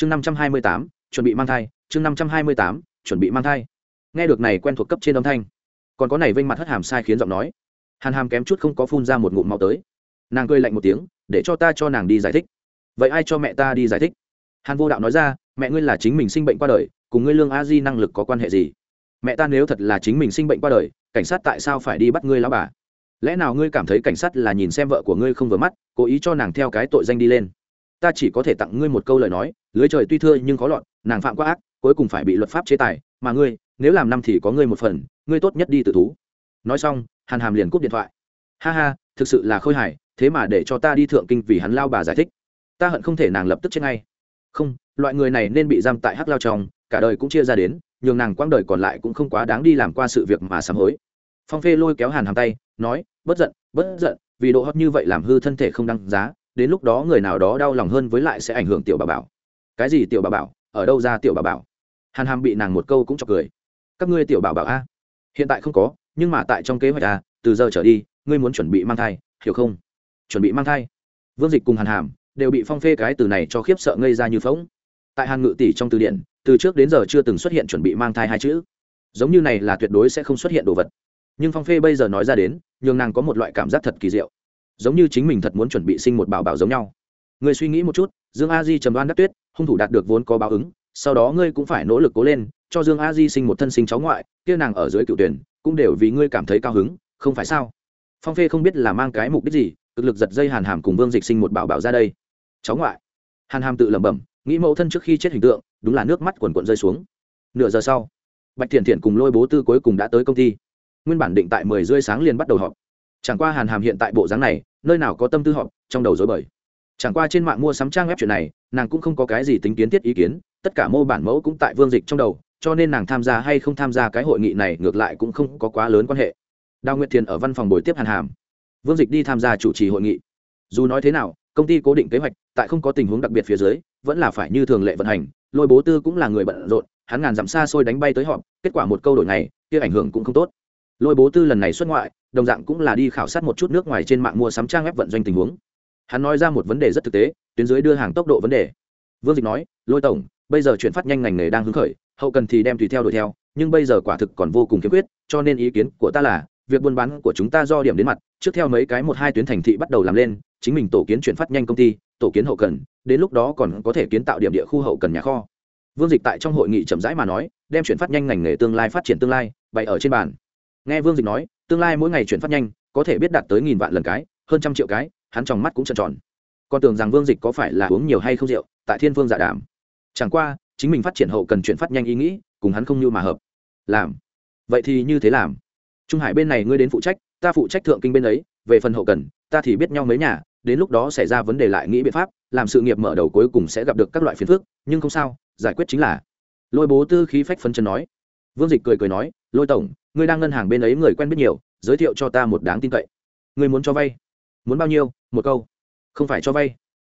chương năm trăm hai mươi tám, chuẩn bị mang thai, chương năm trăm hai mươi tám, chuẩn bị mang thai. Nghe được này quen thuộc cấp trên âm thanh, còn có này vênh mặt hất hàm sai khiến giọng nói, hàn hàm kém chút không có phun ra một ngụm máu tới. Nàng cười lạnh một tiếng, để cho ta cho nàng đi giải thích. Vậy ai cho mẹ ta đi giải thích? Hàn vô đạo nói ra, mẹ ngươi là chính mình sinh bệnh qua đời, cùng ngươi lương a di năng lực có quan hệ gì? Mẹ ta nếu thật là chính mình sinh bệnh qua đời, cảnh sát tại sao phải đi bắt ngươi lão bà? Lẽ nào ngươi cảm thấy cảnh sát là nhìn xem vợ của ngươi không vừa mắt, cố ý cho nàng theo cái tội danh đi lên? Ta chỉ có thể tặng ngươi một câu lời nói, lưới trời tuy thưa nhưng khó lọt, nàng phạm quá ác, cuối cùng phải bị luật pháp chế tài, mà ngươi, nếu làm năm thì có ngươi một phần, ngươi tốt nhất đi tự thú. Nói xong, hàn hàm liền cúp điện thoại. Ha ha, thực sự là khôi hài, thế mà để cho ta đi thượng kinh vì hắn lao bà giải thích. Ta hận không thể nàng lập tức chết ngay. Không, loại người này nên bị giam tại hắc lao trong, cả đời cũng chia ra đến, nhường nàng quãng đời còn lại cũng không quá đáng đi làm qua sự việc mà sám hối. Phong phê lôi kéo hàn hàm tay, nói, bất giận bất giận, vì độ hấp như vậy làm hư thân thể không đăng giá đến lúc đó người nào đó đau lòng hơn với lại sẽ ảnh hưởng tiểu bà bảo. Cái gì tiểu bà bảo? Ở đâu ra tiểu bà bảo? Hàn hàm bị nàng một câu cũng chọc cười. Các ngươi tiểu bảo bảo a? Hiện tại không có, nhưng mà tại trong kế hoạch a, từ giờ trở đi, ngươi muốn chuẩn bị mang thai, hiểu không? Chuẩn bị mang thai. Vương dịch cùng hàn hàm đều bị phong phê cái từ này cho khiếp sợ ngây ra như phóng tại hàn ngự tỷ trong từ điển, từ trước đến giờ chưa từng xuất hiện chuẩn bị mang thai hai chữ. Giống như này là tuyệt đối sẽ không xuất hiện đồ vật. Nhưng phong phê bây giờ nói ra đến, nhường nàng có một loại cảm giác thật kỳ diệu giống như chính mình thật muốn chuẩn bị sinh một bảo bảo giống nhau. Người suy nghĩ một chút, dương a di trầm đoan đắc tuyết, hung thủ đạt được vốn có báo ứng, sau đó ngươi cũng phải nỗ lực cố lên, cho dương a di sinh một thân sinh cháu ngoại, kia nàng ở dưới cựu tuyển, cũng đều vì ngươi cảm thấy cao hứng, không phải sao? Phong phê không biết là mang cái mục đích gì, cực lực giật dây hàn hàm cùng vương dịch sinh một bảo bảo ra đây. Cháu ngoại. Hàn hàm tự lẩm bẩm, nghĩ mẫu thân trước khi chết hình tượng, đúng là nước mắt quần quận rơi xuống. Nửa giờ sau, bạch thiện thiện cùng lôi bố tư cuối cùng đã tới công ty. Nguyên bản định tại mười rưỡi sáng liền bắt đầu họp chẳng qua hàn hàm hiện tại bộ dáng này nơi nào có tâm tư họp trong đầu dối bời. Chẳng qua trên mạng mua sắm trang web chuyện này nàng cũng không có cái gì tính kiến thiết ý kiến tất cả mô bản mẫu cũng tại vương dịch trong đầu cho nên nàng tham gia hay không tham gia cái hội nghị này ngược lại cũng không có quá lớn quan hệ. Đào nguyệt thiền ở văn phòng buổi tiếp hàn hàm. Vương dịch đi tham gia chủ trì hội nghị. Dù nói thế nào công ty cố định kế hoạch tại không có tình huống đặc biệt phía dưới vẫn là phải như thường lệ vận hành lôi bố tư cũng là người bận rộn hắn ngàn dặm xa xôi đánh bay tới họ, kết quả một câu đổi này kia ảnh hưởng cũng không tốt lôi bố tư lần này xuất ngoại, đồng dạng cũng là đi khảo sát một chút nước ngoài trên mạng mua sắm trang web vận doanh tình huống. Hắn nói ra một vấn đề rất thực tế, tuyến dưới đưa hàng tốc độ vấn đề. Vương dịch nói, lôi tổng, bây giờ chuyển phát nhanh ngành nghề đang hứng khởi, hậu cần thì đem tùy theo đuổi theo, nhưng bây giờ quả thực còn vô cùng khiếm khuyết cho nên ý kiến của ta là, việc buôn bán của chúng ta do điểm đến mặt, trước theo mấy cái một hai tuyến thành thị bắt đầu làm lên, chính mình tổ kiến chuyển phát nhanh công ty, tổ kiến hậu cần, đến lúc đó còn có thể kiến tạo điểm địa khu hậu cần nhà kho. Vương dịch tại trong hội nghị chậm rãi mà nói, đem chuyển phát nhanh ngành nghề tương lai phát triển tương lai, bày ở trên bàn nghe vương dịch nói, tương lai mỗi ngày chuyển phát nhanh, có thể biết đạt tới nghìn vạn lần cái, hơn trăm triệu cái, hắn trong mắt cũng tròn tròn. Con tưởng rằng vương dịch có phải là uống nhiều hay không rượu, tại thiên vương giả đàm. Chẳng qua, chính mình phát triển hậu cần chuyển phát nhanh ý nghĩ, cùng hắn không như mà hợp. Làm. Vậy thì như thế làm. Trung hải bên này ngươi đến phụ trách, ta phụ trách thượng kinh bên ấy, về phần hậu cần, ta thì biết nhau mấy nhà, đến lúc đó xảy ra vấn đề lại nghĩ biện pháp, làm sự nghiệp mở đầu cuối cùng sẽ gặp được các loại phiền phức, nhưng không sao, giải quyết chính là. Lôi bố tư khí phách phấn chân nói. Vương dịch cười cười nói lôi tổng, ngươi đang ngân hàng bên ấy người quen biết nhiều, giới thiệu cho ta một đáng tin cậy. Ngươi muốn cho vay? Muốn bao nhiêu? Một câu. Không phải cho vay.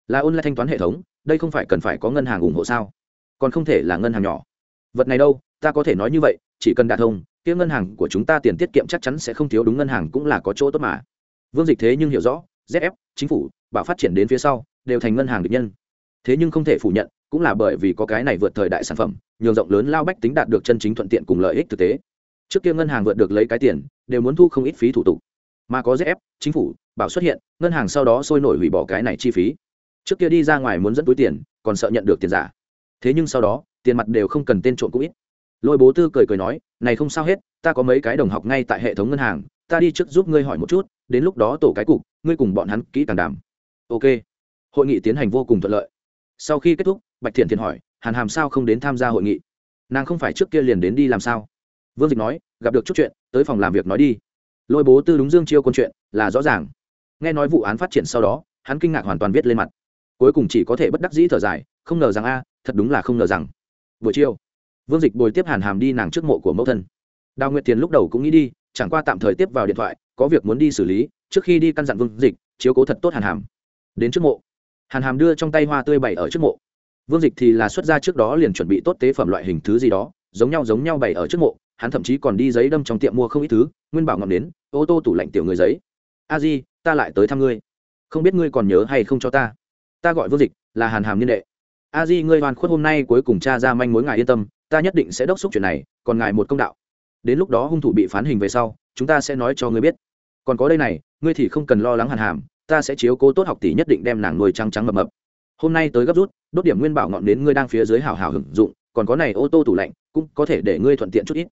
Là ôn lại thanh toán hệ thống, đây không phải cần phải có ngân hàng ủng hộ sao? Còn không thể là ngân hàng nhỏ. Vật này đâu, ta có thể nói như vậy, chỉ cần đạt thông, kia ngân hàng của chúng ta tiền tiết kiệm chắc chắn sẽ không thiếu đúng ngân hàng cũng là có chỗ tốt mà. Vương dịch thế nhưng hiểu rõ zf chính phủ, bảo phát triển đến phía sau, đều thành ngân hàng địch nhân. Thế nhưng không thể phủ nhận, cũng là bởi vì có cái này vượt thời đại sản phẩm, nhường rộng lớn lao bách tính đạt được chân chính thuận tiện cùng lợi ích thực tế trước kia ngân hàng vượt được lấy cái tiền, đều muốn thu không ít phí thủ tục. Mà có zf chính phủ, bảo xuất hiện, ngân hàng sau đó sôi nổi hủy bỏ cái này chi phí. Trước kia đi ra ngoài muốn dẫn túi tiền, còn sợ nhận được tiền giả. Thế nhưng sau đó, tiền mặt đều không cần tên trộm cũng ít. Lôi bố tư cười cười nói, này không sao hết, ta có mấy cái đồng học ngay tại hệ thống ngân hàng, ta đi trước giúp ngươi hỏi một chút, đến lúc đó tổ cái cục, ngươi cùng bọn hắn kỹ càng đàm. Ok. Hội nghị tiến hành vô cùng thuận lợi. Sau khi kết thúc, bạch thiện thiện hỏi, hàn hàm sao không đến tham gia hội nghị? Nàng không phải trước kia liền đến đi làm sao? Vương dịch nói, gặp được chút chuyện, tới phòng làm việc nói đi. Lôi bố tư đúng dương chiêu câu chuyện, là rõ ràng. Nghe nói vụ án phát triển sau đó, hắn kinh ngạc hoàn toàn viết lên mặt. Cuối cùng chỉ có thể bất đắc dĩ thở dài, không ngờ rằng a, thật đúng là không ngờ rằng. Buổi chiều, vương dịch bồi tiếp hàn hàm đi nàng trước mộ của mẫu thân. Đào nguyệt tiền lúc đầu cũng nghĩ đi, chẳng qua tạm thời tiếp vào điện thoại, có việc muốn đi xử lý, trước khi đi căn dặn vương dịch, chiếu cố thật tốt hàn hàm. Đến trước mộ. Hàn hàm đưa trong tay hoa tươi bày ở trước mộ. Vương dịch thì là xuất ra trước đó liền chuẩn bị tốt tế phẩm loại hình thứ gì đó, giống nhau giống nhau bày ở trước mộ hắn thậm chí còn đi giấy đâm trong tiệm mua không ít thứ, nguyên bảo ngọn nến ô tô tủ lạnh tiểu người giấy. A di, ta lại tới thăm ngươi. Không biết ngươi còn nhớ hay không cho ta? Ta gọi vương dịch, là hàn hàm niên đệ. A di, ngươi hoàn khuất hôm nay cuối cùng cha ra manh mối ngài yên tâm, ta nhất định sẽ đốc xúc chuyện này, còn ngài một công đạo. Đến lúc đó hung thủ bị phán hình về sau, chúng ta sẽ nói cho ngươi biết. Còn có đây này, ngươi thì không cần lo lắng hàn hàm, ta sẽ chiếu cố tốt học tỷ nhất định đem nàng nuôi trắng trắng mập mập. Hôm nay tới gấp rút, đốt điểm nguyên bảo ngọn đến ngươi đang phía dưới hảo hảo hưởng dụng, còn có này ô tô tủ lạnh, cũng có thể để ngươi thuận tiện chút ít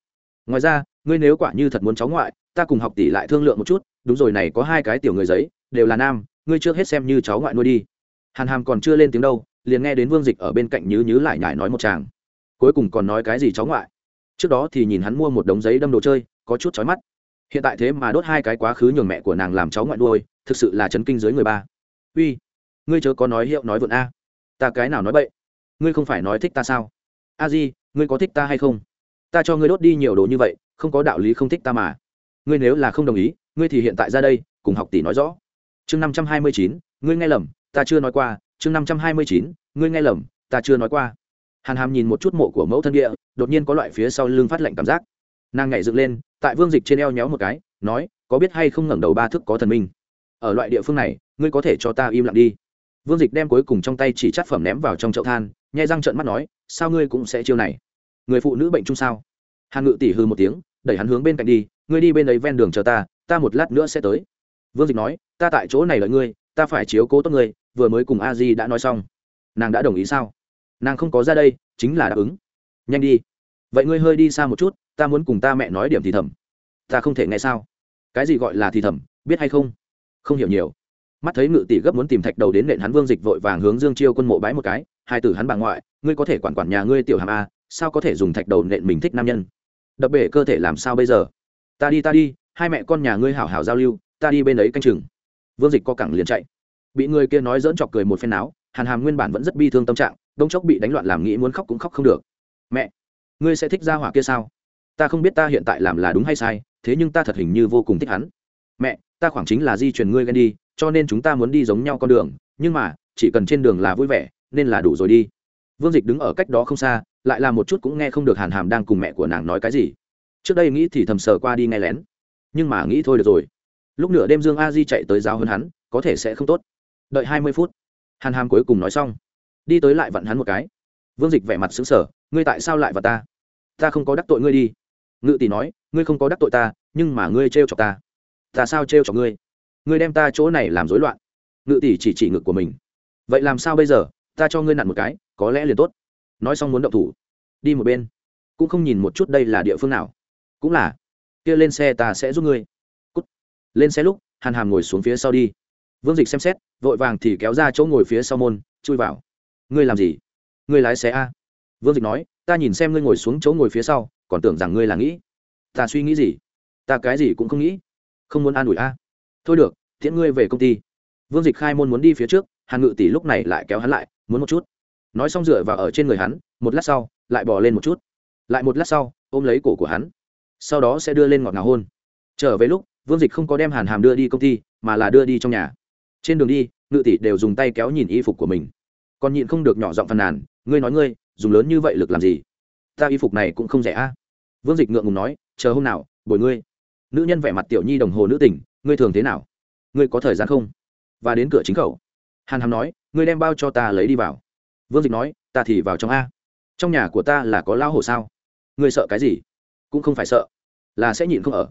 ngoài ra, ngươi nếu quả như thật muốn cháu ngoại, ta cùng học tỷ lại thương lượng một chút, đúng rồi này có hai cái tiểu người giấy, đều là nam, ngươi trước hết xem như cháu ngoại nuôi đi. Hàn hàm còn chưa lên tiếng đâu, liền nghe đến vương dịch ở bên cạnh nhứ nhứ lại nhải nói một chàng cuối cùng còn nói cái gì cháu ngoại? Trước đó thì nhìn hắn mua một đống giấy đâm đồ chơi, có chút chói mắt. Hiện tại thế mà đốt hai cái quá khứ nhường mẹ của nàng làm cháu ngoại nuôi, thực sự là chấn kinh dưới người ba. Uy, ngươi chớ có nói hiệu nói vượn a. Ta cái nào nói bậy? Ngươi không phải nói thích ta sao? A di, ngươi có thích ta hay không? Ta cho ngươi đốt đi nhiều đồ như vậy, không có đạo lý không thích ta mà. Ngươi nếu là không đồng ý, ngươi thì hiện tại ra đây, cùng học tỷ nói rõ. Chương năm trăm hai mươi chín, ngươi nghe lầm, ta chưa nói qua. Chương năm trăm hai mươi chín, ngươi nghe lầm, ta chưa nói qua. Hàn hàm nhìn một chút mộ của mẫu thân địa, đột nhiên có loại phía sau lưng phát lạnh cảm giác. Nàng nhảy dựng lên, tại vương dịch trên eo nhéo một cái, nói, có biết hay không ngẩng đầu ba thức có thần minh? Ở loại địa phương này, ngươi có thể cho ta im lặng đi. Vương dịch đem cuối cùng trong tay chỉ chát phẩm ném vào trong chậu than, nhai răng trợn mắt nói, sao ngươi cũng sẽ chiêu này? Người phụ nữ bệnh chung sao? Hàn ngự tỉ hư một tiếng, đẩy hắn hướng bên cạnh đi, ngươi đi bên ấy ven đường chờ ta ta một lát nữa sẽ tới. Vương dịch nói, ta tại chỗ này lợi ngươi, ta phải chiếu cố tốt ngươi, vừa mới cùng a di đã nói xong. Nàng đã đồng ý sao? Nàng không có ra đây, chính là đáp ứng. Nhanh đi. Vậy ngươi hơi đi xa một chút, ta muốn cùng ta mẹ nói điểm thì thầm. Ta không thể nghe sao? Cái gì gọi là thì thầm, biết hay không? Không hiểu nhiều. Mắt thấy ngự tỷ gấp muốn tìm thạch đầu đến nện hắn, vương dịch vội vàng hướng dương chiêu quân mộ bái một cái, hai tử hắn bà ngoại, ngươi có thể quản quản nhà ngươi tiểu hàm a sao có thể dùng thạch đầu nện mình thích nam nhân? Đập bể cơ thể làm sao bây giờ? Ta đi ta đi, hai mẹ con nhà ngươi hảo hảo giao lưu, ta đi bên ấy canh chừng. Vương dịch co cẳng liền chạy. Bị người kia nói dỡn chọc cười một phen áo hàn hàm nguyên bản vẫn rất bi thương tâm trạng, đông chốc bị đánh loạn làm nghĩ muốn khóc cũng khóc không được. Mẹ, ngươi sẽ thích ra hỏa kia sao? Ta không biết ta hiện tại làm là đúng hay sai, thế nhưng ta thật hình như vô cùng thích hắn. Mẹ, ta khoảng chính là di truyền ngươi ghen đi, cho nên chúng ta muốn đi giống nhau con đường, nhưng mà, chỉ cần trên đường là vui vẻ, nên là đủ rồi đi. Vương dịch đứng ở cách đó không xa lại là một chút cũng nghe không được hàn hàm đang cùng mẹ của nàng nói cái gì. Trước đây nghĩ thì thầm sờ qua đi nghe lén, nhưng mà nghĩ thôi được rồi. Lúc nửa đêm dương a di chạy tới giáo hơn hắn, có thể sẽ không tốt. Đợi hai mươi phút, hàn hàm cuối cùng nói xong. Đi tới lại vặn hắn một cái. Vương dịch vẻ mặt xứng sở ngươi tại sao lại vặn ta? Ta không có đắc tội ngươi đi. Ngự tỷ nói, ngươi không có đắc tội ta, nhưng mà ngươi trêu chọc ta. Ta sao trêu chọc ngươi? Ngươi đem ta chỗ này làm rối loạn. Ngự tỷ chỉ chỉ ngực của mình. Vậy làm sao bây giờ? Ta cho ngươi nặn một cái, có lẽ liền tốt nói xong muốn động thủ, đi một bên, cũng không nhìn một chút đây là địa phương nào. Cũng là, kia lên xe ta sẽ giúp ngươi. Cút. Lên xe lúc, hàn hàm ngồi xuống phía sau đi. Vương dịch xem xét, vội vàng thì kéo ra chỗ ngồi phía sau môn, chui vào. Ngươi làm gì? Ngươi lái xe a. Vương dịch nói, ta nhìn xem ngươi ngồi xuống chỗ ngồi phía sau, còn tưởng rằng ngươi là nghĩ. Ta suy nghĩ gì? Ta cái gì cũng không nghĩ. Không muốn an ủi a. Thôi được thiện ngươi về công ty. Vương dịch khai môn muốn đi phía trước, hàn ngự tỷ lúc này lại kéo hắn lại, muốn một chút nói xong dựa vào ở trên người hắn, một lát sau, lại bỏ lên một chút. Lại một lát sau, ôm lấy cổ của hắn. Sau đó sẽ đưa lên ngọt ngào hôn. Trở về lúc, vương dịch không có đem hàn hàm đưa đi công ty, mà là đưa đi trong nhà. Trên đường đi, ngự tỷ đều dùng tay kéo nhìn y phục của mình. Còn nhịn không được nhỏ giọng phàn nàn, ngươi nói ngươi, dùng lớn như vậy lực làm gì? Ta y phục này cũng không rẻ a. Vương dịch ngượng ngùng nói, chờ hôm nào, bồi ngươi. Nữ nhân vẻ mặt tiểu nhi đồng hồ nữ tỉnh ngươi thường thế nào? Ngươi có thời gian không? Và đến cửa chính khẩu. Hàn hàm nói, ngươi đem bao cho ta lấy đi vào vương dịch nói, ta thì vào trong a. Trong nhà của ta là có lão hổ sao? Ngươi sợ cái gì? Cũng không phải sợ, là sẽ nhịn không ở.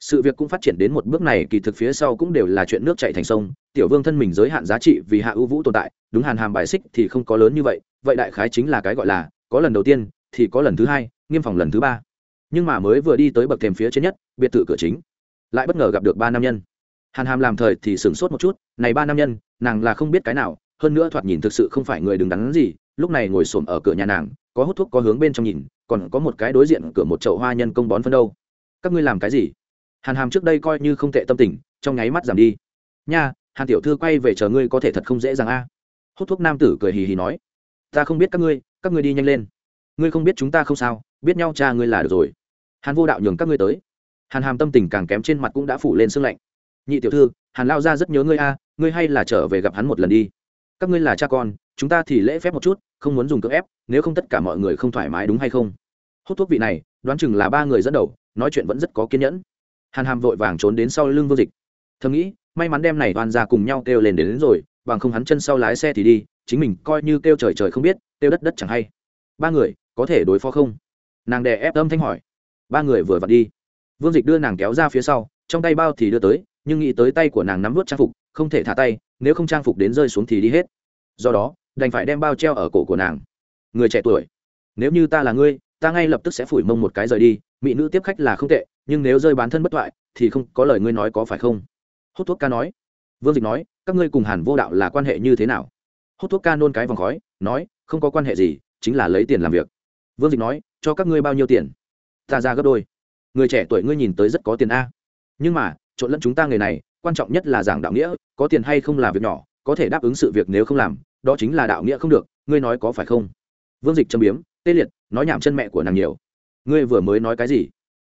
Sự việc cũng phát triển đến một bước này, kỳ thực phía sau cũng đều là chuyện nước chạy thành sông. Tiểu vương thân mình giới hạn giá trị vì hạ ưu vũ tồn tại, đúng hàn hàm bài xích thì không có lớn như vậy vậy đại khái chính là cái gọi là, có lần đầu tiên thì có lần thứ hai, nghiêm phòng lần thứ ba. Nhưng mà mới vừa đi tới bậc thềm phía trên nhất, biệt thự cửa chính, lại bất ngờ gặp được ba nam nhân. Hàn hàm làm thời thì sửng sốt một chút, này ba nam nhân, nàng là không biết cái nào hơn nữa thoạt nhìn thực sự không phải người đứng đắn gì, lúc này ngồi xổm ở cửa nhà nàng, có hút thuốc có hướng bên trong nhìn, còn có một cái đối diện cửa một chậu hoa nhân công bón phân đâu. Các ngươi làm cái gì? Hàn hàm trước đây coi như không tệ tâm tình, trong nháy mắt giảm đi. Nha, hàn tiểu thư quay về chờ ngươi có thể thật không dễ dàng a. Hút thuốc nam tử cười hì hì nói. Ta không biết các ngươi các ngươi đi nhanh lên. Ngươi không biết chúng ta không sao, biết nhau cha ngươi là được rồi. Hàn vô đạo nhường các ngươi tới. Hàn hàm tâm tình càng kém trên mặt cũng đã phủ lên sương lạnh. Nhị tiểu thư, hàn lao ra rất nhớ ngươi a, ngươi hay là trở về gặp hắn một lần đi các ngươi là cha con chúng ta thì lễ phép một chút không muốn dùng cưỡng ép nếu không tất cả mọi người không thoải mái đúng hay không? Hút thuốc vị này đoán chừng là ba người dẫn đầu nói chuyện vẫn rất có kiên nhẫn. Hàn hàm vội vàng trốn đến sau lưng vương dịch. Thầm nghĩ may mắn đem này toàn ra cùng nhau kêu lên đến, đến rồi bằng không hắn chân sau lái xe thì đi chính mình coi như kêu trời trời không biết kêu đất đất chẳng hay. Ba người có thể đối phó không? Nàng đè ép âm thanh hỏi. Ba người vừa vặn đi. Vương dịch đưa nàng kéo ra phía sau trong tay bao thì đưa tới nhưng nghĩ tới tay của nàng nắm vớt trang phục không thể thả tay, nếu không trang phục đến rơi xuống thì đi hết. Do đó, đành phải đem bao treo ở cổ của nàng. Người trẻ tuổi, nếu như ta là ngươi, ta ngay lập tức sẽ phủi mông một cái rời đi. Mỹ nữ tiếp khách là không tệ, nhưng nếu rơi bán thân bất toại thì không có lời ngươi nói có phải không? Hút thuốc ca nói. Vương dịch nói, các ngươi cùng hàn vô đạo là quan hệ như thế nào? Hút thuốc ca nôn cái vòng khói, nói, không có quan hệ gì, chính là lấy tiền làm việc. Vương dịch nói, cho các ngươi bao nhiêu tiền? Ta ra gấp đôi. Người trẻ tuổi ngươi nhìn tới rất có tiền a. Nhưng mà, trộn lẫn chúng ta người này quan trọng nhất là giảng đạo nghĩa, có tiền hay không là việc nhỏ, có thể đáp ứng sự việc nếu không làm, đó chính là đạo nghĩa không được, ngươi nói có phải không? Vương dịch châm biếm, tê liệt, nói nhảm chân mẹ của nàng nhiều. Ngươi vừa mới nói cái gì?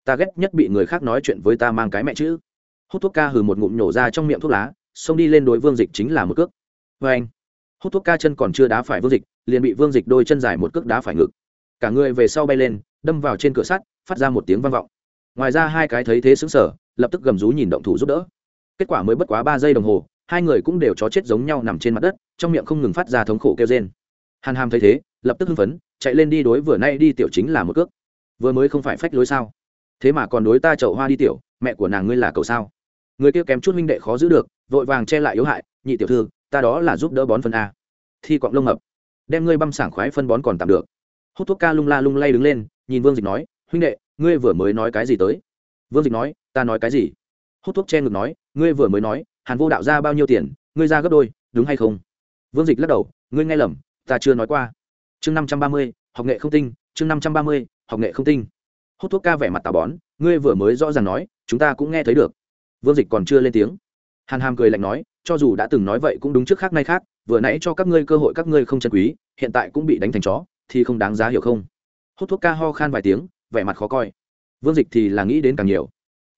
Ta ghét nhất bị người khác nói chuyện với ta mang cái mẹ chữ hút thuốc ca hừ một ngụm nhổ ra trong miệng thuốc lá, xông đi lên đối vương dịch chính là một cước. Vê anh. Hút thuốc ca chân còn chưa đá phải vương dịch, liền bị vương dịch đôi chân dài một cước đá phải ngực. Cả người về sau bay lên, đâm vào trên cửa sắt, phát ra một tiếng vang vọng. Ngoài ra hai cái thấy thế xứng sở lập tức gầm rú nhìn động thủ giúp đỡ kết quả mới bất quá ba giây đồng hồ, hai người cũng đều chó chết giống nhau nằm trên mặt đất, trong miệng không ngừng phát ra thống khổ kêu trên hàn hàm thấy thế, lập tức hưng phấn, chạy lên đi đối vừa nay đi tiểu chính là một cước. Vừa mới không phải phách lối sao? Thế mà còn đối ta chậu hoa đi tiểu, mẹ của nàng ngươi là cậu sao? Người kia kém chút minh đệ khó giữ được, vội vàng che lại yếu hại, nhị tiểu thư, ta đó là giúp đỡ bón phân a. Thi quặng lông mập, đem ngươi băm sảng khoái phân bón còn tạm được. Hút thuốc ca lung la lung lay đứng lên, nhìn vương dịch nói, huynh đệ, ngươi vừa mới nói cái gì tới? Vương dịch nói, ta nói cái gì? Hút thuốc che ngực nói, ngươi vừa mới nói, hàn vô đạo ra bao nhiêu tiền, ngươi ra gấp đôi, đúng hay không? Vương dịch lắc đầu, ngươi nghe lầm, ta chưa nói qua. Chương năm trăm ba mươi, học nghệ không tinh, chương năm trăm ba mươi, học nghệ không tinh. Hút thuốc ca vẻ mặt tà bón, ngươi vừa mới rõ ràng nói, chúng ta cũng nghe thấy được. Vương dịch còn chưa lên tiếng. Hàn hàm cười lạnh nói, cho dù đã từng nói vậy cũng đúng trước khác nay khác, vừa nãy cho các ngươi cơ hội các ngươi không chân quý, hiện tại cũng bị đánh thành chó, thì không đáng giá hiểu không? Hút thuốc ca ho khan vài tiếng, vẻ mặt khó coi. Vương dịch thì là nghĩ đến càng nhiều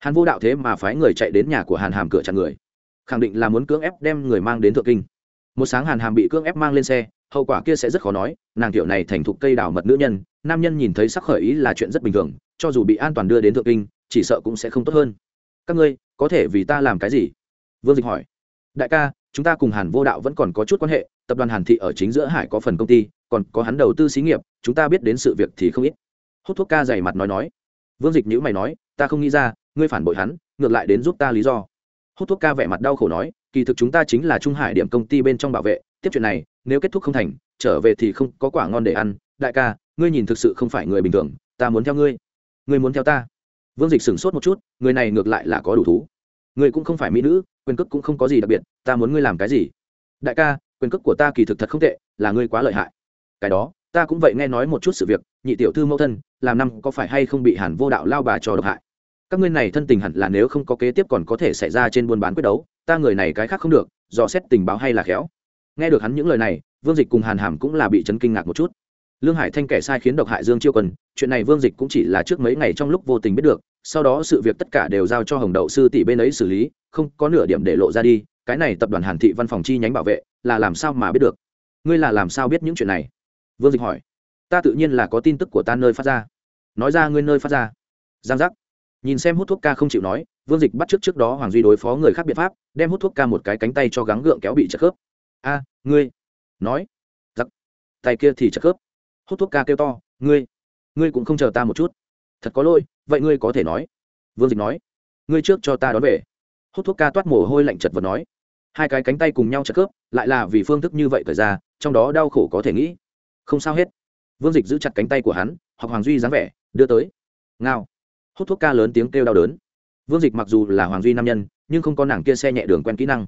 hàn vô đạo thế mà phái người chạy đến nhà của hàn hàm cửa chặn người. Khẳng định là muốn cưỡng ép đem người mang đến thượng kinh. Một sáng hàn hàm bị cưỡng ép mang lên xe, hậu quả kia sẽ rất khó nói, nàng tiểu này thành thục cây đào mật nữ nhân, nam nhân nhìn thấy sắc khởi ý là chuyện rất bình thường, cho dù bị an toàn đưa đến thượng kinh, chỉ sợ cũng sẽ không tốt hơn. Các ngươi, có thể vì ta làm cái gì? Vương dịch hỏi. Đại ca, chúng ta cùng hàn vô đạo vẫn còn có chút quan hệ, tập đoàn hàn thị ở chính giữa hải có phần công ty, còn có hắn đầu tư xí nghiệp, chúng ta biết đến sự việc thì không ít. Hút thuốc ca dày mặt nói nói. Vương dịch nhữ mày nói, ta không nghĩ ra ngươi phản bội hắn, ngược lại đến giúp ta lý do. Hút thuốc ca vẻ mặt đau khổ nói, kỳ thực chúng ta chính là trung hải điểm công ty bên trong bảo vệ, tiếp chuyện này, nếu kết thúc không thành, trở về thì không có quả ngon để ăn. Đại ca, ngươi nhìn thực sự không phải người bình thường, ta muốn theo ngươi. Ngươi muốn theo ta. Vương dịch sửng sốt một chút, người này ngược lại là có đủ thú. Ngươi cũng không phải mỹ nữ, quyền cước cũng không có gì đặc biệt, ta muốn ngươi làm cái gì? Đại ca, quyền cước của ta kỳ thực thật không tệ, là ngươi quá lợi hại. Cái đó, ta cũng vậy nghe nói một chút sự việc, nhị tiểu thư mẫu thân, làm năm có phải hay không bị hàn vô đạo lao bà trò độc hại? Các ngươi này thân tình hẳn là nếu không có kế tiếp còn có thể xảy ra trên buôn bán quyết đấu, ta người này cái khác không được, dò xét tình báo hay là khéo. Nghe được hắn những lời này, vương dịch cùng hàn hàm cũng là bị chấn kinh ngạc một chút. Lương hải thanh kẻ sai khiến độc hại dương chiêu quân, chuyện này vương dịch cũng chỉ là trước mấy ngày trong lúc vô tình biết được, sau đó sự việc tất cả đều giao cho hồng đậu sư tỷ bên ấy xử lý, không có nửa điểm để lộ ra đi, cái này tập đoàn hàn thị văn phòng chi nhánh bảo vệ, là làm sao mà biết được? Ngươi là làm sao biết những chuyện này? Vương dịch hỏi. Ta tự nhiên là có tin tức của ta nơi phát ra. Nói ra ngươi nơi phát ra. Giang giác nhìn xem hút thuốc ca không chịu nói, vương dịch bắt trước trước đó hoàng duy đối phó người khác biện pháp, đem hút thuốc ca một cái cánh tay cho gắng gượng kéo bị chật khớp. A, ngươi, nói. Giặc, tay kia thì chật khớp. Hút thuốc ca kêu to, ngươi ngươi cũng không chờ ta một chút. Thật có lỗi, vậy ngươi có thể nói. Vương dịch nói. Ngươi trước cho ta đón về. Hút thuốc ca toát mồ hôi lạnh chật vật nói. Hai cái cánh tay cùng nhau chật khớp, lại là vì phương thức như vậy thời ra, trong đó đau khổ có thể nghĩ. Không sao hết. Vương dịch giữ chặt cánh tay của hắn hoặc hoàng duy dáng vẻ, đưa tới. Ngao hút thuốc ca lớn tiếng kêu đau đớn. Vương dịch mặc dù là hoàng duy nam nhân, nhưng không có nàng kia xe nhẹ đường quen kỹ năng.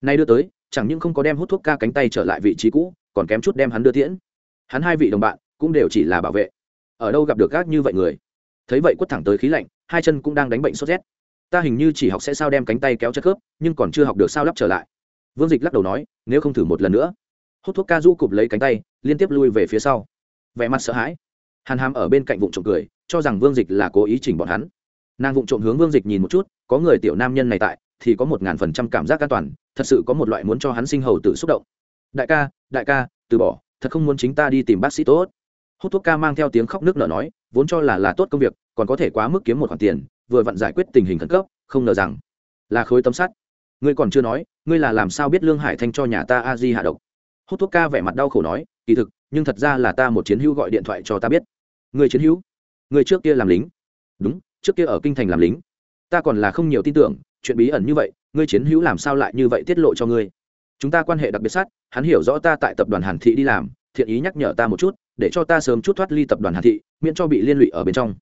Nay đưa tới, chẳng những không có đem hút thuốc ca cánh tay trở lại vị trí cũ, còn kém chút đem hắn đưa tiễn. Hắn hai vị đồng bạn cũng đều chỉ là bảo vệ. Ở đâu gặp được gác như vậy người? Thấy vậy quất thẳng tới khí lạnh, hai chân cũng đang đánh bệnh sốt rét. Ta hình như chỉ học sẽ sao đem cánh tay kéo chất khớp, nhưng còn chưa học được sao lắp trở lại. Vương dịch lắc đầu nói, nếu không thử một lần nữa. Hút thuốc ca du cụp lấy cánh tay, liên tiếp lui về phía sau. Vẻ mặt sợ hãi. Hàn hàm ở bên cạnh vụ trộm cười cho rằng vương dịch là cố ý chỉnh bọn hắn. Nàng vụng trộm hướng vương dịch nhìn một chút, có người tiểu nam nhân này tại, thì có một ngàn phần trăm cảm giác an toàn, thật sự có một loại muốn cho hắn sinh hầu tự xúc động. Đại ca đại ca, từ bỏ, thật không muốn chính ta đi tìm bác sĩ tốt. Hút thuốc ca mang theo tiếng khóc nước nở nói, vốn cho là là tốt công việc, còn có thể quá mức kiếm một khoản tiền, vừa vặn giải quyết tình hình khẩn cấp, không ngờ rằng, là khối tấm sắt. Ngươi còn chưa nói, ngươi là làm sao biết lương hải thanh cho nhà ta a di hạ độc? Hút thuốc ca vẻ mặt đau khổ nói, kỳ thực, nhưng thật ra là ta một chiến hữu gọi điện thoại cho ta biết. Người chiến hữu? Người trước kia làm lính. Đúng, trước kia ở kinh thành làm lính. Ta còn là không nhiều tin tưởng, chuyện bí ẩn như vậy, ngươi chiến hữu làm sao lại như vậy tiết lộ cho ngươi? Chúng ta quan hệ đặc biệt sát, hắn hiểu rõ ta tại tập đoàn hàn thị đi làm, thiện ý nhắc nhở ta một chút, để cho ta sớm chút thoát ly tập đoàn hàn thị, miễn cho bị liên lụy ở bên trong.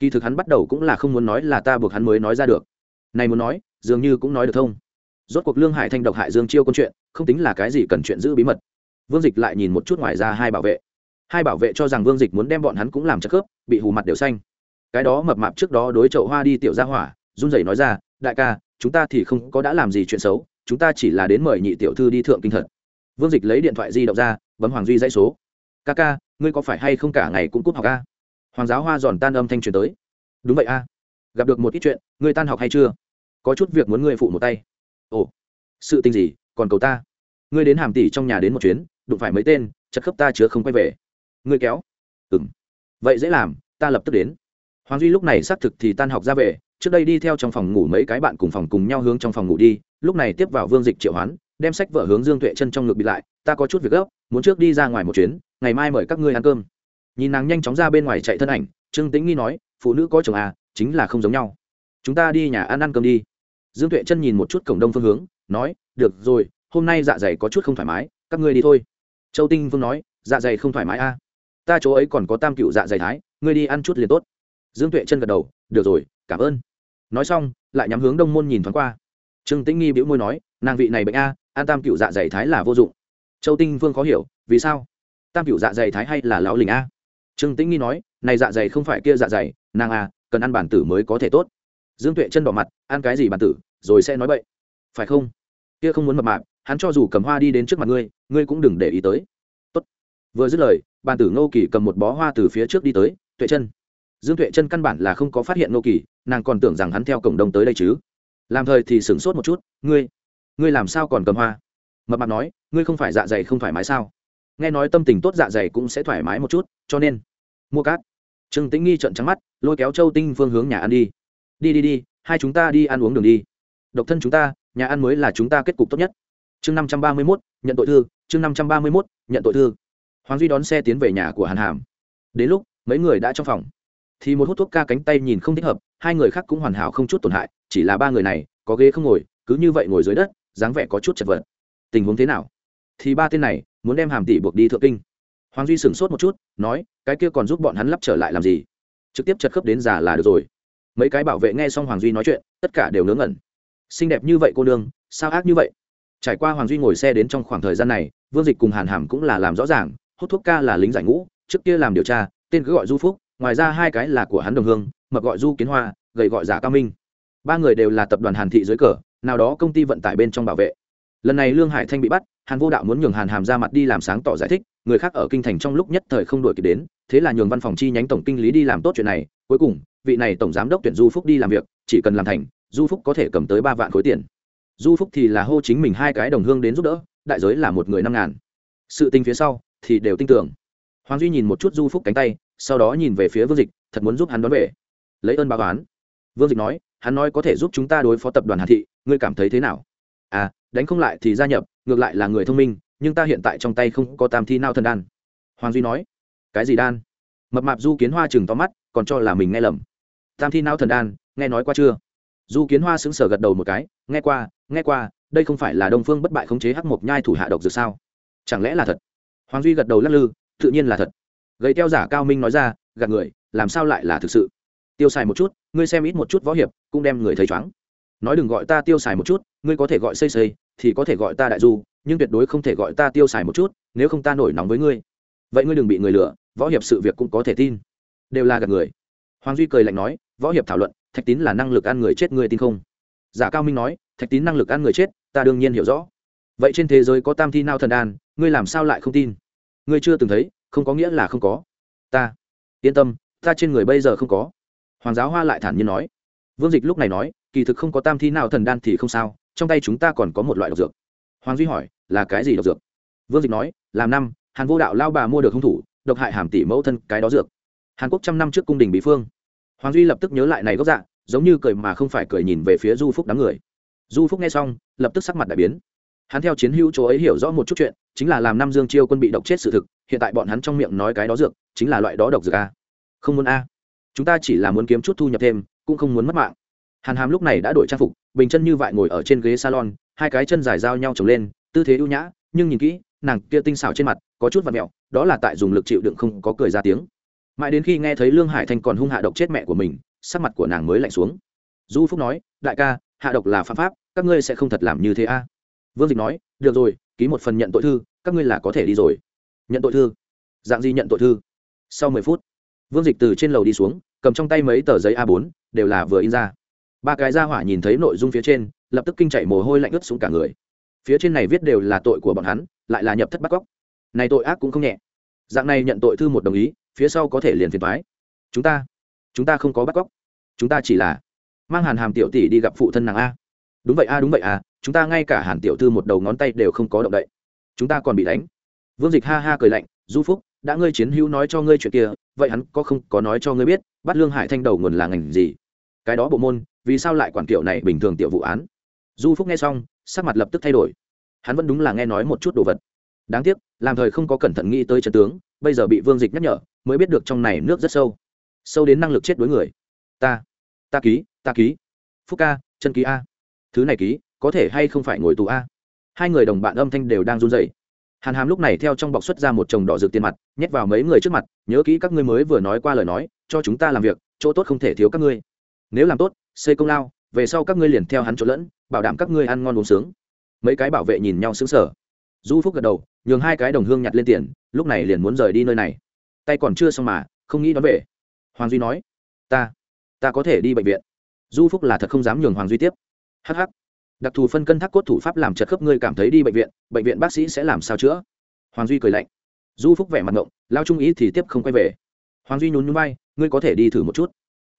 Kỳ thực hắn bắt đầu cũng là không muốn nói là ta buộc hắn mới nói ra được. Này muốn nói, dường như cũng nói được thông. Rốt cuộc lương hải thanh độc hại dương chiêu câu chuyện, không tính là cái gì cần chuyện giữ bí mật. Vương dịch lại nhìn một chút ngoài ra hai bảo vệ hai bảo vệ cho rằng vương dịch muốn đem bọn hắn cũng làm chất khớp, bị hù mặt đều xanh. Cái đó mập mạp trước đó đối chậu hoa đi tiểu ra hỏa, run rẩy nói ra, đại ca, chúng ta thì không có đã làm gì chuyện xấu, chúng ta chỉ là đến mời nhị tiểu thư đi thượng kinh thật. Vương dịch lấy điện thoại di động ra, bấm hoàng duy dãy số. Ca ca, ngươi có phải hay không cả ngày cũng cúp học ca hoàng giáo hoa giòn tan âm thanh truyền tới. Đúng vậy a. Gặp được một ít chuyện, ngươi tan học hay chưa? Có chút việc muốn ngươi phụ một tay. Ồ, sự tình gì, còn cầu ta. Ngươi đến hàm tỷ trong nhà đến một chuyến, đụng phải mấy tên chật khớp ta chứa không quay về ngươi kéo. Ừng vậy dễ làm, ta lập tức đến. Hoàng duy lúc này xác thực thì tan học ra về, trước đây đi theo trong phòng ngủ mấy cái bạn cùng phòng cùng nhau hướng trong phòng ngủ đi, lúc này tiếp vào vương dịch triệu hoán, đem sách vợ hướng dương tuệ chân trong ngực bị lại, ta có chút việc gấp, muốn trước đi ra ngoài một chuyến, ngày mai mời các ngươi ăn cơm. Nhìn nàng nhanh chóng ra bên ngoài chạy thân ảnh, trương tĩnh nghi nói, phụ nữ có chồng à chính là không giống nhau. Chúng ta đi nhà ăn ăn cơm đi. Dương tuệ chân nhìn một chút cổng đông phương hướng, nói, được rồi, hôm nay dạ dày có chút không thoải mái, các ngươi đi thôi. Châu tinh vương nói dạ dày không thoải mái à ta chỗ ấy còn có tam cựu dạ dày thái, ngươi đi ăn chút liền tốt. Dương tuệ chân gật đầu, được rồi, cảm ơn. Nói xong, lại nhắm hướng đông môn nhìn thoáng qua. Trương tĩnh nghi bĩu môi nói, nàng vị này bệnh a an tam cựu dạ dày thái là vô dụng. Châu tinh vương khó hiểu, vì sao? Tam cựu dạ dày thái hay là lão lình a? Trương tĩnh nghi nói, này dạ dày không phải kia dạ dày, nàng a, cần ăn bản tử mới có thể tốt. Dương tuệ chân đỏ mặt, ăn cái gì bản tử, rồi sẽ nói bậy. Phải không? Kia không muốn mập mạp, hắn cho dù cầm hoa đi đến trước mặt ngươi ngươi cũng đừng để ý tới. Tốt. Vừa dứt lời bàn tử ngô kỳ cầm một bó hoa từ phía trước đi tới, tuệ chân. Dương tuệ chân căn bản là không có phát hiện ngô kỳ, nàng còn tưởng rằng hắn theo cổng đông tới đây chứ. Làm thời thì sửng sốt một chút, ngươi ngươi làm sao còn cầm hoa? Mập mạp nói, ngươi không phải dạ dày không thoải mái sao? Nghe nói tâm tình tốt dạ dày cũng sẽ thoải mái một chút, cho nên, mua cát. Trương tĩnh nghi trận trắng mắt, lôi kéo châu tinh phương hướng nhà ăn đi. Đi đi đi, hai chúng ta đi ăn uống đường đi. Độc thân chúng ta, nhà ăn mới là chúng ta kết cục tốt nhất. Chương năm trăm ba mươi mốt, nhận tội thư, chương năm trăm ba mươi mốt, nhận tội thư hoàng duy đón xe tiến về nhà của hàn hàm. Đến lúc, mấy người đã trong phòng. Thì một hút thuốc ca cánh tay nhìn không thích hợp, hai người khác cũng hoàn hảo không chút tổn hại, chỉ là ba người này, có ghế không ngồi, cứ như vậy ngồi dưới đất, dáng vẻ có chút chật vật. Tình huống thế nào? Thì ba tên này, muốn đem hàm tỷ buộc đi thượng kinh. Hoàng duy sửng sốt một chút, nói, cái kia còn giúp bọn hắn lắp trở lại làm gì? Trực tiếp chật khớp đến già là được rồi. Mấy cái bảo vệ nghe xong hoàng duy nói chuyện, tất cả đều ngớ ngẩn. Xinh đẹp như vậy cô nương, sao ác như vậy? Trải qua hoàng duy ngồi xe đến trong khoảng thời gian này, vương dịch cùng hàn hàm cũng là làm rõ ràng hút thuốc ca là lính giải ngũ, trước kia làm điều tra, tên cứ gọi du phúc, ngoài ra hai cái là của hắn đồng hương, mập gọi du kiến hoa, gầy gọi giả cao minh. Ba người đều là tập đoàn hàn thị dưới cờ, nào đó công ty vận tải bên trong bảo vệ. Lần này lương hải thanh bị bắt, hàn vô đạo muốn nhường hàn hàm ra mặt đi làm sáng tỏ giải thích, người khác ở kinh thành trong lúc nhất thời không đổi kịp đến, thế là nhường văn phòng chi nhánh tổng kinh lý đi làm tốt chuyện này, cuối cùng, vị này tổng giám đốc tuyển du phúc đi làm việc, chỉ cần làm thành, du phúc có thể cầm tới ba vạn khối tiền. Du phúc thì là hô chính mình hai cái đồng hương đến giúp đỡ, đại giới là một người năm ngàn. Sự tình phía sau thì đều tin tưởng. Hoàng duy nhìn một chút du phúc cánh tay, sau đó nhìn về phía vương dịch, thật muốn giúp hắn đón về. Lấy ơn báo oán. Vương dịch nói, hắn nói có thể giúp chúng ta đối phó tập đoàn hà thị, ngươi cảm thấy thế nào? À đánh không lại thì gia nhập, ngược lại là người thông minh, nhưng ta hiện tại trong tay không có tam thi nào thần đan. Hoàng duy nói, cái gì đan? Mập mạp du kiến hoa chừng to mắt, còn cho là mình nghe lầm. Tam thi Nao thần đan, nghe nói qua chưa? Du kiến hoa sững sờ gật đầu một cái, nghe qua nghe qua, đây không phải là đông phương bất bại khống chế hắc mộc nhai thủ hạ độc dược sao? Chẳng lẽ là thật? Hoàng duy gật đầu lắc lư, tự nhiên là thật. Gầy teo giả cao minh nói ra, gạt người, làm sao lại là thực sự? Tiêu xài một chút, ngươi xem ít một chút võ hiệp, cũng đem người thấy chóng nói đừng gọi ta tiêu xài một chút, ngươi có thể gọi xây xây, thì có thể gọi ta đại du, nhưng tuyệt đối không thể gọi ta tiêu xài một chút, nếu không ta nổi nóng với ngươi. Vậy ngươi đừng bị người lừa, võ hiệp sự việc cũng có thể tin. Đều là gạt người. Hoàng duy cười lạnh nói, võ hiệp thảo luận, thạch tín là năng lực ăn người chết ngươi tin không? Giả cao minh nói, thạch tín năng lực ăn người chết, ta đương nhiên hiểu rõ vậy trên thế giới có tam thi nao thần đan, ngươi làm sao lại không tin? Ngươi chưa từng thấy, không có nghĩa là không có. Ta, yên tâm, ta trên người bây giờ không có. Hoàng giáo hoa lại thản nhiên nói. Vương dịch lúc này nói, kỳ thực không có tam thi nào thần đan thì không sao, trong tay chúng ta còn có một loại độc dược. Hoàng duy hỏi, là cái gì độc dược? Vương dịch nói, làm năm, hàn vô đạo lao bà mua được hung thủ, độc hại hàm tỷ mẫu thân cái đó dược. Hàn quốc trăm năm trước cung đình bí phương. Hoàng duy lập tức nhớ lại này gốc dạ giống như cười mà không phải cười nhìn về phía du phúc đám người. Du phúc nghe xong, lập tức sắc mặt đại biến hắn theo chiến hữu chỗ ấy hiểu rõ một chút chuyện, chính là làm năm dương chiêu quân bị độc chết sự thực, hiện tại bọn hắn trong miệng nói cái đó dược, chính là loại đó độc dược a. Không muốn a. Chúng ta chỉ là muốn kiếm chút thu nhập thêm, cũng không muốn mất mạng. Hàn hàm lúc này đã đổi trang phục, bình chân như vại ngồi ở trên ghế salon, hai cái chân dài giao nhau trồng lên, tư thế ưu nhã, nhưng nhìn kỹ, nàng kia tinh xảo trên mặt, có chút vật mẹo, đó là tại dùng lực chịu đựng không có cười ra tiếng. Mãi đến khi nghe thấy lương hải thanh còn hung hạ độc chết mẹ của mình, sắc mặt của nàng mới lạnh xuống. Du phúc nói, đại ca, hạ độc là phạm pháp, các ngươi sẽ không thật làm như thế a vương dịch nói, được rồi, ký một phần nhận tội thư, các ngươi là có thể đi rồi. Nhận tội thư? Dạng gì nhận tội thư? Sau mười phút, vương dịch từ trên lầu đi xuống, cầm trong tay mấy tờ giấy a 4 đều là vừa in ra. Ba cái ra hỏa nhìn thấy nội dung phía trên, lập tức kinh chạy mồ hôi lạnh ướt xuống cả người. Phía trên này viết đều là tội của bọn hắn, lại là nhập thất bắt cóc. Này tội ác cũng không nhẹ. Dạng này nhận tội thư một đồng ý, phía sau có thể liền phiền thoái chúng ta chúng ta không có bắt cóc. Chúng ta chỉ là mang hàn hàm tiểu tỷ đi gặp phụ thân nàng a. Đúng vậy a, đúng vậy à chúng ta ngay cả hàn tiểu thư một đầu ngón tay đều không có động đậy. Chúng ta còn bị đánh. Vương dịch ha ha cười lạnh, du phúc, đã ngươi chiến hữu nói cho ngươi chuyện kia, vậy hắn có không có nói cho ngươi biết bắt lương hải thanh đầu nguồn là ngành gì? Cái đó bộ môn, vì sao lại quản kiểu này bình thường tiểu vụ án? Du phúc nghe xong, sắc mặt lập tức thay đổi. Hắn vẫn đúng là nghe nói một chút đồ vật. Đáng tiếc, làm thời không có cẩn thận nghĩ tới trận tướng, bây giờ bị vương dịch nhắc nhở, mới biết được trong này nước rất sâu. Sâu đến năng lực chết đối người. Ta ta ký ta ký. Phúc ca, chân ký a. Thứ này ký có thể hay không phải ngồi tù a? Hai người đồng bạn âm thanh đều đang run rẩy. Hàn hàm lúc này theo trong bọc xuất ra một chồng đỏ rực tiền mặt, nhét vào mấy người trước mặt, nhớ kỹ các ngươi mới vừa nói qua lời nói, cho chúng ta làm việc, chỗ tốt không thể thiếu các ngươi. Nếu làm tốt, xây công lao, về sau các ngươi liền theo hắn chỗ lẫn, bảo đảm các ngươi ăn ngon uống sướng. Mấy cái bảo vệ nhìn nhau xứng sở du phúc gật đầu, nhường hai cái đồng hương nhặt lên tiền, lúc này liền muốn rời đi nơi này. Tay còn chưa xong mà, không nghĩ đón về. Hoàng duy nói, ta ta có thể đi bệnh viện. Du phúc là thật không dám nhường hoàng duy tiếp. Hh đặc thù phân cân thác cốt thủ pháp làm chật khớp ngươi cảm thấy đi bệnh viện bệnh viện bác sĩ sẽ làm sao chữa? Hoàng duy cười lạnh. Du phúc vẻ mặt ngộng, lao trung ý thì tiếp không quay về. Hoàng duy nhún nhún bay ngươi có thể đi thử một chút.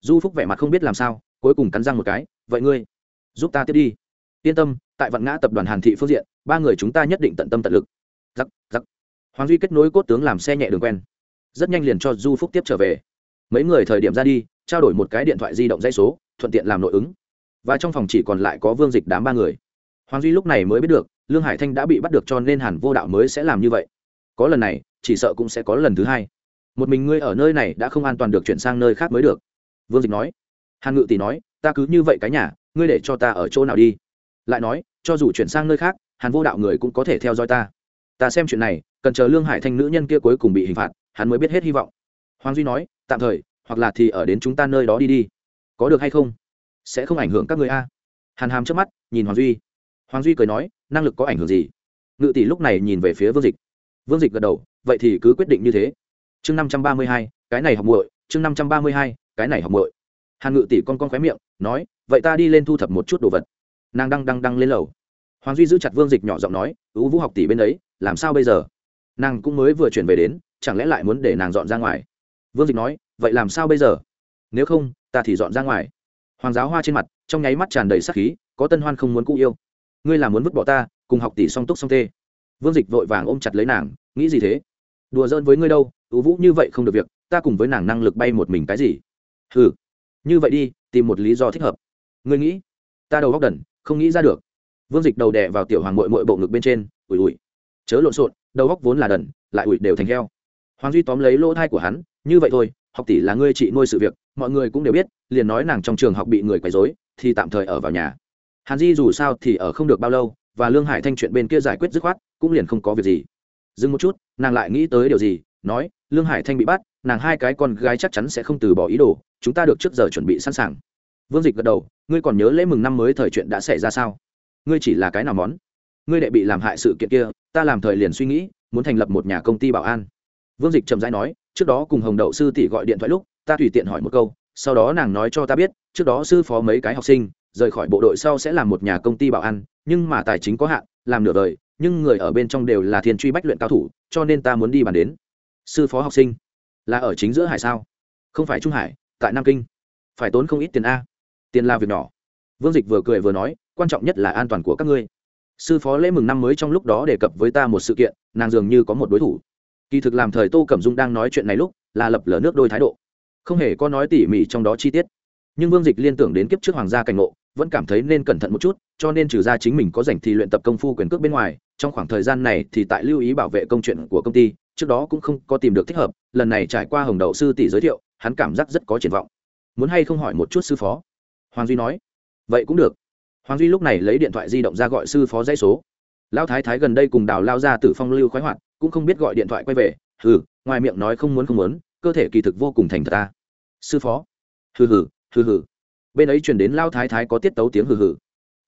Du phúc vẻ mặt không biết làm sao, cuối cùng cắn răng một cái, vậy ngươi, giúp ta tiếp đi. Yên tâm, tại vận ngã tập đoàn hàn thị phương diện, ba người chúng ta nhất định tận tâm tận lực. Giặc giặc hoàng duy kết nối cốt tướng làm xe nhẹ đường quen. Rất nhanh liền cho du phúc tiếp trở về. Mấy người thời điểm ra đi, trao đổi một cái điện thoại di động dây số, thuận tiện làm nội ứng và trong phòng chỉ còn lại có vương dịch đám ba người. Hoàng duy lúc này mới biết được, lương hải thanh đã bị bắt được cho nên hàn vô đạo mới sẽ làm như vậy. Có lần này, chỉ sợ cũng sẽ có lần thứ hai. Một mình ngươi ở nơi này đã không an toàn được chuyển sang nơi khác mới được. Vương dịch nói. Hàn ngự tỷ nói, ta cứ như vậy cái nhà, ngươi để cho ta ở chỗ nào đi? Lại nói, cho dù chuyển sang nơi khác, hàn vô đạo người cũng có thể theo dõi ta. Ta xem chuyện này, cần chờ lương hải thanh nữ nhân kia cuối cùng bị hình phạt, hắn mới biết hết hy vọng. Hoàng duy nói, tạm thời, hoặc là thì ở đến chúng ta nơi đó đi đi. Có được hay không? Sẽ không ảnh hưởng các người a. Hàn hàm trước mắt, nhìn hoàng duy. Hoàng duy cười nói, năng lực có ảnh hưởng gì? Ngự tỷ lúc này nhìn về phía vương dịch. Vương dịch gật đầu, vậy thì cứ quyết định như thế. Chương năm trăm ba mươi hai, cái này học muội, chương năm trăm ba mươi hai, cái này học muội. Hàn ngự tỷ con con khóe miệng, nói, vậy ta đi lên thu thập một chút đồ vật. Nàng đăng đăng đăng lên lầu. Hoàng duy giữ chặt vương dịch nhỏ giọng nói ứ vũ học tỷ bên ấy làm sao bây giờ? Nàng cũng mới vừa chuyển về đến, chẳng lẽ lại muốn để nàng dọn ra ngoài? Vương dịch nói, vậy làm sao bây giờ? Nếu không, ta thì dọn ra ngoài hoàng giáo hoa trên mặt, trong nháy mắt tràn đầy sắc khí, có tân hoan không muốn cũ yêu. Ngươi là muốn vứt bỏ ta, cùng học tỷ song túc song tê. Vương dịch vội vàng ôm chặt lấy nàng, nghĩ gì thế? Đùa giỡn với ngươi đâu ưu vũ như vậy không được việc, ta cùng với nàng năng lực bay một mình cái gì? Ừ như vậy đi, tìm một lý do thích hợp. Ngươi nghĩ, ta đầu góc đần, không nghĩ ra được. Vương dịch đầu đè vào tiểu hoàng mội mội bộ ngực bên trên, ủi ủi. Chớ lộn xộn, đầu góc vốn là đần, lại ủi đều thành heo. Hoàng duy tóm lấy lỗ thai của hắn, như vậy thôi học tỷ là ngươi chị nuôi sự việc, mọi người cũng đều biết, liền nói nàng trong trường học bị người quấy dối thì tạm thời ở vào nhà. Hàn di dù sao thì ở không được bao lâu, và lương hải thanh chuyện bên kia giải quyết dứt khoát, cũng liền không có việc gì. Dừng một chút, nàng lại nghĩ tới điều gì, nói, lương hải thanh bị bắt, nàng hai cái con gái chắc chắn sẽ không từ bỏ ý đồ, chúng ta được trước giờ chuẩn bị sẵn sàng. Vương dịch gật đầu, ngươi còn nhớ lễ mừng năm mới thời chuyện đã xảy ra sao? Ngươi chỉ là cái nào món? Ngươi đệ bị làm hại sự kiện kia, ta làm thời liền suy nghĩ, muốn thành lập một nhà công ty bảo an vương dịch trầm rãi nói, trước đó cùng hồng đậu sư tỷ gọi điện thoại lúc, ta tùy tiện hỏi một câu, sau đó nàng nói cho ta biết, trước đó sư phó mấy cái học sinh, rời khỏi bộ đội sau sẽ làm một nhà công ty bảo an nhưng mà tài chính có hạn, làm nửa đời, nhưng người ở bên trong đều là thiên truy bách luyện cao thủ, cho nên ta muốn đi bàn đến. Sư phó học sinh, là ở chính giữa hải sao? Không phải trung hải, tại nam kinh. Phải tốn không ít tiền a. Tiền là việc nhỏ. Vương dịch vừa cười vừa nói, quan trọng nhất là an toàn của các ngươi. Sư phó lễ mừng năm mới trong lúc đó đề cập với ta một sự kiện, nàng dường như có một đối thủ kỳ thực làm thời tô cẩm dung đang nói chuyện này lúc, là lập lờ nước đôi thái độ. Không hề có nói tỉ mỉ trong đó chi tiết. Nhưng vương dịch liên tưởng đến kiếp trước hoàng gia cảnh ngộ, vẫn cảm thấy nên cẩn thận một chút, cho nên trừ ra chính mình có dành thì luyện tập công phu quyền cước bên ngoài, trong khoảng thời gian này thì tại lưu ý bảo vệ công chuyện của công ty, trước đó cũng không có tìm được thích hợp, lần này trải qua hồng đậu sư tỷ giới thiệu, hắn cảm giác rất có triển vọng. Muốn hay không hỏi một chút sư phó? Hoàng duy nói. Vậy cũng được. Hoàng duy lúc này lấy điện thoại di động ra gọi sư phó dãy số. Lão thái thái gần đây cùng đào lao ra từ phong lưu khoái hoạt cũng không biết gọi điện thoại quay về, hừ, ngoài miệng nói không muốn không muốn, cơ thể kỳ thực vô cùng thành thật ta. Sư phó. Hừ hừ hừ hừ. Bên ấy truyền đến lao thái thái có tiết tấu tiếng hừ hừ.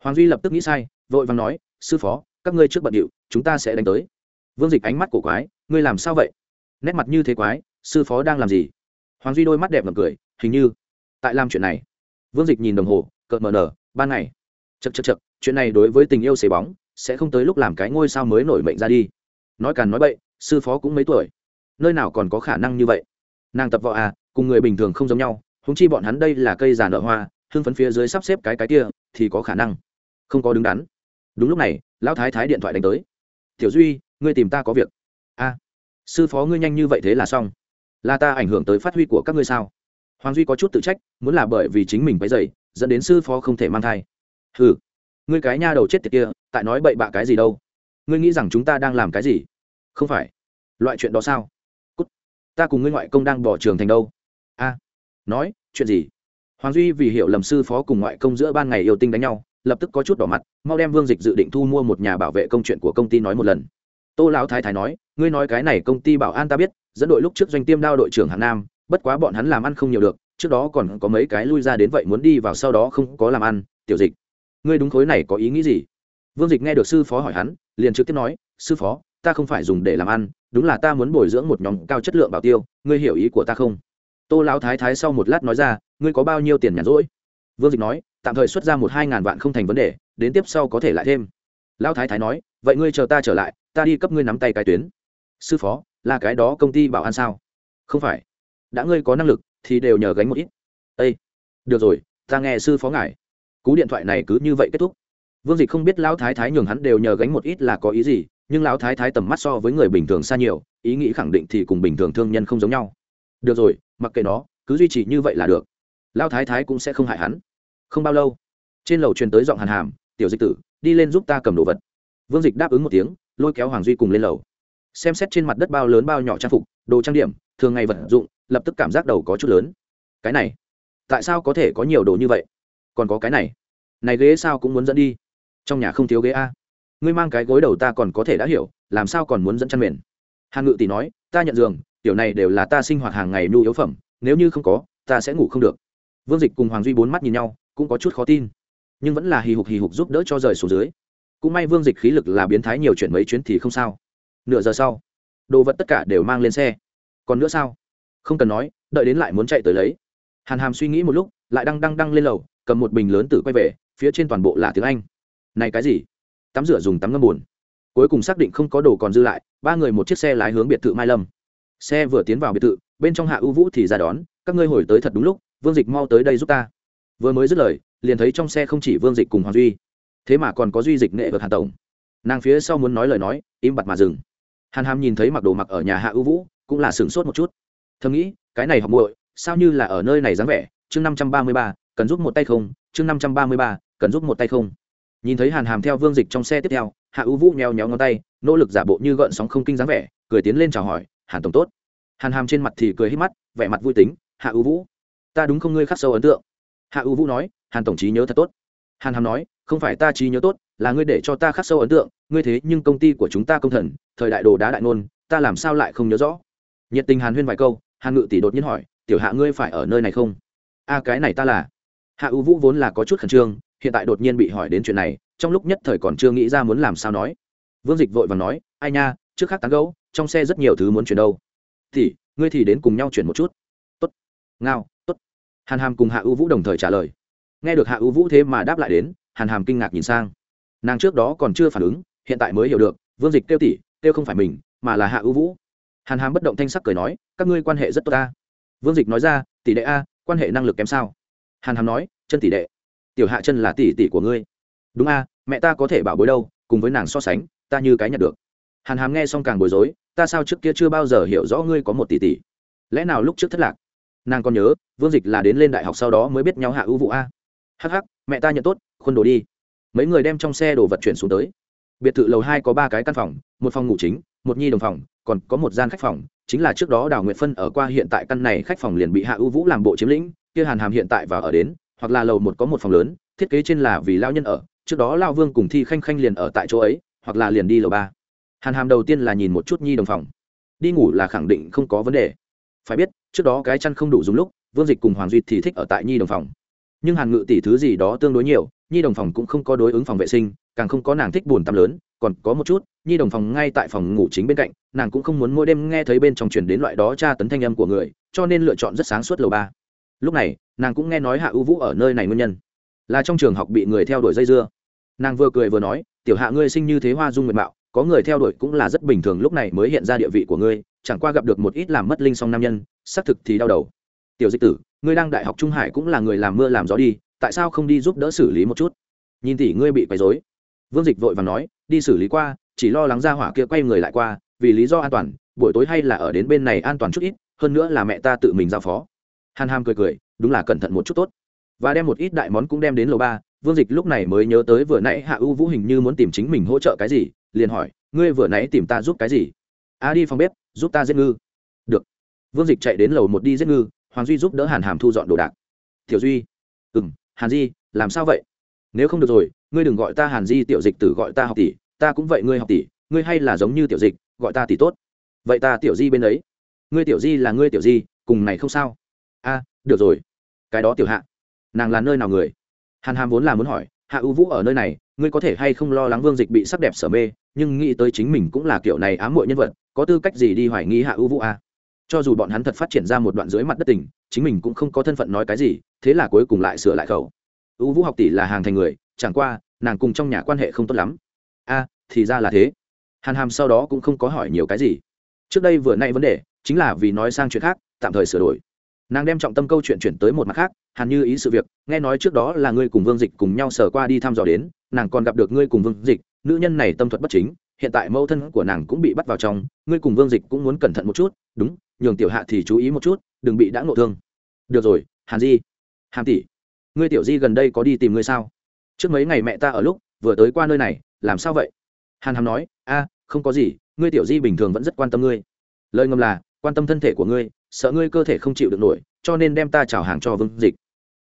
Hoàng duy lập tức nghĩ sai, vội vàng nói, sư phó, các ngươi trước bận điệu, chúng ta sẽ đánh tới. Vương dịch ánh mắt cổ quái, ngươi làm sao vậy? Nét mặt như thế quái, sư phó đang làm gì? Hoàng duy đôi mắt đẹp ngập cười, hình như tại làm chuyện này. Vương dịch nhìn đồng hồ, cợt mờ nở, ban ngày. Chật chật chật chuyện này đối với tình yêu xế bóng, sẽ không tới lúc làm cái ngôi sao mới nổi mệnh ra đi nói càn nói bậy, sư phó cũng mấy tuổi. Nơi nào còn có khả năng như vậy? Nàng tập võ à cùng người bình thường không giống nhau húng chi bọn hắn đây là cây già nợ hoa hương phấn phía dưới sắp xếp cái cái kia, thì có khả năng. Không có đứng đắn. Đúng lúc này, lão thái thái điện thoại đánh tới. Tiểu duy, ngươi tìm ta có việc. A, sư phó ngươi nhanh như vậy thế là xong. Là ta ảnh hưởng tới phát huy của các ngươi sao? Hoàng duy có chút tự trách, muốn là bởi vì chính mình bấy dày dẫn đến sư phó không thể mang thai. Ừ ngươi cái nha đầu chết tiệt kia, tại nói bậy bạ cái gì đâu? Ngươi nghĩ rằng chúng ta đang làm cái gì? Không phải. Loại chuyện đó sao? Cút. ta cùng ngươi ngoại công đang bỏ trường thành đâu? A. Nói, chuyện gì? Hoàng duy vì hiểu lầm sư phó cùng ngoại công giữa ban ngày yêu tinh đánh nhau, lập tức có chút đỏ mặt, mau đem vương dịch dự định thu mua một nhà bảo vệ công chuyện của công ty nói một lần. Tô lão thái thái nói, ngươi nói cái này công ty bảo an ta biết, dẫn đội lúc trước doanh tiêm đao đội trưởng hà nam, bất quá bọn hắn làm ăn không nhiều được, trước đó còn có mấy cái lui ra đến vậy muốn đi vào sau đó không có làm ăn, tiểu dịch. Ngươi đúng khối này có ý nghĩ gì? Vương dịch nghe được sư phó hỏi hắn, liền trực tiếp nói, sư phó ta không phải dùng để làm ăn, đúng là ta muốn bồi dưỡng một nhóm cao chất lượng bảo tiêu, ngươi hiểu ý của ta không? Tô lão thái thái sau một lát nói ra, ngươi có bao nhiêu tiền nhàn rỗi? Vương dịch nói, tạm thời xuất ra một hai ngàn vạn không thành vấn đề, đến tiếp sau có thể lại thêm. Lão thái thái nói, vậy ngươi chờ ta trở lại, ta đi cấp ngươi nắm tay cái tuyến. Sư phó, là cái đó công ty bảo an sao? Không phải. Đã ngươi có năng lực, thì đều nhờ gánh một ít. Ây được rồi, ta nghe sư phó ngài. Cú điện thoại này cứ như vậy kết thúc. Vương dịch không biết lão thái thái nhường hắn đều nhờ gánh một ít là có ý gì nhưng lão thái thái tầm mắt so với người bình thường xa nhiều, ý nghĩ khẳng định thì cùng bình thường thương nhân không giống nhau. Được rồi, mặc kệ nó, cứ duy trì như vậy là được. Lão thái thái cũng sẽ không hại hắn. Không bao lâu, trên lầu truyền tới giọng hàn hàm, tiểu dịch tử, đi lên giúp ta cầm đồ vật. Vương dịch đáp ứng một tiếng, lôi kéo hoàng duy cùng lên lầu. Xem xét trên mặt đất bao lớn bao nhỏ trang phục, đồ trang điểm, thường ngày vật dụng, lập tức cảm giác đầu có chút lớn. Cái này, tại sao có thể có nhiều đồ như vậy? Còn có cái này này ghế sao cũng muốn dẫn đi. Trong nhà không thiếu ghế a ngươi mang cái gối đầu ta còn có thể đã hiểu, làm sao còn muốn dẫn chăn mền? Hàn ngự tỷ nói, ta nhận giường, tiểu này đều là ta sinh hoạt hàng ngày nhu yếu phẩm, nếu như không có, ta sẽ ngủ không được. Vương dịch cùng hoàng duy bốn mắt nhìn nhau, cũng có chút khó tin, nhưng vẫn là hì hục hì hục giúp đỡ cho rời xuống dưới. Cũng may vương dịch khí lực là biến thái nhiều chuyện mấy chuyến thì không sao. Nửa giờ sau, đồ vật tất cả đều mang lên xe. Còn nữa sao? Không cần nói, đợi đến lại muốn chạy tới lấy. Hàn hàm suy nghĩ một lúc, lại đăng đăng đăng lên lầu, cầm một bình lớn tử quay về, phía trên toàn bộ là tiếng anh. Này cái gì? Tắm rửa dùng tắm ngâm buồn. Cuối cùng xác định không có đồ còn dư lại, ba người một chiếc xe lái hướng biệt thự mai lâm. Xe vừa tiến vào biệt thự, bên trong hạ ưu vũ thì ra đón, các ngươi hồi tới thật đúng lúc, vương dịch mau tới đây giúp ta. Vừa mới dứt lời, liền thấy trong xe không chỉ vương dịch cùng hoàng duy, thế mà còn có duy dịch nghệ vật hàn tổng. Nàng phía sau muốn nói lời nói, im bặt mà dừng. Hàn hàm nhìn thấy mặc đồ mặc ở nhà hạ ưu vũ, cũng là sửng sốt một chút. Thầm nghĩ, cái này học muội, sao như là ở nơi này dáng vẻ? Chương năm trăm ba mươi ba, cần giúp một tay không? Chương năm trăm ba mươi ba, cần giúp một tay không? Nhìn thấy hàn hàm theo vương dịch trong xe tiếp theo, hạ ưu vũ nheo nhéo ngón tay, nỗ lực giả bộ như gợn sóng không kinh dáng vẻ, cười tiến lên chào hỏi, hàn tổng tốt. Hàn hàm trên mặt thì cười hít mắt, vẻ mặt vui tính, hạ ưu vũ, ta đúng không ngươi khắc sâu ấn tượng? Hạ ưu vũ nói, hàn tổng trí nhớ thật tốt. Hàn hàm nói, không phải ta trí nhớ tốt, là ngươi để cho ta khắc sâu ấn tượng, ngươi thế nhưng công ty của chúng ta công thần, thời đại đồ đá đại ngôn, ta làm sao lại không nhớ rõ? Nhiệt tình hàn huyên vài câu, hàn ngự tỷ đột nhiên hỏi, tiểu hạ ngươi phải ở nơi này không? A, cái này ta là. Hạ ưu vũ vốn là có chút khẩn trương hiện tại đột nhiên bị hỏi đến chuyện này, trong lúc nhất thời còn chưa nghĩ ra muốn làm sao nói. Vương dịch vội và nói, ai nha, trước khác tán gấu trong xe rất nhiều thứ muốn chuyển đâu. Thì, ngươi thì đến cùng nhau chuyển một chút. Tốt. Ngao, tốt. Hàn hàm cùng hạ ưu vũ đồng thời trả lời. Nghe được hạ ưu vũ thế mà đáp lại đến, hàn hàm kinh ngạc nhìn sang. Nàng trước đó còn chưa phản ứng, hiện tại mới hiểu được, vương dịch kêu tỷ kêu không phải mình, mà là hạ ưu vũ. Hàn hàm bất động thanh sắc cười nói, các ngươi quan hệ rất tốt ta. Vương dịch nói ra, tỷ đệ a, quan hệ năng lực kém sao? Hàn hàm nói, chân tỷ đệ tiểu hạ chân là tỷ tỷ của ngươi. Đúng a, mẹ ta có thể bảo bối đâu, cùng với nàng so sánh, ta như cái nhận được. Hàn hàm nghe xong càng bối rối, ta sao trước kia chưa bao giờ hiểu rõ ngươi có một tỷ tỷ? Lẽ nào lúc trước thất lạc? Nàng còn nhớ, vương dịch là đến lên đại học sau đó mới biết nhau hạ ưu vụ a. Hh mẹ ta nhận tốt, khuôn đồ đi. Mấy người đem trong xe đồ vật chuyển xuống tới. Biệt thự lầu hai có ba cái căn phòng, một phòng ngủ chính, một nhi đồng phòng, còn có một gian khách phòng, chính là trước đó đào nguyệt phân ở qua hiện tại căn này khách phòng liền bị hạ ưu vũ làm bộ chiếm lĩnh, kia hàn hàm hiện tại và ở đến hoặc là lầu một có một phòng lớn, thiết kế trên là vì lao nhân ở, trước đó lao vương cùng thi khanh khanh liền ở tại chỗ ấy, hoặc là liền đi lầu ba. Hàn hàm đầu tiên là nhìn một chút nhi đồng phòng. Đi ngủ là khẳng định không có vấn đề. Phải biết, trước đó cái chăn không đủ dùng lúc, vương dịch cùng hoàng duy thì thích ở tại nhi đồng phòng. Nhưng hàn ngự tỷ thứ gì đó tương đối nhiều, nhi đồng phòng cũng không có đối ứng phòng vệ sinh, càng không có nàng thích buồn tắm lớn, còn có một chút, nhi đồng phòng ngay tại phòng ngủ chính bên cạnh, nàng cũng không muốn mỗi đêm nghe thấy bên trong chuyển đến loại đó tra tấn thanh âm của người, cho nên lựa chọn rất sáng suốt lầu ba. Lúc này nàng cũng nghe nói hạ ưu vũ ở nơi này nguyên nhân là trong trường học bị người theo đuổi dây dưa nàng vừa cười vừa nói tiểu hạ ngươi sinh như thế hoa dung nguyện mạo có người theo đuổi cũng là rất bình thường lúc này mới hiện ra địa vị của ngươi chẳng qua gặp được một ít làm mất linh song nam nhân xác thực thì đau đầu tiểu dịch tử ngươi đang đại học trung hải cũng là người làm mưa làm gió đi tại sao không đi giúp đỡ xử lý một chút nhìn tỷ ngươi bị quấy rối vương dịch vội và nói đi xử lý qua chỉ lo lắng ra hỏa kia quay người lại qua vì lý do an toàn buổi tối hay là ở đến bên này an toàn chút ít hơn nữa là mẹ ta tự mình giao phó hàn hàm cười cười đúng là cẩn thận một chút tốt. Và đem một ít đại món cũng đem đến lầu ba, vương dịch lúc này mới nhớ tới vừa nãy hạ ưu vũ hình như muốn tìm chính mình hỗ trợ cái gì, liền hỏi, ngươi vừa nãy tìm ta giúp cái gì? A đi phòng bếp, giúp ta giết ngư. Được. Vương dịch chạy đến lầu một đi giết ngư, hoàng duy giúp đỡ hàn hàm thu dọn đồ đạc. Tiểu duy. Ừ m hàn di, làm sao vậy? Nếu không được rồi, ngươi đừng gọi ta hàn di, tiểu dịch tử gọi ta học tỷ, ta cũng vậy ngươi học tỷ, ngươi hay là giống như tiểu dịch, gọi ta tỷ tốt. Vậy ta tiểu di bên ấy. Ngươi tiểu di là ngươi tiểu di, cùng này không sao. A, được rồi cái đó tiểu hạ. Nàng là nơi nào người? Hàn hàm vốn là muốn hỏi, hạ ưu vũ ở nơi này, ngươi có thể hay không lo lắng vương dịch bị sắc đẹp sở mê, nhưng nghĩ tới chính mình cũng là kiểu này ám muội nhân vật, có tư cách gì đi hoài nghi hạ ưu vũ a cho dù bọn hắn thật phát triển ra một đoạn dưới mặt đất tỉnh chính mình cũng không có thân phận nói cái gì, thế là cuối cùng lại sửa lại khẩu. Ưu vũ học tỷ là hàng thành người, chẳng qua, nàng cùng trong nhà quan hệ không tốt lắm. A thì ra là thế. Hàn hàm sau đó cũng không có hỏi nhiều cái gì. Trước đây vừa nay vấn đề, chính là vì nói sang chuyện khác, tạm thời sửa đổi nàng đem trọng tâm câu chuyện chuyển tới một mặt khác, hàn như ý sự việc, nghe nói trước đó là ngươi cùng vương dịch cùng nhau sở qua đi thăm dò đến, nàng còn gặp được ngươi cùng vương dịch, nữ nhân này tâm thuật bất chính, hiện tại mẫu thân của nàng cũng bị bắt vào trong, ngươi cùng vương dịch cũng muốn cẩn thận một chút, đúng, nhường tiểu hạ thì chú ý một chút, đừng bị đã ngộ thương. Được rồi, hàn di. Hàn tỷ, ngươi tiểu di gần đây có đi tìm ngươi sao? Trước mấy ngày mẹ ta ở lúc, vừa tới qua nơi này, làm sao vậy? Hàn hàm nói, a, không có gì, ngươi tiểu di bình thường vẫn rất quan tâm ngươi. Lời ngầm là, quan tâm thân thể của ngươi sợ ngươi cơ thể không chịu được nổi, cho nên đem ta chào hàng cho vương dịch.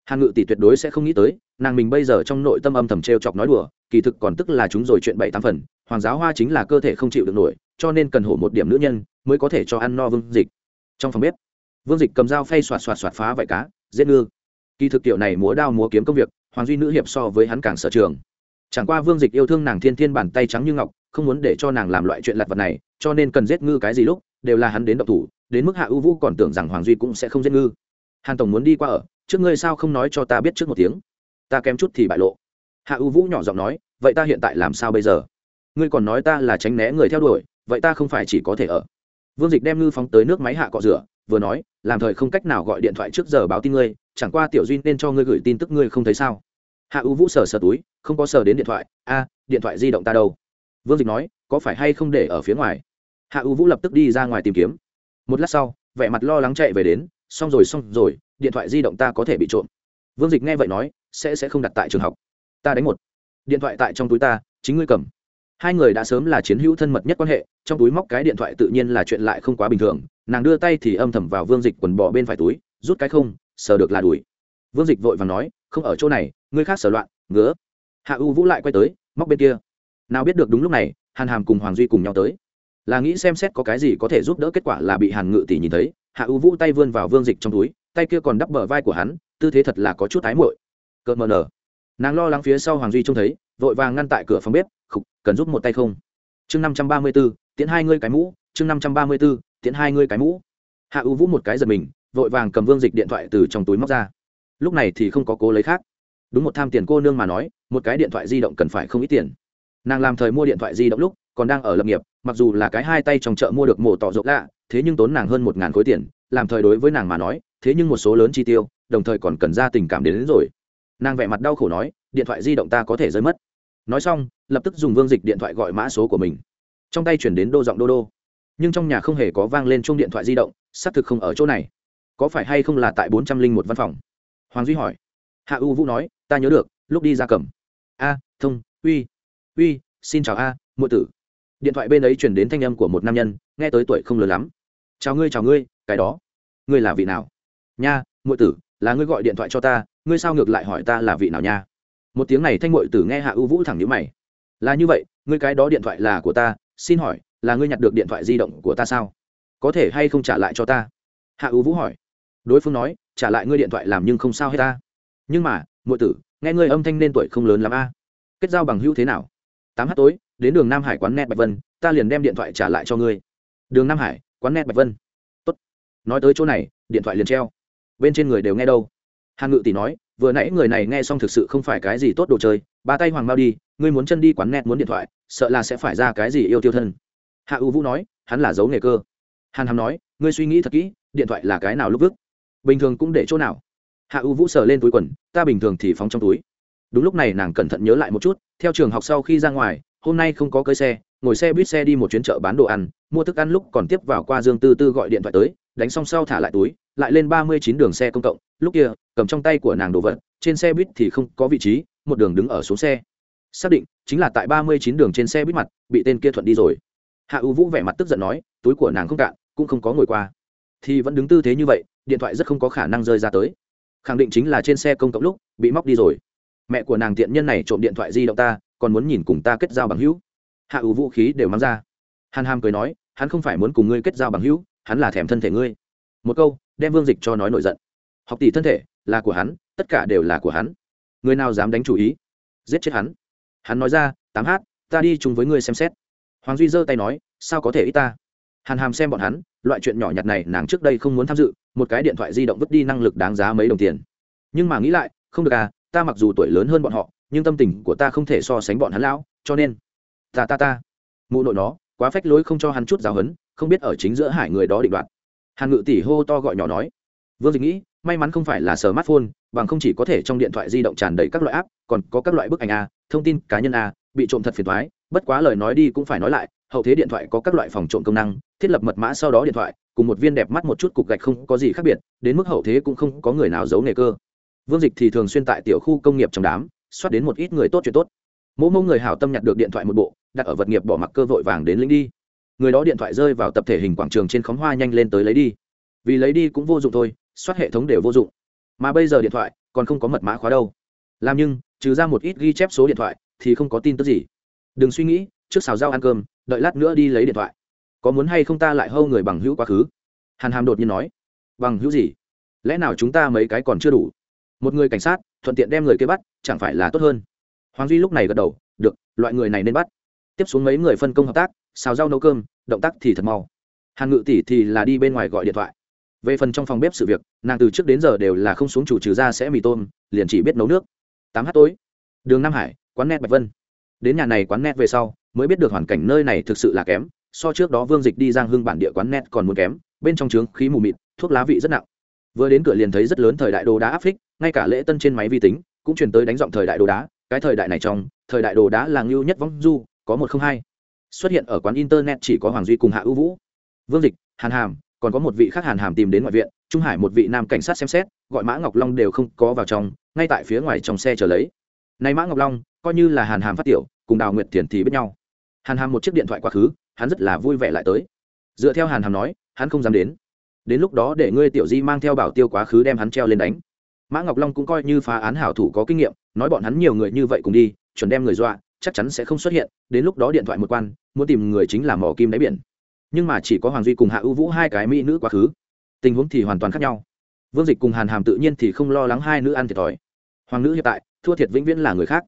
Hàn ngự tỷ tuyệt đối sẽ không nghĩ tới, nàng mình bây giờ trong nội tâm âm thầm t r e o chọc nói đùa, kỳ thực còn tức là chúng rồi chuyện bảy tám phần, hoàng giáo hoa chính là cơ thể không chịu được nổi, cho nên cần hổ một điểm nữ nhân mới có thể cho ăn no vương dịch. Trong phòng bếp, vương dịch cầm dao phay xoạt xoạt xoạt phá vải cá, giết ngư. Kỳ thực tiểu này múa đao múa kiếm công việc, hoàng duy nữ hiệp so với hắn càng sở trường. Chẳng qua vương dịch yêu thương nàng thiên thiên bàn tay trắng như ngọc, không muốn để cho nàng làm loại chuyện lặt vật này, cho nên cần giết ngư cái gì lúc, đều là hắn đến độc thủ đến mức hạ ưu vũ còn tưởng rằng hoàng duy cũng sẽ không giết ngư. Hàn tổng muốn đi qua ở, trước ngươi sao không nói cho ta biết trước một tiếng? Ta kém chút thì bại lộ. Hạ ưu vũ nhỏ giọng nói, vậy ta hiện tại làm sao bây giờ? Ngươi còn nói ta là tránh né người theo đuổi, vậy ta không phải chỉ có thể ở. Vương dịch đem ngư phóng tới nước máy hạ cọ rửa, vừa nói, làm thời không cách nào gọi điện thoại trước giờ báo tin ngươi, chẳng qua tiểu duy nên cho ngươi gửi tin tức ngươi không thấy sao. Hạ ưu vũ sờ sờ túi, không có sờ đến điện thoại, a, điện thoại di động ta đâu? Vương dịch nói, có phải hay không để ở phía ngoài? Hạ ưu vũ lập tức đi ra ngoài tìm kiếm một lát sau, vẻ mặt lo lắng chạy về đến, xong rồi xong rồi, điện thoại di động ta có thể bị trộm. Vương dịch nghe vậy nói, sẽ sẽ không đặt tại trường học. Ta đánh một. Điện thoại tại trong túi ta, chính ngươi cầm. Hai người đã sớm là chiến hữu thân mật nhất quan hệ, trong túi móc cái điện thoại tự nhiên là chuyện lại không quá bình thường, nàng đưa tay thì âm thầm vào vương dịch quần bò bên phải túi, rút cái không, sờ được là đuổi vương dịch vội và nói, không ở chỗ này, ngươi khác sờ loạn, ngứa. Hạ u vũ lại quay tới, móc bên kia. Nào biết được đúng lúc này, hàn hàm cùng hoàng duy cùng nhau tới là nghĩ xem xét có cái gì có thể giúp đỡ kết quả là bị hàn ngự tỷ nhìn thấy, hạ ưu vũ tay vươn vào vương dịch trong túi, tay kia còn đắp bờ vai của hắn, tư thế thật là có chút ái muội. Cợt mờ nở. Nàng lo lắng phía sau hoàng duy trông thấy, vội vàng ngăn tại cửa phòng bếp, khục, cần giúp một tay không? Chương năm trăm ba mươi b ố tiến hai ngươi cái mũ, chương năm trăm ba mươi b ố tiến hai ngươi cái mũ. Hạ ưu vũ một cái giật mình, vội vàng cầm vương dịch điện thoại từ trong túi móc ra. Lúc này thì không có cố lấy khác. Đúng một tham tiền cô nương mà nói, một cái điện thoại di động cần phải không ít tiền. Nàng làm thời mua điện thoại di động lúc còn đang ở lập nghiệp mặc dù là cái hai tay trong chợ mua được mổ tỏ rộng lạ thế nhưng tốn nàng hơn một ngàn khối tiền làm thời đối với nàng mà nói thế nhưng một số lớn chi tiêu đồng thời còn cần ra tình cảm đến, đến rồi. Nàng vẻ mặt đau khổ nói điện thoại di động ta có thể rơi mất. Nói xong lập tức dùng vương dịch điện thoại gọi mã số của mình. Trong tay chuyển đến đô giọng đô đô. Nhưng trong nhà không hề có vang lên chung điện thoại di động xác thực không ở chỗ này. Có phải hay không là tại bốn trăm linh một văn phòng? Hoàng duy hỏi. Hạ u vũ nói ta nhớ được lúc đi ra cầm. A thông uy uy xin chào a à, tử điện thoại bên ấy chuyển đến thanh âm của một nam nhân, nghe tới tuổi không lớn lắm. Chào ngươi chào ngươi, cái đó. Ngươi là vị nào? Nha ngụy tử, là ngươi gọi điện thoại cho ta, ngươi sao ngược lại hỏi ta là vị nào nha? Một tiếng này thanh ngụy tử nghe hạ ưu vũ thẳng nhữ mày. Là như vậy, ngươi cái đó điện thoại là của ta, xin hỏi, là ngươi nhặt được điện thoại di động của ta sao? Có thể hay không trả lại cho ta? Hạ ưu vũ hỏi. Đối phương nói, trả lại ngươi điện thoại làm nhưng không sao hết ta. Nhưng mà ngụy tử, nghe ngươi âm thanh nên tuổi không lớn lắm a. Kết giao bằng hữu thế nào? Tám h tối đến đường nam hải quán net bạch vân, ta liền đem điện thoại trả lại cho ngươi. Đường nam hải, quán net bạch vân. Tốt. nói tới chỗ này, điện thoại liền treo. Bên trên người đều nghe đâu. Hàn ngự tỷ nói, vừa nãy người này nghe xong thực sự không phải cái gì tốt đồ chơi, ba tay hoàng mao đi, ngươi muốn chân đi quán net muốn điện thoại, sợ là sẽ phải ra cái gì yêu tiêu thân. Hạ u vũ nói, hắn là giấu nghề cơ. Hàn hàm nói, ngươi suy nghĩ thật kỹ, điện thoại là cái nào lúc vứt? Bình thường cũng để chỗ nào? Hạ u vũ sờ lên túi quần, ta bình thường thì phóng trong túi. Đúng lúc này nàng cẩn thận nhớ lại một chút, theo trường học sau khi ra ngoài hôm nay không có cơi xe, ngồi xe buýt xe đi một chuyến chợ bán đồ ăn, mua thức ăn lúc còn tiếp vào qua dương tư tư gọi điện thoại tới, đánh xong sau thả lại túi, lại lên ba mươi chín đường xe công cộng, lúc kia, cầm trong tay của nàng đồ vật, trên xe buýt thì không có vị trí, một đường đứng ở xuống xe. Xác định, chính là tại ba mươi chín đường trên xe buýt mặt, bị tên kia thuận đi rồi. Hạ ưu vũ vẻ mặt tức giận nói, túi của nàng không cạn, cũng không có ngồi qua. Thì vẫn đứng tư thế như vậy, điện thoại rất không có khả năng rơi ra tới. Khẳng định chính là trên xe công cộng lúc, bị móc đi rồi. Mẹ của nàng tiện nhân này trộm điện thoại di động ta còn muốn nhìn cùng ta kết giao bằng hữu. Hạ ủ vũ khí đều mang ra. Hàn hàm cười nói, hắn không phải muốn cùng ngươi kết giao bằng hữu, hắn là thèm thân thể ngươi. Một câu, đem vương dịch cho nói nổi giận. Học tỷ thân thể, là của hắn, tất cả đều là của hắn. Người nào dám đánh chủ ý? Giết chết hắn. Hắn nói ra, tám hát, ta đi chung với ngươi xem xét. Hoàng duy giơ tay nói, sao có thể ít ta? Hàn hàm xem bọn hắn, loại chuyện nhỏ nhặt này nàng trước đây không muốn tham dự, một cái điện thoại di động vứt đi năng lực đáng giá mấy đồng tiền. Nhưng mà nghĩ lại, không được à ta mặc dù tuổi lớn hơn bọn họ nhưng tâm tình của ta không thể so sánh bọn hắn lão, cho nên, ta ta ta. Mụ nội nó, quá phách lối không cho hắn chút giáo hấn, không biết ở chính giữa hải người đó định đoạt. Hàn ngự tỷ hô to gọi nhỏ nói. Vương dịch nghĩ, may mắn không phải là smartphone, bằng không chỉ có thể trong điện thoại di động tràn đầy các loại app, còn có các loại bức ảnh a, thông tin cá nhân a, bị trộm thật phiền thoái bất quá lời nói đi cũng phải nói lại, hậu thế điện thoại có các loại phòng trộm công năng, thiết lập mật mã sau đó điện thoại, cùng một viên đẹp mắt một chút cục gạch không có gì khác biệt, đến mức hậu thế cũng không có người nào giấu nghề cơ. Vương dịch thì thường xuyên tại tiểu khu công nghiệp trong đám xoát đến một ít người tốt chuyện tốt. Mỗ mẫu người hảo tâm nhặt được điện thoại một bộ, đặt ở vật nghiệp bỏ mặc cơ vội vàng đến lính đi. Người đó điện thoại rơi vào tập thể hình quảng trường trên khóm hoa nhanh lên tới lấy đi. Vì lấy đi cũng vô dụng thôi, soát hệ thống đều vô dụng. Mà bây giờ điện thoại, còn không có mật mã khóa đâu. Làm nhưng, trừ ra một ít ghi chép số điện thoại, thì không có tin tức gì. Đừng suy nghĩ, trước xào rau ăn cơm, đợi lát nữa đi lấy điện thoại. Có muốn hay không ta lại hâu người bằng hữu quá khứ? Hàn hàm đột nhiên nói. Bằng hữu gì? Lẽ nào chúng ta mấy cái còn chưa đủ? Một người cảnh sát thuận tiện đem người kia bắt, chẳng phải là tốt hơn. Hoàng duy lúc này gật đầu, được, loại người này nên bắt. Tiếp xuống mấy người phân công hợp tác, xào rau nấu cơm, động tác thì thật mau. Hàn ngự tỷ thì là đi bên ngoài gọi điện thoại. Về phần trong phòng bếp sự việc, nàng từ trước đến giờ đều là không xuống chủ trừ ra sẽ mì tôm, liền chỉ biết nấu nước. Tám h tối, đường nam hải, quán net bạch vân. Đến nhà này quán net về sau, mới biết được hoàn cảnh nơi này thực sự là kém, so trước đó vương dịch đi giang hưng bản địa quán net còn muốn kém, bên trong trướng khí mù mịt, thuốc lá vị rất nặng. Vừa đến cửa liền thấy rất lớn thời đại đồ đá áp phích ngay cả lễ tân trên máy vi tính, cũng truyền tới đánh giọng thời đại đồ đá, cái thời đại này trong, thời đại đồ đá là ngưu nhất vong du, có một không hai. Xuất hiện ở quán internet chỉ có hoàng duy cùng hạ ưu vũ. Vương dịch, hàn hàm, còn có một vị khác hàn hàm tìm đến ngoại viện, trung hải một vị nam cảnh sát xem xét, gọi mã ngọc long đều không có vào trong, ngay tại phía ngoài trong xe chờ lấy. Nay mã ngọc long, coi như là hàn hàm phát tiểu, cùng đào nguyệt tiền thì biết nhau. Hàn hàm một chiếc điện thoại quá khứ, hắn rất là vui vẻ lại tới. Dựa theo hàn hàm nói, hắn không dám đến. Đến lúc đó để ngươi tiểu di mang theo bảo tiêu quá khứ đem hắn treo lên đánh mã ngọc long cũng coi như phá án hảo thủ có kinh nghiệm, nói bọn hắn nhiều người như vậy cùng đi, chuẩn đem người dọa, chắc chắn sẽ không xuất hiện, đến lúc đó điện thoại một quan, muốn tìm người chính là mỏ kim đáy biển. Nhưng mà chỉ có hoàng duy cùng hạ ưu vũ hai cái mỹ nữ quá khứ. Tình huống thì hoàn toàn khác nhau. Vương dịch cùng hàn hàm tự nhiên thì không lo lắng hai nữ ăn thiệt thòi. Hoàng nữ hiện tại, thua thiệt vĩnh viễn là người khác.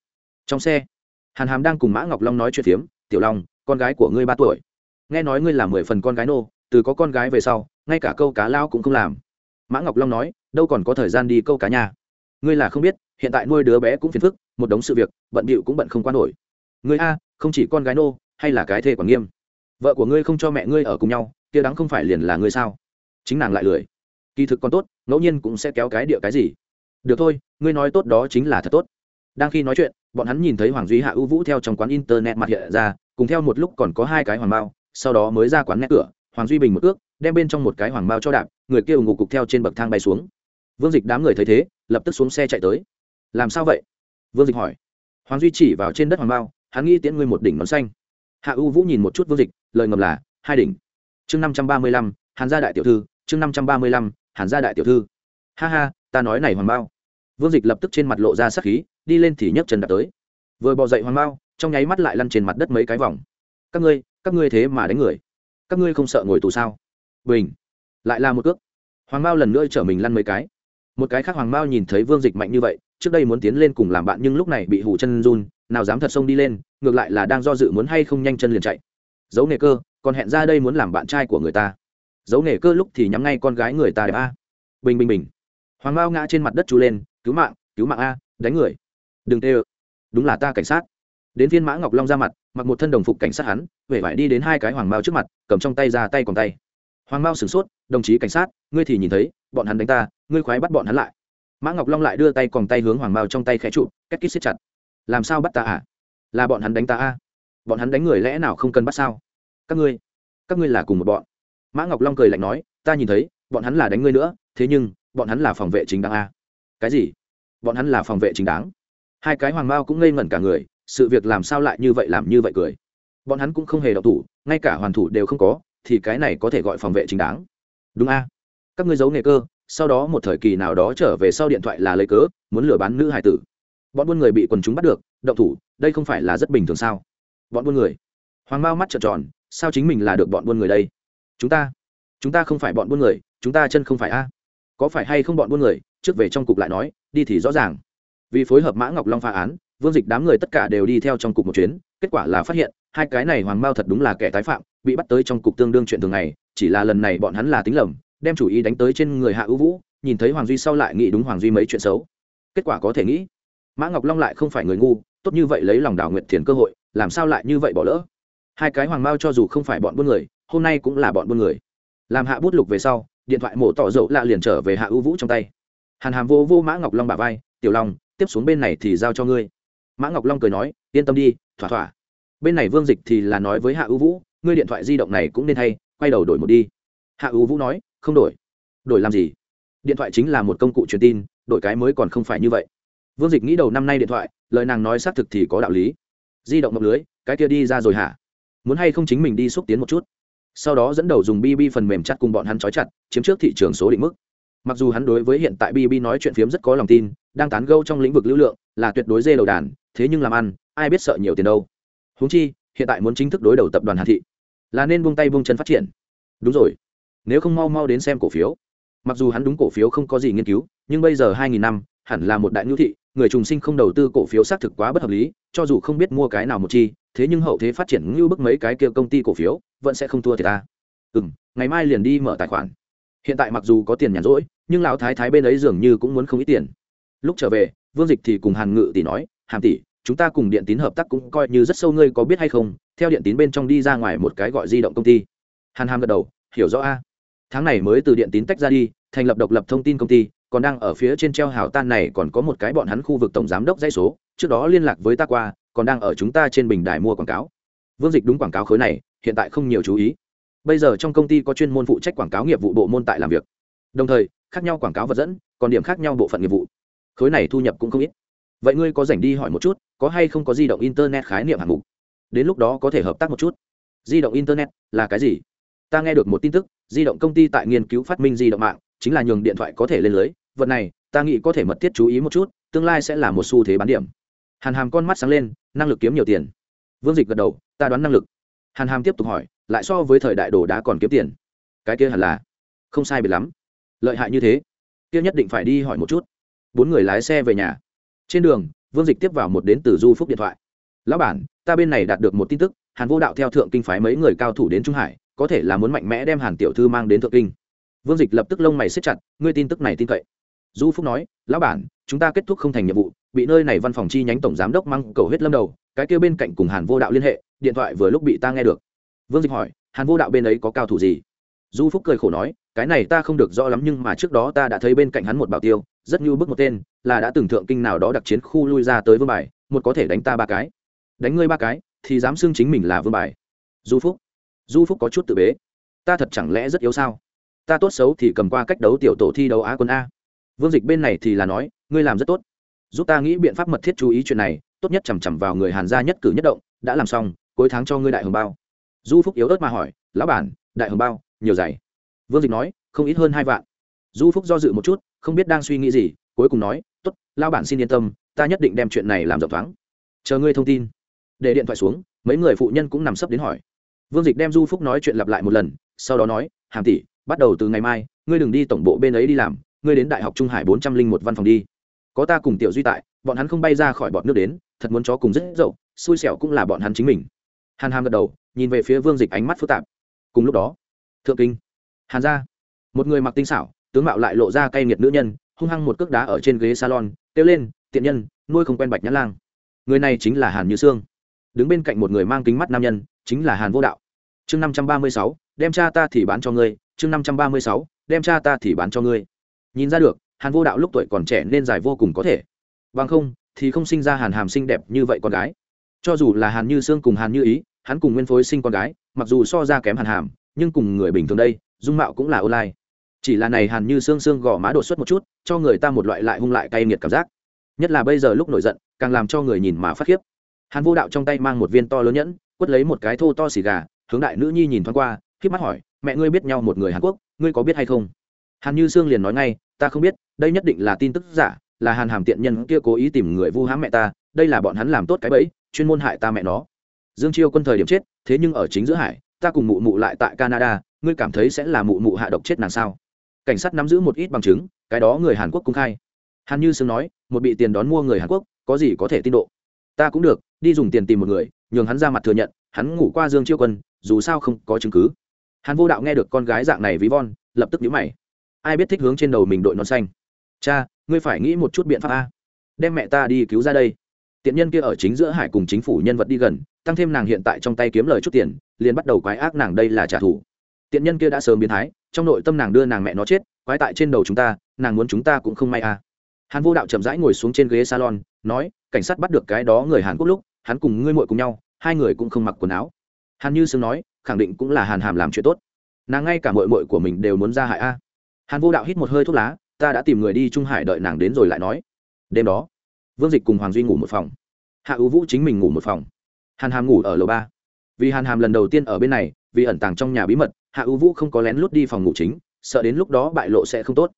Trong xe, hàn hàm đang cùng mã ngọc long nói chuyện phiếm, tiểu long, con gái của ngươi ba tuổi. Nghe nói ngươi là mười phần con gái nô, từ có con gái về sau, ngay cả câu cá lao cũng không làm. Mã ngọc long nói đâu còn có thời gian đi câu cá nhà ngươi là không biết, hiện tại nuôi đứa bé cũng phiền phức, một đống sự việc, bận bịu cũng bận không qua nổi. Ngươi a, không chỉ con gái nô, hay là cái thê quản nghiêm. Vợ của ngươi không cho mẹ ngươi ở cùng nhau, kia đáng không phải liền là ngươi sao? Chính nàng lại lười. Kỳ thực còn tốt, ngẫu nhiên cũng sẽ kéo cái địa cái gì. Được thôi, ngươi nói tốt đó chính là thật tốt. Đang khi nói chuyện, bọn hắn nhìn thấy hoàng duy hạ ưu vũ theo trong quán internet mặt hiện ra, cùng theo một lúc còn có hai cái hoàng bao, sau đó mới ra quán nét cửa, hoàng duy bình một ước, đem bên trong một cái hoàng bao cho đạp, người kia ủng ngục cục theo trên bậc thang bay xuống vương dịch đám người thấy thế, lập tức xuống xe chạy tới. Làm sao vậy? Vương dịch hỏi. Hoàng duy chỉ vào trên đất hoàng bao, hắn nghĩ tiễn ngươi một đỉnh nón xanh. Hạ u vũ nhìn một chút vương dịch, lời ngầm là, hai đỉnh. Chương năm trăm ba mươi lăm, hàn gia đại tiểu thư, chương năm trăm ba mươi lăm, hàn gia đại tiểu thư. Ha ha, ta nói này hoàng bao. Vương dịch lập tức trên mặt lộ ra sắc khí, đi lên thì nhấc chân đạp tới. Vừa bỏ dậy hoàng bao, trong nháy mắt lại lăn trên mặt đất mấy cái vòng. Các ngươi các ngươi thế mà đánh người. Các ngươi không sợ ngồi tù sao? Bình. Lại là một cước. Hoàng bao lần nữa chở mình lăn mấy cái một cái khác hoàng mao nhìn thấy vương dịch mạnh như vậy, trước đây muốn tiến lên cùng làm bạn nhưng lúc này bị hủ chân run, nào dám thật xông đi lên, ngược lại là đang do dự muốn hay không nhanh chân liền chạy. Giấu nghề cơ, còn hẹn ra đây muốn làm bạn trai của người ta. Giấu nghề cơ lúc thì nhắm ngay con gái người ta đẹp a. Bình bình bình. Hoàng mao ngã trên mặt đất chú lên, cứu mạng cứu mạng a, đánh người. Đừng tê ơ. Đúng là ta cảnh sát. Đến phiên mã ngọc long ra mặt, mặc một thân đồng phục cảnh sát hắn vể vải đi đến hai cái hoàng mao trước mặt, cầm trong tay ra tay còn tay. Hoàng mao sửng sốt, đồng chí cảnh sát, ngươi thì nhìn thấy, bọn hắn đánh ta ngươi khoái bắt bọn hắn lại. Mã ngọc long lại đưa tay còn tay hướng hoàng mao trong tay khẽ trụ, cách kít xếp chặt. Làm sao bắt ta à? Là bọn hắn đánh ta à? Bọn hắn đánh người lẽ nào không cần bắt sao? Các ngươi các ngươi là cùng một bọn. Mã ngọc long cười lạnh nói, ta nhìn thấy, bọn hắn là đánh ngươi nữa, thế nhưng, bọn hắn là phòng vệ chính đáng a à? cái gì? Bọn hắn là phòng vệ chính đáng? Hai cái hoàng mao cũng ngây ngẩn cả người, sự việc làm sao lại như vậy làm như vậy cười. Bọn hắn cũng không hề độc thủ, ngay cả hoàn thủ đều không có, thì cái này có thể gọi phòng vệ chính đáng. Đúng a các ngươi giấu nghề cơ sau đó một thời kỳ nào đó trở về sau điện thoại là lấy cớ, muốn lừa bán nữ hải tử. Bọn buôn người bị quần chúng bắt được, động thủ, đây không phải là rất bình thường sao? Bọn buôn người. Hoàng mao mắt trợn tròn, sao chính mình là được bọn buôn người đây? Chúng ta chúng ta không phải bọn buôn người, chúng ta chân không phải a. Có phải hay không bọn buôn người? Trước về trong cục lại nói, đi thì rõ ràng. Vì phối hợp mã ngọc long phá án, vương dịch đám người tất cả đều đi theo trong cục một chuyến, kết quả là phát hiện, hai cái này hoàng mao thật đúng là kẻ tái phạm, bị bắt tới trong cục tương đương chuyện thường ngày, chỉ là lần này bọn hắn là tính lầm đem chủ ý đánh tới trên người hạ ưu vũ, nhìn thấy hoàng duy sau lại nghĩ đúng hoàng duy mấy chuyện xấu. Kết quả có thể nghĩ, mã ngọc long lại không phải người ngu, tốt như vậy lấy lòng đào Nguyệt thiền cơ hội, làm sao lại như vậy bỏ lỡ? Hai cái hoàng mao cho dù không phải bọn buôn người, hôm nay cũng là bọn buôn người. Làm hạ bút lục về sau, điện thoại mổ tỏ dậu lạ liền trở về hạ ưu vũ trong tay. Hàn hàm vô vô mã ngọc long bà vai, tiểu long, tiếp xuống bên này thì giao cho ngươi. Mã ngọc long cười nói, yên tâm đi, thỏa thỏa. Bên này vương dịch thì là nói với hạ ưu vũ, ngươi điện thoại di động này cũng nên thay, quay đầu đổi một đi. Hạ ưu vũ nói không đổi. Đổi làm gì? Điện thoại chính là một công cụ truyền tin, đổi cái mới còn không phải như vậy. Vương dịch nghĩ đầu năm nay điện thoại, lời nàng nói xác thực thì có đạo lý. Di động mộng lưới, cái kia đi ra rồi hả? Muốn hay không chính mình đi xúc tiến một chút? Sau đó dẫn đầu dùng bb phần mềm chặt cùng bọn hắn trói chặt, chiếm trước thị trường số định mức. Mặc dù hắn đối với hiện tại bb nói chuyện phiếm rất có lòng tin, đang tán gâu trong lĩnh vực lưu lượng, là tuyệt đối dê đầu đàn, thế nhưng làm ăn, ai biết sợ nhiều tiền đâu. Húng chi, hiện tại muốn chính thức đối đầu tập đoàn hà thị, là nên buông tay buông chân phát triển. Đúng rồi nếu không mau mau đến xem cổ phiếu. Mặc dù hắn đúng cổ phiếu không có gì nghiên cứu, nhưng bây giờ hai nghìn năm, hẳn là một đại ngữ thị, người trùng sinh không đầu tư cổ phiếu xác thực quá bất hợp lý, cho dù không biết mua cái nào một chi, thế nhưng hậu thế phát triển như bức mấy cái kia công ty cổ phiếu, vẫn sẽ không thua thì ta. Ừ m ngày mai liền đi mở tài khoản. Hiện tại mặc dù có tiền nhàn rỗi, nhưng lão thái thái bên ấy dường như cũng muốn không ít tiền. Lúc trở về, vương dịch thì cùng hàn ngự tỷ nói, hàm tỷ, chúng ta cùng điện tín hợp tác cũng coi như rất sâu, ngươi có biết hay không? Theo điện tín bên trong đi ra ngoài một cái gọi di động công ty. Hàn hàm gật đầu, hiểu rõ a tháng này mới từ điện tín tách ra đi, thành lập độc lập thông tin công ty, còn đang ở phía trên treo hào tan này còn có một cái bọn hắn khu vực tổng giám đốc dãy số, trước đó liên lạc với ta qua, còn đang ở chúng ta trên bình đài mua quảng cáo. Vương dịch đúng quảng cáo khối này, hiện tại không nhiều chú ý. Bây giờ trong công ty có chuyên môn phụ trách quảng cáo nghiệp vụ bộ môn tại làm việc. Đồng thời, khác nhau quảng cáo vật dẫn, còn điểm khác nhau bộ phận nghiệp vụ. Khối này thu nhập cũng không ít. Vậy ngươi có dành đi hỏi một chút, có hay không có di động internet khái niệm hạng mục? Đến lúc đó có thể hợp tác một chút. Di động internet là cái gì? Ta nghe được một tin tức, di động công ty tại nghiên cứu phát minh di động mạng, chính là nhường điện thoại có thể lên lưới. Vật này, ta nghĩ có thể mật thiết chú ý một chút, tương lai sẽ là một xu thế bán điểm. Hàn hàm con mắt sáng lên, năng lực kiếm nhiều tiền. Vương dịch gật đầu, ta đoán năng lực. Hàn hàm tiếp tục hỏi, lại so với thời đại đồ đá còn kiếm tiền. Cái kia hẳn là không sai biệt lắm. Lợi hại như thế. Kia nhất định phải đi hỏi một chút. Bốn người lái xe về nhà. Trên đường, vương dịch tiếp vào một đến từ du phúc điện thoại. Lão bản, ta bên này đạt được một tin tức, hàn vô đạo theo thượng kinh phái mấy người cao thủ đến trung hải có thể là muốn mạnh mẽ đem hàn tiểu thư mang đến thượng kinh. Vương dịch lập tức lông mày xếp chặt, ngươi tin tức này tin cậy. Du phúc nói, lão bản, chúng ta kết thúc không thành nhiệm vụ, bị nơi này văn phòng chi nhánh tổng giám đốc mang cầu hết lâm đầu, cái kêu bên cạnh cùng hàn vô đạo liên hệ, điện thoại vừa lúc bị ta nghe được. Vương dịch hỏi, hàn vô đạo bên ấy có cao thủ gì? Du phúc cười khổ nói, cái này ta không được rõ lắm nhưng mà trước đó ta đã thấy bên cạnh hắn một bảo tiêu, rất như bức một tên, là đã từng thượng kinh nào đó đặc chiến khu lui ra tới vương bài, một có thể đánh ta ba cái. Đánh ngươi ba cái, thì dám xưng chính mình là vương bài. Du phúc du phúc có chút tự bế. Ta thật chẳng lẽ rất yếu sao? Ta tốt xấu thì cầm qua cách đấu tiểu tổ thi đấu á quân a. Vương dịch bên này thì là nói, ngươi làm rất tốt. Giúp ta nghĩ biện pháp mật thiết chú ý chuyện này, tốt nhất chằm chằm vào người hàn gia nhất cử nhất động, đã làm xong, cuối tháng cho ngươi đại hồng bao. Du phúc yếu ớt mà hỏi, lão bản, đại hồng bao, nhiều giày vương dịch nói, không ít hơn hai vạn. Du phúc do dự một chút, không biết đang suy nghĩ gì, cuối cùng nói t ố t lao bản xin yên tâm, ta nhất định đem chuyện này làm rộng thoáng. Chờ ngươi thông tin. Để điện thoại xuống, mấy người phụ nhân cũng nằm sấp đến hỏi vương dịch đem du phúc nói chuyện lặp lại một lần, sau đó nói, hàm tỷ, bắt đầu từ ngày mai, ngươi đừng đi tổng bộ bên ấy đi làm, ngươi đến đại học trung hải bốn trăm linh một văn phòng đi. Có ta cùng tiểu duy tại, bọn hắn không bay ra khỏi bọn nước đến, thật muốn chó cùng rất dậu, xui xẻo cũng là bọn hắn chính mình. Hàn hàm gật đầu, nhìn về phía vương dịch ánh mắt phức tạp. Cùng lúc đó, thượng kinh, hàn ra một người mặc tinh xảo, tướng mạo lại lộ ra cay nghiệt nữ nhân, hung hăng một cước đá ở trên ghế salon, kêu lên, tiện nhân, nuôi không quen bạch nhãn lang. Người này chính là hàn như sương. Đứng bên cạnh một người mang kính mắt nam nhân, chính là hàn vô đạo chương năm trăm ba mươi sáu, đem cha ta thì bán cho ngươi. Chương năm trăm ba mươi sáu, đem cha ta thì bán cho ngươi. Nhìn ra được, hàn vô đạo lúc tuổi còn trẻ nên dài vô cùng có thể. Bằng không, thì không sinh ra hàn hàm xinh đẹp như vậy con gái. Cho dù là hàn như sương cùng hàn như ý, hắn cùng nguyên phối sinh con gái, mặc dù so ra kém hàn hàm, nhưng cùng người bình thường đây, dung mạo cũng là ô lai chỉ là này hàn như sương sương gò má đột xuất một chút, cho người ta một loại lại hung lại cay nghiệt cảm giác. Nhất là bây giờ lúc nổi giận, càng làm cho người nhìn mà phát khiếp. Hàn vô đạo trong tay mang một viên to lớn nhẫn, quất lấy một cái thô to xì gà hướng đại nữ nhi nhìn thoáng qua k mắt hỏi, mẹ ngươi biết nhau một người hàn quốc, ngươi có biết hay không? Hàn như sương liền nói ngay, ta không biết, đây nhất định là tin tức giả, là hàn hàm tiện nhân kia cố ý tìm người vu hãm mẹ ta, đây là bọn hắn làm tốt cái bẫy, chuyên môn hại ta mẹ nó. Dương chiêu quân thời điểm chết, thế nhưng ở chính giữa hải, ta cùng mụ mụ lại tại canada, ngươi cảm thấy sẽ là mụ mụ hạ độc chết nàng sao? Cảnh sát nắm giữ một ít bằng chứng, cái đó người hàn quốc công khai. Hàn như sương nói, một bị tiền đón mua người hàn quốc, có gì có thể tin độ? Ta cũng được, đi dùng tiền tìm một người, nhường hắn ra mặt thừa nhận, hắn ngủ qua dương chiêu quân dù sao không có chứng cứ. Hàn vô đạo nghe được con gái dạng này ví von, lập tức nhíu mày. Ai biết thích hướng trên đầu mình đội nón xanh. Cha, ngươi phải nghĩ một chút biện pháp a. Đem mẹ ta đi cứu ra đây. Tiện nhân kia ở chính giữa hải cùng chính phủ nhân vật đi gần, tăng thêm nàng hiện tại trong tay kiếm lời chút tiền, liền bắt đầu quái ác nàng đây là trả thù. Tiện nhân kia đã sớm biến thái, trong nội tâm nàng đưa nàng mẹ nó chết, quái tại trên đầu chúng ta, nàng muốn chúng ta cũng không may a. Hàn vô đạo chậm rãi ngồi xuống trên ghế salon, nói, cảnh sát bắt được cái đó người hàn quốc lúc, hắn cùng ngươi muội cùng nhau, hai người cũng không mặc quần áo hàn như sương nói, khẳng định cũng là hàn hàm làm chuyện tốt. Nàng ngay cả muội muội của mình đều muốn ra hại a. Hàn vô đạo hít một hơi thuốc lá, ta đã tìm người đi trung hải đợi nàng đến rồi lại nói. Đêm đó, vương dịch cùng hoàng duy ngủ một phòng. Hạ ưu vũ chính mình ngủ một phòng. Hàn hàm ngủ ở lầu ba. Vì hàn hàm lần đầu tiên ở bên này, vì ẩn tàng trong nhà bí mật, hạ ưu vũ không có lén lút đi phòng ngủ chính, sợ đến lúc đó bại lộ sẽ không tốt.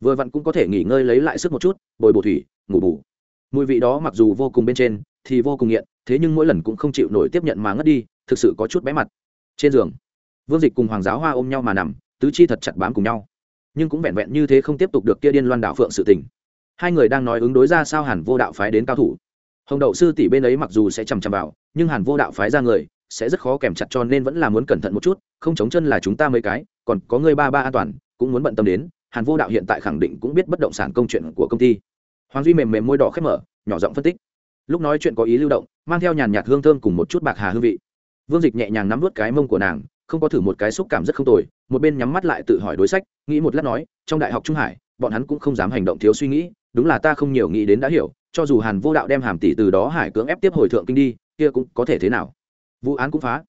Vừa vặn cũng có thể nghỉ ngơi lấy lại sức một chút, bồi bổ thủy, ngủ bù. Mùi vị đó mặc dù vô cùng bên trên, thì vô cùng nghiện, thế nhưng mỗi lần cũng không chịu nổi tiếp nhận mà ngất đi thực sự có chút bé mặt. Trên giường, vương dịch cùng hoàng giáo hoa ôm nhau mà nằm, tứ chi thật chặt bám cùng nhau. Nhưng cũng vẹn vẹn như thế không tiếp tục được kia điên loan đạo phượng sự tình. Hai người đang nói ứng đối ra sao hàn vô đạo phái đến cao thủ. Hồng đậu sư tỷ bên ấy mặc dù sẽ chằm chằm vào, nhưng hàn vô đạo phái ra người sẽ rất khó kèm chặt cho nên vẫn là muốn cẩn thận một chút, không chống chân là chúng ta mấy cái, còn có người ba ba an toàn, cũng muốn bận tâm đến, hàn vô đạo hiện tại khẳng định cũng biết bất động sản công chuyện của công ty. Hoàng duy mềm mềm môi đỏ khép mở, nhỏ giọng phân tích. Lúc nói chuyện có ý lưu động, mang theo nhàn nhạt hương thơm cùng một chút bạc hà hương vị vương dịch nhẹ nhàng nắm vớt cái mông của nàng, không có thử một cái xúc cảm rất không tồi, một bên nhắm mắt lại tự hỏi đối sách, nghĩ một lát nói, trong đại học trung hải, bọn hắn cũng không dám hành động thiếu suy nghĩ, đúng là ta không nhiều nghĩ đến đã hiểu, cho dù hàn vô đạo đem hàm tỷ từ đó hải cưỡng ép tiếp hồi thượng kinh đi, kia cũng có thể thế nào? Vụ án cũng phá.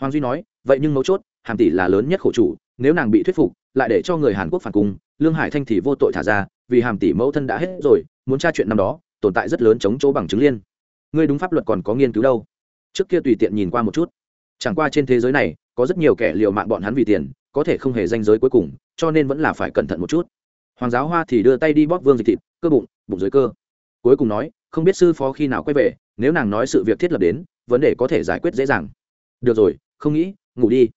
Hoàng duy nói, vậy nhưng mấu chốt, hàm tỷ là lớn nhất khổ chủ, nếu nàng bị thuyết phục, lại để cho người hàn quốc phản cung lương hải thanh thì vô tội thả ra, vì hàm tỷ mẫu thân đã hết rồi, muốn tra chuyện năm đó, tồn tại rất lớn chống chỗ bằng chứng liên. Ngươi đúng pháp luật còn có nghiên cứu đâu? Trước kia tùy tiện nhìn qua một chút. Chẳng qua trên thế giới này, có rất nhiều kẻ liều mạng bọn hắn vì tiền, có thể không hề danh giới cuối cùng, cho nên vẫn là phải cẩn thận một chút. Hoàng giáo hoa thì đưa tay đi bóp vương dịch thịt, cơ bụng bụng dưới cơ. Cuối cùng nói, không biết sư phó khi nào quay về, nếu nàng nói sự việc thiết lập đến, vấn đề có thể giải quyết dễ dàng. Được rồi, không nghĩ, ngủ đi.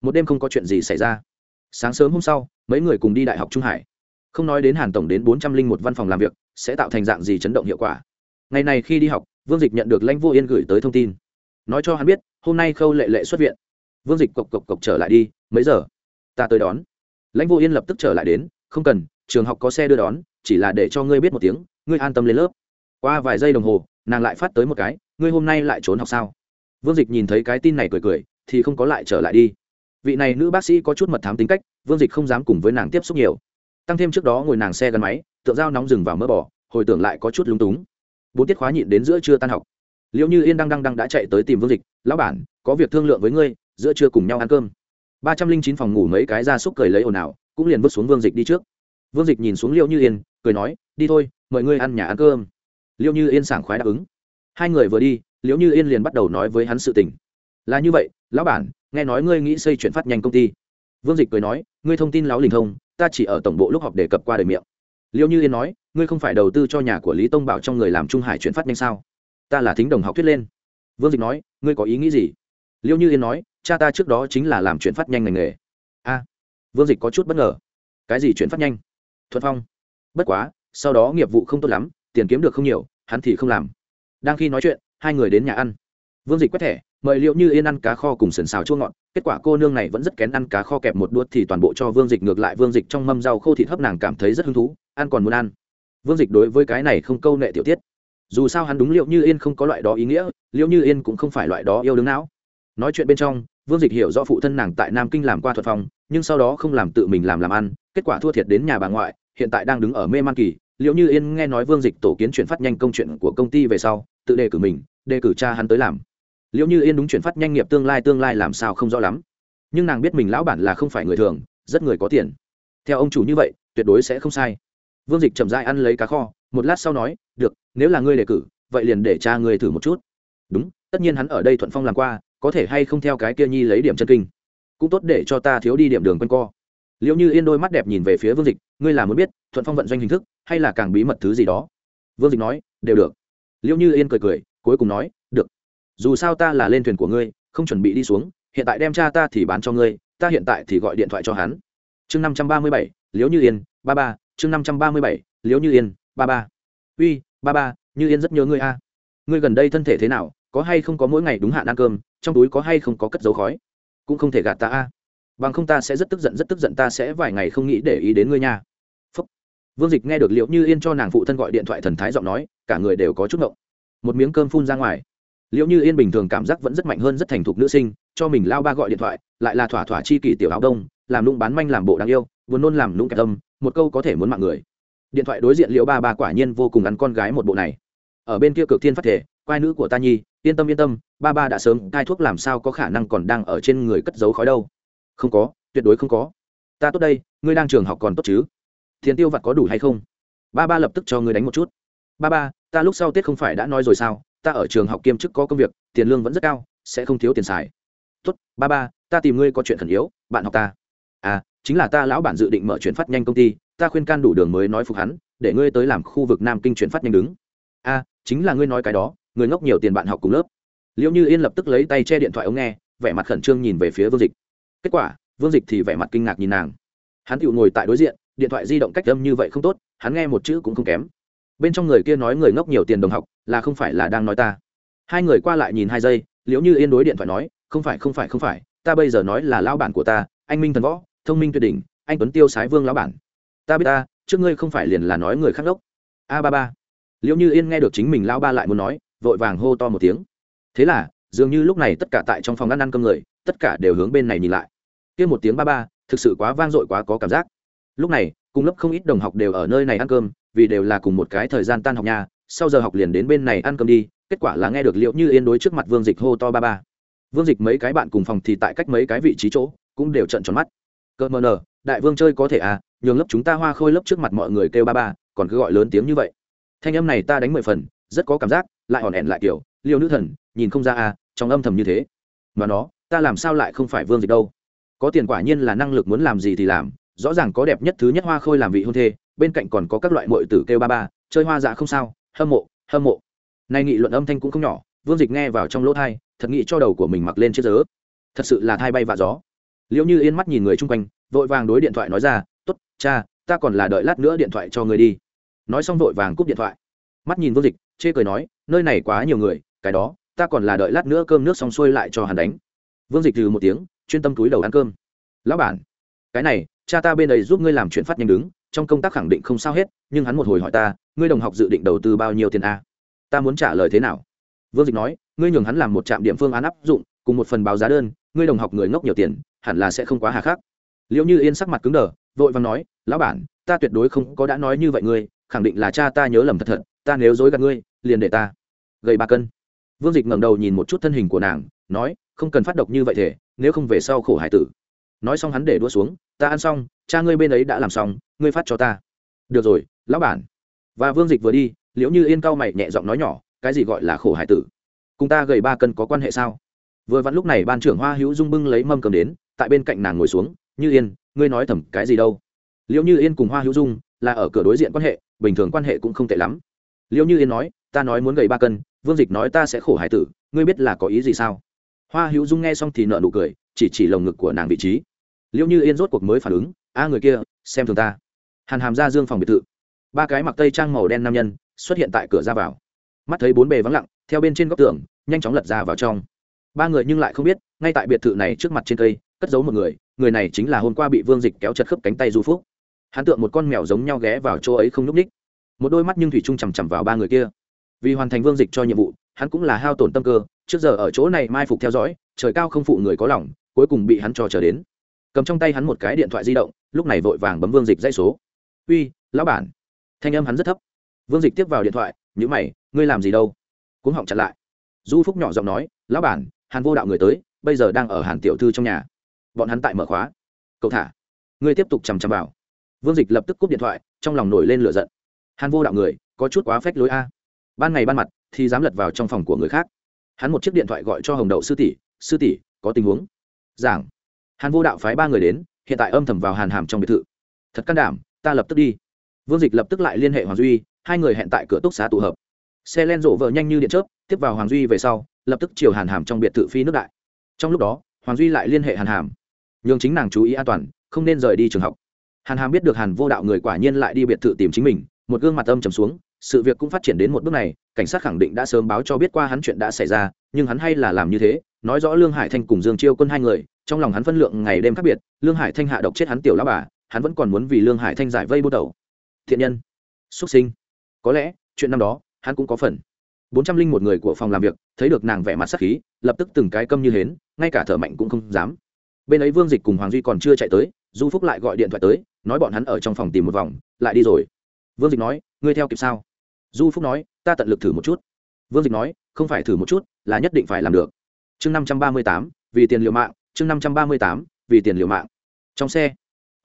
Một đêm không có chuyện gì xảy ra. Sáng sớm hôm sau, mấy người cùng đi đại học trung hải. Không nói đến hàn tổng đến bốn trăm linh một văn phòng làm việc, sẽ tạo thành dạng gì chấn động hiệu quả. Ngày này khi đi học, vương dịch nhận được lãnh vô yên gửi tới thông tin nói cho hắn biết, hôm nay khâu lệ lệ xuất viện. Vương dịch cộc cộc cộc trở lại đi, mấy giờ? Ta tới đón. Lãnh vô yên lập tức trở lại đến, không cần, trường học có xe đưa đón, chỉ là để cho ngươi biết một tiếng, ngươi an tâm lên lớp. Qua vài giây đồng hồ, nàng lại phát tới một cái, ngươi hôm nay lại trốn học sao? Vương dịch nhìn thấy cái tin này cười cười, thì không có lại trở lại đi. Vị này nữ bác sĩ có chút mật thám tính cách, vương dịch không dám cùng với nàng tiếp xúc nhiều. Tăng thêm trước đó ngồi nàng xe gắn máy, tượng dao nóng rừng vào mỡ bỏ hồi tưởng lại có chút lúng túng. Bốn tiết khóa nhịn đến giữa trưa tan học liệu như yên đang đang đang đã chạy tới tìm vương dịch, lão bản, có việc thương lượng với ngươi, giữa trưa cùng nhau ăn cơm. Ba trăm linh chín phòng ngủ mấy cái ra xúc cười lấy ồn ào, cũng liền vứt xuống vương dịch đi trước. Vương dịch nhìn xuống liệu như yên, cười nói, đi thôi, mời ngươi ăn nhà ăn cơm. Liệu như yên sảng khoái đáp ứng. Hai người vừa đi liệu như yên liền bắt đầu nói với hắn sự tình. Là như vậy, lão bản, nghe nói ngươi nghĩ xây chuyển phát nhanh công ty. Vương dịch cười nói, ngươi thông tin láo linh thông, ta chỉ ở tổng bộ lúc họp đề cập qua đời miệng. Liêu như yên nói, ngươi không phải đầu tư cho nhà của lý tông bảo trong người làm trung hải chuyển phát nhanh sao? Ta là thính đồng học thuyết lên. Vương dịch nói, ngươi có ý nghĩ gì? Liêu như yên nói, cha ta trước đó chính là làm chuyển phát nhanh ngành nghề. A. Vương dịch có chút bất ngờ. Cái gì chuyển phát nhanh? Thuận phong. Bất quá, sau đó nghiệp vụ không tốt lắm, tiền kiếm được không nhiều, hắn thì không làm. Đang khi nói chuyện, hai người đến nhà ăn. Vương dịch quét thẻ, mời liệu như yên ăn cá kho cùng sườn xào chua ngọt. Kết quả cô nương này vẫn rất kén ăn cá kho kẹp một đuốt thì toàn bộ cho vương dịch ngược lại. Vương dịch trong mâm rau khô thịt hấp nàng cảm thấy rất hứng thú, ăn còn muốn ăn. Vương dịch đối với cái này không câu nệ tiểu tiết dù sao hắn đúng liệu như yên không có loại đó ý nghĩa, liệu như yên cũng không phải loại đó yêu đương não. Nói chuyện bên trong, vương dịch hiểu rõ phụ thân nàng tại nam kinh làm qua thuật phòng, nhưng sau đó không làm tự mình làm làm ăn, kết quả thua thiệt đến nhà bà ngoại, hiện tại đang đứng ở mê man kỳ. Liệu như yên nghe nói vương dịch tổ kiến chuyển phát nhanh công chuyện của công ty về sau, tự đề cử mình, đề cử cha hắn tới làm. Liệu như yên đúng chuyển phát nhanh nghiệp tương lai tương lai làm sao không rõ lắm. Nhưng nàng biết mình lão bản là không phải người thường, rất người có tiền. Theo ông chủ như vậy, tuyệt đối sẽ không sai. Vương dịch chậm dai ăn lấy cá kho, một lát sau nói được, nếu là ngươi đề cử, vậy liền để cha ngươi thử một chút. Đúng, tất nhiên hắn ở đây thuận phong làm qua, có thể hay không theo cái kia nhi lấy điểm chân kinh. Cũng tốt để cho ta thiếu đi điểm đường quanh co. Liệu như yên đôi mắt đẹp nhìn về phía vương dịch, ngươi là muốn biết, thuận phong vận doanh hình thức, hay là càng bí mật thứ gì đó? Vương dịch nói, đều được. Liệu như yên cười cười, cuối cùng nói, được. Dù sao ta là lên thuyền của ngươi, không chuẩn bị đi xuống, hiện tại đem cha ta thì bán cho ngươi, ta hiện tại thì gọi điện thoại cho hắn. Chương năm trăm ba mươi bảy liếu như yên, ba ba. Chương năm trăm ba mươi bảy liếu như yên, ba ba uy, ba ba, như yên rất nhớ ngươi a. Ngươi gần đây thân thể thế nào, có hay không có mỗi ngày đúng hạn ăn cơm, trong túi có hay không có cất dấu khói? Cũng không thể gạt ta a. Bằng không ta sẽ rất tức giận, rất tức giận ta sẽ vài ngày không nghĩ để ý đến ngươi nha. Phúc. vương dịch nghe được liệu như yên cho nàng phụ thân gọi điện thoại thần thái giọng nói, cả người đều có chút ngộng. Một miếng cơm phun ra ngoài. Liệu như yên bình thường cảm giác vẫn rất mạnh hơn rất thành thục nữ sinh, cho mình lao ba gọi điện thoại, lại là thỏa thỏa chi kỷ tiểu áo đông, làm lung bán manh làm bộ đáng yêu, buồn nôn làm lung kẹt tâm, một câu có thể muốn mạng người điện thoại đối diện liệu ba ba quả nhiên vô cùng ăn con gái một bộ này. Ở bên kia cực thiên phát thể, quai nữ của ta nhi, yên tâm yên tâm, ba ba đã sớm cai thuốc làm sao có khả năng còn đang ở trên người cất giấu khói đâu. Không có, tuyệt đối không có. Ta tốt đây, ngươi đang trường học còn tốt chứ? Tiền tiêu vặt có đủ hay không? Ba ba lập tức cho ngươi đánh một chút. Ba ba, ta lúc sau tết không phải đã nói rồi sao? Ta ở trường học kiêm chức có công việc, tiền lương vẫn rất cao, sẽ không thiếu tiền xài. Tốt, ba ba, ta tìm ngươi có chuyện khẩn yếu, bạn học ta. À chính là ta lão bản dự định mở chuyển phát nhanh công ty ta khuyên can đủ đường mới nói phục hắn để ngươi tới làm khu vực nam kinh chuyển phát nhanh đứng. A à, chính là ngươi nói cái đó người ngốc nhiều tiền bạn học cùng lớp. Liệu như yên lập tức lấy tay che điện thoại ống nghe vẻ mặt khẩn trương nhìn về phía vương dịch. Kết quả vương dịch thì vẻ mặt kinh ngạc nhìn nàng. Hắn tự ngồi tại đối diện điện thoại di động cách âm như vậy không tốt hắn nghe một chữ cũng không kém. Bên trong người kia nói người ngốc nhiều tiền đồng học là không phải là đang nói ta. Hai người qua lại nhìn hai giây liễu như yên đối điện thoại nói không phải không phải không phải ta bây giờ nói là lão bản của ta anh minh thần võ thông minh tuyệt đỉnh anh tuấn tiêu sái vương lão bản ta biết ta, trước ngươi không phải liền là nói người khác đốc. A ba ba. Liệu như yên nghe được chính mình lao ba lại muốn nói, vội vàng hô to một tiếng. Thế là, dường như lúc này tất cả tại trong phòng ăn ăn cơm người, tất cả đều hướng bên này nhìn lại. Kia một tiếng ba ba, thực sự quá vang dội quá có cảm giác. Lúc này, cùng lớp không ít đồng học đều ở nơi này ăn cơm, vì đều là cùng một cái thời gian tan học nhà, sau giờ học liền đến bên này ăn cơm đi, kết quả là nghe được liệu như yên đối trước mặt vương dịch hô to ba ba. Vương dịch mấy cái bạn cùng phòng thì tại cách mấy cái vị trí chỗ, cũng đều trận tròn mắt. Cơ mờ nờ, đại vương chơi có thể à nhường lớp chúng ta hoa khôi lớp trước mặt mọi người kêu ba ba, còn cứ gọi lớn tiếng như vậy. Thanh âm này ta đánh mười phần, rất có cảm giác, lại hòn hẹn lại kiểu, liêu nữ thần, nhìn không ra à trong âm thầm như thế. Mà nó, ta làm sao lại không phải vương dịch đâu? Có tiền quả nhiên là năng lực muốn làm gì thì làm, rõ ràng có đẹp nhất thứ nhất hoa khôi làm vị hôn thê, bên cạnh còn có các loại mội tử kêu ba ba, chơi hoa dạ không sao, hâm mộ hâm mộ. Nay nghị luận âm thanh cũng không nhỏ, vương dịch nghe vào trong lỗ thai, thật nghĩ cho đầu của mình mặc lên chiếc giớ. Thật sự là thai bay vạ gió. Liệu như yên mắt nhìn người chung quanh, vội vàng đối điện thoại nói ra cha, ta còn là đợi lát nữa điện thoại cho người đi. Nói xong vội vàng cúp điện thoại. Mắt nhìn vương dịch, chê cười nói, nơi này quá nhiều người, cái đó, ta còn là đợi lát nữa cơm nước xong xuôi lại cho hắn đánh. Vương dịch từ một tiếng, chuyên tâm túi đầu ăn cơm. Lão bản, cái này, cha ta bên đây giúp ngươi làm chuyện phát nhanh đứng, trong công tác khẳng định không sao hết, nhưng hắn một hồi hỏi ta, ngươi đồng học dự định đầu tư bao nhiêu tiền a? Ta muốn trả lời thế nào? Vương dịch nói, ngươi nhường hắn làm một trạm điểm phương án áp dụng, cùng một phần báo giá đơn, ngươi đồng học người ngốc nhiều tiền, hẳn là sẽ không quá hà khắc. Liệu như yên sắc mặt cứng đờ vội vàng nói, lão bản, ta tuyệt đối không có đã nói như vậy ngươi, khẳng định là cha ta nhớ lầm thật thật, ta nếu dối gạt ngươi, liền để ta. Gầy ba cân. Vương dịch ngẩng đầu nhìn một chút thân hình của nàng, nói, không cần phát độc như vậy thể, nếu không về sau khổ hải tử. Nói xong hắn để đua xuống, ta ăn xong, cha ngươi bên ấy đã làm xong, ngươi phát cho ta. Được rồi, lão bản. Và vương dịch vừa đi, liễu như yên cao mày nhẹ giọng nói nhỏ, cái gì gọi là khổ hải tử? Cùng ta gầy ba cân có quan hệ sao? Vừa vặn lúc này ban trưởng hoa hữu dung bưng lấy mâm cầm đến, tại bên cạnh nàng ngồi xuống, như yên ngươi nói thầm cái gì đâu? Liệu như yên cùng hoa hữu dung là ở cửa đối diện quan hệ, bình thường quan hệ cũng không tệ lắm. Liệu như yên nói, ta nói muốn gầy ba cân, vương dịch nói ta sẽ khổ hải tử, ngươi biết là có ý gì sao? Hoa hữu dung nghe xong thì nợ nụ cười, chỉ chỉ lồng ngực của nàng vị trí. Liệu như yên rốt cuộc mới phản ứng, a người kia, xem thường ta. Hàn hàm ra dương phòng biệt thự. Ba cái mặc tây trang màu đen nam nhân xuất hiện tại cửa ra vào. Mắt thấy bốn bề vắng lặng, theo bên trên góc tường, nhanh chóng lật ra vào trong. Ba người nhưng lại không biết, ngay tại biệt thự này trước mặt trên cây cất giấu một người người này chính là hôm qua bị vương dịch kéo chật khớp cánh tay du phúc. Hắn tượng một con mèo giống nhau ghé vào chỗ ấy không n ú c ních một đôi mắt nhưng thủy trung chằm chằm vào ba người kia. Vì hoàn thành vương dịch cho nhiệm vụ, hắn cũng là hao tổn tâm cơ, trước giờ ở chỗ này mai phục theo dõi, trời cao không phụ người có lòng, cuối cùng bị hắn cho trở đến. Cầm trong tay hắn một cái điện thoại di động, lúc này vội vàng bấm vương dịch dây số. Uy, lão bản. Thanh âm hắn rất thấp. Vương dịch tiếp vào điện thoại, nhữ mày, ngươi làm gì đâu? Cuống họng chặn lại. Du phúc nhỏ giọng nói, lão bản, hàn vô đạo người tới, bây giờ đang ở hàn tiểu thư trong nhà bọn hắn tại mở khóa. Cậu thả. Ngươi tiếp tục chằm chằm vào. Vương dịch lập tức cúp điện thoại, trong lòng nổi lên lửa giận. Hàn vô đạo người, có chút quá phách lối a. Ban ngày ban mặt thì dám lật vào trong phòng của người khác. Hắn một chiếc điện thoại gọi cho hồng đậu sư tỷ sư tỷ, có tình huống. Giảng. Hàn vô đạo phái ba người đến, hiện tại âm thầm vào hàn hàm trong biệt thự. Thật can đảm, ta lập tức đi. Vương dịch lập tức lại liên hệ hoàng duy, hai người hẹn tại cửa túc xá tụ hợp. Xe len rộ vợ nhanh như điện chớp, tiếp vào hoàng duy về sau, lập tức chiều hàn hàm trong biệt thự phi nước đại. Trong lúc đó, hoàng duy lại liên hệ hàn hàm nhường chính nàng chú ý an toàn, không nên rời đi trường học. Hàn hàm biết được hàn vô đạo người quả nhiên lại đi biệt thự tìm chính mình, một gương mặt âm trầm xuống, sự việc cũng phát triển đến một bước này, cảnh sát khẳng định đã sớm báo cho biết qua hắn chuyện đã xảy ra, nhưng hắn hay là làm như thế, nói rõ lương hải thanh cùng dương chiêu quân hai người, trong lòng hắn phân lượng ngày đêm khác biệt, lương hải thanh hạ độc chết hắn tiểu lão bà, hắn vẫn còn muốn vì lương hải thanh giải vây bô đầu. Thiện nhân, xuất sinh. Có lẽ, chuyện năm đó, hắn cũng có phần. Bốn trăm linh một người của phòng làm việc, thấy được nàng vẻ mặt sắc khí, lập tức từng cái câm như hến, ngay cả thở mạnh cũng không dám bên ấy vương dịch cùng hoàng duy còn chưa chạy tới, du phúc lại gọi điện thoại tới, nói bọn hắn ở trong phòng tìm một vòng, lại đi rồi. Vương dịch nói, ngươi theo kịp sao? Du phúc nói, ta tận lực thử một chút. Vương dịch nói, không phải thử một chút, là nhất định phải làm được. Chương năm trăm ba mươi tám, vì tiền liệu mạng, chương năm trăm ba mươi tám, vì tiền liệu mạng. Trong xe,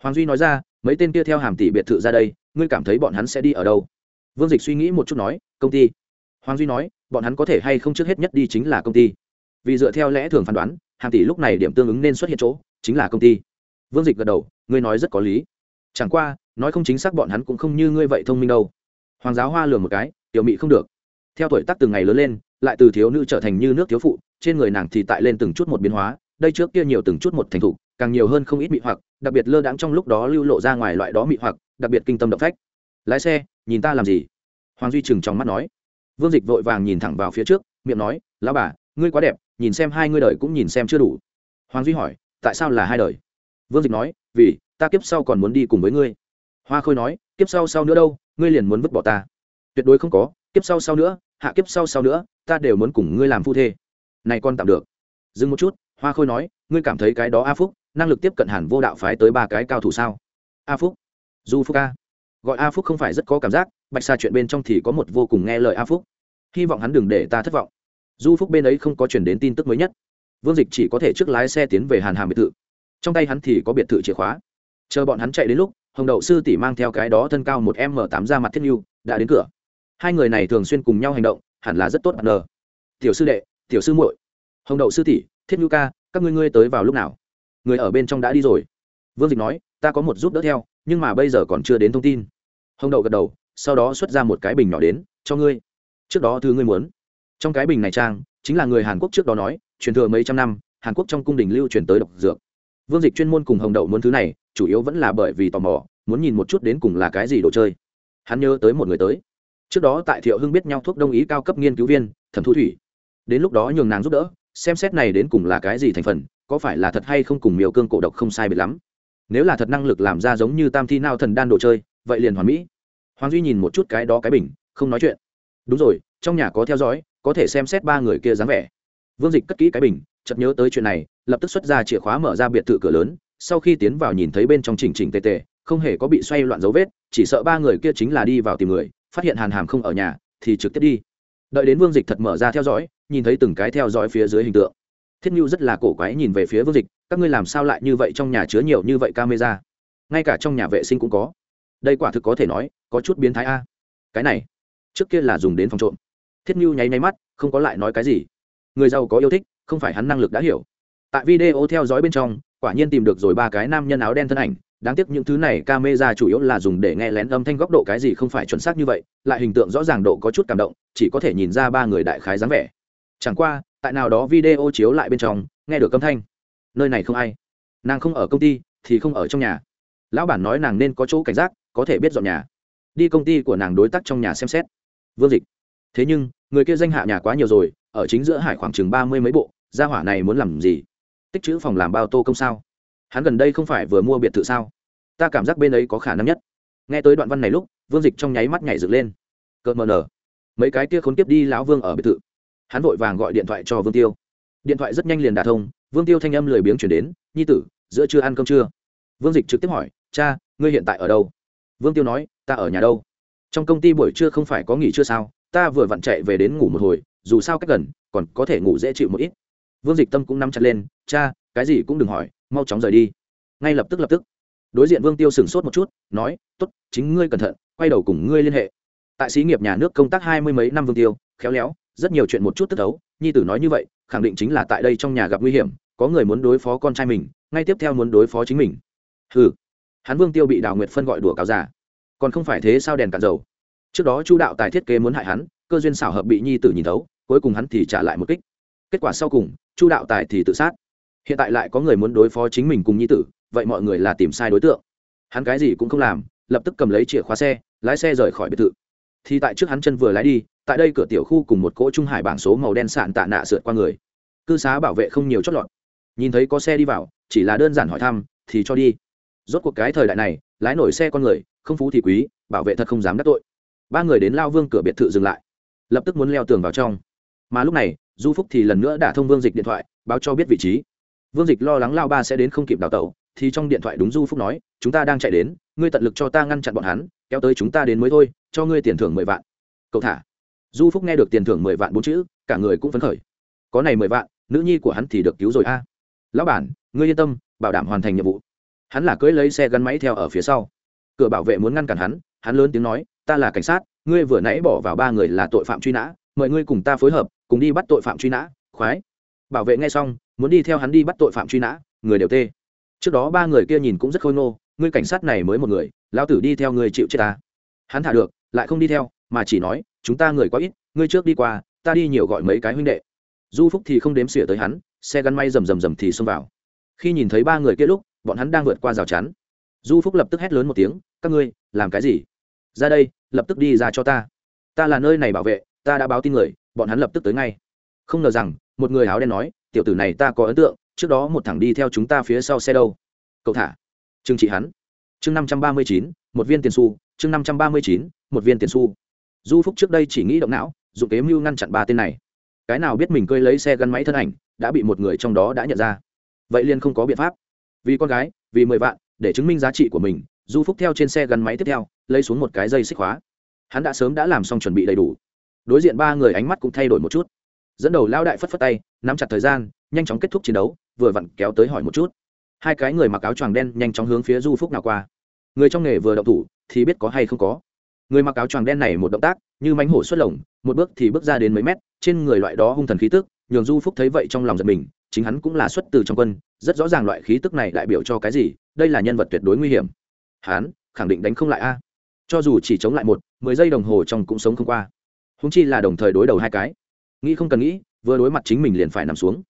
hoàng duy nói ra, mấy tên kia theo hàm tỷ biệt thự ra đây, ngươi cảm thấy bọn hắn sẽ đi ở đâu? Vương dịch suy nghĩ một chút nói, công ty. Hoàng duy nói, bọn hắn có thể hay không trước hết nhất đi chính là công ty. Vì dựa theo lẽ thường phán đoán Hàng tỷ lúc này điểm tương ứng nên xuất hiện chỗ, chính là công ty. Vương dịch gật đầu, ngươi nói rất có lý. Chẳng qua, nói không chính xác bọn hắn cũng không như ngươi vậy thông minh đâu. Hoàng giáo hoa lường một cái, tiểu mị không được. Theo tuổi tác từng ngày lớn lên, lại từ thiếu nữ trở thành như nước thiếu phụ, trên người nàng thì tại lên từng chút một biến hóa, đây trước kia nhiều từng chút một thành thục, càng nhiều hơn không ít mị hoặc, đặc biệt lơ đãng trong lúc đó lưu lộ ra ngoài loại đó mị hoặc, đặc biệt kinh tâm động phách. Lái xe, nhìn ta làm gì? Hoàng duy trừng trong mắt nói. Vương dịch vội vàng nhìn thẳng vào phía trước, miệng nói, lão bà, ngươi quá đẹp nhìn xem hai ngươi đời cũng nhìn xem chưa đủ. Hoàng duy hỏi, tại sao là hai đời? Vương dịch nói, vì, ta kiếp sau còn muốn đi cùng với ngươi. Hoa khôi nói, kiếp sau sau nữa đâu, ngươi liền muốn vứt bỏ ta. Tuyệt đối không có, kiếp sau sau nữa, hạ kiếp sau sau nữa, ta đều muốn cùng ngươi làm phu thê. Này con tạm được. Dừng một chút, hoa khôi nói, ngươi cảm thấy cái đó a phúc, năng lực tiếp cận hẳn vô đạo phái tới ba cái cao thủ sao? A phúc. Du phúc a. Gọi a phúc không phải rất có cảm giác, bạch xa chuyện bên trong thì có một vô cùng nghe lời a phúc. Hy vọng hắn đừng để ta thất vọng du phúc bên ấy không có chuyển đến tin tức mới nhất. Vương dịch chỉ có thể trước lái xe tiến về hàn hàm biệt thự. Trong tay hắn thì có biệt thự chìa khóa. Chờ bọn hắn chạy đến lúc, hồng đậu sư tỷ mang theo cái đó thân cao một m tám ra mặt thiết n đã đến cửa. Hai người này thường xuyên cùng nhau hành động, hẳn là rất tốt bất ngờ tiểu sư đệ, tiểu sư muội. Hồng đậu sư tỷ, thiết nhu ca, các ngươi ngươi tới vào lúc nào? Người ở bên trong đã đi rồi. Vương dịch nói, ta có một giúp đỡ theo, nhưng mà bây giờ còn chưa đến thông tin. Hồng đậu gật đầu, sau đó xuất ra một cái bình nhỏ đến, cho ngươi. Trước đó thứ ngươi muốn trong cái bình này trang, chính là người hàn quốc trước đó nói, truyền thừa mấy trăm năm, hàn quốc trong cung đình lưu truyền tới độc dược. Vương dịch chuyên môn cùng hồng đậu muốn thứ này, chủ yếu vẫn là bởi vì tò mò, muốn nhìn một chút đến cùng là cái gì đồ chơi. Hắn nhớ tới một người tới. Trước đó tại thiệu hưng biết nhau thuốc đông ý cao cấp nghiên cứu viên, thẩm thu thủy. Đến lúc đó nhường nàng giúp đỡ, xem xét này đến cùng là cái gì thành phần, có phải là thật hay không cùng miều cương cổ độc không sai biệt lắm. Nếu là thật năng lực làm ra giống như tam thi nao thần đan đồ chơi, vậy liền hoàn mỹ. Hoàng duy nhìn một chút cái đó cái bình, không nói chuyện. Đúng rồi, trong nhà có theo dõi có thể xem xét ba người kia dáng vẻ. Vương dịch cất kỹ cái bình, chợt nhớ tới chuyện này, lập tức xuất ra chìa khóa mở ra biệt thự cửa lớn, sau khi tiến vào nhìn thấy bên trong chỉnh chỉnh tề tề, không hề có bị xoay loạn dấu vết, chỉ sợ ba người kia chính là đi vào tìm người, phát hiện hàn hàm không ở nhà, thì trực tiếp đi. Đợi đến vương dịch thật mở ra theo dõi, nhìn thấy từng cái theo dõi phía dưới hình tượng. Thiết nhu rất là cổ quái nhìn về phía vương dịch, các ngươi làm sao lại như vậy trong nhà chứa nhiều như vậy camera? Ngay cả trong nhà vệ sinh cũng có. Đây quả thực có thể nói, có chút biến thái a. Cái này, trước kia là dùng đến phòng trộm thiết Mưu nháy nháy mắt, không có lại nói cái gì. Người giàu có yêu thích, không phải hắn năng lực đã hiểu. Tại video theo dõi bên trong, quả nhiên tìm được rồi ba cái nam nhân áo đen thân ảnh. Đáng tiếc những thứ này camera chủ yếu là dùng để nghe lén âm thanh góc độ cái gì không phải chuẩn xác như vậy, lại hình tượng rõ ràng độ có chút cảm động, chỉ có thể nhìn ra ba người đại khái dáng vẻ. Chẳng qua, tại nào đó video chiếu lại bên trong, nghe được âm thanh. Nơi này không ai. Nàng không ở công ty, thì không ở trong nhà. Lão bản nói nàng nên có chỗ cảnh giác, có thể biết dọn nhà. Đi công ty của nàng đối tác trong nhà xem xét. Vương dịch thế nhưng, người kia danh hạ nhà quá nhiều rồi, ở chính giữa hải khoảng chừng ba mươi mấy bộ, gia hỏa này muốn làm gì? Tích chữ phòng làm bao tô công sao? Hắn gần đây không phải vừa mua biệt thự sao? Ta cảm giác bên ấy có khả năng nhất. Nghe tới đoạn văn này lúc, vương dịch trong nháy mắt nhảy dựng lên. Cợt mờ nở. Mấy cái kia khốn kiếp đi lão vương ở biệt thự. Hắn vội vàng gọi điện thoại cho vương tiêu. Điện thoại rất nhanh liền đà thông, vương tiêu thanh âm lười biếng chuyển đến, nhi tử, giữa chưa ăn cơm chưa? Vương dịch trực tiếp hỏi, cha, ngươi hiện tại ở đâu? Vương tiêu nói, ta ở nhà đâu? Trong công ty buổi trưa không phải có nghỉ chưa sao? Ta vừa vặn chạy về đến ngủ một hồi, dù sao cách gần, còn có thể ngủ dễ chịu một ít. Vương dịch tâm cũng nắm chặt lên, cha, cái gì cũng đừng hỏi, mau chóng rời đi. Ngay lập tức lập tức, đối diện vương tiêu sửng sốt một chút, nói t ố t chính ngươi cẩn thận, quay đầu cùng ngươi liên hệ. Tại xí nghiệp nhà nước công tác hai mươi mấy năm vương tiêu, khéo léo, rất nhiều chuyện một chút tức đấu, nhi tử nói như vậy, khẳng định chính là tại đây trong nhà gặp nguy hiểm, có người muốn đối phó con trai mình, ngay tiếp theo muốn đối phó chính mình. Ừ hắn vương tiêu bị đào nguyệt phân gọi đùa cáo giả còn không phải thế sao đèn cạn dầu? Trước đó chu đạo tài thiết kế muốn hại hắn, cơ duyên xảo hợp bị nhi tử nhìn thấu, cuối cùng hắn thì trả lại một kích. Kết quả sau cùng, chu đạo tài thì tự sát. Hiện tại lại có người muốn đối phó chính mình cùng nhi tử, vậy mọi người là tìm sai đối tượng. Hắn cái gì cũng không làm, lập tức cầm lấy chìa khóa xe, lái xe rời khỏi biệt thự. Thì tại trước hắn chân vừa lái đi, tại đây cửa tiểu khu cùng một cỗ trung hải bảng số màu đen sạn tạ nạ sượt qua người. Cư xá bảo vệ không nhiều chót lọt. Nhìn thấy có xe đi vào, chỉ là đơn giản hỏi thăm, thì cho đi. Rốt cuộc cái thời đại này, lái nổi xe con người, không phú thì quý, bảo vệ thật không dám đắc tội ba người đến lao vương cửa biệt thự dừng lại. Lập tức muốn leo tường vào trong. Mà lúc này, du phúc thì lần nữa đã thông vương dịch điện thoại, báo cho biết vị trí. Vương dịch lo lắng lao ba sẽ đến không kịp đào tẩu, thì trong điện thoại đúng du phúc nói, chúng ta đang chạy đến, ngươi tận lực cho ta ngăn chặn bọn hắn, kéo tới chúng ta đến mới thôi, cho ngươi tiền thưởng mười vạn. Cậu thả. Du phúc nghe được tiền thưởng mười vạn bốn chữ, cả người cũng phấn khởi. Có này mười vạn, nữ nhi của hắn thì được cứu rồi a. Lão bản, ngươi yên tâm, bảo đảm hoàn thành nhiệm vụ. Hắn là cưỡi lấy xe gắn máy theo ở phía sau. Cửa bảo vệ muốn ngăn cản hắn hắn lớn tiếng nói ta là cảnh sát, ngươi vừa nãy bỏ vào ba người là tội phạm truy nã, mời ngươi cùng ta phối hợp, cùng đi bắt tội phạm truy nã, khoái. Bảo vệ ngay xong, muốn đi theo hắn đi bắt tội phạm truy nã, người đều tê. Trước đó ba người kia nhìn cũng rất khôi ngô, ngươi cảnh sát này mới một người lao tử đi theo người chịu chết ta. Hắn thả được, lại không đi theo, mà chỉ nói, chúng ta người quá ít, ngươi trước đi qua, ta đi nhiều gọi mấy cái huynh đệ. Du phúc thì không đếm xỉa tới hắn, xe gắn may rầm rầm rầm thì xông vào. Khi nhìn thấy ba người kia lúc, bọn hắn đang vượt qua rào chắn. Du phúc lập tức hét lớn một tiếng, các ngươi, làm cái gì? Ra đây, lập tức đi ra cho ta. Ta là nơi này bảo vệ, ta đã báo tin người, bọn hắn lập tức tới ngay. Không ngờ rằng, một người áo đen nói, tiểu tử này ta có ấn tượng, trước đó một thằng đi theo chúng ta phía sau xe đâu. Cậu thả. Trương trị hắn. Chương năm trăm ba mươi chín, một viên tiền su chương năm trăm ba mươi chín, một viên tiền su du phúc trước đây chỉ nghĩ động não dùng kế mưu ngăn chặn ba tên này. Cái nào biết mình cơi lấy xe gắn máy thân ảnh, đã bị một người trong đó đã nhận ra. Vậy liền không có biện pháp. Vì con gái, vì mười vạn, để chứng minh giá trị của mình, du phúc theo trên xe gắn máy tiếp theo lấy xuống một cái dây xích khóa. Hắn đã sớm đã làm xong chuẩn bị đầy đủ. Đối diện ba người ánh mắt cũng thay đổi một chút. Dẫn đầu lao đại phất phất tay, nắm chặt thời gian, nhanh chóng kết thúc chiến đấu, vừa vặn kéo tới hỏi một chút. Hai cái người mặc áo choàng đen nhanh chóng hướng phía du phúc nào qua. Người trong nghề vừa động thủ, thì biết có hay không có. Người mặc áo choàng đen này một động tác, như mánh hổ xuất lồng, một bước thì bước ra đến mấy mét, trên người loại đó hung thần khí tức, nhường du phúc thấy vậy trong lòng giật mình, chính hắn cũng là xuất từ trong quân, rất rõ ràng loại khí tức này đại biểu cho cái gì, đây là nhân vật tuyệt đối nguy hiểm. Hắn, khẳng định đánh không lại a cho dù chỉ chống lại một, mười giây đồng hồ trong cũng sống không qua. Húng chi là đồng thời đối đầu hai cái. Nghĩ không cần nghĩ, vừa đối mặt chính mình liền phải nằm xuống.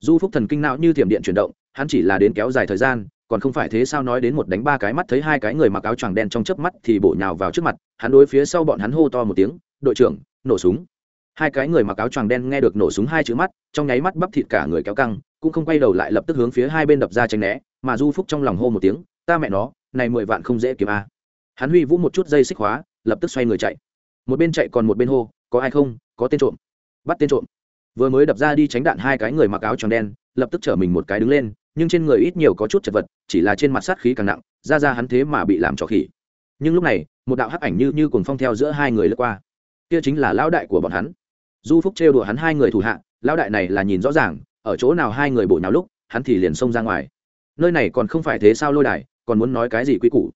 Du phúc thần kinh não như thiểm điện chuyển động, hắn chỉ là đến kéo dài thời gian, còn không phải thế sao nói đến một đánh ba cái mắt thấy hai cái người mặc áo choàng đen trong chớp mắt thì bổ nhào vào trước mặt, hắn đối phía sau bọn hắn hô to một tiếng, đội trưởng, nổ súng. Hai cái người mặc áo choàng đen nghe được nổ súng hai chữ mắt, trong nháy mắt bắp thịt cả người kéo căng, cũng không quay đầu lại lập tức hướng phía hai bên đập ra tranh né, mà du phúc trong lòng hô một tiếng, ta mẹ nó, này mười vạn không dễ kiếm a hắn huy vũ một chút dây xích hóa, lập tức xoay người chạy. Một bên chạy còn một bên hô, có ai không? Có tên trộm. Bắt tên trộm. Vừa mới đập ra đi tránh đạn hai cái người mặc áo tròn đen, lập tức chở mình một cái đứng lên, nhưng trên người ít nhiều có chút chật vật, chỉ là trên mặt sát khí càng nặng, ra ra hắn thế mà bị làm trò khỉ. Nhưng lúc này, một đạo hắc ảnh như như cùng phong theo giữa hai người lướt qua. Kia chính là lão đại của bọn hắn. Du phúc trêu đùa hắn hai người thủ hạ, lão đại này là nhìn rõ ràng, ở chỗ nào hai người bổ nhào lúc, hắn thì liền xông ra ngoài. Nơi này còn không phải thế sao lôi đài, còn muốn nói cái gì quy củ?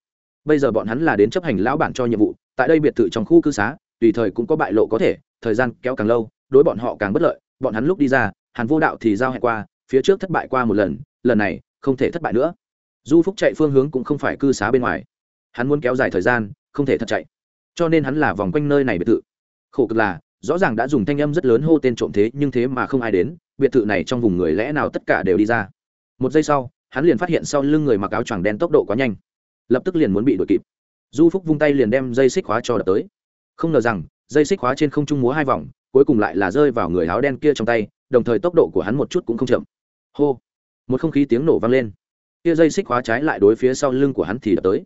Bây giờ bọn hắn là đến chấp hành lão bản cho nhiệm vụ, tại đây biệt thự trong khu cư xá, tùy thời cũng có bại lộ có thể, thời gian kéo càng lâu, đối bọn họ càng bất lợi, bọn hắn lúc đi ra, hàn vô đạo thì giao hẹn qua, phía trước thất bại qua một lần lần này không thể thất bại nữa. Du phúc chạy phương hướng cũng không phải cư xá bên ngoài. Hắn muốn kéo dài thời gian, không thể thật chạy. Cho nên hắn là vòng quanh nơi này biệt thự. Khổ cực là, rõ ràng đã dùng thanh âm rất lớn hô tên trộm thế, nhưng thế mà không ai đến, biệt thự này trong vùng người lẽ nào tất cả đều đi ra. Một giây sau, hắn liền phát hiện sau lưng người mặc áo choàng đen tốc độ quá nhanh lập tức liền muốn bị đuổi kịp. Du phúc vung tay liền đem dây xích khóa cho đập tới. Không ngờ rằng, dây xích khóa trên không trung múa hai vòng, cuối cùng lại là rơi vào người áo đen kia trong tay, đồng thời tốc độ của hắn một chút cũng không chậm. Hô! Một không khí tiếng nổ vang lên. Kia dây xích khóa trái lại đối phía sau lưng của hắn thì đập tới.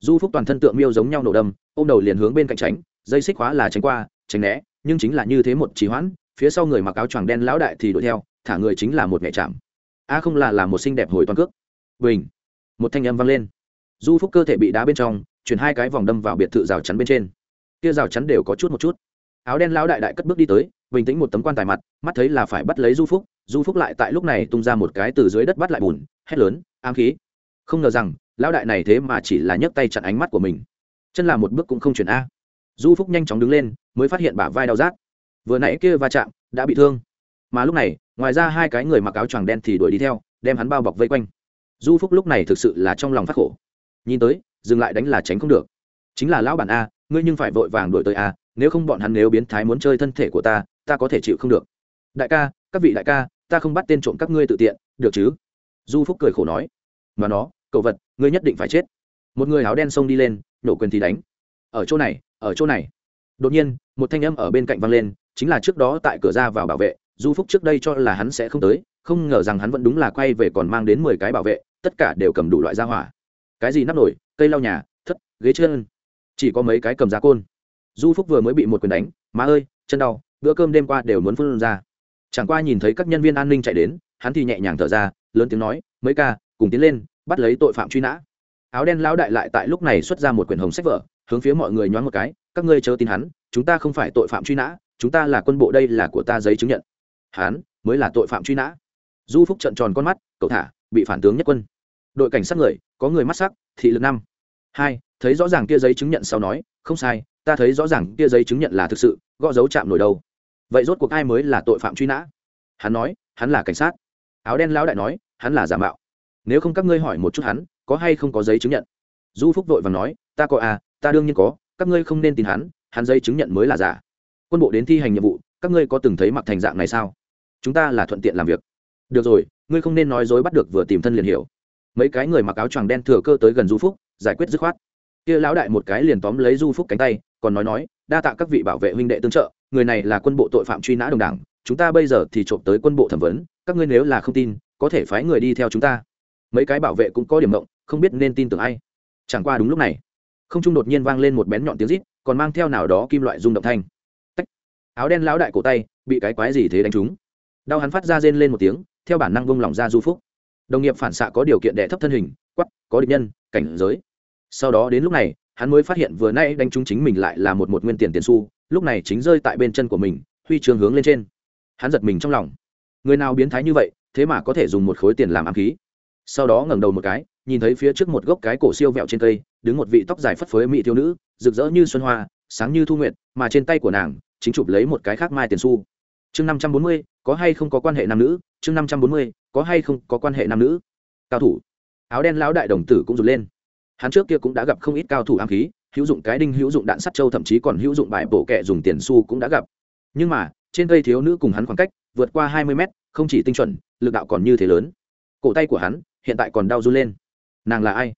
Du phúc toàn thân tượng miêu giống nhau nổ đâm ô m đầu liền hướng bên cạnh tránh, dây xích khóa là tránh qua, tránh né, nhưng chính là như thế một trì hoãn, phía sau người mặc áo choàng đen lão đại thì đuổi theo, thả người chính là một mẹ chạm. A không là là một xinh đẹp hồi toàn cước. Bình! Một thanh âm vang lên du phúc cơ thể bị đá bên trong, chuyển hai cái vòng đâm vào biệt thự rào chắn bên trên. Kia rào chắn đều có chút một chút. Áo đen lão đại đại cất bước đi tới, bình tĩnh một tấm quan tài mặt, mắt thấy là phải bắt lấy du phúc du phúc lại tại lúc này tung ra một cái từ dưới đất bắt lại bùn, hét lớn, ám khí! Không ngờ rằng, lão đại này thế mà chỉ là nhấc tay chặn ánh mắt của mình. Chân là một bước cũng không chuyển a. Du phúc nhanh chóng đứng lên, mới phát hiện bả vai đau rát. Vừa nãy kia va chạm đã bị thương. Mà lúc này, ngoài ra hai cái người mặc áo choàng đen thì đuổi đi theo, đem hắn bao bọc vây quanh. Du phúc lúc này thực sự là trong lòng phát khổ nhìn tới, dừng lại đánh là tránh không được. Chính là lão bản a, ngươi nhưng phải vội vàng đổi tới a, nếu không bọn hắn nếu biến thái muốn chơi thân thể của ta ta có thể chịu không được. Đại ca, các vị đại ca, ta không bắt tên trộm các ngươi tự tiện, được chứ? Du phúc cười khổ nói. Mà nó, cậu vật, ngươi nhất định phải chết. Một người áo đen xông đi lên, nổ quyền thì đánh. Ở chỗ này, ở chỗ này. Đột nhiên, một thanh âm ở bên cạnh văng lên, chính là trước đó tại cửa ra vào bảo vệ, du phúc trước đây cho là hắn sẽ không tới, không ngờ rằng hắn vẫn đúng là quay về còn mang đến mười cái bảo vệ, tất cả đều cầm đủ loại gia hỏa cái gì nắp nổi, cây lau nhà, thất, ghế chân chỉ có mấy cái cầm giá côn. Du phúc vừa mới bị một quyền đánh, má ơi, chân đau, bữa cơm đêm qua đều muốn phân ra. Chẳng qua nhìn thấy các nhân viên an ninh chạy đến, hắn thì nhẹ nhàng thở ra, lớn tiếng nói, mấy ca, cùng tiến lên, bắt lấy tội phạm truy nã. Áo đen lão đại lại tại lúc này xuất ra một quyển hồng sách vở, hướng phía mọi người nhoáng một cái, các ngươi chớ tin hắn, chúng ta không phải tội phạm truy nã, chúng ta là quân bộ đây là của ta giấy chứng nhận. Hắn mới là tội phạm truy nã. Du phúc trận tròn con mắt, cậu thả, bị phản tướng nhất quân. Đội cảnh sát người có người mắt sắc, thị lực năm. Hai, thấy rõ ràng kia giấy chứng nhận sau nói, không sai, ta thấy rõ ràng kia giấy chứng nhận là thực sự, gõ dấu chạm nổi đâu. Vậy rốt cuộc ai mới là tội phạm truy nã? Hắn nói, hắn là cảnh sát. Áo đen lão đại nói, hắn là giả mạo. Nếu không các ngươi hỏi một chút hắn, có hay không có giấy chứng nhận? Du phúc vội và nói, ta có à ta đương nhiên có, các ngươi không nên tin hắn hắn giấy chứng nhận mới là giả. Quân bộ đến thi hành nhiệm vụ, các ngươi có từng thấy mặc thành dạng này sao? Chúng ta là thuận tiện làm việc. Được rồi, ngươi không nên nói dối bắt được vừa tìm thân liền hiểu mấy cái người mặc áo choàng đen thừa cơ tới gần du phúc, giải quyết dứt khoát. Kia lão đại một cái liền tóm lấy du phúc cánh tay, còn nói nói, đa tạ các vị bảo vệ huynh đệ tương trợ, người này là quân bộ tội phạm truy nã đồng đảng, chúng ta bây giờ thì trộm tới quân bộ thẩm vấn, các ngươi nếu là không tin, có thể phái người đi theo chúng ta. Mấy cái bảo vệ cũng có điểm mộng không biết nên tin tưởng ai. Chẳng qua đúng lúc này, không trung đột nhiên vang lên một bén nhọn tiếng rít, còn mang theo nào đó kim loại rung động thanh. Tách. áo đen lão đại cổ tay, bị cái quái gì thế đánh trúng. Đau hắn phát ra rên lên một tiếng, theo bản năng vung lỏng ra du phúc đồng nghiệp phản xạ có điều kiện đệ thấp thân hình quắp có địch nhân, cảnh giới. Sau đó đến lúc này, hắn mới phát hiện vừa nay đánh trúng chính mình lại là một một nguyên tiền tiền xu, lúc này chính rơi tại bên chân của mình, huy trường hướng lên trên. Hắn giật mình trong lòng. Người nào biến thái như vậy, thế mà có thể dùng một khối tiền làm ám khí. Sau đó ngẩng đầu một cái, nhìn thấy phía trước một gốc cái cổ siêu vẹo trên cây, đứng một vị tóc dài phất phới mỹ thiếu nữ, rực rỡ như xuân hoa, sáng như thu nguyện mà trên tay của nàng, chính chụp lấy một cái khác mai tiền xu. Chương năm trăm bốn mươi, có hay không có quan hệ nam nữ? Chương năm trăm bốn mươi có hay không có quan hệ nam nữ? Cao thủ. Áo đen lão đại đồng tử cũng rụt lên. Hắn trước kia cũng đã gặp không ít cao thủ ám khí, hữu dụng cái đinh, hữu dụng đạn sắt châu, thậm chí còn hữu dụng bài bổ kẹ dùng tiền xu cũng đã gặp. Nhưng mà, trên cây thiếu nữ cùng hắn khoảng cách vượt qua hai mươi mét, không chỉ tinh chuẩn, lực đạo còn như thế lớn. Cổ tay của hắn hiện tại còn đau run lên. Nàng là ai?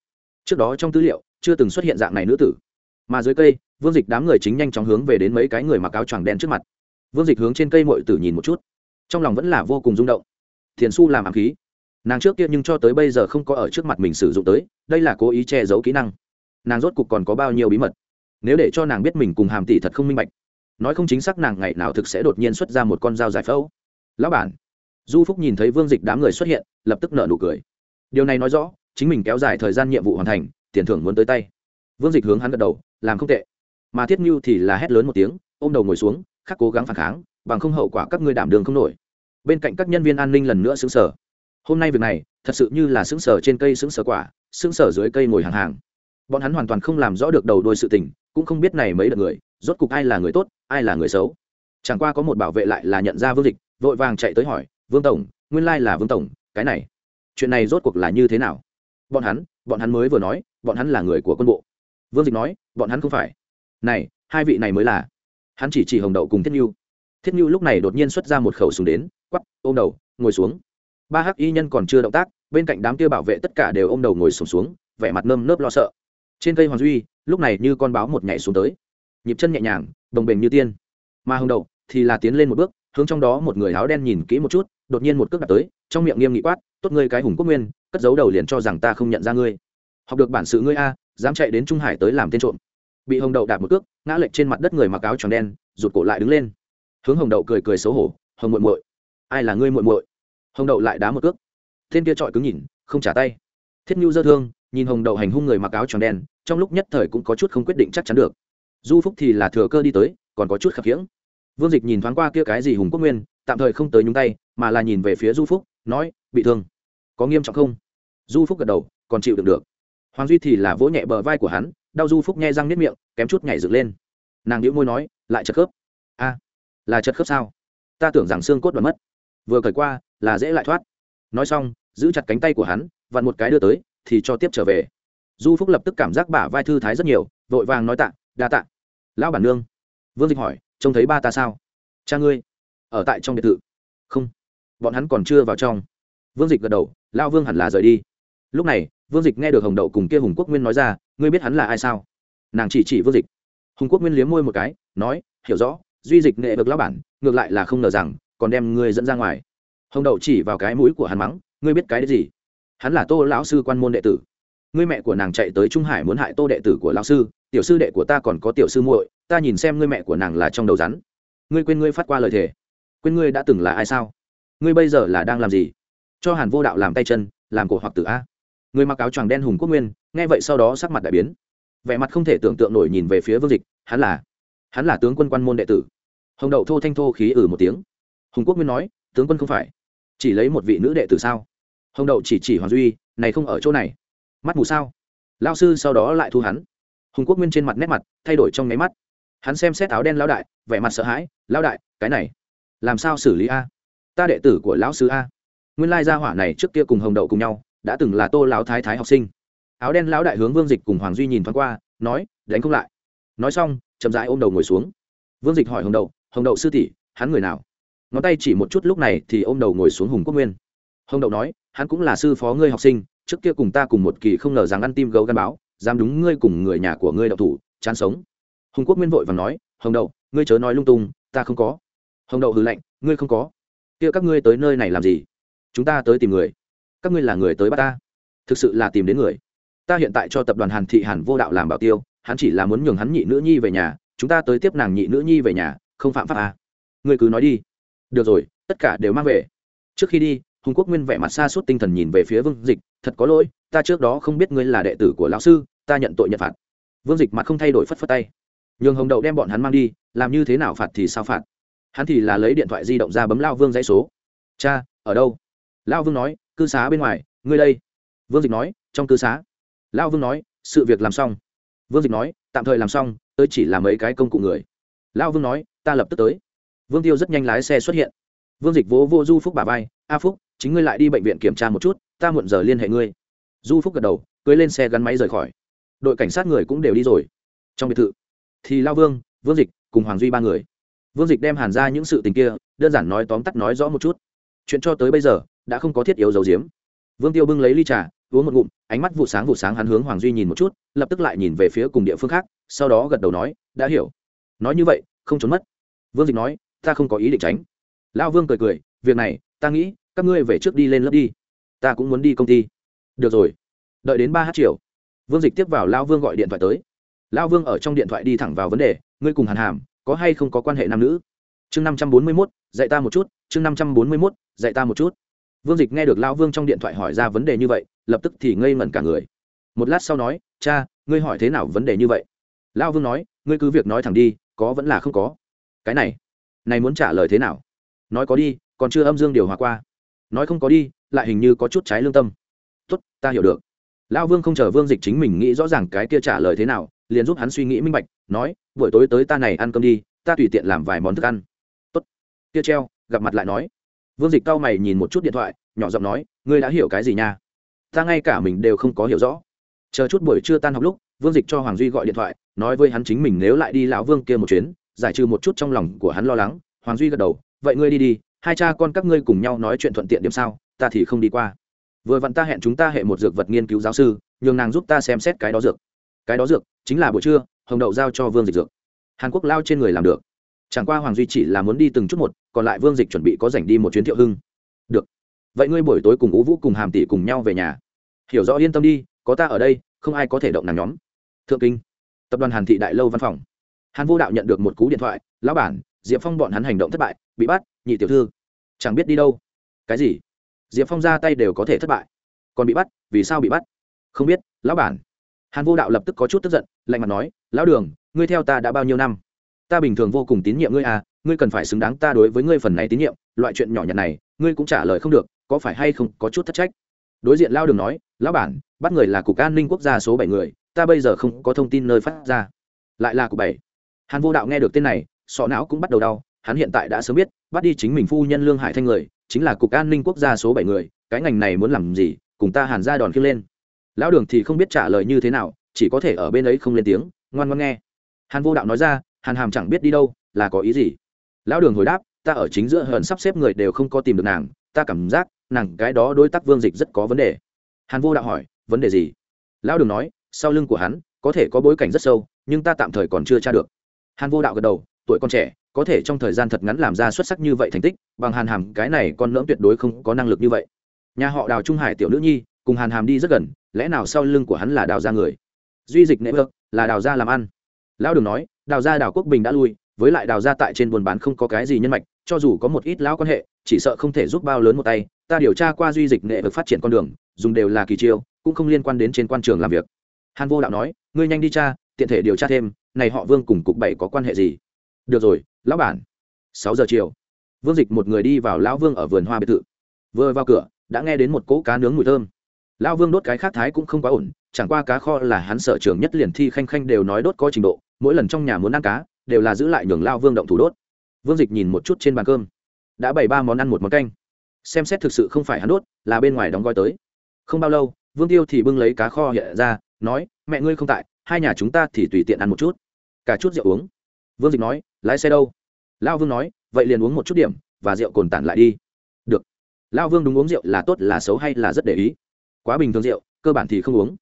Trước đó trong tư liệu, chưa từng xuất hiện dạng này nữ tử. Mà dưới cây, vương dịch đám người chính nhanh chóng hướng về đến mấy cái người mặc áo choàng đen trước mặt. Vương dịch hướng trên cây mội tử nhìn một chút. Trong lòng vẫn là vô cùng rung động thiền su làm ám khí. Nàng trước kia nhưng cho tới bây giờ không có ở trước mặt mình sử dụng tới, đây là cố ý che giấu kỹ năng. Nàng rốt cục còn có bao nhiêu bí mật? Nếu để cho nàng biết mình cùng hàm tỷ thật không minh bạch, nói không chính xác nàng ngày nào thực sẽ đột nhiên xuất ra một con dao giải phẫu. Lão bản. Du phúc nhìn thấy vương dịch đám người xuất hiện, lập tức nợ nụ cười. Điều này nói rõ, chính mình kéo dài thời gian nhiệm vụ hoàn thành, tiền thưởng muốn tới tay. Vương dịch hướng hắn gật đầu, làm không tệ. Mà thiết mưu thì là hét lớn một tiếng, ôm đầu ngồi xuống, khắc cố gắng phản kháng, bằng không hậu quả các ngươi đảm đường không nổi bên cạnh các nhân viên an ninh lần nữa xứng sở. Hôm nay việc này, thật sự như là xứng sở trên cây xứng sở quả, xứng sở dưới cây ngồi hàng hàng. Bọn hắn hoàn toàn không làm rõ được đầu đôi sự tình, cũng không biết này mấy đợt người, rốt cục ai là người tốt, ai là người xấu. Chẳng qua có một bảo vệ lại là nhận ra vương dịch, vội vàng chạy tới hỏi, vương tổng, nguyên lai là vương tổng, cái này, chuyện này rốt cuộc là như thế nào? Bọn hắn bọn hắn mới vừa nói, bọn hắn là người của quân bộ. Vương dịch nói, bọn hắn không phải. Này, hai vị này mới là. Hắn chỉ chỉ hồng đậu cùng thiết n thiết như lúc này đột nhiên xuất ra một khẩu súng đến quắp ôm đầu ngồi xuống. Ba hắc y nhân còn chưa động tác bên cạnh đám kia bảo vệ tất cả đều ôm đầu ngồi sùng xuống, xuống vẻ mặt nơm nớp lo sợ. Trên cây hoàng duy lúc này như con báo một nhảy xuống tới. Nhịp chân nhẹ nhàng đồng bền như tiên. Mà hồng Đầu thì là tiến lên một bước hướng trong đó một người áo đen nhìn kỹ một chút đột nhiên một cước đặt tới trong miệng nghiêm nghị quát tốt ngươi cái hùng quốc nguyên cất giấu đầu liền cho rằng ta không nhận ra ngươi. Học được bản sự ngươi a dám chạy đến trung hải tới làm tên trộm. Bị hồng đậu đạp một cước ngã lệch trên mặt đất người mặc áo tròn đen rụt cổ lại đứng lên hướng hồng đậu cười cười xấu hổ, hồng muội muội, ai là ngươi muội muội? Hồng đậu lại đá một cước. Tên kia trọi cứng nhìn, không trả tay. Thiết nhu dơ thương, nhìn hồng đậu hành hung người mặc áo tròn đen, trong lúc nhất thời cũng có chút không quyết định chắc chắn được. Du phúc thì là thừa cơ đi tới, còn có chút khập khiễng. Vương dịch nhìn thoáng qua kia cái gì hùng quốc nguyên, tạm thời không tới nhúng tay, mà là nhìn về phía du phúc, nói, bị thương, có nghiêm trọng không? Du phúc gật đầu, còn chịu đựng được. Hoàng duy thì là vỗ nhẹ bờ vai của hắn, đau du phúc nghe răng nếp miệng, kém chút nhảy dựng lên. Nàng đĩu môi nói, lại chật khớp là chật khớp sao? Ta tưởng rằng xương cốt đoán mất. Vừa cởi qua, là dễ lại thoát. Nói xong, giữ chặt cánh tay của hắn, vặn một cái đưa tới, thì cho tiếp trở về. Du phúc lập tức cảm giác bả vai thư thái rất nhiều, vội vàng nói tạ, đa tạ. Lão bản nương. Vương dịch hỏi, trông thấy ba ta sao? Cha ngươi. Ở tại trong biệt thự. Không. Bọn hắn còn chưa vào trong. Vương dịch gật đầu lao vương hẳn là rời đi. Lúc này, vương dịch nghe được hồng đậu cùng kia hùng quốc nguyên nói ra, ngươi biết hắn là ai sao? Nàng chỉ chỉ vương dịch. Hùng quốc nguyên liếm môi một cái, nói, hiểu rõ duy dịch nghệ được lão bản, ngược lại là không ngờ rằng, còn đem ngươi dẫn ra ngoài. Hồng đậu chỉ vào cái mũi của hắn mắng, ngươi biết cái đấy gì? Hắn là tô lão sư quan môn đệ tử. Ngươi mẹ của nàng chạy tới trung hải muốn hại tô đệ tử của lão sư, tiểu sư đệ của ta còn có tiểu sư muội, ta nhìn xem ngươi mẹ của nàng là trong đầu rắn. Ngươi quên ngươi phát qua lời thề. Quên ngươi đã từng là ai sao? Ngươi bây giờ là đang làm gì? Cho hàn vô đạo làm tay chân, làm cổ hoặc tử a. Người mặc áo choàng đen hùng quốc nguyên, nghe vậy sau đó sắc mặt đại biến. Vẻ mặt không thể tưởng tượng nổi nhìn về phía vương dịch, hắn là hắn là tướng quân quan môn đệ tử. Hồng đậu thô thanh thô khí ử một tiếng. Hùng quốc nguyên nói, tướng quân không phải. Chỉ lấy một vị nữ đệ tử sao? Hồng đậu chỉ chỉ hoàng duy, này không ở chỗ này. Mắt mù sao? Lao sư sau đó lại thu hắn. Hùng quốc nguyên trên mặt nét mặt, thay đổi trong nháy mắt. Hắn xem xét áo đen lão đại, vẻ mặt sợ hãi, lão đại, cái này, làm sao xử lý a? Ta đệ tử của lão sư a. Nguyên lai gia hỏa này trước kia cùng hồng đậu cùng nhau, đã từng là tô lão thái thái học sinh. Áo đen lão đại hướng vương dịch cùng hoàng duy nhìn thoáng qua, nói, đánh không lại. Nói xong chậm rãi ôm đầu ngồi xuống. Vương dịch hỏi hồng đậu hồng đậu sư tỷ, hắn người nào? Ngón tay chỉ một chút lúc này thì ôm đầu ngồi xuống hùng quốc nguyên. Hồng đậu nói, hắn cũng là sư phó ngươi học sinh, trước kia cùng ta cùng một kỳ không ngờ rằng ăn tim gấu gắn báo, dám đúng ngươi cùng người nhà của ngươi đậu thủ, chán sống. Hùng quốc nguyên vội và nói, hồng đậu, ngươi chớ nói lung tung, ta không có. Hồng đậu hừ lạnh, ngươi không có. Kia các ngươi tới nơi này làm gì? Chúng ta tới tìm người. Các ngươi là người tới bắt ta. Thực sự là tìm đến người. Ta hiện tại cho tập đoàn hàn thị hàn vô đạo làm bảo tiêu hắn chỉ là muốn nhường hắn nhị nữ nhi về nhà, chúng ta tới tiếp nàng nhị nữ nhi về nhà, không phạm pháp à. ngươi cứ nói đi. Được rồi, tất cả đều mang về. Trước khi đi, hùng quốc nguyên vẻ mặt xa suốt tinh thần nhìn về phía vương dịch, thật có lỗi, ta trước đó không biết ngươi là đệ tử của lão sư, ta nhận tội nhận phạt. Vương dịch mặt không thay đổi phất phất tay. Nhường hồng đậu đem bọn hắn mang đi, làm như thế nào phạt thì sao phạt. Hắn thì là lấy điện thoại di động ra bấm lao vương dãy số. Cha, ở đâu? Lao vương nói, cư xá bên ngoài, ngươi đây. Vương dịch nói, trong cư xá. Lao vương nói, sự việc làm xong vương dịch nói, tạm thời làm xong tôi chỉ làm mấy cái công cụ người. Lao vương nói, ta lập tức tới. Vương tiêu rất nhanh lái xe xuất hiện. Vương dịch vỗ vô du phúc bà vai, a phúc, chính ngươi lại đi bệnh viện kiểm tra một chút, ta muộn giờ liên hệ ngươi. Du phúc gật đầu, cưới lên xe gắn máy rời khỏi. Đội cảnh sát người cũng đều đi rồi. Trong biệt thự, thì lao vương vương dịch cùng hoàng duy ba người. Vương dịch đem hàn ra những sự tình kia, đơn giản nói tóm tắt nói rõ một chút. Chuyện cho tới bây giờ, đã không có thiết yếu dầu diếm. Vương tiêu bưng lấy ly trà uống một ngụm, ánh mắt vụ sáng vụ sáng hắn hướng hoàng duy nhìn một chút, lập tức lại nhìn về phía cùng địa phương khác, sau đó gật đầu nói, đã hiểu. Nói như vậy, không trốn mất. Vương dịch nói, ta không có ý định tránh. Lao vương cười cười, việc này, ta nghĩ, các ngươi về trước đi lên lớp đi. Ta cũng muốn đi công ty. Được rồi. Đợi đến ba h chiều. Vương dịch tiếp vào lao vương gọi điện thoại tới. Lao vương ở trong điện thoại đi thẳng vào vấn đề, ngươi cùng hàn hàm, có hay không có quan hệ nam nữ? Chương năm trăm bốn mươi mốt, dạy ta một chút, chương năm trăm bốn mươi mốt, dạy ta một chút vương dịch nghe được lao vương trong điện thoại hỏi ra vấn đề như vậy, lập tức thì ngây ngẩn cả người. Một lát sau nói, cha, ngươi hỏi thế nào vấn đề như vậy? Lao vương nói, ngươi cứ việc nói thẳng đi, có vẫn là không có. Cái này này muốn trả lời thế nào? Nói có đi, còn chưa âm dương điều hòa qua. Nói không có đi, lại hình như có chút trái lương tâm. Tốt, ta hiểu được. Lão vương không chờ vương dịch chính mình nghĩ rõ ràng cái kia trả lời thế nào, liền giúp hắn suy nghĩ minh bạch, nói, buổi tối tới ta này ăn cơm đi, ta tùy tiện làm vài món thức ăn. Tốt. Kia treo, gặp mặt lại nói vương dịch cau mày nhìn một chút điện thoại, nhỏ giọng nói, ngươi đã hiểu cái gì nha? Ta ngay cả mình đều không có hiểu rõ. Chờ chút buổi trưa tan học lúc, vương dịch cho hoàng duy gọi điện thoại, nói với hắn chính mình nếu lại đi lão vương kia một chuyến, giải trừ một chút trong lòng của hắn lo lắng. Hoàng duy gật đầu, vậy ngươi đi đi, hai cha con các ngươi cùng nhau nói chuyện thuận tiện điểm sao, ta thì không đi qua. Vừa vặn ta hẹn chúng ta hệ một dược vật nghiên cứu giáo sư, nhường nàng giúp ta xem xét cái đó dược. Cái đó dược chính là buổi trưa, hồng đậu giao cho vương dịch dược. Hàn quốc lao trên người làm được. Chẳng qua hoàng duy chỉ là muốn đi từng chút một còn lại vương dịch chuẩn bị có dành đi một chuyến thiệu hưng. Được. Vậy ngươi buổi tối cùng ú vũ cùng hàm tỷ cùng nhau về nhà. Hiểu rõ yên tâm đi, có ta ở đây, không ai có thể động nàng nhóm. Thượng kinh. Tập đoàn hàn thị đại lâu văn phòng. Hàn vô đạo nhận được một cú điện thoại, lão bản, diệp phong bọn hắn hành động thất bại, bị bắt, nhị tiểu thư. Chẳng biết đi đâu. Cái gì? Diệp phong ra tay đều có thể thất bại. Còn bị bắt, vì sao bị bắt? Không biết, lão bản. Hàn vô đạo lập tức có chút tức giận, lạnh mặt nói, lão đường, ngươi theo ta đã bao nhiêu năm? Ta bình thường vô cùng tín nhiệm ngươi à ngươi cần phải xứng đáng ta đối với ngươi phần này tín nhiệm, loại chuyện nhỏ nhặt này, ngươi cũng trả lời không được, có phải hay không có chút thất trách? Đối diện lao đường nói, lão bản, bắt người là cục an ninh quốc gia số bảy người, ta bây giờ không có thông tin nơi phát ra. Lại là cục bảy. Hàn vô đạo nghe được tên này, sọ não cũng bắt đầu đau, hắn hiện tại đã sớm biết, bắt đi chính mình phu nhân lương hải thanh người, chính là cục an ninh quốc gia số bảy người, cái ngành này muốn làm gì, cùng ta hàn ra đòn khiêng lên. Lão đường thì không biết trả lời như thế nào, chỉ có thể ở bên ấy không lên tiếng, ngoan ngoan nghe. Hàn vô đạo nói ra, hàn hàm chẳng biết đi đâu, là có ý gì? Lão đường hồi đáp, ta ở chính giữa hờn sắp xếp người đều không có tìm được nàng, ta cảm giác nàng cái đó đối tác vương dịch rất có vấn đề. Hàn vô đạo hỏi, vấn đề gì? Lão đường nói, sau lưng của hắn có thể có bối cảnh rất sâu, nhưng ta tạm thời còn chưa tra được. Hàn vô đạo gật đầu, tuổi con trẻ, có thể trong thời gian thật ngắn làm ra xuất sắc như vậy thành tích, bằng hàn hàm, cái này con lưỡng tuyệt đối không có năng lực như vậy. Nhà họ đào trung hải tiểu nữ nhi, cùng hàn hàm đi rất gần, lẽ nào sau lưng của hắn là đào ra người? Duy dịch nệ vợ là đào ra làm ăn. Lão đường nói, đào ra đào quốc bình đã lui với lại đào ra tại trên buôn bán không có cái gì nhân mạch, cho dù có một ít lão quan hệ, chỉ sợ không thể giúp bao lớn một tay. Ta điều tra qua duy dịch nghệ vực phát triển con đường, dùng đều là kỳ chiêu, cũng không liên quan đến trên quan trường làm việc. Hàn vô đạo nói, ngươi nhanh đi cha tiện thể điều tra thêm, này họ vương cùng cục bảy có quan hệ gì? Được rồi, lão bản. Sáu giờ chiều, vương dịch một người đi vào lão vương ở vườn hoa biệt thự. Vừa vào cửa, đã nghe đến một cỗ cá nướng mùi thơm. Lão vương đốt cái khác thái cũng không quá ổn, chẳng qua cá kho là hắn sở trường nhất liền thi khanh khanh đều nói đốt có trình độ, mỗi lần trong nhà muốn ăn cá đều là giữ lại nhường lao vương động thủ đốt. Vương dịch nhìn một chút trên bàn cơm. Đã bày ba món ăn một món canh. Xem xét thực sự không phải hắn đốt, là bên ngoài đóng gói tới. Không bao lâu, vương tiêu thì bưng lấy cá kho hiện ra, nói, mẹ ngươi không tại, hai nhà chúng ta thì tùy tiện ăn một chút. Cả chút rượu uống. Vương dịch nói, lái xe đâu? Lao vương nói, vậy liền uống một chút điểm, và rượu cồn tản lại đi. Được. Lao vương đúng uống rượu là tốt, là xấu hay là rất để ý? Quá bình thường rượu, cơ bản thì không uống.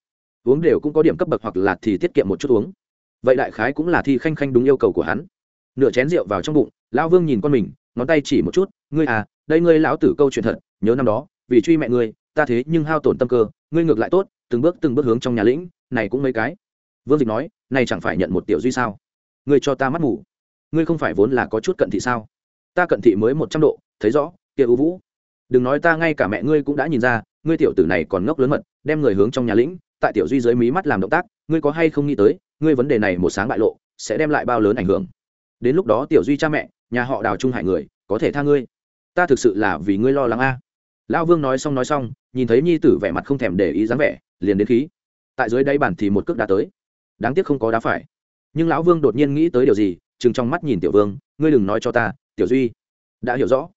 Uống đều cũng có điểm cấp bậc hoặc là thì tiết kiệm một chút uống vậy đại khái cũng là thi khanh khanh đúng yêu cầu của hắn. Nửa chén rượu vào trong bụng, lão vương nhìn con mình, ngón tay chỉ một chút, ngươi à đây ngươi lão tử câu chuyện thật, nhớ năm đó, vì truy mẹ ngươi, ta thế nhưng hao tổn tâm cơ, ngươi ngược lại tốt, từng bước từng bước hướng trong nhà lĩnh, này cũng mấy cái. Vương dịch nói, này chẳng phải nhận một tiểu duy sao? Ngươi cho ta mắt ngủ. Ngươi không phải vốn là có chút cận thị sao? Ta cận thị mới một trăm độ, thấy rõ, kia ưu vũ. Đừng nói ta ngay cả mẹ ngươi cũng đã nhìn ra, ngươi tiểu tử này còn ngốc lớn mật, đem người hướng trong nhà lĩnh, tại tiểu duy dưới mí mắt làm động tác, ngươi có hay không nghĩ tới ngươi vấn đề này một sáng bại lộ, sẽ đem lại bao lớn ảnh hưởng. Đến lúc đó tiểu duy cha mẹ, nhà họ đào trung hải người, có thể tha ngươi. Ta thực sự là vì ngươi lo lắng a. Lão vương nói xong nói xong, nhìn thấy nhi tử vẻ mặt không thèm để ý dáng vẻ, liền đến khí. Tại dưới đây bản thì một cước đã tới. Đáng tiếc không có đá phải. Nhưng lão vương đột nhiên nghĩ tới điều gì chừng trong mắt nhìn tiểu vương, ngươi đừng nói cho ta, tiểu duy. Đã hiểu rõ.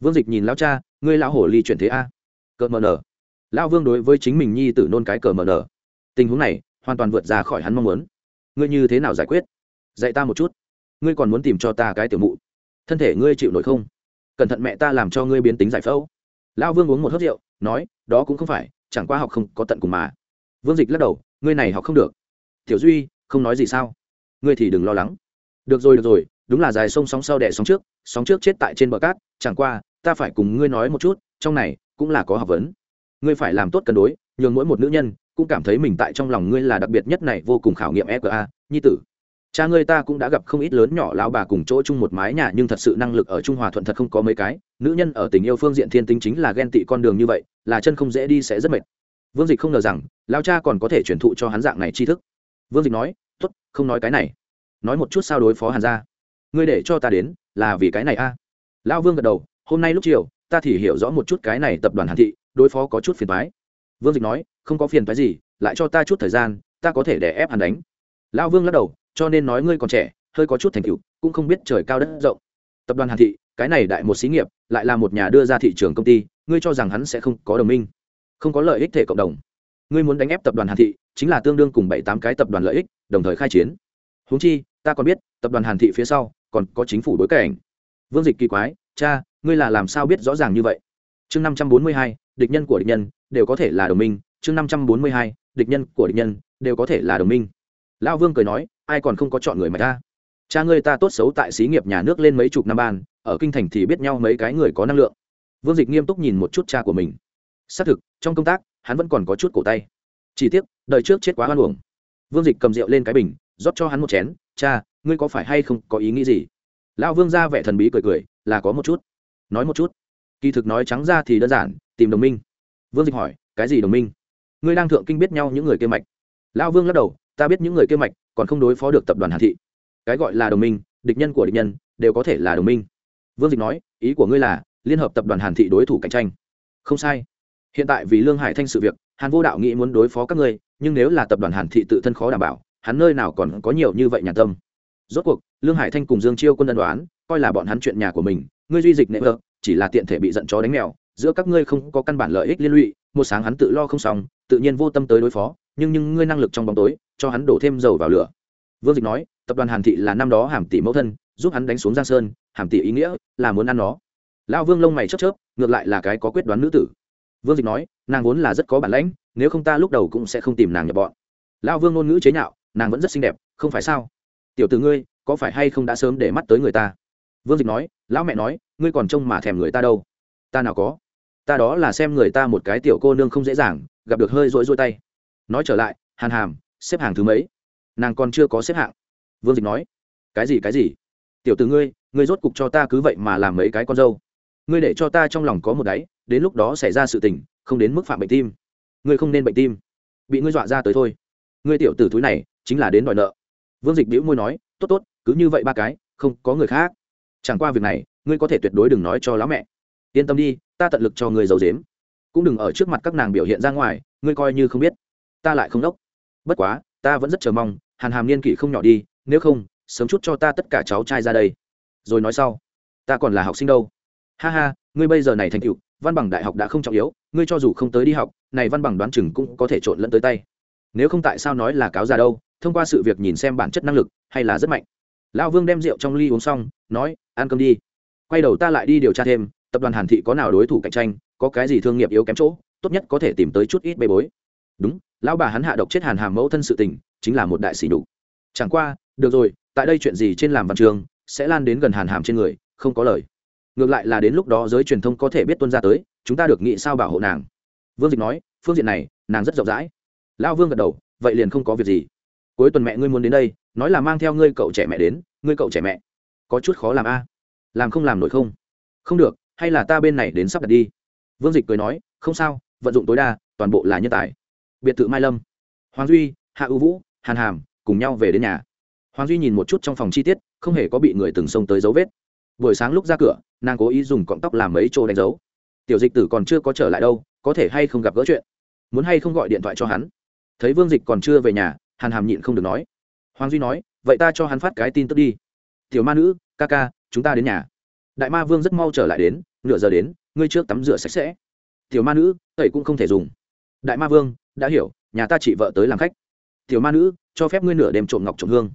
Vương dịch nhìn lão cha, ngươi lão hổ ly chuyển thế a. Cờ mờ nở. Lão vương đối với chính mình nhi tử nôn cái cờ mờ nở. Tình huống này, hoàn toàn vượt ra khỏi hắn mong muốn ngươi như thế nào giải quyết? Dạy ta một chút. Ngươi còn muốn tìm cho ta cái tiểu mụ. Thân thể ngươi chịu nổi không? Cẩn thận mẹ ta làm cho ngươi biến tính giải phẫu. Lão vương uống một hớt rượu, nói, đó cũng không phải, chẳng qua học không có tận cùng mà. Vương dịch lắc đầu, ngươi này học không được. Tiểu duy, không nói gì sao? Ngươi thì đừng lo lắng. Được rồi được rồi, đúng là dài sông sóng sau đẻ sóng trước sóng trước chết tại trên bờ cát, chẳng qua, ta phải cùng ngươi nói một chút, trong này cũng là có học vấn. Ngươi phải làm tốt cân đối, nhường mỗi một nữ nhân cũng cảm thấy mình tại trong lòng ngươi là đặc biệt nhất này vô cùng khảo nghiệm EQA, nhi tử. Cha ngươi ta cũng đã gặp không ít lớn nhỏ lão bà cùng chỗ chung một mái nhà nhưng thật sự năng lực ở Trung Hòa thuận thật không có mấy cái, nữ nhân ở tình yêu phương diện thiên tính chính là ghen tị con đường như vậy, là chân không dễ đi sẽ rất mệt. Vương Dịch không ngờ rằng, lão cha còn có thể truyền thụ cho hắn dạng này tri thức. Vương Dịch nói, "Tốt, không nói cái này. Nói một chút sao đối phó Hàn gia. Ngươi để cho ta đến, là vì cái này a?" Lão Vương gật đầu, "Hôm nay lúc chiều, ta thì hiểu rõ một chút cái này tập đoàn Hàn thị, đối phó có chút phiền toái." Vương Dịch nói, không có phiền phái gì, lại cho ta chút thời gian, ta có thể để ép hắn đánh. Lão vương lắc đầu, cho nên nói ngươi còn trẻ, hơi có chút thành tựu, cũng không biết trời cao đất rộng. Tập đoàn hàn thị, cái này đại một xí nghiệp, lại là một nhà đưa ra thị trường công ty, ngươi cho rằng hắn sẽ không có đồng minh, không có lợi ích thể cộng đồng. Ngươi muốn đánh ép tập đoàn hàn thị, chính là tương đương cùng bảy tám cái tập đoàn lợi ích, đồng thời khai chiến. Húng chi, ta còn biết, tập đoàn hàn thị phía sau, còn có chính phủ bối cảnh. Vương dịch kỳ quái, cha, ngươi là làm sao biết rõ ràng như vậy? Chương năm trăm bốn mươi hai, địch nhân của địch nhân, đều có thể là đồng minh chương năm trăm bốn mươi hai, địch nhân của địch nhân, đều có thể là đồng minh. Lão vương cười nói, ai còn không có chọn người mà ta cha ngươi ta tốt xấu tại xí nghiệp nhà nước lên mấy chục năm ban, ở kinh thành thì biết nhau mấy cái người có năng lượng. Vương dịch nghiêm túc nhìn một chút cha của mình. Xác thực, trong công tác, hắn vẫn còn có chút cổ tay. Chỉ tiếc, đời trước chết quá hoan uổng. Vương dịch cầm rượu lên cái bình, rót cho hắn một chén, cha, ngươi có phải hay không có ý nghĩ gì? Lão vương ra vẻ thần bí cười cười, là có một chút. Nói một chút. Kỳ thực nói trắng ra thì đơn giản, tìm đồng minh. Vương dịch hỏi, cái gì đồng minh? Ngươi đang thượng kinh biết nhau những người kia mạch. Lão vương lắc đầu, ta biết những người kia mạch, còn không đối phó được tập đoàn Hàn thị. Cái gọi là đồng minh, địch nhân của địch nhân, đều có thể là đồng minh. Vương dịch nói, ý của ngươi là, liên hợp tập đoàn hàn thị đối thủ cạnh tranh. Không sai. Hiện tại vì lương hải thanh sự việc, hàn vô đạo nghĩ muốn đối phó các ngươi, nhưng nếu là tập đoàn hàn thị tự thân khó đảm bảo, hắn nơi nào còn có nhiều như vậy nhà tâm. Rốt cuộc, lương hải thanh cùng dương chiêu quân ân đoán coi là bọn hắn chuyện nhà của mình, ngươi duy dịch nệ vợ, chỉ là tiện thể bị giận chó đánh mèo, giữa các ngươi không có căn bản lợi ích liên lụy một sáng hắn tự lo không xong, tự nhiên vô tâm tới đối phó, nhưng nhưng ngươi năng lực trong bóng tối, cho hắn đổ thêm dầu vào lửa. Vương dịch nói, tập đoàn hàn thị là năm đó hàm tỷ mẫu thân, giúp hắn đánh xuống giang sơn, hàm tỷ ý nghĩa là muốn ăn nó. Lão vương lông mày chớp chớp, ngược lại là cái có quyết đoán nữ tử. Vương dịch nói, nàng vốn là rất có bản lãnh, nếu không ta lúc đầu cũng sẽ không tìm nàng nhập bọn. Lão vương ngôn ngữ chế nhạo, nàng vẫn rất xinh đẹp, không phải sao? Tiểu t ử ngươi, có phải hay không đã sớm để mắt tới người ta? Vương dịch nói, lão mẹ nói, ngươi còn trông mà thèm người ta đâu. Ta nào có? Ta đó là xem người ta một cái tiểu cô nương không dễ dàng, gặp được hơi rỗi rỗi tay. Nói trở lại, hàn hàm, xếp hàng thứ mấy? Nàng còn chưa có xếp hạng. Vương dịch nói, cái gì cái gì? Tiểu t ử ngươi ngươi rốt cục cho ta cứ vậy mà làm mấy cái con dâu. Ngươi để cho ta trong lòng có một đáy, đến lúc đó xảy ra sự tình, không đến mức phạm bệnh tim. Ngươi không nên bệnh tim. Bị ngươi dọa ra tới thôi. Ngươi tiểu tử túi này, chính là đến đòi nợ. Vương dịch đĩu môi nói, tốt tốt, cứ như vậy ba cái, không có người khác. Chẳng qua việc này, ngươi có thể tuyệt đối đừng nói cho lão mẹ yên tâm đi, ta tận lực cho người giấu dếm cũng đừng ở trước mặt các nàng biểu hiện ra ngoài, ngươi coi như không biết. Ta lại không đốc. Bất quá, ta vẫn rất chờ mong, hàn hàm niên kỷ không nhỏ đi, nếu không, sớm chút cho ta tất cả cháu trai ra đây. Rồi nói sau. Ta còn là học sinh đâu. Ha ha, ngươi bây giờ này thành cựu văn bằng đại học đã không trọng yếu, ngươi cho dù không tới đi học, này văn bằng đoán chừng cũng có thể trộn lẫn tới tay. Nếu không tại sao nói là cáo già đâu, thông qua sự việc nhìn xem bản chất năng lực, hay là rất mạnh. Lão vương đem rượu trong ly uống xong, nói, ăn cơm đi. Quay đầu ta lại đi điều tra thêm tập đoàn hàn thị có nào đối thủ cạnh tranh, có cái gì thương nghiệp yếu kém chỗ, tốt nhất có thể tìm tới chút ít bê bối. Đúng, lão bà hắn hạ độc chết hàn hàm mẫu thân sự tình, chính là một đại sỉ nhục. Chẳng qua, được rồi, tại đây chuyện gì trên làm văn trường, sẽ lan đến gần hàn hàm trên người, không có lời. Ngược lại là đến lúc đó giới truyền thông có thể biết tuân ra tới, chúng ta được nghĩ sao bảo hộ nàng. Vương dịch nói, phương diện này, nàng rất rộng rãi. Lão vương gật đầu, vậy liền không có việc gì. Cuối tuần mẹ ngươi muốn đến đây, nói là mang theo ngươi cậu trẻ mẹ đến, ngươi cậu trẻ mẹ. Có chút khó làm a. Làm không làm nổi không? Không được hay là ta bên này đến sắp đặt đi? Vương dịch cười nói, không sao, vận dụng tối đa, toàn bộ là nhân tài. Biệt thự mai lâm. Hoàng duy, hạ ưu vũ, hàn hàm, cùng nhau về đến nhà. Hoàng duy nhìn một chút trong phòng chi tiết, không hề có bị người từng xông tới dấu vết. Buổi sáng lúc ra cửa, nàng cố ý dùng cọng tóc làm mấy chỗ đánh dấu. Tiểu dịch tử còn chưa có trở lại đâu, có thể hay không gặp gỡ chuyện? Muốn hay không gọi điện thoại cho hắn? Thấy vương dịch còn chưa về nhà, hàn hàm nhịn không được nói. Hoàng duy nói, vậy ta cho hắn phát cái tin tức đi. Tiểu ma nữ, ca ca, chúng ta đến nhà. Đại ma vương rất mau trở lại đến nửa giờ đến, ngươi trước tắm rửa sạch sẽ. Tiểu ma nữ, tẩy cũng không thể dùng. Đại ma vương, đã hiểu, nhà ta chị vợ tới làm khách. Tiểu ma nữ, cho phép ngươi nửa đêm trộm ngọc trộm hương.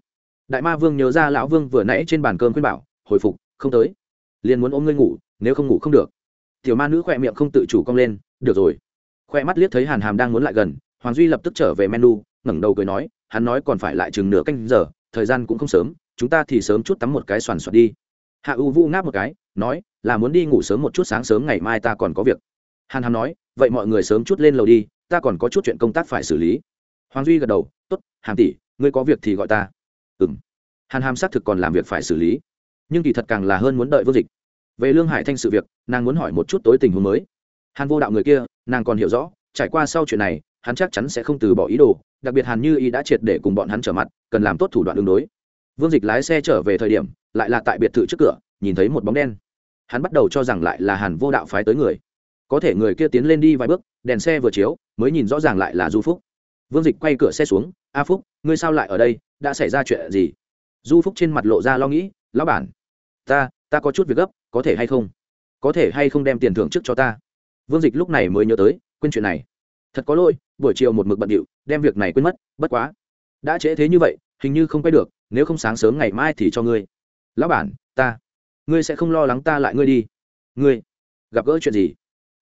Đại ma vương nhớ ra lão vương vừa nãy trên bàn cơm khuyên bảo, hồi phục, không tới. Liền muốn ôm ngươi ngủ, nếu không ngủ không được. Tiểu ma nữ khỏe miệng không tự chủ cong lên, được rồi. Khoe mắt liếc thấy hàn hàm đang muốn lại gần, hoàng duy lập tức trở về menu, ngẩng đầu cười nói, hắn nói còn phải lại chừng nửa canh giờ, thời gian cũng không sớm, chúng ta thì sớm chút tắm một cái soàn soạt đi. Hạ u vũ ngáp một cái, nói là muốn đi ngủ sớm một chút sáng sớm ngày mai ta còn có việc. Hàn hàm nói, vậy mọi người sớm chút lên lầu đi, ta còn có chút chuyện công tác phải xử lý. Hoàng duy gật đầu t ố t hàm tỷ, ngươi có việc thì gọi ta. Ừ m hàn hàm xác thực còn làm việc phải xử lý, nhưng kỳ thật càng là hơn muốn đợi Vương dịch. Về lương hải thanh sự việc, nàng muốn hỏi một chút tối tình huống mới. Hàn vô đạo người kia, nàng còn hiểu rõ, trải qua sau chuyện này, hắn chắc chắn sẽ không từ bỏ ý đồ, đặc biệt hàn như Y đã triệt để cùng bọn hắn trở mặt, cần làm tốt thủ đoạn đường đối. Vương dịch lái xe trở về thời điểm, lại là tại biệt thự trước cửa, nhìn thấy một bóng đen hắn bắt đầu cho rằng lại là hàn vô đạo phái tới người. Có thể người kia tiến lên đi vài bước, đèn xe vừa chiếu, mới nhìn rõ ràng lại là du phúc. Vương dịch quay cửa xe xuống, a phúc, ngươi sao lại ở đây? Đã xảy ra chuyện gì? Du phúc trên mặt lộ ra lo nghĩ, lão bản, ta ta có chút việc gấp, có thể hay không? Có thể hay không đem tiền thưởng trước cho ta? Vương dịch lúc này mới nhớ tới, quên chuyện này. Thật có lỗi, buổi chiều một mực bận điệu, đem việc này quên mất, bất quá, đã trễ thế như vậy, hình như không quay được, nếu không sáng sớm ngày mai thì cho ngươi. Lão bản, ta ngươi sẽ không lo lắng ta lại ngươi đi. Ngươi, gặp gỡ chuyện gì?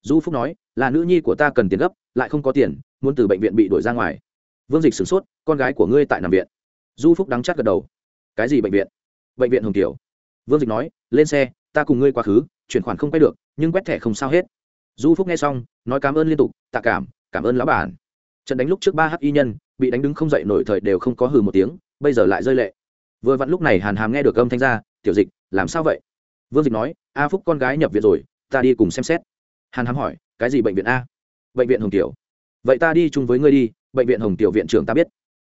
Du phúc nói, là nữ nhi của ta cần tiền gấp, lại không có tiền, muốn từ bệnh viện bị đuổi ra ngoài. Vương dịch sửng sốt, con gái của ngươi tại nằm viện. Du phúc đắng chắc gật đầu. Cái gì bệnh viện? Bệnh viện hồng kiều. Vương dịch nói, lên xe, ta cùng ngươi quá khứ, chuyển khoản không quay được, nhưng quét thẻ không sao hết. Du phúc nghe xong, nói cảm ơn liên tục, tạ cảm cảm ơn lão bản trận đánh lúc trước ba h y nhân, bị đánh đứng không dậy nổi thời đều không có hừ một tiếng, bây giờ lại rơi lệ. Vừa vặn lúc này hàn hàm nghe được âm thanh ra, tiểu dịch, làm sao vậy? Vương dịch nói, a phúc con gái nhập viện rồi, ta đi cùng xem xét. Hàn hám hỏi, cái gì bệnh viện a? Bệnh viện hồng tiểu. Vậy ta đi chung với ngươi đi, bệnh viện hồng tiểu viện trưởng ta biết.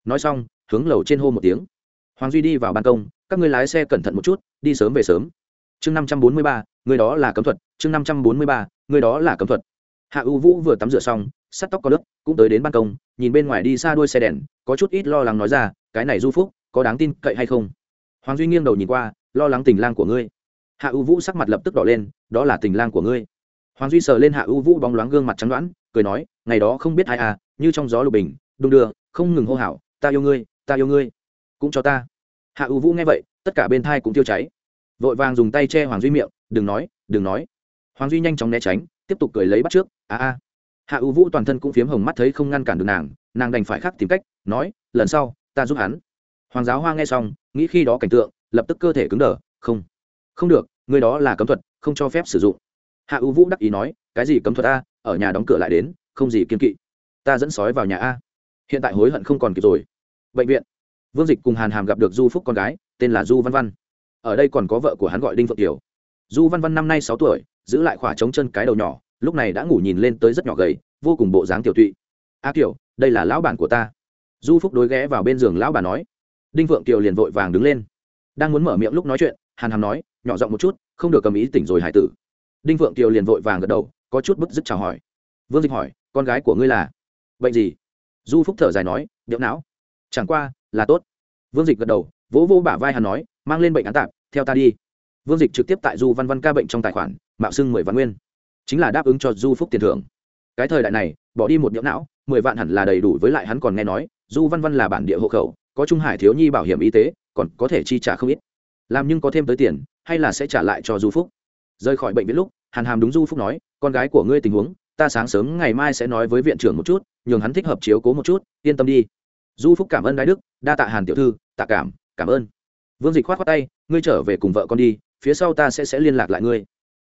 Nói xong, hướng lầu trên hô một tiếng. Hoàng duy đi vào ban công, các ngươi lái xe cẩn thận một chút, đi sớm về sớm. Chương năm trăm bốn mươi ba người đó là cấm thuật. Chương năm trăm bốn mươi ba người đó là cấm thuật. Hạ u vũ vừa tắm rửa xong, sắt tóc có lớp, cũng tới đến ban công, nhìn bên ngoài đi xa đuôi xe đèn, có chút ít lo lắng nói ra, cái này du phúc, có đáng tin cậy hay không? Hoàng duy nghiêng đầu nhìn qua, lo lắng tình lang của ngươi hạ u vũ sắc mặt lập tức đỏ lên, đó là tình lang của ngươi. Hoàng duy sờ lên hạ u vũ bóng loáng gương mặt trắng đoãn cười nói, ngày đó không biết ai à như trong gió lục bình, đung đưa, không ngừng hô hào, ta yêu ngươi, ta yêu ngươi, cũng cho ta. Hạ u vũ nghe vậy, tất cả bên thai cũng tiêu cháy. Vội vàng dùng tay che hoàng duy miệng, đừng nói đừng nói. Hoàng duy nhanh chóng né tránh, tiếp tục cười lấy bắt trước, a a. Hạ u vũ toàn thân cũng phiếm hồng mắt thấy không ngăn cản được nàng nàng đành phải khắc tìm cách, nói, lần sau, ta giúp hắn. Hoàng giáo hoa nghe xong, nghĩ khi đó cảnh tượng, lập tức cơ thể cứng đờ, không không được, người đó là cấm thuật, không cho phép sử dụng. Hạ u vũ đắc ý nói, cái gì cấm thuật a, ở nhà đóng cửa lại đến, không gì kiên kỵ. Ta dẫn sói vào nhà a. Hiện tại hối hận không còn kịp rồi. Bệnh viện. Vương dịch cùng hàn hàm gặp được du phúc con gái, tên là du văn văn. Ở đây còn có vợ của hắn gọi đinh phượng kiều. Du văn văn năm nay sáu tuổi, giữ lại khỏa trống chân cái đầu nhỏ, lúc này đã ngủ nhìn lên tới rất nhỏ gầy, vô cùng bộ dáng tiểu tụy. A kiều, đây là lão bản của ta. Du phúc đối ghé vào bên giường lão bà nói. Đinh phượng kiều liền vội vàng đứng lên. Đang muốn mở miệng lúc nói chuyện, hàn hàm nói nhỏ giọng một chút, không được cầm ý tỉnh rồi hải tử. Đinh phượng kiều liền vội vàng gật đầu, có chút bức dứt chào hỏi. Vương dịch hỏi, con gái của ngươi là? Bệnh gì? Du phúc thở dài nói, điệu não. Chẳng qua, là tốt. Vương dịch gật đầu, vỗ vỗ bả vai hắn nói, mang lên bệnh án tạp, theo ta đi. Vương dịch trực tiếp tại du văn văn ca bệnh trong tài khoản, mạo xưng mười vạn nguyên. Chính là đáp ứng cho du phúc tiền thưởng. Cái thời đại này, bỏ đi một điệu não, mười vạn hẳn là đầy đủ với lại hắn còn nghe nói, du văn văn là bản địa hộ khẩu, có trung hải thiếu nhi bảo hiểm y tế, còn có thể chi trả không ít. Làm nhưng có thêm tới tiền hay là sẽ trả lại cho du phúc rời khỏi bệnh viện lúc hàn hàm đúng du phúc nói con gái của ngươi tình huống ta sáng sớm ngày mai sẽ nói với viện trưởng một chút nhường hắn thích hợp chiếu cố một chút yên tâm đi du phúc cảm ơn đái đức đa tạ hàn tiểu thư tạ cảm cảm ơn vương dịch k h o á t khoác tay ngươi trở về cùng vợ con đi phía sau ta sẽ sẽ liên lạc lại ngươi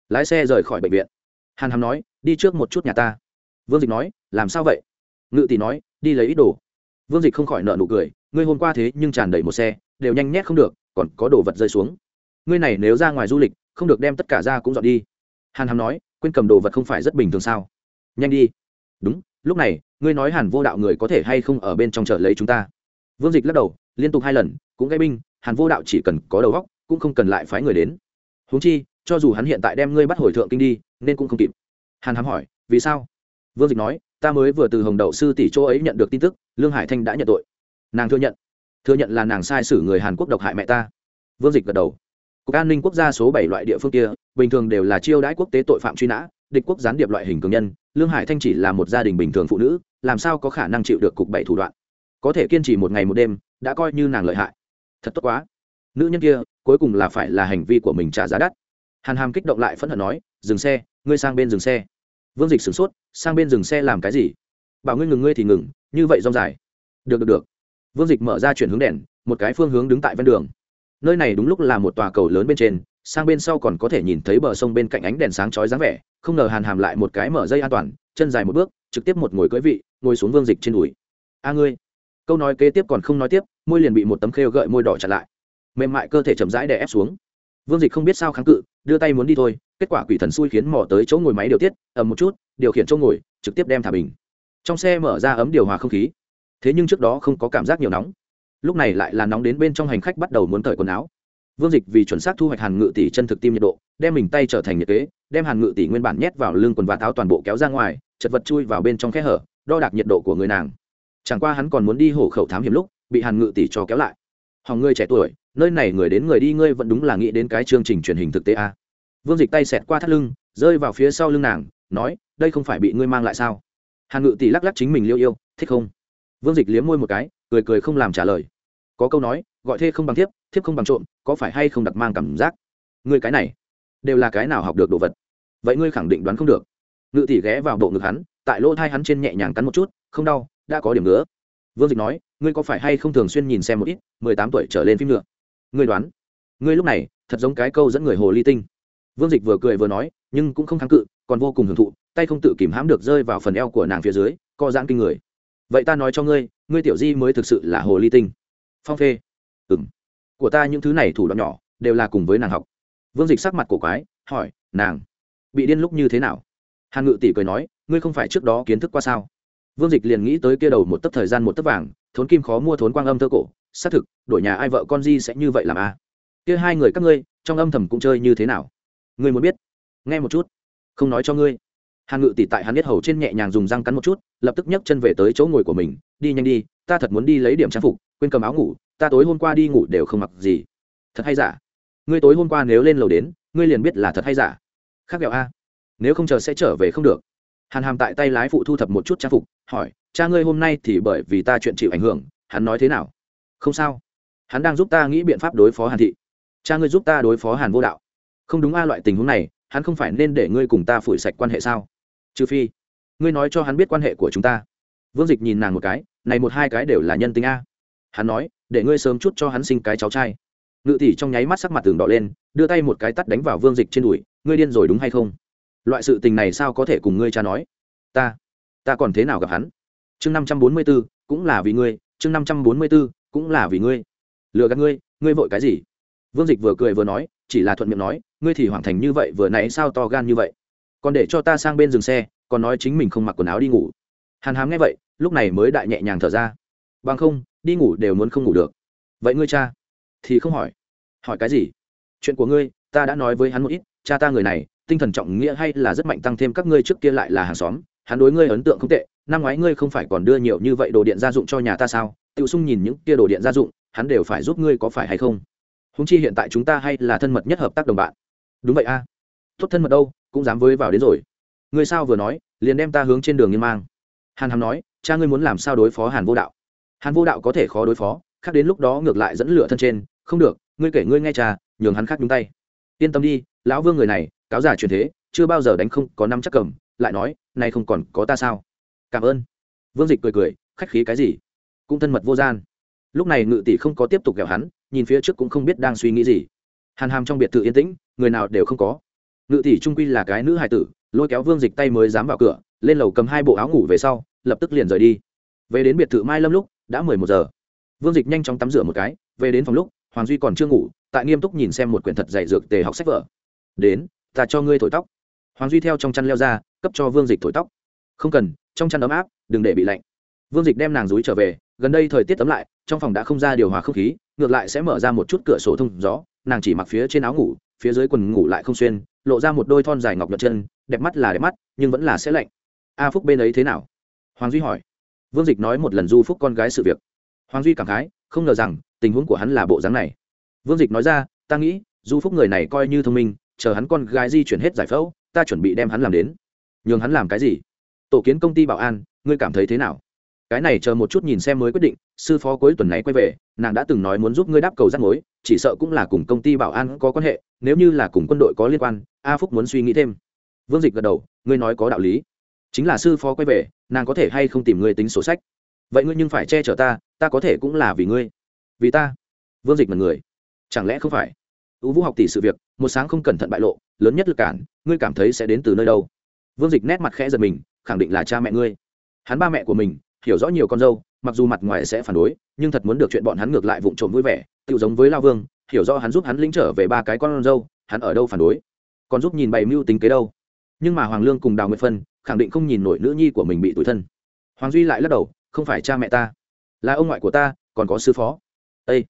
lái xe rời khỏi bệnh viện hàn hàm nói đi trước một chút nhà ta vương dịch nói làm sao vậy ngự tỷ nói đi lấy ít đồ vương dịch không khỏi nợ nụ cười ngươi hôm qua thế nhưng tràn đầy một xe đều nhanh nhét không được còn có đồ vật rơi xuống ngươi này nếu ra ngoài du lịch, không được đem tất cả ra cũng dọn đi. Hàn hàm nói, quên cầm đồ vật không phải rất bình thường sao? Nhanh đi. Đúng, lúc này, ngươi nói hàn vô đạo người có thể hay không ở bên trong chợ lấy chúng ta? Vương dịch lắc đầu, liên tục hai lần, cũng gây binh, hàn vô đạo chỉ cần có đầu góc cũng không cần lại phái người đến. Huống chi, cho dù hắn hiện tại đem ngươi bắt hồi thượng kinh đi, nên cũng không kịp. Hàn hàm hỏi, vì sao? Vương dịch nói, ta mới vừa từ hồng đậu sư tỷ chỗ ấy nhận được tin tức, lương hải thanh đã nhận tội. Nàng thừa nhận. Thừa nhận là nàng sai sử người hàn quốc độc hại mẹ ta. Vương dịch gật đầu cục an ninh quốc gia số bảy loại địa phương kia, bình thường đều là chiêu đãi quốc tế tội phạm truy nã, địch quốc gián điệp loại hình cường nhân, lương hải thanh chỉ là một gia đình bình thường phụ nữ, làm sao có khả năng chịu được cục bảy thủ đoạn? Có thể kiên trì một ngày một đêm, đã coi như nàng lợi hại. Thật tốt quá. Nữ nhân kia, cuối cùng là phải là hành vi của mình trả giá đắt. Hàn hàm kích động lại phẫn hận nói, dừng xe, ngươi sang bên dừng xe. Vương dịch sửng sốt, sang bên dừng xe làm cái gì? Bảo ngươi ngừng, ngươi thì ngừng, như vậy rong dài. Được được được. Vương dịch mở ra chuyển hướng đèn, một cái phương hướng đứng tại ven đường nơi này đúng lúc là một tòa cầu lớn bên trên, sang bên sau còn có thể nhìn thấy bờ sông bên cạnh ánh đèn sáng chói dáng vẻ, không ngờ hàn hàm lại một cái mở dây an toàn, chân dài một bước, trực tiếp một ngồi cưỡi vị, ngồi xuống vương dịch trên đùi. A ngươi. Câu nói kế tiếp còn không nói tiếp, môi liền bị một tấm khêu gợi môi đỏ chặt lại. Mềm mại cơ thể chậm rãi đè ép xuống. Vương dịch không biết sao kháng cự, đưa tay muốn đi thôi, kết quả quỷ thần xui khiến mò tới chỗ ngồi máy điều tiết, ầm một chút, điều khiển chỗ ngồi, trực tiếp đem thả bình. Trong xe mở ra ấm điều hòa không khí. Thế nhưng trước đó không có cảm giác nhiều nóng lúc này lại là nóng đến bên trong hành khách bắt đầu muốn cởi quần áo. Vương dịch vì chuẩn xác thu hoạch hàn ngự tỷ chân thực tim nhiệt độ, đem mình tay trở thành nhiệt kế, đem hàn ngự tỷ nguyên bản nhét vào lưng quần và tháo toàn bộ kéo ra ngoài, chật vật chui vào bên trong khe hở, đo đạc nhiệt độ của người nàng. Chẳng qua hắn còn muốn đi hổ khẩu thám hiểm lúc, bị hàn ngự tỷ cho kéo lại. Hòng ngươi trẻ tuổi, nơi này người đến người đi, ngươi vẫn đúng là nghĩ đến cái chương trình truyền hình thực tế a vương dịch tay xẹt qua thắt lưng, rơi vào phía sau lưng nàng, nói, đây không phải bị ngươi mang lại sao? Hàn ngự tỷ lắc lắc chính mình liêu yêu, thích không? Vương dịch liếm môi một cái, cười cười không làm trả lời có câu nói, gọi thê không bằng thiếp thiếp không bằng trộm, có phải hay không đặt mang cảm giác? Ngươi cái này, đều là cái nào học được đồ vật? Vậy ngươi khẳng định đoán không được. Ngự tỷ ghé vào bộ ngực hắn, tại lỗ thai hắn trên nhẹ nhàng cắn một chút, không đau, đã có điểm nữa vương dịch nói, ngươi có phải hay không thường xuyên nhìn xem một ít, mười tám tuổi trở lên phim nữa? Ngươi đoán. Ngươi lúc này, thật giống cái câu dẫn người hồ ly tinh. Vương dịch vừa cười vừa nói, nhưng cũng không kháng cự, còn vô cùng hưởng thụ, tay không tự kìm hãm được rơi vào phần eo của nàng phía dưới, co giãn kinh người. Vậy ta nói cho ngươi ngươi tiểu di mới thực sự là hồ ly tinh phong phê. Ừ m của ta những thứ này thủ đoạn nhỏ, đều là cùng với nàng học. Vương dịch sắc mặt cổ quái, hỏi, nàng bị điên lúc như thế nào? Hàn ngự tỷ cười nói, ngươi không phải trước đó kiến thức qua sao? Vương dịch liền nghĩ tới kia đầu một tấc thời gian một tấc vàng, thốn kim khó mua thốn quang âm thơ cổ, xác thực, đổi nhà ai vợ con di sẽ như vậy làm a? À? kia hai người các ngươi, trong âm thầm cũng chơi như thế nào? Ngươi muốn biết? Nghe một chút. Không nói cho ngươi. Hàn ngự tỷ tại hắn biết hầu trên nhẹ nhàng dùng răng cắn một chút, lập tức nhấc chân về tới chỗ ngồi của mình, đi nhanh đi ta thật muốn đi lấy điểm trang phục, quên cầm áo ngủ, ta tối hôm qua đi ngủ đều không mặc gì. Thật hay giả? Ngươi tối hôm qua nếu lên lầu đến, ngươi liền biết là thật hay giả. Khác kẹo a. Nếu không chờ sẽ trở về không được. Hàn hàm tại tay lái phụ thu thập một chút trang phục, hỏi, cha ngươi hôm nay thì bởi vì ta chuyện chịu ảnh hưởng, hắn nói thế nào? Không sao. Hắn đang giúp ta nghĩ biện pháp đối phó hàn thị. Cha ngươi giúp ta đối phó hàn vô đạo. Không đúng a, loại tình huống này, hắn không phải nên để ngươi cùng ta phủi sạch quan hệ sao? Trừ phi, ngươi nói cho hắn biết quan hệ của chúng ta. Vương dịch nhìn nàng một cái này một hai cái đều là nhân tính a. Hắn nói, để ngươi sớm chút cho hắn sinh cái cháu trai. Ngự tỷ trong nháy mắt sắc mặt tường đỏ lên, đưa tay một cái tắt đánh vào vương dịch trên đùi, ngươi điên rồi đúng hay không? Loại sự tình này sao có thể cùng ngươi cha nói? Ta ta còn thế nào gặp hắn? Chương năm trăm bốn mươi b ố cũng là vì ngươi, chương năm trăm bốn mươi b ố cũng là vì ngươi. Lừa gạt ngươi ngươi vội cái gì? Vương dịch vừa cười vừa nói, chỉ là thuận miệng nói, ngươi thì hoàn thành như vậy, vừa nãy sao to gan như vậy? Còn để cho ta sang bên dừng xe, còn nói chính mình không mặc quần áo đi ngủ. Hàn hám nghe vậy lúc này mới đại nhẹ nhàng thở ra. Bằng không, đi ngủ đều muốn không ngủ được. Vậy ngươi cha? Thì không hỏi. Hỏi cái gì? Chuyện của ngươi, ta đã nói với hắn một ít, cha ta người này, tinh thần trọng nghĩa hay là rất mạnh tăng thêm các ngươi trước kia lại là hàng xóm, hắn đối ngươi ấn tượng không tệ, năm ngoái ngươi không phải còn đưa nhiều như vậy đồ điện gia dụng cho nhà ta sao? Tự sung nhìn những kia đồ điện gia dụng, hắn đều phải giúp ngươi có phải hay không? Húng chi hiện tại chúng ta hay là thân mật nhất hợp tác đồng bạn. Đúng vậy a. À. tốt thân mật đâu, cũng dám với vào đến rồi. Ngươi sao vừa nói, liền đem ta hướng trên đường nghiên mang. Hàn hàm nói cha ngươi muốn làm sao đối phó hàn vô đạo? Hàn vô đạo có thể khó đối phó khác đến lúc đó ngược lại dẫn lửa thân trên. Không được ngươi kể ngươi nghe cha, nhường hắn khác nhúng tay. Yên tâm đi lão vương người này cáo giả truyền thế chưa bao giờ đánh không có năm chắc cầm lại nói nay không còn có ta sao? Cảm ơn. Vương dịch cười cười khách khí cái gì? Cũng thân mật vô gian. Lúc này ngự tỷ không có tiếp tục ghẹo hắn nhìn phía trước cũng không biết đang suy nghĩ gì. Hàn hàm trong biệt thự yên tĩnh người nào đều không có. Ngự tỷ trung quy là cái nữ hài tử lôi kéo vương dịch tay mới dám vào cửa lên lầu cầm hai bộ áo ngủ về sau lập tức liền rời đi. Về đến biệt thự mai lâm lúc, đã mười một giờ. Vương dịch nhanh chóng tắm rửa một cái, về đến phòng lúc, hoàng duy còn chưa ngủ, tại nghiêm túc nhìn xem một quyển thật dạy dược tề học sách vở. Đến, ta cho ngươi thổi tóc. Hoàng duy theo trong chăn leo ra, cấp cho vương dịch thổi tóc. Không cần, trong chăn ấm áp, đừng để bị lạnh. Vương dịch đem nàng dúi trở về, gần đây thời tiết tấm lại, trong phòng đã không ra điều hòa không khí, ngược lại sẽ mở ra một chút cửa sổ thông gió, nàng chỉ mặc phía trên áo ngủ, phía dưới quần ngủ lại không xuyên, lộ ra một đôi thon dài ngọc nhật chân, đẹp mắt là đẹp mắt, nhưng vẫn là sẽ lạnh. A phúc bên ấy thế nào? Hoàng duy hỏi. Vương dịch nói một lần du phúc con gái sự việc. Hoàng duy cảm khái, không ngờ rằng, tình huống của hắn là bộ dáng này. Vương dịch nói ra, ta nghĩ, du phúc người này coi như thông minh, chờ hắn con gái di chuyển hết giải phẫu, ta chuẩn bị đem hắn làm đến. Nhường hắn làm cái gì? Tổ kiến công ty bảo an, ngươi cảm thấy thế nào? Cái này chờ một chút nhìn xem mới quyết định, sư phó cuối tuần này quay về, nàng đã từng nói muốn giúp ngươi đáp cầu rắc mối, chỉ sợ cũng là cùng công ty bảo an có quan hệ, nếu như là cùng quân đội có liên quan, a phúc muốn suy nghĩ thêm. Vương dịch gật đầu, ngươi nói có đạo lý. Chính là sư phó quay về nàng có thể hay không tìm ngươi tính sổ sách? Vậy ngươi nhưng phải che chở ta ta có thể cũng là vì ngươi. Vì ta? Vương dịch mật người. Chẳng lẽ không phải? Ưu vũ học tỷ sự việc, một sáng không cẩn thận bại lộ, lớn nhất lực cản, ngươi cảm thấy sẽ đến từ nơi đâu? Vương dịch nét mặt khẽ giật mình, khẳng định là cha mẹ ngươi. Hắn ba mẹ của mình, hiểu rõ nhiều con dâu, mặc dù mặt ngoài sẽ phản đối, nhưng thật muốn được chuyện bọn hắn ngược lại vụng trộm vui vẻ tự giống với lao vương, hiểu rõ hắn giúp hắn lĩnh trở về ba cái con dâu, hắn ở đâu phản đối? Còn giúp nhìn bày mưu tính kế đâu? Nhưng mà hoàng lương cùng đào nguyệt phân khẳng định không nhìn nổi nữ nhi của mình bị tủi thân. Hoàng duy lại lắc đầu, không phải cha mẹ ta, là ông ngoại của ta, còn có sư phó. Ây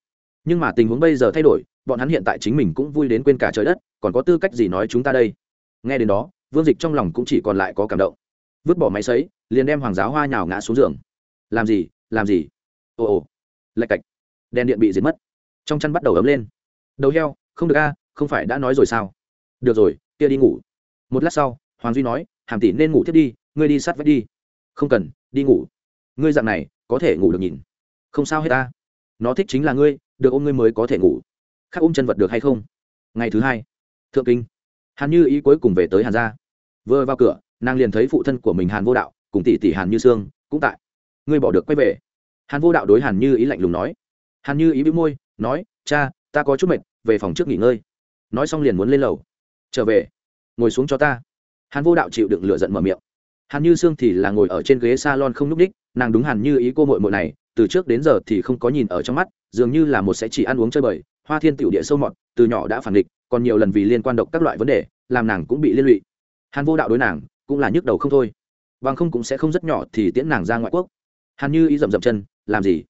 nhưng mà tình huống bây giờ thay đổi, bọn hắn hiện tại chính mình cũng vui đến quên cả trời đất, còn có tư cách gì nói chúng ta đây? Nghe đến đó, vương dịch trong lòng cũng chỉ còn lại có cảm động. Vứt bỏ máy sấy, liền đem hoàng giáo hoa nhào ngã xuống giường. Làm gì làm gì? Ồ ồ, lạch cạch, đèn điện bị diệt mất. Trong chăn bắt đầu ấm lên. Đầu heo, không được a, không phải đã nói rồi sao? Được rồi, kia đi ngủ. Một lát sau, hoàng duy nói hàm tỷ nên ngủ thiết đi, ngươi đi sát vách đi. Không cần, đi ngủ. Ngươi dạng này, có thể ngủ được nhìn. Không sao hết ta. Nó thích chính là ngươi, được ôm ngươi mới có thể ngủ. Khác ôm chân vật được hay không? Ngày thứ hai. Thượng kinh. Hàn như ý cuối cùng về tới hàn gia. Vừa vào cửa, nàng liền thấy phụ thân của mình hàn vô đạo, cùng tỷ tỷ hàn như sương cũng tại. Ngươi bỏ được quay về. Hàn vô đạo đối hàn như ý lạnh lùng nói. Hàn như ý bĩu môi, nói, cha, ta có chút mệt, về phòng trước nghỉ ngơi. Nói xong liền muốn lên lầu. Trở về. Ngồi xuống cho ta hàn vô đạo chịu đựng lửa giận mở miệng. Hàn như sương thì là ngồi ở trên ghế s a lon không n ú c đ í c h nàng đúng hàn như ý cô mội mội này, từ trước đến giờ thì không có nhìn ở trong mắt, dường như là một sẽ chỉ ăn uống chơi bời, hoa thiên tiểu địa sâu mọt, từ nhỏ đã phản địch còn nhiều lần vì liên quan độc các loại vấn đề, làm nàng cũng bị liên lụy. Hàn vô đạo đối nàng, cũng là nhức đầu không thôi. Bằng không cũng sẽ không rất nhỏ thì tiễn nàng ra ngoại quốc. Hàn như ý rậm rậm chân, làm gì?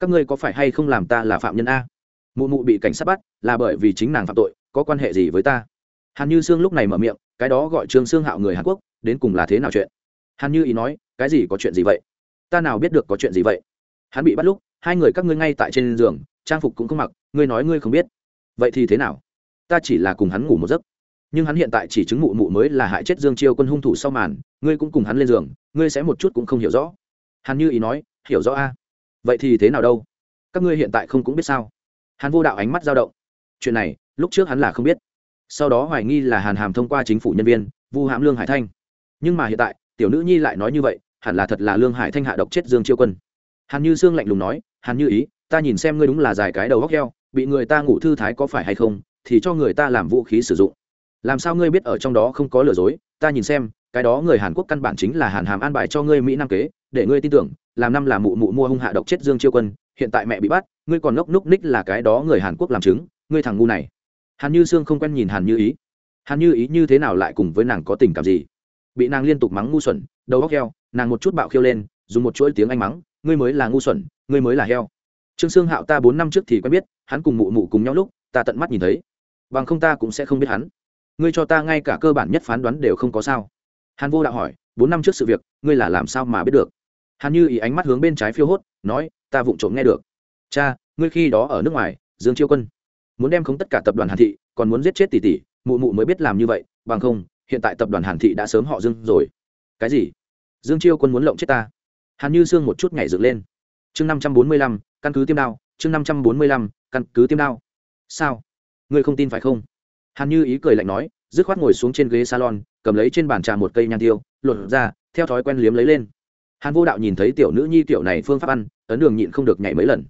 Các ngươi có phải hay không làm ta là phạm nhân a? Mụ mụ bị cảnh sát bắt, là bởi vì chính nàng phạm tội, có quan hệ gì với ta? Hàn như sương lúc này mở miệng cái đó gọi trương sương hạo người hàn quốc, đến cùng là thế nào chuyện? Hàn như ý nói, cái gì có chuyện gì vậy? Ta nào biết được có chuyện gì vậy? Hắn bị bắt lúc, hai người các ngươi ngay tại trên giường, trang phục cũng không mặc, ngươi nói ngươi không biết. Vậy thì thế nào? Ta chỉ là cùng hắn ngủ một giấc. Nhưng hắn hiện tại chỉ chứng mụ mụ mới là hại chết dương chiêu quân hung thủ sau màn, ngươi cũng cùng hắn lên giường, ngươi sẽ một chút cũng không hiểu rõ. Hàn như ý nói, hiểu rõ a. Vậy thì thế nào đâu? Các ngươi hiện tại không cũng biết sao? Hắn vô đạo ánh mắt dao động. Chuyện này, lúc trước hắn là không biết sau đó hoài nghi là hàn hàm thông qua chính phủ nhân viên, vu hãm lương hải thanh. Nhưng mà hiện tại, tiểu nữ nhi lại nói như vậy, hẳn là thật là lương hải thanh hạ độc chết dương chiêu quân. Hàn như sương lạnh lùng nói, hàn như ý, ta nhìn xem ngươi đúng là dài cái đầu góc heo, bị người ta ngủ thư thái có phải hay không, thì cho người ta làm vũ khí sử dụng. Làm sao ngươi biết ở trong đó không có lừa dối, ta nhìn xem, cái đó người hàn quốc căn bản chính là hàn hàm an bài cho ngươi mỹ nam kế, để ngươi tin tưởng, làm năm là mụ mụ mua hung hạ độc chết dương chiêu quân, hiện tại mẹ bị bắt, ngươi còn ngốc núc ních là cái đó người hàn quốc làm chứng, ngươi thằng ngu này hàn như sương không quen nhìn hàn như ý. Hàn như ý như thế nào lại cùng với nàng có tình cảm gì? Bị nàng liên tục mắng ngu xuẩn, đầu góc heo, nàng một chút bạo khiêu lên, dùng một chuỗi tiếng anh mắng, ngươi mới là ngu xuẩn, ngươi mới là heo. Trương sương hạo ta bốn năm trước thì quen biết, hắn cùng mụ mụ cùng nhau lúc, ta tận mắt nhìn thấy. Bằng không ta cũng sẽ không biết hắn. Ngươi cho ta ngay cả cơ bản nhất phán đoán đều không có sao. Hàn vô đạo hỏi, bốn năm trước sự việc, ngươi là làm sao mà biết được? Hàn như ý ánh mắt hướng bên trái phiêu hốt, nói, ta vụng trộm nghe được. Cha, ngươi khi đó ở nước ngoài, dương chiêu quân muốn đem không tất cả tập đoàn hàn thị, còn muốn giết chết tỷ tỷ, mụ mụ mới biết làm như vậy, bằng không, hiện tại tập đoàn hàn thị đã sớm họ dương rồi. Cái gì? Dương chiêu quân muốn lộng chết ta. Hàn như sương một chút nhảy dựng lên. Chương năm trăm bốn mươi lăm, căn cứ tiêm đao, chương năm trăm bốn mươi lăm, căn cứ tiêm đao. Sao? Ngươi không tin phải không? Hàn như ý cười lạnh nói, dứt khoát ngồi xuống trên ghế salon, cầm lấy trên bàn trà một cây nhang tiêu, lột ra, theo thói quen liếm lấy lên. Hàn vô đạo nhìn thấy tiểu nữ nhi tiểu này phương pháp ăn, ấn đường nhịn không được nhảy mấy lần.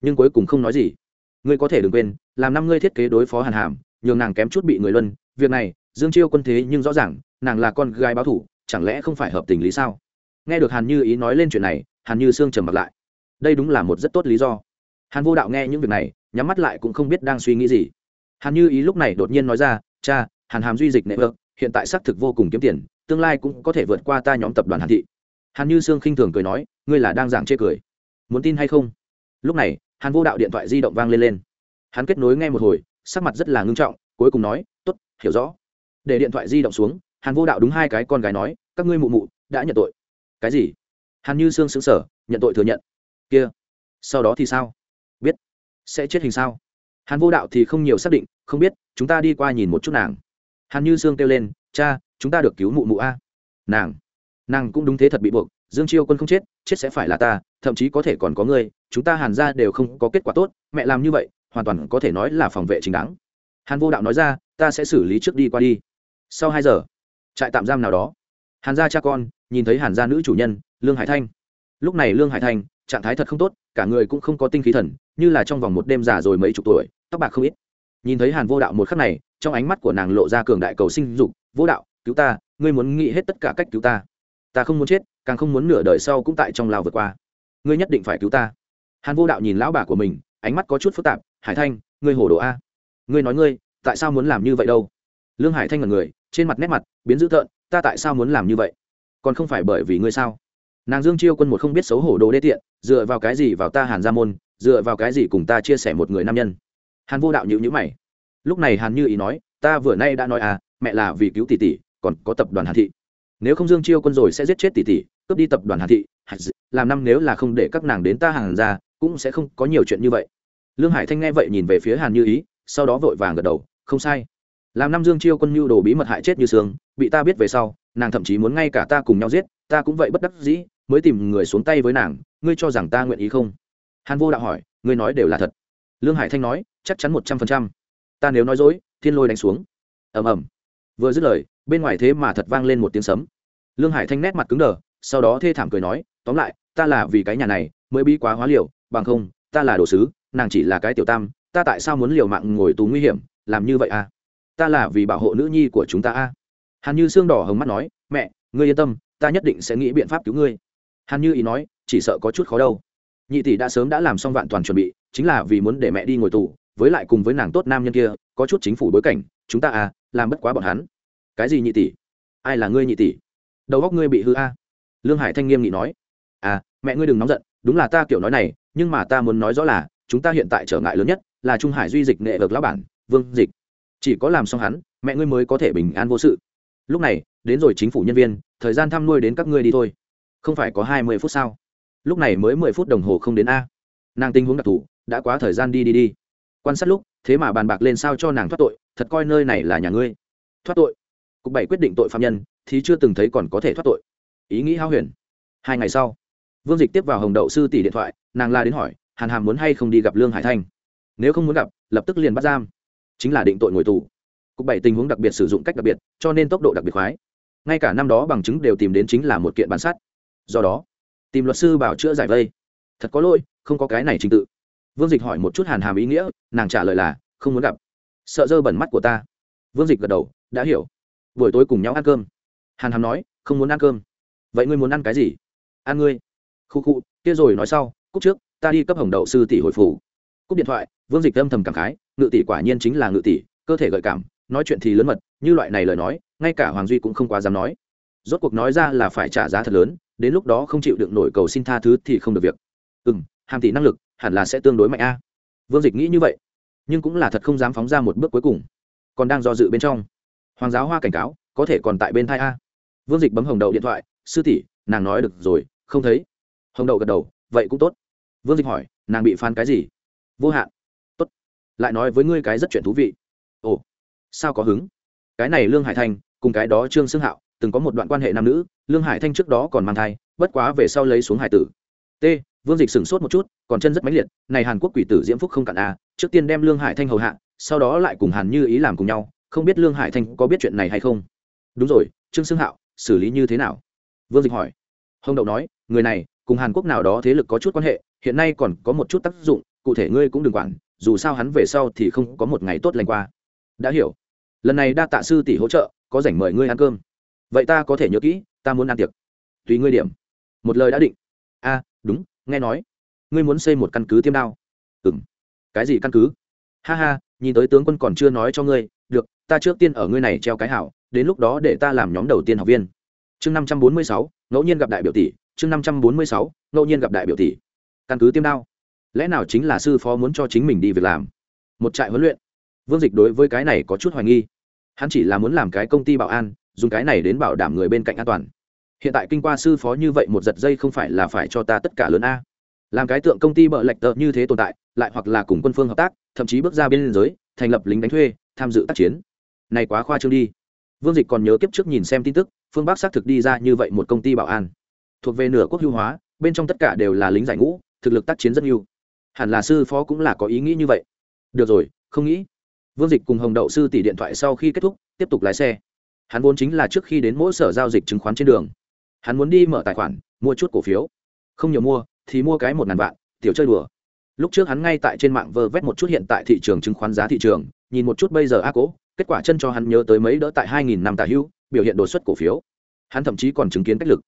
Nhưng cuối cùng không nói gì ngươi có thể đừng quên, làm năm ngươi thiết kế đối phó hàn hàm, nhường nàng kém chút bị người luân, việc này, dương chiêu quân thế nhưng rõ ràng, nàng là con gái báo thủ, chẳng lẽ không phải hợp tình lý sao? Nghe được hàn như ý nói lên chuyện này, hàn như sương trầm mặt lại. Đây đúng là một rất tốt lý do. Hàn vô đạo nghe những việc này, nhắm mắt lại cũng không biết đang suy nghĩ gì. Hàn như ý lúc này đột nhiên nói ra, cha, hàn hàm duy dịch nệ vợ hiện tại xác thực vô cùng kiếm tiền, tương lai cũng có thể vượt qua ta nhóm tập đoàn hàn thị. Hàn như sương khinh thường cười nói, ngươi là đang giảng chê cười. Muốn tin hay không? Lúc này hàn vô đạo điện thoại di động vang lên lên. Hắn kết nối ngay một hồi, sắc mặt rất là ngưng trọng, cuối cùng nói t ố t hiểu rõ. Để điện thoại di động xuống, hàn vô đạo đúng hai cái con gái nói, các ngươi mụ mụ đã nhận tội. Cái gì? Hàn như sương xứng sở nhận tội thừa nhận. Kia, sau đó thì sao? Biết. Sẽ chết hình sao? Hàn vô đạo thì không nhiều xác định, không biết, chúng ta đi qua nhìn một chút nàng. Hàn như sương kêu lên, cha, chúng ta được cứu mụ mụ a. Nàng nàng cũng đúng thế thật bị buộc, dương chiêu quân không chết chết sẽ phải là ta, thậm chí có thể còn có ngươi, chúng ta hàn ra đều không có kết quả tốt, mẹ làm như vậy, hoàn toàn có thể nói là phòng vệ chính đáng. Hàn vô đạo nói ra, ta sẽ xử lý trước đi qua đi. Sau hai giờ, trại tạm giam nào đó, hàn gia cha con nhìn thấy hàn gia nữ chủ nhân, lương hải thanh. Lúc này lương hải thanh, trạng thái thật không tốt, cả người cũng không có tinh khí thần, như là trong vòng một đêm già rồi mấy chục tuổi, tóc bạc không ít. Nhìn thấy hàn vô đạo một khắc này, trong ánh mắt của nàng lộ ra cường đại cầu sinh dục, vô đạo, cứu ta, ngươi muốn nghĩ hết tất cả cách cứu ta. Ta không muốn chết càng không muốn nửa đời sau cũng tại trong lao vượt qua. Ngươi nhất định phải cứu ta. Hàn vô đạo nhìn lão bà của mình, ánh mắt có chút phức tạp, hải thanh, ngươi hồ đồ a? Ngươi nói ngươi, tại sao muốn làm như vậy đâu? Lương hải thanh là người, trên mặt nét mặt, biến dữ tợn, ta tại sao muốn làm như vậy? Còn không phải bởi vì ngươi sao? Nàng dương chiêu quân một không biết xấu hổ đồ đê tiện, dựa vào cái gì vào ta hàn gia môn, dựa vào cái gì cùng ta chia sẻ một người nam nhân? Hàn vô đạo nhịu nhữ mày. Lúc này hàn như ý nói, ta vừa nay đã nói à mẹ là vì cứu tỷ tỷ, còn có tập đoàn hàn thị. Nếu không dương chiêu quân rồi sẽ giết chết tỷ tỷ cướp đi tập đoàn hàn thị làm năm nếu là không để các nàng đến ta hàng ra, cũng sẽ không có nhiều chuyện như vậy. Lương hải thanh nghe vậy nhìn về phía hàn như ý, sau đó vội vàng gật đầu, không sai. Làm năm dương chiêu quân nhu đồ bí mật hại chết như sương, bị ta biết về sau, nàng thậm chí muốn ngay cả ta cùng nhau giết, ta cũng vậy bất đắc dĩ, mới tìm người xuống tay với nàng, ngươi cho rằng ta nguyện ý không? Hàn vô đạo hỏi, ngươi nói đều là thật. Lương hải thanh nói, chắc chắn một trăm phần trăm. Ta nếu nói dối, thiên lôi đánh xuống. Ầm ầm. Vừa dứt lời, bên ngoài thế mà thật vang lên một tiếng sấm. Lương hải thanh nét mặt cứng đờ sau đó thê thảm cười nói, tóm lại, ta là vì cái nhà này mới bi quá hóa liều, bằng không, ta là đồ sứ, nàng chỉ là cái tiểu tam, ta tại sao muốn liều mạng ngồi tù nguy hiểm, làm như vậy à? Ta là vì bảo hộ nữ nhi của chúng ta à? Hàn như xương đỏ hồng mắt nói, mẹ, ngươi yên tâm, ta nhất định sẽ nghĩ biện pháp cứu ngươi. Hàn như ý nói, chỉ sợ có chút khó đâu. Nhị tỷ đã sớm đã làm xong vạn toàn chuẩn bị, chính là vì muốn để mẹ đi ngồi tù, với lại cùng với nàng tốt nam nhân kia, có chút chính phủ bối cảnh, chúng ta à làm bất quá bọn hắn. Cái gì nhị tỷ? Ai là ngươi nhị tỷ? Đầu góc ngươi bị hư a. à? Lương hải thanh nghiêm nghị nói à mẹ ngươi đừng nóng giận, đúng là ta kiểu nói này, nhưng mà ta muốn nói rõ là, chúng ta hiện tại trở ngại lớn nhất là trung hải duy dịch nghệ vực lão bản, vương dịch. Chỉ có làm xong hắn, mẹ ngươi mới có thể bình an vô sự. Lúc này, đến rồi chính phủ nhân viên, thời gian thăm nuôi đến các ngươi đi thôi. Không phải có hai mươi phút sao? Lúc này mới mười phút đồng hồ không đến a. Nàng tình huống đặc thù, đã quá thời gian đi đi đi. Quan sát lúc, thế mà bàn bạc lên sao cho nàng thoát tội, thật coi nơi này là nhà ngươi. Thoát tội. Cục bảy quyết định tội phạm nhân, thì chưa từng thấy còn có thể thoát tội ý nghĩ hao huyền. Hai ngày sau, vương dịch tiếp vào hồng đậu sư tỷ điện thoại, nàng la đến hỏi, hàn hàm muốn hay không đi gặp lương hải thanh? Nếu không muốn gặp, lập tức liền bắt giam. Chính là định tội ngồi tù. Cục bảy tình huống đặc biệt sử dụng cách đặc biệt, cho nên tốc độ đặc biệt khoái. Ngay cả năm đó bằng chứng đều tìm đến chính là một kiện bản sát do đó, tìm luật sư bảo chữa giải vây. Thật có lỗi, không có cái này trình tự. Vương dịch hỏi một chút hàn hàm ý nghĩa, nàng trả lời là, không muốn gặp. Sợ dơ bẩn mắt của ta. Vương dịch gật đầu, đã hiểu. Buổi tối cùng nhau ăn cơm. Hàn hàm nói, không muốn ăn cơm vậy ngươi muốn ăn cái gì? Ăn ngươi. Khu khu, kia rồi nói sau cúc trước, ta đi cấp hồng đậu sư tỷ hồi phủ. Cúc điện thoại, vương dịch âm thầm cảm khái, ngự tỷ quả nhiên chính là ngự tỷ, cơ thể gợi cảm, nói chuyện thì lớn mật, như loại này lời nói, ngay cả hoàng duy cũng không quá dám nói. Rốt cuộc nói ra là phải trả giá thật lớn, đến lúc đó không chịu được nổi cầu xin tha thứ thì không được việc. Ừ m hàm tỷ năng lực, hẳn là sẽ tương đối mạnh a. Vương dịch nghĩ như vậy, nhưng cũng là thật không dám phóng ra một bước cuối cùng. Còn đang do dự bên trong. Hoàng giáo hoa cảnh cáo, có thể còn tại bên thai a. Vương dịch bấm hồng đậu điện thoại sư tỷ, nàng nói được rồi, không thấy. Hồng đậu gật đầu, vậy cũng tốt. Vương dịch hỏi, nàng bị phán cái gì? Vô hạn. Tốt, lại nói với ngươi cái rất chuyện thú vị. Ồ, sao có hứng? Cái này lương hải thanh, cùng cái đó trương xương hạo, từng có một đoạn quan hệ nam nữ, lương hải thanh trước đó còn mang thai, bất quá về sau lấy xuống hải tử. T, vương dịch sửng sốt một chút, còn chân rất mãnh liệt, này hàn quốc quỷ tử diễm phúc không cạn à trước tiên đem lương hải thanh hầu hạ, sau đó lại cùng hàn như ý làm cùng nhau, không biết lương hải thanh có biết chuyện này hay không? Đúng rồi, trương xương hạo, xử lý như thế nào? Vương dịch hỏi. Hồng đậu nói, người này, cùng hàn quốc nào đó thế lực có chút quan hệ, hiện nay còn có một chút tác dụng, cụ thể ngươi cũng đừng quản, dù sao hắn về sau thì không có một ngày tốt lành qua. Đã hiểu. Lần này đa tạ sư tỷ hỗ trợ, có rảnh mời ngươi ăn cơm. Vậy ta có thể nhớ kỹ, ta muốn ăn tiệc. Tùy ngươi điểm. Một lời đã định. A, đúng, nghe nói. Ngươi muốn xây một căn cứ tiêm đao. Ừng cái gì căn cứ? Ha ha, nhìn tới tướng quân còn chưa nói cho ngươi, được, ta trước tiên ở ngươi này treo cái hảo, đến lúc đó để ta làm nhóm đầu tiên học viên chương năm trăm bốn mươi sáu, ngẫu nhiên gặp đại biểu tỷ, chương năm trăm bốn mươi sáu, ngẫu nhiên gặp đại biểu tỷ. Căn cứ tiêm đao. Lẽ nào chính là sư phó muốn cho chính mình đi việc làm? Một trại huấn luyện. Vương dịch đối với cái này có chút hoài nghi. Hắn chỉ là muốn làm cái công ty bảo an, dùng cái này đến bảo đảm người bên cạnh an toàn. Hiện tại kinh qua sư phó như vậy một giật dây không phải là phải cho ta tất cả lớn a. Làm cái tượng công ty bợ lệch tợ như thế tồn tại, lại hoặc là cùng quân phương hợp tác, thậm chí bước ra bên liên giới, thành lập lính đánh thuê, tham dự tác chiến. Này quá khoa trương đi vương dịch còn nhớ kiếp trước nhìn xem tin tức, phương bắc xác thực đi ra như vậy một công ty bảo an. Thuộc về nửa quốc hưu hóa, bên trong tất cả đều là lính giải ngũ, thực lực tác chiến rất nhiều. Hẳn là sư phó cũng là có ý nghĩ như vậy. Được rồi, không nghĩ. Vương dịch cùng hồng đậu sư tỷ điện thoại sau khi kết thúc, tiếp tục lái xe. Hắn vốn chính là trước khi đến mỗi sở giao dịch chứng khoán trên đường. Hắn muốn đi mở tài khoản, mua chút cổ phiếu. Không nhiều mua, thì mua cái một ngàn vạn, tiểu chơi đùa. Lúc trước hắn ngay tại trên mạng vơ vét một chút hiện tại thị trường chứng khoán giá thị trường, nhìn một chút bây giờ a cố kết quả chân cho hắn nhớ tới mấy đỡ tại hai nghìn năm tà hữu, biểu hiện đột xuất cổ phiếu. Hắn thậm chí còn chứng kiến cách lực.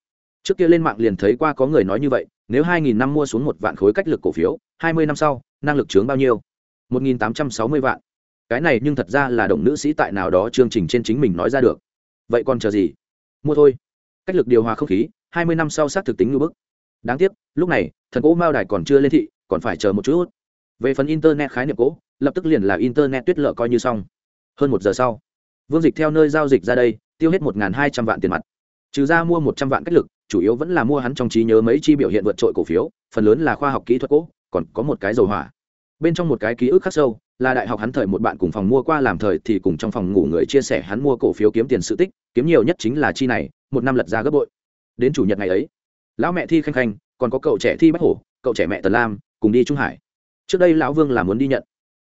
Trước kia lên mạng liền thấy qua có người nói như vậy nếu hai nghìn năm mua xuống một vạn khối cách lực cổ phiếu hai mươi năm sau năng lực chướng bao nhiêu? Một nghìn tám trăm sáu mươi vạn. Cái này nhưng thật ra là động nữ sĩ tại nào đó chương trình trên chính mình nói ra được. Vậy còn chờ gì? Mua thôi. Cách lực điều hòa không khí hai mươi năm sau xác thực tính như bức. Đáng tiếc lúc này thần cỗ mao đài còn chưa lên thị còn phải chờ một chút. Về phần internet khái niệm cỗ lập tức liền là internet tuyết lợ coi như xong hơn một giờ sau, vương dịch theo nơi giao dịch ra đây, tiêu hết một hai trăm vạn tiền mặt. Trừ ra mua một trăm vạn cách lực, chủ yếu vẫn là mua hắn trong trí nhớ mấy chi biểu hiện vượt trội cổ phiếu, phần lớn là khoa học kỹ thuật cỗ còn có một cái dầu hỏa. Bên trong một cái ký ức khắc sâu, là đại học hắn thời một bạn cùng phòng mua qua làm thời thì cùng trong phòng ngủ người chia sẻ hắn mua cổ phiếu kiếm tiền sự tích, kiếm nhiều nhất chính là chi này, một năm lật ra gấp bội. Đến chủ nhật ngày ấy, lão mẹ thi khanh khanh, còn có cậu trẻ thi bách hổ, cậu trẻ mẹ tần lam, cùng đi trung hải. Trước đây lão vương là muốn đi nhận.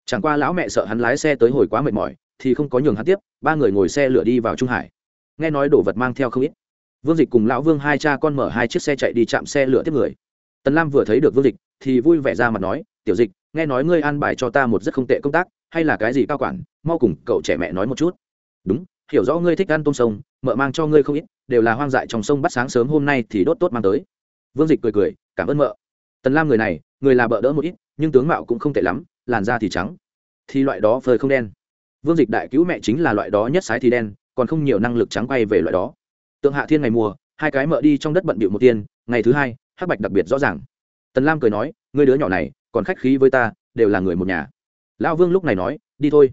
Chẳng qua lão mẹ sợ hắn lái xe tới hồi quá mệt mỏi thì không có nhường hắn tiếp, ba người ngồi xe lửa đi vào trung hải. Nghe nói đồ vật mang theo không ít. Vương dịch cùng lão vương hai cha con mở hai chiếc xe chạy đi chạm xe lửa tiếp người. Tần lam vừa thấy được vương dịch thì vui vẻ ra mặt nói, tiểu dịch, nghe nói ngươi an bài cho ta một rất không tệ công tác, hay là cái gì cao quản, mau cùng cậu trẻ mẹ nói một chút. Đúng, hiểu rõ ngươi thích ăn tôm sông, mợ mang cho ngươi không ít, đều là hoang dại trong sông bắt sáng sớm hôm nay thì đốt tốt mang tới. Vương dịch cười cười, cảm ơn mợ. Tần lam người này, người là bợ đỡ một ít, nhưng tướng mạo cũng không tệ lắm, làn da thì trắng, thì loại đó phơi không đen vương dịch đại cứu mẹ chính là loại đó nhất sái thì đen, còn không nhiều năng lực trắng quay về loại đó. Tượng hạ thiên ngày mùa, hai cái mợ đi trong đất bận bịu một tiên, ngày thứ hai, hắc bạch đặc biệt rõ ràng. Tần lam cười nói, ngươi đứa nhỏ này, còn khách khí với ta, đều là người một nhà. Lão vương lúc này nói, đi thôi,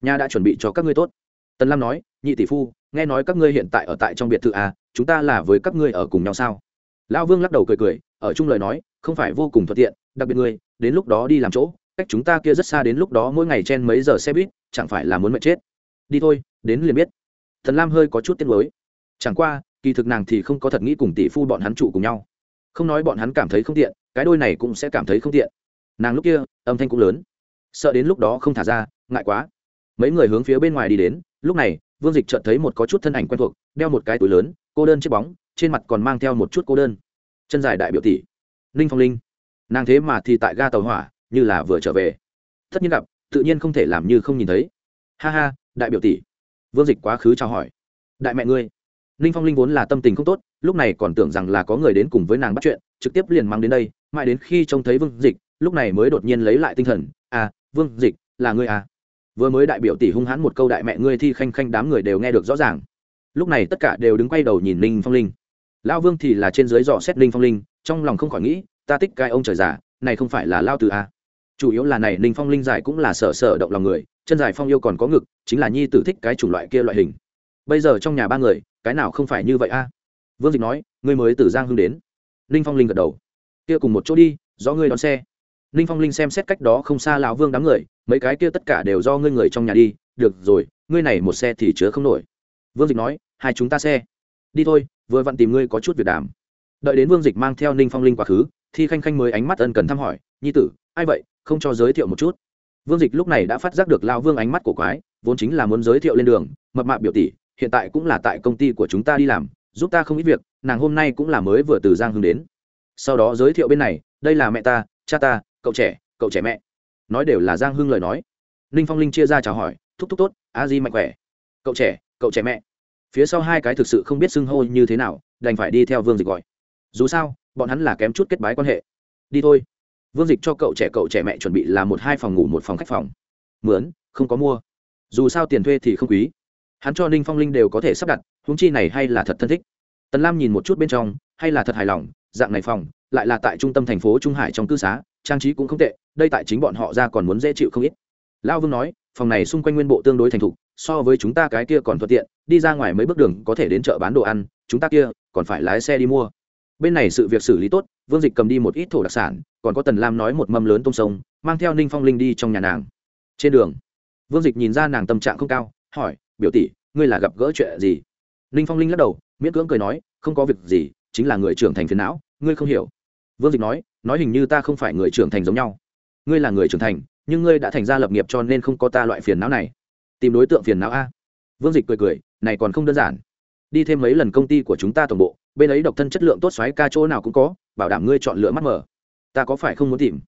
nhà đã chuẩn bị cho các ngươi tốt. Tần lam nói, nhị tỷ phu, nghe nói các ngươi hiện tại ở tại trong biệt thự à chúng ta là với các ngươi ở cùng nhau sao? Lão vương lắc đầu cười cười, ở chung lời nói, không phải vô cùng thuận tiện, đặc biệt ngươi, đến lúc đó đi làm chỗ, cách chúng ta kia rất xa đến lúc đó mỗi ngày chen mấy giờ xe buýt chẳng phải là muốn mệt chết. Đi thôi, đến liền biết. Thần lam hơi có chút tiếc nuối. Chẳng qua, kỳ thực nàng thì không có thật nghĩ cùng tỷ phu bọn hắn trụ cùng nhau. Không nói bọn hắn cảm thấy không tiện, cái đôi này cũng sẽ cảm thấy không tiện. Nàng lúc kia, âm thanh cũng lớn. Sợ đến lúc đó không thả ra, ngại quá. Mấy người hướng phía bên ngoài đi đến, lúc này, vương dịch chợt thấy một có chút thân ảnh quen thuộc, đeo một cái túi lớn, cô đơn chiếc bóng, trên mặt còn mang theo một chút cô đơn. Chân dài đại biểu tỷ. Ninh phong linh. Nàng thế mà thì tại ga tàu hỏa, như là vừa trở về. Tất nhiên gặp tự nhiên không thể làm như không nhìn thấy. Ha ha, đại biểu tỷ. Vương dịch quá khứ chào hỏi. Đại mẹ ngươi. Ninh phong linh vốn là tâm tình không tốt, lúc này còn tưởng rằng là có người đến cùng với nàng bắt chuyện, trực tiếp liền mang đến đây, mãi đến khi trông thấy vương dịch, lúc này mới đột nhiên lấy lại tinh thần. À vương dịch, là ngươi à? Vừa mới đại biểu tỷ hung hãn một câu đại mẹ ngươi thi khanh khanh đám người đều nghe được rõ ràng. Lúc này tất cả đều đứng quay đầu nhìn ninh phong linh. Lão vương thì là trên dưới dò xét ninh phong linh, trong lòng không khỏi nghĩ, ta thích cái ông trời già, này không phải là lao từ à chủ yếu là này ninh phong linh dài cũng là sở sở động lòng người, chân dài phong yêu còn có ngực, chính là nhi tử thích cái chủng loại kia loại hình. Bây giờ trong nhà ba người, cái nào không phải như vậy a? Vương dịch nói, ngươi mới từ giang hưng đến. Ninh phong linh gật đầu. Kia cùng một chỗ đi, do ngươi đón xe. Ninh phong linh xem xét cách đó không xa lão vương đám người, mấy cái kia tất cả đều do ngươi người trong nhà đi. Được rồi, ngươi này một xe thì chứa không nổi. Vương dịch nói, hai chúng ta xe. Đi thôi, vừa vặn tìm ngươi có chút việc đàm đợi đến vương dịch mang theo ninh phong linh quá khứ thì khanh khanh mới ánh mắt ân cần thăm hỏi, nhi tử, ai vậy? Không cho giới thiệu một chút. Vương dịch lúc này đã phát giác được lao vương ánh mắt của quái, vốn chính là muốn giới thiệu lên đường, mập mạp biểu tỷ, hiện tại cũng là tại công ty của chúng ta đi làm, giúp ta không ít việc, nàng hôm nay cũng là mới vừa từ giang hưng đến. Sau đó giới thiệu bên này, đây là mẹ ta, cha ta, cậu trẻ cậu trẻ mẹ. Nói đều là giang hưng lời nói. Ninh phong linh chia ra chào hỏi, thúc thúc tốt, a di mạnh khỏe. Cậu trẻ cậu trẻ mẹ. Phía sau hai cái thực sự không biết xưng hô như thế nào, đành phải đi theo vương dịch gọi. Dù sao, bọn hắn là kém chút kết bái quan hệ. Đi thôi vương dịch cho cậu trẻ cậu trẻ mẹ chuẩn bị là một hai phòng ngủ, một phòng khách phòng. Mướn, không có mua. Dù sao tiền thuê thì không quý. Hắn cho ninh phong linh đều có thể sắp đặt húng chi này hay là thật thân thích. Tần lam nhìn một chút bên trong, hay là thật hài lòng, dạng này phòng, lại là tại trung tâm thành phố trung hải trong cư xá, trang trí cũng không tệ, đây tại chính bọn họ ra còn muốn dễ chịu không ít. Lao vương nói, phòng này xung quanh nguyên bộ tương đối thành thục, so với chúng ta cái kia còn thuận tiện, đi ra ngoài mấy bước đường có thể đến chợ bán đồ ăn, chúng ta kia còn phải lái xe đi mua. Bên này sự việc xử lý tốt vương dịch cầm đi một ít thổ đặc sản, còn có tần lam nói một mâm lớn tôm sông, mang theo ninh phong linh đi trong nhà nàng. Trên đường, vương dịch nhìn ra nàng tâm trạng không cao, hỏi, biểu tỷ, ngươi là gặp gỡ chuyện gì? Ninh phong linh lắc đầu, miễn cưỡng cười nói, không có việc gì, chính là người trưởng thành phiền não, ngươi không hiểu. Vương dịch nói nói hình như ta không phải người trưởng thành giống nhau. Ngươi là người trưởng thành, nhưng ngươi đã thành ra lập nghiệp cho nên không có ta loại phiền não này. Tìm đối tượng phiền não a. Vương dịch cười cười, này còn không đơn giản. Đi thêm mấy lần công ty của chúng ta toàn bộ bên ấy độc thân chất lượng tốt xoáy ca chỗ nào cũng có, bảo đảm ngươi chọn lựa mắt mở. Ta có phải không muốn tìm?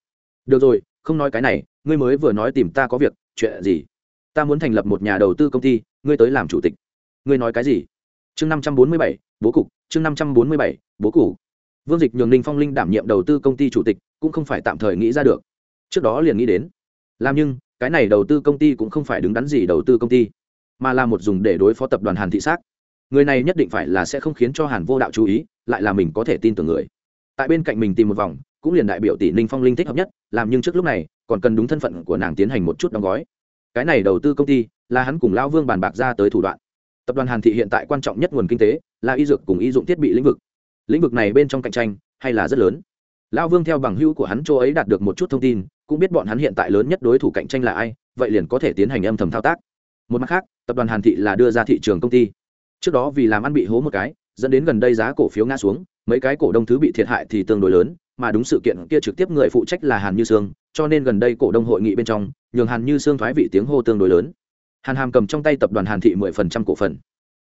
Được rồi, không nói cái này, ngươi mới vừa nói tìm ta có việc, chuyện gì? Ta muốn thành lập một nhà đầu tư công ty, ngươi tới làm chủ tịch. Ngươi nói cái gì? Chương năm trăm bốn mươi bảy, bố cục, chương năm trăm bốn mươi bảy, bố cục. Vương dịch nhường ninh phong linh đảm nhiệm đầu tư công ty chủ tịch, cũng không phải tạm thời nghĩ ra được. Trước đó liền nghĩ đến. Làm nhưng, cái này đầu tư công ty cũng không phải đứng đắn gì đầu tư công ty, mà là một dùng để đối phó tập đoàn hàn thị xác người này nhất định phải là sẽ không khiến cho hàn vô đạo chú ý, lại là mình có thể tin tưởng người. Tại bên cạnh mình tìm một vòng, cũng liền đại biểu tỷ ninh phong linh thích hợp nhất, làm nhưng trước lúc này, còn cần đúng thân phận của nàng tiến hành một chút đóng gói. Cái này đầu tư công ty, là hắn cùng lao vương bàn bạc ra tới thủ đoạn. Tập đoàn hàn thị hiện tại quan trọng nhất nguồn kinh tế, là y dược cùng y dụng thiết bị lĩnh vực. Lĩnh vực này bên trong cạnh tranh, hay là rất lớn. Lao vương theo bằng hữu của hắn chỗ ấy đạt được một chút thông tin, cũng biết bọn hắn hiện tại lớn nhất đối thủ cạnh tranh là ai, vậy liền có thể tiến hành âm thầm thao tác. Một mặt khác, tập đoàn hàn thị là đưa ra thị trường công ty trước đó vì làm ăn bị hố một cái, dẫn đến gần đây giá cổ phiếu ngã xuống, mấy cái cổ đông thứ bị thiệt hại thì tương đối lớn, mà đúng sự kiện kia trực tiếp người phụ trách là hàn như sương, cho nên gần đây cổ đông hội nghị bên trong, nhường hàn như sương thoái vị tiếng hô tương đối lớn. Hàn hàm cầm trong tay tập đoàn hàn thị mười phần trăm cổ phần.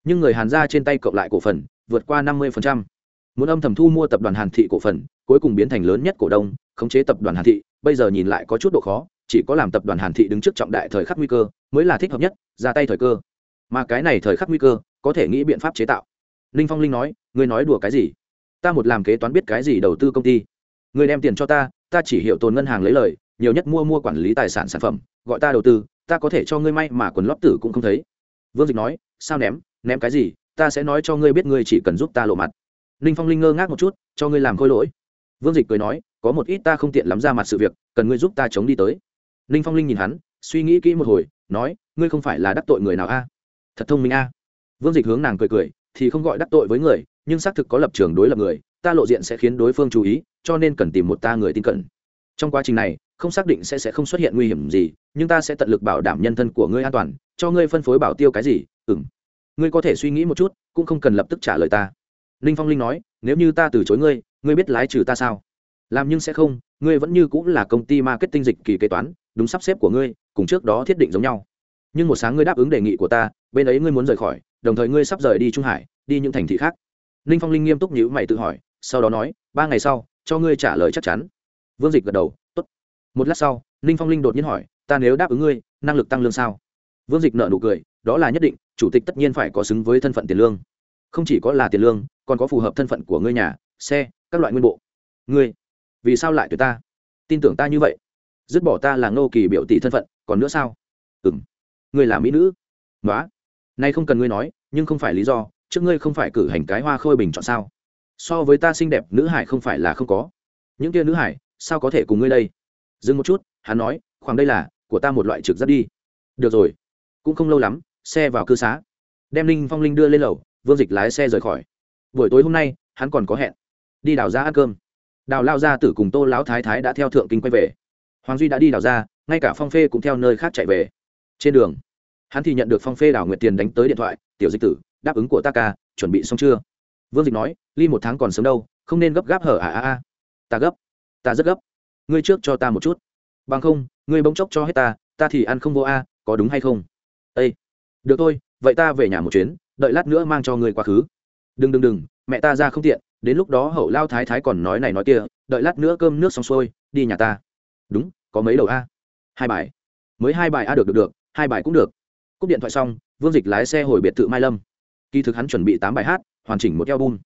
Nhưng người hàn ra trên tay cộng lại cổ phần, vượt qua năm mươi phần trăm. Muốn âm thầm thu mua tập đoàn hàn thị cổ phần, cuối cùng biến thành lớn nhất cổ đông, khống chế tập đoàn hàn thị, bây giờ nhìn lại có chút độ khó, chỉ có làm tập đoàn hàn thị đứng trước trọng đại thời khắc nguy cơ, mới là thích hợp nhất, ra tay thời cơ. Mà cái này thời khắc nguy cơ có thể nghĩ biện pháp chế tạo. Ninh phong linh nói, ngươi nói đùa cái gì? Ta một làm kế toán biết cái gì đầu tư công ty. Ngươi đem tiền cho ta ta chỉ hiệu tồn ngân hàng lấy lời, nhiều nhất mua mua quản lý tài sản sản phẩm, gọi ta đầu tư, ta có thể cho ngươi may mà quần lót tử cũng không thấy. Vương dịch nói, sao ném? Ném cái gì? Ta sẽ nói cho ngươi biết ngươi chỉ cần giúp ta lộ mặt. Ninh phong linh ngơ ngác một chút, cho ngươi làm khôi lỗi. Vương dịch cười nói, có một ít ta không tiện lắm ra mặt sự việc, cần ngươi giúp ta chống đi tới. Ninh phong linh nhìn hắn, suy nghĩ kỹ một hồi, nói, ngươi không phải là đắc tội người nào a? Thật thông minh a vương dịch hướng nàng cười cười, thì không gọi đắc tội với người, nhưng xác thực có lập trường đối lập người, ta lộ diện sẽ khiến đối phương chú ý, cho nên cần tìm một ta người tin cận trong quá trình này, không xác định sẽ sẽ không xuất hiện nguy hiểm gì, nhưng ta sẽ tận lực bảo đảm nhân thân của ngươi an toàn, cho ngươi phân phối bảo tiêu cái gì ừng ngươi có thể suy nghĩ một chút, cũng không cần lập tức trả lời ta. Ninh phong linh nói, nếu như ta từ chối ngươi ngươi biết lái trừ ta sao? Làm nhưng sẽ không, ngươi vẫn như cũng là công ty marketing dịch kỳ kế toán, đúng sắp xếp của ngươi, cùng trước đó thiết định giống nhau nhưng một sáng ngươi đáp ứng đề nghị của ta, bên ấy ngươi muốn rời khỏi, đồng thời ngươi sắp rời đi trung hải, đi những thành thị khác. Ninh phong linh nghiêm túc nhữ mày tự hỏi, sau đó nói, ba ngày sau, cho ngươi trả lời chắc chắn. Vương dịch gật đầu t ố t một lát sau, ninh phong linh đột nhiên hỏi, ta nếu đáp ứng ngươi, năng lực tăng lương sao? Vương dịch nợ nụ cười, đó là nhất định, chủ tịch tất nhiên phải có xứng với thân phận tiền lương. Không chỉ có là tiền lương, còn có phù hợp thân phận của ngươi nhà, xe, các loại nguyên bộ. Ngươi? Vì sao lại tuyệt ta? Tin tưởng ta như vậy? Dứt bỏ ta là ngô kỳ biểu tỷ thân phận, còn nữa sao? Ừ m ngươi là mỹ nữ. Nói nay không cần ngươi nói, nhưng không phải lý do, trước ngươi không phải cử hành cái hoa khôi bình chọn sao? So với ta xinh đẹp, nữ hải không phải là không có. Những kia nữ hải, sao có thể cùng ngươi đây? Dừng một chút, hắn nói, khoảng đây là, của ta một loại trực rất đi. Được rồi. Cũng không lâu lắm, xe vào cư xá. Đem linh phong linh đưa lên lầu, vương dịch lái xe rời khỏi. Buổi tối hôm nay, hắn còn có hẹn. Đi đào ra ăn cơm. Đào lao ra tử cùng tô lão thái thái đã theo thượng kinh quay về. Hoàng duy đã đi đào ra, ngay cả phong phê cũng theo nơi khác chạy về trên đường, hắn thì nhận được phong phê đảo nguyệt tiền đánh tới điện thoại, tiểu dịch tử, đáp ứng của ta ca, chuẩn bị xong chưa? Vương dịch nói, ly một tháng còn sớm đâu, không nên gấp gáp hở à à à. Ta gấp, ta rất gấp. Ngươi trước cho ta một chút. Bằng không, ngươi bỗng chốc cho hết ta ta thì ăn không vô a, có đúng hay không? Ê, được thôi, vậy ta về nhà một chuyến, đợi lát nữa mang cho ngươi quá khứ. Đừng đừng đừng, mẹ ta ra không tiện, đến lúc đó hậu lao thái thái còn nói này nói kia, đợi lát nữa cơm nước xong xuôi, đi nhà ta. Đúng, có mấy đầu a? Hai bài. Mới hai bài a, được được được hai bài cũng được. Cúp điện thoại xong, vương dịch lái xe hồi biệt thự mai lâm. Kỳ thực hắn chuẩn bị tám bài hát, hoàn chỉnh một album.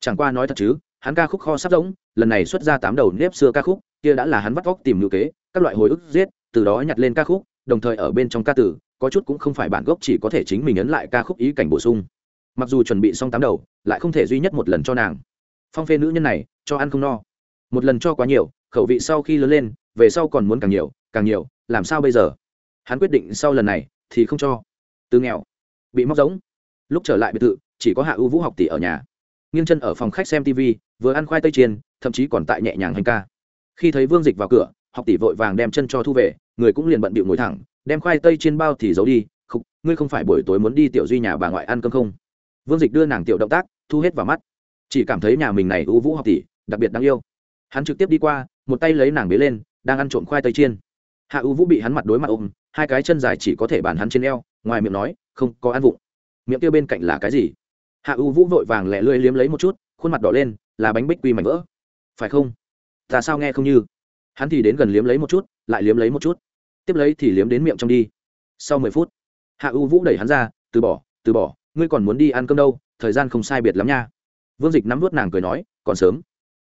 Chẳng qua nói thật chứ, hắn ca khúc kho sắp rỗng, lần này xuất ra tám đầu nếp xưa ca khúc, kia đã là hắn vắt vóc tìm ngữ kế, các loại hồi ức giết, từ đó nhặt lên ca khúc, đồng thời ở bên trong ca tử, có chút cũng không phải bản gốc chỉ có thể chính mình ấn lại ca khúc ý cảnh bổ sung. Mặc dù chuẩn bị xong tám đầu, lại không thể duy nhất một lần cho nàng. Phong phê nữ nhân này, cho ăn không no. Một lần cho quá nhiều, khẩu vị sau khi lớn lên, về sau còn muốn càng nhiều càng nhiều, làm sao bây giờ? Hắn quyết định sau lần này thì không cho. Từ nghèo, bị móc giống. Lúc trở lại biệt thự, chỉ có hạ ưu vũ học tỷ ở nhà. Nghiêng chân ở phòng khách xem tv vừa ăn khoai tây chiên, thậm chí còn tại nhẹ nhàng hành ca. Khi thấy vương dịch vào cửa, học tỷ vội vàng đem chân cho thu về, người cũng liền bận bịu ngồi thẳng, đem khoai tây chiên bao thì giấu đi không ngươi không phải buổi tối muốn đi tiểu duy nhà bà ngoại ăn cơm không? Vương dịch đưa nàng tiểu động tác, thu hết vào mắt. Chỉ cảm thấy nhà mình này ưu vũ học tỷ đặc biệt đáng yêu. Hắn trực tiếp đi qua, một tay lấy nàng bế lên, đang ăn trộm khoai tây chiên. Hạ ưu vũ bị hắn mặt đối mặt ôm hai cái chân dài chỉ có thể bàn hắn trên eo, ngoài miệng nói, không, có ăn vụng. Miệng kia bên cạnh là cái gì? Hạ U vũ vội vàng lẹ lưỡi liếm lấy một chút, khuôn mặt đỏ lên, là bánh bích quy mảnh vỡ. Phải không? Ta sao nghe không như? Hắn thì đến gần liếm lấy một chút, lại liếm lấy một chút. Tiếp lấy thì liếm đến miệng trong đi. Sau mười phút, hạ U vũ đẩy hắn ra, từ bỏ từ bỏ, ngươi còn muốn đi ăn cơm đâu, thời gian không sai biệt lắm nha. Vương dịch nắm vút nàng cười nói, còn sớm.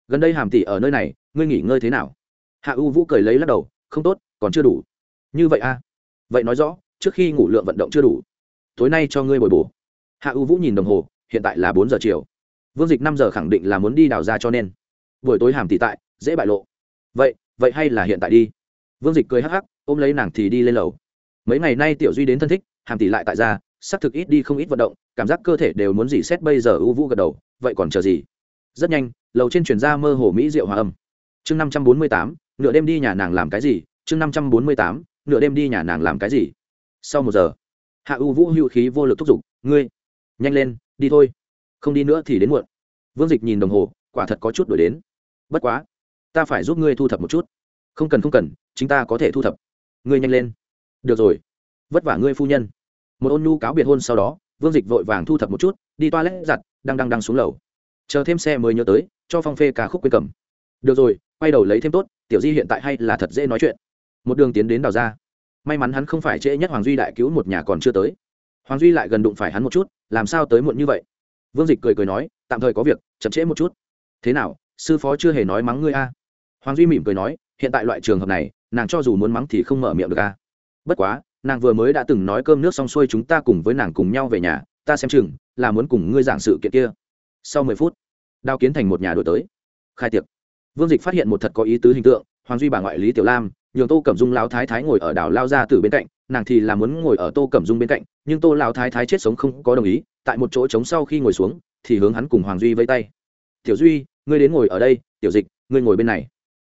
Gần đây hàm tỷ ở nơi này, ngươi nghỉ ngơi thế nào? Hạ U vũ cười lấy lắc đầu, không tốt, còn chưa đủ. Như vậy a à? Vậy nói rõ, trước khi ngủ lượng vận động chưa đủ, tối nay cho ngươi bồi bổ. Hạ ưu vũ nhìn đồng hồ, hiện tại là bốn giờ chiều. Vương dịch năm giờ khẳng định là muốn đi đào ra cho nên. Buổi tối hàm tỷ tại, dễ bại lộ. Vậy vậy hay là hiện tại đi? Vương dịch cười hắc hắc, ôm lấy nàng thì đi lên lầu. Mấy ngày nay tiểu duy đến thân thích, hàm tỷ lại tại ra xác thực ít đi không ít vận động, cảm giác cơ thể đều muốn dỉ xét bây giờ ưu vũ gật đầu, vậy còn chờ gì? Rất nhanh, lầu trên chuyển ra mơ hồ mỹ diệu hòa âm. Chương năm trăm bốn mươi tám, nửa đêm đi nhà nàng làm cái gì? Chương năm trăm bốn mươi tám nửa đêm đi nhà nàng làm cái gì? Sau một giờ, hạ u vũ hữu khí vô lực thúc giục, ngươi, nhanh lên, đi thôi, không đi nữa thì đến muộn. Vương dịch nhìn đồng hồ, quả thật có chút đổi đến. Bất quá, ta phải giúp ngươi thu thập một chút. Không cần không cần, chính ta có thể thu thập. Ngươi nhanh lên. Được rồi, vất vả ngươi phu nhân. Một ôn nhu cáo biệt hôn sau đó, vương dịch vội vàng thu thập một chút, đi toa lét giặt, đang đang đang xuống lầu. Chờ thêm xe mới nhớ tới, cho phong phê ca khúc quên cầm. Được rồi, quay đầu lấy thêm tốt, tiểu di hiện tại hay là thật dễ nói chuyện một đường tiến đến đào ra. May mắn hắn không phải trễ nhất hoàng duy đại cứu một nhà còn chưa tới. Hoàng duy lại gần đụng phải hắn một chút, làm sao tới muộn như vậy? Vương dịch cười cười nói, tạm thời có việc, chậm trễ một chút. Thế nào, sư phó chưa hề nói mắng ngươi a? Hoàng duy mỉm cười nói, hiện tại loại trường hợp này, nàng cho dù muốn mắng thì không mở miệng được a. Bất quá, nàng vừa mới đã từng nói cơm nước xong xuôi chúng ta cùng với nàng cùng nhau về nhà, ta xem chừng là muốn cùng ngươi giảng sự kiện kia. Sau mười phút, đao kiến thành một nhà đổi tới. Khai tiệc. Vương dịch phát hiện một thật có ý tứ hình tượng, hoàng duy bà ngoại lý tiểu lam nhường tô cẩm dung lao thái thái ngồi ở đảo lao ra từ bên cạnh, nàng thì là muốn ngồi ở tô cẩm dung bên cạnh, nhưng tô lao thái thái chết sống không có đồng ý, tại một chỗ trống sau khi ngồi xuống, thì hướng hắn cùng hoàng duy vây tay. Tiểu duy, ngươi đến ngồi ở đây, tiểu dịch, ngươi ngồi bên này.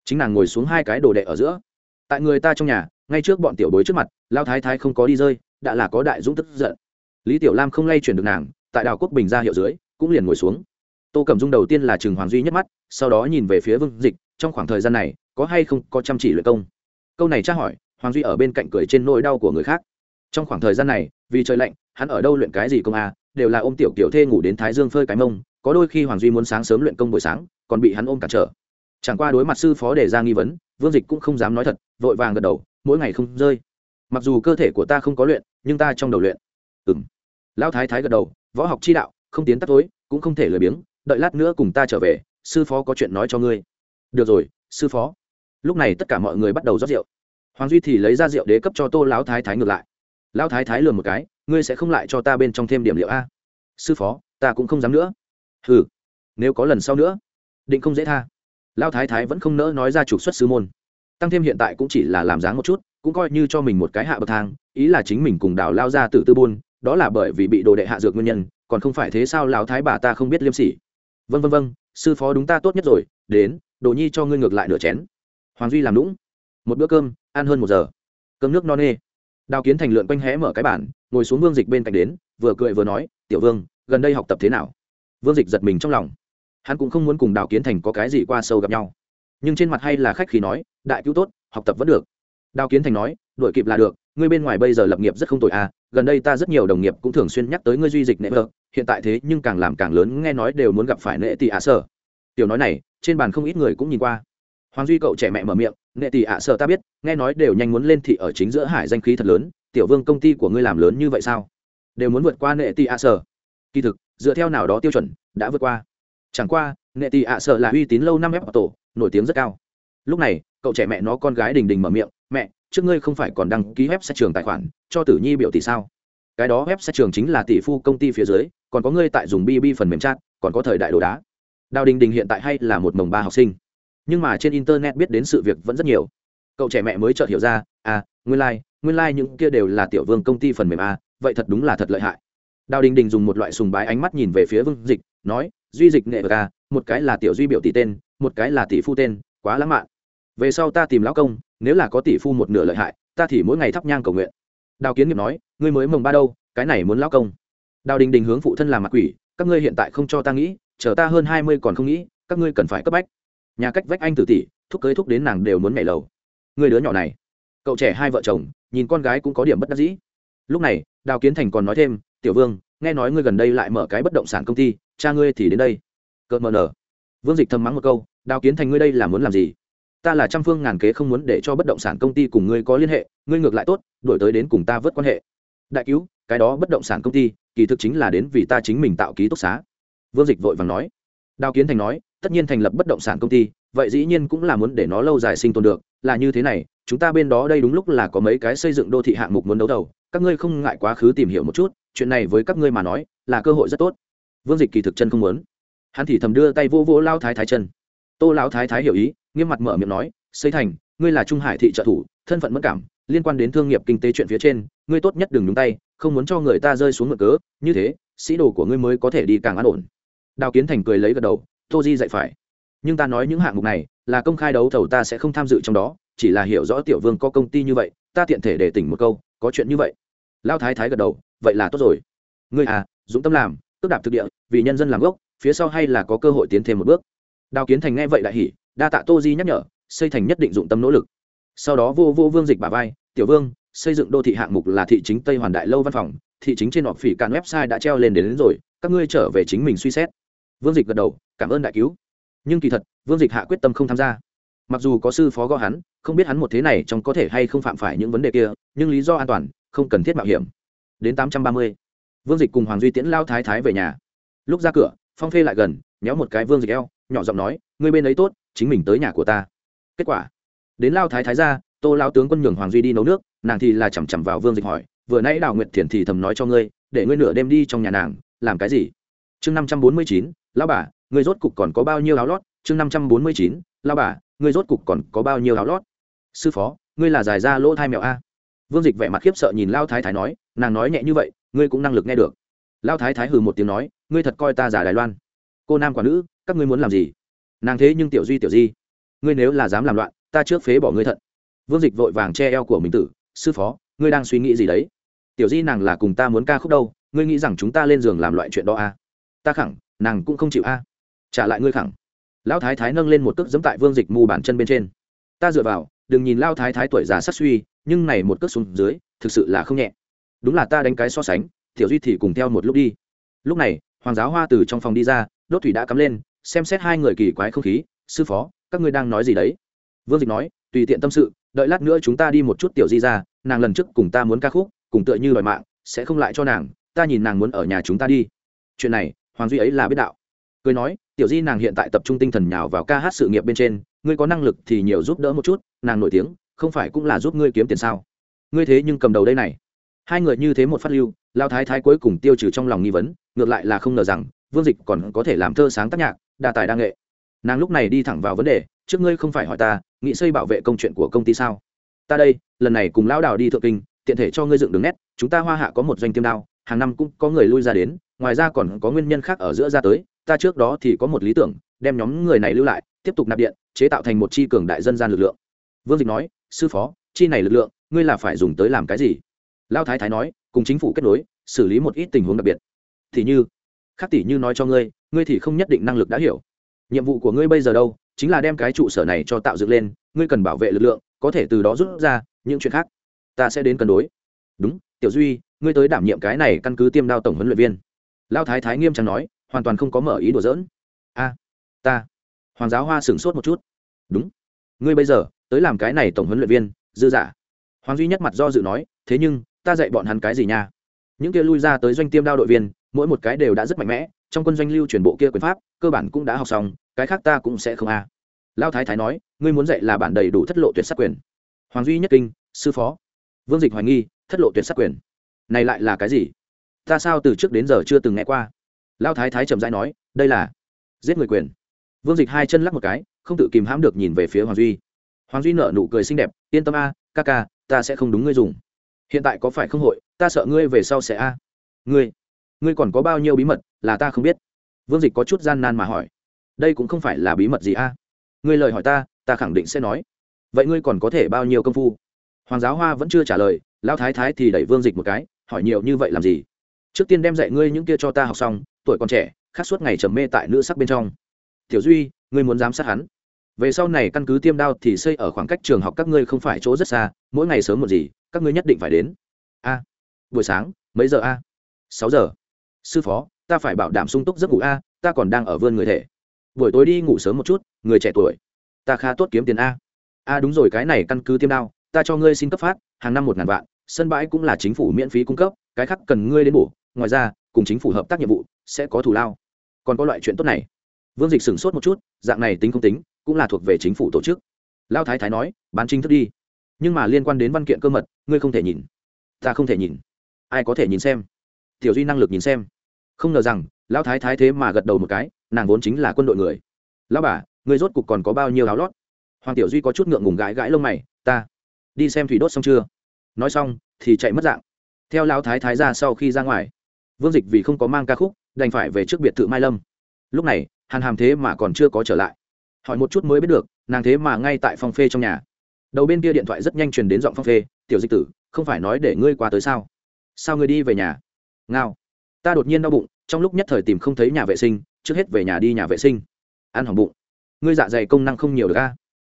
Chính nàng ngồi xuống hai cái đồ đệ ở giữa. Tại người ta trong nhà, ngay trước bọn tiểu bối trước mặt lao thái thái không có đi rơi, đã là có đại dũng tức giận. Lý tiểu lam không lay chuyển được nàng, tại đào quốc bình ra hiệu dưới, cũng liền ngồi xuống. Tô cẩm dung đầu tiên là trường hoàng duy nhất mắt, sau đó nhìn về phía vương dịch, trong khoảng thời gian này, có hay không có chăm chỉ luyện công? Câu này tra hỏi hoàng duy ở bên cạnh cười trên nỗi đau của người khác. Trong khoảng thời gian này vì trời lạnh hắn ở đâu luyện cái gì công à, đều là ôm tiểu tiểu thê ngủ đến thái dương phơi cái mông có đôi khi hoàng duy muốn sáng sớm luyện công buổi sáng còn bị hắn ôm cản trở. Chẳng qua đối mặt sư phó đề ra nghi vấn vương dịch cũng không dám nói thật vội vàng gật đầu mỗi ngày không rơi. Mặc dù cơ thể của ta không có luyện nhưng ta trong đầu luyện. Ừng lão thái thái gật đầu võ học chi đạo không tiến tắt tối cũng không thể lười biếng đợi lát nữa cùng ta trở về sư phó có chuyện nói cho ngươi. Được rồi sư phó lúc này tất cả mọi người bắt đầu rót rượu. Hoàng duy thì lấy ra rượu đế cấp cho tô lão thái thái ngược lại. Lão thái thái lừa một cái, ngươi sẽ không lại cho ta bên trong thêm điểm liệu a? Sư phó, ta cũng không dám nữa. Ừ nếu có lần sau nữa, định không dễ tha. Lão thái thái vẫn không nỡ nói ra trục xuất sư môn. Tăng thêm hiện tại cũng chỉ là làm dáng một chút, cũng coi như cho mình một cái hạ bậc thang, ý là chính mình cùng đào lao ra từ tư buôn, đó là bởi vì bị đồ đệ hạ dược nguyên nhân, còn không phải thế sao lão thái bà ta không biết liêm sỉ. Vân vân vân sư phó đúng ta tốt nhất rồi, đến, đồ nhi cho ngươi ngược lại nửa chén hoàng duy làm lũng một bữa cơm, ăn hơn một giờ. Cơm nước no nê. Đào kiến thành lượn quanh hé mở cái bản ngồi xuống vương dịch bên cạnh đến, vừa cười vừa nói, tiểu vương, gần đây học tập thế nào? Vương dịch giật mình trong lòng. Hắn cũng không muốn cùng đào kiến thành có cái gì qua sâu gặp nhau. Nhưng trên mặt hay là khách khí nói, đại cứu tốt, học tập vẫn được. Đào kiến thành nói đội kịp là được, ngươi bên ngoài bây giờ lập nghiệp rất không tội à gần đây ta rất nhiều đồng nghiệp cũng thường xuyên nhắc tới ngươi duy dịch nệ vợ, hiện tại thế nhưng càng làm càng lớn, nghe nói đều muốn gặp phải nệ tỷ ạ sở. Tiểu nói này, trên bàn không ít người cũng nhìn qua hoàng duy cậu trẻ mẹ mở miệng nghệ tỷ ạ, sợ ta biết, nghe nói đều nhanh muốn lên thị ở chính giữa hải danh khí thật lớn, tiểu vương công ty của ngươi làm lớn như vậy sao? Đều muốn vượt qua nghệ tỷ ạ sợ. kỳ thực, dựa theo nào đó tiêu chuẩn, đã vượt qua. Chẳng qua nghệ tỷ ạ sợ là uy tín lâu năm ép tổ, nổi tiếng rất cao. Lúc này, cậu trẻ mẹ nó con gái đình đình mở miệng, mẹ, trước ngươi không phải còn đăng ký web sách trường tài khoản, cho tử nhi biểu tỷ sao? Cái đó web sách trường chính là tỷ phu công ty phía dưới, còn có ngươi tại dùng bb phần mềm chat, còn có thời đại đồ đá. Đào đình đình hiện tại hay là một mồng ba học sinh nhưng mà trên internet biết đến sự việc vẫn rất nhiều. Cậu trẻ mẹ mới chợt hiểu ra à nguyên lai、like, nguyên lai、like、những kia đều là tiểu vương công ty phần mềm a vậy thật đúng là thật lợi hại. Đào đình đình dùng một loại sùng bái ánh mắt nhìn về phía vương dịch nói duy dịch nghệ ca một cái là tiểu duy biểu tỷ tên một cái là tỷ phu tên quá lãng mạn. Về sau ta tìm lão công nếu là có tỷ phu một nửa lợi hại ta thì mỗi ngày thắp nhang cầu nguyện. Đào kiến nghiệp nói ngươi mới mồng ba đâu cái này muốn lão công. Đào đình đình hướng phụ thân làm mặt quỷ các ngươi hiện tại không cho ta nghĩ chờ ta hơn hai mươi còn không nghĩ các ngươi cần phải cấp bách nhà cách vách anh tử tỷ, thúc cưới thúc đến nàng đều muốn nhảy lầu. Người đứa nhỏ này. Cậu trẻ hai vợ chồng, nhìn con gái cũng có điểm bất đắc dĩ. Lúc này, đào kiến thành còn nói thêm, tiểu vương, nghe nói ngươi gần đây lại mở cái bất động sản công ty, cha ngươi thì đến đây. Cợt mờ nở. Vương dịch thầm mắng một câu, đào kiến thành ngươi đây là muốn làm gì? Ta là trăm phương ngàn kế không muốn để cho bất động sản công ty cùng ngươi có liên hệ, ngươi ngược lại tốt, đổi tới đến cùng ta vớt quan hệ. Đại cứu, cái đó bất động sản công ty, kỳ thực chính là đến vì ta chính mình tạo ký túc xá. Vương dịch vội vàng nói. Đào kiến thành nói tất nhiên thành lập bất động sản công ty, vậy dĩ nhiên cũng là muốn để nó lâu dài sinh tồn được, là như thế này, chúng ta bên đó đây đúng lúc là có mấy cái xây dựng đô thị hạng mục muốn đấu đầu các ngươi không ngại quá khứ tìm hiểu một chút, chuyện này với các ngươi mà nói, là cơ hội rất tốt. Vương dịch kỳ thực chân không muốn. Hắn thì thầm đưa tay vô vô lao thái thái chân. Tô lão thái thái hiểu ý, nghiêm mặt mở miệng nói, xây thành, ngươi là trung hải thị trợ thủ, thân phận mất cảm, liên quan đến thương nghiệp kinh tế chuyện phía trên, ngươi tốt nhất đừng nhúng tay, không muốn cho người ta rơi xuống mực cớ, như thế, sĩ đồ của ngươi mới có thể đi càng an ổn. Đào kiến thành cười lấy gật đầu tô di dạy phải. Nhưng ta nói những hạng mục này là công khai đấu thầu ta sẽ không tham dự trong đó chỉ là hiểu rõ tiểu vương có công ty như vậy ta tiện thể để tỉnh một câu có chuyện như vậy. Lao thái thái gật đầu vậy là tốt rồi. Ngươi à dũng tâm làm tức đạp thực địa vì nhân dân làm gốc phía sau hay là có cơ hội tiến thêm một bước. Đào kiến thành nghe vậy đại hỉ đa tạ tô di nhắc nhở xây thành nhất định dụng tâm nỗ lực. Sau đó vô vô vương dịch bà vai tiểu vương xây dựng đô thị hạng mục là thị chính tây hoàn đại lâu văn phòng thị chính trên họ phỉ càn website đã treo lên đến, đến rồi các ngươi trở về chính mình suy xét vương dịch gật đầu, cảm ơn đại cứu. Nhưng kỳ thật, vương dịch hạ quyết tâm không tham gia. Mặc dù có sư phó gõ hắn, không biết hắn một thế này trong có thể hay không phạm phải những vấn đề kia, nhưng lý do an toàn, không cần thiết mạo hiểm. Đến tám trăm ba mươi, vương dịch cùng hoàng duy tiễn lao thái thái về nhà. Lúc ra cửa, phong phê lại gần, nhéo một cái vương dịch eo, nhỏ giọng nói, người bên ấy tốt, chính mình tới nhà của ta. Kết quả, đến lao thái thái ra, tô lao tướng quân nhường hoàng duy đi nấu nước, nàng thì là chằm chằm vào vương dịch hỏi, vừa nãy đào nguyệt thiền thì thầm nói cho ngươi, để ngươi nửa đêm đi trong nhà nàng, làm cái gì? Chương năm trăm bốn mươi chín lao bà người rốt cục còn có bao nhiêu áo lót? Chương năm trăm bốn mươi chín lao bà người rốt cục còn có bao nhiêu áo lót? Sư phó, ngươi là giải ra lỗ thai mèo a? Vương dịch vẻ mặt khiếp sợ nhìn lao thái thái nói, nàng nói nhẹ như vậy, ngươi cũng năng lực nghe được. Lao thái thái hừ một tiếng nói, ngươi thật coi ta giả đài loan. Cô nam quả nữ, các ngươi muốn làm gì? Nàng thế nhưng tiểu duy tiểu di. Ngươi nếu là dám làm loạn, ta trước phế bỏ ngươi thận vương dịch vội vàng che eo của mình tử, sư phó, ngươi đang suy nghĩ gì đấy? Tiểu di nàng là cùng ta muốn ca khúc đâu, ngươi nghĩ rằng chúng ta lên giường làm loại chuyện đó à? ta khẳng nàng cũng không chịu a. Trả lại ngươi khẳng. Lão thái thái nâng lên một cước dẫm tại vương dịch mù bản chân bên trên. Ta dựa vào, đừng nhìn lao thái thái tuổi già sắc suy, nhưng này một cước xuống dưới, thực sự là không nhẹ. Đúng là ta đánh cái so sánh, tiểu duy thì cùng theo một lúc đi. Lúc này, hoàng giáo hoa từ trong phòng đi ra, đốt thủy đã cắm lên, xem xét hai người kỳ quái không khí, sư phó, các ngươi đang nói gì đấy? Vương dịch nói, tùy tiện tâm sự, đợi lát nữa chúng ta đi một chút tiểu di ra, nàng lần trước cùng ta muốn ca khúc, cùng tựa như đòi mạng, sẽ không lại cho nàng, ta nhìn nàng muốn ở nhà chúng ta đi. Chuyện này hoàng duy ấy là biết đạo. Cười nói, tiểu di nàng hiện tại tập trung tinh thần nhào vào ca hát sự nghiệp bên trên, ngươi có năng lực thì nhiều giúp đỡ một chút, nàng nổi tiếng, không phải cũng là giúp ngươi kiếm tiền sao? Ngươi thế nhưng cầm đầu đây này. Hai người như thế một phát lưu lao thái thái cuối cùng tiêu trừ trong lòng nghi vấn, ngược lại là không ngờ rằng, vương dịch còn có thể làm thơ sáng tác nhạc, đa tài đa nghệ. Nàng lúc này đi thẳng vào vấn đề, trước ngươi không phải hỏi ta nghĩ xây bảo vệ công chuyện của công ty sao? Ta đây, lần này cùng lão đào đi thượng kinh, tiện thể cho ngươi dựng đường nét, chúng ta hoa hạ có một doanh tiêm đao, hàng năm cũng có người lui ra đến ngoài ra còn có nguyên nhân khác ở giữa ra tới, ta trước đó thì có một lý tưởng, đem nhóm người này lưu lại, tiếp tục nạp điện, chế tạo thành một chi cường đại dân gian lực lượng. Vương dịch nói, sư phó, chi này lực lượng, ngươi là phải dùng tới làm cái gì? Lao thái thái nói, cùng chính phủ kết nối, xử lý một ít tình huống đặc biệt. Thì như, khác tỷ như nói cho ngươi ngươi thì không nhất định năng lực đã hiểu. Nhiệm vụ của ngươi bây giờ đâu, chính là đem cái trụ sở này cho tạo dựng lên, ngươi cần bảo vệ lực lượng, có thể từ đó rút ra những chuyện khác. Ta sẽ đến cân đối. Đúng, tiểu duy, ngươi tới đảm nhiệm cái này căn cứ tiêm đao tổng huấn luyện viên lao thái thái nghiêm trang nói, hoàn toàn không có mở ý đùa dỡn a, ta, hoàng giáo hoa sửng sốt một chút. Đúng. Ngươi bây giờ, tới làm cái này tổng huấn luyện viên, dư giả. Hoàng duy nhất mặt do dự nói, thế nhưng, ta dạy bọn hắn cái gì nha? Những kia lui ra tới doanh tiêm đao đội viên, mỗi một cái đều đã rất mạnh mẽ, trong quân doanh lưu truyền bộ kia quyền pháp, cơ bản cũng đã học xong, cái khác ta cũng sẽ không a. Lao thái thái nói, ngươi muốn dạy là bản đầy đủ thất lộ tuyệt sắc quyền. Hoàng duy nhất kinh, sư phó. Vương dịch hoài nghi, thất lộ tuyệt sắc quyền. Này lại là cái gì? Ta sao từ trước đến giờ chưa từng nghe qua? Lao thái thái trầm dai nói, đây là giết người quyền. Vương dịch hai chân lắc một cái, không tự kìm hãm được nhìn về phía hoàng duy. Hoàng duy nở nụ cười xinh đẹp, yên tâm a, ca ca, ta sẽ không đúng ngươi dùng. Hiện tại có phải không hội, ta sợ ngươi về sau sẽ a. Ngươi ngươi còn có bao nhiêu bí mật, là ta không biết. Vương dịch có chút gian nan mà hỏi. Đây cũng không phải là bí mật gì a. Ngươi lời hỏi ta ta khẳng định sẽ nói. Vậy ngươi còn có thể bao nhiêu công phu? Hoàng giáo hoa vẫn chưa trả lời lao thái thái thì đẩy vương dịch một cái, hỏi nhiều như vậy làm gì? Trước tiên đem dạy ngươi những kia cho ta học xong, tuổi còn trẻ khác suốt ngày trầm mê tại nữ sắc bên trong. Tiểu duy, ngươi muốn giám sát hắn. Về sau này căn cứ tiêm đao thì xây ở khoảng cách trường học các ngươi không phải chỗ rất xa, mỗi ngày sớm một gì, các ngươi nhất định phải đến. A. Buổi sáng, mấy giờ a? Sáu giờ. Sư phó, ta phải bảo đảm sung túc giấc ngủ a, ta còn đang ở vươn người thể. Buổi tối đi ngủ sớm một chút, người trẻ tuổi. Ta khá tốt kiếm tiền a. A, đúng rồi, cái này căn cứ tiêm đao, ta cho ngươi xin cấp phát, hàng năm một ngàn vạn sân bãi cũng là chính phủ miễn phí cung cấp, cái khác cần ngươi đến bổ. Ngoài ra, cùng chính phủ hợp tác nhiệm vụ, sẽ có thủ lao. Còn có loại chuyện tốt này. Vương dịch sửng sốt một chút, dạng này tính không tính, cũng là thuộc về chính phủ tổ chức. Lao thái thái nói, bán chính thức đi. Nhưng mà liên quan đến văn kiện cơ mật, ngươi không thể nhìn. Ta không thể nhìn. Ai có thể nhìn xem? Tiểu duy năng lực nhìn xem. Không ngờ rằng lão thái thái thế mà gật đầu một cái, nàng vốn chính là quân đội người. Lão bà, ngươi rốt cục còn có bao nhiêu áo lót? Hoàng tiểu duy có chút ngượng ngùng gãi gãi lông mày, ta, đi xem thủy đốt xong chưa? Nói xong thì chạy mất dạng. Theo lão thái thái ra sau khi ra ngoài, vương dịch vì không có mang ca khúc, đành phải về trước biệt thự mai lâm. Lúc này, hàn hàm thế mà còn chưa có trở lại. Hỏi một chút mới biết được, nàng thế mà ngay tại phong phê trong nhà. Đầu bên kia điện thoại rất nhanh truyền đến giọng phong phê, tiểu dịch tử, không phải nói để ngươi qua tới sao? Sao ngươi đi về nhà? Ngao, ta đột nhiên đau bụng, trong lúc nhất thời tìm không thấy nhà vệ sinh, trước hết về nhà đi nhà vệ sinh. Ăn hỏng bụng. Ngươi dạ dày công năng không nhiều được a.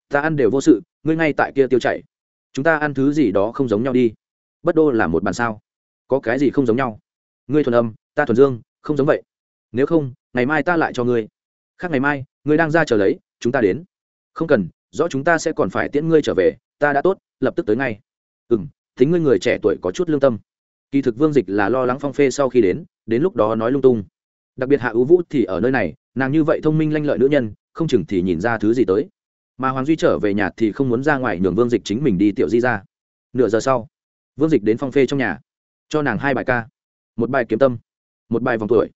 Ta ăn đều vô sự, ngươi ngay tại kia tiêu chảy chúng ta ăn thứ gì đó không giống nhau đi. Bất đô là một bàn sao? Có cái gì không giống nhau? Ngươi thuần âm, ta thuần dương, không giống vậy. Nếu không, ngày mai ta lại cho ngươi. Khác ngày mai, ngươi đang ra chờ lấy, chúng ta đến. Không cần, rõ chúng ta sẽ còn phải tiễn ngươi trở về, ta đã tốt, lập tức tới ngay. Ừ m thính ngươi người trẻ tuổi có chút lương tâm. Kỳ thực vương dịch là lo lắng phong phê sau khi đến đến lúc đó nói lung tung. Đặc biệt hạ ưu vũ thì ở nơi này, nàng như vậy thông minh lanh lợi nữ nhân, không chừng thì nhìn ra thứ gì tới mà hoàng duy trở về nhà thì không muốn ra ngoài nhường vương dịch chính mình đi tiểu di ra. Nửa giờ sau, vương dịch đến phong phê trong nhà, cho nàng hai bài ca. Một bài kiếm tâm, một bài vòng tuổi.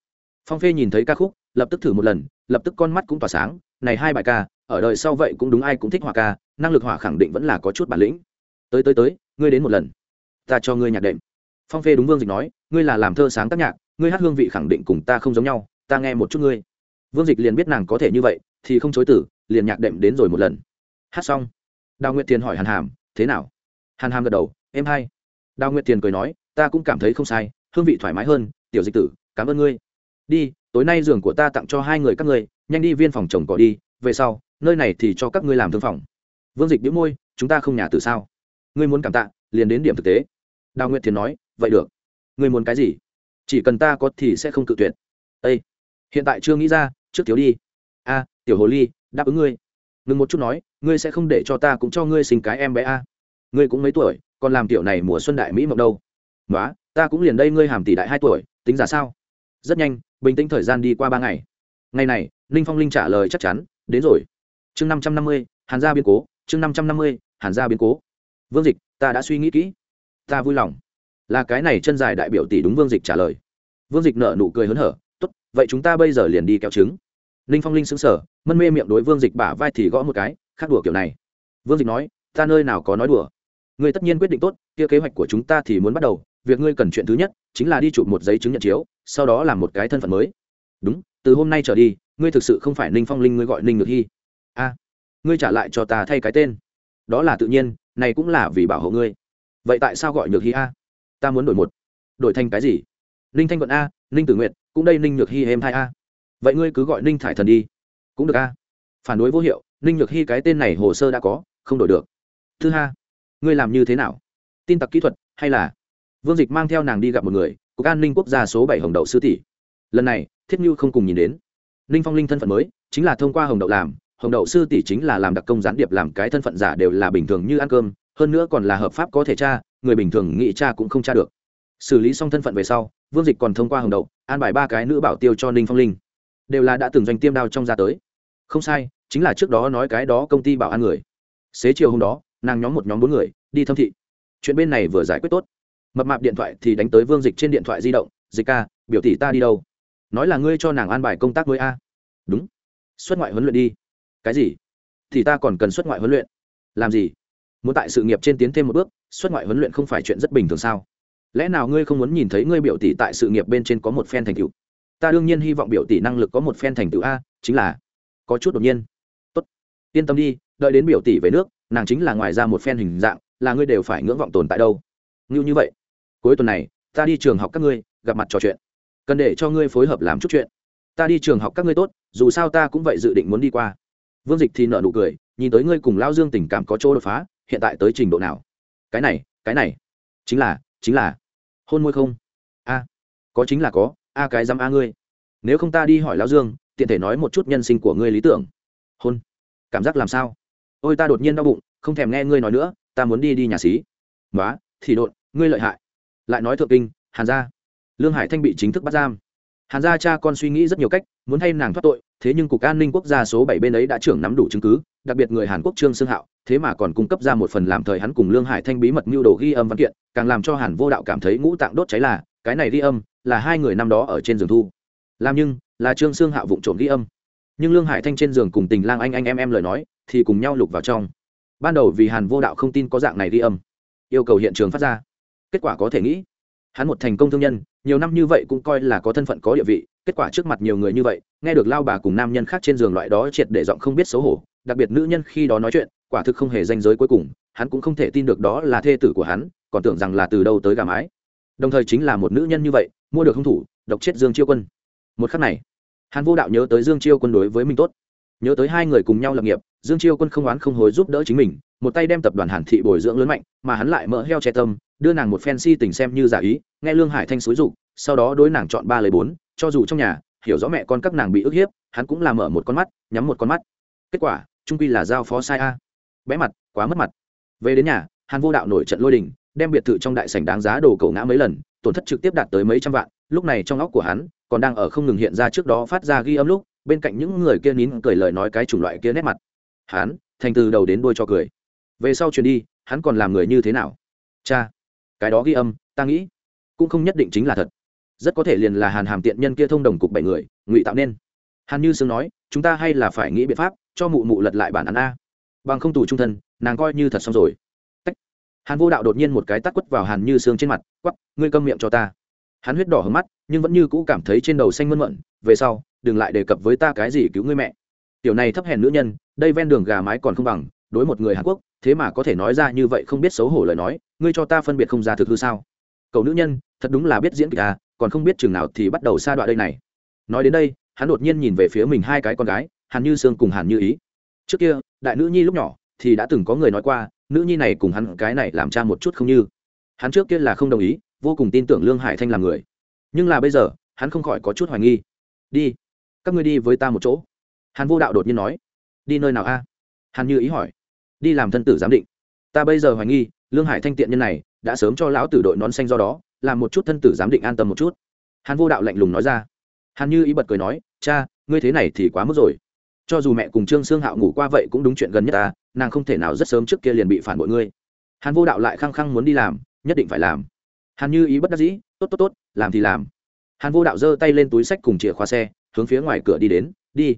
Phong phê nhìn thấy ca khúc, lập tức thử một lần, lập tức con mắt cũng tỏa sáng. Này hai bài ca, ở đời sau vậy cũng đúng ai cũng thích hỏa ca, năng lực hỏa khẳng định vẫn là có chút bản lĩnh. Tới tới tới, ngươi đến một lần, ta cho ngươi nhạc đệm. Phong phê đúng vương dịch nói, ngươi là làm thơ sáng tác nhạc, ngươi hát hương vị khẳng định cùng ta không giống nhau, ta nghe một chút ngươi. Vương dịch liền biết nàng có thể như vậy, thì không chối tử liền nhạc đệm đến rồi một lần. Hát xong, đào nguyệt tiền hỏi hàn hàm, thế nào? Hàn hàm gật đầu, em hay. Đào nguyệt tiền cười nói, ta cũng cảm thấy không sai, hương vị thoải mái hơn, tiểu dịch tử, cảm ơn ngươi. Đi, tối nay giường của ta tặng cho hai người các ngươi, nhanh đi viên phòng chồng cỏ đi, về sau, nơi này thì cho các ngươi làm thương phòng. Vương dịch đĩu môi, chúng ta không nhà từ sao? Ngươi muốn cảm tạ, liền đến điểm thực tế. Đào nguyệt thiền nói, vậy được. Ngươi muốn cái gì? Chỉ cần ta có thì sẽ không cự tuyệt. Ây hiện tại chưa nghĩ ra, trước thiếu đi. A, tiểu hồ ly đáp ứng ngươi. Ngừng một chút nói, ngươi sẽ không để cho ta cũng cho ngươi sinh cái em bé a. Ngươi cũng mấy tuổi, còn làm tiểu này mùa xuân đại mỹ mộng đâu. Nói ta cũng liền đây ngươi hàm tỷ đại hai tuổi, tính ra sao? Rất nhanh, bình tĩnh thời gian đi qua ba ngày. Ngày này, ninh phong linh trả lời chắc chắn, đến rồi. Chương năm trăm năm mươi, hàn gia biến cố, chương năm trăm năm mươi, hàn gia biến cố. Vương dịch, ta đã suy nghĩ kỹ. Ta vui lòng. Là cái này chân dài đại biểu tỷ đúng vương dịch trả lời. Vương dịch nợ nụ cười hớn hở, tốt, vậy chúng ta bây giờ liền đi kéo trứng ninh phong linh xứng sở mân mê miệng đối vương dịch bả vai thì gõ một cái khác đùa kiểu này. Vương dịch nói, ta nơi nào có nói đùa? Ngươi tất nhiên quyết định tốt, kia kế hoạch của chúng ta thì muốn bắt đầu, việc ngươi cần chuyện thứ nhất chính là đi chụp một giấy chứng nhận chiếu, sau đó làm một cái thân phận mới. Đúng, từ hôm nay trở đi, ngươi thực sự không phải ninh phong linh, ngươi gọi ninh ngược hy. A, ngươi trả lại cho ta thay cái tên. Đó là tự nhiên, này cũng là vì bảo hộ ngươi. Vậy tại sao gọi nhược hy a? Ta muốn đổi một. Đổi thành cái gì? Ninh thanh vận a, ninh tử nguyện cũng đây ninh nhược hy em hai a vậy ngươi cứ gọi ninh thải thần đi. Cũng được a. Phản đối vô hiệu, ninh nhược hy cái tên này hồ sơ đã có, không đổi được. Thứ hai, ngươi làm như thế nào? Tin tặc kỹ thuật, hay là vương dịch mang theo nàng đi gặp một người, cục an ninh quốc gia số bảy hồng đậu sư tỷ. Lần này, thiết như không cùng nhìn đến. Ninh phong linh thân phận mới, chính là thông qua hồng đậu làm, hồng đậu sư tỷ chính là làm đặc công gián điệp làm cái thân phận giả đều là bình thường như ăn cơm, hơn nữa còn là hợp pháp có thể tra, người bình thường nghĩ tra cũng không tra được. Xử lý xong thân phận về sau, vương dịch còn thông qua hồng đậu, an bài ba cái nữ bảo tiêu cho ninh phong linh đều là đã từng doanh tiêm đao trong ra tới. Không sai, chính là trước đó nói cái đó công ty bảo an người. Xế chiều hôm đó, nàng nhóm một nhóm bốn người đi thâm thị. Chuyện bên này vừa giải quyết tốt. Mập mạp điện thoại thì đánh tới vương dịch trên điện thoại di động, dịch ca, biểu tỷ ta đi đâu? Nói là ngươi cho nàng an bài công tác mới a? Đúng. Xuất ngoại huấn luyện đi. Cái gì? Thì ta còn cần xuất ngoại huấn luyện. Làm gì? Muốn tại sự nghiệp trên tiến thêm một bước, xuất ngoại huấn luyện không phải chuyện rất bình thường sao? Lẽ nào ngươi không muốn nhìn thấy ngươi biểu tỷ tại sự nghiệp bên trên có một phen thành tựu? Ta đương nhiên hy vọng biểu tỷ năng lực có một phen thành tựu a, chính là có chút đột nhiên. Tốt, yên tâm đi, đợi đến biểu tỷ về nước, nàng chính là ngoài ra một phen hình dạng, là ngươi đều phải ngưỡng vọng tồn tại đâu. Như như vậy, cuối tuần này, ta đi trường học các ngươi, gặp mặt trò chuyện. Cần để cho ngươi phối hợp làm chút chuyện. Ta đi trường học các ngươi tốt, dù sao ta cũng vậy dự định muốn đi qua. Vương dịch thì nợ nụ cười, nhìn tới ngươi cùng lao dương tình cảm có chỗ đột phá, hiện tại tới trình độ nào? Cái này cái này, chính là chính là, hôn môi không? A, có chính là có a cái dám a ngươi. Nếu không ta đi hỏi lão dương, tiện thể nói một chút nhân sinh của ngươi lý tưởng. Hôn. Cảm giác làm sao? Ôi, ta đột nhiên đau bụng, không thèm nghe ngươi nói nữa, ta muốn đi đi nhà xí. Nói thì đột ngươi lợi hại. Lại nói thượng kinh, hàn gia. Lương hải thanh bị chính thức bắt giam hàn gia cha con suy nghĩ rất nhiều cách, muốn thay nàng thoát tội, thế nhưng cục an ninh quốc gia số bảy bên ấy đã trưởng nắm đủ chứng cứ, đặc biệt người hàn quốc trương sương hạo, thế mà còn cung cấp ra một phần làm thời hắn cùng lương hải thanh bí mật mưu đồ ghi âm văn kiện, càng làm cho hàn vô đạo cảm thấy ngũ tạng đốt cháy là, cái này ghi âm, là hai người năm đó ở trên giường thu. Làm nhưng, là trương sương hạo vụng trộm ghi âm. Nhưng lương hải thanh trên giường cùng tình lang anh anh em em lời nói, thì cùng nhau lục vào trong. Ban đầu vì hàn vô đạo không tin có dạng này ghi âm, yêu cầu hiện trường phát ra. Kết quả có thể nghĩ, hắn một thành công thương nhân nhiều năm như vậy cũng coi là có thân phận có địa vị, kết quả trước mặt nhiều người như vậy, nghe được lao bà cùng nam nhân khác trên giường loại đó triệt để giọng không biết xấu hổ, đặc biệt nữ nhân khi đó nói chuyện, quả thực không hề danh giới cuối cùng, hắn cũng không thể tin được đó là thê tử của hắn, còn tưởng rằng là từ đâu tới gà mái. Đồng thời chính là một nữ nhân như vậy, mua được hung thủ, độc chết dương chiêu quân. Một khắc này hắn vô đạo nhớ tới dương chiêu quân đối với mình tốt. Nhớ tới hai người cùng nhau lập nghiệp, dương chiêu quân không oán không hối giúp đỡ chính mình, một tay đem tập đoàn hàn thị bồi dưỡng lớn mạnh, mà hắn lại mỡ heo che tâm đưa nàng một phen si tình xem như giả ý, nghe lương hải thanh xúi dục, sau đó đối nàng chọn ba lấy bốn, cho dù trong nhà, hiểu rõ mẹ con các nàng bị ức hiếp, hắn cũng làm mở một con mắt, nhắm một con mắt. Kết quả, trung quy là giao phó sai a. Bẽ mặt, quá mất mặt. Về đến nhà, hàn vô đạo nổi trận lôi đình, đem biệt thự trong đại sảnh đáng giá đồ cầu ngã mấy lần, tổn thất trực tiếp đạt tới mấy trăm vạn, lúc này trong óc của hắn còn đang ở không ngừng hiện ra trước đó phát ra ghi âm lúc, bên cạnh những người kia nín cười lời nói cái chủng loại kia nét mặt. Hắn thành từ đầu đến đuôi cho cười. Về sau chuyến đi, hắn còn làm người như thế nào? Cha cái đó ghi âm, ta nghĩ cũng không nhất định chính là thật. Rất có thể liền là hàn hàm tiện nhân kia thông đồng cục bảy người, ngụy tạo nên. Hàn như sương nói, chúng ta hay là phải nghĩ biện pháp cho mụ mụ lật lại bản án a. Bằng không tù trung thân, nàng coi như thật xong rồi. Tách. hàn vô đạo đột nhiên một cái tắt quất vào hàn như sương trên mặt quắp ngươi câm miệng cho ta. Hắn huyết đỏ hướng mắt, nhưng vẫn như cũ cảm thấy trên đầu xanh mơn mận, về sau, đừng lại đề cập với ta cái gì cứu ngươi mẹ. Tiểu này thấp hèn nữ nhân, đây ven đường gà mái còn không bằng đối một người hàn quốc, thế mà có thể nói ra như vậy không biết xấu hổ lời nói, ngươi cho ta phân biệt không ra thực hư sao? Cậu nữ nhân, thật đúng là biết diễn kịch à còn không biết chừng nào thì bắt đầu xa đoạn đây này. Nói đến đây, hắn đột nhiên nhìn về phía mình hai cái con gái, hàn như sương cùng hàn như ý. Trước kia, đại nữ nhi lúc nhỏ thì đã từng có người nói qua, nữ nhi này cùng hắn cái này làm cha một chút không như. Hắn trước kia là không đồng ý, vô cùng tin tưởng lương hải thanh là người. Nhưng là bây giờ, hắn không khỏi có chút hoài nghi. Đi, các ngươi đi với ta một chỗ. Hàn vô đạo đột nhiên nói. Đi nơi nào a? Hàn như ý hỏi đi làm thân tử giám định. Ta bây giờ hoài nghi, lương hải thanh tiện nhân này đã sớm cho lão tử đội nón xanh do đó, làm một chút thân tử giám định an tâm một chút. Hàn vô đạo lạnh lùng nói ra. Hàn như ý bật cười nói, cha, ngươi thế này thì quá mức rồi. Cho dù mẹ cùng trương sương hạo ngủ qua vậy cũng đúng chuyện gần nhất ta, nàng không thể nào rất sớm trước kia liền bị phản bội ngươi. Hàn vô đạo lại khăng khăng muốn đi làm, nhất định phải làm. Hàn như ý bất đắc dĩ, tốt tốt tốt, làm thì làm. Hàn vô đạo giơ tay lên túi sách cùng chìa khóa xe, hướng phía ngoài cửa đi đến. Đi.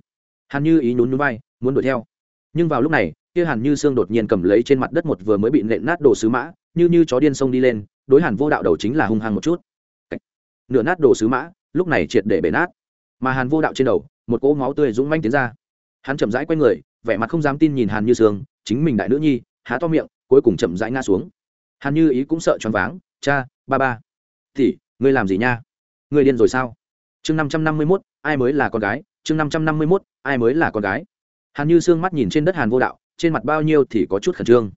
Hàn như ý nhún nhún vai, muốn đuổi theo. Nhưng vào lúc này kia hàn như xương đột nhiên cầm lấy trên mặt đất một vừa mới bị nện nát đồ sứ mã, như như chó điên xông đi lên, đối hàn vô đạo đầu chính là hung hăng một chút. Nửa nát đồ sứ mã, lúc này triệt để bể nát. Mà hàn vô đạo trên đầu, một cỗ máu tươi dũng manh tiến ra. Hắn chậm rãi q u a y người, vẻ mặt không dám tin nhìn hàn như sương, chính mình đại nữ nhi, há to miệng, cuối cùng chậm rãi ngã xuống. Hàn như ý cũng sợ choáng váng, cha, ba ba thì ngươi làm gì nha? Ngươi điên rồi sao? Chương năm trăm năm mươi mốt, ai mới là con gái? Chương năm trăm năm mươi mốt, ai mới là con gái? Hàn như sương mắt nhìn trên đất hàn vô đạo trên mặt bao nhiêu thì có chút khẩn trương.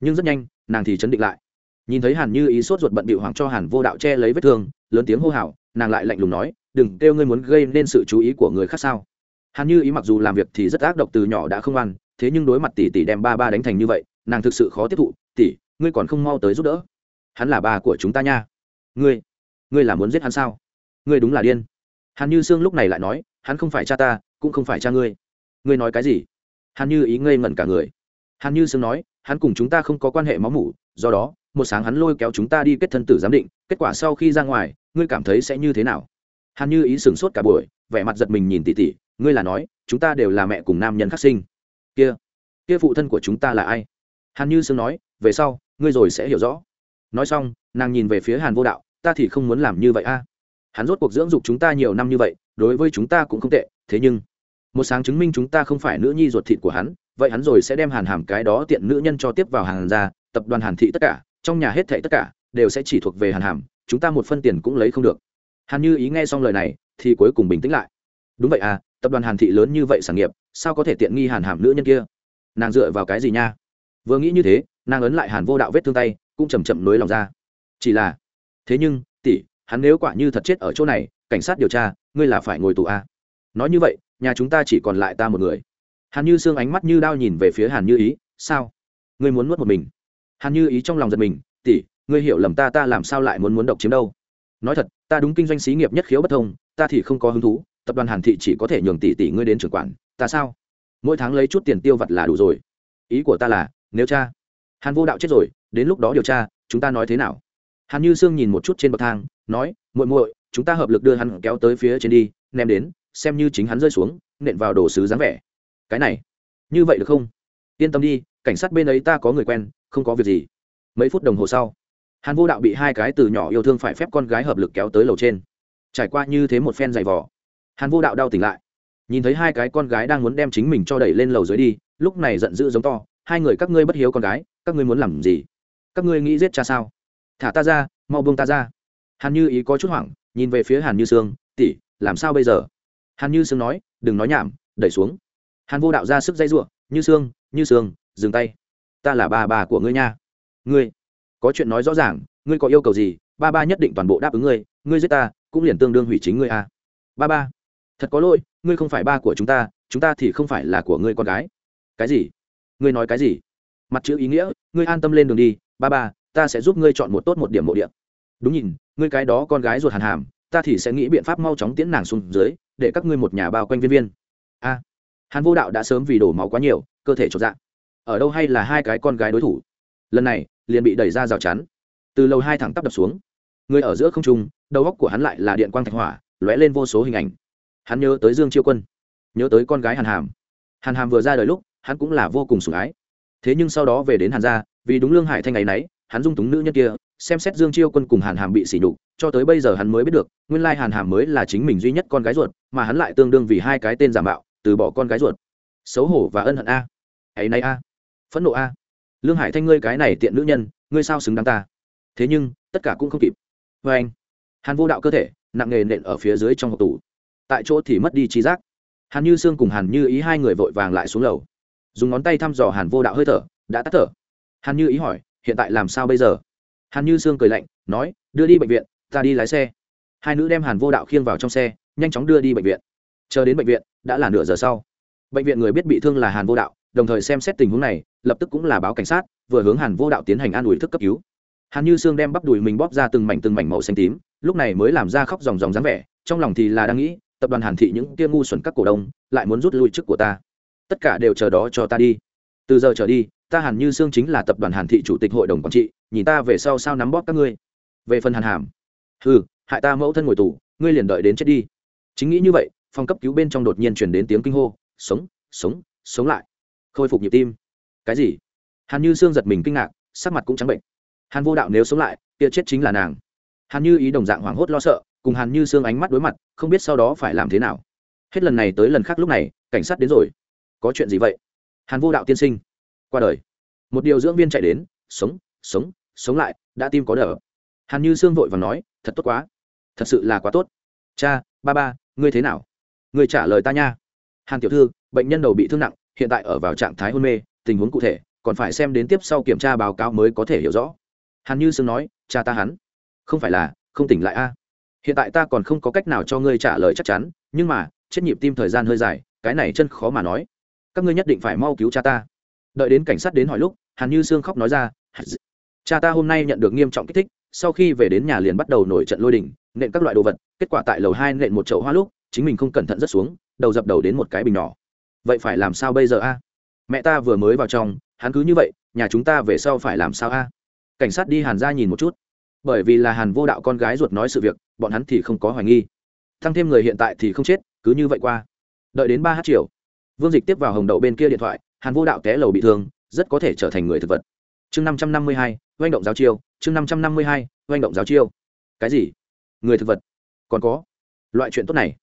Nhưng rất nhanh, nàng thì chấn định lại. Nhìn thấy hàn như ý sốt ruột bận bị hoàng cho hàn vô đạo che lấy vết thương, lớn tiếng hô hào, nàng lại lạnh lùng nói, đừng kêu ngươi muốn gây nên sự chú ý của người khác sao? Hàn như ý mặc dù làm việc thì rất ác độc từ nhỏ đã không ăn, thế nhưng đối mặt tỷ tỷ đem ba ba đánh thành như vậy, nàng thực sự khó tiếp thụ, tỷ, ngươi còn không mau tới giúp đỡ. Hắn là ba của chúng ta nha. Ngươi ngươi là muốn giết hắn sao? Ngươi đúng là điên. Hàn như sương lúc này lại nói, hắn không phải cha ta, cũng không phải cha ngươi. Ngươi nói cái gì? Hàn như ý ngây ngẩn cả người. Hàn như sương nói, hắn cùng chúng ta không có quan hệ máu mủ, do đó, một sáng hắn lôi kéo chúng ta đi kết thân tử giám định, kết quả sau khi ra ngoài, ngươi cảm thấy sẽ như thế nào? Hàn như ý sửng sốt cả buổi, vẻ mặt giật mình nhìn tỉ tỉ, ngươi là nói, chúng ta đều là mẹ cùng nam nhân khắc sinh. Kia kia phụ thân của chúng ta là ai? Hàn như sương nói, về sau, ngươi rồi sẽ hiểu rõ. Nói xong, nàng nhìn về phía hàn vô đạo, ta thì không muốn làm như vậy a. Hắn rốt cuộc dưỡng dục chúng ta nhiều năm như vậy, đối với chúng ta cũng không tệ, thế nhưng một sáng chứng minh chúng ta không phải nữ nhi ruột thịt của hắn, vậy hắn rồi sẽ đem hàn hàm cái đó tiện nữ nhân cho tiếp vào hàn ra, tập đoàn hàn thị tất cả, trong nhà hết thệ tất cả, đều sẽ chỉ thuộc về hàn hàm, chúng ta một phân tiền cũng lấy không được. Hàn như ý nghe xong lời này, thì cuối cùng bình tĩnh lại. Đúng vậy à tập đoàn hàn thị lớn như vậy sản nghiệp, sao có thể tiện nghi hàn hàm nữ nhân kia? Nàng dựa vào cái gì nha? Vừa nghĩ như thế, nàng ấn lại hàn vô đạo vết thương tay, cũng chầm chậm nối lòng ra. Chỉ là, thế nhưng, tỷ, hắn nếu quả như thật chết ở chỗ này, cảnh sát điều tra, ngươi là phải ngồi tù à? nói như vậy nhà chúng ta chỉ còn lại ta một người. Hàn như xương ánh mắt như đao nhìn về phía hàn như ý, sao? Ngươi muốn nuốt một mình? Hàn như ý trong lòng giật mình, tỷ, ngươi hiểu lầm ta ta làm sao lại muốn muốn độc chiếm đâu? Nói thật, ta đúng kinh doanh xí nghiệp nhất khiếu bất thông, ta thì không có hứng thú, tập đoàn hàn thị chỉ có thể nhường tỷ tỷ ngươi đến trưởng quản, ta sao? Mỗi tháng lấy chút tiền tiêu vặt là đủ rồi. Ý của ta là, nếu cha, hàn vô đạo chết rồi, đến lúc đó điều tra, chúng ta nói thế nào? Hàn như sương nhìn một chút trên bậc thang, nói, muội muội, chúng ta hợp lực đưa hắn kéo tới phía trên đi, ném đến xem như chính hắn rơi xuống, nện vào đồ sứ dáng vẻ. Cái này, như vậy được không? Yên tâm đi, cảnh sát bên ấy ta có người quen, không có việc gì. Mấy phút đồng hồ sau, hàn vô đạo bị hai cái từ nhỏ yêu thương phải phép con gái hợp lực kéo tới lầu trên. Trải qua như thế một phen dày vỏ hàn vô đạo đau tỉnh lại. Nhìn thấy hai cái con gái đang muốn đem chính mình cho đẩy lên lầu dưới đi, lúc này giận dữ giống to, hai người các ngươi bất hiếu con gái, các ngươi muốn làm gì? Các ngươi nghĩ giết cha sao? Thả ta ra, mau buông ta ra. Hàn như ý có chút hoảng, nhìn về phía hàn như sương, tỷ, làm sao bây giờ? Hàn như sương nói, đừng nói nhảm, đẩy xuống. Hàn vô đạo ra sức dây giụa, như sương như sương, dừng tay. Ta là bà bà của ngươi nha. Ngươi, có chuyện nói rõ ràng, ngươi có yêu cầu gì, ba ba nhất định toàn bộ đáp ứng ngươi ngươi giết ta, cũng liền tương đương hủy chính ngươi a. À. ba ba, thật có lỗi, ngươi không phải ba của chúng ta chúng ta thì không phải là của ngươi con gái. Cái gì? Ngươi nói cái gì? Mặt chữ ý nghĩa, ngươi an tâm lên đường đi, ba ba, ta sẽ giúp ngươi chọn một tốt một điểm mộ điện đúng nhìn, ngươi cái đó con gái ruột hàn hàm, ta thì sẽ nghĩ biện pháp mau chóng tiễn nàng xuống dưới để các ngươi một nhà bao quanh viên viên. A, hàn vô đạo đã sớm vì đổ máu quá nhiều, cơ thể trọn dạng ở đâu hay là hai cái con gái đối thủ? Lần này, liền bị đẩy ra rào chắn. Từ lầu hai thẳng tắp đập xuống. Người ở giữa không trung, đầu góc của hắn lại là điện quang thạch hỏa, lóe lên vô số hình ảnh. Hắn nhớ tới dương chiêu quân, nhớ tới con gái hàn hàm. Hàn hàm vừa ra đời lúc, hắn cũng là vô cùng sủng ái. Thế nhưng sau đó về đến hàn gia, vì đúng lương hải thanh ngày nấy, hắn dung túng nữ nhân kia xem xét dương chiêu quân cùng hàn hàm bị sỉ nhục, cho tới bây giờ hắn mới biết được, nguyên lai hàn hàm mới là chính mình duy nhất con gái ruột, mà hắn lại tương đương vì hai cái tên giả mạo, từ bỏ con gái ruột. Xấu hổ và ân hận a. Hãy nay a. Phẫn nộ a. Lương hải thanh ngươi cái này tiện nữ nhân, ngươi sao xứng đáng ta? Thế nhưng, tất cả cũng không kịp. Vê anh, hàn vô đạo cơ thể, nặng nề nện ở phía dưới trong hộp tủ. Tại chỗ thì mất đi trí giác. Hàn như sương cùng hàn như ý hai người vội vàng lại xuống lầu. Dùng ngón tay thăm dò hàn vô đạo hơi thở, đã tắt thở. Hàn như ý hỏi, hiện tại làm sao bây giờ? Hàn như sương cười lạnh, nói, đưa đi bệnh viện, ta đi lái xe. Hai nữ đem hàn vô đạo khiêng vào trong xe, nhanh chóng đưa đi bệnh viện. Chờ đến bệnh viện, đã là nửa giờ sau. Bệnh viện người biết bị thương là hàn vô đạo, đồng thời xem xét tình huống này, lập tức cũng là báo cảnh sát, vừa hướng hàn vô đạo tiến hành an ủi thức cấp cứu. Hàn như sương đem bắp đùi mình bóp ra từng mảnh từng mảnh màu xanh tím, lúc này mới làm ra khóc dòng dòng dáng vẻ, trong lòng thì là đang nghĩ, tập đoàn hàn thị những kia ngu xuẩn các cổ đông, lại muốn rút lui chức của ta. Tất cả đều chờ đó cho ta đi. Từ giờ trở đi ta hàn như sương chính là tập đoàn hàn thị chủ tịch hội đồng quản trị, nhìn ta về sau sao nắm bóp các ngươi. Về phần hàn hàm ừ hại ta mẫu thân ngồi tù, ngươi liền đợi đến chết đi. Chính nghĩ như vậy, phòng cấp cứu bên trong đột nhiên chuyển đến tiếng kinh hô, sống sống sống lại. Khôi phục nhịp tim. Cái gì? Hàn như sương giật mình kinh ngạc, sắc mặt cũng trắng bệnh. Hàn vô đạo nếu sống lại, kia chết chính là nàng. Hàn như ý đồng dạng hoảng hốt lo sợ, cùng hàn như sương ánh mắt đối mặt, không biết sau đó phải làm thế nào. Hết lần này tới lần khác lúc này, cảnh sát đến rồi. Có chuyện gì vậy? Hàn vô đạo tiên sinh qua đời. Một điều dưỡng viên chạy đến, sống sống sống lại, đã tim có đỡ. Hàn như sương vội và nói, thật tốt quá, thật sự là quá tốt. Cha, ba ba, ngươi thế nào? Ngươi trả lời ta nha. Hàn tiểu thư, bệnh nhân đầu bị thương nặng, hiện tại ở vào trạng thái hôn mê, tình huống cụ thể, còn phải xem đến tiếp sau kiểm tra báo cáo mới có thể hiểu rõ. Hàn như sương nói, cha ta hắn. Không phải là, không tỉnh lại a. Hiện tại ta còn không có cách nào cho ngươi trả lời chắc chắn, nhưng mà, chết nhịp tim thời gian hơi dài, cái này chân khó mà nói. Các ngươi nhất định phải mau cứu cha ta đợi đến cảnh sát đến hỏi lúc, hàn như sương khóc nói ra cha ta hôm nay nhận được nghiêm trọng kích thích, sau khi về đến nhà liền bắt đầu nổi trận lôi đình, nện các loại đồ vật, kết quả tại lầu hai nện một chậu hoa lúc, chính mình không cẩn thận rất xuống, đầu dập đầu đến một cái bình nhỏ. Vậy phải làm sao bây giờ a? Mẹ ta vừa mới vào trong, hắn cứ như vậy, nhà chúng ta về sau phải làm sao a? Cảnh sát đi hàn ra nhìn một chút. Bởi vì là hàn vô đạo con gái ruột nói sự việc, bọn hắn thì không có hoài nghi. Thăng thêm người hiện tại thì không chết, cứ như vậy qua. Đợi đến ba h chiều, vương dịch tiếp vào hồng đậu bên kia điện thoại hàn vô đạo té lầu bị thương, rất có thể trở thành người thực vật. Chương năm trăm năm mươi hai, oanh động giáo chiêu, chương năm trăm năm mươi hai, oanh động giáo chiêu. Cái gì? Người thực vật? Còn có? Loại chuyện tốt này.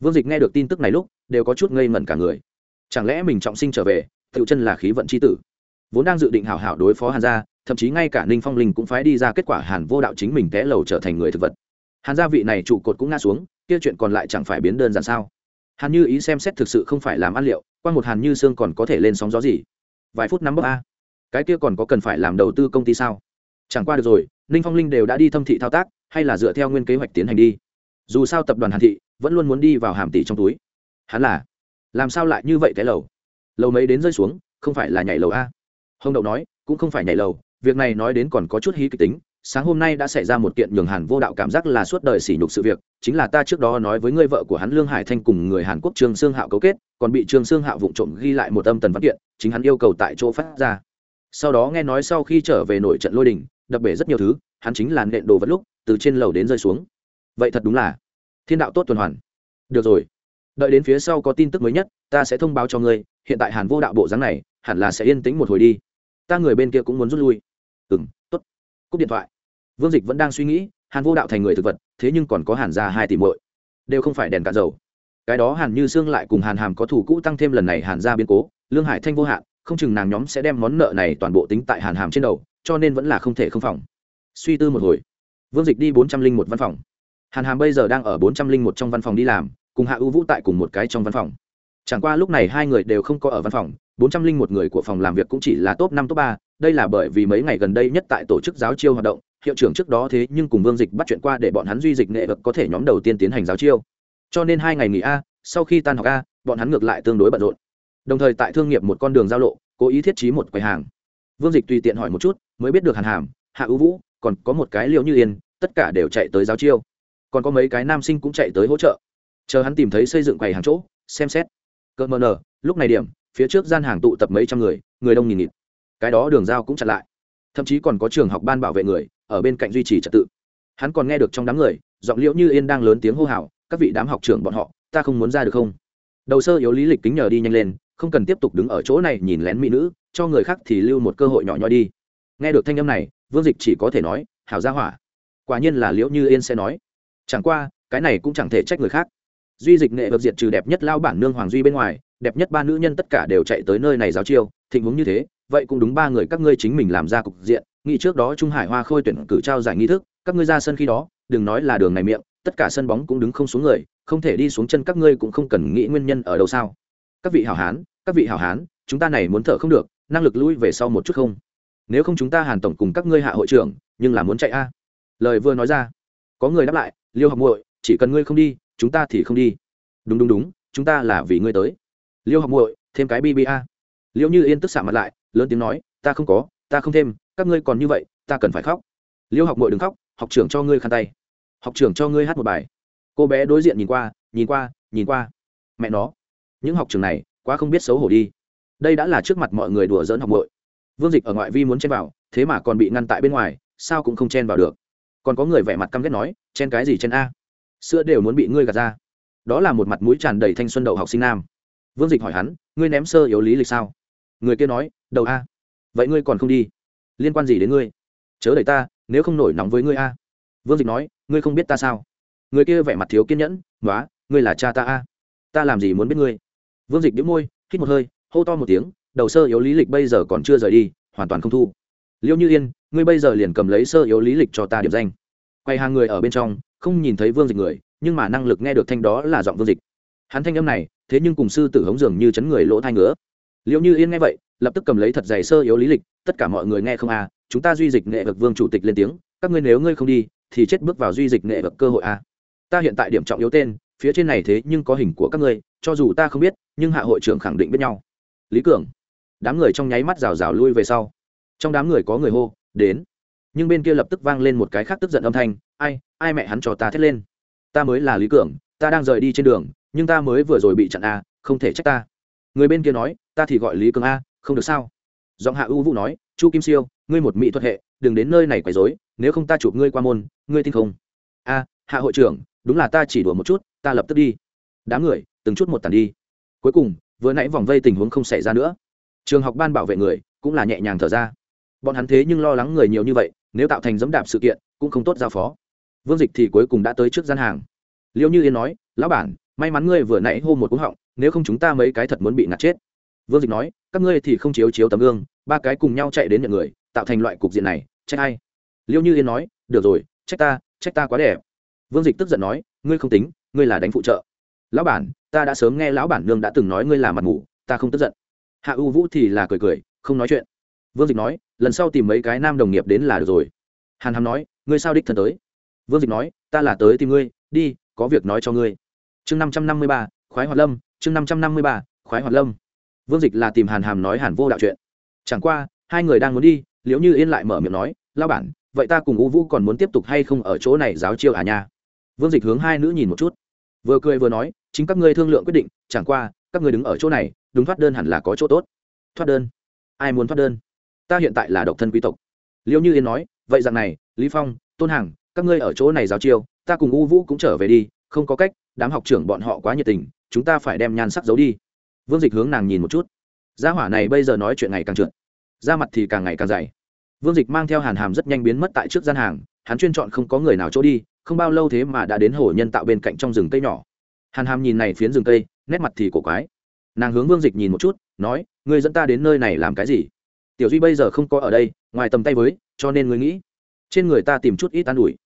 Vương dịch nghe được tin tức này lúc, đều có chút ngây ngẩn cả người. Chẳng lẽ mình trọng sinh trở về, tự chân là khí vận c h i tử? Vốn đang dự định hảo hảo đối phó hàn gia, thậm chí ngay cả ninh phong linh cũng phái đi ra kết quả hàn vô đạo chính mình té lầu trở thành người thực vật. Hàn gia vị này trụ cột cũng ngã xuống, kia chuyện còn lại chẳng phải biến đơn giản sao? Hàn như ý xem xét thực sự không phải làm ăn liệu qua một hàn như xương còn có thể lên sóng gió gì? Vài phút nắm bốc a. Cái kia còn có cần phải làm đầu tư công ty sao? Chẳng qua được rồi, ninh phong linh đều đã đi thâm thị thao tác, hay là dựa theo nguyên kế hoạch tiến hành đi. Dù sao tập đoàn hàn thị vẫn luôn muốn đi vào hàm tỷ trong túi. Hắn là, làm sao lại như vậy cái lầu? Lầu mấy đến rơi xuống, không phải là nhảy lầu a? Hồng đậu nói, cũng không phải nhảy lầu, việc này nói đến còn có chút hí kịch tính, sáng hôm nay đã xảy ra một kiện nhường hàn vô đạo cảm giác là suốt đời sỉ nhục sự việc, chính là ta trước đó nói với người vợ của hắn lương hải thanh cùng người hàn quốc trương sương hạo cấu kết còn bị trương sương hạo vụng trộm ghi lại một âm tần văn kiện, chính hắn yêu cầu tại chỗ phát ra. Sau đó nghe nói sau khi trở về nội trận lôi đình, đập bể rất nhiều thứ, hắn chính là nện đồ vật lúc, từ trên lầu đến rơi xuống. Vậy thật đúng là thiên đạo tốt tuần hoàn. Được rồi. Đợi đến phía sau có tin tức mới nhất, ta sẽ thông báo cho ngươi, hiện tại hàn vô đạo bộ dáng này, hẳn là sẽ yên tĩnh một hồi đi. Ta người bên kia cũng muốn rút lui. Ừ m t ố t cúp điện thoại. Vương dịch vẫn đang suy nghĩ, hàn vô đạo thành người thực vật, thế nhưng còn có hàn ra hai tỷ muội. Đều không phải đèn cạn dầu cái đó hàn như xương lại cùng hàn hàm có thủ cũ tăng thêm lần này hàn ra biến cố, lương hải thanh vô hạn, không chừng nàng nhóm sẽ đem món nợ này toàn bộ tính tại hàn hàm trên đầu, cho nên vẫn là không thể không phòng. Suy tư một hồi, vương dịch đi bốn trăm linh một văn phòng. Hàn hàm bây giờ đang ở bốn trăm linh một trong văn phòng đi làm, cùng hạ ưu vũ tại cùng một cái trong văn phòng. Chẳng qua lúc này hai người đều không có ở văn phòng, bốn trăm linh một người của phòng làm việc cũng chỉ là top năm, top ba, đây là bởi vì mấy ngày gần đây nhất tại tổ chức giáo chiêu hoạt động, hiệu trưởng trước đó thế nhưng cùng vương dịch bắt chuyện qua để bọn hắn duy dịch nghệ vật có thể nhóm đầu tiên tiến hành giáo chiêu cho nên hai ngày nghỉ a, sau khi tan học a, bọn hắn ngược lại tương đối bận rộn. Đồng thời tại thương nghiệp một con đường giao lộ, cố ý thiết trí một quầy hàng. Vương dịch tùy tiện hỏi một chút, mới biết được hàn hàm, hạ ưu vũ, còn có một cái liệu như yên, tất cả đều chạy tới giáo chiêu. Còn có mấy cái nam sinh cũng chạy tới hỗ trợ. Chờ hắn tìm thấy xây dựng quầy hàng chỗ, xem xét. Cỡ mờ nờ, lúc này điểm, phía trước gian hàng tụ tập mấy trăm người người đông nghìn nghịt. Cái đó đường giao cũng chặn lại. Thậm chí còn có trường học ban bảo vệ người, ở bên cạnh duy trì trật tự. Hắn còn nghe được trong đám người, giọng liễu như yên đang lớn tiếng hô hào các vị đám học trưởng bọn họ, ta không muốn ra được không? Đầu sơ yếu lý lịch kính nhờ đi nhanh lên, không cần tiếp tục đứng ở chỗ này nhìn lén mỹ nữ, cho người khác thì lưu một cơ hội nhỏ nhoi đi. Nghe được thanh âm này, vương dịch chỉ có thể nói, hảo ra hỏa, quả nhiên là liễu như yên sẽ nói. Chẳng qua, cái này cũng chẳng thể trách người khác. Duy dịch nghệ vật diệt trừ đẹp nhất lao bản nương hoàng duy bên ngoài, đẹp nhất ba nữ nhân tất cả đều chạy tới nơi này giáo chiêu, thịnh huống như thế, vậy cũng đúng ba người các ngươi chính mình làm ra cục diện, nghĩ trước đó trung hải hoa khôi tuyển cử trao giải nghi thức, các ngươi ra sân khi đó, đừng nói là đường này miệng tất cả sân bóng cũng đứng không xuống người, không thể đi xuống chân các ngươi cũng không cần nghĩ nguyên nhân ở đâu sao. Các vị hảo hán, các vị hảo hán, chúng ta này muốn thở không được, năng lực lui về sau một chút không? Nếu không chúng ta hàn tổng cùng các ngươi hạ hội trưởng, nhưng là muốn chạy a? Lời vừa nói ra, có người đáp lại, liêu học muội, chỉ cần ngươi không đi, chúng ta thì không đi. Đúng đúng đúng, chúng ta là vì ngươi tới. Liêu học muội, thêm cái bba liêu như yên tức xạ mặt lại, lớn tiếng nói, ta không có, ta không thêm, các ngươi còn như vậy, ta cần phải khóc. Liêu học muội đừng khóc, học trưởng cho ngươi khăn tay học trưởng cho ngươi hát một bài. Cô bé đối diện nhìn qua nhìn qua nhìn qua. Mẹ nó, những học trường này quá không biết xấu hổ đi. Đây đã là trước mặt mọi người đùa dỡn học bội vương dịch ở ngoại vi muốn chen vào, thế mà còn bị ngăn tại bên ngoài, sao cũng không chen vào được. Còn có người vẻ mặt căm ghét nói, chen cái gì chen a? Sữa đều muốn bị ngươi gạt ra. Đó là một mặt mũi tràn đầy thanh xuân đầu học sinh nam. Vương dịch hỏi hắn, ngươi ném sơ yếu lý lịch sao? Người kia nói, đầu a. Vậy ngươi còn không đi? Liên quan gì đến ngươi? Chớ đẩy ta, nếu không nổi nóng với ngươi a vương dịch nói, ngươi không biết ta sao? Người kia vẻ mặt thiếu kiên nhẫn nói ngươi là cha ta a. Ta làm gì muốn biết ngươi? Vương dịch đĩu môi, hít một hơi, hô to một tiếng, đầu sơ yếu lý lịch bây giờ còn chưa rời đi, hoàn toàn không thu. Liêu như yên, ngươi bây giờ liền cầm lấy sơ yếu lý lịch cho ta điểm danh. Quay hàng người ở bên trong, không nhìn thấy vương dịch người, nhưng mà năng lực nghe được thanh đó là giọng vương dịch. Hắn thanh âm này, thế nhưng cùng sư tử hống dường như chấn người lỗ thai ngứa. Liệu như yên nghe vậy, lập tức cầm lấy thật giày sơ yếu lý lịch, tất cả mọi người nghe không à chúng ta duy dịch nghệ vực vương chủ tịch lên tiếng, các ngươi nếu ngươi không đi, thì chết bước vào duy dịch nghệ vực cơ hội à ta hiện tại điểm trọng yếu tên, phía trên này thế nhưng có hình của các ngươi, cho dù ta không biết, nhưng hạ hội trưởng khẳng định biết nhau. Lý cường. Đám người trong nháy mắt rào rào lui về sau. Trong đám người có người hô, đến. Nhưng bên kia lập tức vang lên một cái khác tức giận âm thanh, ai ai mẹ hắn cho ta thét lên. Ta mới là lý cường, ta đang rời đi trên đường, nhưng ta mới vừa rồi bị chặn a, không thể trách ta. Người bên kia nói, ta thì gọi lý cường a, không được sao? Giọng hạ ưu vũ nói chu kim siêu, ngươi một mỹ thuật hệ, đừng đến nơi này quấy dối nếu không ta chụp ngươi qua môn, ngươi tin không? A, hạ hội trưởng, đúng là ta chỉ đùa một chút, ta lập tức đi. Đám người, từng chút một tàn đi. Cuối cùng, vừa nãy vòng vây tình huống không xảy ra nữa. Trường học ban bảo vệ người, cũng là nhẹ nhàng thở ra. Bọn hắn thế nhưng lo lắng người nhiều như vậy, nếu tạo thành dẫm đạp sự kiện, cũng không tốt giao phó. Vương dịch thì cuối cùng đã tới trước gian hàng. Liêu như yên nói, lão bản, may mắn ngươi vừa nãy hô một cú họng, nếu không chúng ta mấy cái thật muốn bị ngạt chết. Vương dịch nói, các ngươi thì không chiếu chiếu tấm gương ba cái cùng nhau chạy đến nhận người, tạo thành loại cục diện này, trách ai? Liêu như yên nói, được rồi, trách ta trách ta quá đẹp. Vương dịch tức giận nói, ngươi không tính, ngươi là đánh phụ trợ. Lão bản, ta đã sớm nghe lão bản nương đã từng nói ngươi là mặt ngủ ta không tức giận. Hạ u vũ thì là cười cười, không nói chuyện. Vương dịch nói, lần sau tìm mấy cái nam đồng nghiệp đến là được rồi. Hàn hàm nói, ngươi sao đích thân tới? Vương dịch nói, ta là tới tìm ngươi, đi, có việc nói cho ngươi. Chương năm trăm năm mươi ba, khoái hoạt lâm, chương năm trăm năm mươi ba, khoái hoạt lâm. Vương dịch là tìm hàn hàm nói hàn vô đạo chuyện chẳng qua, hai người đang muốn đi liệu như yên lại mở miệng nói lao bản, vậy ta cùng u vũ còn muốn tiếp tục hay không ở chỗ này giáo chiêu à nha? Vương dịch hướng hai nữ nhìn một chút. Vừa cười vừa nói, chính các ngươi thương lượng quyết định, chẳng qua, các ngươi đứng ở chỗ này, đúng thoát đơn hẳn là có chỗ tốt. Thoát đơn? Ai muốn thoát đơn? Ta hiện tại là độc thân quý tộc. Liệu như yên nói, vậy rằng này, lý phong, tôn hằng, các ngươi ở chỗ này giáo chiêu, ta cùng u vũ cũng trở về đi, không có cách, đám học trưởng bọn họ quá nhiệt tình, chúng ta phải đem nhan sắc giấu đi. Vương dịch hướng nàng nhìn một chút gia hỏa này bây giờ nói chuyện ngày càng trượt. Da mặt thì càng ngày càng dày. Vương dịch mang theo hàn hàm rất nhanh biến mất tại trước gian hàng, hắn chuyên chọn không có người nào chỗ đi, không bao lâu thế mà đã đến hồ nhân tạo bên cạnh trong rừng cây nhỏ. Hàn hàm nhìn này phiến rừng cây, nét mặt thì cổ quái. Nàng hướng vương dịch nhìn một chút, nói, ngươi dẫn ta đến nơi này làm cái gì? Tiểu duy bây giờ không có ở đây, ngoài tầm tay với, cho nên ngươi nghĩ, trên người ta tìm chút ít an ủi.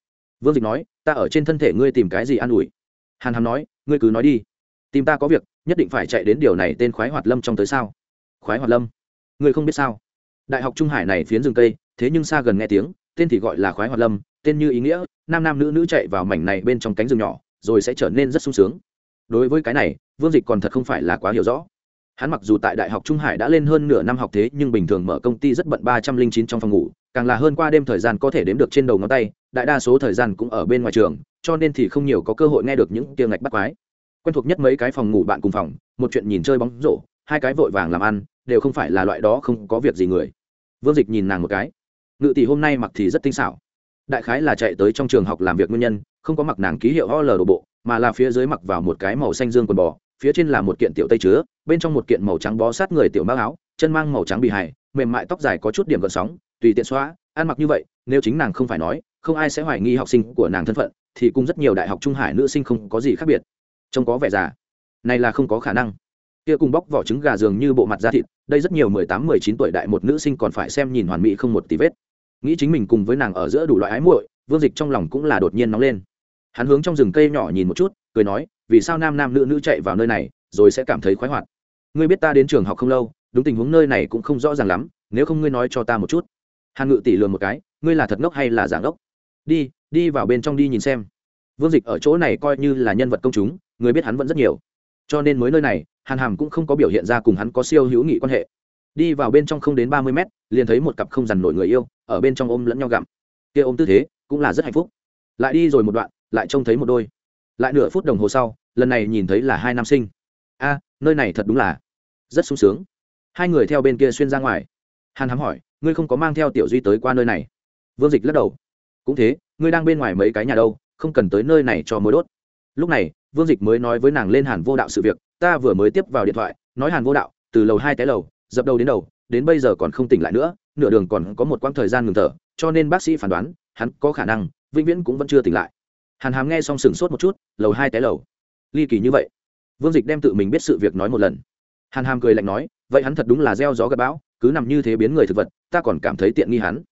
Vương dịch nói, ta ở trên thân thể ngươi tìm cái gì an ủi? Hàn hàm nói, ngươi cứ nói đi. Tìm ta có việc, nhất định phải chạy đến điều này tên khoái hoạt lâm trong tới sao? Khoái hoạt lâm. Người không biết sao. Đại học trung hải này phiến rừng cây, thế nhưng xa gần nghe tiếng, tên thì gọi là khoái hoạt lâm, tên như ý nghĩa, nam nam nữ nữ chạy vào mảnh này bên trong cánh rừng nhỏ, rồi sẽ trở nên rất sung sướng. Đối với cái này, vương dịch còn thật không phải là quá hiểu rõ. Hắn mặc dù tại đại học trung hải đã lên hơn nửa năm học thế, nhưng bình thường mở công ty rất bận ba trăm linh chín trong phòng ngủ, càng là hơn qua đêm thời gian có thể đếm được trên đầu ngón tay, đại đa số thời gian cũng ở bên ngoài trường, cho nên thì không nhiều có cơ hội nghe được những tiếng ngạch bắt quái. Quen thuộc nhất mấy cái phòng ngủ bạn cùng phòng, một chuyện nhìn chơi bóng rổ hai cái vội vàng làm ăn, đều không phải là loại đó không có việc gì người. Vương dịch nhìn nàng một cái. Ngự tỷ hôm nay mặc thì rất tinh xảo. Đại khái là chạy tới trong trường học làm việc nguyên nhân, không có mặc nàng ký hiệu o l đồ bộ, mà là phía dưới mặc vào một cái màu xanh dương quần bò, phía trên là một kiện tiểu tây chứa, bên trong một kiện màu trắng bó sát người tiểu mác áo, chân mang màu trắng bị hài, mềm mại tóc dài có chút điểm gợn sóng, tùy tiện xóa, ăn mặc như vậy, nếu chính nàng không phải nói, không ai sẽ hoài nghi học sinh của nàng thân phận, thì cũng rất nhiều đại học trung hải nữ sinh không có gì khác biệt. Trông có vẻ già. Này là không có khả năng kia cùng bóc vỏ trứng gà dường như bộ mặt da thịt, đây rất nhiều mười tám, mười chín tuổi đại một nữ sinh còn phải xem nhìn hoàn mỹ không một tí vết. Nghĩ chính mình cùng với nàng ở giữa đủ loại ái muội, vương dịch trong lòng cũng là đột nhiên nóng lên. Hắn hướng trong rừng cây nhỏ nhìn một chút, cười nói, vì sao nam nam nữ nữ chạy vào nơi này, rồi sẽ cảm thấy khoái hoạt? Ngươi biết ta đến trường học không lâu, đúng tình huống nơi này cũng không rõ ràng lắm, nếu không ngươi nói cho ta một chút. Hàn ngự tỷ lường một cái, ngươi là thật ngốc hay là giả ngốc? Đi đi vào bên trong đi nhìn xem. Vương dịch ở chỗ này coi như là nhân vật công chúng, người biết hắn vẫn rất nhiều cho nên mới nơi này, hàn hàm cũng không có biểu hiện ra cùng hắn có siêu hữu nghị quan hệ. Đi vào bên trong không đến ba mươi mét, liền thấy một cặp không dằn nổi người yêu, ở bên trong ôm lẫn nhau gặm. Kia ôm tư thế, cũng là rất hạnh phúc. Lại đi rồi một đoạn, lại trông thấy một đôi. Lại nửa phút đồng hồ sau, lần này nhìn thấy là hai nam sinh. A, nơi này thật đúng là rất sung sướng. Hai người theo bên kia xuyên ra ngoài. Hàn hám hỏi, ngươi không có mang theo tiểu duy tới qua nơi này? Vương dịch lắc đầu. Cũng thế, ngươi đang bên ngoài mấy cái nhà đâu, không cần tới nơi này cho mối đốt. Lúc này vương dịch mới nói với nàng lên hàn vô đạo sự việc, ta vừa mới tiếp vào điện thoại, nói hàn vô đạo, từ lầu hai té lầu, dập đầu đến đầu, đến bây giờ còn không tỉnh lại nữa, nửa đường còn có một quãng thời gian ngừng thở, cho nên bác sĩ phán đoán, hắn có khả năng, vĩnh viễn cũng vẫn chưa tỉnh lại. Hàn hàm nghe xong sừng sốt một chút, lầu hai té lầu. Ly kỳ như vậy. Vương dịch đem tự mình biết sự việc nói một lần. Hàn hàm cười lạnh nói, vậy hắn thật đúng là gieo gió gặp bão, cứ nằm như thế biến người thực vật, ta còn cảm thấy tiện nghi hắn.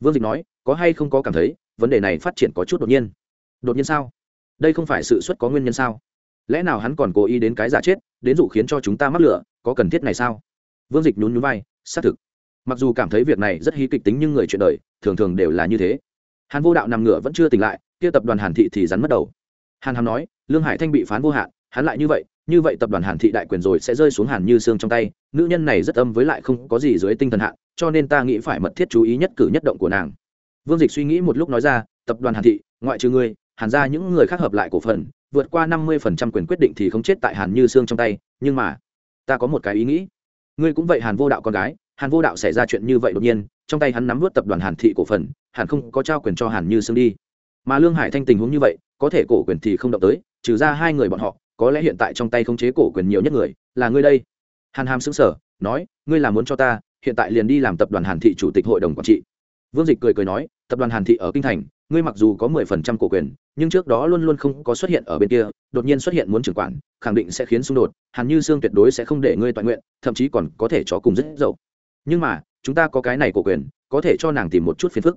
Vương dịch nói, có hay không có cảm thấy, vấn đề này phát triển có chút đột nhiên. Đột nhiên sao? Đây không phải sự xuất có nguyên nhân sao? Lẽ nào hắn còn cố ý đến cái giả chết, đến dụ khiến cho chúng ta mắc lửa, có cần thiết này sao? Vương dịch nhún nhún vai, xác thực. Mặc dù cảm thấy việc này rất hí kịch tính nhưng người chuyện đời, thường thường đều là như thế. Hàn vô đạo nằm ngửa vẫn chưa tỉnh lại, kia tập đoàn hàn thị thì rắn mất đầu. Hàn hàm nói, lương hải thanh bị phán vô hạn, hắn lại như vậy như vậy tập đoàn hàn thị đại quyền rồi sẽ rơi xuống hàn như xương trong tay, nữ nhân này rất âm với lại không có gì dưới tinh thần hạn, cho nên ta nghĩ phải mật thiết chú ý nhất cử nhất động của nàng. Vương dịch suy nghĩ một lúc nói ra, tập đoàn hàn thị, ngoại trừ ngươi hàn ra những người khác hợp lại cổ phần, vượt qua năm mươi phần trăm quyền quyết định thì không chết tại hàn như xương trong tay, nhưng mà, ta có một cái ý nghĩ. Ngươi cũng vậy, hàn vô đạo con gái, hàn vô đạo xảy ra chuyện như vậy đột nhiên, trong tay hắn nắm vớt tập đoàn hàn thị cổ phần, hàn không có trao quyền cho hàn như xương đi. Mà lương hải thanh tình huống như vậy, có thể cổ quyền thì không động tới, trừ ra hai người bọn họ, có lẽ hiện tại trong tay không chế cổ quyền nhiều nhất người, là ngươi đây. Hàn hàm xứng sở nói, ngươi là muốn cho ta, hiện tại liền đi làm tập đoàn hàn thị chủ tịch hội đồng quản trị. Vương dịch cười cười nói tập đoàn hàn thị ở kinh thành, ngươi mặc dù có mười phần trăm cổ quyền, nhưng trước đó luôn luôn không có xuất hiện ở bên kia, đột nhiên xuất hiện muốn trưởng quản, khẳng định sẽ khiến xung đột, hàn như sương tuyệt đối sẽ không để ngươi toàn nguyện, thậm chí còn có thể cho cùng rất dậu. Nhưng mà, chúng ta có cái này cổ quyền, có thể cho nàng tìm một chút phiền phức.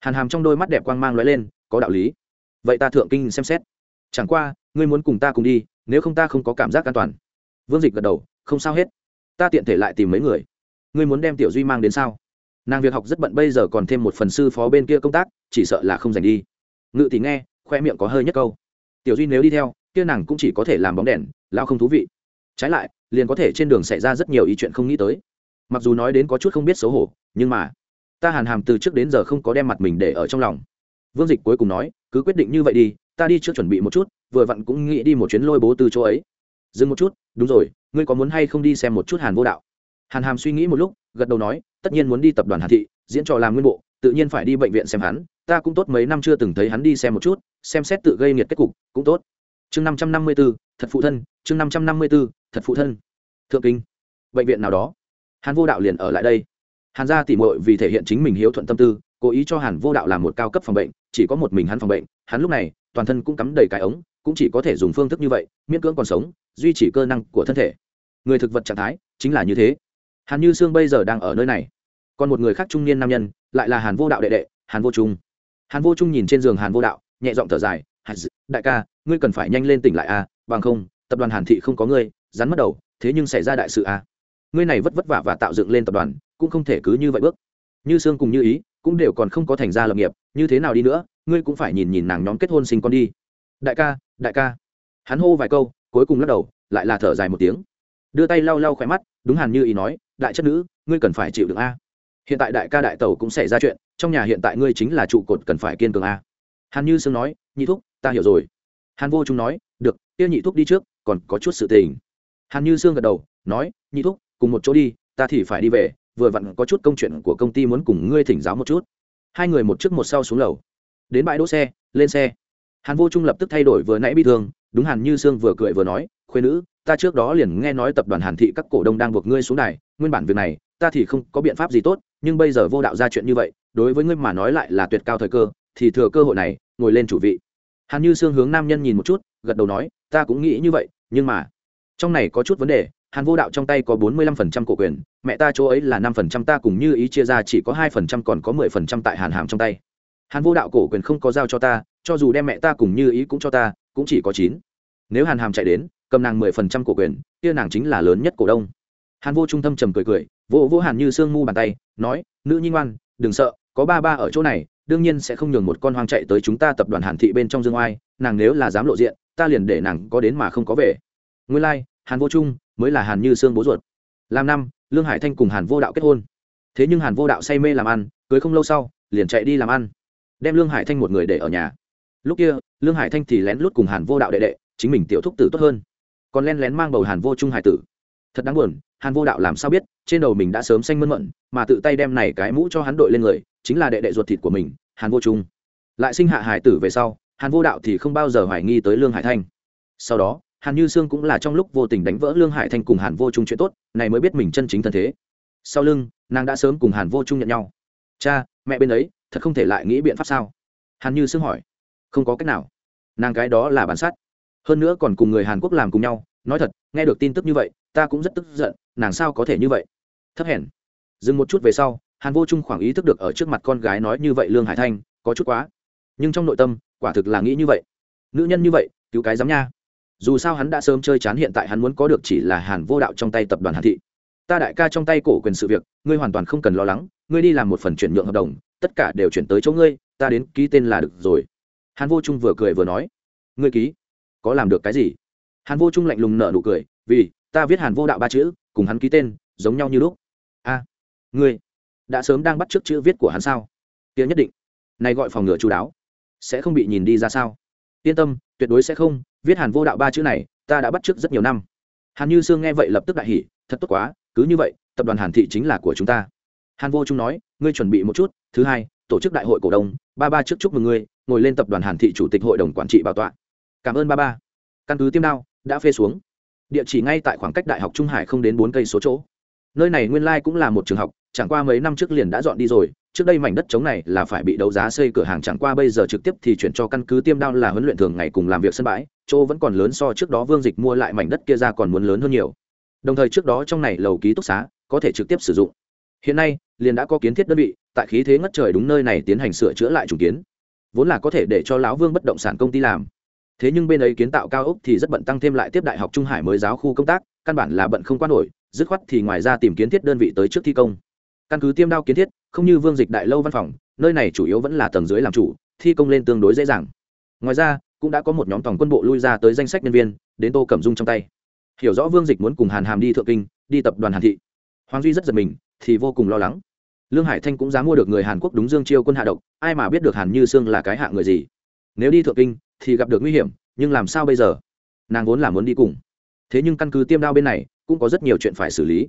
Hàn hàm trong đôi mắt đẹp quang mang lóe lên, có đạo lý. Vậy ta thượng kinh xem xét. Chẳng qua, ngươi muốn cùng ta cùng đi, nếu không ta không có cảm giác an toàn. Vương dịch gật đầu, không sao hết. Ta tiện thể lại tìm mấy người. Ngươi muốn đem tiểu duy mang đến sao? Nàng việc học rất bận, bây giờ còn thêm một phần sư phó bên kia công tác, chỉ sợ là không dành đi. Ngự thì nghe, khoe miệng có hơi nhất câu. Tiểu duy nếu đi theo, kia nàng cũng chỉ có thể làm bóng đèn lao không thú vị. Trái lại, liền có thể trên đường xảy ra rất nhiều ý chuyện không nghĩ tới. Mặc dù nói đến có chút không biết xấu hổ, nhưng mà, ta hàn hàm từ trước đến giờ không có đem mặt mình để ở trong lòng. Vương dịch cuối cùng nói, cứ quyết định như vậy đi, ta đi trước chuẩn bị một chút, vừa vặn cũng nghĩ đi một chuyến lôi bố từ chỗ ấy. Dừng một chút, đúng rồi, ngươi có muốn hay không đi xem một chút hàn vô đạo? Hàn hàm suy nghĩ một lúc, gật đầu nói, tất nhiên muốn đi tập đoàn hàn thị, diễn trò làm nguyên bộ, tự nhiên phải đi bệnh viện xem hắn, ta cũng tốt mấy năm chưa từng thấy hắn đi xem một chút, xem xét tự gây nghiệt kết cục, cũng tốt. Chương năm trăm năm mươi b ố thật phụ thân, chương năm trăm năm mươi b ố thật phụ thân. Thượng kinh, bệnh viện nào đó. Hàn vô đạo liền ở lại đây. Hàn gia tỉ mội vì thể hiện chính mình hiếu thuận tâm tư, cố ý cho hàn vô đạo làm một cao cấp phòng bệnh, chỉ có một mình hắn phòng bệnh, hắn lúc này, toàn thân cũng cắm đầy cái ống, cũng chỉ có thể dùng phương thức như vậy, miễn cưỡng còn sống, duy trì cơ năng của thân thể. Người thực vật trạng thái chính là như thế hàn như sương bây giờ đang ở nơi này. Còn một người khác trung niên nam nhân, lại là hàn vô đạo đệ đệ, hàn vô trung. Hàn vô trung nhìn trên giường hàn vô đạo, nhẹ giọng thở dài đại ca, ngươi cần phải nhanh lên tỉnh lại a, bằng không, tập đoàn hàn thị không có ngươi, rắn mất đầu, thế nhưng xảy ra đại sự a. Ngươi này vất vất vả và tạo dựng lên tập đoàn, cũng không thể cứ như vậy bước. Như sương cùng như ý cũng đều còn không có thành ra lập nghiệp, như thế nào đi nữa, ngươi cũng phải nhìn nhìn nàng nhóm kết hôn sinh con đi. Đại ca đại ca. Hắn hô vài câu, cuối cùng lắc đầu, lại là thở dài một tiếng đưa tay lau lau khỏe mắt, đúng hàn như ý nói, đại chất nữ, ngươi cần phải chịu được a. Hiện tại đại ca đại tẩu cũng xảy ra chuyện, trong nhà hiện tại ngươi chính là trụ cột cần phải kiên cường a. Hàn như sương nói, nhị thúc, ta hiểu rồi. Hàn vô Trung nói, được tiêu nhị thúc đi trước, còn có chút sự tình. Hàn như sương gật đầu, nói, nhị thúc, cùng một chỗ đi, ta thì phải đi về, vừa vặn có chút công chuyện của công ty muốn cùng ngươi thỉnh giáo một chút. Hai người một trước một sau xuống lầu. Đến bãi đỗ xe, lên xe. Hàn vô trung lập tức thay đổi vừa nãy bi thương, đúng hàn như sương vừa cười vừa nói khuyên nữ ta trước đó liền nghe nói tập đoàn hàn thị các cổ đông đang buộc ngươi xuống đài, nguyên bản việc này, ta thì không có biện pháp gì tốt, nhưng bây giờ vô đạo ra chuyện như vậy, đối với ngươi mà nói lại là tuyệt cao thời cơ, thì thừa cơ hội này, ngồi lên chủ vị. Hàn như sương hướng nam nhân nhìn một chút, gật đầu nói, ta cũng nghĩ như vậy, nhưng mà, trong này có chút vấn đề, hàn vô đạo trong tay có bốn mươi lăm phần trăm cổ quyền, mẹ ta chỗ ấy là năm phần trăm, ta cùng như ý chia ra chỉ có hai phần trăm, còn có mười phần trăm tại hàn hàm trong tay. Hàn vô đạo cổ quyền không có giao cho ta, cho dù đem mẹ ta cùng như ý cũng cho ta, cũng chỉ có chín. Nếu hàn hàm chạy đến cầm nàng mười phần trăm cổ quyền kia nàng chính là lớn nhất cổ đông. Hàn vô trung tâm trầm cười cười vỗ vỗ hàn như sương mu bàn tay nói nữ nhi ngoan đừng sợ có ba ba ở chỗ này đương nhiên sẽ không nhường một con hoang chạy tới chúng ta tập đoàn hàn thị bên trong dương oai nàng nếu là dám lộ diện ta liền để nàng có đến mà không có về. Nguyên lai、like, hàn vô trung mới là hàn như sương bố ruột. Làm năm lương hải thanh cùng hàn vô đạo kết hôn. Thế nhưng hàn vô đạo say mê làm ăn cưới không lâu sau liền chạy đi làm ăn đem lương hải thanh một người để ở nhà. Lúc kia lương hải thanh thì lén lút cùng hàn vô đạo đệ đệ chính mình tiểu thúc tử tốt hơn còn len lén mang bầu hàn vô trung hải tử. Thật đáng buồn, hàn vô đạo làm sao biết, trên đầu mình đã sớm xanh mơn mận, mà tự tay đem này cái mũ cho hắn đội lên người, chính là đệ đệ ruột thịt của mình, hàn vô trung. Lại sinh hạ hải tử về sau, hàn vô đạo thì không bao giờ hoài nghi tới lương hải thanh. Sau đó, hàn như sương cũng là trong lúc vô tình đánh vỡ lương hải thanh cùng hàn vô trung chuyện tốt, này mới biết mình chân chính thân thế. Sau lưng, nàng đã sớm cùng hàn vô trung nhận nhau. Cha, mẹ bên ấy, thật không thể lại nghĩ biện pháp sao? Hàn như sương hỏi. Không có cách nào. Nàng cái đó là bản sát hơn nữa còn cùng người hàn quốc làm cùng nhau, nói thật, nghe được tin tức như vậy, ta cũng rất tức giận, nàng sao có thể như vậy? Thấp hèn. Dừng một chút về sau, hàn vô trung khoảng ý thức được ở trước mặt con gái nói như vậy lương hải thanh, có chút quá. Nhưng trong nội tâm, quả thực là nghĩ như vậy. Nữ nhân như vậy, cứu cái dám nha. Dù sao hắn đã sớm chơi chán hiện tại hắn muốn có được chỉ là hàn vô đạo trong tay tập đoàn hàn thị. Ta đại ca trong tay cổ quyền sự việc, ngươi hoàn toàn không cần lo lắng, ngươi đi làm một phần chuyển nhượng hợp đồng, tất cả đều chuyển tới chỗ ngươi, ta đến ký tên là được rồi. Hàn vô trung vừa cười vừa nói. Ngươi ký? Có làm được cái gì? Hàn vô trung lạnh lùng nở nụ cười, vì, ta viết hàn vô đạo ba chữ, cùng hắn ký tên, giống nhau như lúc. A, ngươi đã sớm đang bắt t r ư ớ c chữ viết của hắn sao? Tiếng nhất định. Này gọi phòng ngừa chú đáo. Sẽ không bị nhìn đi ra sao? Yên tâm, tuyệt đối sẽ không, viết hàn vô đạo ba chữ này, ta đã bắt t r ư ớ c rất nhiều năm. Hàn như sương nghe vậy lập tức đại hỉ, thật tốt quá, cứ như vậy, tập đoàn hàn thị chính là của chúng ta. Hàn vô trung nói, ngươi chuẩn bị một chút, thứ hai, tổ chức đại hội cổ đông, ba ba trước chúc mừng ngươi, ngồi lên tập đoàn hàn thị chủ tịch hội đồng quản trị bảo tọa cảm ơn ba ba. Căn cứ tiêm đao, đã phê xuống. Địa chỉ ngay tại khoảng cách đại học trung hải không đến bốn cây số chỗ. Nơi này nguyên lai cũng là một trường học, chẳng qua mấy năm trước liền đã dọn đi rồi. Trước đây mảnh đất trống này là phải bị đấu giá xây cửa hàng, chẳng qua bây giờ trực tiếp thì chuyển cho căn cứ tiêm đao là huấn luyện thường ngày cùng làm việc sân bãi. Chỗ vẫn còn lớn so trước đó vương dịch mua lại mảnh đất kia ra còn muốn lớn hơn nhiều. Đồng thời trước đó trong này lầu ký túc xá, có thể trực tiếp sử dụng. Hiện nay, liền đã có kiến thiết đơn vị, tại khí thế ngất trời đúng nơi này tiến hành sửa chữa lại chủ kiến. Vốn là có thể để cho lão vương bất động sản công ty làm thế nhưng bên ấy kiến tạo cao ốc thì rất bận tăng thêm lại tiếp đại học trung hải mới giáo khu công tác, căn bản là bận không quan nổi, dứt khoát thì ngoài ra tìm kiến thiết đơn vị tới trước thi công. Căn cứ tiêm đao kiến thiết, không như vương dịch đại lâu văn phòng, nơi này chủ yếu vẫn là tầng dưới làm chủ, thi công lên tương đối dễ dàng. Ngoài ra, cũng đã có một nhóm tổng quân bộ lui ra tới danh sách nhân viên, đến tô cẩm dung trong tay. Hiểu rõ vương dịch muốn cùng hàn hàm đi thượng kinh, đi tập đoàn hàn thị. Hoàng duy rất giật mình, thì vô cùng lo lắng. Lương hải thanh cũng dám mua được người hàn quốc đúng dương chiêu quân hạ độc, ai mà biết được hàn như sương là cái hạ người gì. Nếu đi thượng kinh thì gặp được nguy hiểm, nhưng làm sao bây giờ? Nàng vốn là muốn đi cùng. Thế nhưng căn cứ tiêm đao bên này, cũng có rất nhiều chuyện phải xử lý.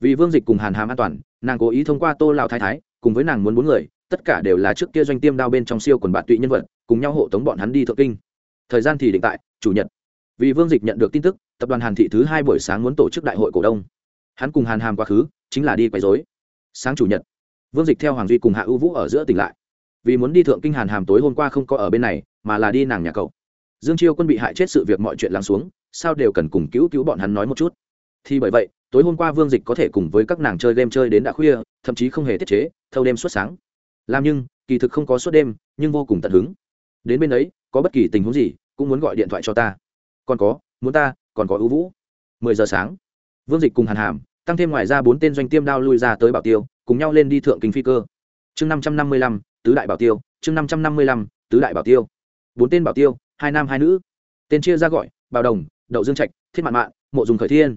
Vì vương dịch cùng hàn hàm an toàn, nàng cố ý thông qua tô lao thái thái, cùng với nàng muốn bốn người, tất cả đều là trước kia doanh tiêm đao bên trong siêu quần bạn tụy nhân vật, cùng nhau hộ tống bọn hắn đi thượng kinh. Thời gian thì định tại, chủ nhật. Vì vương dịch nhận được tin tức, tập đoàn hàn thị thứ hai buổi sáng muốn tổ chức đại hội cổ đông. Hắn cùng hàn hàm quá khứ, chính là đi quấy dối sáng chủ nhật, vương dịch theo hoàng duy cùng hạ ưu vũ ở giữa tỉnh lại vì muốn đi thượng kinh hàn hàm tối hôm qua không có ở bên này, mà là đi nàng nhà cậu. Dương chiêu quân bị hại chết sự việc mọi chuyện lắng xuống, sao đều cần cùng cứu cứu bọn hắn nói một chút. Thì bởi vậy, tối hôm qua vương dịch có thể cùng với các nàng chơi game chơi đến đã khuya, thậm chí không hề tiết chế, thâu đêm suốt sáng. Làm nhưng, kỳ thực không có suốt đêm, nhưng vô cùng tận hứng. Đến bên ấy, có bất kỳ tình huống gì, cũng muốn gọi điện thoại cho ta. Còn có, muốn ta, còn có ưu vũ. Mười giờ sáng, vương dịch cùng hàn hàm, tăng thêm ngoài ra bốn tên doanh tiêm đao lui ra tới bảo tiêu, cùng nhau lên đi thượng kinh phi cơ chương năm trăm năm mươi lăm, tứ đại bảo tiêu, chương năm trăm năm mươi lăm, tứ đại bảo tiêu. Bốn tên bảo tiêu, hai nam hai nữ. Tên chia ra gọi Bảo đồng, đậu dương trạch, thiết mạn mạn, mộ dùng khởi thiên.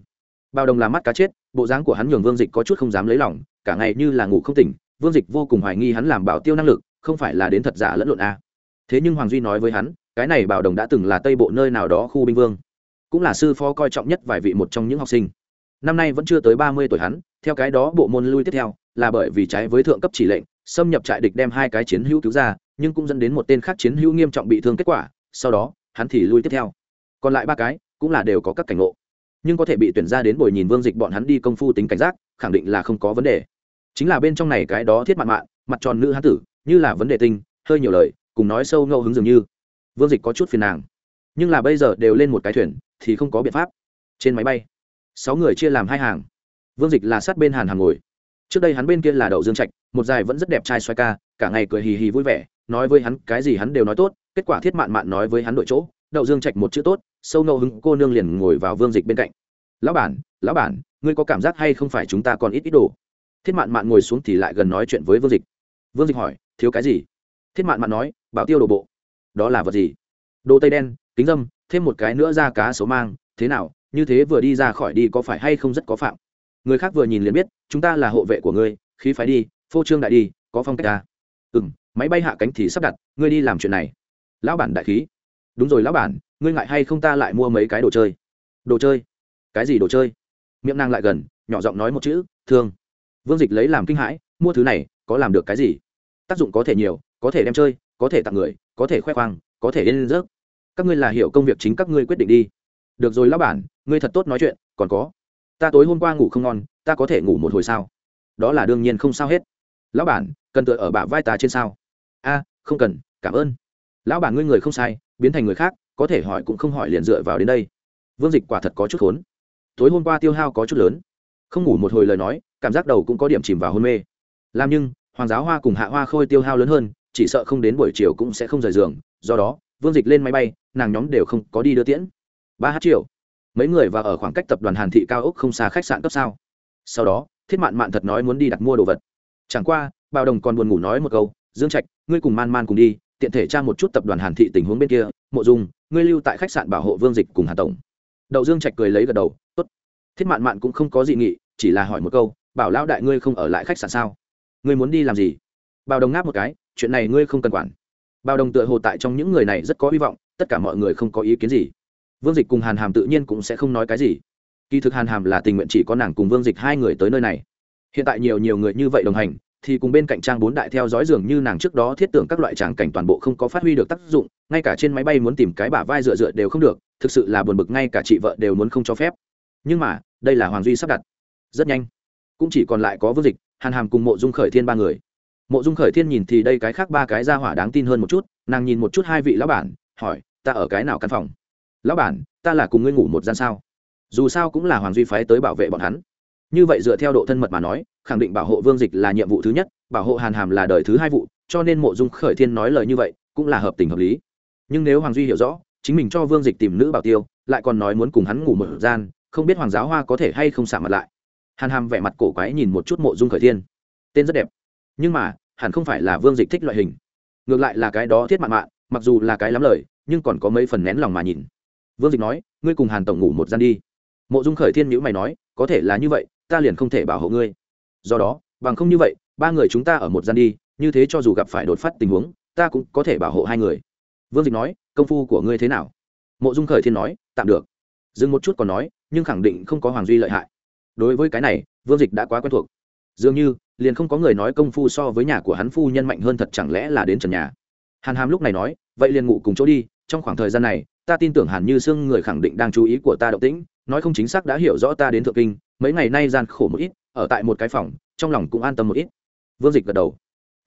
Bảo đồng là mắt cá chết, bộ dáng của hắn nhường vương dịch có chút không dám lấy lòng, cả ngày như là ngủ không tỉnh. Vương dịch vô cùng hoài nghi hắn làm bảo tiêu năng lực, không phải là đến thật giả lẫn lộn a à. thế nhưng hoàng duy nói với hắn, cái này bảo đồng đã từng là tây bộ nơi nào đó khu binh vương, cũng là sư phó coi trọng nhất vài vị một trong những học sinh. Năm nay vẫn chưa tới ba mươi tuổi hắn, theo cái đó bộ môn lui tiếp theo là bởi vì trái với thượng cấp chỉ lệnh, xâm nhập trại địch đem hai cái chiến hữu cứu ra, nhưng cũng dẫn đến một tên khác chiến hữu nghiêm trọng bị thương kết quả, sau đó, hắn thì lui tiếp theo. Còn lại ba cái, cũng là đều có các cảnh ngộ. Nhưng có thể bị tuyển ra đến bồi nhìn vương dịch bọn hắn đi công phu tính cảnh giác, khẳng định là không có vấn đề. Chính là bên trong này cái đó thiết mạn mạn, mặt tròn nữ hán tử, như là vấn đề tinh hơi nhiều lời, cùng nói sâu ngâu hứng dường như. Vương dịch có chút phiền nàng. Nhưng là bây giờ đều lên một cái thuyền, thì không có biện pháp. Trên máy bay, sáu người chia làm hai hàng. Vương dịch là sát bên hàn hàng ngồi trước đây hắn bên kia là đậu dương trạch, một dài vẫn rất đẹp trai xoay ca, cả ngày cười hì hì vui vẻ, nói với hắn cái gì hắn đều nói tốt, kết quả thiết mạn mạn nói với hắn đội chỗ, đậu dương trạch một chữ tốt, sâu nâu hứng, cô nương liền ngồi vào vương dịch bên cạnh. Lão bản lão bản, ngươi có cảm giác hay không phải chúng ta còn ít ít đồ? Thiết mạn mạn ngồi xuống thì lại gần nói chuyện với vương dịch. Vương dịch hỏi, thiếu cái gì? Thiết mạn mạn nói, bảo tiêu đồ bộ. Đó là vật gì? Đồ tây đen, kính dâm, thêm một cái nữa ra cá số mang, thế nào, như thế vừa đi ra khỏi đi có phải hay không rất có phạm? Người khác vừa nhìn liền biết, chúng ta là hộ vệ của ngươi, khí phái đi, phô trương đại đi, có phong cách ta. Ừ m máy bay hạ cánh thì sắp đặt, ngươi đi làm chuyện này. Lão bản đại khí. Đúng rồi lão bản, ngươi ngại hay không ta lại mua mấy cái đồ chơi? Đồ chơi? Cái gì đồ chơi? Miệng nàng lại gần, nhỏ giọng nói một chữ, thương. Vương dịch lấy làm kinh hãi, mua thứ này, có làm được cái gì? Tác dụng có thể nhiều, có thể đem chơi, có thể tặng người, có thể khoe khoang, có thể lên rớt các ngươi là hiểu công việc chính các ngươi quyết định đi. Được rồi lão bản, ngươi thật tốt nói chuyện, còn có ta tối hôm qua ngủ không ngon, ta có thể ngủ một hồi sao? Đó là đương nhiên không sao hết. Lão bản, cần tựa ở bả vai ta trên sao? A, không cần, cảm ơn. Lão bản ngươi người không sai, biến thành người khác, có thể hỏi cũng không hỏi liền dựa vào đến đây. Vương dịch quả thật có chút khốn. Tối hôm qua tiêu hao có chút lớn. Không ngủ một hồi lời nói, cảm giác đầu cũng có điểm chìm vào hôn mê. Làm nhưng, hoàng giáo hoa cùng hạ hoa khôi tiêu hao lớn hơn, chỉ sợ không đến buổi chiều cũng sẽ không rời giường. Do đó, vương dịch lên máy bay, nàng nhóm đều không có đi đưa tiễn. Ba h triệu mấy người và ở khoảng cách tập đoàn hàn thị cao ốc không xa khách sạn cấp sao? Sau đó, thiết mạn mạn thật nói muốn đi đặt mua đồ vật. Chẳng qua bao đồng còn buồn ngủ nói một câu, dương trạch, ngươi cùng man man cùng đi, tiện thể tra một chút tập đoàn hàn thị tình huống bên kia, mộ dung, ngươi lưu tại khách sạn bảo hộ vương dịch cùng hà tổng. Đậu dương trạch cười lấy gật đầu, tốt. Thiết mạn mạn cũng không có dị nghị, chỉ là hỏi một câu, bảo lão đại ngươi không ở lại khách sạn sao? Ngươi muốn đi làm gì? Bao đồng ngáp một cái, chuyện này ngươi không cần quản. Bao đồng tựa hồ tại trong những người này rất có hy vọng, tất cả mọi người không có ý kiến gì vương dịch cùng hàn hàm tự nhiên cũng sẽ không nói cái gì. Kỳ thực hàn hàm là tình nguyện chỉ có nàng cùng vương dịch hai người tới nơi này. Hiện tại nhiều nhiều người như vậy đồng hành, thì cùng bên cạnh trang bốn đại theo dõi dường như nàng trước đó thiết tưởng các loại tràng cảnh toàn bộ không có phát huy được tác dụng, ngay cả trên máy bay muốn tìm cái bả vai dựa dựa đều không được, thực sự là buồn bực, ngay cả chị vợ đều muốn không cho phép. Nhưng mà, đây là hoàng duy sắp đặt. Rất nhanh. Cũng chỉ còn lại có vương dịch, hàn hàm cùng mộ dung khởi thiên ba người. Mộ dung khởi thiên nhìn thì đây cái khác ba cái ra hỏa đáng tin hơn một chút, nàng nhìn một chút hai vị lão bản, hỏi, ta ở cái nào căn phòng? Lão bản, ta là cùng ngươi ngủ một gian sao? Dù sao cũng là hoàng duy phái tới bảo vệ bọn hắn. Như vậy dựa theo độ thân mật mà nói, khẳng định bảo hộ vương dịch là nhiệm vụ thứ nhất, bảo hộ hàn hàm là đời thứ hai vụ, cho nên mộ dung khởi thiên nói lời như vậy cũng là hợp tình hợp lý. Nhưng nếu hoàng duy hiểu rõ, chính mình cho vương dịch tìm nữ bảo tiêu, lại còn nói muốn cùng hắn ngủ một gian, không biết hoàng giáo hoa có thể hay không xả mặt lại. Hàn hàm vẻ mặt cổ quái nhìn một chút mộ dung khởi thiên. Tên rất đẹp. Nhưng mà, hẳn không phải là vương dịch thích loại hình. Ngược lại là cái đó thiết mạn mạn, mặc dù là cái lắm lời, nhưng còn có mấy phần nén lòng mà nhìn vương dịch nói, ngươi cùng hàn tổng ngủ một gian đi. Mộ dung khởi thiên nhữ mày nói, có thể là như vậy, ta liền không thể bảo hộ ngươi. Do đó, bằng không như vậy, ba người chúng ta ở một gian đi, như thế cho dù gặp phải đột phát tình huống, ta cũng có thể bảo hộ hai người. Vương dịch nói, công phu của ngươi thế nào? Mộ dung khởi thiên nói, tạm được. Dừng một chút còn nói, nhưng khẳng định không có hoàng duy lợi hại. Đối với cái này, vương dịch đã quá quen thuộc. Dường như, liền không có người nói công phu so với nhà của hắn phu nhân mạnh hơn thật chẳng lẽ là đến trần nhà. Hàn hàm lúc này nói, vậy liền ngủ cùng chỗ đi trong khoảng thời gian này, ta tin tưởng hàn như sương người khẳng định đang chú ý của ta động tĩnh, nói không chính xác đã hiểu rõ ta đến thượng kinh, mấy ngày nay gian khổ một ít, ở tại một cái phòng, trong lòng cũng an tâm một ít. Vương dịch gật đầu.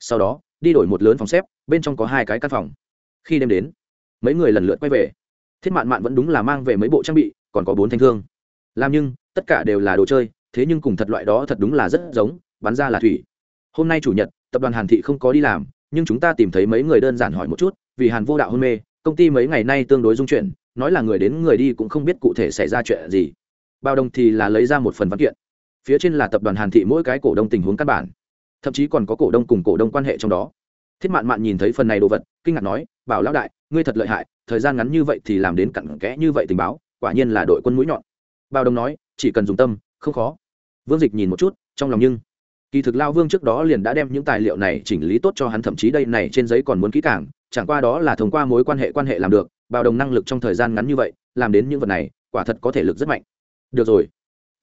Sau đó, đi đổi một lớn phòng xếp, bên trong có hai cái căn phòng. Khi đêm đến, mấy người lần lượt quay về. Thiết mạn mạn vẫn đúng là mang về mấy bộ trang bị, còn có bốn thanh thương. Làm nhưng, tất cả đều là đồ chơi, thế nhưng cùng thật loại đó thật đúng là rất giống, bắn ra là thủy. Hôm nay chủ nhật, tập đoàn hàn thị không có đi làm, nhưng chúng ta tìm thấy mấy người đơn giản hỏi một chút, vì hàn vô đạo hôn mê công ty mấy ngày nay tương đối dung chuyển, nói là người đến người đi cũng không biết cụ thể xảy ra chuyện gì. Bao đồng thì là lấy ra một phần văn kiện. Phía trên là tập đoàn hàn thị mỗi cái cổ đông tình huống căn bản. Thậm chí còn có cổ đông cùng cổ đông quan hệ trong đó. Thiết mạn mạn nhìn thấy phần này đồ vật, kinh ngạc nói, bảo lão đại, ngươi thật lợi hại, thời gian ngắn như vậy thì làm đến cặn kẽ như vậy tình báo, quả nhiên là đội quân mũi nhọn. Bao đồng nói, chỉ cần dùng tâm, không khó. Vương dịch nhìn một chút, trong lòng nhưng kỳ thực lao vương trước đó liền đã đem những tài liệu này chỉnh lý tốt cho hắn, thậm chí đây này trên giấy còn muốn kỹ càng, chẳng qua đó là thông qua mối quan hệ quan hệ làm được, bao đồng năng lực trong thời gian ngắn như vậy, làm đến những vật này, quả thật có thể lực rất mạnh. Được rồi,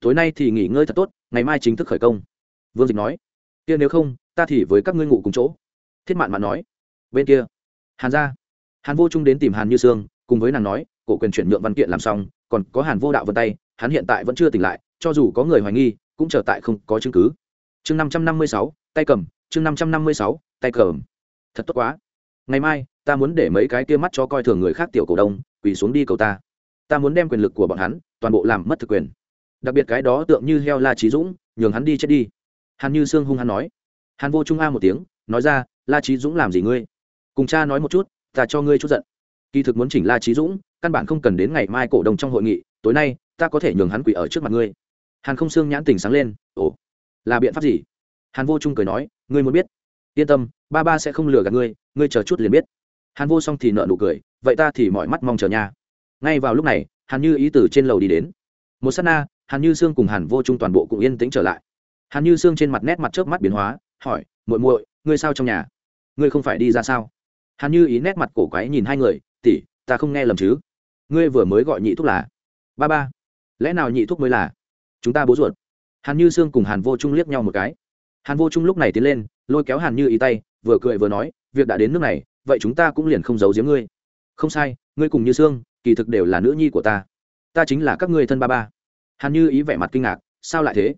tối nay thì nghỉ ngơi thật tốt, ngày mai chính thức khởi công. Vương dịch nói, kia nếu không, ta thì với các ngươi ngủ cùng chỗ. Thiết mạn mạn nói, bên kia. Hàn ra hàn vô trung đến tìm hàn như sương, cùng với nàng nói, cổ quyền chuyển nhượng văn kiện làm xong, còn có hàn vô đạo vân tay, hắn hiện tại vẫn chưa tỉnh lại, cho dù có người hoài nghi, cũng trở tại không có chứng cứ chương năm trăm năm mươi sáu, tay cầm. Chương năm trăm năm mươi sáu, tay cầm. Thật tốt quá. Ngày mai, ta muốn để mấy cái kia mắt cho coi thường người khác tiểu cổ đông, quỳ xuống đi cầu ta. Ta muốn đem quyền lực của bọn hắn toàn bộ làm mất thực quyền. Đặc biệt cái đó tượng như heo la trí dũng, nhường hắn đi chết đi. Hàn như sương hung hắn nói. Hàn vô trung a một tiếng, nói ra, la trí dũng làm gì ngươi? Cùng cha nói một chút, ta cho ngươi chút giận. Kỳ thực muốn chỉnh la trí dũng, căn bản không cần đến ngày mai cổ đông trong hội nghị, tối nay, ta có thể nhường hắn quỷ ở trước mặt ngươi. Hàn không xương nhãn tình sáng lên, ồ là biện pháp gì? Hàn vô trung cười nói, ngươi muốn biết. Yên tâm, ba ba sẽ không lừa gạt ngươi ngươi chờ chút liền biết. Hàn vô xong thì nợ nụ cười, vậy ta thì mọi mắt mong chờ nha. Ngay vào lúc này, hàn như ý từ trên lầu đi đến. Một s á t na, hàn như sương cùng hàn vô trung toàn bộ cũng yên tĩnh trở lại. Hàn như sương trên mặt nét mặt trước mắt biến hóa, hỏi, muội muội, ngươi sao trong nhà? Ngươi không phải đi ra sao? Hàn như ý nét mặt cổ quái nhìn hai người tỉ ta không nghe lầm chứ? Ngươi vừa mới gọi nhị thúc là? Ba ba, lẽ nào nhị thúc mới là? Chúng ta bố ruột hàn như sương cùng hàn vô trung liếc nhau một cái. Hàn vô trung lúc này tiến lên, lôi kéo hàn như ý tay, vừa cười vừa nói, việc đã đến nước này, vậy chúng ta cũng liền không giấu giếm ngươi. Không sai, ngươi cùng như sương, kỳ thực đều là nữ nhi của ta. Ta chính là các ngươi thân ba ba. Hàn như ý vẻ mặt kinh ngạc, sao lại thế?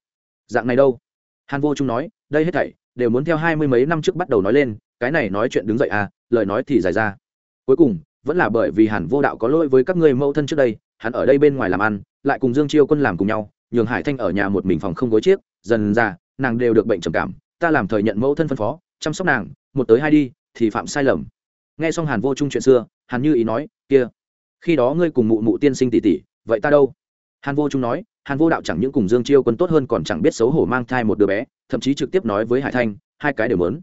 Dạng này đâu? Hàn vô trung nói, đây hết thảy, đều muốn theo hai mươi mấy năm trước bắt đầu nói lên, cái này nói chuyện đứng dậy à lời nói thì dài ra. Cuối cùng, vẫn là bởi vì hàn vô đạo có lỗi với các ngươi mẫu thân trước đây, hắn ở đây bên ngoài làm ăn, lại cùng dương chiêu quân làm cùng nhau nhường hải thanh ở nhà một mình phòng không gối chiếc dần ra nàng đều được bệnh trầm cảm. Ta làm thời nhận mẫu thân phân phó chăm sóc nàng một tới hai đi thì phạm sai lầm. Nghe xong hàn vô trung chuyện xưa hàn như ý nói kia khi đó ngươi cùng mụ mụ tiên sinh tỷ tỷ vậy ta đâu? Hàn vô trung nói hàn vô đạo chẳng những cùng dương chiêu quân tốt hơn còn chẳng biết xấu hổ mang thai một đứa bé thậm chí trực tiếp nói với hải thanh hai cái đều lớn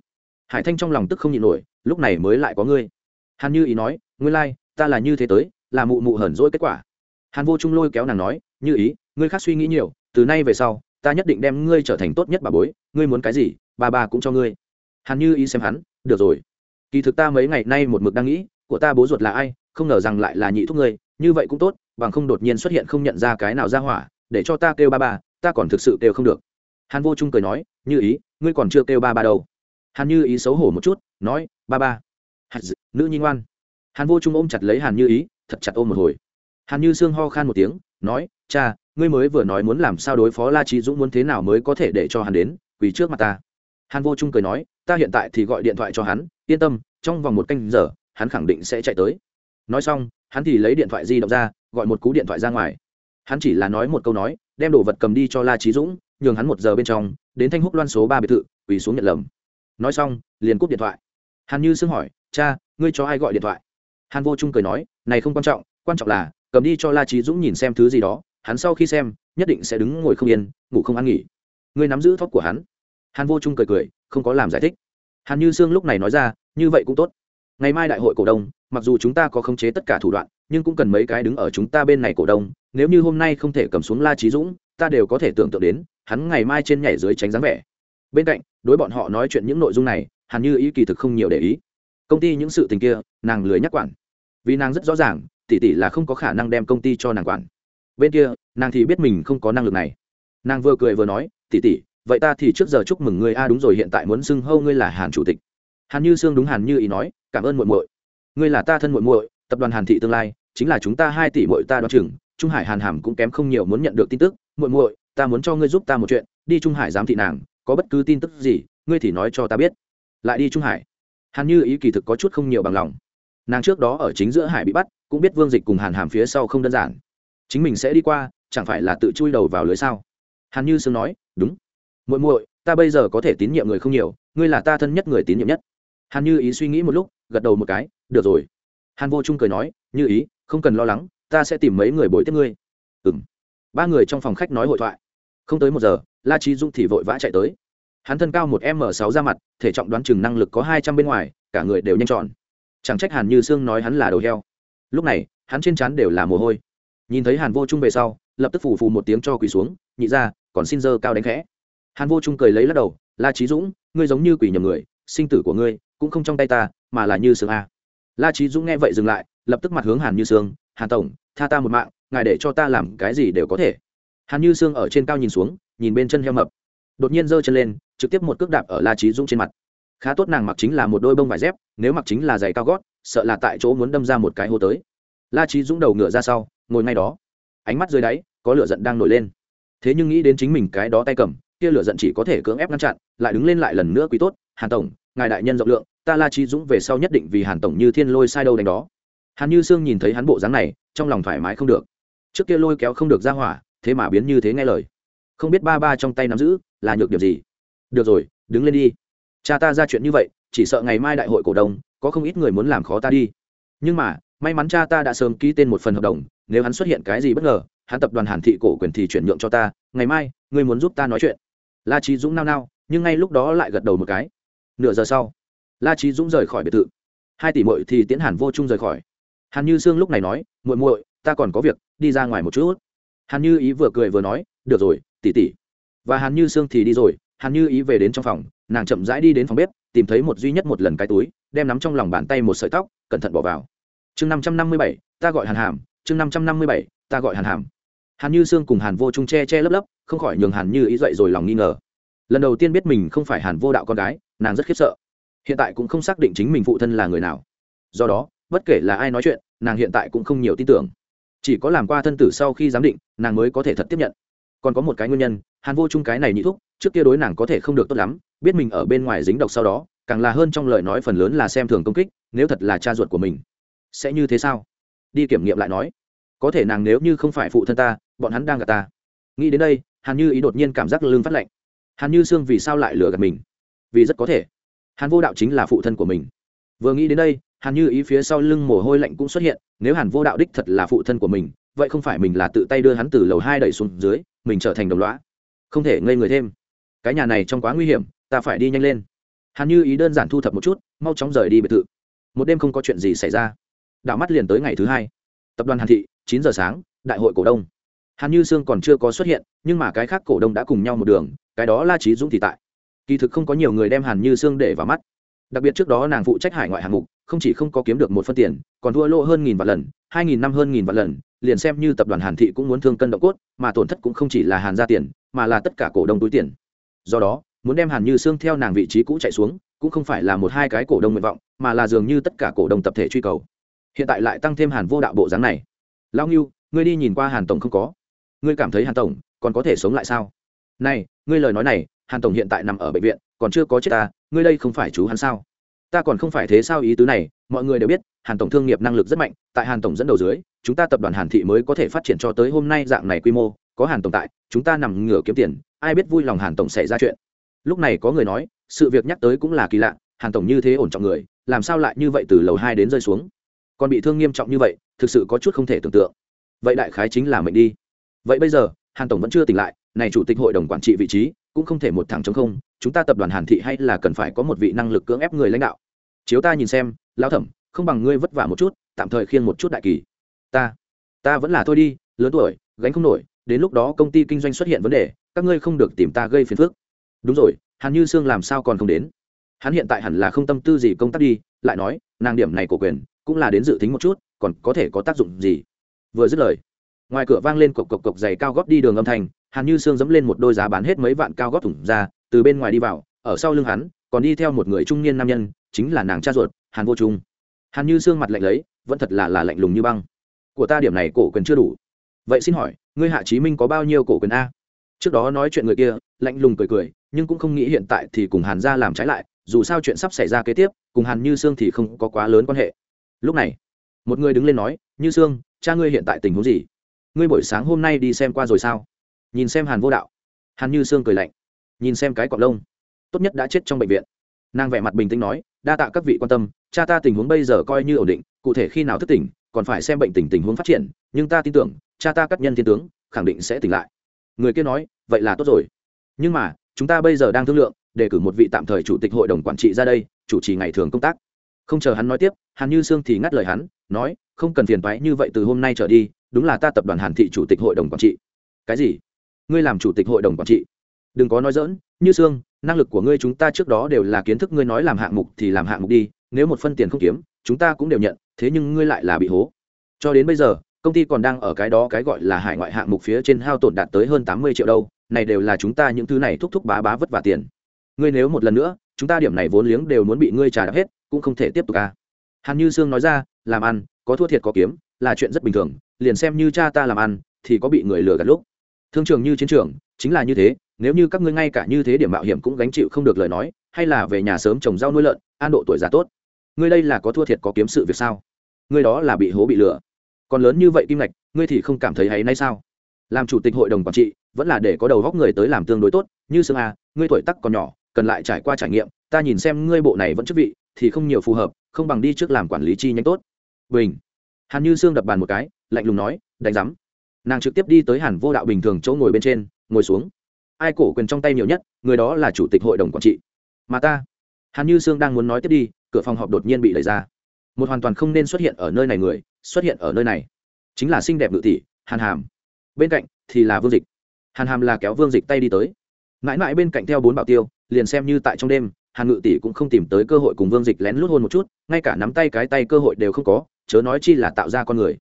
hải thanh trong lòng tức không nhịn nổi lúc này mới lại có ngươi. Hàn như ý nói ngươi lai、like, ta là như thế tới là mụ mụ hởn dỗi kết quả. Hàn vô trung lôi kéo nàng nói như ý ngươi khác suy nghĩ nhiều từ nay về sau ta nhất định đem ngươi trở thành tốt nhất bà bối ngươi muốn cái gì bà bà cũng cho ngươi. Hàn như ý xem hắn được rồi. Kỳ thực ta mấy ngày nay một mực đang nghĩ của ta bố ruột là ai không ngờ rằng lại là nhị thúc ngươi như vậy cũng tốt bằng không đột nhiên xuất hiện không nhận ra cái nào ra hỏa để cho ta kêu ba ba ta còn thực sự kêu không được. Hàn vô trung cười nói như ý ngươi còn chưa kêu ba ba đâu. Hàn như ý xấu hổ một chút nói ba ba. Hạt dự, nữ nhi ngoan. Hàn vô trung ôm chặt lấy hàn như ý thật chặt ôm một hồi. Hàn như sương ho khan một tiếng nói cha ngươi mới vừa nói muốn làm sao đối phó la trí dũng muốn thế nào mới có thể để cho hắn đến quỳ trước mặt ta. Hàn vô trung cười nói, ta hiện tại thì gọi điện thoại cho hắn, yên tâm, trong vòng một canh giờ, hắn khẳng định sẽ chạy tới. Nói xong, hắn thì lấy điện thoại di động ra, gọi một cú điện thoại ra ngoài. Hắn chỉ là nói một câu nói, đem đồ vật cầm đi cho la trí dũng, nhường hắn một giờ bên trong, đến thanh húc loan số ba biệt thự, quỳ xuống nhận lầm. Nói xong, liền cúp điện thoại. Hàn như xưng hỏi, cha, ngươi cho ai gọi điện thoại? Hàn vô trung cười nói, này không quan trọng quan trọng là, cầm đi cho la trí dũng nhìn xem thứ gì đó hắn sau khi xem, nhất định sẽ đứng ngồi không yên, ngủ không ăn nghỉ. Ngươi nắm giữ thóp của hắn. Hàn vô trung cười cười, không có làm giải thích. Hàn như sương lúc này nói ra, như vậy cũng tốt. Ngày mai đại hội cổ đông, mặc dù chúng ta có khống chế tất cả thủ đoạn, nhưng cũng cần mấy cái đứng ở chúng ta bên này cổ đông. Nếu như hôm nay không thể cầm xuống la trí dũng, ta đều có thể tưởng tượng đến, hắn ngày mai trên nhảy dưới tránh dáng vẻ. Bên cạnh, đối bọn họ nói chuyện những nội dung này, hàn như ý kỳ thực không nhiều để ý. Công ty những sự tình kia, nàng lười nhắc quản. Vì nàng rất rõ ràng, tỷ tỷ là không có khả năng đem công ty cho nàng quản bên kia, nàng thì biết mình không có năng lực này. Nàng vừa cười vừa nói, tỷ tỷ, vậy ta thì trước giờ chúc mừng ngươi. A đúng rồi, hiện tại muốn xưng hâu ngươi là hàn chủ tịch. Hàn như sương đúng hàn như ý nói, cảm ơn muội muội. Ngươi là ta thân muội muội, tập đoàn hàn thị tương lai, chính là chúng ta hai tỷ muội ta đoán chừng, trung hải hàn hàm cũng kém không nhiều muốn nhận được tin tức. Muội muội, ta muốn cho ngươi giúp ta một chuyện, đi trung hải giám thị nàng, có bất cứ tin tức gì, ngươi thì nói cho ta biết. Lại đi trung hải. Hàn như ý kỳ thực có chút không nhiều bằng lòng. Nàng trước đó ở chính giữa hải bị bắt, cũng biết vương dịch cùng hàn hàm phía sau không đơn giản chính mình sẽ đi qua, chẳng phải là tự chui đầu vào lưới sao? Hàn như sương nói, đúng. Muội muội, ta bây giờ có thể tín nhiệm người không nhiều, ngươi là ta thân nhất người tín nhiệm nhất. Hàn như ý suy nghĩ một lúc, gật đầu một cái, được rồi. Hàn vô trung cười nói, như ý, không cần lo lắng, ta sẽ tìm mấy người bồi tiếp ngươi. Ừ m ba người trong phòng khách nói hội thoại. Không tới một giờ, la trí dung thì vội vã chạy tới. Hắn thân cao một m sáu ra mặt, thể trọng đoán chừng năng lực có hai trăm bên ngoài, cả người đều nhanh tròn. Chẳng trách hàn như sương nói hắn là đầu heo. Lúc này, hắn trên trán đều là mồ hôi nhìn thấy hàn vô trung về sau, lập tức phủ phù một tiếng cho quỳ xuống, nhị ra, còn xin dơ cao đánh khẽ. Hàn vô trung cười lấy lắc đầu, la trí dũng, ngươi giống như quỷ nhầm người, sinh tử của ngươi cũng không trong tay ta, mà là như sương a. La trí dũng nghe vậy dừng lại, lập tức mặt hướng hàn như sương, hàn tổng, tha ta một mạng, ngài để cho ta làm cái gì đều có thể. Hàn như sương ở trên cao nhìn xuống, nhìn bên chân heo mập. Đột nhiên giơ chân lên, trực tiếp một cước đạp ở la trí dũng trên mặt. Khá tốt nàng mặc chính là một đôi bông vải dép, nếu mặc chính là giày cao gót, sợ là tại chỗ muốn đâm ra một cái hô tới. La trí dũng đầu ngựa ra sau ngồi ngay đó. Ánh mắt dưới đáy, có lửa giận đang nổi lên. Thế nhưng nghĩ đến chính mình cái đó tay cầm, kia lửa giận chỉ có thể cưỡng ép ngăn chặn, lại đứng lên lại lần nữa quý tốt, hàn tổng, ngài đại nhân rộng lượng, ta la trí dũng về sau nhất định vì hàn tổng như thiên lôi sai đâu đánh đó. Hàn như sương nhìn thấy hắn bộ dáng này, trong lòng thoải mái không được. Trước kia lôi kéo không được ra hỏa, thế mà biến như thế nghe lời. Không biết ba ba trong tay nắm giữ, là nhược điểm gì? Được rồi, đứng lên đi. Cha ta ra chuyện như vậy, chỉ sợ ngày mai đại hội cổ đông, có không ít người muốn làm khó ta đi. Nhưng mà, may mắn cha ta đã sớm ký tên một phần hợp đồng nếu hắn xuất hiện cái gì bất ngờ, hắn tập đoàn hàn thị cổ quyền thì chuyển nhượng cho ta, ngày mai, ngươi muốn giúp ta nói chuyện. La trí dũng nao nao, nhưng ngay lúc đó lại gật đầu một cái. Nửa giờ sau, la trí dũng rời khỏi biệt thự. Hai tỷ mội thì tiến hàn vô trung rời khỏi. Hàn như sương lúc này nói, muội muội, ta còn có việc, đi ra ngoài một chút. Hàn như ý vừa cười vừa nói, được rồi, tỷ tỷ. Và hàn như sương thì đi rồi, hàn như ý về đến trong phòng, nàng chậm rãi đi đến phòng bếp, tìm thấy một duy nhất một lần cái túi, đem nắm trong lòng bàn tay một sợi tóc, cẩn thận bỏ vào. Chương năm trăm năm mươi bảy, ta gọi hàn hàm chương năm trăm năm mươi bảy, ta gọi hàn hàm. Hàn như sương cùng hàn vô trung che che lấp lấp, không khỏi nhường hàn như ý dậy rồi lòng nghi ngờ. Lần đầu tiên biết mình không phải hàn vô đạo con gái, nàng rất khiếp sợ. Hiện tại cũng không xác định chính mình phụ thân là người nào. Do đó, bất kể là ai nói chuyện, nàng hiện tại cũng không nhiều tin tưởng. Chỉ có làm qua thân tử sau khi giám định, nàng mới có thể thật tiếp nhận. Còn có một cái nguyên nhân, hàn vô trung cái này nhị thúc, trước kia đối nàng có thể không được tốt lắm, biết mình ở bên ngoài dính độc sau đó, càng là hơn trong lời nói phần lớn là xem thường công kích, nếu thật là cha ruột của mình, sẽ như thế sao? Đi kiểm nghiệm lại nói, có thể nàng nếu như không phải phụ thân ta, bọn hắn đang gạt ta. Nghĩ đến đây, hàn như ý đột nhiên cảm giác lương phát lạnh. Hàn như sương vì sao lại lừa gạt mình? Vì rất có thể, hàn vô đạo chính là phụ thân của mình. Vừa nghĩ đến đây, hàn như ý phía sau lưng mồ hôi lạnh cũng xuất hiện, nếu hàn vô đạo đích thật là phụ thân của mình, vậy không phải mình là tự tay đưa hắn từ lầu hai đẩy xuống dưới, mình trở thành đồng loã không thể ngây người thêm. Cái nhà này trong quá nguy hiểm, ta phải đi nhanh lên. Hàn như ý đơn giản thu thập một chút, mau chóng rời đi biệt thự. Một đêm không có chuyện gì xảy ra đảo mắt liền tới ngày thứ hai. Tập đoàn hàn thị, chín giờ sáng, đại hội cổ đông. Hàn như sương còn chưa có xuất hiện, nhưng mà cái khác cổ đông đã cùng nhau một đường, cái đó la trí dũng thì tại. Kỳ thực không có nhiều người đem hàn như sương để vào mắt. Đặc biệt trước đó nàng phụ trách hải ngoại hạng mục, không chỉ không có kiếm được một phân tiền, còn thua lỗ hơn nghìn vạn lần, hai nghìn năm hơn nghìn vạn lần, liền xem như tập đoàn hàn thị cũng muốn thương cân động cốt, mà tổn thất cũng không chỉ là hàn ra tiền, mà là tất cả cổ đông túi tiền. Do đó, muốn đem hàn như sương theo nàng vị trí cũ chạy xuống, cũng không phải là một hai cái cổ đông nguyện vọng, mà là dường như tất cả cổ đông tập thể truy cầu hiện tại lại tăng thêm hàn vô đạo bộ dáng này. Lao nghiêu ngươi đi nhìn qua hàn tổng không có? Ngươi cảm thấy hàn tổng còn có thể sống lại sao? Này, ngươi lời nói này, hàn tổng hiện tại nằm ở bệnh viện, còn chưa có chết ta, ngươi đây không phải chú hắn sao? Ta còn không phải thế sao ý tứ này, mọi người đều biết, hàn tổng thương nghiệp năng lực rất mạnh, tại hàn tổng dẫn đầu dưới, chúng ta tập đoàn hàn thị mới có thể phát triển cho tới hôm nay dạng này quy mô, có hàn tổng tại, chúng ta nằm ngửa kiếm tiền, ai biết vui lòng hàn tổng xảy ra chuyện. Lúc này có người nói, sự việc nhắc tới cũng là kỳ lạ, hàn tổng như thế ổn trọng người, làm sao lại như vậy từ lầu hai đến rơi xuống? Còn bị thương nghiêm trọng như vậy, thực sự có chút không thể tưởng tượng. Vậy đại khái chính là mệnh đi. Vậy bây giờ, hàn tổng vẫn chưa tỉnh lại, này chủ tịch hội đồng quản trị vị trí, cũng không thể một thẳng chống không, chúng ta tập đoàn hàn thị hay là cần phải có một vị năng lực cưỡng ép người lãnh đạo? Chiếu ta nhìn xem lao thẩm, không bằng ngươi vất vả một chút, tạm thời khiêng một chút đại kỳ. Ta ta vẫn là thôi đi, lớn tuổi, gánh không nổi, đến lúc đó công ty kinh doanh xuất hiện vấn đề, các ngươi không được tìm ta gây phiền phức. Đúng rồi, hàn như sương làm sao còn không đến? Hắn hiện tại hẳn là không tâm tư gì công tác đi, lại nói, nàng điểm này của quyền cũng là đến dự tính một chút, còn có thể có tác dụng gì? Vừa dứt lời, ngoài cửa vang lên cộc cộc cộc giày cao góp đi đường âm thanh, hàn như sương dẫm lên một đôi giá bán hết mấy vạn cao góp thủng ra, từ bên ngoài đi vào, ở sau lưng hắn, còn đi theo một người trung niên nam nhân, chính là nàng cha ruột, hàn vô trung. Hàn như sương mặt lạnh lấy, vẫn thật là là lạnh lùng như băng. Của ta điểm này cổ quyền chưa đủ. Vậy xin hỏi, ngươi hạ chí minh có bao nhiêu cổ quyền a? Trước đó nói chuyện người kia, lạnh lùng cười cười, nhưng cũng không nghĩ hiện tại thì cùng hàn gia làm trái lại, dù sao chuyện sắp xảy ra kế tiếp, cùng hàn như sương thì không có quá lớn quan hệ lúc này, một người đứng lên nói, như sương, cha ngươi hiện tại tình huống gì? Ngươi buổi sáng hôm nay đi xem qua rồi sao? Nhìn xem hàn vô đạo, hàn như sương cười lạnh, nhìn xem cái cọc lông, tốt nhất đã chết trong bệnh viện. Nàng vẻ mặt bình tĩnh nói, đa tạ các vị quan tâm, cha ta tình huống bây giờ coi như ổn định, cụ thể khi nào thức tỉnh, còn phải xem bệnh tình tình huống phát triển, nhưng ta tin tưởng, cha ta cắt nhân thiên tướng, khẳng định sẽ tỉnh lại. Người kia nói, vậy là tốt rồi. Nhưng mà, chúng ta bây giờ đang thương lượng đề cử một vị tạm thời chủ tịch hội đồng quản trị ra đây, chủ trì ngày thường công tác không chờ hắn nói tiếp, hàn như sương thì ngắt lời hắn, nói, không cần phiền thoái như vậy từ hôm nay trở đi, đúng là ta tập đoàn hàn thị chủ tịch hội đồng quản trị. Cái gì? Ngươi làm chủ tịch hội đồng quản trị? Đừng có nói dỡn như sương, năng lực của ngươi chúng ta trước đó đều là kiến thức ngươi nói làm hạng mục thì làm hạng mục đi, nếu một phân tiền không kiếm, chúng ta cũng đều nhận, thế nhưng ngươi lại là bị hố. Cho đến bây giờ, công ty còn đang ở cái đó cái gọi là hải ngoại hạng mục phía trên hao tổn đạt tới hơn tám mươi triệu đâu này đều là chúng ta những thứ này thúc thúc bá bá vất vả tiền. Ngươi nếu một lần nữa, chúng ta điểm này vốn liếng đều muốn bị ngươi trả đắp hết cũng không thể tiếp tục à. hàn như sương nói ra, làm ăn, có thua thiệt có kiếm, là chuyện rất bình thường, liền xem như cha ta làm ăn, thì có bị người lừa gạt lúc. Thương trường như chiến trường, chính là như thế, nếu như các ngươi ngay cả như thế điểm mạo hiểm cũng gánh chịu không được lời nói, hay là về nhà sớm trồng rau nuôi lợn, an độ tuổi già tốt. Ngươi đây là có thua thiệt có kiếm sự việc sao? Ngươi đó là bị hố bị lừa còn lớn như vậy kim ngạch, ngươi thì không cảm thấy hay nay sao? Làm chủ tịch hội đồng quản trị, vẫn là để có đầu góc người tới làm tương đối tốt, như sương a ngươi tuổi tắc còn nhỏ, cần lại trải qua trải nghiệm, ta nhìn xem ngươi bộ này vẫn chức vị thì không nhiều phù hợp, không bằng đi trước làm quản lý chi nhánh tốt. Bình. Hàn như sương đập bàn một cái, lạnh lùng nói, đánh giám. Nàng trực tiếp đi tới hàn vô đạo bình thường chỗ ngồi bên trên, ngồi xuống. Ai cổ quyền trong tay nhiều nhất, người đó là chủ tịch hội đồng quản trị. Mà ta. Hàn như sương đang muốn nói tiếp đi, cửa phòng họp đột nhiên bị đẩy ra. Một hoàn toàn không nên xuất hiện ở nơi này người, xuất hiện ở nơi này. Chính là xinh đẹp ngự tỷ, hàn hàm. Bên cạnh thì là vương dịch. Hàn hàm là kéo vương dịch tay đi tới. Mãi mãi bên cạnh theo bốn bảo tiêu, liền xem như tại trong đêm hàn ngự tỷ cũng không tìm tới cơ hội cùng vương dịch lén lút hôn một chút, ngay cả nắm tay cái tay cơ hội đều không có, chớ nói chi là tạo ra con người.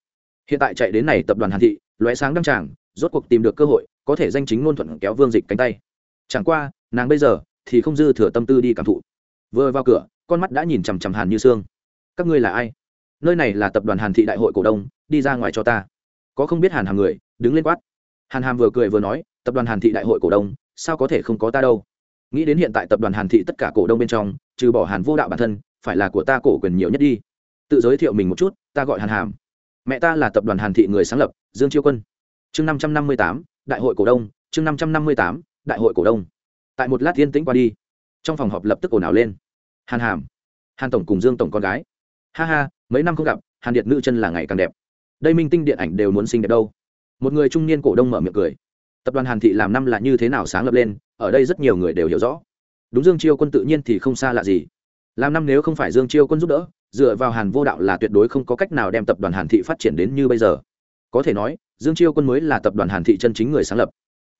Hiện tại chạy đến này tập đoàn hàn thị, lóe sáng đăng tràng, rốt cuộc tìm được cơ hội, có thể danh chính ngôn thuận kéo vương dịch cánh tay. Chẳng qua, nàng bây giờ thì không dư thừa tâm tư đi cảm thụ. Vừa vào cửa, con mắt đã nhìn chằm chằm hàn như xương các ngươi là ai? Nơi này là tập đoàn hàn thị đại hội cổ đông, đi ra ngoài cho ta. Có không biết hàn hàm người, đứng lên quát. Hàn hàm vừa cười vừa nói, tập đoàn hàn thị đại hội cổ đông, sao có thể không có ta đâu? Nghĩ đến hiện tại tập đoàn hàn thị tất cả cổ đông bên trong, trừ bỏ hàn vô đạo bản thân, phải là của ta cổ quyền nhiều nhất đi. Tự giới thiệu mình một chút, ta gọi hàn hàm. Mẹ ta là tập đoàn hàn thị người sáng lập, dương chiêu quân. Chương năm trăm năm mươi tám, đại hội cổ đông, chương năm trăm năm mươi tám, đại hội cổ đông. Tại một lát yên tĩnh qua đi, trong phòng họp lập tức ồn ào lên. Hàn hàm, hàn tổng cùng dương tổng con gái. Ha ha, mấy năm không gặp, hàn điện nữ chân là ngày càng đẹp. Đây minh tinh điện ảnh đều muốn sinh đẹp đâu. Một người trung niên cổ đông mở miệng cười. Tập đoàn hàn thị làm năm là như thế nào sáng lập lên ở đây rất nhiều người đều hiểu rõ. Đúng dương chiêu quân tự nhiên thì không xa lạ gì. Làm năm nếu không phải dương chiêu quân giúp đỡ, dựa vào hàn vô đạo là tuyệt đối không có cách nào đem tập đoàn hàn thị phát triển đến như bây giờ. Có thể nói, dương chiêu quân mới là tập đoàn hàn thị chân chính người sáng lập.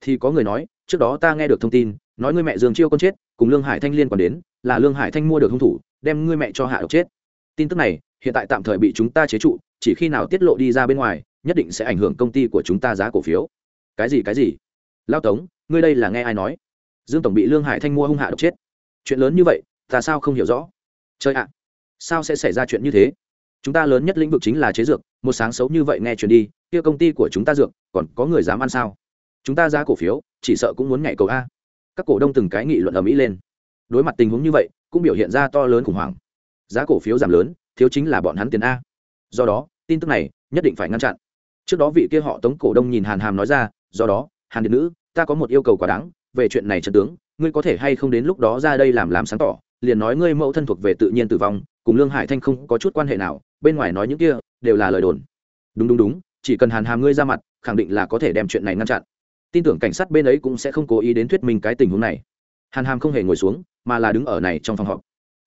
Thì có người nói, trước đó ta nghe được thông tin, nói ngươi mẹ dương chiêu quân chết, cùng lương hải thanh liên còn đến, là lương hải thanh mua được hung thủ, đem ngươi mẹ cho hạ độc chết. Tin tức này, hiện tại tạm thời bị chúng ta chế trụ, chỉ khi nào tiết lộ đi ra bên ngoài, nhất định sẽ ảnh hưởng công ty của chúng ta giá cổ phiếu. Cái gì cái gì? Lao tống, ngươi đây là nghe ai nói? Dương tổng bị lương hải thanh mua hung hạ độc chết. Chuyện lớn như vậy, ta sao không hiểu rõ? Chơi ạ, sao sẽ xảy ra chuyện như thế? Chúng ta lớn nhất lĩnh vực chính là chế dược, một sáng xấu như vậy nghe chuyện đi, kia công ty của chúng ta dược, còn có người dám ăn sao? Chúng ta ra cổ phiếu, chỉ sợ cũng muốn nhảy cầu a. Các cổ đông từng cái nghị luận ở mỹ lên. Đối mặt tình huống như vậy, cũng biểu hiện ra to lớn khủng hoảng. Giá cổ phiếu giảm lớn, thiếu chính là bọn hắn tiền a. Do đó, tin tức này nhất định phải ngăn chặn. Trước đó vị kia họ tống cổ đông nhìn hàn hàm nói ra, do đó, hàn điện nữ, ta có một yêu cầu quá đáng về chuyện này trận tướng, ngươi có thể hay không đến lúc đó ra đây làm làm sáng tỏ, liền nói ngươi mẫu thân thuộc về tự nhiên tử vong, cùng lương hải thanh không có chút quan hệ nào, bên ngoài nói những kia, đều là lời đồn. Đúng đúng đúng, chỉ cần hàn hàm ngươi ra mặt, khẳng định là có thể đem chuyện này ngăn chặn. Tin tưởng cảnh sát bên ấy cũng sẽ không cố ý đến thuyết minh cái tình huống này. Hàn hàm không hề ngồi xuống, mà là đứng ở này trong phòng họp.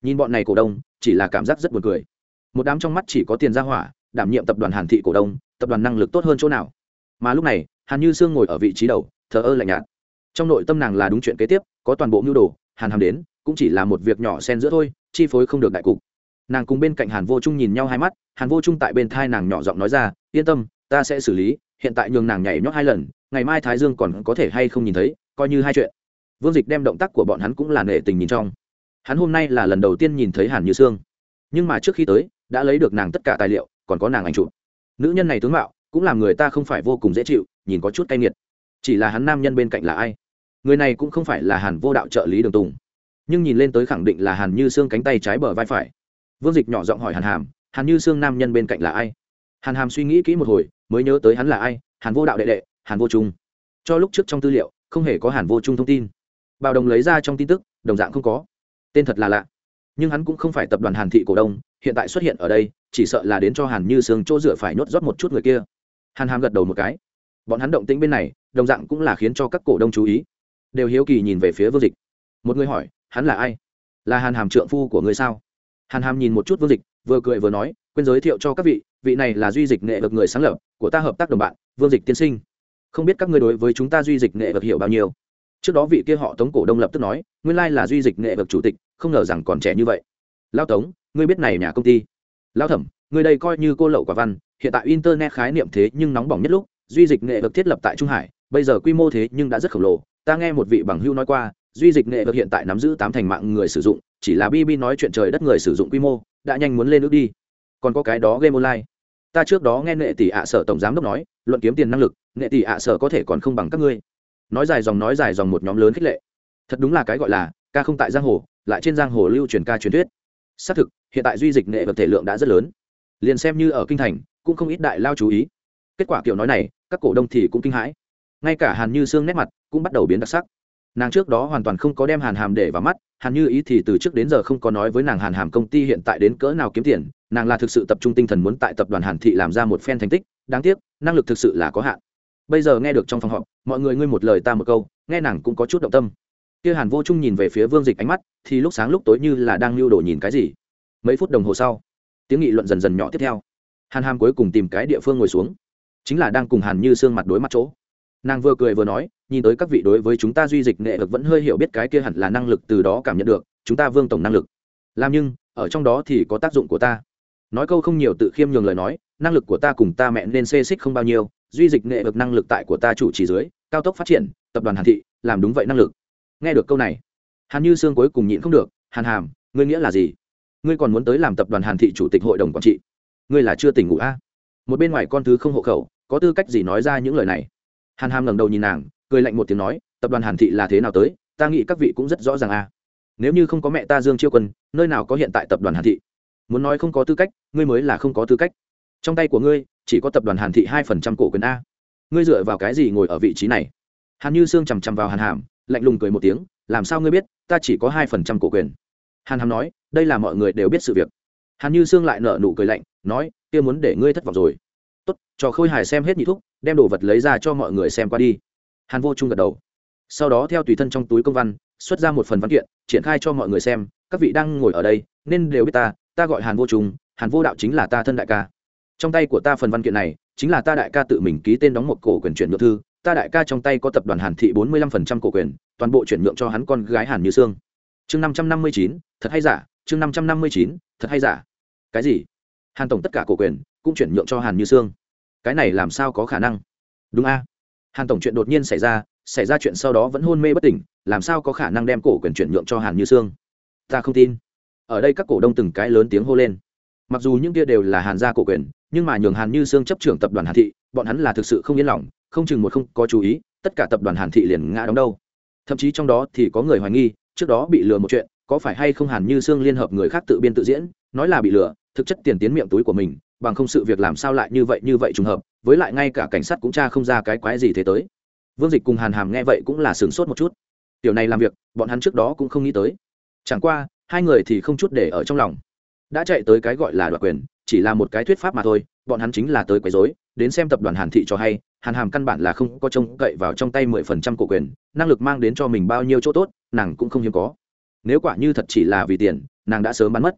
Nhìn bọn này cổ đông, chỉ là cảm giác rất buồn cười. Một đám trong mắt chỉ có tiền ra hỏa, đảm nhiệm tập đoàn hàn thị cổ đông, tập đoàn năng lực tốt hơn chỗ nào. Mà lúc này, hàn như sương ngồi ở vị trí đầu, thờ ơ lạnh nhạt trong nội tâm nàng là đúng chuyện kế tiếp, có toàn bộ mưu đồ, hàn hàm đến, cũng chỉ là một việc nhỏ xen giữa thôi, chi phối không được đại cục. Nàng cùng bên cạnh hàn vô trung nhìn nhau hai mắt, hàn vô trung tại bên thai nàng nhỏ giọng nói ra, yên tâm, ta sẽ xử lý, hiện tại nhường nàng nhảy nhót hai lần, ngày mai thái dương còn có thể hay không nhìn thấy, coi như hai chuyện. Vương dịch đem động tác của bọn hắn cũng là nệ tình nhìn trong. Hắn hôm nay là lần đầu tiên nhìn thấy hàn như sương. Nhưng mà trước khi tới, đã lấy được nàng tất cả tài liệu, còn có nàng ảnh chụp. Nữ nhân này tướng mạo, cũng làm người ta không phải vô cùng dễ chịu, nhìn có chút cay nghiệt. Chỉ là hắn nam nhân bên cạnh là ai? Người này cũng không phải là hàn vô đạo trợ lý đường tùng. Nhưng nhìn lên tới khẳng định là hàn như xương cánh tay trái bờ vai phải. Vương dịch nhỏ giọng hỏi hàn hàm, hàn như xương nam nhân bên cạnh là ai? Hàn hàm suy nghĩ kỹ một hồi, mới nhớ tới hắn là ai, hàn vô đạo đệ đệ, hàn vô trung. Cho lúc trước trong tư liệu, không hề có hàn vô trung thông tin. Bào đồng lấy ra trong tin tức, đồng dạng không có. Tên thật là lạ. Nhưng hắn cũng không phải tập đoàn hàn thị cổ đông, hiện tại xuất hiện ở đây, chỉ sợ là đến cho hàn như sương chỗ dựa phải nhốt rót một chút người kia. Hàn hàm gật đầu một cái. Bọn hắn động tĩnh bên này, đồng dạng cũng là khiến cho các cổ đông chú ý đều hiếu kỳ nhìn về phía vương dịch. Một người hỏi, hắn là ai? Là hàn hàm trượng phu của người sao? Hàn hàm nhìn một chút vương dịch, vừa cười vừa nói, quên giới thiệu cho các vị vị này là duy dịch nghệ vực người sáng lập của ta hợp tác đồng bạn, vương dịch tiên sinh. Không biết các ngươi đối với chúng ta duy dịch nghệ vực hiểu bao nhiêu? Trước đó vị kia họ tống cổ đông lập tức nói, nguyên lai là duy dịch nghệ vực chủ tịch, không ngờ rằng còn trẻ như vậy. Lao tống, ngươi biết này nhà công ty? Lao thẩm, người đây coi như cô lậu quả văn, hiện tại internet khái niệm thế nhưng nóng bỏng nhất lúc, duy dịch nghệ vực thiết lập tại trung hải, bây giờ quy mô thế nhưng đã rất khổng lồ ta nghe một vị bằng hưu nói qua, duy dịch nghệ được hiện tại nắm giữ tám thành mạng người sử dụng, chỉ là bb nói chuyện trời đất người sử dụng quy mô, đã nhanh muốn lên nước đi. Còn có cái đó game online. Ta trước đó nghe nghệ tỷ ạ sở tổng giám đốc nói, luận kiếm tiền năng lực, nghệ tỷ ạ sở có thể còn không bằng các ngươi. Nói dài dòng nói dài dòng một nhóm lớn khích lệ. Thật đúng là cái gọi là, ca không tại giang hồ, lại trên giang hồ lưu truyền ca truyền thuyết. Xác thực, hiện tại duy dịch nghệ vật thể lượng đã rất lớn. Liền xem như ở kinh thành, cũng không ít đại lao chú ý. Kết quả kiểu nói này, các cổ đông thì cũng kinh hãi ngay cả hàn như xương nét mặt cũng bắt đầu biến đặc sắc nàng trước đó hoàn toàn không có đem hàn hàm để vào mắt hàn như ý thì từ trước đến giờ không có nói với nàng hàn hàm công ty hiện tại đến cỡ nào kiếm tiền nàng là thực sự tập trung tinh thần muốn tại tập đoàn hàn thị làm ra một phen thành tích đáng tiếc năng lực thực sự là có hạn bây giờ nghe được trong phòng họp mọi người ngươi một lời ta một câu nghe nàng cũng có chút động tâm kia hàn vô trung nhìn về phía vương dịch ánh mắt thì lúc sáng lúc tối như là đang lưu đồ nhìn cái gì mấy phút đồng hồ sau tiếng nghị luận dần dần nhỏ tiếp theo hàn hàm cuối cùng tìm cái địa phương ngồi xuống chính là đang cùng hàn như xương mặt đối mặt chỗ nàng vừa cười vừa nói, nhìn tới các vị đối với chúng ta duy dịch nghệ lực vẫn hơi hiểu biết cái kia hẳn là năng lực từ đó cảm nhận được, chúng ta vương tổng năng lực. Làm nhưng, ở trong đó thì có tác dụng của ta. Nói câu không nhiều tự khiêm nhường lời nói, năng lực của ta cùng ta mẹ nên xê xích không bao nhiêu, duy dịch nghệ lực năng lực tại của ta chủ trì dưới, cao tốc phát triển, tập đoàn hàn thị, làm đúng vậy năng lực. Nghe được câu này, hàn như sương cuối cùng nhịn không được, hàn hàm, ngươi nghĩa là gì? Ngươi còn muốn tới làm tập đoàn hàn thị chủ tịch hội đồng quản trị? Ngươi là chưa tỉnh ngủ a? À? một bên ngoài con thứ không hộ khẩu, có tư cách gì nói ra những lời này? Hàn hàm ngẩng đầu nhìn nàng, cười lạnh một tiếng nói, tập đoàn hàn thị là thế nào tới? Ta nghĩ các vị cũng rất rõ ràng a nếu như không có mẹ ta dương chiêu quân, nơi nào có hiện tại tập đoàn hàn thị? Muốn nói không có tư cách, ngươi mới là không có tư cách. Trong tay của ngươi, chỉ có tập đoàn hàn thị hai phần trăm cổ quyền a. Ngươi dựa vào cái gì ngồi ở vị trí này? Hàn như sương chằm chằm vào hàn hàm, lạnh lùng cười một tiếng, làm sao ngươi biết, ta chỉ có hai phần trăm cổ quyền? Hàn hàm nói, đây là mọi người đều biết sự việc. Hàn như sương lại nở nụ cười lạnh, nói, kia muốn để ngươi thất vọng rồi. Tốt, cho khôi hài xem hết nhị thúc đem đồ vật lấy ra cho mọi người xem qua đi. Hàn vô trung gật đầu. Sau đó theo tùy thân trong túi công văn, xuất ra một phần văn kiện, triển khai cho mọi người xem, các vị đang ngồi ở đây, nên đều biết ta ta gọi hàn vô trung, hàn vô đạo chính là ta thân đại ca. Trong tay của ta phần văn kiện này, chính là ta đại ca tự mình ký tên đóng một cổ quyền chuyển nhượng thư, ta đại ca trong tay có tập đoàn hàn thị bốn mươi lăm phần trăm cổ quyền, toàn bộ chuyển nhượng cho hắn con gái hàn như sương. Chương năm trăm năm mươi chín, thật hay giả, chương năm trăm năm mươi chín, thật hay giả. Cái gì? Hàn tổng tất cả cổ quyền cũng chuyển nhượng cho hàn như sương cái này làm sao có khả năng? Đúng a. Hàn tổng chuyện đột nhiên xảy ra xảy ra chuyện sau đó vẫn hôn mê bất tỉnh, làm sao có khả năng đem cổ quyền chuyển nhượng cho hàn như sương? Ta không tin. Ở đây các cổ đông từng cái lớn tiếng hô lên. Mặc dù những kia đều là hàn gia cổ quyền, nhưng mà nhường hàn như sương chấp trưởng tập đoàn hàn thị, bọn hắn là thực sự không yên lòng, không chừng một không có chú ý, tất cả tập đoàn hàn thị liền ngã đóng đâu. Thậm chí trong đó thì có người hoài nghi, trước đó bị lừa một chuyện, có phải hay không hàn như sương liên hợp người khác tự biên tự diễn, nói là bị lừa, thực chất tiền tiến miệng túi của mình bằng không sự việc làm sao lại như vậy như vậy trùng hợp, với lại ngay cả cảnh sát cũng tra không ra cái quái gì thế tới. Vương dịch cùng hàn hàm nghe vậy cũng là sửng sốt một chút. Tiểu này làm việc, bọn hắn trước đó cũng không nghĩ tới. Chẳng qua, hai người thì không chút để ở trong lòng. Đã chạy tới cái gọi là đoạt quyền, chỉ là một cái thuyết pháp mà thôi, bọn hắn chính là tới quấy rối, đến xem tập đoàn hàn thị cho hay, hàn hàm căn bản là không có trông cậy vào trong tay mười phần trăm cổ quyền, năng lực mang đến cho mình bao nhiêu chỗ tốt, nàng cũng không hiếm có. Nếu quả như thật chỉ là vì tiền, nàng đã sớm bán mất.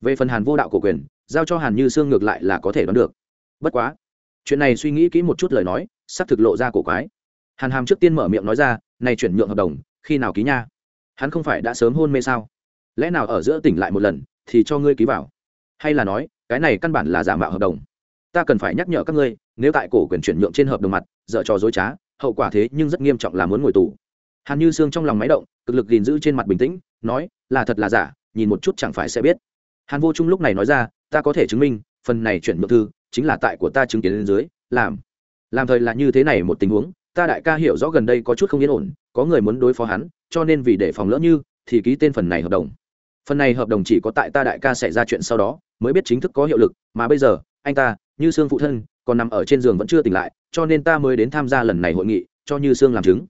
Về phần hàn vô đạo cổ quyền giao cho hàn như sương ngược lại là có thể đoán được. Bất quá, chuyện này suy nghĩ kỹ một chút lời nói, sắp thực lộ ra cổ quái. Hàn hàm trước tiên mở miệng nói ra, này chuyển nhượng hợp đồng, khi nào ký nha? Hắn không phải đã sớm hôn mê sao? Lẽ nào ở giữa tỉnh lại một lần, thì cho ngươi ký vào? Hay là nói, cái này căn bản là giả mạo hợp đồng. Ta cần phải nhắc nhở các ngươi, nếu tại cổ quyền chuyển nhượng trên hợp đồng mặt, dở trò dối trá, hậu quả thế nhưng rất nghiêm trọng là muốn ngồi tù. Hàn như xương trong lòng máy động, cực lực gìn giữ trên mặt bình tĩnh, nói, là thật là giả, nhìn một chút chẳng phải sẽ biết. Hàn vô trung lúc này nói ra ta có thể chứng minh, phần này chuyển nhượng thư chính là tại của ta chứng kiến lên dưới, làm. Làm thời là như thế này một tình huống, ta đại ca hiểu rõ gần đây có chút không yên ổn, có người muốn đối phó hắn, cho nên vì để phòng lỡ như, thì ký tên phần này hợp đồng. Phần này hợp đồng chỉ có tại ta đại ca xảy ra chuyện sau đó, mới biết chính thức có hiệu lực, mà bây giờ, anh ta, như sương phụ thân, còn nằm ở trên giường vẫn chưa tỉnh lại, cho nên ta mới đến tham gia lần này hội nghị, cho như sương làm chứng.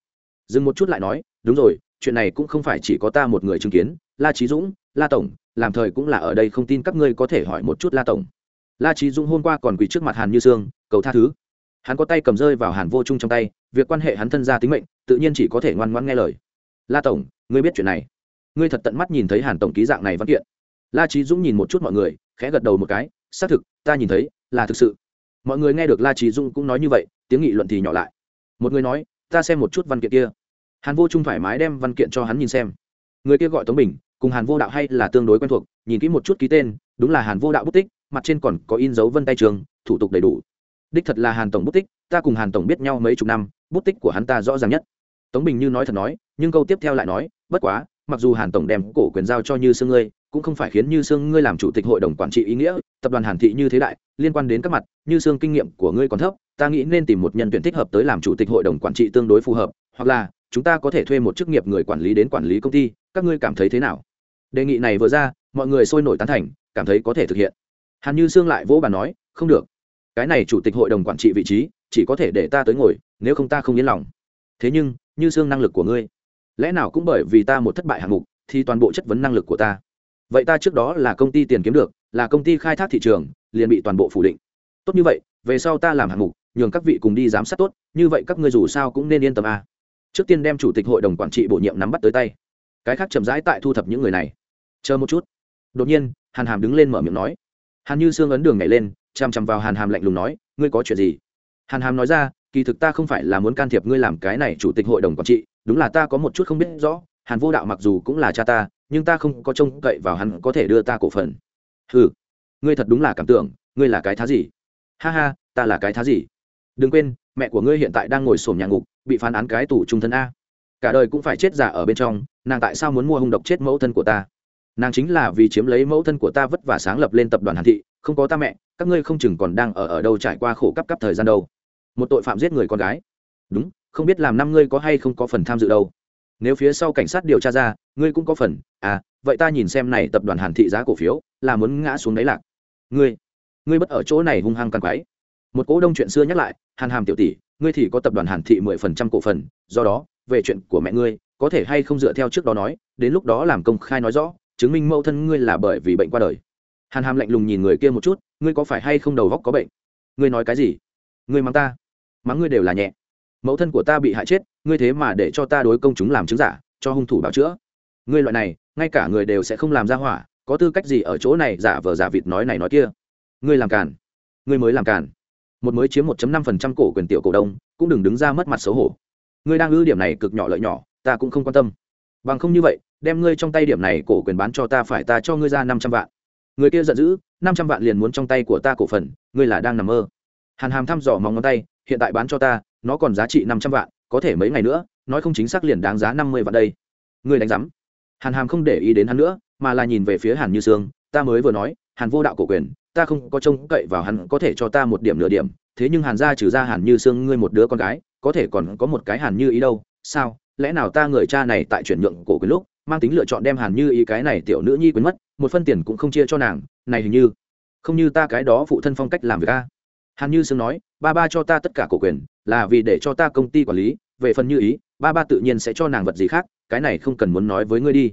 Dừng một chút lại nói, đúng rồi, chuyện này cũng không phải chỉ có ta một người chứng kiến la trí dũng, la tổng, làm thời cũng là ở đây không tin các ngươi có thể hỏi một chút la tổng. La trí dũng hôm qua còn quỳ trước mặt hàn như sương, cầu tha thứ. Hắn có tay cầm rơi vào hàn vô trung trong tay, việc quan hệ hắn thân gia tính mệnh, tự nhiên chỉ có thể ngoan ngoãn nghe lời. La tổng, ngươi biết chuyện này. Ngươi thật tận mắt nhìn thấy hàn tổng ký dạng này văn kiện. La trí dũng nhìn một chút mọi người, khẽ gật đầu một cái, xác thực, ta nhìn thấy, là thực sự. Mọi người nghe được la trí dũng cũng nói như vậy, tiếng nghị luận thì nhỏ lại. Một người nói, ta xem một chút văn kiện kia. Hàn vô trung thoải mái đem văn kiện cho hắn nhìn xem. Người kia gọi tống bình cùng hàn vô đạo hay là tương đối quen thuộc, nhìn kỹ một chút ký tên, đúng là hàn vô đạo bút tích, mặt trên còn có in dấu vân tay trường, thủ tục đầy đủ. Đích thật là hàn tổng bút tích, ta cùng hàn tổng biết nhau mấy chục năm, bút tích của hắn ta rõ ràng nhất. Tống bình như nói thật nói, nhưng câu tiếp theo lại nói, bất quá, mặc dù hàn tổng đem cổ quyền giao cho như sương ngươi, cũng không phải khiến như sương ngươi làm chủ tịch hội đồng quản trị ý nghĩa, tập đoàn hàn thị như thế đại, liên quan đến các mặt, như sương kinh nghiệm của ngươi còn thấp, ta nghĩ nên tìm một nhân tuyển thích hợp tới làm chủ tịch hội đồng quản trị tương đối phù hợp, hoặc là, chúng ta có thể thuê một chức nghiệp người quản lý đến quản lý công ty, các ngươi cảm thấy thế nào? Đề nghị này vừa ra, mọi người sôi nổi tán thành, cảm thấy có thể thực hiện. Hàn như sương lại vỗ bàn nói, không được. Cái này chủ tịch hội đồng quản trị vị trí, chỉ có thể để ta tới ngồi, nếu không ta không yên lòng. Thế nhưng, như xương năng lực của ngươi, lẽ nào cũng bởi vì ta một thất bại hạng mục, thì toàn bộ chất vấn năng lực của ta? Vậy ta trước đó là công ty tiền kiếm được, là công ty khai thác thị trường, liền bị toàn bộ phủ định. Tốt như vậy, về sau ta làm hạng mục, nhường các vị cùng đi giám sát tốt, như vậy các ngươi dù sao cũng nên yên tâm a trước tiên đem chủ tịch hội đồng quản trị bổ nhiệm nắm bắt tới tay. Cái khác chậm rãi tại thu thập những người này chờ một chút. Đột nhiên, hàn hàm đứng lên mở miệng nói. Hàn như xương ấn đường nhảy lên chằm chằm vào hàn hàm lạnh lùng nói, ngươi có chuyện gì? Hàn hàm nói ra, kỳ thực ta không phải là muốn can thiệp ngươi làm cái này chủ tịch hội đồng quản trị, đúng là ta có một chút không biết rõ, hàn vô đạo mặc dù cũng là cha ta, nhưng ta không có trông cậy vào hắn có thể đưa ta cổ phần. Ừ ngươi thật đúng là cảm tưởng, ngươi là cái thá gì? Ha ha, ta là cái thá gì? Đừng quên, mẹ của ngươi hiện tại đang ngồi sổm nhà ngục, bị phán án cái tù trung thân a. Cả đời cũng phải chết giả ở bên trong, nàng tại sao muốn mua hung độc chết mẫu thân của ta? Nàng chính là vì chiếm lấy mẫu thân của ta vất vả sáng lập lên tập đoàn hàn thị, không có ta mẹ, các ngươi không chừng còn đang ở ở đâu trải qua khổ cấp cấp thời gian đâu. Một tội phạm giết người con gái. Đúng, không biết làm năm ngươi có hay không có phần tham dự đâu. Nếu phía sau cảnh sát điều tra ra, ngươi cũng có phần. À vậy ta nhìn xem này tập đoàn hàn thị giá cổ phiếu, là muốn ngã xuống đáy lạc. Ngươi ngươi bất ở chỗ này hung hăng càng quái. Một cỗ đông chuyện xưa nhắc lại, hàn hàm tiểu tỷ, ngươi thì có tập đoàn hàn thị mười phần trăm cổ phần, do đó, về chuyện của mẹ ngươi, có thể hay không dựa theo trước đó nói, đến lúc đó làm công khai nói rõ chứng minh mẫu thân ngươi là bởi vì bệnh qua đời. Hàn hàm lạnh lùng nhìn người kia một chút, ngươi có phải hay không đầu góc có bệnh? Ngươi nói cái gì? Ngươi mắng ta? Mắng ngươi đều là nhẹ. Mẫu thân của ta bị hại chết, ngươi thế mà để cho ta đối công chúng làm chứng giả, cho hung thủ bảo chữa. Ngươi loại này, ngay cả người đều sẽ không làm ra hỏa, có tư cách gì ở chỗ này giả vờ giả vịt nói này nói kia? Ngươi làm càn. Ngươi mới làm càn. Một mới chiếm 1 năm phần trăm cổ quyền tiểu cổ đông, cũng đừng đứng ra mất mặt xấu hổ. Ngươi đang ư điểm này cực nhỏ lợi nhỏ, ta cũng không quan tâm. Bằng không như vậy đem ngươi trong tay điểm này cổ quyền bán cho ta phải ta cho ngươi ra năm trăm vạn. Người kia giận dữ, năm trăm vạn liền muốn trong tay của ta cổ phần, ngươi là đang nằm mơ. Hàn hàm thăm dò móng ngón tay, hiện tại bán cho ta, nó còn giá trị năm trăm vạn, có thể mấy ngày nữa, nói không chính xác liền đáng giá năm mươi vạn đây. Ngươi đánh giám. Hàn hàm không để ý đến hắn nữa, mà là nhìn về phía hàn như sương, ta mới vừa nói, hàn vô đạo cổ quyền, ta không có trông cậy vào hắn có thể cho ta một điểm nửa điểm, thế nhưng hàn gia trừ ra hàn như sương ngươi một đứa con gái, có thể còn có một cái hàn như ý đâu, sao, lẽ nào ta người cha này tại chuyển nhượng cổ quyền lúc mang tính lựa chọn đem hàn như ý cái này tiểu nữ nhi quên mất, một phân tiền cũng không chia cho nàng, này hình như, không như ta cái đó phụ thân phong cách làm việc a. Hàn như sương nói, ba ba cho ta tất cả cổ quyền, là vì để cho ta công ty quản lý, về phần như ý, ba ba tự nhiên sẽ cho nàng vật gì khác, cái này không cần muốn nói với ngươi đi.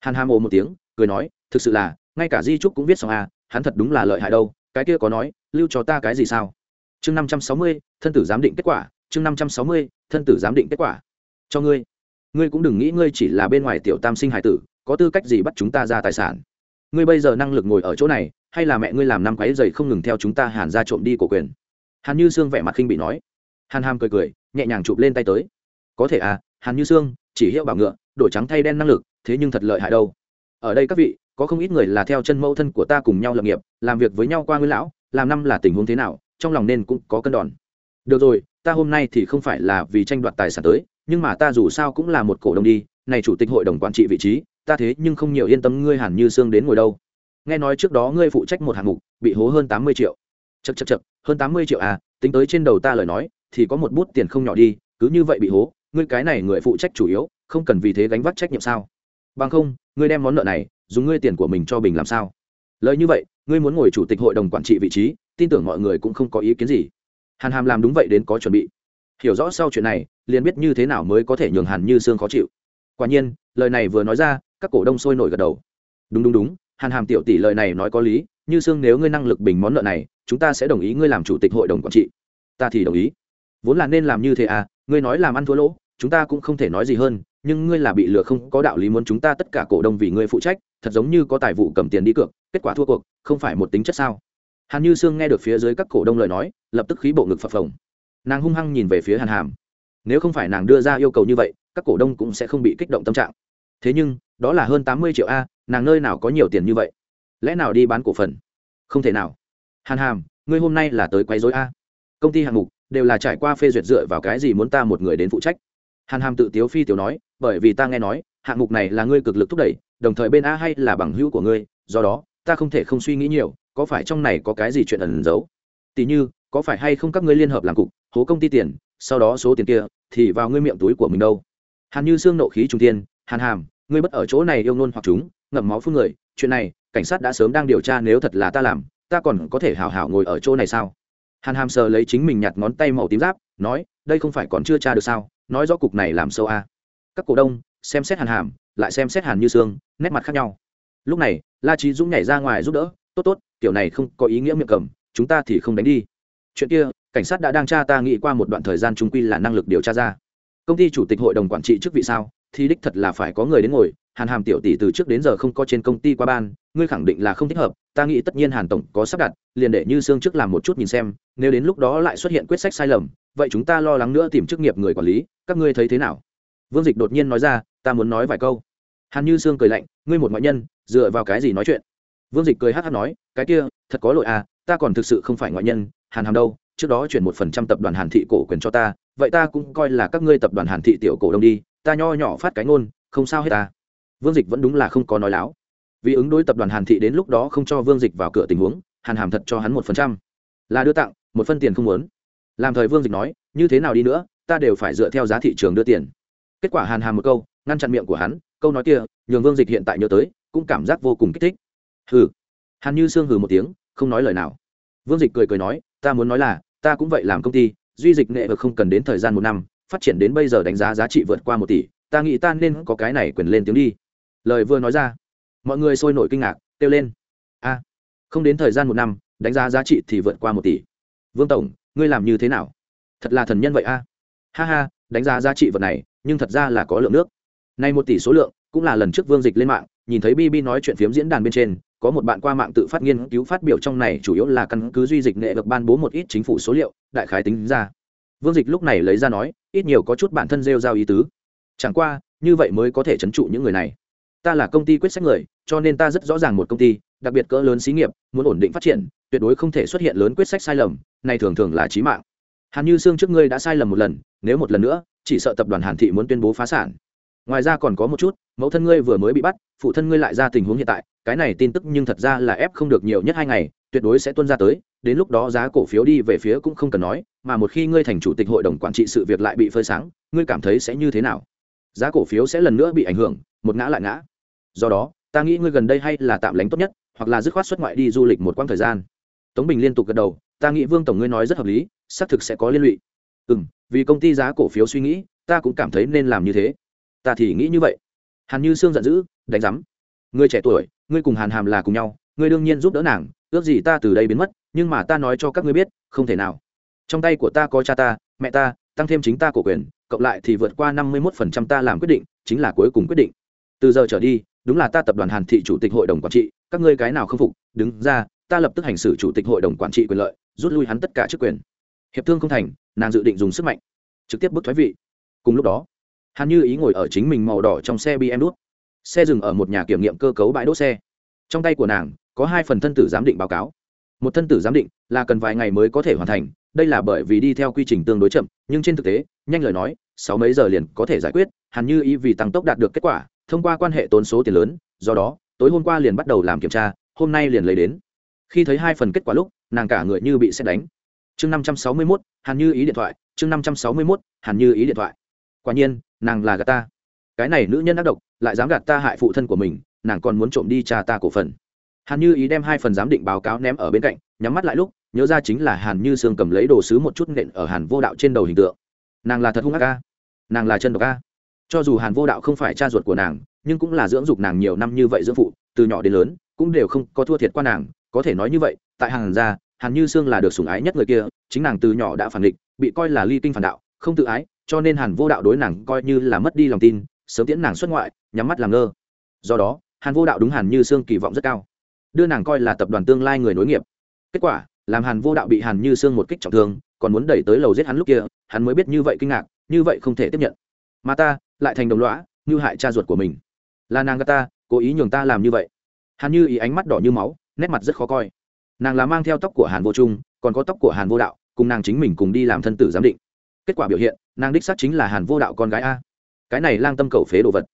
Hàn hàm ồ một tiếng, cười nói, thực sự là, ngay cả di trúc cũng viết xong a hắn thật đúng là lợi hại đâu, cái kia có nói, lưu cho ta cái gì sao? Chương năm trăm sáu mươi, thân tử giám định kết quả, chương năm trăm sáu mươi, thân tử giám định kết quả. Cho ngươi ngươi cũng đừng nghĩ ngươi chỉ là bên ngoài tiểu tam sinh hải tử, có tư cách gì bắt chúng ta ra tài sản? Ngươi bây giờ năng lực ngồi ở chỗ này, hay là mẹ ngươi làm năm quái dày không ngừng theo chúng ta hàn ra trộm đi cổ quyền? Hàn như sương vẻ mặt khinh bị nói. Hàn hàm cười cười, nhẹ nhàng chụp lên tay tới. Có thể à hàn như sương, chỉ hiệu bảo ngựa, đổi trắng thay đen năng lực, thế nhưng thật lợi hại đâu. Ở đây các vị, có không ít người là theo chân mẫu thân của ta cùng nhau lập nghiệp, làm việc với nhau qua nguyên lão, làm năm là tình huống thế nào, trong lòng nên cũng có cân đòn. Được rồi, ta hôm nay thì không phải là vì tranh đoạt tài sản tới nhưng mà ta dù sao cũng là một cổ đông đi, này chủ tịch hội đồng quản trị vị trí, ta thế nhưng không nhiều yên tâm ngươi hẳn như xương đến ngồi đâu. Nghe nói trước đó ngươi phụ trách một hạng mục, bị hố hơn tám mươi triệu. Chật chật chật hơn tám mươi triệu à tính tới trên đầu ta lời nói, thì có một bút tiền không nhỏ đi, cứ như vậy bị hố, ngươi cái này người phụ trách chủ yếu, không cần vì thế gánh vác trách nhiệm sao? Bằng không, ngươi đem món nợ này, dùng ngươi tiền của mình cho bình làm sao? Lời như vậy, ngươi muốn ngồi chủ tịch hội đồng quản trị vị trí, tin tưởng mọi người cũng không có ý kiến gì. Hàn hàm làm đúng vậy đến có chuẩn bị hiểu rõ sau chuyện này, liền biết như thế nào mới có thể nhường hàn như sương khó chịu. Quả nhiên, lời này vừa nói ra, các cổ đông sôi nổi gật đầu. Đúng đúng đúng, hàn hàm tiểu tỷ lời này nói có lý, như sương nếu ngươi năng lực bình món nợ này, chúng ta sẽ đồng ý ngươi làm chủ tịch hội đồng quản trị. Ta thì đồng ý. Vốn là nên làm như thế à ngươi nói làm ăn thua lỗ, chúng ta cũng không thể nói gì hơn, nhưng ngươi là bị lừa không có đạo lý muốn chúng ta tất cả cổ đông vì ngươi phụ trách, thật giống như có tài vụ cầm tiền đi cược, kết quả thua cuộc, không phải một tính chất sao? Hàn như sương nghe được phía dưới các cổ đông lời nói, lập tức khí bộ ngực phập phồng nàng hung hăng nhìn về phía hàn hàm. Nếu không phải nàng đưa ra yêu cầu như vậy, các cổ đông cũng sẽ không bị kích động tâm trạng. Thế nhưng, đó là hơn tám mươi triệu a, nàng nơi nào có nhiều tiền như vậy? Lẽ nào đi bán cổ phần? Không thể nào. Hàn hàm, ngươi hôm nay là tới quấy dối a. Công ty hạng mục đều là trải qua phê duyệt dựa vào cái gì muốn ta một người đến phụ trách? Hàn hàm tự tiếu phi tiểu nói, bởi vì ta nghe nói, hạng mục này là ngươi cực lực thúc đẩy, đồng thời bên a hay là bằng hữu của ngươi, do đó, ta không thể không suy nghĩ nhiều, có phải trong này có cái gì chuyện ẩn giấu? Tỉ như có phải hay không các ngươi liên hợp làm cục, hố công ty tiền, sau đó số tiền kia thì vào ngươi miệng túi của mình đâu? Hàn như xương nộ khí trung tiên hàn hàm, ngươi bất ở chỗ này yêu nôn hoặc chúng, ngậm máu phun người, chuyện này, cảnh sát đã sớm đang điều tra nếu thật là ta làm, ta còn có thể hào hảo ngồi ở chỗ này sao? Hàn hàm sờ lấy chính mình nhặt ngón tay màu tím giáp, nói, đây không phải còn chưa tra được sao, nói rõ cục này làm sâu a à. các cổ đông, xem xét hàn hàm, lại xem xét hàn như xương nét mặt khác nhau. Lúc này, la trí dũng nhảy ra ngoài giúp đỡ, tốt tốt, kiểu này không có ý nghĩa miệng cầm, chúng ta thì không đánh đi chuyện kia, cảnh sát đã đang tra ta nghĩ qua một đoạn thời gian trung quy là năng lực điều tra ra. Công ty chủ tịch hội đồng quản trị chức vị sao? Thì đích thật là phải có người đến ngồi. Hàn hàm tiểu tỷ từ trước đến giờ không có trên công ty qua ban, ngươi khẳng định là không thích hợp. Ta nghĩ tất nhiên hàn tổng có sắp đặt, liền để như xương trước làm một chút nhìn xem, nếu đến lúc đó lại xuất hiện quyết sách sai lầm, vậy chúng ta lo lắng nữa tìm chức nghiệp người quản lý, các ngươi thấy thế nào? Vương dịch đột nhiên nói ra, ta muốn nói vài câu. Hàn như sương cười lạnh, ngươi một ngoại nhân, dựa vào cái gì nói chuyện? Vương dịch cười hát hát nói, cái kia, thật có lỗi à ta còn thực sự không phải ngoại nhân hàn hàm đâu? Trước đó chuyển một phần trăm tập đoàn hàn thị cổ quyền cho ta, vậy ta cũng coi là các ngươi tập đoàn hàn thị tiểu cổ đông đi, ta nho nhỏ phát cái ngôn, không sao hết ta. Vương dịch vẫn đúng là không có nói láo. Vì ứng đối tập đoàn hàn thị đến lúc đó không cho vương dịch vào cửa tình huống, hàn hàm thật cho hắn một phần trăm. Là đưa tặng, một phân tiền không muốn. Làm thời vương dịch nói, như thế nào đi nữa, ta đều phải dựa theo giá thị trường đưa tiền. Kết quả hàn hàm một câu, ngăn chặn miệng của hắn, câu nói kia, nhường vương dịch hiện tại nhớ tới, cũng cảm giác vô cùng kích thích. Hừ. Hàn như sương hừ một tiếng, không nói lời nào. Vương dịch cười cười nói ta muốn nói là, ta cũng vậy làm công ty, duy dịch nghệ vực không cần đến thời gian một năm, phát triển đến bây giờ đánh giá giá trị vượt qua một tỷ, ta nghĩ ta nên có cái này quyền lên tiếng đi. Lời vừa nói ra, mọi người sôi nổi kinh ngạc, kêu lên, a, không đến thời gian một năm, đánh giá giá trị thì vượt qua một tỷ. Vương tổng, ngươi làm như thế nào? Thật là thần nhân vậy a. Ha ha, đánh giá giá trị vật này, nhưng thật ra là có lượng nước. Nay một tỷ số lượng cũng là lần trước vương dịch lên mạng nhìn thấy bb nói chuyện phiếm diễn đàn bên trên, có một bạn qua mạng tự phát nghiên cứu phát biểu trong này chủ yếu là căn cứ duy dịch nghệ được ban bố một ít chính phủ số liệu, đại khái tính ra. Vương dịch lúc này lấy ra nói, ít nhiều có chút bản thân rêu giao ý tứ. Chẳng qua, như vậy mới có thể trấn trụ những người này. Ta là công ty quyết sách người, cho nên ta rất rõ ràng một công ty, đặc biệt cỡ lớn xí nghiệp, muốn ổn định phát triển, tuyệt đối không thể xuất hiện lớn quyết sách sai lầm, này thường thường là trí mạng. Hàn như xương trước ngươi đã sai lầm một lần, nếu một lần nữa, chỉ sợ tập đoàn hàn thị muốn tuyên bố phá sản ngoài ra còn có một chút, mẫu thân ngươi vừa mới bị bắt, phụ thân ngươi lại ra tình huống hiện tại, cái này tin tức nhưng thật ra là ép không được nhiều nhất hai ngày, tuyệt đối sẽ tuân ra tới, đến lúc đó giá cổ phiếu đi về phía cũng không cần nói, mà một khi ngươi thành chủ tịch hội đồng quản trị sự việc lại bị phơi sáng, ngươi cảm thấy sẽ như thế nào? Giá cổ phiếu sẽ lần nữa bị ảnh hưởng, một ngã lại ngã. Do đó, ta nghĩ ngươi gần đây hay là tạm lánh tốt nhất, hoặc là dứt khoát xuất ngoại đi du lịch một quãng thời gian. Tống bình liên tục gật đầu, ta nghĩ vương tổng ngươi nói rất hợp lý, xác thực sẽ có liên lụy. Ừ vì công ty giá cổ phiếu suy nghĩ, ta cũng cảm thấy nên làm như thế ta thì nghĩ như vậy. Hàn như sương giận dữ, đánh giám. Người trẻ tuổi, ngươi cùng hàn hàm là cùng nhau, ngươi đương nhiên giúp đỡ nàng, ước gì ta từ đây biến mất, nhưng mà ta nói cho các ngươi biết, không thể nào. Trong tay của ta có cha ta, mẹ ta, tăng thêm chính ta cổ quyền, cộng lại thì vượt qua năm mươi một phần trăm ta làm quyết định, chính là cuối cùng quyết định. Từ giờ trở đi, đúng là ta tập đoàn hàn thị chủ tịch hội đồng quản trị, các ngươi cái nào không phục, đứng ra, ta lập tức hành xử chủ tịch hội đồng quản trị quyền lợi, rút lui hắn tất cả chức quyền. Hiệp thương không thành, nàng dự định dùng sức mạnh, trực tiếp bức thoái vị. Cùng lúc đó hàn như ý ngồi ở chính mình màu đỏ trong xe bm đút xe dừng ở một nhà kiểm nghiệm cơ cấu bãi đỗ xe. Trong tay của nàng, có hai phần thân tử giám định báo cáo. Một thân tử giám định là cần vài ngày mới có thể hoàn thành, đây là bởi vì đi theo quy trình tương đối chậm, nhưng trên thực tế, nhanh lời nói, sáu mấy giờ liền có thể giải quyết hàn như ý vì tăng tốc đạt được kết quả, thông qua quan hệ tốn số tiền lớn, do đó, tối hôm qua liền bắt đầu làm kiểm tra, hôm nay liền lấy đến. Khi thấy hai phần kết quả lúc, nàng cả người như bị xét đánh. Chương năm trăm sáu mươi mốt hàn như ý điện thoại, chương năm trăm sáu mươi mốt hàn như ý điện thoại. Quả nhiên nàng là gạt ta. Cái này nữ nhân ác độc, lại dám gạt ta hại phụ thân của mình, nàng còn muốn trộm đi cha ta cổ phần. Hàn như ý đem hai phần giám định báo cáo ném ở bên cạnh, nhắm mắt lại lúc, nhớ ra chính là hàn như sương cầm lấy đồ sứ một chút nện ở hàn vô đạo trên đầu hình tượng. Nàng là thật hung ác ca nàng là chân độc ca cho dù hàn vô đạo không phải cha ruột của nàng, nhưng cũng là dưỡng dục nàng nhiều năm như vậy dưỡng phụ, từ nhỏ đến lớn, cũng đều không có thua thiệt qua nàng, có thể nói như vậy, tại hàn gia, hàn như sương là được sủng ái nhất người kia, chính nàng từ nhỏ đã phản địch bị coi là ly kinh phản đạo không tự ái, cho nên hàn vô đạo đối nàng coi như là mất đi lòng tin, sớm tiễn nàng xuất ngoại, nhắm mắt làm ngơ. Do đó, hàn vô đạo đúng hàn như sương kỳ vọng rất cao, đưa nàng coi là tập đoàn tương lai người nối nghiệp. Kết quả, làm hàn vô đạo bị hàn như sương một kích trọng thương, còn muốn đẩy tới lầu giết hắn lúc kia, hắn mới biết như vậy kinh ngạc, như vậy không thể tiếp nhận. Mà ta, lại thành đồng lõa, như hại cha ruột của mình. Là nàng gà ta, cố ý nhường ta làm như vậy. Hàn như ý ánh mắt đỏ như máu, nét mặt rất khó coi. Nàng là mang theo tóc của hàn vô trung, còn có tóc của hàn vô đạo, cùng nàng chính mình cùng đi làm thân tử giám định kết quả biểu hiện, nàng đích xác chính là hàn vô đạo con gái a. Cái này lang tâm cầu phế đồ vật.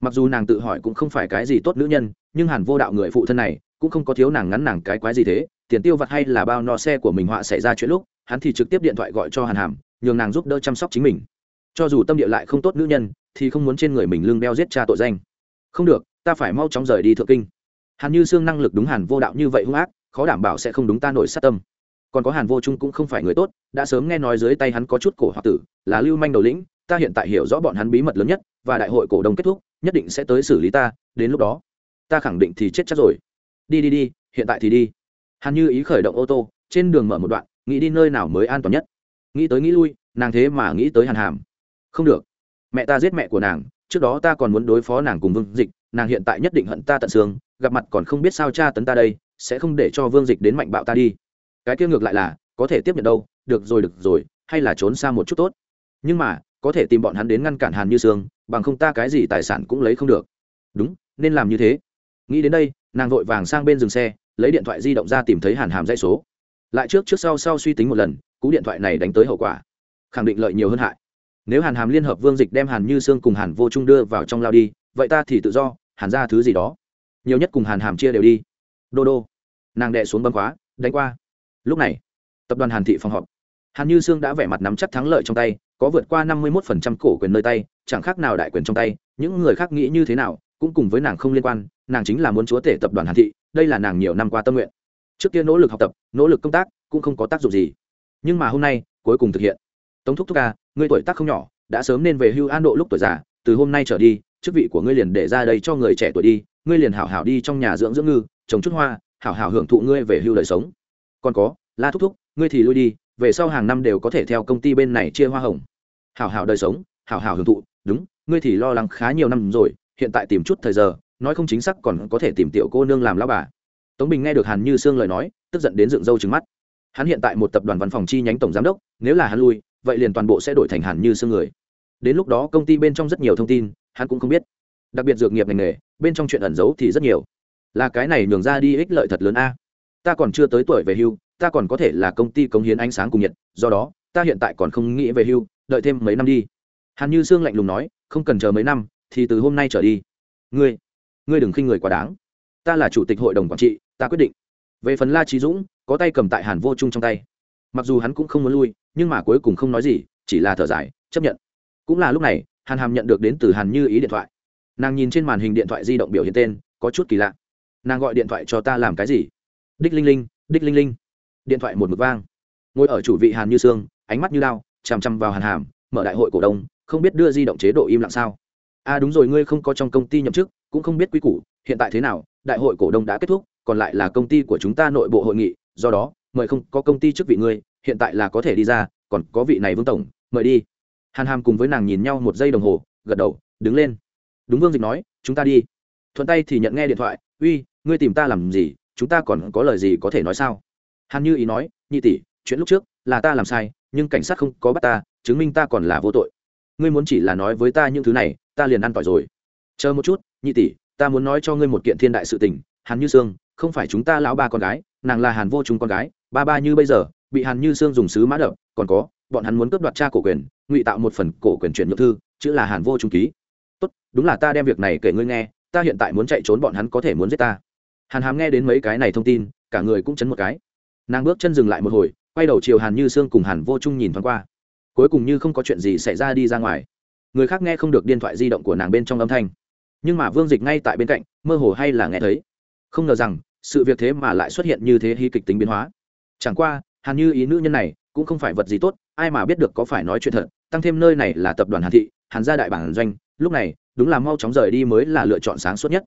Mặc dù nàng tự hỏi cũng không phải cái gì tốt nữ nhân, nhưng hàn vô đạo người phụ thân này, cũng không có thiếu nàng ngắn nàng cái quái gì thế, tiền tiêu vặt hay là bao no xe của mình họa xảy ra chuyện lúc, hắn thì trực tiếp điện thoại gọi cho hàn hàm, nhường nàng giúp đỡ chăm sóc chính mình. Cho dù tâm địa lại không tốt nữ nhân, thì không muốn trên người mình lương đeo giết cha tội danh. Không được, ta phải mau chóng rời đi thượng kinh. Hàn như xương năng lực đúng hàn vô đạo như vậy hung ác, khó đảm bảo sẽ không đúng ta nổi sát tâm còn có hàn vô trung cũng không phải người tốt, đã sớm nghe nói dưới tay hắn có chút cổ hoặc tử, là lưu manh đầu lĩnh, ta hiện tại hiểu rõ bọn hắn bí mật lớn nhất, và đại hội cổ đông kết thúc, nhất định sẽ tới xử lý ta, đến lúc đó, ta khẳng định thì chết chắc rồi. Đi đi đi, hiện tại thì đi. Hàn như ý khởi động ô tô, trên đường mở một đoạn, nghĩ đi nơi nào mới an toàn nhất. Nghĩ tới nghĩ lui, nàng thế mà nghĩ tới hàn hàm. Không được. Mẹ ta giết mẹ của nàng, trước đó ta còn muốn đối phó nàng cùng vương dịch, nàng hiện tại nhất định hận ta tận xương, gặp mặt còn không biết sao cha tấn ta đây, sẽ không để cho vương dịch đến mạnh bạo ta đi cái kia ngược lại là, có thể tiếp nhận đâu, được rồi được rồi, hay là trốn xa một chút tốt. Nhưng mà, có thể tìm bọn hắn đến ngăn cản hàn như sương, bằng không ta cái gì tài sản cũng lấy không được. Đúng, nên làm như thế. Nghĩ đến đây, nàng vội vàng sang bên dừng xe, lấy điện thoại di động ra tìm thấy hàn hàm dãy số. Lại trước trước sau sau suy tính một lần, cú điện thoại này đánh tới hậu quả, khẳng định lợi nhiều hơn hại. Nếu hàn hàm liên hợp vương dịch đem hàn như sương cùng hàn vô trung đưa vào trong lao đi, vậy ta thì tự do, hàn ra thứ gì đó. Nhiều nhất cùng hàn hàm chia đều đi. Đô đô. Nàng đệ xuống bấm khóa, đánh qua lúc này, tập đoàn hàn thị phòng họp. Hàn như sương đã vẻ mặt nắm chắc thắng lợi trong tay, có vượt qua năm mươi một phần trăm cổ quyền nơi tay, chẳng khác nào đại quyền trong tay, những người khác nghĩ như thế nào cũng cùng với nàng không liên quan, nàng chính là muốn chúa tể tập đoàn hàn thị, đây là nàng nhiều năm qua tâm nguyện. Trước kia nỗ lực học tập, nỗ lực công tác cũng không có tác dụng gì. Nhưng mà hôm nay, cuối cùng thực hiện. Tống thúc thúc ca, ngươi tuổi tác không nhỏ, đã sớm nên về hưu an độ lúc tuổi già, từ hôm nay trở đi, chức vị của ngươi liền để ra đây cho người trẻ tuổi đi, ngươi liền hảo hảo đi trong nhà dưỡng dưỡng ngư, trồng chút hoa, hảo hảo hưởng thụ ngươi về hưu đời sống còn có, la thúc thúc, ngươi thì lui đi, về sau hàng năm đều có thể theo công ty bên này chia hoa hồng. Hảo hảo đời sống, hảo hảo hưởng thụ, đúng, ngươi thì lo lắng khá nhiều năm rồi, hiện tại tìm chút thời giờ, nói không chính xác còn có thể tìm tiểu cô nương làm lao bà. Tống bình nghe được hàn như sương lời nói, tức giận đến dựng râu trứng mắt. Hắn hiện tại một tập đoàn văn phòng chi nhánh tổng giám đốc, nếu là hắn lui, vậy liền toàn bộ sẽ đổi thành hàn như sương người. Đến lúc đó công ty bên trong rất nhiều thông tin, hắn cũng không biết. Đặc biệt dược nghiệp ngành nghề, bên trong chuyện ẩn giấu thì rất nhiều. Là cái này nhường ra đi ích lợi thật lớn a ta còn chưa tới tuổi về hưu, ta còn có thể là công ty cống hiến ánh sáng cùng nhiệt, do đó, ta hiện tại còn không nghĩ về hưu, đợi thêm mấy năm đi. Hàn như sương lạnh lùng nói, không cần chờ mấy năm, thì từ hôm nay trở đi. Ngươi ngươi đừng khinh người quá đáng. Ta là chủ tịch hội đồng quản trị, ta quyết định. Về phần la trí dũng, có tay cầm tại hàn vô trung trong tay. Mặc dù hắn cũng không muốn lui, nhưng mà cuối cùng không nói gì, chỉ là thở dài, chấp nhận. Cũng là lúc này, hàn hàm nhận được đến từ hàn như ý điện thoại. Nàng nhìn trên màn hình điện thoại di động biểu hiện tên, có chút kỳ lạ. Nàng gọi điện thoại cho ta làm cái gì? Đích linh linh, đích linh linh. Điện thoại một mực vang. Ngồi ở chủ vị hàn như sương, ánh mắt như lao chằm chằm vào hàn hàm, mở đại hội cổ đông, không biết đưa di động chế độ im lặng sao. A à đúng rồi, ngươi không có trong công ty nhậm chức, cũng không biết quy củ, hiện tại thế nào, đại hội cổ đông đã kết thúc, còn lại là công ty của chúng ta nội bộ hội nghị, do đó, mời không có công ty chức vị ngươi, hiện tại là có thể đi ra, còn có vị này vương tổng, mời đi. Hàn hàm cùng với nàng nhìn nhau một giây đồng hồ, gật đầu, đứng lên. Đúng vương dịch nói, chúng ta đi. Thuận tay thì nhận nghe điện thoại, uy, ngươi tìm ta làm gì? Chúng ta còn có lời gì có thể nói sao? Hàn như ý nói, nhị tỷ, chuyện lúc trước là ta làm sai, nhưng cảnh sát không có bắt ta, chứng minh ta còn là vô tội. Ngươi muốn chỉ là nói với ta những thứ này, ta liền ăn tỏi rồi. Chờ một chút, nhị tỷ, ta muốn nói cho ngươi một kiện thiên đại sự tình. Hàn như sương, không phải chúng ta lão ba con gái, nàng là hàn vô chúng con gái, ba ba như bây giờ, bị hàn như sương dùng sứ mã đập, còn có, bọn hắn muốn cướp đoạt cha cổ quyền, ngụy tạo một phần cổ quyền chuyển nhượng thư, chữ là hàn vô trung ký. Tốt, đúng là ta đem việc này kể ngươi nghe, ta hiện tại muốn chạy trốn bọn hắn có thể muốn giết ta hàn hàm nghe đến mấy cái này thông tin, cả người cũng chấn một cái. Nàng bước chân dừng lại một hồi, quay đầu chiều hàn như sương cùng hàn vô trung nhìn thoáng qua. Cuối cùng như không có chuyện gì xảy ra đi ra ngoài. Người khác nghe không được điện thoại di động của nàng bên trong âm thanh. Nhưng mà vương dịch ngay tại bên cạnh, mơ hồ hay là nghe thấy. Không ngờ rằng, sự việc thế mà lại xuất hiện như thế hy kịch tính biến hóa. Chẳng qua, hàn như ý nữ nhân này cũng không phải vật gì tốt, ai mà biết được có phải nói chuyện thật, tăng thêm nơi này là tập đoàn hàn thị, hàn gia đại bản doanh, lúc này đúng là mau chóng rời đi mới là lựa chọn sáng suốt nhất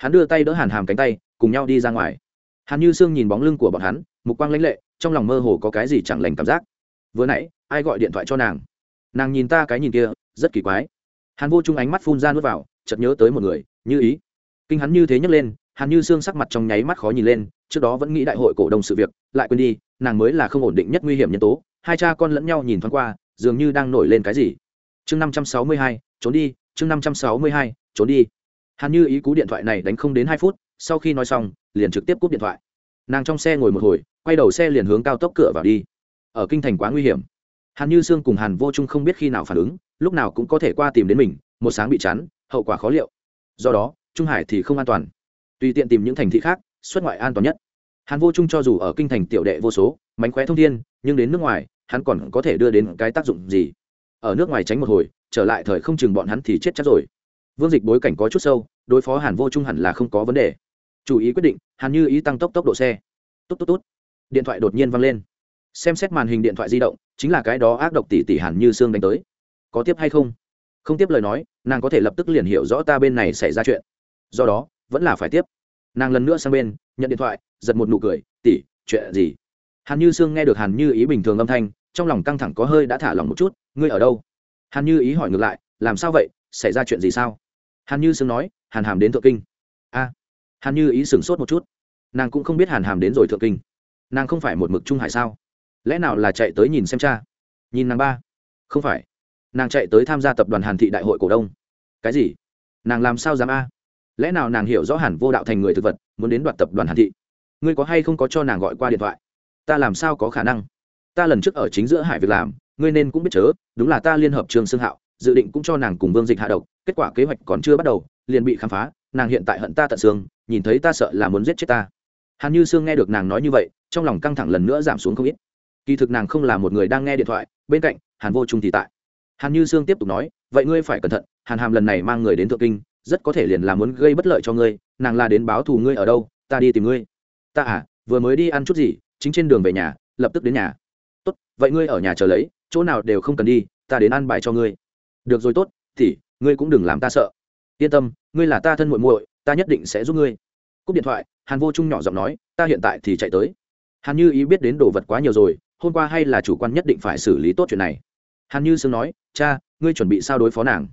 hắn đưa tay đỡ hàn hàm cánh tay, cùng nhau đi ra ngoài. Hàn như sương nhìn bóng lưng của bọn hắn, mục quang lãnh lệ, trong lòng mơ hồ có cái gì chẳng lành cảm giác. Vừa nãy, ai gọi điện thoại cho nàng? Nàng nhìn ta cái nhìn kia, rất kỳ quái. Hàn vô trung ánh mắt phun ra nuốt vào, chợt nhớ tới một người, như ý. Kinh hắn như thế nhấc lên, hàn như xương sắc mặt trong nháy mắt khó nhìn lên, trước đó vẫn nghĩ đại hội cổ đông sự việc, lại quên đi, nàng mới là không ổn định nhất nguy hiểm nhân tố, hai cha con lẫn nhau nhìn thoáng qua, dường như đang nổi lên cái gì. Chương năm trăm sáu mươi hai, trốn đi, chương năm trăm sáu mươi hai, trốn đi hàn như ý cú điện thoại này đánh không đến hai phút, sau khi nói xong, liền trực tiếp cúp điện thoại. Nàng trong xe ngồi một hồi, quay đầu xe liền hướng cao tốc cửa vào đi. Ở kinh thành quá nguy hiểm. Hàn như sương cùng hàn vô trung không biết khi nào phản ứng, lúc nào cũng có thể qua tìm đến mình, một sáng bị chắn, hậu quả khó liệu. Do đó, trung hải thì không an toàn. Tùy tiện tìm những thành thị khác, xuất ngoại an toàn nhất. Hàn vô trung cho dù ở kinh thành tiểu đệ vô số, mánh khóe thông thiên, nhưng đến nước ngoài, hắn còn có thể đưa đến cái tác dụng gì? Ở nước ngoài tránh một hồi, trở lại thời không chừng bọn hắn thì chết chắc rồi vương dịch bối cảnh có chút sâu, đối phó hàn vô trung hẳn là không có vấn đề. Chủ ý quyết định, hàn như ý tăng tốc tốc độ xe. Tốt tốt tốt điện thoại đột nhiên văng lên. Xem xét màn hình điện thoại di động, chính là cái đó ác độc tỷ tỷ hàn như xương đánh tới. Có tiếp hay không? Không tiếp lời nói, nàng có thể lập tức liền hiểu rõ ta bên này xảy ra chuyện. Do đó, vẫn là phải tiếp. Nàng lần nữa sang bên, nhận điện thoại, giật một nụ cười tỉ chuyện gì? Hàn như sương nghe được hàn như ý bình thường âm thanh, trong lòng căng thẳng có hơi đã thả lòng một chút, ngươi ở đâu? Hàn như ý hỏi ngược lại, làm sao vậy? Xảy ra chuyện gì sao? Hàn như sương nói, hàn hàm đến thượng kinh. A, hàn như ý sửng sốt một chút. Nàng cũng không biết hàn hàm đến rồi thượng kinh. Nàng không phải một mực trung hải sao? Lẽ nào là chạy tới nhìn xem cha? Nhìn nàng ba. Không phải. Nàng chạy tới tham gia tập đoàn hàn thị đại hội cổ đông. Cái gì? Nàng làm sao dám a? Lẽ nào nàng hiểu rõ hàn vô đạo thành người thực vật, muốn đến đoạt tập đoàn hàn thị? Ngươi có hay không có cho nàng gọi qua điện thoại? Ta làm sao có khả năng? Ta lần trước ở chính giữa hải việc làm, ngươi nên cũng biết chớ, đúng là ta liên hợp trường xương hạo dự định cũng cho nàng cùng vương dịch hạ độc, kết quả kế hoạch còn chưa bắt đầu, liền bị khám phá, nàng hiện tại hận ta tận xương, nhìn thấy ta sợ là muốn giết chết ta. Hàn như sương nghe được nàng nói như vậy, trong lòng căng thẳng lần nữa giảm xuống không ít. Kỳ thực nàng không là một người đang nghe điện thoại, bên cạnh, hàn vô trung thì tại. Hàn như sương tiếp tục nói, vậy ngươi phải cẩn thận, hàn hàm lần này mang người đến thượng kinh, rất có thể liền là muốn gây bất lợi cho ngươi, nàng là đến báo thù ngươi ở đâu, ta đi tìm ngươi. Ta à vừa mới đi ăn chút gì, chính trên đường về nhà, lập tức đến nhà. Tốt, vậy ngươi ở nhà chờ lấy, chỗ nào đều không cần đi, ta đến ăn bài cho ngươi được rồi tốt thì ngươi cũng đừng làm ta sợ. Yên tâm, ngươi là ta thân muội muội, ta nhất định sẽ giúp ngươi. Cúp điện thoại, hàn vô trung nhỏ giọng nói, ta hiện tại thì chạy tới. Hàn như ý biết đến đồ vật quá nhiều rồi, hôm qua hay là chủ quan nhất định phải xử lý tốt chuyện này. Hàn như sương nói, cha, ngươi chuẩn bị sao đối phó nàng?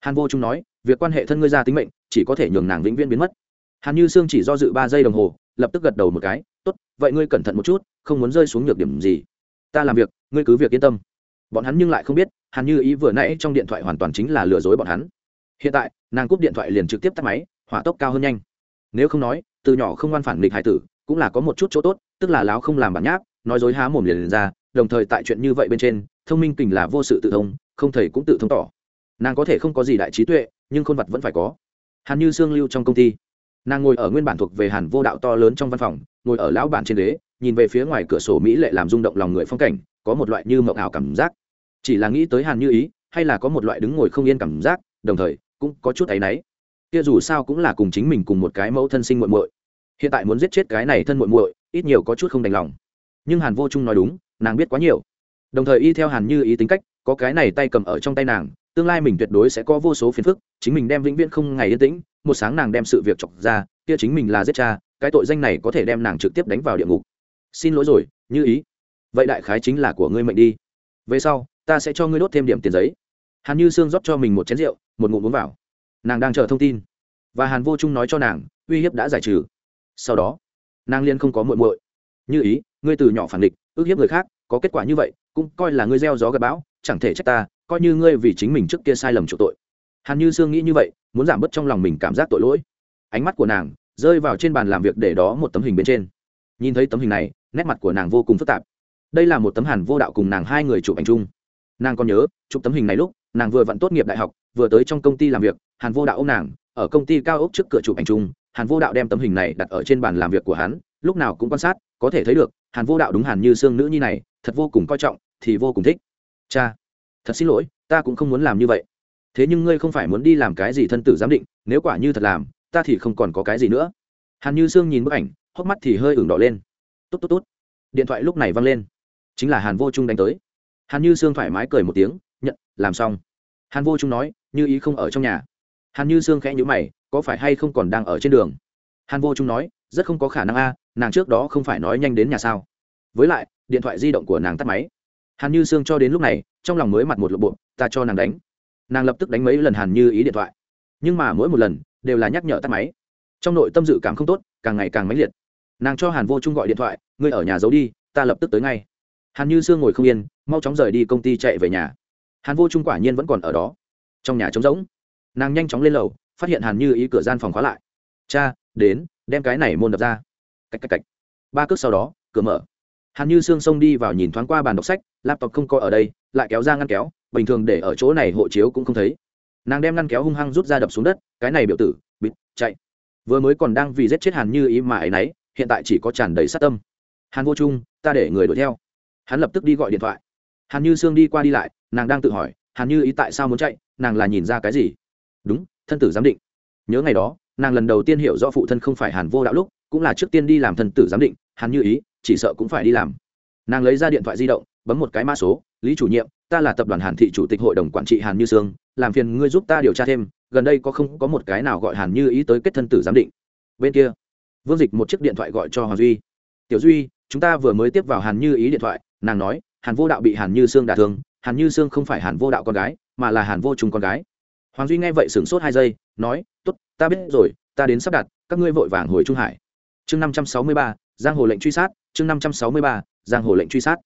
Hàn vô trung nói, việc quan hệ thân ngươi ra tính mệnh, chỉ có thể nhường nàng vĩnh viễn biến mất. Hàn như sương chỉ do dự ba giây đồng hồ, lập tức gật đầu một cái, tốt, vậy ngươi cẩn thận một chút, không muốn rơi xuống nhược điểm gì. Ta làm việc, ngươi cứ việc yên tâm. Bọn hắn nhưng lại không biết hàn như ý vừa nãy trong điện thoại hoàn toàn chính là lừa dối bọn hắn. Hiện tại nàng cúp điện thoại liền trực tiếp tắt máy hỏa tốc cao hơn nhanh. Nếu không nói từ nhỏ không ngoan phản nghịch hải tử cũng là có một chút chỗ tốt tức là láo không làm bản nháp nói dối há mồm liền, liền ra đồng thời tại chuyện như vậy bên trên thông minh kình là vô sự tự thông không thầy cũng tự thông tỏ. Nàng có thể không có gì đại trí tuệ nhưng khôn vật vẫn phải có. Hàn như sương lưu trong công ty. Nàng ngồi ở nguyên bản thuộc về hàn vô đạo to lớn trong văn phòng ngồi ở lão bản trên đế, nhìn về phía ngoài cửa sổ mỹ lệ làm rung động lòng người phong cảnh có một loại như mộng ảo cảm giác chỉ là nghĩ tới hàn như ý, hay là có một loại đứng ngồi không yên cảm giác, đồng thời, cũng có chút áy náy. Kia dù sao cũng là cùng chính mình cùng một cái mẫu thân sinh muộn muội. Hiện tại muốn giết chết cái này thân muộn muội, ít nhiều có chút không đành lòng. Nhưng hàn vô trung nói đúng, nàng biết quá nhiều. Đồng thời y theo hàn như ý tính cách, có cái này tay cầm ở trong tay nàng, tương lai mình tuyệt đối sẽ có vô số phiền phức, chính mình đem vĩnh viễn không ngày yên tĩnh, một sáng nàng đem sự việc chọc ra, kia chính mình là giết cha, cái tội danh này có thể đem nàng trực tiếp đánh vào địa ngục. Xin lỗi rồi, như ý. Vậy đại khái chính là của ngươi mệnh đi. Về sau ta sẽ cho ngươi đốt thêm điểm tiền giấy. Hàn như sương rót cho mình một chén rượu, một ngụm uống vào. Nàng đang chờ thông tin. Và hàn vô trung nói cho nàng, uy hiếp đã giải trừ. Sau đó, nàng liên không có muội muội. Như ý, ngươi từ nhỏ phản địch, ước hiếp người khác, có kết quả như vậy, cũng coi là ngươi gieo gió gặp bão, chẳng thể trách ta, coi như ngươi vì chính mình trước kia sai lầm chỗ tội. Hàn như sương nghĩ như vậy, muốn giảm bớt trong lòng mình cảm giác tội lỗi. Ánh mắt của nàng rơi vào trên bàn làm việc để đó một tấm hình bên trên. Nhìn thấy tấm hình này, nét mặt của nàng vô cùng phức tạp. Đây là một tấm hàn vô đạo cùng nàng hai người chụp ảnh chung nàng còn nhớ, chụp tấm hình này lúc, nàng vừa vặn tốt nghiệp đại học, vừa tới trong công ty làm việc, hàn vô đạo ô m nàng, ở công ty cao ốc trước cửa chụp ảnh chung, hàn vô đạo đem tấm hình này đặt ở trên bàn làm việc của hắn, lúc nào cũng quan sát, có thể thấy được, hàn vô đạo đúng hàn như xương nữ nhi này, thật vô cùng coi trọng, thì vô cùng thích. Cha, thật xin lỗi, ta cũng không muốn làm như vậy. Thế nhưng ngươi không phải muốn đi làm cái gì thân tử giám định, nếu quả như thật làm, ta thì không còn có cái gì nữa. Hàn như sương nhìn bức ảnh, hốc mắt thì hơi ửng đỏ lên. Tốt tốt tốt. Điện thoại lúc này văng lên. Chính là hàn vô trung đánh tới hàn như sương thoải mái cười một tiếng, nhận, làm xong. Hàn vô trung nói, như ý không ở trong nhà. Hàn như sương khẽ nhữ mày, có phải hay không còn đang ở trên đường? Hàn vô trung nói, rất không có khả năng a, nàng trước đó không phải nói nhanh đến nhà sao? Với lại, điện thoại di động của nàng tắt máy. Hàn như sương cho đến lúc này, trong lòng mới mặt một lộp bộ, ta cho nàng đánh. Nàng lập tức đánh mấy lần hàn như ý điện thoại. Nhưng mà mỗi một lần, đều là nhắc nhở tắt máy. Trong nội tâm dự cảm không tốt, càng ngày càng mãnh liệt. Nàng cho hàn vô trung gọi điện thoại, ngươi ở nhà giấu đi, ta lập tức tới ngay hàn như sương ngồi không yên, mau chóng rời đi công ty chạy về nhà. Hàn vô trung quả nhiên vẫn còn ở đó. Trong nhà trống rỗng, nàng nhanh chóng lên lầu, phát hiện hàn như ý cửa gian phòng khóa lại. Cha, đến, đem cái này môn đập ra. Cách cách cách ba cước sau đó, cửa mở. Hàn như sương xông đi vào nhìn thoáng qua bàn đọc sách, laptop không coi ở đây, lại kéo ra ngăn kéo, bình thường để ở chỗ này hộ chiếu cũng không thấy. Nàng đem ngăn kéo hung hăng rút ra đập xuống đất, cái này biểu tử, bịt, chạy. Vừa mới còn đang vì giết chết hàn như ý mà ấy nấy, hiện tại chỉ có tràn đầy sát tâm. Hàn vô trung, ta để người đuổi theo hắn lập tức đi gọi điện thoại. Hàn như sương đi qua đi lại, nàng đang tự hỏi, hàn như ý tại sao muốn chạy, nàng là nhìn ra cái gì? Đúng, thân tử giám định. Nhớ ngày đó, nàng lần đầu tiên hiểu rõ phụ thân không phải hàn vô đạo lúc, cũng là trước tiên đi làm thân tử giám định, hàn như ý, chỉ sợ cũng phải đi làm. Nàng lấy ra điện thoại di động, bấm một cái mã số, lý chủ nhiệm, ta là tập đoàn hàn thị chủ tịch hội đồng quản trị hàn như sương, làm phiền ngươi giúp ta điều tra thêm, gần đây có không có một cái nào gọi hàn như ý tới kết thân tử giám định. Bên kia, vương dịch một chiếc điện thoại gọi cho hoàng duy. Tiểu duy, chúng ta vừa mới tiếp vào hàn như ý điện thoại nàng nói, hàn vô đạo bị hàn như sương đả thương, hàn như sương không phải hàn vô đạo con gái, mà là hàn vô trùng con gái. Hoàng duy nghe vậy sửng sốt hai giây, nói t ố t ta biết rồi, ta đến sắp đặt, các ngươi vội vàng hồi trung hải. Chương năm trăm sáu mươi ba, giang hồ lệnh truy sát, chương năm trăm sáu mươi ba, giang hồ lệnh truy sát.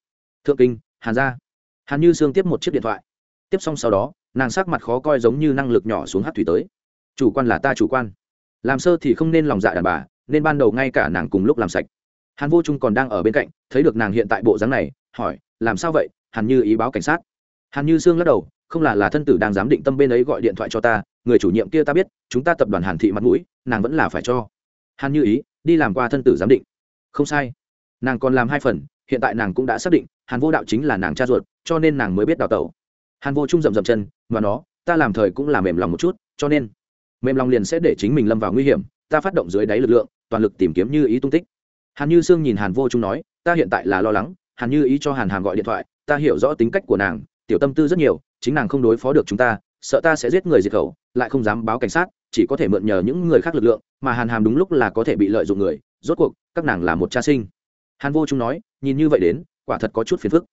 Thượng kinh, hàn gia. Hàn như sương tiếp một chiếc điện thoại. Tiếp xong sau đó, nàng sắc mặt khó coi giống như năng lực nhỏ xuống hát thủy tới. Chủ quan là ta chủ quan. Làm sơ thì không nên lòng dạ đàn bà, nên ban đầu ngay cả nàng cùng lúc làm sạch. Hàn vô trung còn đang ở bên cạnh, thấy được nàng hiện tại bộ dáng này hỏi, làm sao vậy? Hàn như ý báo cảnh sát. Hàn như sương lắc đầu, không là là thân tử đang giám định tâm bên ấy gọi điện thoại cho ta, người chủ nhiệm kia ta biết, chúng ta tập đoàn hàn thị mặt mũi, nàng vẫn là phải cho. Hàn như ý, đi làm qua thân tử giám định. Không sai. Nàng còn làm hai phần, hiện tại nàng cũng đã xác định, hàn vô đạo chính là nàng cha ruột, cho nên nàng mới biết đào tẩu. Hàn vô trung rậm rậm chân và nó, ta làm thời cũng là mềm lòng một chút, cho nên mềm lòng liền sẽ để chính mình lâm vào nguy hiểm, ta phát động dưới đáy lực lượng, toàn lực tìm kiếm như ý tung tích. Hàn như sương nhìn hàn vô trung nói, ta hiện tại là lo lắng hàn như ý cho hàn hàm gọi điện thoại, ta hiểu rõ tính cách của nàng, tiểu tâm tư rất nhiều, chính nàng không đối phó được chúng ta, sợ ta sẽ giết người diệt khẩu, lại không dám báo cảnh sát, chỉ có thể mượn nhờ những người khác lực lượng, mà hàn hàm đúng lúc là có thể bị lợi dụng người, rốt cuộc, các nàng là một cha sinh. Hàn vô trung nói, nhìn như vậy đến, quả thật có chút phiền phức.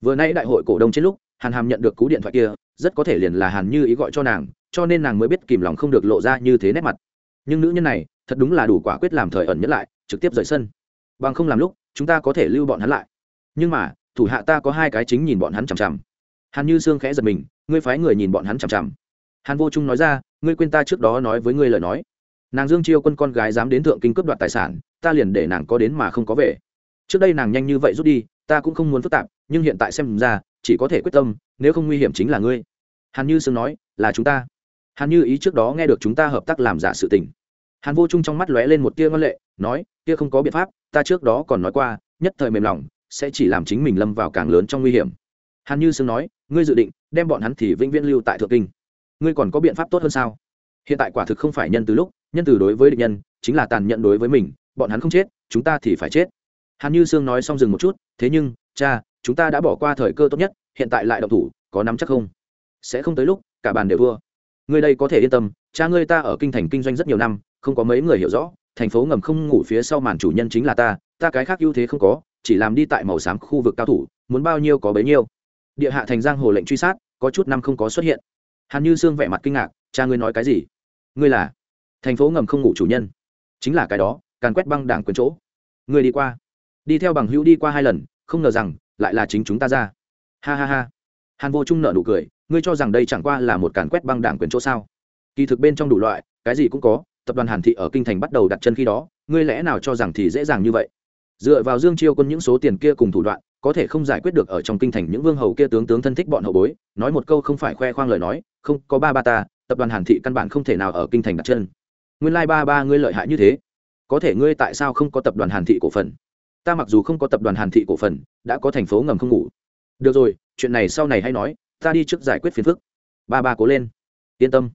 Vừa nay đại hội cổ đông trên lúc, hàn hàm nhận được cú điện thoại kia, rất có thể liền là hàn như ý gọi cho nàng, cho nên nàng mới biết kìm lòng không được lộ ra như thế nét mặt. Nhưng nữ nhân này, thật đúng là đủ quả quyết làm thời ẩn nhất lại, trực tiếp rời sân. Bằng không làm lúc, chúng ta có thể lưu bọn hắn lại nhưng mà, thủ hạ ta có hai cái chính nhìn bọn hắn chằm chằm. Hàn như sương khẽ giật mình, ngươi phái người nhìn bọn hắn chằm chằm. Hàn vô trung nói ra, ngươi quên ta trước đó nói với ngươi lời nói. Nàng dương chiêu quân con gái dám đến thượng kinh cướp đoạt tài sản, ta liền để nàng có đến mà không có về. Trước đây nàng nhanh như vậy rút đi, ta cũng không muốn phức tạp, nhưng hiện tại xem ra, chỉ có thể quyết tâm, nếu không nguy hiểm chính là ngươi. Hàn như sương nói, là chúng ta. Hàn như ý trước đó nghe được chúng ta hợp tác làm giả sự tình. Hàn vô trung trong mắt lóe lên một tia ngân lệ, nói tia không có biện pháp, ta trước đó còn nói qua, nhất thời mềm lòng sẽ chỉ làm chính mình lâm vào càng lớn trong nguy hiểm. Hàn như sương nói, ngươi dự định đem bọn hắn thì vĩnh viễn lưu tại thượng kinh. Ngươi còn có biện pháp tốt hơn sao? Hiện tại quả thực không phải nhân từ lúc, nhân từ đối với địch nhân, chính là tàn nhẫn đối với mình, bọn hắn không chết, chúng ta thì phải chết. Hàn như sương nói xong dừng một chút, thế nhưng, cha, chúng ta đã bỏ qua thời cơ tốt nhất, hiện tại lại động thủ, có nắm chắc không? Sẽ không tới lúc, cả bàn đều thua. Ngươi đây có thể yên tâm, cha ngươi ta ở kinh thành kinh doanh rất nhiều năm, không có mấy người hiểu rõ, thành phố ngầm không ngủ phía sau màn chủ nhân chính là ta ta cái khác ưu thế không có chỉ làm đi tại màu xám khu vực cao thủ, muốn bao nhiêu có bấy nhiêu. Địa hạ thành giang hồ lệnh truy sát, có chút năm không có xuất hiện. Hàn như sương vẻ mặt kinh ngạc, cha ngươi nói cái gì? Ngươi là? Thành phố ngầm không ngủ chủ nhân. Chính là cái đó, càn quét băng đảng quyền chỗ. Ngươi đi qua. Đi theo bằng hữu đi qua hai lần, không ngờ rằng, lại là chính chúng ta ra. Ha ha ha. Hàn vô trung nợ nụ cười, ngươi cho rằng đây chẳng qua là một càn quét băng đảng quyền chỗ sao? Kỳ thực bên trong đủ loại, cái gì cũng có, tập đoàn hàn thị ở kinh thành bắt đầu đặt chân khi đó, ngươi lẽ nào cho rằng thì dễ dàng như vậy? Dựa vào dương chiêu quân những số tiền kia cùng thủ đoạn, có thể không giải quyết được ở trong kinh thành những vương hầu kia tướng tướng thân thích bọn hậu bối, nói một câu không phải khoe khoang lời nói, không, có ba ba ta, tập đoàn hàn thị căn bản không thể nào ở kinh thành đặt chân. Nguyên lai ba ba ngươi lợi hại như thế. Có thể ngươi tại sao không có tập đoàn hàn thị cổ phần? Ta mặc dù không có tập đoàn hàn thị cổ phần, đã có thành phố ngầm không ngủ. Được rồi, chuyện này sau này hay nói, ta đi trước giải quyết phiền phức. Ba ba cố lên. Yên tâm.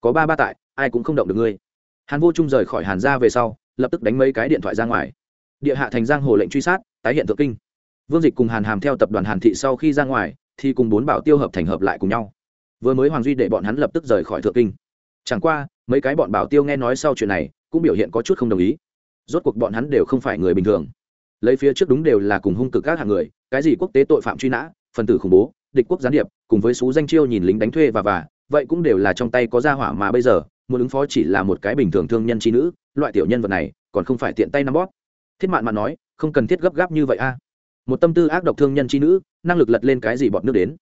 Có ba ba tại, ai cũng không động được ngươi. Hàn vô trung rời khỏi hàn ra về sau, lập tức đánh mấy cái điện thoại ra ngoài địa hạ thành giang hồ lệnh truy sát, tái hiện thượng kinh. Vương dịch cùng hàn hàm theo tập đoàn hàn thị sau khi ra ngoài, thì cùng bốn bảo tiêu hợp thành hợp lại cùng nhau. Vừa mới hoàng duy để bọn hắn lập tức rời khỏi thượng kinh. Chẳng qua, mấy cái bọn bảo tiêu nghe nói sau chuyện này, cũng biểu hiện có chút không đồng ý. Rốt cuộc bọn hắn đều không phải người bình thường. Lấy phía trước đúng đều là cùng hung cực các hạng người, cái gì quốc tế tội phạm truy nã, phần tử khủng bố, địch quốc gián điệp, cùng với xú danh chiêu nhìn lính đánh thuê và và vậy cũng đều là trong tay có gia hỏa mà bây giờ, muốn ứng phó chỉ là một cái bình thường thương nhân trí nữ, loại tiểu nhân vật này, còn không phải tiện tay nắm bóp thiết mạn mạn nói, không cần thiết gấp gáp như vậy a. Một tâm tư ác độc thương nhân trí nữ, năng lực lật lên cái gì bọn nước đến?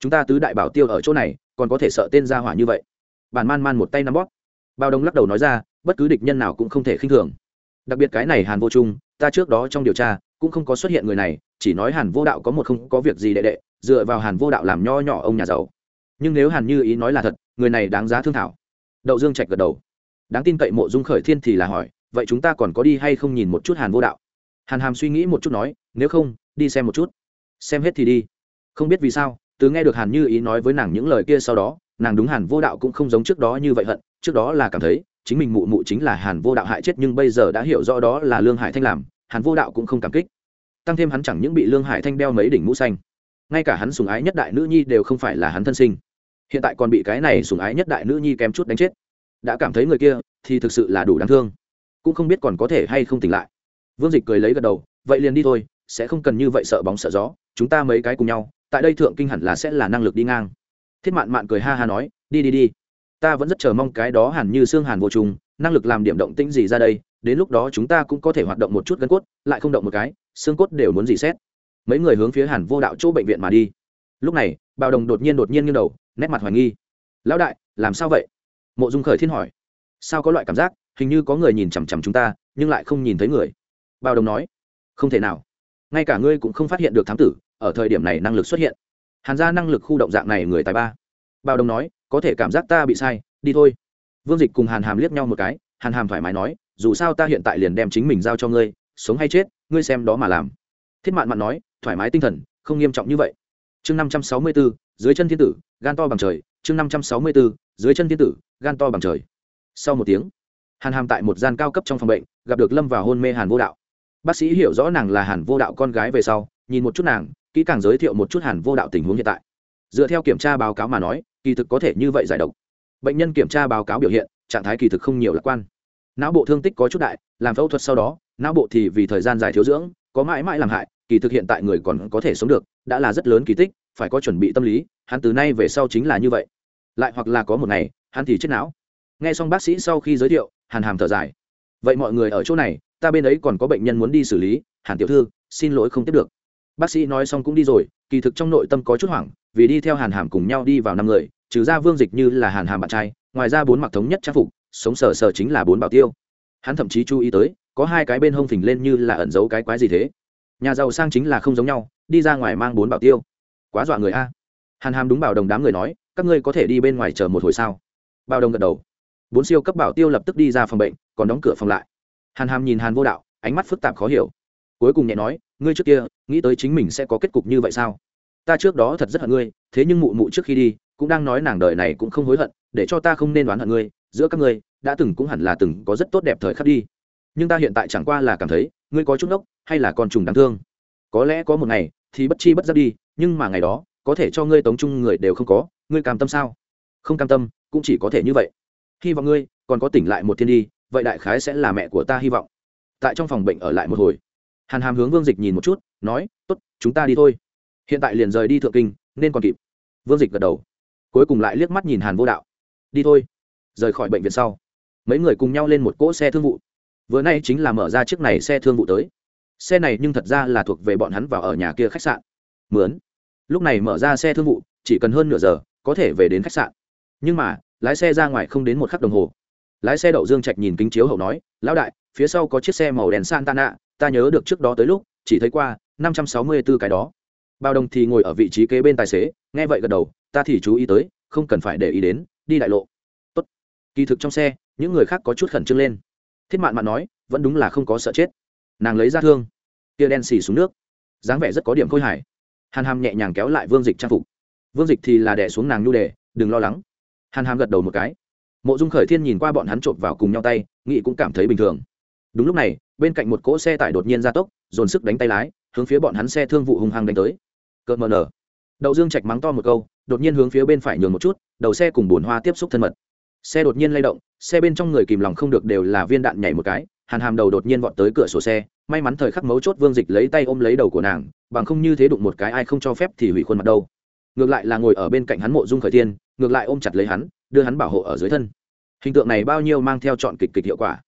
Chúng ta tứ đại bảo tiêu ở chỗ này, còn có thể sợ tên gia hỏa như vậy. Bản man man một tay nắm bóp. Bao đông lắc đầu nói ra, bất cứ địch nhân nào cũng không thể khinh thường. Đặc biệt cái này hàn vô trung, ta trước đó trong điều tra, cũng không có xuất hiện người này, chỉ nói hàn vô đạo có một không có việc gì đệ đệ, dựa vào hàn vô đạo làm nho nhỏ ông nhà giàu. Nhưng nếu hàn như ý nói là thật, người này đáng giá thương thảo. Đậu dương trạch gật đầu. Đáng tin cậy mộ dung khởi thiên thì là hỏi vậy chúng ta còn có đi hay không nhìn một chút hàn vô đạo? Hàn hàm suy nghĩ một chút nói, nếu không, đi xem một chút. Xem hết thì đi. Không biết vì sao từ nghe được hàn như ý nói với nàng những lời kia sau đó, nàng đúng hàn vô đạo cũng không giống trước đó như vậy hận, trước đó là cảm thấy, chính mình mụ mụ chính là hàn vô đạo hại chết nhưng bây giờ đã hiểu rõ đó là lương hải thanh làm, hàn vô đạo cũng không cảm kích. Tăng thêm hắn chẳng những bị lương hải thanh đeo mấy đỉnh mũ xanh, ngay cả hắn sùng ái nhất đại nữ nhi đều không phải là hắn thân sinh. Hiện tại còn bị cái này sùng ái nhất đại nữ nhi kém chút đánh chết. Đã cảm thấy người kia thì thực sự là đủ đáng thương cũng không biết còn có thể hay không tỉnh lại. Vương dịch cười lấy gật đầu, vậy liền đi thôi, sẽ không cần như vậy sợ bóng sợ gió, chúng ta mấy cái cùng nhau, tại đây thượng kinh hẳn là sẽ là năng lực đi ngang. Thiết mạn mạn cười ha ha nói, đi đi đi. Ta vẫn rất chờ mong cái đó hẳn như xương hàn vô trùng, năng lực làm điểm động tĩnh gì ra đây, đến lúc đó chúng ta cũng có thể hoạt động một chút gân cốt, lại không động một cái, xương cốt đều muốn gì xét. Mấy người hướng phía hàn vô đạo chỗ bệnh viện mà đi. Lúc này, bào đồng đột nhiên đột nhiên nghiêng đầu, nét mặt hoài nghi. Lão đại, làm sao vậy? Mộ dung khởi thiên hỏi. Sao có loại cảm giác? Hình như có người nhìn chằm chằm chúng ta, nhưng lại không nhìn thấy người. Bào đồng nói, không thể nào. Ngay cả ngươi cũng không phát hiện được thám tử, ở thời điểm này năng lực xuất hiện. Hàn ra năng lực khu động dạng này người tài ba. Bào đồng nói, có thể cảm giác ta bị sai, đi thôi. Vương dịch cùng hàn hàm liếc nhau một cái, hàn hàm thoải mái nói, dù sao ta hiện tại liền đem chính mình giao cho ngươi, sống hay chết, ngươi xem đó mà làm. Thiết mạn mạn nói, thoải mái tinh thần, không nghiêm trọng như vậy. Chương năm trăm sáu mươi bốn, dưới chân thiên tử, gan to bằng trời. Chương năm trăm sáu mươi bốn, dưới chân thiên tử, gan to bằng trời. Sau một tiếng hàn hàm tại một gian cao cấp trong phòng bệnh, gặp được lâm vào hôn mê hàn vô đạo. Bác sĩ hiểu rõ nàng là hàn vô đạo con gái về sau, nhìn một chút nàng, kỹ càng giới thiệu một chút hàn vô đạo tình huống hiện tại. Dựa theo kiểm tra báo cáo mà nói, kỳ thực có thể như vậy giải độc. Bệnh nhân kiểm tra báo cáo biểu hiện, trạng thái kỳ thực không nhiều lạc quan. Não bộ thương tích có chút đại, làm phẫu thuật sau đó, não bộ thì vì thời gian dài thiếu dưỡng, có mãi mãi làm hại, kỳ thực hiện tại người còn có thể sống được, đã là rất lớn kỳ tích, phải có chuẩn bị tâm lý, hắn từ nay về sau chính là như vậy. Lại hoặc là có một ngày, hắn thì chết não. Nghe xong bác sĩ sau khi giới thiệu hàn hàm thở dài. Vậy mọi người ở chỗ này, ta bên ấy còn có bệnh nhân muốn đi xử lý, hàn tiểu thư, xin lỗi không tiếp được. Bác sĩ nói xong cũng đi rồi, kỳ thực trong nội tâm có chút hoảng, vì đi theo hàn hàm cùng nhau đi vào năm người, trừ ra vương dịch như là hàn hàm bạn trai, ngoài ra bốn mặc thống nhất trang phục, sống sờ sờ chính là bốn bảo tiêu. Hắn thậm chí chú ý tới, có hai cái bên hông phình lên như là ẩn giấu cái quái gì thế. Nhà giàu sang chính là không giống nhau, đi ra ngoài mang bốn bảo tiêu. Quá dọa người a. Hàn hàm đúng bảo đồng đám người nói, các ngươi có thể đi bên ngoài chờ một hồi sao? Bảo đồng gật đầu bốn siêu cấp bảo tiêu lập tức đi ra phòng bệnh, còn đóng cửa phòng lại. Hàn hàm nhìn hàn vô đạo, ánh mắt phức tạp khó hiểu. Cuối cùng nhẹ nói, ngươi trước kia, nghĩ tới chính mình sẽ có kết cục như vậy sao? Ta trước đó thật rất hận ngươi, thế nhưng mụ mụ trước khi đi, cũng đang nói nàng đời này cũng không hối hận, để cho ta không nên đoán hận ngươi, giữa các ngươi, đã từng cũng hẳn là từng có rất tốt đẹp thời khắc đi. Nhưng ta hiện tại chẳng qua là cảm thấy, ngươi có chút ốc hay là con trùng đáng thương. Có lẽ có một ngày, thì bất chi bất giác đi, nhưng mà ngày đó, có thể cho ngươi tống chung người đều không có, ngươi cam tâm sao? Không cam tâm, cũng chỉ có thể như vậy hy vọng ngươi, còn có tỉnh lại một thiên đi, vậy đại khái sẽ là mẹ của ta hy vọng. Tại trong phòng bệnh ở lại một hồi. Hàn hàm hướng vương dịch nhìn một chút, nói, tốt, chúng ta đi thôi. Hiện tại liền rời đi thượng kinh, nên còn kịp. Vương dịch gật đầu. Cuối cùng lại liếc mắt nhìn hàn vô đạo. Đi thôi. Rời khỏi bệnh viện sau, mấy người cùng nhau lên một cỗ xe thương vụ. Vừa nay chính là mở ra chiếc này xe thương vụ tới. Xe này nhưng thật ra là thuộc về bọn hắn vào ở nhà kia khách sạn. Mướn. Lúc này mở ra xe thương vụ, chỉ cần hơn nửa giờ, có thể về đến khách sạn. Nhưng mà lái xe ra ngoài không đến một khắc đồng hồ. Lái xe đậu dương trạch nhìn kính chiếu hậu nói, lão đại, phía sau có chiếc xe màu đèn san tana ta nhớ được trước đó tới lúc, chỉ thấy qua, năm trăm sáu mươi b ố cái đó. Bao đồng thì ngồi ở vị trí kế bên tài xế, nghe vậy gật đầu, ta thì chú ý tới, không cần phải để ý đến, đi đại lộ. Tốt. kỳ thực trong xe, những người khác có chút khẩn trương lên. Thiết mạn mạn nói, vẫn đúng là không có sợ chết. Nàng lấy ra thương. Tia đen xì xuống nước. Dáng vẻ rất có điểm khôi hài. Hàn hàm nhẹ nhàng kéo lại vương dịch trang phục. Vương dịch thì là đẻ xuống nàng nhu đề, đừng lo lắng hàn hàm gật đầu một cái. Mộ dung khởi thiên nhìn qua bọn hắn trộm vào cùng nhau tay nghị cũng cảm thấy bình thường. Đúng lúc này, bên cạnh một cỗ xe tải đột nhiên ra tốc, dồn sức đánh tay lái, hướng phía bọn hắn xe thương vụ hung hăng đánh tới. Cợt mờ nở. Đậu dương chạch mắng to một câu, đột nhiên hướng phía bên phải nhường một chút, đầu xe cùng bồn hoa tiếp xúc thân mật. Xe đột nhiên lay động, xe bên trong người kìm lòng không được đều là viên đạn nhảy một cái, hàn hàm đầu đột nhiên vọt tới cửa sổ xe, may mắn thời khắc mấu chốt vương dịch lấy tay ôm lấy đầu của nàng, bằng không như thế đụng một cái ai không cho phép thì hủy khuôn mặt đâu ngược lại là ngồi ở bên cạnh hắn mộ dung khởi tiên ngược lại ôm chặt lấy hắn, đưa hắn bảo hộ ở dưới thân. Hình tượng này bao nhiêu mang theo chọn kịch kịch hiệu quả.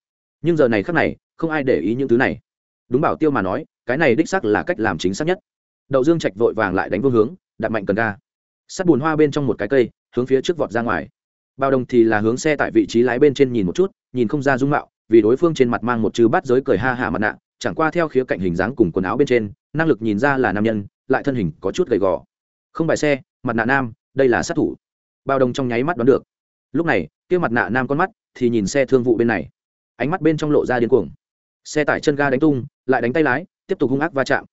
Nhưng giờ này khắc này, không ai để ý những thứ này. Đúng bảo tiêu mà nói, cái này đích sắc là cách làm chính xác nhất. Đậu dương trạch vội vàng lại đánh vương hướng đặt mạnh cần ga. Sắt bùn hoa bên trong một cái cây, hướng phía trước vọt ra ngoài. Bao đồng thì là hướng xe tại vị trí lái bên trên nhìn một chút, nhìn không ra dung mạo, vì đối phương trên mặt mang một chư bát giới cười ha hả mặt nạ, chẳng qua theo khía cạnh hình dáng cùng quần áo bên trên, năng lực nhìn ra là nam nhân, lại thân hình có chút gầy gò không bài xe, mặt nạ nam, đây là sát thủ. Bao đồng trong nháy mắt đoán được. Lúc này, kia mặt nạ nam con mắt thì nhìn xe thương vụ bên này. Ánh mắt bên trong lộ ra điên cuồng. Xe tải chân ga đánh tung, lại đánh tay lái, tiếp tục hung ác va chạm.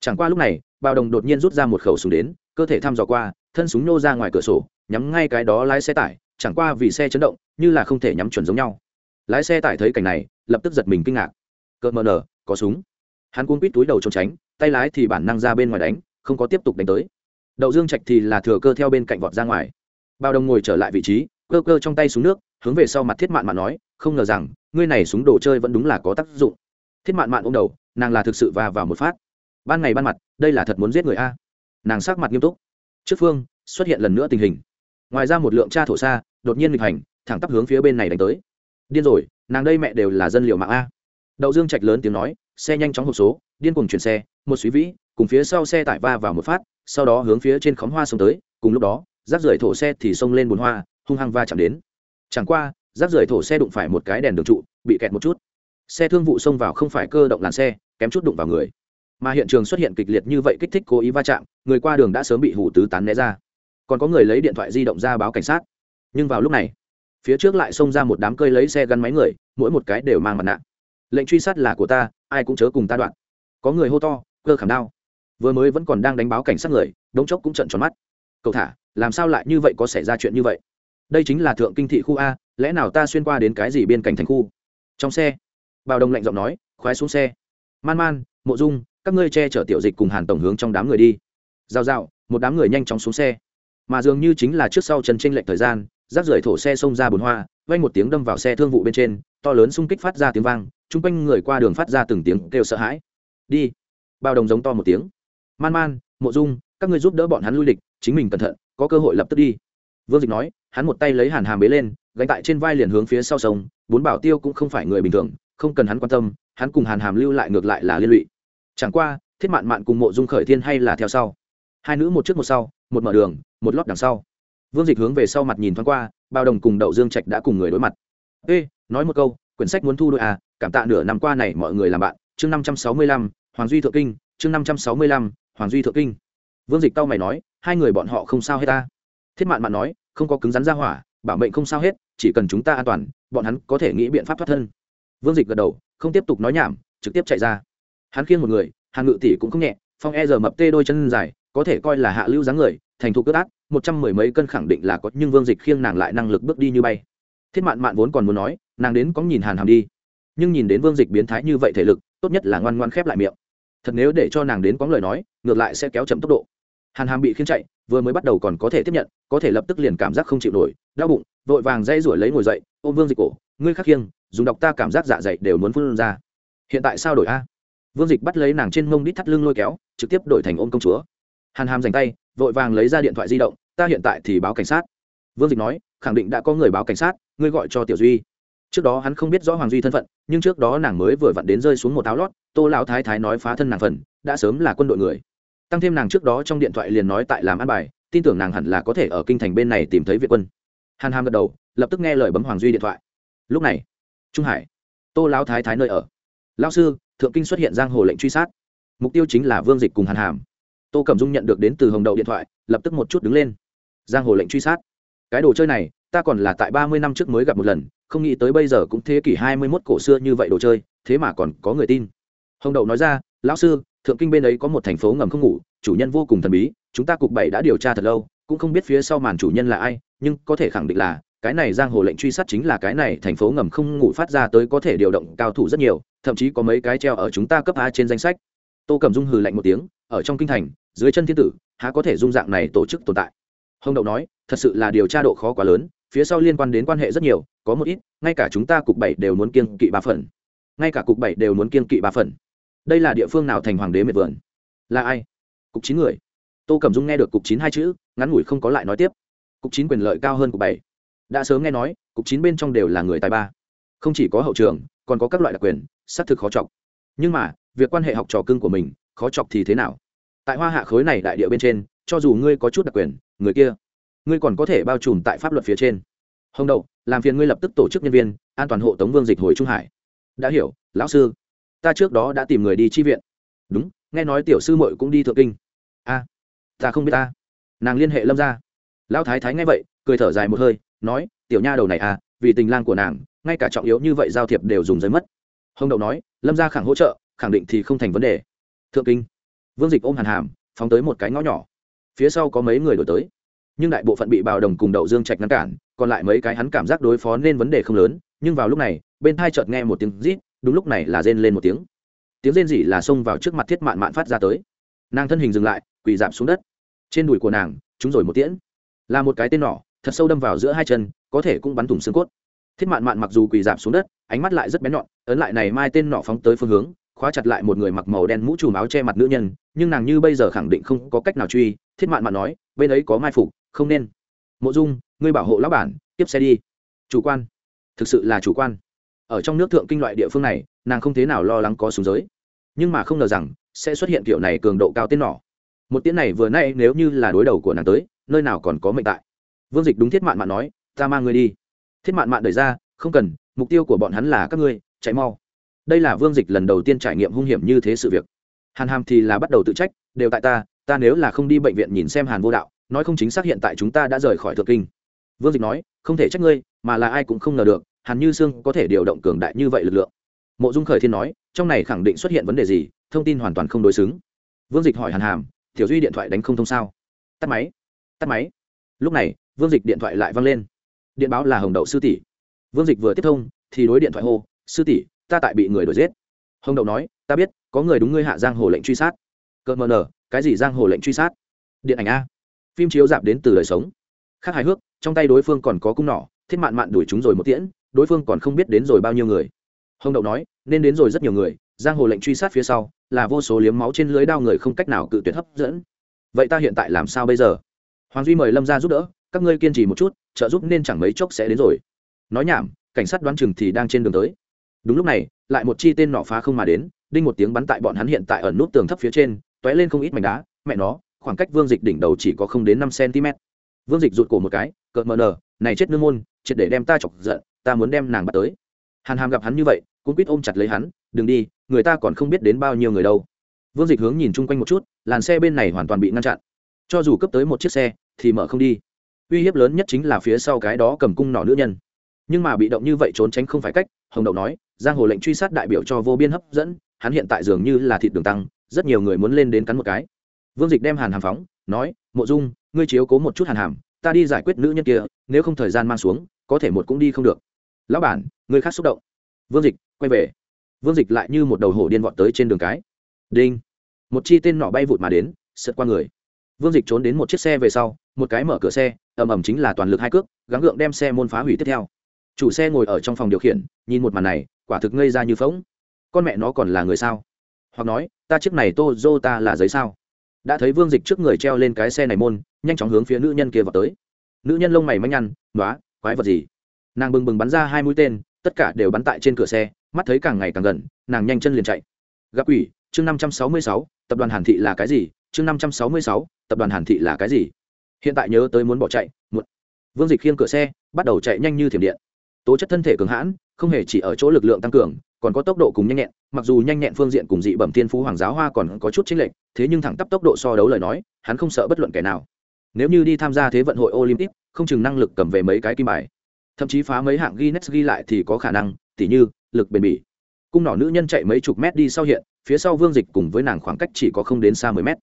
Chẳng qua lúc này, bao đồng đột nhiên rút ra một khẩu súng đến, cơ thể thăm dò qua, thân súng nô ra ngoài cửa sổ, nhắm ngay cái đó lái xe tải, chẳng qua vì xe chấn động, như là không thể nhắm chuẩn giống nhau. Lái xe tải thấy cảnh này, lập tức giật mình kinh ngạc. Cợt mờ nở, có súng. Hắn cuốn quít túi đầu trốn tránh, tay lái thì bản năng ra bên ngoài đánh, không có tiếp tục đánh tới đậu dương trạch thì là thừa cơ theo bên cạnh vọt ra ngoài. Bao đồng ngồi trở lại vị trí, cơ cơ trong tay xuống nước, hướng về sau mặt thiết mạn mạn nói, không ngờ rằng, ngươi này súng đồ chơi vẫn đúng là có tác dụng. Thiết mạn mạn ôm đầu, nàng là thực sự và vào một phát. Ban ngày ban mặt, đây là thật muốn giết người a. Nàng sắc mặt nghiêm túc. Trước phương, xuất hiện lần nữa tình hình. Ngoài ra một lượng cha thổ xa, đột nhiên nghịch hành, thẳng tắp hướng phía bên này đánh tới. Điên rồi, nàng đây mẹ đều là dân liệu mạng a. Đậu dương trạch lớn tiếng nói, xe nhanh chóng hộp số, điên cùng chuyển xe, một suý vĩ, cùng phía sau xe tải va vào một phát sau đó hướng phía trên khóm hoa xông tới, cùng lúc đó, rác rưởi thổ xe thì xông lên bùn hoa, hung hăng va chạm đến. Chẳng qua, rác rưởi thổ xe đụng phải một cái đèn đường trụ, bị kẹt một chút. Xe thương vụ xông vào không phải cơ động làn xe, kém chút đụng vào người. Mà hiện trường xuất hiện kịch liệt như vậy kích thích cố ý va chạm, người qua đường đã sớm bị hủ tứ tán né ra. Còn có người lấy điện thoại di động ra báo cảnh sát. Nhưng vào lúc này, phía trước lại xông ra một đám cơi lấy xe gắn máy người, mỗi một cái đều mang mặt nạ. Lệnh truy sát là của ta, ai cũng chớ cùng ta đoạn. Có người hô to, cơ khảm đao vừa mới vẫn còn đang đánh báo cảnh sát người, đống chốc cũng trận tròn mắt. Cậu thả, làm sao lại như vậy có xảy ra chuyện như vậy? Đây chính là thượng kinh thị khu a, lẽ nào ta xuyên qua đến cái gì bên cạnh thành khu? Trong xe bào đồng lạnh giọng nói, khoái xuống xe. Man man, mộ dung, các ngươi che chở tiểu dịch cùng hàn tổng hướng trong đám người đi. Giao giao, một đám người nhanh chóng xuống xe. Mà dường như chính là trước sau chân tranh lệch thời gian, rác rưởi thổ xe xông ra bồn hoa, vang một tiếng đâm vào xe thương vụ bên trên, to lớn xung kích phát ra tiếng vang, chung quanh người qua đường phát ra từng tiếng kêu sợ hãi. Đi. Bao đồng giống to một tiếng man man, mộ dung, các ngươi giúp đỡ bọn hắn lui lịch, chính mình cẩn thận, có cơ hội lập tức đi. Vương dịch nói, hắn một tay lấy hàn hàm bế lên, gánh tại trên vai liền hướng phía sau sông, bốn bảo tiêu cũng không phải người bình thường, không cần hắn quan tâm, hắn cùng hàn hàm lưu lại ngược lại là liên lụy. Chẳng qua, thiết mạn mạn cùng mộ dung khởi thiên hay là theo sau. Hai nữ một trước một sau, một mở đường, một lót đằng sau. Vương dịch hướng về sau mặt nhìn thoáng qua, bao đồng cùng đậu dương trạch đã cùng người đối mặt. Ê, nói một câu, quyển sách muốn thu đôi à cảm tạ nửa năm qua này mọi người làm bạn. Chương năm trăm sáu mươi lăm, hoàng duy thượng kinh, chương năm trăm sáu mươi lăm hoàng duy thượng kinh. Vương dịch tao mày nói, hai người bọn họ không sao hết ta. Thiết mạn mạn nói, không có cứng rắn ra hỏa, bảo mệnh không sao hết, chỉ cần chúng ta an toàn, bọn hắn có thể nghĩ biện pháp thoát thân. Vương dịch gật đầu, không tiếp tục nói nhảm, trực tiếp chạy ra. Hắn khiêng một người hàng ngự tỷ cũng không nhẹ, phong e giờ mập tê đôi chân dài, có thể coi là hạ lưu dáng người, thành thục cướp ác, một trăm mười mấy cân khẳng định là có, nhưng vương dịch khiêng nàng lại năng lực bước đi như bay. Thiết mạn mạn vốn còn muốn nói, nàng đến có nhìn hàn hàm đi. Nhưng nhìn đến vương dịch biến thái như vậy thể lực, tốt nhất là ngoan ngoan khép lại miệng thật nếu để cho nàng đến quãng lời nói, ngược lại sẽ kéo chậm tốc độ. Hàn hàm bị khiến chạy, vừa mới bắt đầu còn có thể tiếp nhận, có thể lập tức liền cảm giác không chịu nổi, đau bụng, vội vàng dây rủi lấy ngồi dậy, ôm vương dịch cổ, ngươi khắc khiêng, dùng đọc ta cảm giác dạ dày đều muốn phun ra. Hiện tại sao đổi a? Vương dịch bắt lấy nàng trên mông đít thắt lưng lôi kéo, trực tiếp đổi thành ôm công chúa. Hàn hàm dành tay, vội vàng lấy ra điện thoại di động, ta hiện tại thì báo cảnh sát. Vương dịch nói, khẳng định đã có người báo cảnh sát, ngươi gọi cho tiểu duy trước đó hắn không biết rõ hoàng duy thân phận, nhưng trước đó nàng mới vừa vặn đến rơi xuống một áo lót, tô lão thái thái nói phá thân nàng phần, đã sớm là quân đội người. Tăng thêm nàng trước đó trong điện thoại liền nói tại làm ăn bài, tin tưởng nàng hẳn là có thể ở kinh thành bên này tìm thấy việt quân. Hàn hàm gật đầu, lập tức nghe lời bấm hoàng duy điện thoại. Lúc này, trung hải, tô lão thái thái nơi ở. Lão sư, thượng kinh xuất hiện giang hồ lệnh truy sát. Mục tiêu chính là vương dịch cùng hàn hàm. Tô cẩm dung nhận được đến từ hồng đậu điện thoại, lập tức một chút đứng lên. Giang hồ lệnh truy sát. Cái đồ chơi này, ta còn là tại ba mươi năm trước mới gặp một lần không nghĩ tới bây giờ cũng thế kỷ hai mươi mốt cổ xưa như vậy đồ chơi, thế mà còn có người tin. Hồng đậu nói ra, lão sư, thượng kinh bên ấy có một thành phố ngầm không ngủ, chủ nhân vô cùng thần bí, chúng ta cục bảy đã điều tra thật lâu, cũng không biết phía sau màn chủ nhân là ai, nhưng có thể khẳng định là, cái này giang hồ lệnh truy sát chính là cái này thành phố ngầm không ngủ phát ra tới có thể điều động cao thủ rất nhiều, thậm chí có mấy cái treo ở chúng ta cấp a trên danh sách. Tô cẩm dung hừ lạnh một tiếng, ở trong kinh thành, dưới chân thiên tử, há có thể dung dạng này tổ chức tồn tại? Hồng đậu nói, thật sự là điều tra độ khó quá lớn phía sau liên quan đến quan hệ rất nhiều, có một ít, ngay cả chúng ta cục bảy đều muốn kiên kỵ ba phần. Ngay cả cục bảy đều muốn kiên kỵ ba phần. Đây là địa phương nào thành hoàng đế miệt vườn? Là ai? Cục chín người. Tô cẩm dung nghe được cục chín hai chữ, ngắn ngủi không có lại nói tiếp. Cục chín quyền lợi cao hơn cục bảy. Đã sớm nghe nói, cục chín bên trong đều là người tài ba. Không chỉ có hậu trường, còn có các loại đặc quyền, xác thực khó chọc. Nhưng mà, việc quan hệ học trò cưng của mình, khó chọc thì thế nào? Tại hoa hạ khối này đại địa bên trên, cho dù ngươi có chút đặc quyền, người kia ngươi còn có thể bao trùm tại pháp luật phía trên. Hồng đậu, làm phiền ngươi lập tức tổ chức nhân viên, an toàn hộ tống vương dịch hồi trung hải. Đã hiểu, lão sư. Ta trước đó đã tìm người đi chi viện. Đúng, nghe nói tiểu sư mội cũng đi thượng kinh. A, ta không biết ta. Nàng liên hệ lâm ra lão thái thái nghe vậy, cười thở dài một hơi, nói, tiểu nha đầu này à vì tình lang của nàng, ngay cả trọng yếu như vậy giao thiệp đều dùng giấy mất. Hồng đậu nói, lâm ra khẳng hỗ trợ, khẳng định thì không thành vấn đề. Thượng kinh. Vương dịch ôm hàn hàm, phóng tới một cái ngõ nhỏ. Phía sau có mấy người đổi tới nhưng đại bộ phận bị bào đồng cùng đậu dương trạch ngăn cản, còn lại mấy cái hắn cảm giác đối phó nên vấn đề không lớn, nhưng vào lúc này, bên thai chợt nghe một tiếng rít, đúng lúc này là rên lên một tiếng. Tiếng rên rỉ là xông vào trước mặt thiết mạn mạn phát ra tới. Nàng thân hình dừng lại, quỳ giảm xuống đất. Trên đùi của nàng chúng rồi một tiễn. Là một cái tên nỏ, thật sâu đâm vào giữa hai chân, có thể cũng bắn thủng xương cốt. Thiết mạn mạn mặc dù quỳ giảm xuống đất, ánh mắt lại rất bén nhọn, ấn lại này mai tên nỏ phóng tới phương hướng, khóa chặt lại một người mặc màu đen mũ trùm áo che mặt nữ nhân, nhưng nàng như bây giờ khẳng định không có cách nào truy. Thiết mạn mạn nói, bên ấy có mai phục không nên. Mộ dung, ngươi bảo hộ lão bản, tiếp xe đi. Chủ quan. Thực sự là chủ quan. Ở trong nước thượng kinh loại địa phương này, nàng không thế nào lo lắng có súng giới. Nhưng mà không ngờ rằng, sẽ xuất hiện kiểu này cường độ cao tên nỏ. Một tiếng này vừa nay nếu như là đối đầu của nàng tới, nơi nào còn có mệnh tại. Vương dịch đúng thiết mạn mạn nói, ta mang ngươi đi. Thiết mạn mạn đẩy ra, không cần, mục tiêu của bọn hắn là các ngươi, chạy mau. Đây là vương dịch lần đầu tiên trải nghiệm hung hiểm như thế sự việc. Hàn hàm thì là bắt đầu tự trách, đều tại ta ta nếu là không đi bệnh viện nhìn xem hàn vô đạo nói không chính xác hiện tại chúng ta đã rời khỏi thượng kinh. Vương dịch nói, không thể trách ngươi, mà là ai cũng không ngờ được, hàn như sương có thể điều động cường đại như vậy lực lượng. Mộ dung khởi thiên nói, trong này khẳng định xuất hiện vấn đề gì, thông tin hoàn toàn không đối xứng. Vương dịch hỏi hàn hàm, tiểu duy điện thoại đánh không thông sao? Tắt máy tắt máy. Lúc này, vương dịch điện thoại lại văng lên. Điện báo là hồng đậu sư tỷ. Vương dịch vừa tiếp thông, thì đối điện thoại hô, sư tỷ, ta tại bị người đuổi giết. Hồng đậu nói, ta biết, có người đúng ngươi hạ giang hồ lệnh truy sát. Cợt mờ nở cái gì giang hồ lệnh truy sát? Điện ảnh a phim chiếu dạp đến từ đời sống. Khác hài hước, trong tay đối phương còn có cung nỏ, thiết mạn mạn đuổi chúng rồi một tiễn, đối phương còn không biết đến rồi bao nhiêu người. Hồng đậu nói, nên đến rồi rất nhiều người, giang hồ lệnh truy sát phía sau, là vô số liếm máu trên lưới đao người không cách nào cự tuyệt hấp dẫn. Vậy ta hiện tại làm sao bây giờ? Hoàng duy mời lâm ra giúp đỡ, các ngươi kiên trì một chút, trợ giúp nên chẳng mấy chốc sẽ đến rồi. Nói nhảm, cảnh sát đoán chừng thì đang trên đường tới. Đúng lúc này, lại một chi tên nỏ phá không mà đến, đinh một tiếng bắn tại bọn hắn hiện tại ở nút tường thấp phía trên t ó é lên không ít mảnh đá, mẹ nó khoảng cách vương dịch đỉnh đầu chỉ có không đến năm cm. Vương dịch rụt cổ một cái, cợt mờ nờ này chết nương môn, triệt để đem ta chọc giận, ta muốn đem nàng bắt tới. Hàn hàm gặp hắn như vậy, cũng quýt ôm chặt lấy hắn, đừng đi, người ta còn không biết đến bao nhiêu người đâu. Vương dịch hướng nhìn chung quanh một chút, làn xe bên này hoàn toàn bị ngăn chặn. Cho dù cấp tới một chiếc xe, thì mở không đi. Uy hiếp lớn nhất chính là phía sau cái đó cầm cung nỏ nữ nhân. Nhưng mà bị động như vậy trốn tránh không phải cách, hồng đậu nói, giang hồ lệnh truy sát đại biểu cho vô biên hấp dẫn, hắn hiện tại dường như là thịt đường tăng, rất nhiều người muốn lên đến cắn một cái vương dịch đem hàn hàm phóng, nói, mộ dung, ngươi chiếu cố một chút hàn hàm, ta đi giải quyết nữ nhân kia, nếu không thời gian mang xuống, có thể một cũng đi không được. Lão bản, ngươi khác xúc động. Vương dịch quay về. Vương dịch lại như một đầu hổ điên vọt tới trên đường cái. Đinh. Một chi tên nọ bay vụt mà đến, sượt qua người. Vương dịch trốn đến một chiếc xe về sau, một cái mở cửa xe, ầm ầm chính là toàn lực hai cước, gắng gượng đem xe môn phá hủy tiếp theo. Chủ xe ngồi ở trong phòng điều khiển, nhìn một màn này, quả thực ngây ra như phóng con mẹ nó còn là người sao? Hoặc nói, ta chiếc này tô dô ta là giấy sao? Đã thấy vương dịch trước người treo lên cái xe này môn, nhanh chóng hướng phía nữ nhân kia vào tới. Nữ nhân lông mày manh nhăn nói quái vật gì? Nàng bừng bừng bắn ra hai mũi tên, tất cả đều bắn tại trên cửa xe, mắt thấy càng ngày càng gần, nàng nhanh chân liền chạy. Gặp ủy chương năm trăm sáu mươi sáu, tập đoàn hàn thị là cái gì? Chương năm trăm sáu mươi sáu, tập đoàn hàn thị là cái gì? Hiện tại nhớ tới muốn bỏ chạy, muộn. Vương dịch khiêng cửa xe, bắt đầu chạy nhanh như thiểm điện. Tố chất thân thể cường hãn không hề chỉ ở chỗ lực lượng tăng cường, còn có tốc độ cùng nhanh nhẹn, mặc dù nhanh nhẹn phương diện cùng dị bẩm thiên phú hoàng giáo hoa còn có chút chênh lệch, thế nhưng thẳng tắp tốc độ so đấu lời nói, hắn không sợ bất luận kẻ nào. Nếu như đi tham gia thế vận hội olympic, không chừng năng lực cầm về mấy cái kim bài. Thậm chí phá mấy hạng guinness ghi lại thì có khả năng, tỉ như, lực bền bỉ. Cung nỏ nữ nhân chạy mấy chục mét đi sau hiện, phía sau vương dịch cùng với nàng khoảng cách chỉ có không đến xa mười mét.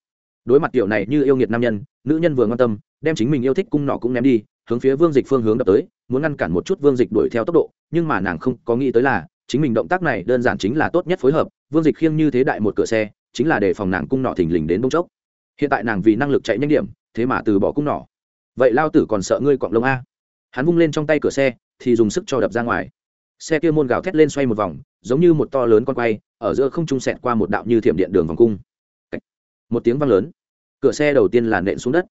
Đối mặt tiểu này như yêu nghiệt nam nhân, nữ nhân vừa quan tâm, đem chính mình yêu thích cung nỏ cũng ném đi, hướng phía vương dịch phương hướng đập tới muốn ngăn cản một chút vương dịch đuổi theo tốc độ, nhưng mà nàng không có nghĩ tới là, chính mình động tác này đơn giản chính là tốt nhất phối hợp, vương dịch khiêng như thế đại một cửa xe, chính là để phòng nàng cung nọ thình lình đến bông chốc. Hiện tại nàng vì năng lực chạy nhanh điểm, thế mà từ bỏ cung nọ vậy lao tử còn sợ ngươi cọng lông a? Hắn vung lên trong tay cửa xe, thì dùng sức cho đập ra ngoài. Xe kia môn gào thét lên xoay một vòng, giống như một to lớn con quay, ở giữa không trung sẹt qua một đạo như thiểm điện đường vòng cung. Một tiếng vang lớn. Cửa xe đầu tiên là nện xuống đất.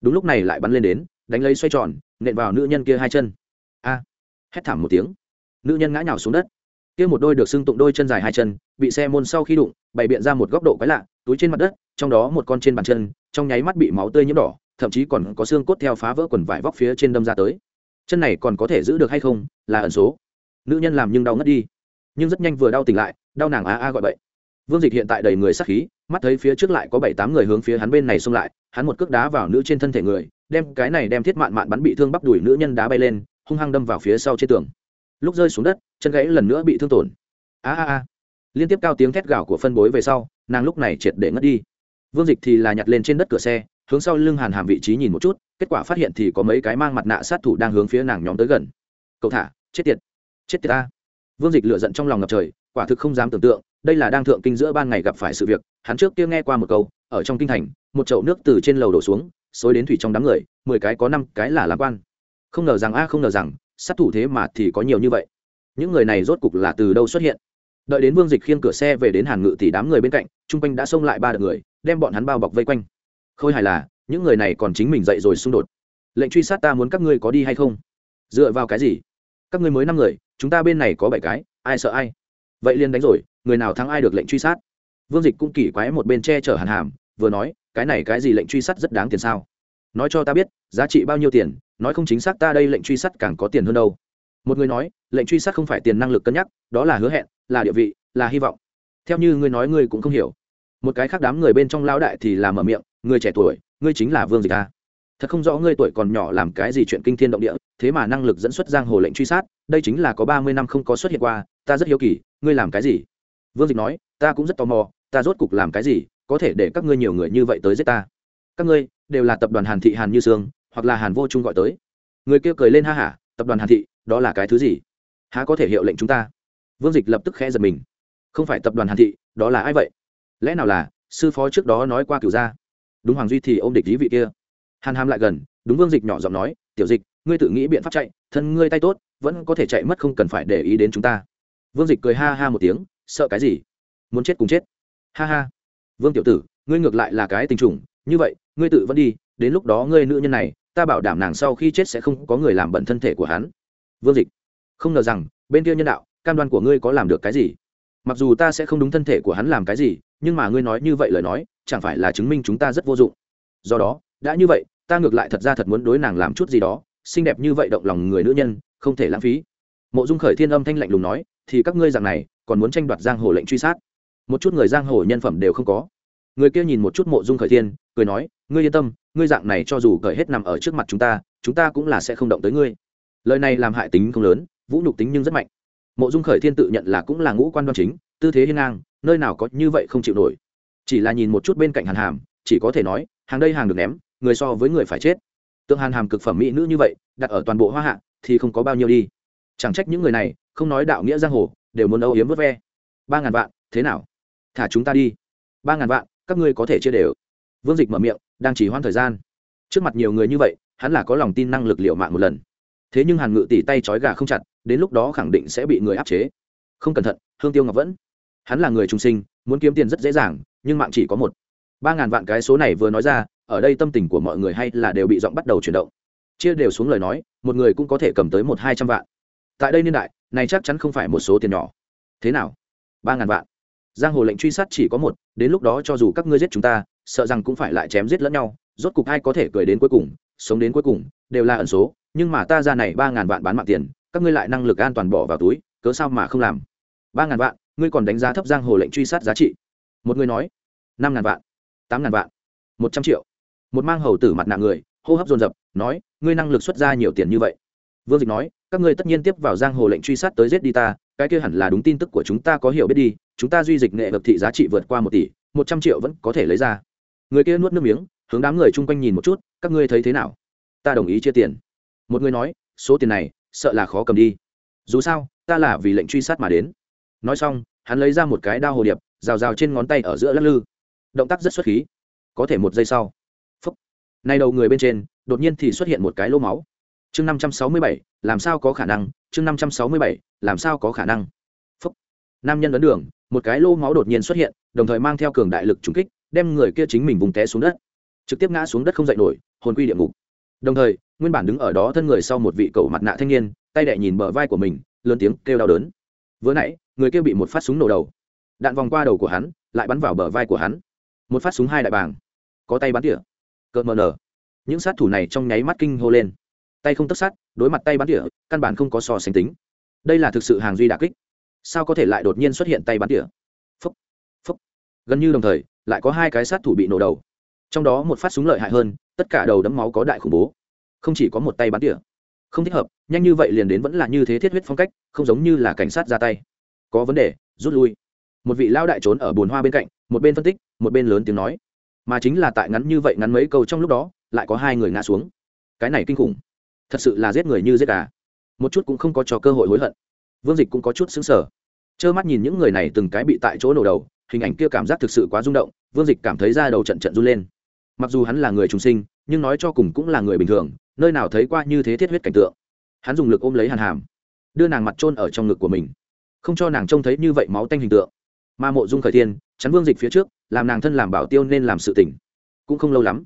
Đúng lúc này lại bắn lên đến, đánh lấy xoay tròn, nện vào nữ nhân kia hai chân a. Hét thảm một tiếng. Nữ nhân ngã nhào xuống đất. Kia một đôi được xưng tụng đôi chân dài hai chân, bị xe môn sau khi đụng, bày biện ra một góc độ quái lạ, túi trên mặt đất, trong đó một con trên bàn chân, trong nháy mắt bị máu tươi nhiễm đỏ, thậm chí còn có xương cốt theo phá vỡ quần vải vóc phía trên đâm ra tới. Chân này còn có thể giữ được hay không, là ẩn số. Nữ nhân làm nhưng đau ngất đi. Nhưng rất nhanh vừa đau tỉnh lại, đau nàng a a gọi vậy vương dịch hiện tại đầy người sắc khí, mắt thấy phía trước lại có bảy tám người hướng phía hắn bên này xông lại, hắn một cước đá vào nữ trên thân thể người, đem cái này đem thiết mạn mạn bắn bị thương bắp đuổi nữ nhân đá bay lên hung hăng đâm vào phía sau trên tường. Lúc rơi xuống đất, chân gãy lần nữa bị thương tổn. A a a. Liên tiếp cao tiếng thét gào của phân bối về sau, nàng lúc này triệt để ngất đi. Vương dịch thì là nhặt lên trên đất cửa xe, hướng sau lưng hàn hàm vị trí nhìn một chút, kết quả phát hiện thì có mấy cái mang mặt nạ sát thủ đang hướng phía nàng nhóm tới gần. Cậu thả, chết tiệt chết tiệt ta. Vương dịch lựa giận trong lòng ngập trời, quả thực không dám tưởng tượng, đây là đang thượng kinh giữa ban ngày gặp phải sự việc, hắn trước kia nghe qua một câu, ở trong kinh thành, một chậu nước từ trên lầu đổ xuống, xối đến thủy trong đám người, mười cái có năm cái là làm quan không ngờ rằng a, không ngờ rằng, sát thủ thế mà thì có nhiều như vậy. Những người này rốt cục là từ đâu xuất hiện? Đợi đến vương dịch khiêng cửa xe về đến hàn ngự thì đám người bên cạnh, chung quanh đã xông lại ba đợt người, đem bọn hắn bao bọc vây quanh. Khôi hài là, những người này còn chính mình dậy rồi xung đột. Lệnh truy sát ta muốn các ngươi có đi hay không? Dựa vào cái gì? Các ngươi mới năm người, chúng ta bên này có bảy cái, ai sợ ai? Vậy liền đánh rồi, người nào thắng ai được lệnh truy sát? Vương dịch cũng kỳ quái một bên che chở hàn hàm, vừa nói, cái này cái gì lệnh truy sát rất đáng tiền sao? Nói cho ta biết, giá trị bao nhiêu tiền nói không chính xác ta đây lệnh truy sát càng có tiền hơn đâu. Một người nói, lệnh truy sát không phải tiền năng lực cân nhắc, đó là hứa hẹn, là địa vị, là hy vọng. Theo như ngươi nói ngươi cũng không hiểu. Một cái khác đám người bên trong lao đại thì làm mở miệng người trẻ tuổi, ngươi chính là vương dịch ta thật không rõ ngươi tuổi còn nhỏ làm cái gì chuyện kinh thiên động địa, thế mà năng lực dẫn xuất giang hồ lệnh truy sát, đây chính là có ba mươi năm không có xuất hiện qua, ta rất hiếu kỳ, ngươi làm cái gì? Vương dịch nói, ta cũng rất tò mò, ta rốt cục làm cái gì, có thể để các ngươi nhiều người như vậy tới giết ta? Các ngươi đều là tập đoàn hàn thị hàn như sương hoặc là hàn vô trung gọi tới. Người kia cười lên ha hả, tập đoàn hàn thị, đó là cái thứ gì? Há có thể hiệu lệnh chúng ta? Vương dịch lập tức khẽ giật mình. Không phải tập đoàn hàn thị, đó là ai vậy? Lẽ nào là sư phó trước đó nói qua cửu gia? Đúng hoàng duy thì ô m địch lý vị kia. Hàn hàm lại gần, đúng vương dịch nhỏ giọng nói, tiểu dịch, ngươi tự nghĩ biện pháp chạy, thân ngươi tay tốt, vẫn có thể chạy mất không cần phải để ý đến chúng ta. Vương dịch cười ha ha một tiếng, sợ cái gì? Muốn chết cùng chết. Ha ha. Vương tiểu tử, ngươi ngược lại là cái tình trùng, như vậy, ngươi tự vẫn đi, đến lúc đó ngươi nữ nhân này ta bảo đảm nàng sau khi chết sẽ không có người làm bẩn thân thể của hắn. Vương dịch, không ngờ rằng, bên kia nhân đạo, cam đoan của ngươi có làm được cái gì? Mặc dù ta sẽ không đúng thân thể của hắn làm cái gì, nhưng mà ngươi nói như vậy lời nói, chẳng phải là chứng minh chúng ta rất vô dụng. Do đó, đã như vậy, ta ngược lại thật ra thật muốn đối nàng làm chút gì đó, xinh đẹp như vậy động lòng người nữ nhân, không thể lãng phí. Mộ dung khởi thiên âm thanh lạnh lùng nói, thì các ngươi rằng này, còn muốn tranh đoạt giang hồ lệnh truy sát? Một chút người giang hồ nhân phẩm đều không có. Người kia nhìn một chút mộ dung khởi thiên, cười nói, ngươi yên tâm ngươi dạng này cho dù cởi hết nằm ở trước mặt chúng ta chúng ta cũng là sẽ không động tới ngươi. Lời này làm hại tính không lớn, vũ nhục tính nhưng rất mạnh. Mộ dung khởi thiên tự nhận là cũng là ngũ quan đoan chính, tư thế hiên ngang, nơi nào có như vậy không chịu nổi. Chỉ là nhìn một chút bên cạnh hàn hàm, chỉ có thể nói, hàng đây hàng được ném, người so với người phải chết. Tượng hàn hàm cực phẩm mỹ nữ như vậy, đặt ở toàn bộ hoa hạ, thì không có bao nhiêu đi. Chẳng trách những người này, không nói đạo nghĩa giang hồ, đều muốn âu yếm vớt ve. Ba ngàn vạn, thế nào? Thả chúng ta đi. Ba ngàn vạn, các ngươi có thể chia đều. Vương dịch mở miệng đang chỉ hoãn thời gian. Trước mặt nhiều người như vậy, hắn là có lòng tin năng lực liệu mạng một lần. Thế nhưng hàn ngự tỷ tay trói gà không chặt, đến lúc đó khẳng định sẽ bị người áp chế. Không cẩn thận, hương tiêu ngọc vẫn. Hắn là người trung sinh, muốn kiếm tiền rất dễ dàng, nhưng mạng chỉ có một. Ba ngàn vạn cái số này vừa nói ra, ở đây tâm tình của mọi người hay là đều bị giọng bắt đầu chuyển động. Chia đều xuống lời nói, một người cũng có thể cầm tới một hai trăm vạn. Tại đây niên đại, này chắc chắn không phải một số tiền nhỏ. Thế nào? Ba ngàn vạn. Giang hồ lệnh truy sát chỉ có một, đến lúc đó cho dù các ngươi giết chúng ta sợ rằng cũng phải lại chém giết lẫn nhau, rốt cục ai có thể cười đến cuối cùng, sống đến cuối cùng, đều là ẩn số, nhưng mà ta ra này ba ngàn vạn bán mạng tiền, các ngươi lại năng lực an toàn bỏ vào túi, cớ sao mà không làm? ba ngàn vạn, ngươi còn đánh giá thấp giang hồ lệnh truy sát giá trị? Một người nói, năm ngàn vạn, tám ngàn vạn, một trăm triệu. Một mang hầu tử mặt nạ người, hô hấp dồn dập, nói, ngươi năng lực xuất ra nhiều tiền như vậy. Vương dịch nói, các ngươi tất nhiên tiếp vào giang hồ lệnh truy sát tới giết đi ta, cái kia hẳn là đúng tin tức của chúng ta có hiểu biết đi, chúng ta duy dịch nghệ vật thị giá trị vượt qua một tỷ, một trăm triệu vẫn có thể lấy ra người kia nuốt nước miếng, hướng đám người chung quanh nhìn một chút, các ngươi thấy thế nào? Ta đồng ý chia tiền. Một người nói, số tiền này, sợ là khó cầm đi. Dù sao, ta là vì lệnh truy sát mà đến. Nói xong, hắn lấy ra một cái đao hồ điệp, rào rào trên ngón tay ở giữa lắc lư. Động tác rất xuất khí. Có thể một giây sau, phúc. Nay đầu người bên trên, đột nhiên thì xuất hiện một cái lỗ máu. Chương năm trăm sáu mươi bảy, làm sao có khả năng? Chương năm trăm sáu mươi bảy, làm sao có khả năng? Phúc. Nam nhân ấn đường, một cái lô máu đột nhiên xuất hiện, đồng thời mang theo cường đại lực trúng kích đem người kia chính mình vùng té xuống đất. Trực tiếp ngã xuống đất không dậy nổi, hồn quy địa ngục. Đồng thời, nguyên bản đứng ở đó thân người sau một vị cầu mặt nạ thanh niên, tay đệ nhìn bờ vai của mình, lớn tiếng kêu đau đớn. Vừa nãy, người kia bị một phát súng nổ đầu. Đạn vòng qua đầu của hắn, lại bắn vào bờ vai của hắn. Một phát súng hai đại bàng. Có tay bắn tỉa. Cợt mờ nở. Những sát thủ này trong nháy mắt kinh hô lên. Tay không tất sát, đối mặt tay bắn tỉa, căn bản không có so sánh tính. Đây là thực sự hàng duy đà kích. Sao có thể lại đột nhiên xuất hiện tay bắn tỉa? Phúc phúc gần như đồng thời lại có hai cái sát thủ bị nổ đầu. Trong đó một phát súng lợi hại hơn, tất cả đầu đấm máu có đại khủng bố. Không chỉ có một tay bắn tỉa. Không thích hợp, nhanh như vậy liền đến vẫn là như thế thiết huyết phong cách, không giống như là cảnh sát ra tay. Có vấn đề, rút lui. Một vị lao đại trốn ở bồn hoa bên cạnh, một bên phân tích, một bên lớn tiếng nói. Mà chính là tại ngắn như vậy ngắn mấy câu trong lúc đó, lại có hai người ngã xuống. Cái này kinh khủng. Thật sự là giết người như giết gà. Một chút cũng không có cho cơ hội hối hận. Vương dịch cũng có chút xứng sở trơ mắt nhìn những người này từng cái bị tại chỗ nổ đầu hình ảnh kia cảm giác thực sự quá rung động, vương dịch cảm thấy ra đầu trận trận run lên. Mặc dù hắn là người trung sinh, nhưng nói cho cùng cũng là người bình thường, nơi nào thấy qua như thế thiết huyết cảnh tượng. Hắn dùng lực ôm lấy hàn hàm, đưa nàng mặt trôn ở trong ngực của mình, không cho nàng trông thấy như vậy máu tanh hình tượng. Mà mộ dung khởi tiên chắn vương dịch phía trước, làm nàng thân làm bảo tiêu nên làm sự tỉnh cũng không lâu lắm,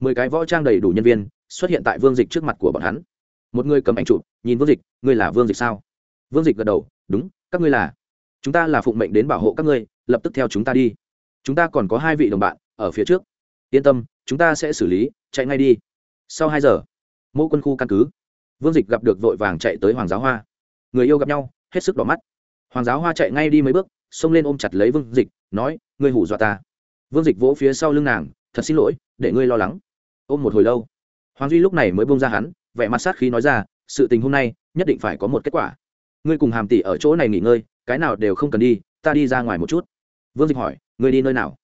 mười cái võ trang đầy đủ nhân viên xuất hiện tại vương dịch trước mặt của bọn hắn. Một người cầm ảnh chụp, nhìn vương dịch, ngươi là vương dịch sao? Vương dịch gật đầu, đúng, các ngươi là. Chúng ta là phụng mệnh đến bảo hộ các ngươi lập tức theo chúng ta đi. Chúng ta còn có hai vị đồng bạn, ở phía trước. Yên tâm, chúng ta sẽ xử lý, chạy ngay đi. Sau hai giờ, mỗi quân khu căn cứ, vương dịch gặp được vội vàng chạy tới hoàng giáo hoa. Người yêu gặp nhau, hết sức đỏ mắt. Hoàng giáo hoa chạy ngay đi mấy bước, xông lên ôm chặt lấy vương dịch, nói, ngươi hủ dọa ta. Vương dịch vỗ phía sau lưng nàng, thật xin lỗi, để ngươi lo lắng. Ôm một hồi lâu, hoàng duy lúc này mới bông ra hắn, vẻ mặt sát khí nói ra, sự tình hôm nay nhất định phải có một kết quả. Ngươi cùng hàm tỷ ở chỗ này nghỉ ngơi, cái nào đều không cần đi, ta đi ra ngoài một chút vương dịch hỏi người đi nơi nào?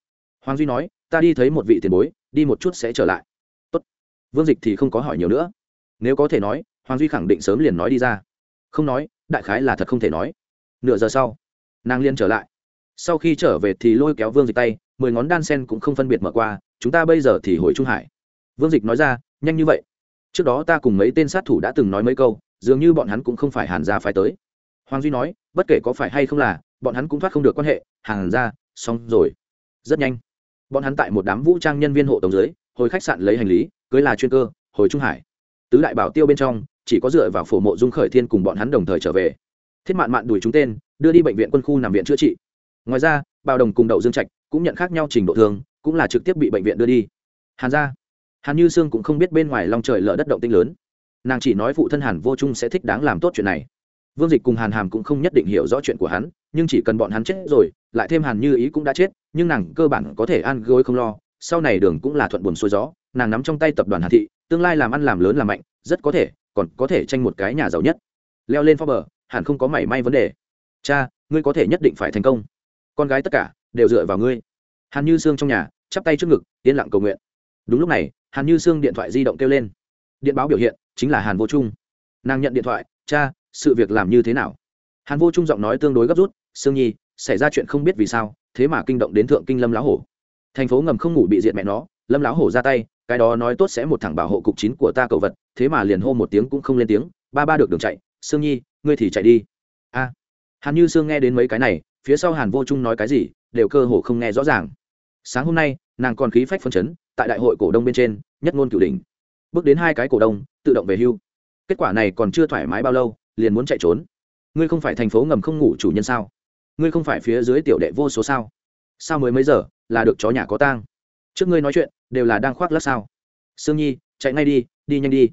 Hoàng duy nói, ta đi thấy một vị tiền bối, đi một chút sẽ trở lại. Tốt. vương dịch thì không có hỏi nhiều nữa. Nếu có thể nói, hoàng duy khẳng định sớm liền nói đi ra. Không nói, đại khái là thật không thể nói. Nửa giờ sau, nàng liên trở lại. Sau khi trở về thì lôi kéo vương dịch tay, mười ngón đan sen cũng không phân biệt mở qua, chúng ta bây giờ thì hồi trung hải. Vương dịch nói ra, nhanh như vậy. Trước đó ta cùng mấy tên sát thủ đã từng nói mấy câu, dường như bọn hắn cũng không phải hàn gia phải tới. Hoàng duy nói, bất kể có phải hay không là bọn hắn cũng thoát không được quan hệ hàng ra, xong rồi. Rất nhanh. Bọn hắn tại một đám vũ trang nhân viên hộ tổng dưới hồi khách sạn lấy hành lý cưới là chuyên cơ hồi trung hải. Tứ đại bảo tiêu bên trong chỉ có dựa vào phổ mộ dung khởi thiên cùng bọn hắn đồng thời trở về. Thiết mạn mạn đuổi chúng tên đưa đi bệnh viện quân khu nằm viện chữa trị. Ngoài ra bao đồng cùng đậu dương trạch cũng nhận khác nhau trình độ thương cũng là trực tiếp bị bệnh viện đưa đi. Hàn ra hàn như sương cũng không biết bên ngoài lòng trời lở đất động tinh lớn. Nàng chỉ nói phụ thân hàn vô trung sẽ thích đáng làm tốt chuyện này. Vương dịch cùng hàn hàm cũng không nhất định hiểu rõ chuyện của hắn nhưng chỉ cần bọn hắn chết rồi, lại thêm hàn như ý cũng đã chết, nhưng nàng cơ bản có thể ăn gối không lo. Sau này đường cũng là thuận buồn xuôi gió, nàng nắm trong tay tập đoàn hà thị, tương lai làm ăn làm lớn làm mạnh, rất có thể, còn có thể tranh một cái nhà giàu nhất. Leo lên phó bờ hẳn không có mảy may vấn đề. Cha, ngươi có thể nhất định phải thành công. Con gái tất cả, đều dựa vào ngươi. Hàn như sương trong nhà, chắp tay trước ngực, yên lặng cầu nguyện. Đúng lúc này, hàn như sương điện thoại di động kêu lên. Điện báo biểu hiện, chính là hàn vô trung. Nàng nhận điện thoại, cha, sự việc làm như thế nào? Hàn vô trung giọng nói tương đối gấp rút sương nhi, xảy ra chuyện không biết vì sao, thế mà kinh động đến thượng kinh lâm lão hổ. Thành phố ngầm không ngủ bị diện mẹ nó, lâm lão hổ ra tay, cái đó nói tốt sẽ một thằng bảo hộ cục chín của ta cầu vật, thế mà liền hô một tiếng cũng không lên tiếng, ba ba được đường chạy, sương nhi, ngươi thì chạy đi. A, hàn như sương nghe đến mấy cái này, phía sau hàn vô trung nói cái gì, đều cơ hồ không nghe rõ ràng. Sáng hôm nay, nàng còn khí phách phân chấn, tại đại hội cổ đông bên trên, nhất ngôn cửu đình bước đến hai cái cổ đông, tự động về hưu. Kết quả này còn chưa thoải mái bao lâu, liền muốn chạy trốn. Ngươi không phải thành phố ngầm không ngủ chủ nhân sao? Ngươi không phải phía dưới tiểu đệ vô số sao? Sao mới mấy giờ, là được chó nhà có tang? Trước ngươi nói chuyện, đều là đang khoác lắc sao? Sương nhi, chạy ngay đi đi nhanh đi.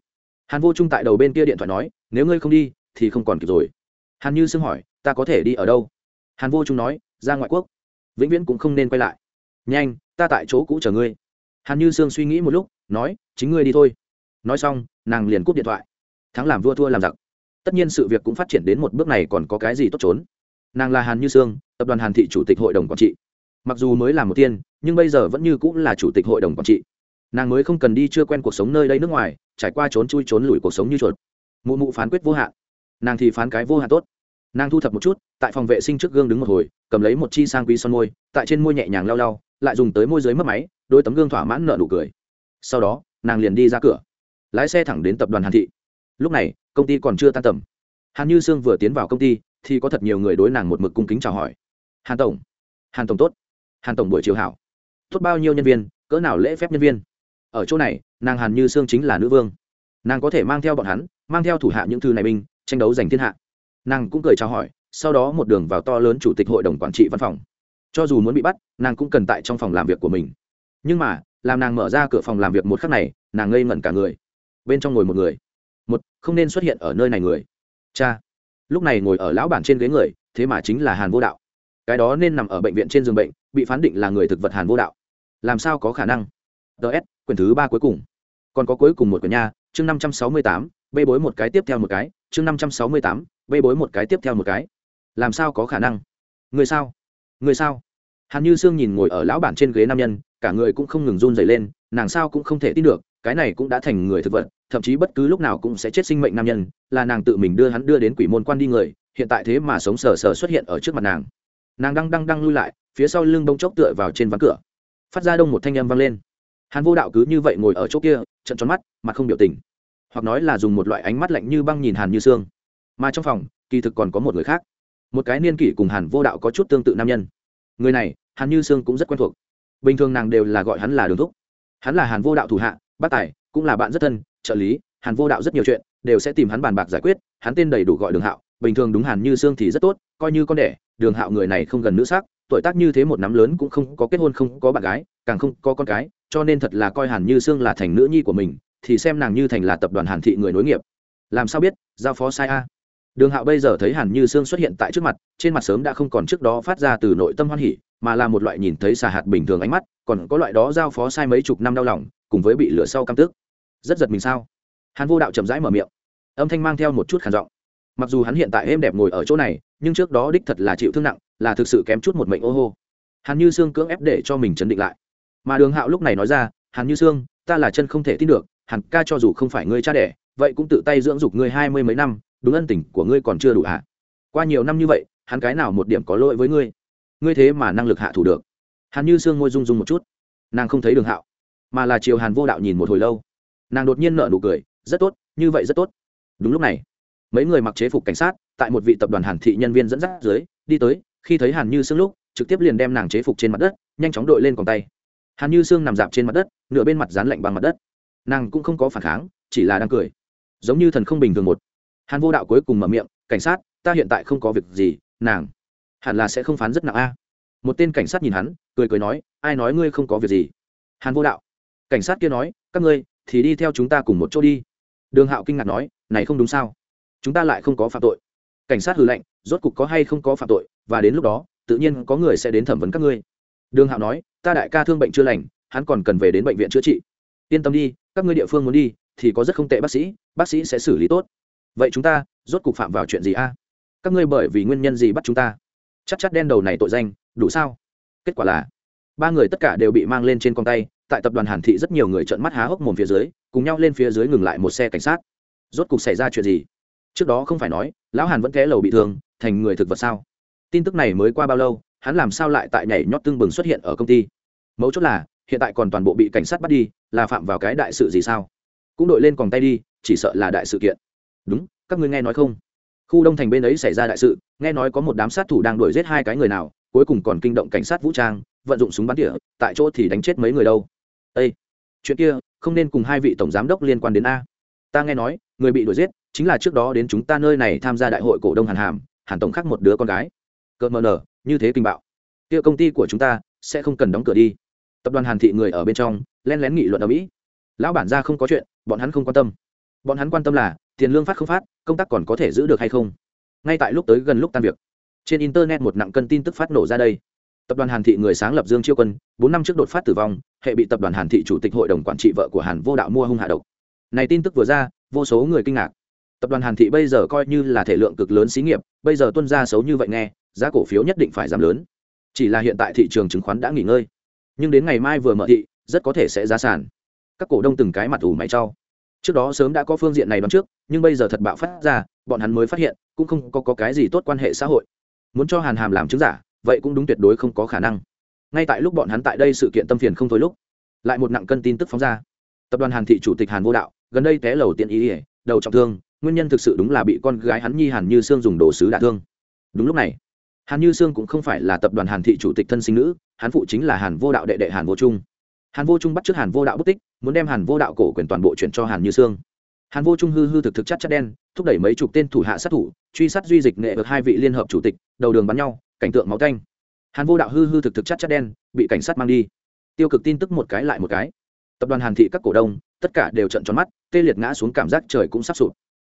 Hàn vô trung tại đầu bên kia điện thoại nói, nếu ngươi không đi, thì không còn kịp rồi. Hàn như sương hỏi, ta có thể đi ở đâu? Hàn vô trung nói, ra ngoại quốc. Vĩnh viễn cũng không nên quay lại. Nhanh, ta tại chỗ cũ chờ ngươi. Hàn như sương suy nghĩ một lúc, nói, chính ngươi đi thôi. Nói xong, nàng liền cúp điện thoại. Thắng làm vua thua làm giặc. Tất nhiên sự việc cũng phát triển đến một bước này còn có cái gì tốt trốn? Nàng là hàn như sương, tập đoàn hàn thị chủ tịch hội đồng quản trị. Mặc dù mới là một tiên, nhưng bây giờ vẫn như cũng là chủ tịch hội đồng quản trị. Nàng mới không cần đi chưa quen cuộc sống nơi đây nước ngoài, trải qua trốn chui trốn lủi cuộc sống như chuột. Mụ mụ phán quyết vô hạn. Nàng thì phán cái vô hạn tốt. Nàng thu thập một chút, tại phòng vệ sinh trước gương đứng một hồi, cầm lấy một chi sang quý son môi, tại trên môi nhẹ nhàng lau lau, lại dùng tới môi dưới mất máy, đôi tấm gương thỏa mãn nợ nụ cười. Sau đó, nàng liền đi ra cửa. Lái xe thẳng đến tập đoàn hàn thị. Lúc này, công ty còn chưa tan tầm. Hàn như sương vừa tiến vào công ty thì có thật nhiều người đối nàng một mực cung kính chào hỏi. Hàn tổng. Hàn tổng tốt. Hàn tổng buổi chiều hảo. Tốt bao nhiêu nhân viên, cỡ nào lễ phép nhân viên. Ở chỗ này, nàng hàn như sương chính là nữ vương. Nàng có thể mang theo bọn hắn, mang theo thủ hạ những thư này binh, tranh đấu giành thiên hạ. Nàng cũng cười chào hỏi, sau đó một đường vào to lớn chủ tịch hội đồng quản trị văn phòng. Cho dù muốn bị bắt, nàng cũng cần tại trong phòng làm việc của mình. Nhưng mà, làm nàng mở ra cửa phòng làm việc một khắc này, nàng ngây ngẩn cả người. Bên trong ngồi một người. Một, không nên xuất hiện ở nơi này người. Cha lúc này ngồi ở lão bản trên ghế người, thế mà chính là hàn vô đạo. Cái đó nên nằm ở bệnh viện trên giường bệnh, bị phán định là người thực vật hàn vô đạo. Làm sao có khả năng? Ts quyển thứ ba cuối cùng. Còn có cuối cùng một quyển nha, chương năm trăm sáu mươi tám, bê bối một cái tiếp theo một cái, chương năm trăm sáu mươi tám, bê bối một cái tiếp theo một cái. Làm sao có khả năng? Người sao? Người sao? Hàn như sương nhìn ngồi ở lão bản trên ghế nam nhân, cả người cũng không ngừng run dày lên, nàng sao cũng không thể tin được cái này cũng đã thành người thực vật thậm chí bất cứ lúc nào cũng sẽ chết sinh mệnh nam nhân là nàng tự mình đưa hắn đưa đến quỷ môn quan đi người hiện tại thế mà sống sờ sờ xuất hiện ở trước mặt nàng. Nàng đang đang đang lui lại phía sau lưng bông chốc tựa vào trên ván cửa. Phát ra đông một thanh âm vang lên. Hàn vô đạo cứ như vậy ngồi ở chỗ kia trận tròn mắt mặt không biểu tình. Hoặc nói là dùng một loại ánh mắt lạnh như băng nhìn hàn như xương, mà trong phòng kỳ thực còn có một người khác. Một cái niên kỷ cùng hàn vô đạo có chút tương tự nam nhân. Người này hàn như sương cũng rất quen thuộc. Bình thường nàng đều là gọi hắn là đường thúc. Hắn là hàn vô đạo thủ hạ bác tài, cũng là bạn rất thân, trợ lý, hàn vô đạo rất nhiều chuyện, đều sẽ tìm hắn bàn bạc giải quyết, hắn tên đầy đủ gọi đường hạo, bình thường đúng hàn như sương thì rất tốt, coi như con đẻ, đường hạo người này không gần nữ sắc, tuổi tác như thế một nắm lớn cũng không có kết hôn, không có bạn gái, càng không có con cái, cho nên thật là coi hàn như sương là thành nữ nhi của mình, thì xem nàng như thành là tập đoàn hàn thị người nối nghiệp. Làm sao biết, giao phó sai a? Đường hạo bây giờ thấy hàn như sương xuất hiện tại trước mặt, trên mặt sớm đã không còn trước đó phát ra từ nội tâm hoan hỉ, mà là một loại nhìn thấy xà hạt bình thường ánh mắt, còn có loại đó giao phó sai mấy chục năm đau lòng cùng với bị lửa sau căm tức. Rất giật mình sao? Hàn vô đạo chậm rãi mở miệng. Âm thanh mang theo một chút khản giọng. Mặc dù hắn hiện tại êm đẹp ngồi ở chỗ này, nhưng trước đó đích thật là chịu thương nặng, là thực sự kém chút một mệnh ô hô. Hàn như sương cưỡng ép để cho mình chấn định lại. Mà đường hạo lúc này nói ra, hàn như sương, ta là chân không thể tin được, hàn ca cho dù không phải ngươi cha đẻ, vậy cũng tự tay dưỡng dục ngươi hai mươi mấy năm, đúng ân tình của ngươi còn chưa đủ hạ qua nhiều năm như vậy, hắn cái nào một điểm có lỗi với ngươi? Ngươi thế mà năng lực hạ thủ được. Hàn như sương ngôi rung rung một chút. Nàng không thấy đường hạo mà là chiều hàn vô đạo nhìn một hồi lâu. Nàng đột nhiên nợ nụ cười, rất tốt, như vậy rất tốt. Đúng lúc này, mấy người mặc chế phục cảnh sát, tại một vị tập đoàn hàn thị nhân viên dẫn dắt dưới, đi tới, khi thấy hàn như sương lúc, trực tiếp liền đem nàng chế phục trên mặt đất, nhanh chóng đội lên còng tay. Hàn như sương nằm dạp trên mặt đất, nửa bên mặt dán lạnh bằng mặt đất. Nàng cũng không có phản kháng, chỉ là đang cười. Giống như thần không bình thường một. Hàn vô đạo cuối cùng mở miệng, cảnh sát, ta hiện tại không có việc gì, nàng hẳn là sẽ không phán rất nặng a. Một tên cảnh sát nhìn hắn, cười cười nói, ai nói ngươi không có việc gì? Hàn vô đạo cảnh sát kia nói, các ngươi thì đi theo chúng ta cùng một chỗ đi. Đường hạo kinh ngạc nói, này không đúng sao? Chúng ta lại không có phạm tội. Cảnh sát hừ lệnh rốt cục có hay không có phạm tội, và đến lúc đó, tự nhiên có người sẽ đến thẩm vấn các ngươi. Đường hạo nói, ta đại ca thương bệnh chưa lành, hắn còn cần về đến bệnh viện chữa trị. Yên tâm đi, các ngươi địa phương muốn đi, thì có rất không tệ bác sĩ bác sĩ sẽ xử lý tốt. Vậy chúng ta rốt cục phạm vào chuyện gì a? Các ngươi bởi vì nguyên nhân gì bắt chúng ta? Chắc chắc đen đầu này tội danh, đủ sao? Kết quả là, ba người tất cả đều bị mang lên trên con tay tại tập đoàn hàn thị rất nhiều người trợn mắt há hốc mồm phía dưới, cùng nhau lên phía dưới ngừng lại một xe cảnh sát. Rốt cục xảy ra chuyện gì? Trước đó không phải nói, lão hàn vẫn té lầu bị thương, thành người thực vật sao? Tin tức này mới qua bao lâu, hắn làm sao lại tại nhảy nhót tương bừng xuất hiện ở công ty? Mấu chốt là, hiện tại còn toàn bộ bị cảnh sát bắt đi, là phạm vào cái đại sự gì sao? Cũng đội lên còn tay đi, chỉ sợ là đại sự kiện. Đúng, các ngươi nghe nói không? Khu đông thành bên ấy xảy ra đại sự, nghe nói có một đám sát thủ đang đuổi giết hai cái người nào, cuối cùng còn kinh động cảnh sát vũ trang, vận dụng súng bắn tỉa, tại chỗ thì đánh chết mấy người đâu. Ê! chuyện kia, không nên cùng hai vị tổng giám đốc liên quan đến a. Ta nghe nói, người bị đuổi giết, chính là trước đó đến chúng ta nơi này tham gia đại hội cổ đông hàn hàm, hàn tổng khác một đứa con gái. Cợt mờ nở, như thế kinh bạo. Kia công ty của chúng ta, sẽ không cần đóng cửa đi. Tập đoàn hàn thị người ở bên trong, len lén nghị luận ở mỹ. Lão bản ra không có chuyện, bọn hắn không quan tâm. Bọn hắn quan tâm là, tiền lương phát không phát, công tác còn có thể giữ được hay không. Ngay tại lúc tới gần lúc tan việc, trên internet một nặng cân tin tức phát nổ ra đây. Tập đoàn hàn thị người sáng lập dương chiêu quân, bốn năm trước đột phát tử vong hệ bị tập đoàn hàn thị chủ tịch hội đồng quản trị vợ của hàn vô đạo mua hung hạ độc. Này tin tức vừa ra vô số người kinh ngạc. Tập đoàn hàn thị bây giờ coi như là thể lượng cực lớn xí nghiệp bây giờ tuân ra xấu như vậy nghe giá cổ phiếu nhất định phải giảm lớn. Chỉ là hiện tại thị trường chứng khoán đã nghỉ ngơi. Nhưng đến ngày mai vừa mở thị rất có thể sẽ giá sàn. Các cổ đông từng cái mặt ủ mày trao. Trước đó sớm đã có phương diện này đón trước nhưng bây giờ thật bạo phát ra bọn hắn mới phát hiện cũng không có, có cái gì tốt quan hệ xã hội. Muốn cho hàn hàm làm chứng giả vậy cũng đúng tuyệt đối không có khả năng ngay tại lúc bọn hắn tại đây sự kiện tâm phiền không thôi lúc, lại một nặng cân tin tức phóng ra. Tập đoàn hàn thị chủ tịch hàn vô đạo, gần đây té lầu tiện ý ỉa đầu trọng thương, nguyên nhân thực sự đúng là bị con gái hắn nhi hàn như sương dùng đồ sứ đả thương. Đúng lúc này, hàn như sương cũng không phải là tập đoàn hàn thị chủ tịch thân sinh nữ, hắn phụ chính là hàn vô đạo đệ đệ hàn vô trung. Hàn vô trung bắt trước hàn vô đạo bất tích, muốn đem hàn vô đạo cổ quyền toàn bộ chuyển cho hàn như sương. Hàn vô trung hư hư thực thực chắc chắc đen, thúc đẩy mấy chục tên thủ hạ sát thủ, truy sát duy dịch nghệ được hai vị liên hợp chủ tịch, đầu đường bắn nhau, cảnh tượng máu canh hàn vô đạo hư hư thực thực chắc chắc đen, bị cảnh sát mang đi. Tiêu cực tin tức một cái lại một cái. Tập đoàn hàn thị các cổ đông, tất cả đều trận tròn mắt, tê liệt ngã xuống cảm giác trời cũng sắp sụp.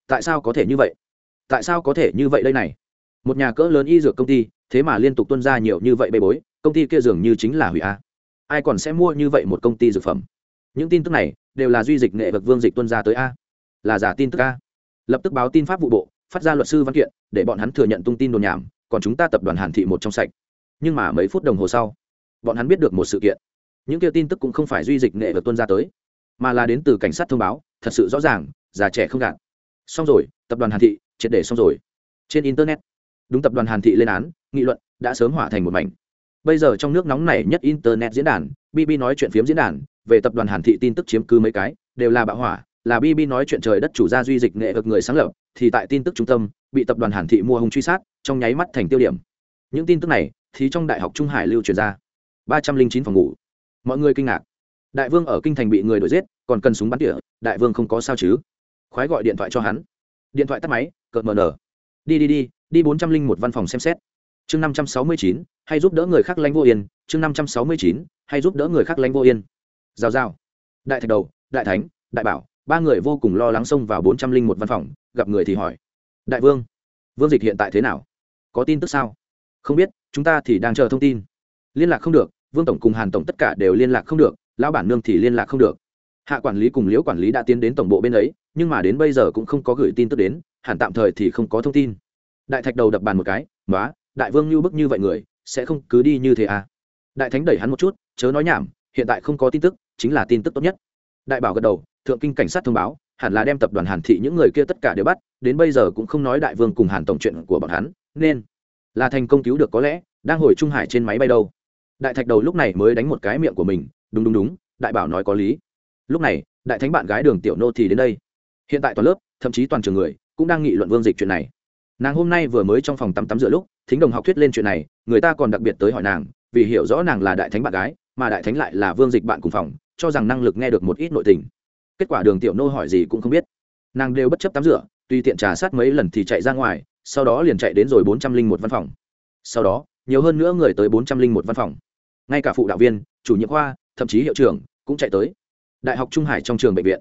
Tại sao có thể như vậy? Tại sao có thể như vậy đây này? Một nhà cỡ lớn y dược công ty, thế mà liên tục tuân ra nhiều như vậy bê bối, công ty kia dường như chính là hủy a. Ai còn sẽ mua như vậy một công ty dược phẩm? Những tin tức này, đều là duy dịch nghệ vật vương dịch tuân ra tới a. Là giả tin tức a. Lập tức báo tin pháp vụ bộ, phát ra luật sư văn kiện, để bọn hắn thừa nhận tung tin đồn nhảm, còn chúng ta tập đoàn hàn thị một trong sạch nhưng mà mấy phút đồng hồ sau, bọn hắn biết được một sự kiện. Những kia tin tức cũng không phải duy dịch nghệ vật tuân ra tới, mà là đến từ cảnh sát thông báo, thật sự rõ ràng, già trẻ không gạt. Xong rồi, tập đoàn hàn thị, triệt để xong rồi. Trên internet, đúng tập đoàn hàn thị lên án, nghị luận đã sớm hỏa thành một mảnh. Bây giờ trong nước nóng này nhất internet diễn đàn bb nói chuyện phiếm diễn đàn, về tập đoàn hàn thị tin tức chiếm cứ mấy cái, đều là bạo hỏa, là bb nói chuyện trời đất chủ gia duy dịch nghệ được người sáng lập, thì tại tin tức trung tâm, bị tập đoàn hàn thị mua hùng truy sát, trong nháy mắt thành tiêu điểm những tin tức này thì trong đại học trung hải lưu truyền ra. Ba trăm linh chín phòng ngủ. Mọi người kinh ngạc. Đại vương ở kinh thành bị người đuổi giết, còn cần súng bắn tỉa, đại vương không có sao chứ? Khoái gọi điện thoại cho hắn. Điện thoại tắt máy, cợt mờ nở. Đi đi đi đi bốn trăm linh một văn phòng xem xét. Chương năm trăm sáu mươi chín, hay giúp đỡ người khác lánh vô yên. Chương năm trăm sáu mươi chín, hay giúp đỡ người khác lánh vô yên. Rào rào đại thạch đầu, đại thánh, đại bảo, ba người vô cùng lo lắng xông vào bốn trăm linh một văn phòng, gặp người thì hỏi. Đại vương vương dịch hiện tại thế nào? Có tin tức sao? Không biết, chúng ta thì đang chờ thông tin. Liên lạc không được, vương tổng cùng hàn tổng tất cả đều liên lạc không được, lão bản nương thì liên lạc không được. Hạ quản lý cùng liễu quản lý đã tiến đến tổng bộ bên ấy, nhưng mà đến bây giờ cũng không có gửi tin tức đến hẳn tạm thời thì không có thông tin. Đại thạch đầu đập bàn một cái nói đại vương như bức như vậy người, sẽ không cứ đi như thế à? Đại thánh đẩy hắn một chút, chớ nói nhảm, hiện tại không có tin tức, chính là tin tức tốt nhất. Đại bảo gật đầu, thượng kinh cảnh sát thông báo, hẳn là đem tập đoàn hàn thị những người kia tất cả đều bắt, đến bây giờ cũng không nói đại vương cùng hàn tổng chuyện của bọn hắn, nên là thành công cứu được có lẽ, đang hồi trung hải trên máy bay đâu. Đại thạch đầu lúc này mới đánh một cái miệng của mình, đúng đúng đúng, đại bảo nói có lý. Lúc này, đại thánh bạn gái đường tiểu nô thì đến đây. Hiện tại toàn lớp, thậm chí toàn trường người, cũng đang nghị luận vương dịch chuyện này. Nàng hôm nay vừa mới trong phòng tắm tắm rửa lúc, thính đồng học thuyết lên chuyện này, người ta còn đặc biệt tới hỏi nàng, vì hiểu rõ nàng là đại thánh bạn gái, mà đại thánh lại là vương dịch bạn cùng phòng, cho rằng năng lực nghe được một ít nội tình. Kết quả đường tiểu nô hỏi gì cũng không biết. Nàng đều bất chấp tắm rửa tuy tiện trà sát mấy lần thì chạy ra ngoài sau đó liền chạy đến rồi bốn trăm linh một văn phòng. Sau đó, nhiều hơn nữa người tới bốn trăm linh một văn phòng. Ngay cả phụ đạo viên, chủ nhiệm khoa, thậm chí hiệu trưởng cũng chạy tới. Đại học trung hải trong trường bệnh viện.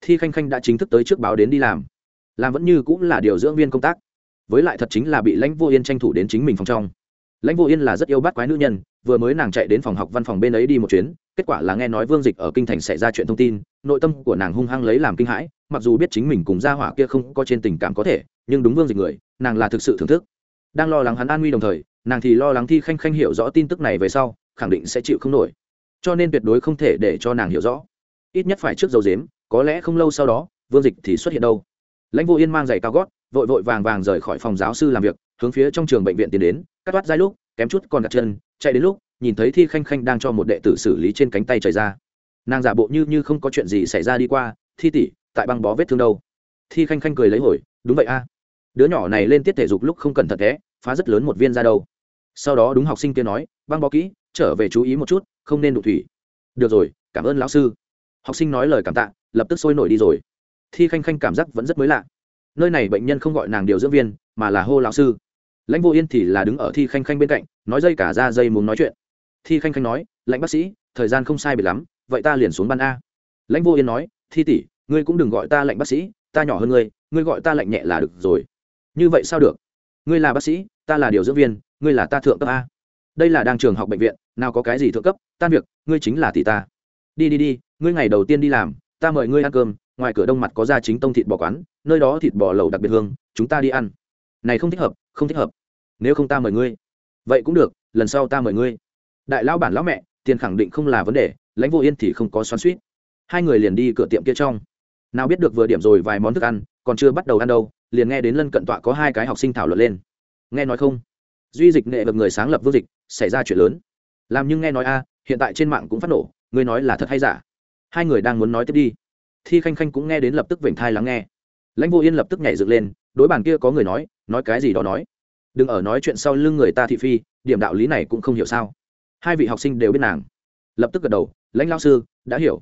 Thi khanh khanh đã chính thức tới trước báo đến đi làm. Làm vẫn như cũng là điều dưỡng viên công tác. Với lại thật chính là bị lãnh vô yên tranh thủ đến chính mình phòng trong. Lãnh vô yên là rất yêu bắt quái nữ nhân, vừa mới nàng chạy đến phòng học văn phòng bên ấy đi một chuyến, kết quả là nghe nói vương dịch ở kinh thành xảy ra chuyện thông tin, nội tâm của nàng hung hăng lấy làm kinh hãi, mặc dù biết chính mình cùng gia hỏa kia không có trên tình cảm có thể nhưng đúng vương dịch người, nàng là thực sự thưởng thức. Đang lo lắng hắn an nguy đồng thời, nàng thì lo lắng thi khanh khanh hiểu rõ tin tức này về sau, khẳng định sẽ chịu không nổi. Cho nên tuyệt đối không thể để cho nàng hiểu rõ. Ít nhất phải trước dầu dếm có lẽ không lâu sau đó, vương dịch thì xuất hiện đâu. Lãnh vô yên mang giày cao gót, vội vội vàng vàng rời khỏi phòng giáo sư làm việc, hướng phía trong trường bệnh viện tiến đến, cắt toát dai lúc, kém chút còn đặt chân, chạy đến lúc, nhìn thấy thi khanh khanh đang cho một đệ tử xử lý trên cánh tay chảy ra. Nàng giả bộ như như không có chuyện gì xảy ra đi qua, thi tỷ, tại băng bó vết thương đâu? Thi khanh khanh cười lấy hồi, đúng vậy a đứa nhỏ này lên tiết thể dục lúc không cần thận té phá rất lớn một viên ra đâu. Sau đó đúng học sinh kia nói, băng bó kỹ, trở về chú ý một chút, không nên đụng thủy. Được rồi, cảm ơn lão sư. Học sinh nói lời cảm tạ, lập tức sôi nổi đi rồi. Thi khanh khanh cảm giác vẫn rất mới lạ. Nơi này bệnh nhân không gọi nàng điều dưỡng viên, mà là hô lão sư. Lãnh vô yên thì là đứng ở thi khanh khanh bên cạnh, nói dây cả ra dây muốn nói chuyện. Thi khanh khanh nói, lãnh bác sĩ, thời gian không sai biệt lắm, vậy ta liền xuống ban a. Lãnh vô yên nói, thi tỷ, ngươi cũng đừng gọi ta lệnh bác sĩ, ta nhỏ hơn ngươi ngươi gọi ta lệnh nhẹ là được rồi như vậy sao được? Ngươi là bác sĩ, ta là điều dưỡng viên, ngươi là ta thượng cấp a. Đây là đang trường học bệnh viện, nào có cái gì thượng cấp, tan việc, ngươi chính là tỷ ta. Đi đi đi, ngươi ngày đầu tiên đi làm, ta mời ngươi ăn cơm, ngoài cửa đông mặt có gia chính tông thịt bò quán, nơi đó thịt bò lẩu đặc biệt hương, chúng ta đi ăn. Này không thích hợp, không thích hợp. Nếu không ta mời ngươi, vậy cũng được, lần sau ta mời ngươi. Đại lão bản lão mẹ, tiền khẳng định không là vấn đề, lãnh vô yên thì không có xoắn suýt hai người liền đi cửa tiệm kia trong. Nào biết được vừa điểm rồi vài món thức ăn, còn chưa bắt đầu ăn đâu liền nghe đến lân cận tọa có hai cái học sinh thảo luận lên. Nghe nói không? Duy dịch nghệ được người sáng lập vương dịch, xảy ra chuyện lớn. Làm nhưng nghe nói a, hiện tại trên mạng cũng phát nổ, ngươi nói là thật hay giả? Hai người đang muốn nói tiếp đi. Thi khanh khanh cũng nghe đến lập tức vểnh thai lắng nghe. Lãnh vô yên lập tức nhảy dựng lên, đối bàn kia có người nói nói cái gì đó nói. Đừng ở nói chuyện sau lưng người ta thị phi, điểm đạo lý này cũng không hiểu sao. Hai vị học sinh đều biết nàng. Lập tức gật đầu, lãnh lao sư, đã hiểu.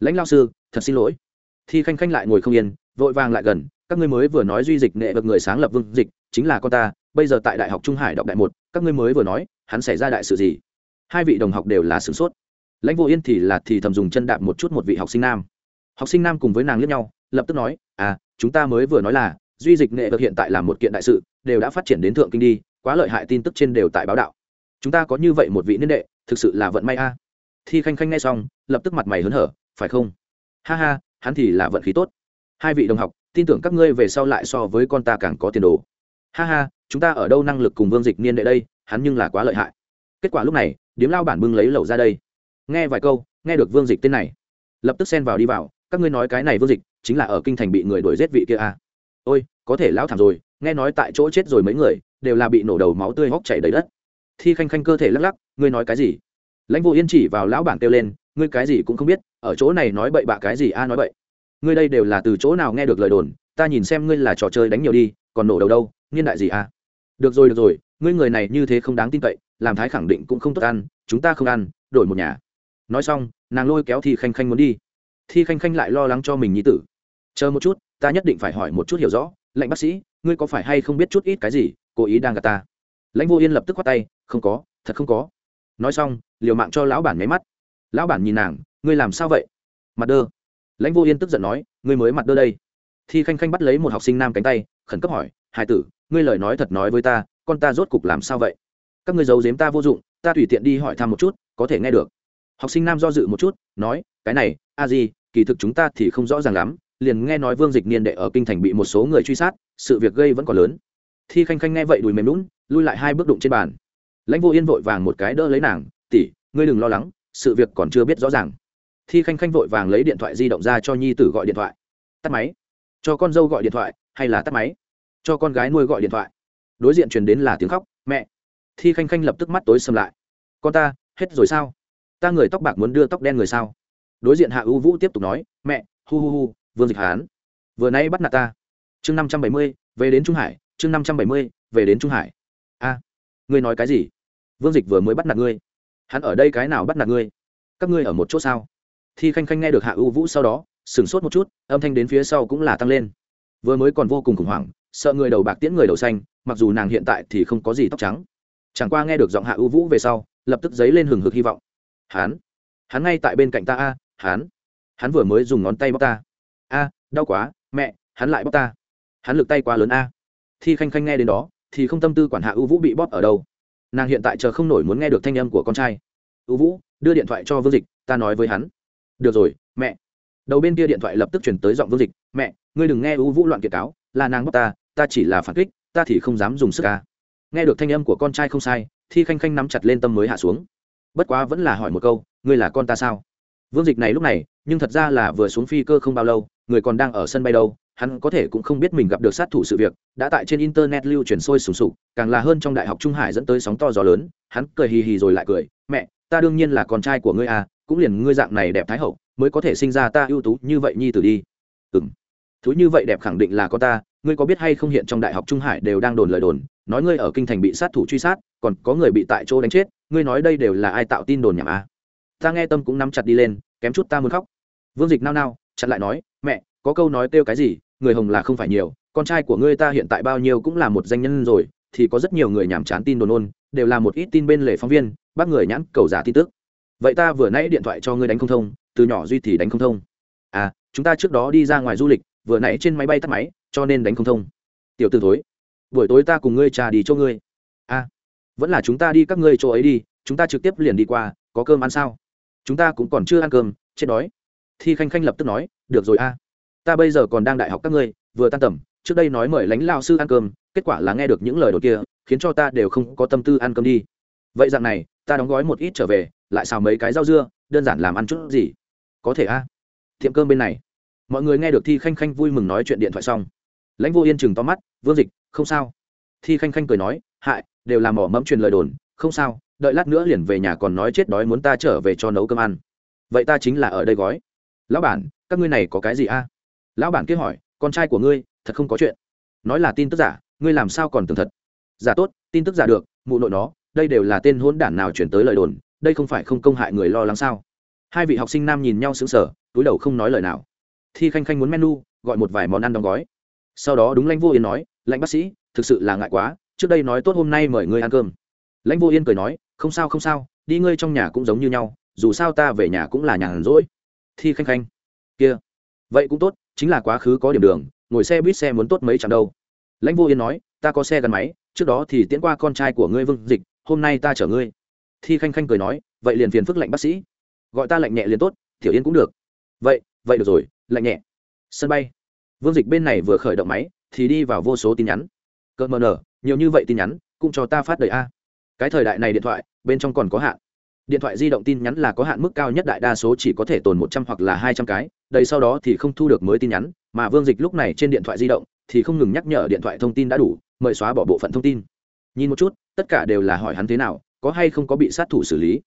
Lãnh lao sư, thật xin lỗi thi khanh khanh lại ngồi không yên, vội vàng lại gần, các ngươi mới vừa nói duy dịch nghệ được người sáng lập vương dịch, chính là con ta, bây giờ tại đại học trung hải đọc đại một, các ngươi mới vừa nói, hắn xảy ra đại sự gì? Hai vị đồng học đều là sửng sốt. Lãnh vô yên thì là thì thầm dùng chân đạp một chút một vị học sinh nam. Học sinh nam cùng với nàng lướt nhau, lập tức nói à chúng ta mới vừa nói là, duy dịch nghệ vực hiện tại là một kiện đại sự, đều đã phát triển đến thượng kinh đi, quá lợi hại tin tức trên đều tại báo đạo. Chúng ta có như vậy một vị niên đệ, thực sự là vận may a. Thi khanh khanh nghe xong, lập tức mặt mày hớn hở, phải không? Ha ha hắn thì là vận khí tốt. Hai vị đồng học, tin tưởng các ngươi về sau lại so với con ta càng có tiền đồ. Ha ha, chúng ta ở đâu năng lực cùng vương dịch niên đệ đây, hắn nhưng là quá lợi hại. Kết quả lúc này, điếm lao bản bưng lấy lẩu ra đây. Nghe vài câu, nghe được vương dịch tên này. Lập tức xen vào đi vào, các ngươi nói cái này vương dịch, chính là ở kinh thành bị người đuổi giết vị kia à. ôi, có thể lão thảm rồi, nghe nói tại chỗ chết rồi mấy người, đều là bị nổ đầu máu tươi hóc chảy đầy đất. Thi khanh khanh cơ thể lắc lắc, ngươi nói cái gì? Lãnh vô yên chỉ vào lão bản kêu lên, ngươi cái gì cũng không biết ở chỗ này nói bậy bạ cái gì? A, nói bậy. Ngươi đây đều là từ chỗ nào nghe được lời đồn? Ta nhìn xem ngươi là trò chơi đánh nhiều đi, còn nổ đầu đâu? Niên đại gì a? Được rồi được rồi, ngươi người này như thế không đáng tin cậy, làm thái khẳng định cũng không tốt ăn, chúng ta không ăn, đổi một nhà. Nói xong, nàng lôi kéo thi khanh khanh muốn đi. Thi khanh khanh lại lo lắng cho mình nhi tử. Chờ một chút, ta nhất định phải hỏi một chút hiểu rõ. Lệnh bác sĩ, ngươi có phải hay không biết chút ít cái gì? Cố ý đang gạt ta. Lãnh vô yên lập tức khoát tay, không có, thật không có. Nói xong, liều mạng cho lão bản máy mắt. Lão bản nhìn nàng ngươi làm sao vậy? Mặt đơ. Lãnh vô yên tức giận nói, ngươi mới mặt đơ đây. Thi khanh khanh bắt lấy một học sinh nam cánh tay, khẩn cấp hỏi, hải tử, ngươi lời nói thật nói với ta, con ta rốt cục làm sao vậy? Các ngươi giấu giếm ta vô dụng, ta tùy tiện đi hỏi thăm một chút, có thể nghe được. Học sinh nam do dự một chút, nói, cái này, a gì kỳ thực chúng ta thì không rõ ràng lắm, liền nghe nói vương dịch niên đệ ở kinh thành bị một số người truy sát, sự việc gây vẫn còn lớn. Thi khanh khanh nghe vậy đùi mềm lún lui lại hai bước đụng trên bàn. Lãnh vô yên vội vàng một cái đỡ lấy nàng tỉ ngươi đừng lo lắng, sự việc còn chưa biết rõ ràng thi khanh khanh vội vàng lấy điện thoại di động ra cho nhi tử gọi điện thoại. Tắt máy. Cho con dâu gọi điện thoại, hay là tắt máy? Cho con gái nuôi gọi điện thoại. Đối diện truyền đến là tiếng khóc, mẹ. Thi khanh khanh lập tức mắt tối xâm lại. Con ta, hết rồi sao? Ta người tóc bạc muốn đưa tóc đen người sao? Đối diện hạ ưu vũ tiếp tục nói, mẹ, hu hu hu, vương dịch hán. Vừa nay bắt nạt ta. Chương năm trăm bảy mươi, về đến trung hải. Chương năm trăm bảy mươi, về đến trung hải. A, ngươi nói cái gì? Vương dịch vừa mới bắt nạt ngươi. Hắn ở đây cái nào bắt nạt ngươi? Các ngươi ở một chỗ sao? Thi khanh khanh nghe được hạ ưu vũ sau đó sửng sốt một chút âm thanh đến phía sau cũng là tăng lên. Vừa mới còn vô cùng khủng hoảng sợ người đầu bạc tiễn người đầu xanh mặc dù nàng hiện tại thì không có gì tóc trắng. Chẳng qua nghe được giọng hạ ưu vũ về sau lập tức dấy lên hừng hực hy vọng. Hán, hắn ngay tại bên cạnh ta a Hán, hắn vừa mới dùng ngón tay bóc ta. A đau quá mẹ hắn lại bóc ta. Hắn lực tay quá lớn a. Thi khanh khanh nghe đến đó thì không tâm tư quản hạ ưu vũ bị bóp ở đâu. Nàng hiện tại chờ không nổi muốn nghe được thanh âm của con trai. Ưu vũ đưa điện thoại cho vương dịch ta nói với hắn được rồi, mẹ. Đầu bên kia điện thoại lập tức chuyển tới giọng vương dịch, mẹ, ngươi đừng nghe u vũ loạn kiệt cáo, là nàng bóc ta ta chỉ là phản kích, ta thì không dám dùng sức ca nghe được thanh âm của con trai không sai, thi khanh khanh nắm chặt lên tâm mới hạ xuống. Bất quá vẫn là hỏi một câu, ngươi là con ta sao? Vương dịch này lúc này, nhưng thật ra là vừa xuống phi cơ không bao lâu, người còn đang ở sân bay đâu, hắn có thể cũng không biết mình gặp được sát thủ sự việc, đã tại trên internet lưu truyền sôi sùng sục, càng là hơn trong đại học trung hải dẫn tới sóng to gió lớn, hắn cười hì hì rồi lại cười, mẹ, ta đương nhiên là con trai của ngươi à cũng liền ngươi dạng này đẹp thái hậu, mới có thể sinh ra ta ưu tú như vậy nhi tử đi. Ừ m thú như vậy đẹp khẳng định là có ta, ngươi có biết hay không hiện trong đại học trung hải đều đang đồn lời đồn, nói ngươi ở kinh thành bị sát thủ truy sát, còn có người bị tại chỗ đánh chết, ngươi nói đây đều là ai tạo tin đồn nhảm à ta nghe tâm cũng nắm chặt đi lên, kém chút ta muốn khóc. Vương dịch nao nao, chặn lại nói, mẹ, có câu nói kêu cái gì, người hồng là không phải nhiều, con trai của ngươi ta hiện tại bao nhiêu cũng là một danh nhân rồi, thì có rất nhiều người nhảm chán tin đồn ôn, đều là một ít tin bên lề phóng viên bác người nhãn cầu giả tin tức vậy ta vừa nãy điện thoại cho ngươi đánh không thông từ nhỏ duy thì đánh không thông. À chúng ta trước đó đi ra ngoài du lịch vừa nãy trên máy bay tắt máy cho nên đánh không thông. Tiểu tử thối, buổi tối ta cùng ngươi trà đi cho ngươi. À vẫn là chúng ta đi các ngươi chỗ ấy đi chúng ta trực tiếp liền đi qua có cơm ăn sao? Chúng ta cũng còn chưa ăn cơm chết đói. Thi khanh khanh lập tức nói được rồi a. Ta bây giờ còn đang đại học các ngươi vừa tan tầm trước đây nói mời lãnh lao sư ăn cơm kết quả là nghe được những lời đồn kia khiến cho ta đều không có tâm tư ăn cơm đi. Vậy dạng này ta đóng gói một ít trở về lại xào mấy cái rau dưa, đơn giản làm ăn chút gì. Có thể a. Tiệm cơm bên này. Mọi người nghe được thi khanh khanh vui mừng nói chuyện điện thoại xong. Lãnh vô yên chừng to mắt, vương dịch, không sao. Thi khanh khanh cười nói, hại, đều làm mỏ mẫm truyền lời đồn, không sao, đợi lát nữa liền về nhà còn nói chết đói muốn ta trở về cho nấu cơm ăn. Vậy ta chính là ở đây gói. Lão bản, các ngươi này có cái gì a? Lão bản kia hỏi, con trai của ngươi, thật không có chuyện. Nói là tin tức giả, ngươi làm sao còn tưởng thật? Giả tốt, tin tức giả được, mụ nội nó, đây đều là tên hỗn đản nào chuyển tới lời đồn đây không phải không công hại người lo lắng sao? Hai vị học sinh nam nhìn nhau sững sờ, túi đầu không nói lời nào. Thi khanh khanh muốn menu, gọi một vài món ăn đóng gói. Sau đó đúng lãnh vô yên nói, lãnh bác sĩ, thực sự là ngại quá, trước đây nói tốt hôm nay mời ngươi ăn cơm. Lãnh vô yên cười nói, không sao không sao, đi ngươi trong nhà cũng giống như nhau, dù sao ta về nhà cũng là nhàn rỗi. Thi khanh khanh, kia, vậy cũng tốt, chính là quá khứ có điểm đường, ngồi xe buýt xe muốn tốt mấy chặng đâu. Lãnh vô yên nói, ta có xe gắn máy, trước đó thì tiễn qua con trai của ngươi vương dịch, hôm nay ta chở ngươi thi khanh khanh cười nói, vậy liền phiền phức lệnh bác sĩ. Gọi ta lạnh nhẹ liền tốt, tiểu yên cũng được. Vậy vậy được rồi, lạnh nhẹ. Sân bay. Vương dịch bên này vừa khởi động máy, thì đi vào vô số tin nhắn. Cỡ mờ nở, nhiều như vậy tin nhắn, cũng cho ta phát đời a. Cái thời đại này điện thoại, bên trong còn có hạn. Điện thoại di động tin nhắn là có hạn mức cao nhất, đại đa số chỉ có thể tồn một trăm hoặc là hai trăm cái, đầy sau đó thì không thu được mới tin nhắn, mà vương dịch lúc này trên điện thoại di động, thì không ngừng nhắc nhở điện thoại thông tin đã đủ, mời xóa bỏ bộ phận thông tin. Nhìn một chút, tất cả đều là hỏi hắn thế nào có hay không có bị sát thủ xử lý?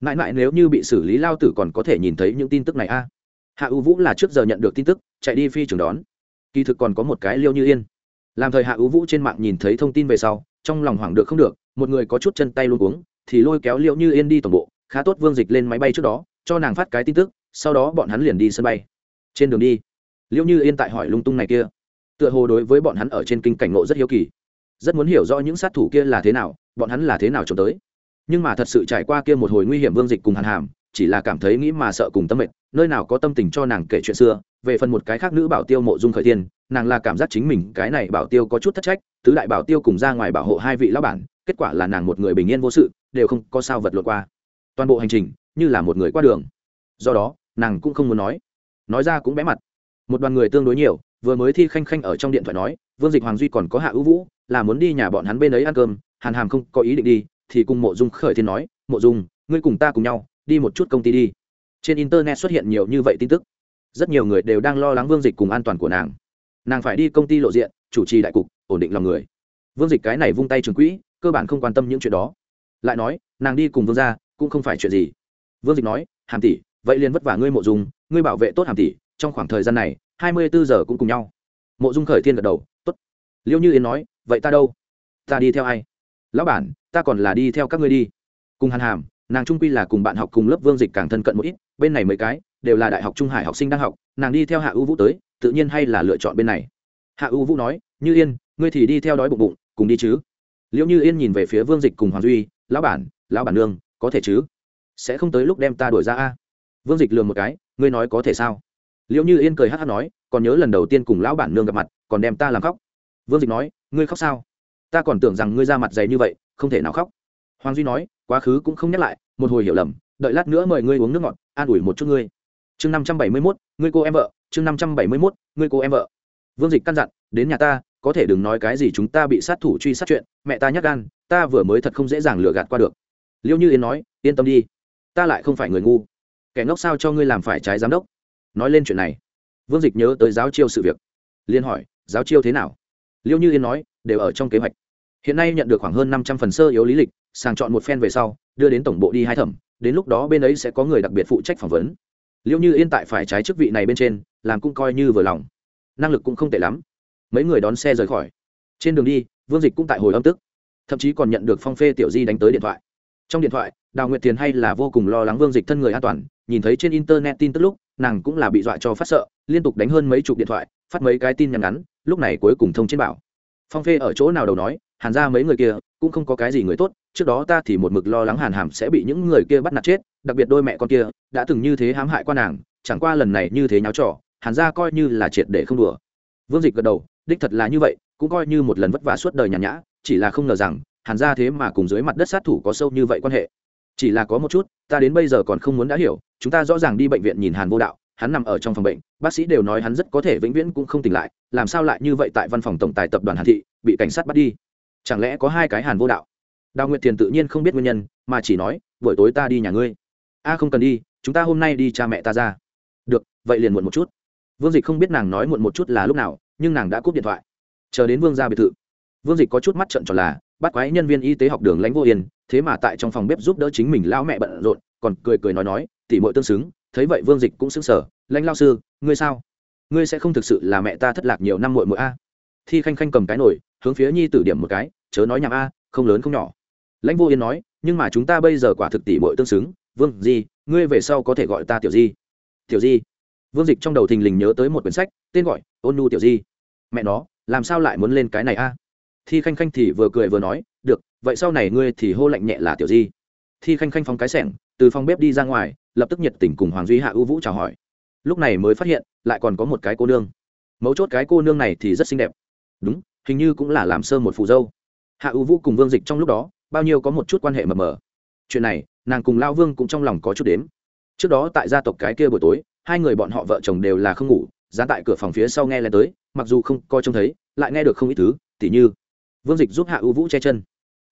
Mãi mãi nếu như bị xử lý, lao tử còn có thể nhìn thấy những tin tức này a hạ ưu vũ là trước giờ nhận được tin tức, chạy đi phi trường đón. Kỳ thực còn có một cái liêu như yên. Làm thời hạ ưu vũ trên mạng nhìn thấy thông tin về sau, trong lòng hoảng được không được, một người có chút chân tay luôn cuống, thì lôi kéo liêu như yên đi tổng bộ, khá tốt vương dịch lên máy bay trước đó, cho nàng phát cái tin tức, sau đó bọn hắn liền đi sân bay. Trên đường đi, liêu như yên tại hỏi lung tung này kia. Tựa hồ đối với bọn hắn ở trên kinh cảnh ngộ rất hiếu kỳ. Rất muốn hiểu rõ những sát thủ kia là thế nào, bọn hắn là thế nào trốn tới nhưng mà thật sự trải qua kia một hồi nguy hiểm vương dịch cùng hàn hàm, chỉ là cảm thấy nghĩ mà sợ cùng tâm mệnh nơi nào có tâm tình cho nàng kể chuyện xưa. Về phần một cái khác nữ bảo tiêu mộ dung khởi tiên nàng là cảm giác chính mình cái này bảo tiêu có chút thất trách, tứ đại bảo tiêu cùng ra ngoài bảo hộ hai vị lão bản, kết quả là nàng một người bình yên vô sự, đều không có sao vật lộn qua. Toàn bộ hành trình, như là một người qua đường. Do đó, nàng cũng không muốn nói. Nói ra cũng bé mặt. Một đoàn người tương đối nhiều, vừa mới thi khanh khanh ở trong điện thoại nói, vương dịch hoàng duy còn có hạ ưu vũ, là muốn đi nhà bọn hắn bên ấy ăn cơm, hàn hàm không có ý định đi thì cùng mộ dung khởi thiên nói, mộ dung, ngươi cùng ta cùng nhau, đi một chút công ty đi. Trên internet xuất hiện nhiều như vậy tin tức. Rất nhiều người đều đang lo lắng vương dịch cùng an toàn của nàng. Nàng phải đi công ty lộ diện, chủ trì đại cục, ổn định lòng người. Vương dịch cái này vung tay trường quỹ, cơ bản không quan tâm những chuyện đó. Lại nói, nàng đi cùng vương gia, cũng không phải chuyện gì. Vương dịch nói, hàm tỷ, vậy liền vất vả ngươi mộ dung, ngươi bảo vệ tốt hàm tỷ, trong khoảng thời gian này, hai mươi bốn giờ cũng cùng nhau. Mộ dung khởi thiên gật đầu t ố t liêu như yến nói, vậy ta đâu? Ta đi theo ai? Lão bản ta còn là đi theo các ngươi đi. Cùng hàn hàm, nàng trung quy là cùng bạn học cùng lớp vương dịch càng thân cận một ít, bên này mấy cái, đều là đại học trung hải học sinh đang học, nàng đi theo hạ ưu vũ tới, tự nhiên hay là lựa chọn bên này. Hạ ưu vũ nói, như yên, ngươi thì đi theo đói bụng bụng, cùng đi chứ. Liệu như yên nhìn về phía vương dịch cùng hoàng duy, lão bản lão bản nương, có thể chứ? Sẽ không tới lúc đem ta đuổi ra a? Vương dịch lường một cái, ngươi nói có thể sao? Liệu như yên cười hát hát nói, còn nhớ lần đầu tiên cùng lão bản nương gặp mặt, còn đem ta làm khóc. Vương dịch nói, ngươi khóc sao? Ta còn tưởng rằng ngươi ra mặt dày như vậy, không thể nào khóc. Hoàng duy nói, quá khứ cũng không nhắc lại, một hồi hiểu lầm, đợi lát nữa mời ngươi uống nước ngọt, an ủi một chút ngươi. Chương năm trăm bảy mươi mốt, ngươi cô em vợ, chương năm trăm bảy mươi mốt, ngươi cô em vợ. Vương dịch căn dặn, đến nhà ta, có thể đừng nói cái gì chúng ta bị sát thủ truy sát chuyện, mẹ ta nhắc gan, ta vừa mới thật không dễ dàng lừa gạt qua được. Liêu như yên nói, yên tâm đi, ta lại không phải người ngu. Kẻ ngốc sao cho ngươi làm phải trái giám đốc? Nói lên chuyện này. Vương dịch nhớ tới giáo chiêu sự việc. Liên hỏi, giáo chiêu thế nào? Liêu như yên nói đều ở trong kế hoạch. Hiện nay nhận được khoảng hơn năm trăm phần sơ yếu lý lịch, sàng chọn một phen về sau, đưa đến tổng bộ đi hai thẩm, đến lúc đó bên ấy sẽ có người đặc biệt phụ trách phỏng vấn. Liệu như yên tại phải trái chức vị này bên trên, làm cũng coi như vừa lòng. Năng lực cũng không tệ lắm. Mấy người đón xe rời khỏi. Trên đường đi, vương dịch cũng tại hồi âm tức. Thậm chí còn nhận được phong phê tiểu di đánh tới điện thoại. Trong điện thoại, đào nguyệt tiền hay là vô cùng lo lắng vương dịch thân người an toàn, nhìn thấy trên internet tin tức lúc, nàng cũng là bị dọa cho phát sợ, liên tục đánh hơn mấy chục điện thoại, phát mấy cái tin nhắn ngắn, lúc này cuối cùng thông trên bảo phong phê ở chỗ nào đầu nói, hàn ra mấy người kia, cũng không có cái gì người tốt, trước đó ta thì một mực lo lắng hàn hàm sẽ bị những người kia bắt nạt chết, đặc biệt đôi mẹ con kia, đã từng như thế hãm hại quan nàng, chẳng qua lần này như thế nháo trò, hàn ra coi như là triệt để không đùa. Vương dịch gật đầu, đích thật là như vậy, cũng coi như một lần vất vả suốt đời nhàn nhã, chỉ là không ngờ rằng, hàn ra thế mà cùng dưới mặt đất sát thủ có sâu như vậy quan hệ. Chỉ là có một chút, ta đến bây giờ còn không muốn đã hiểu, chúng ta rõ ràng đi bệnh viện nhìn hàn vô đạo hắn nằm ở trong phòng bệnh, bác sĩ đều nói hắn rất có thể vĩnh viễn cũng không tỉnh lại, làm sao lại như vậy tại văn phòng tổng tài tập đoàn hàn thị, bị cảnh sát bắt đi? Chẳng lẽ có hai cái hàn vô đạo? Đào nguyệt thiền tự nhiên không biết nguyên nhân, mà chỉ nói, buổi tối ta đi nhà ngươi. A, không cần đi, chúng ta hôm nay đi cha mẹ ta ra. Được, vậy liền muộn một chút. Vương dịch không biết nàng nói muộn một chút là lúc nào, nhưng nàng đã cúp điện thoại. Chờ đến vương ra biệt thự, vương dịch có chút mắt trận tròn là, bắt quái nhân viên y tế học đường lãnh vô yên, thế mà tại trong phòng bếp giúp đỡ chính mình lão mẹ bận rộn, còn cười cười nói nói tỉ muội tương xứng thấy vậy vương dịch cũng xứng sở lãnh lao sư, ngươi sao? Ngươi sẽ không thực sự là mẹ ta thất lạc nhiều năm muội muội a? Thi khanh khanh cầm cái nổi hướng phía nhi tử điểm một cái, chớ nói nhảm a, không lớn không nhỏ. Lãnh vô yên nói, nhưng mà chúng ta bây giờ quả thực tỷ mội tương xứng. Vương di, ngươi về sau có thể gọi ta tiểu di. Tiểu di? Vương dịch trong đầu thình lình nhớ tới một quyển sách, tên gọi, ôn nu tiểu di. Mẹ nó, làm sao lại muốn lên cái này a? Thi khanh khanh thì vừa cười vừa nói, được, vậy sau này ngươi thì hô lạnh nhẹ là tiểu di. Thi khanh khanh phóng cái sẻng, từ phòng bếp đi ra ngoài lập tức nhiệt tình cùng hoàng duy hạ ưu vũ chào hỏi. Lúc này mới phát hiện, lại còn có một cái cô nương. Mấu chốt cái cô nương này thì rất xinh đẹp. Đúng, hình như cũng là làm sơ một phù dâu. Hạ ưu vũ cùng vương dịch trong lúc đó, bao nhiêu có một chút quan hệ mờ mờ. Chuyện này, nàng cùng lao vương cũng trong lòng có chút đếm. Trước đó tại gia tộc cái kia buổi tối, hai người bọn họ vợ chồng đều là không ngủ dán tại cửa phòng phía sau nghe lên tới, mặc dù không coi trông thấy, lại nghe được không ít thứ, tỉ như, vương dịch giúp hạ ưu vũ che chân.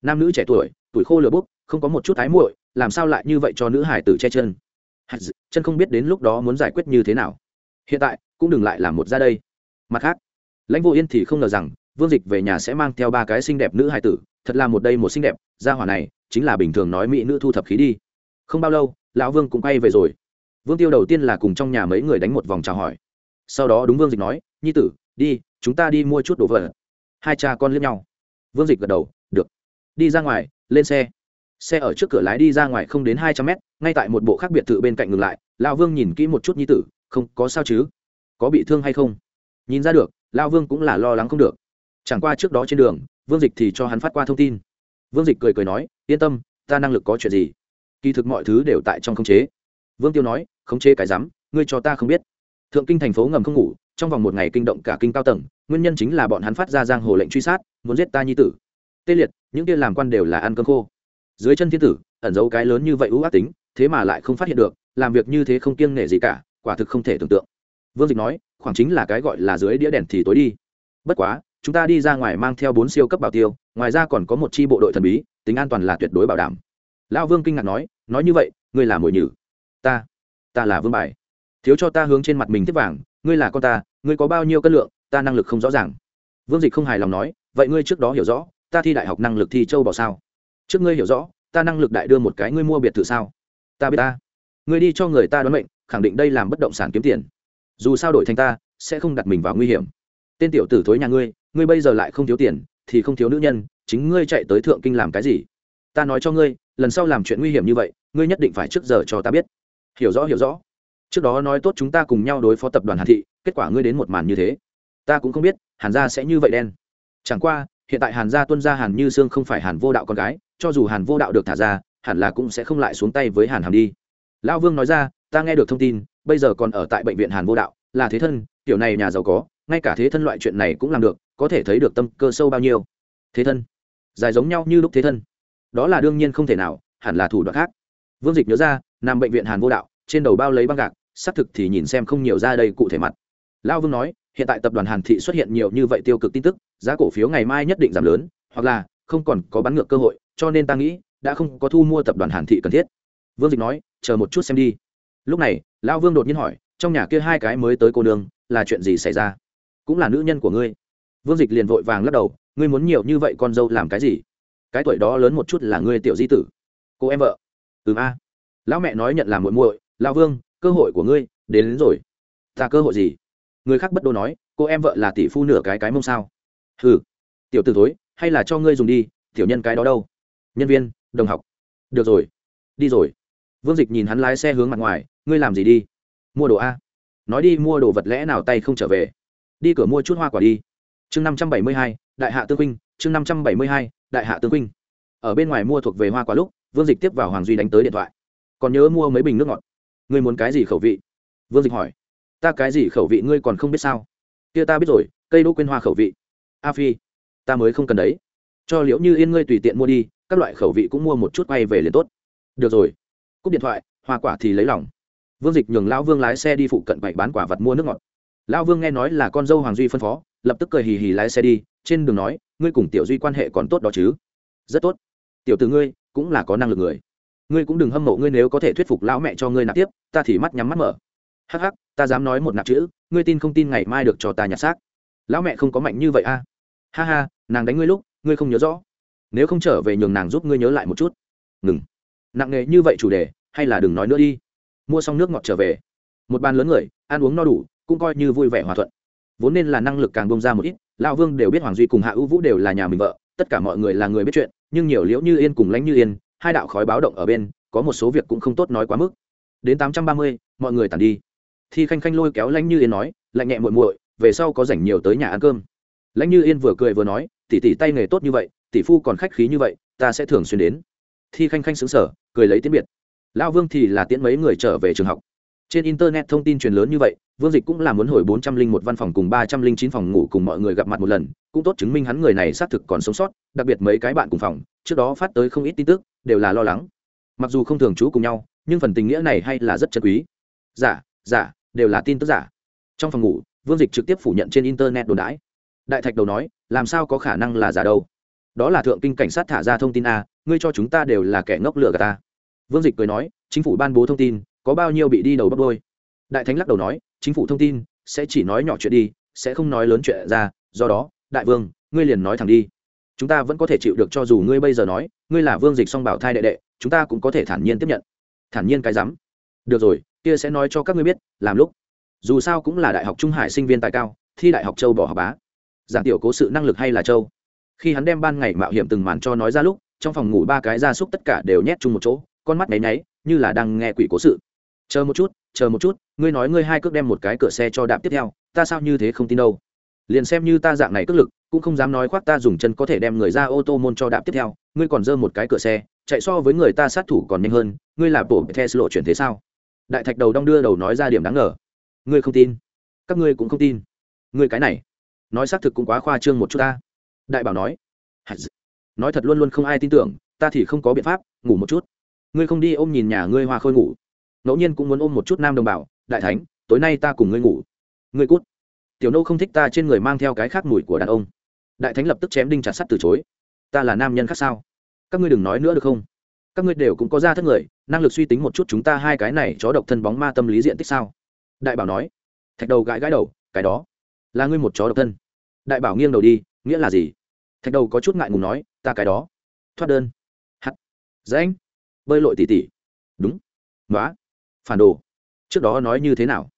Nam nữ trẻ tuổi tuổi khô lửa bốc, không có một chút ái muội, làm sao lại như vậy cho nữ hải tử che chân? Chân không biết đến lúc đó muốn giải quyết như thế nào. Hiện tại, cũng đừng lại làm một ra đây. Mặt khác, lãnh vô yên thì không ngờ rằng, vương dịch về nhà sẽ mang theo ba cái xinh đẹp nữ hài tử, thật là một đây một xinh đẹp, gia hỏa này, chính là bình thường nói mỹ nữ thu thập khí đi. Không bao lâu, lão vương cũng quay về rồi. Vương tiêu đầu tiên là cùng trong nhà mấy người đánh một vòng chào hỏi. Sau đó đúng vương dịch nói, nhi tử, đi, chúng ta đi mua chút đồ vật. Hai cha con liếc nhau. Vương dịch gật đầu, được. Đi ra ngoài, lên xe xe ở trước cửa lái đi ra ngoài không đến hai trăm mét, ngay tại một bộ khác biệt thự bên cạnh ngừng lại lao vương nhìn kỹ một chút nhi tử, không, có sao chứ? Có bị thương hay không? Nhìn ra được lao vương cũng là lo lắng không được. Chẳng qua trước đó trên đường, vương dịch thì cho hắn phát qua thông tin. Vương dịch cười cười nói, yên tâm, ta năng lực có chuyện gì? Kỳ thực mọi thứ đều tại trong khống chế. Vương tiêu nói, khống chế cái rắm, ngươi cho ta không biết. Thượng kinh thành phố ngầm không ngủ, trong vòng một ngày kinh động cả kinh cao tầng, nguyên nhân chính là bọn hắn phát ra giang hồ lệnh truy sát, muốn giết ta nhi tử. Tê liệt, những kia làm quan đều là ăn cơm khô dưới chân thiên tử, ẩn giấu cái lớn như vậy ưu ác tính, thế mà lại không phát hiện được, làm việc như thế không kiêng nể gì cả, quả thực không thể tưởng tượng. Vương dịch nói, khoảng chính là cái gọi là dưới đĩa đèn thì tối đi. Bất quá, chúng ta đi ra ngoài mang theo bốn siêu cấp bảo tiêu, ngoài ra còn có một chi bộ đội thần bí, tính an toàn là tuyệt đối bảo đảm. Lão vương kinh ngạc nói nói như vậy, ngươi là mồi nhử. Ta ta là vương bài. Thiếu cho ta hướng trên mặt mình tiếp vàng, ngươi là con ta, ngươi có bao nhiêu cân lượng, ta năng lực không rõ ràng. Vương dịch không hài lòng nói, vậy ngươi trước đó hiểu rõ, ta thi đại học năng lực thi châu bảo sao? Trước ngươi hiểu rõ, ta năng lực đại đưa một cái ngươi mua biệt thự sao? Ta biết ta. Ngươi đi cho người ta đoán mệnh, khẳng định đây làm bất động sản kiếm tiền. Dù sao đổi thành ta, sẽ không đặt mình vào nguy hiểm. Tên tiểu tử thối nhà ngươi ngươi bây giờ lại không thiếu tiền, thì không thiếu nữ nhân, chính ngươi chạy tới thượng kinh làm cái gì? Ta nói cho ngươi, lần sau làm chuyện nguy hiểm như vậy, ngươi nhất định phải trước giờ cho ta biết. Hiểu rõ hiểu rõ. Trước đó nói tốt chúng ta cùng nhau đối phó tập đoàn hàn thị, kết quả ngươi đến một màn như thế. Ta cũng không biết, hàn gia sẽ như vậy đen. Chẳng qua, hiện tại hàn gia tuân gia hàn như sương không phải hàn vô đạo con gái cho dù hàn vô đạo được thả ra, hẳn là cũng sẽ không lại xuống tay với hàn hàm đi. Lão vương nói ra, ta nghe được thông tin, bây giờ còn ở tại bệnh viện hàn vô đạo, là thế thân kiểu này nhà giàu có, ngay cả thế thân loại chuyện này cũng làm được, có thể thấy được tâm cơ sâu bao nhiêu. Thế thân? Dài giống nhau như lúc thế thân. Đó là đương nhiên không thể nào, hẳn là thủ đoạn khác. Vương dịch nhớ ra, nằm bệnh viện hàn vô đạo, trên đầu bao lấy băng gạc, xác thực thì nhìn xem không nhiều ra đây cụ thể mặt. Lão vương nói, hiện tại tập đoàn hàn thị xuất hiện nhiều như vậy tiêu cực tin tức, giá cổ phiếu ngày mai nhất định giảm lớn, hoặc là không còn có bắn ngược cơ hội cho nên ta nghĩ đã không có thu mua tập đoàn hàn thị cần thiết. Vương dịch nói chờ một chút xem đi. Lúc này lão vương đột nhiên hỏi trong nhà kia hai cái mới tới cô nương là chuyện gì xảy ra? Cũng là nữ nhân của ngươi. Vương dịch liền vội vàng lắc đầu ngươi muốn nhiều như vậy con dâu làm cái gì? Cái tuổi đó lớn một chút là ngươi tiểu di tử. Cô em vợ. Ừ a. Lão mẹ nói nhận làm muội muội lão vương cơ hội của ngươi đến, đến rồi. Ta cơ hội gì? Người khác bất đô nói cô em vợ là tỷ phu nửa cái cái mông sao? Ừ tiểu t ử thối hay là cho ngươi dùng đi tiểu nhân cái đó đâu? Nhân viên, đồng học. Được rồi. Đi rồi. Vương dịch nhìn hắn lái xe hướng mặt ngoài, ngươi làm gì đi? Mua đồ a. Nói đi, mua đồ vật lẽ nào tay không trở về? Đi cửa mua chút hoa quả đi. Chương năm trăm bảy mươi hai, đại hạ tương huynh chương năm trăm bảy mươi hai, đại hạ tương huynh ở bên ngoài mua thuộc về hoa quả lúc, vương dịch tiếp vào hoàng duy đánh tới điện thoại. Còn nhớ mua mấy bình nước ngọt. Ngươi muốn cái gì khẩu vị? Vương dịch hỏi. Ta cái gì khẩu vị ngươi còn không biết sao? Kia ta biết rồi, cây đỗ quên hoa khẩu vị. A phi, ta mới không cần đấy. Cho liễu như yên ngươi tùy tiện mua đi các loại khẩu vị cũng mua một chút quay về liền tốt. Được rồi. Cúp điện thoại, hoa quả thì lấy lòng. Vương dịch nhường lão vương lái xe đi phụ cận bảy bán quả vật mua nước ngọt. Lão vương nghe nói là con dâu hoàng duy phân phó, lập tức cười hì hì lái xe đi, trên đường nói, ngươi cùng tiểu duy quan hệ còn tốt đó chứ? Rất tốt. Tiểu từ ngươi cũng là có năng lực người. Ngươi cũng đừng hâm mộ, ngươi nếu có thể thuyết phục lão mẹ cho ngươi nạp tiếp, ta thì mắt nhắm mắt mở. Hắc hắc, ta dám nói một nạp chữ, ngươi tin không tin ngày mai được cho ta nhặt xác. Lão mẹ không có mạnh như vậy a. Ha ha, nàng đánh ngươi lúc, ngươi không nhớ rõ nếu không trở về nhường nàng giúp ngươi nhớ lại một chút. Ngừng. Nặng nề như vậy chủ đề, hay là đừng nói nữa đi. Mua xong nước ngọt trở về. Một bàn lớn người, ăn uống no đủ, cũng coi như vui vẻ hòa thuận. Vốn nên là năng lực càng bông ra một ít, lão vương đều biết hoàng duy cùng hạ ưu vũ đều là nhà mình vợ, tất cả mọi người là người biết chuyện, nhưng nhiều liễu như yên cùng lãnh như yên, hai đạo khói báo động ở bên, có một số việc cũng không tốt nói quá mức. Đến tám trăm ba mươi, mọi người tàn đi. Thi khanh khanh lôi kéo lãnh như yên nói, lạnh nhẹ muội muội, về sau có rảnh nhiều tới nhà ăn cơm. Lãnh như yên vừa cười vừa nói tỷ tỷ tay nghề tốt như vậy tỷ phu còn khách khí như vậy, ta sẽ thường xuyên đến. Thi khanh khanh xứng sở cười lấy tiếng biệt. Lão vương thì là tiễn mấy người trở về trường học. Trên internet thông tin truyền lớn như vậy, vương dịch cũng là muốn hồi bốn trăm linh một văn phòng cùng ba trăm linh chín phòng ngủ cùng mọi người gặp mặt một lần, cũng tốt chứng minh hắn người này xác thực còn sống sót, đặc biệt mấy cái bạn cùng phòng, trước đó phát tới không ít tin tức, đều là lo lắng. Mặc dù không thường trú cùng nhau, nhưng phần tình nghĩa này hay là rất chân quý. Giả giả, đều là tin tức giả. Trong phòng ngủ, vương dịch trực tiếp phủ nhận trên internet đồn đãi. Đại thạch đầu nói, làm sao có khả năng là giả đâu? Đó là thượng kinh cảnh sát thả ra thông tin a, ngươi cho chúng ta đều là kẻ ngốc lừa gạt ta. Vương dịch cười nói, chính phủ ban bố thông tin, có bao nhiêu bị đi đầu bắp đôi? Đại thánh lắc đầu nói, chính phủ thông tin, sẽ chỉ nói nhỏ chuyện đi, sẽ không nói lớn chuyện ra, do đó, đại vương, ngươi liền nói thẳng đi. Chúng ta vẫn có thể chịu được cho dù ngươi bây giờ nói, ngươi là vương dịch song bảo thai đệ đệ, chúng ta cũng có thể thản nhiên tiếp nhận. Thản nhiên cái rắm. Được rồi, kia sẽ nói cho các ngươi biết, làm lúc. Dù sao cũng là đại học trung hải sinh viên tài cao, thi đại học châu bỏ học bá. Giảm tiểu cố sự năng lực hay là châu? Khi hắn đem ban ngày mạo hiểm từng màn cho nói ra lúc, trong phòng ngủ ba cái gia súc tất cả đều nhét chung một chỗ, con mắt nháy nháy, như là đang nghe quỷ cố sự. Chờ một chút, chờ một chút, ngươi nói ngươi hai cước đem một cái cửa xe cho đạp tiếp theo, ta sao như thế không tin đâu? Liền xem như ta dạng này cước lực, cũng không dám nói khoác ta dùng chân có thể đem người ra ô tô môn cho đạp tiếp theo, ngươi còn dơ một cái cửa xe, chạy so với người ta sát thủ còn nhanh hơn, ngươi là bổ bộ tesla chuyển thế sao? Đại thạch đầu đong đưa đầu nói ra điểm đáng ngờ. Ngươi không tin? Các ngươi cũng không tin. Ngươi cái này, nói xác thực cũng quá khoa trương một chút ta đại bảo nói nói thật luôn luôn không ai tin tưởng, ta thì không có biện pháp, ngủ một chút. Ngươi không đi ôm nhìn nhà ngươi hoa khôi ngủ. Ngẫu nhiên cũng muốn ôm một chút nam đồng bào, đại thánh, tối nay ta cùng ngươi ngủ. Ngươi cút. Tiểu nô không thích ta trên người mang theo cái khác mùi của đàn ông. Đại thánh lập tức chém đinh chặt sắt từ chối. Ta là nam nhân khác sao? Các ngươi đừng nói nữa được không? Các ngươi đều cũng có ra thất người, năng lực suy tính một chút chúng ta hai cái này chó độc thân bóng ma tâm lý diện tích sao? Đại bảo nói. Thạch đầu gãi gãi đầu, cái đó là ngươi một chó độc thân. Đại bảo nghiêng đầu đi nghĩa là gì? Thạch đầu có chút ngại ngùng nói, ta cái đó. Thoát đơn. Hắt. Dễ anh bơi lội tỉ tỉ. Đúng. Nói phản đồ. Trước đó nói như thế nào?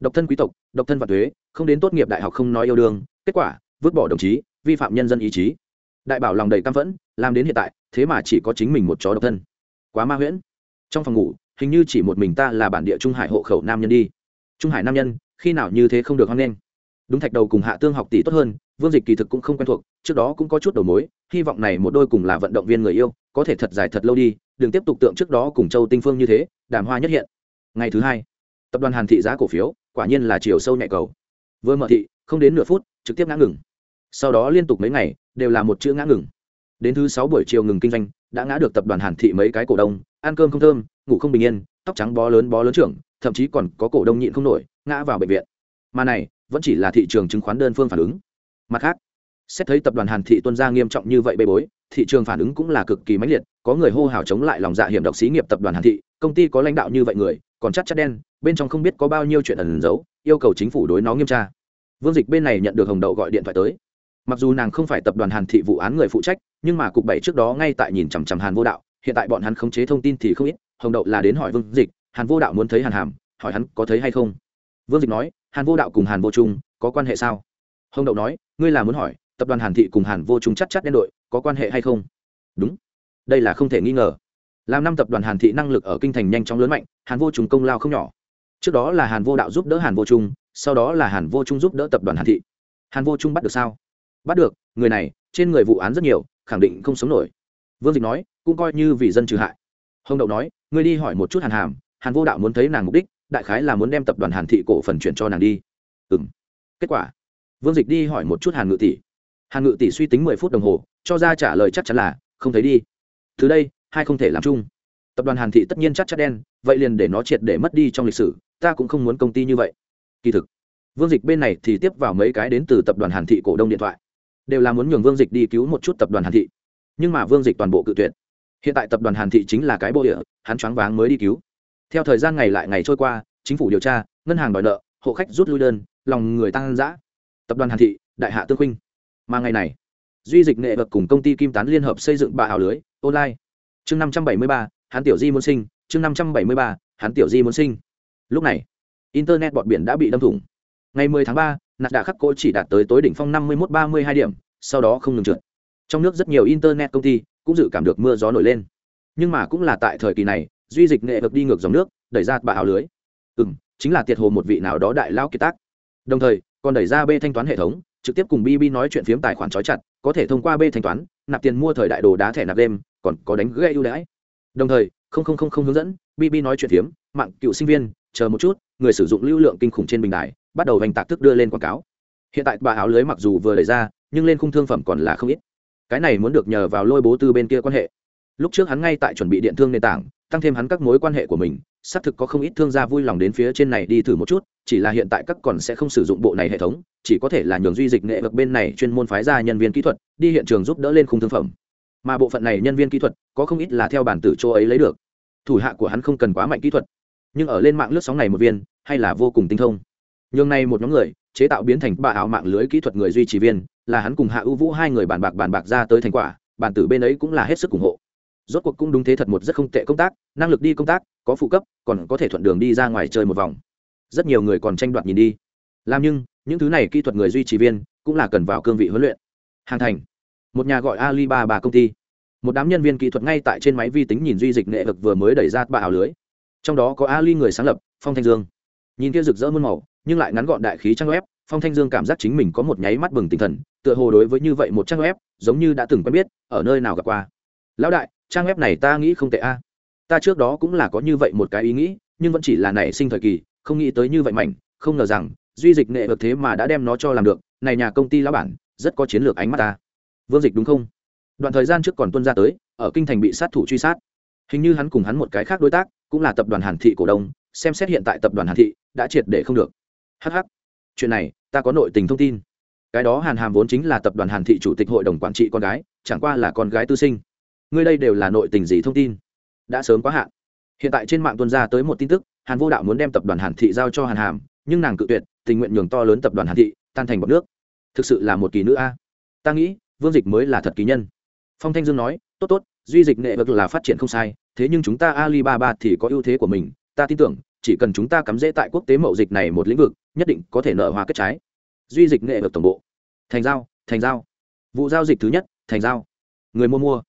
Độc thân quý tộc, độc thân và thuế, không đến tốt nghiệp đại học không nói yêu đương, kết quả, vứt bỏ đồng chí, vi phạm nhân dân ý chí. Đại bảo lòng đầy căm phẫn, làm đến hiện tại, thế mà chỉ có chính mình một chó độc thân. Quá ma huyễn. Trong phòng ngủ, hình như chỉ một mình ta là bản địa trung hải hộ khẩu nam nhân đi. Trung hải nam nhân, khi nào như thế không được hoan nghênh. Đúng thạch đầu cùng hạ tương học tỷ tốt hơn vương dịch kỳ thực cũng không quen thuộc, trước đó cũng có chút đầu mối, hy vọng này một đôi cùng là vận động viên người yêu, có thể thật dài thật lâu đi, đừng tiếp tục tượng trước đó cùng châu tinh phương như thế, đàm hoa nhất hiện. Ngày thứ hai, tập đoàn hàn thị giá cổ phiếu, quả nhiên là chiều sâu nhẹ cầu. Vừa mở thị, không đến nửa phút, trực tiếp ngã ngừng. Sau đó liên tục mấy ngày, đều là một chữ ngã ngừng. Đến thứ sáu buổi chiều ngừng kinh doanh, đã ngã được tập đoàn hàn thị mấy cái cổ đông, ăn cơm không thơm, ngủ không bình yên, tóc trắng bó lớn bó lớn trưởng, thậm chí còn có cổ đông nhịn không nổi, ngã vào bệnh viện. Mà này, vẫn chỉ là thị trường chứng khoán đơn phương phản ứng mặt khác, xét thấy tập đoàn hàn thị tuân gia nghiêm trọng như vậy bê bối, thị trường phản ứng cũng là cực kỳ mãnh liệt, có người hô hào chống lại lòng dạ hiểm độc xí nghiệp tập đoàn hàn thị, công ty có lãnh đạo như vậy người, còn chắc chắc đen, bên trong không biết có bao nhiêu chuyện ẩn giấu, yêu cầu chính phủ đối nó nghiêm tra. Vương dịch bên này nhận được hồng đậu gọi điện thoại tới. Mặc dù nàng không phải tập đoàn hàn thị vụ án người phụ trách, nhưng mà cục bảy trước đó ngay tại nhìn chằm chằm hàn vô đạo, hiện tại bọn hắn khống chế thông tin thì không ít, hồng đậu là đến hỏi vương dịch, hàn vô đạo muốn thấy hàn hàm, hỏi hắn có thấy hay không. Vương dịch nói, hàn vô đạo cùng hàn vô trung có quan hệ sao? Hồng đậu nói, ngươi là muốn hỏi, tập đoàn hàn thị cùng hàn vô trung chắc chắc đen đội, có quan hệ hay không? Đúng. Đây là không thể nghi ngờ. Làm năm tập đoàn hàn thị năng lực ở kinh thành nhanh chóng lớn mạnh, hàn vô trung công lao không nhỏ. Trước đó là hàn vô đạo giúp đỡ hàn vô trung, sau đó là hàn vô trung giúp đỡ tập đoàn hàn thị. Hàn vô trung bắt được sao? Bắt được, người này, trên người vụ án rất nhiều, khẳng định không sống nổi. Vương dịch nói, cũng coi như vì dân trừ hại. Hồng đậu nói, ngươi đi hỏi một chút hàn hàm, hàn vô đạo muốn thấy nàng mục đích, đại khái là muốn đem tập đoàn hàn thị cổ phần chuyển cho nàng đi. Ừ m kết quả? Vương dịch đi hỏi một chút hàn ngự tỷ. Hàn ngự tỷ suy tính mười phút đồng hồ, cho ra trả lời chắc chắn là, không thấy đi. Từ đây, hai không thể làm chung. Tập đoàn hàn thị tất nhiên chắc chắn đen, vậy liền để nó triệt để mất đi trong lịch sử, ta cũng không muốn công ty như vậy. Kỳ thực, vương dịch bên này thì tiếp vào mấy cái đến từ tập đoàn hàn thị cổ đông điện thoại. Đều là muốn nhường vương dịch đi cứu một chút tập đoàn hàn thị. Nhưng mà vương dịch toàn bộ cự tuyệt. Hiện tại tập đoàn hàn thị chính là cái bộ địa, hắn choáng váng mới đi cứu. Theo thời gian ngày lại ngày trôi qua, chính phủ điều tra, ngân hàng đòi nợ, hộ khách rút lui đơn, lòng người tăng giã tập đoàn hàn thị đại hạ tương huynh mà ngày này duy dịch nghệ vật cùng công ty kim tán liên hợp xây dựng bà hào lưới online. Chương năm trăm bảy mươi ba hắn tiểu di muốn sinh. Chương năm trăm bảy mươi ba hắn tiểu di muốn sinh. Lúc này internet bọt biển đã bị đâm thủng. Ngày 10 tháng 3, nạt đà khắc cỗ chỉ đạt tới tối đỉnh phong 51-32 điểm sau đó không ngừng trượt. Trong nước rất nhiều internet công ty cũng dự cảm được mưa gió nổi lên. Nhưng mà cũng là tại thời kỳ này duy dịch nghệ vực đi ngược dòng nước đẩy ra bà ảo lưới. Ừ m chính là tiệt hồ một vị nào đó đại lao kiệt tác. Đồng thời còn đẩy ra b thanh toán hệ thống, trực tiếp cùng bb nói chuyện phiếm tài khoản trói chặt, có thể thông qua b thanh toán, nạp tiền mua thời đại đồ đá thẻ nạp đêm, còn có đánh gây ưu đãi. Đồng thời, không không không không hướng dẫn bb nói chuyện phiếm, mạng cựu sinh viên, chờ một chút, người sử dụng lưu lượng kinh khủng trên bình đài, bắt đầu hành tạc thức đưa lên quảng cáo. Hiện tại bà áo lưới mặc dù vừa đẩy ra, nhưng lên khung thương phẩm còn là không ít. Cái này muốn được nhờ vào lôi bố tư bên kia quan hệ. Lúc trước hắn ngay tại chuẩn bị điện thương nền tảng, tăng thêm hắn các mối quan hệ của mình xác thực có không ít thương gia vui lòng đến phía trên này đi thử một chút, chỉ là hiện tại các còn sẽ không sử dụng bộ này hệ thống, chỉ có thể là nhường duy dịch nghệ vực bên này chuyên môn phái ra nhân viên kỹ thuật, đi hiện trường giúp đỡ lên khung thương phẩm. Mà bộ phận này nhân viên kỹ thuật, có không ít là theo bản tử chỗ ấy lấy được. Thủ hạ của hắn không cần quá mạnh kỹ thuật, nhưng ở lên mạng lướt sóng này một viên, hay là vô cùng tinh thông. Nhường này một nhóm người, chế tạo biến thành bà ảo mạng lưới kỹ thuật người duy trì viên, là hắn cùng hạ ưu vũ hai người bàn bạc bàn bạc ra tới thành quả, bản tử bên ấy cũng là hết sức ủng hộ rốt cuộc cũng đúng thế thật một rất không tệ công tác, năng lực đi công tác, có phụ cấp, còn có thể thuận đường đi ra ngoài chơi một vòng. Rất nhiều người còn tranh đoạt nhìn đi. Làm nhưng, những thứ này kỹ thuật người duy trì viên, cũng là cần vào cương vị huấn luyện. Hàng thành, một nhà gọi alibaba công ty. Một đám nhân viên kỹ thuật ngay tại trên máy vi tính nhìn duy dịch nghệ vực vừa mới đẩy ra bà ảo lưới. Trong đó có ali người sáng lập, phong thanh dương. Nhìn kia rực rỡ muôn màu, nhưng lại ngắn gọn đại khí trang web, phong thanh dương cảm giác chính mình có một nháy mắt bừng tinh thần, tựa hồ đối với như vậy một trang web, giống như đã từng quen biết, ở nơi nào gặp qua. Lão đại trang web này ta nghĩ không tệ a. Ta trước đó cũng là có như vậy một cái ý nghĩ, nhưng vẫn chỉ là nảy sinh thời kỳ, không nghĩ tới như vậy mạnh không ngờ rằng, duy dịch nghệ được thế mà đã đem nó cho làm được, này nhà công ty lão bản, rất có chiến lược ánh mắt ta. Vương dịch đúng không? Đoạn thời gian trước còn tuân ra tới, ở kinh thành bị sát thủ truy sát. Hình như hắn cùng hắn một cái khác đối tác, cũng là tập đoàn hàn thị cổ đông, xem xét hiện tại tập đoàn hàn thị, đã triệt để không được. Hh chuyện này, ta có nội tình thông tin. Cái đó hàn hàm vốn chính là tập đoàn hàn thị chủ tịch hội đồng quản trị con gái, chẳng qua là con gái tư sinh ngươi đây đều là nội tình gì thông tin? Đã sớm quá hạn. Hiện tại trên mạng tuân ra tới một tin tức, hàn vô đạo muốn đem tập đoàn hàn thị giao cho hàn hàm, nhưng nàng cự tuyệt, tình nguyện nhường to lớn tập đoàn hàn thị tan thành bọc nước. Thực sự là một kỳ nữ a. Ta nghĩ, vương dịch mới là thật kỳ nhân. Phong thanh dương nói, tốt tốt, duy dịch nghệ vực là phát triển không sai, thế nhưng chúng ta alibaba thì có ưu thế của mình. Ta tin tưởng, chỉ cần chúng ta cắm rễ tại quốc tế mậu dịch này một lĩnh vực, nhất định có thể nợ hoa kết trái. Duy dịch nghệ vực tổng bộ. Thành giao thành giao. Vụ giao dịch thứ nhất, thành giao. Người mua mua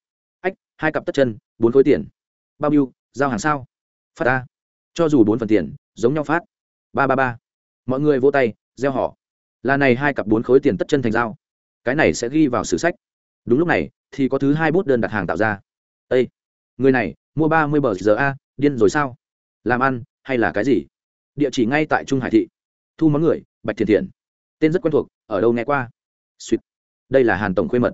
hai cặp tất chân, bốn khối tiền. Bao nhiêu, giao hàng sao? Phát ta cho dù bốn phần tiền, giống nhau phát. Ba ba ba. Mọi người vỗ tay, gieo họ. Là này hai cặp bốn khối tiền tất chân thành giao. Cái này sẽ ghi vào sử sách. Đúng lúc này, thì có thứ hai bút đơn đặt hàng tạo ra. Ây người này, mua ba mươi bờ giờ a, điên rồi sao? Làm ăn, hay là cái gì? Địa chỉ ngay tại trung hải thị. Thu món người, bạch thiền thiện. Tên rất quen thuộc, ở đâu nghe qua? Suýt đây là hàn tổng khuê mật.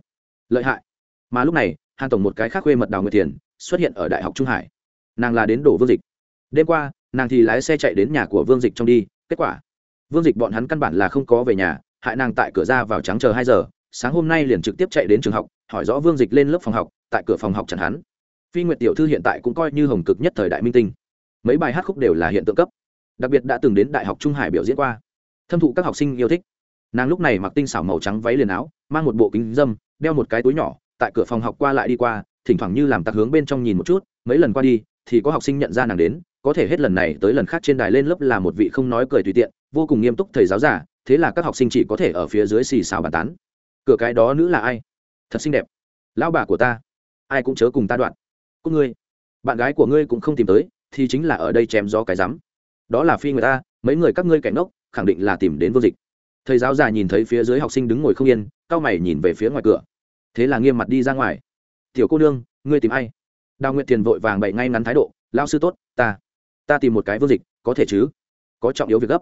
Lợi hại. Mà lúc này hàn tổng một cái khác khuê mật đào nguyệt tiền xuất hiện ở đại học trung hải nàng là đến đổ vương dịch đêm qua nàng thì lái xe chạy đến nhà của vương dịch trong đi kết quả vương dịch bọn hắn căn bản là không có về nhà hại nàng tại cửa ra vào trắng chờ hai giờ sáng hôm nay liền trực tiếp chạy đến trường học hỏi rõ vương dịch lên lớp phòng học tại cửa phòng học chẳng hắn phi nguyệt tiểu thư hiện tại cũng coi như hồng cực nhất thời đại minh tinh mấy bài hát khúc đều là hiện tượng cấp đặc biệt đã từng đến đại học trung hải biểu diễn qua thâm thụ các học sinh yêu thích nàng lúc này mặc tinh xảo màu trắng váy liền áo mang một bộ kính dâm đeo một cái túi nhỏ tại cửa phòng học qua lại đi qua, thỉnh thoảng như làm tặc hướng bên trong nhìn một chút, mấy lần qua đi, thì có học sinh nhận ra nàng đến, có thể hết lần này tới lần khác trên đài lên lớp là một vị không nói cười tùy tiện, vô cùng nghiêm túc thầy giáo giả thế là các học sinh chỉ có thể ở phía dưới xì xào bàn tán. Cửa cái đó nữ là ai? Thật xinh đẹp. Lão bà của ta. Ai cũng chớ cùng ta đoạn. Cô ngươi. Bạn gái của ngươi cũng không tìm tới, thì chính là ở đây chém gió cái rắm. Đó là phi người ta, mấy người các ngươi cảnh ngốc, khẳng định là tìm đến vô dịch. Thầy giáo già nhìn thấy phía dưới học sinh đứng ngồi không yên, cao mày nhìn về phía ngoài cửa thế là nghiêm mặt đi ra ngoài. Tiểu cô nương, ngươi tìm ai? Đào nguyện tiền vội vàng bậy ngay ngắn thái độ lao sư tốt, ta ta tìm một cái vô dịch, có thể chứ? Có trọng yếu việc gấp.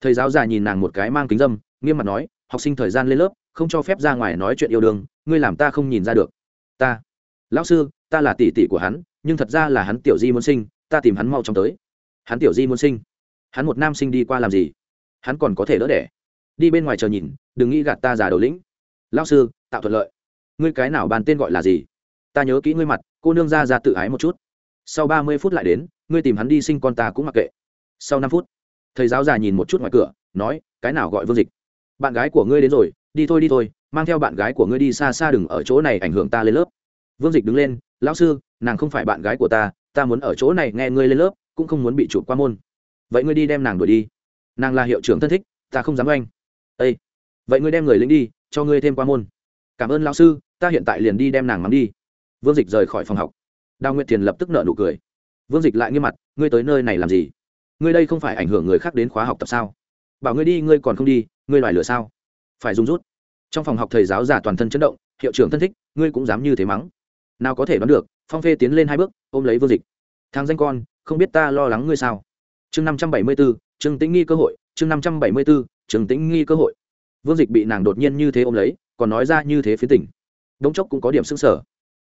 Thầy giáo già nhìn nàng một cái mang kính dâm, nghiêm mặt nói, học sinh thời gian lên lớp, không cho phép ra ngoài nói chuyện yêu đương, ngươi làm ta không nhìn ra được. Ta, lão sư, ta là tỷ tỷ của hắn, nhưng thật ra là hắn tiểu di muốn sinh, ta tìm hắn mau chóng tới. Hắn tiểu di muốn sinh? Hắn một nam sinh đi qua làm gì? Hắn còn có thể đỡ đẻ? Đi bên ngoài chờ nhìn, đừng nghĩ gạt ta già đầu lĩnh. Lão sư, tạo thuận lợi ngươi cái nào bàn tên gọi là gì? Ta nhớ kỹ ngươi mặt, cô nương ra ra tự ái một chút. Sau ba mươi phút lại đến, ngươi tìm hắn đi sinh con ta cũng mặc kệ. Sau năm phút, thầy giáo già nhìn một chút ngoài cửa, nói, cái nào gọi vương dịch? Bạn gái của ngươi đến rồi, đi thôi đi thôi, mang theo bạn gái của ngươi đi xa xa đừng ở chỗ này ảnh hưởng ta lên lớp. Vương dịch đứng lên, lão sư, nàng không phải bạn gái của ta ta muốn ở chỗ này nghe ngươi lên lớp, cũng không muốn bị chụp qua môn. Vậy ngươi đi đem nàng đuổi đi. Nàng là hiệu trưởng thân thích, ta không dám oanh. Ây vậy ngươi đem người lính đi, cho ngươi thêm qua môn cảm ơn lão sư, ta hiện tại liền đi đem nàng mắng đi. Vương dịch rời khỏi phòng học. Đào nguyệt thiền lập tức nợ nụ cười. Vương dịch lại nghiêm mặt, ngươi tới nơi này làm gì? Ngươi đây không phải ảnh hưởng người khác đến khóa học tập sao? Bảo ngươi đi, ngươi còn không đi, ngươi loài lửa sao? Phải dùng rút. Trong phòng học thầy giáo giả toàn thân chấn động, hiệu trưởng thân thích, ngươi cũng dám như thế mắng. Nào có thể đoán được, phong phê tiến lên hai bước, ôm lấy vương dịch. Thang danh con, không biết ta lo lắng ngươi sao? Chương năm trăm bảy mươi bốn chương tĩnh nghi cơ hội, chương năm trăm bảy mươi bốn chương tĩnh nghi cơ hội. Vương dịch bị nàng đột nhiên như thế ôm lấy còn nói ra như thế phía tỉnh đống chốc cũng có điểm s ư n g sở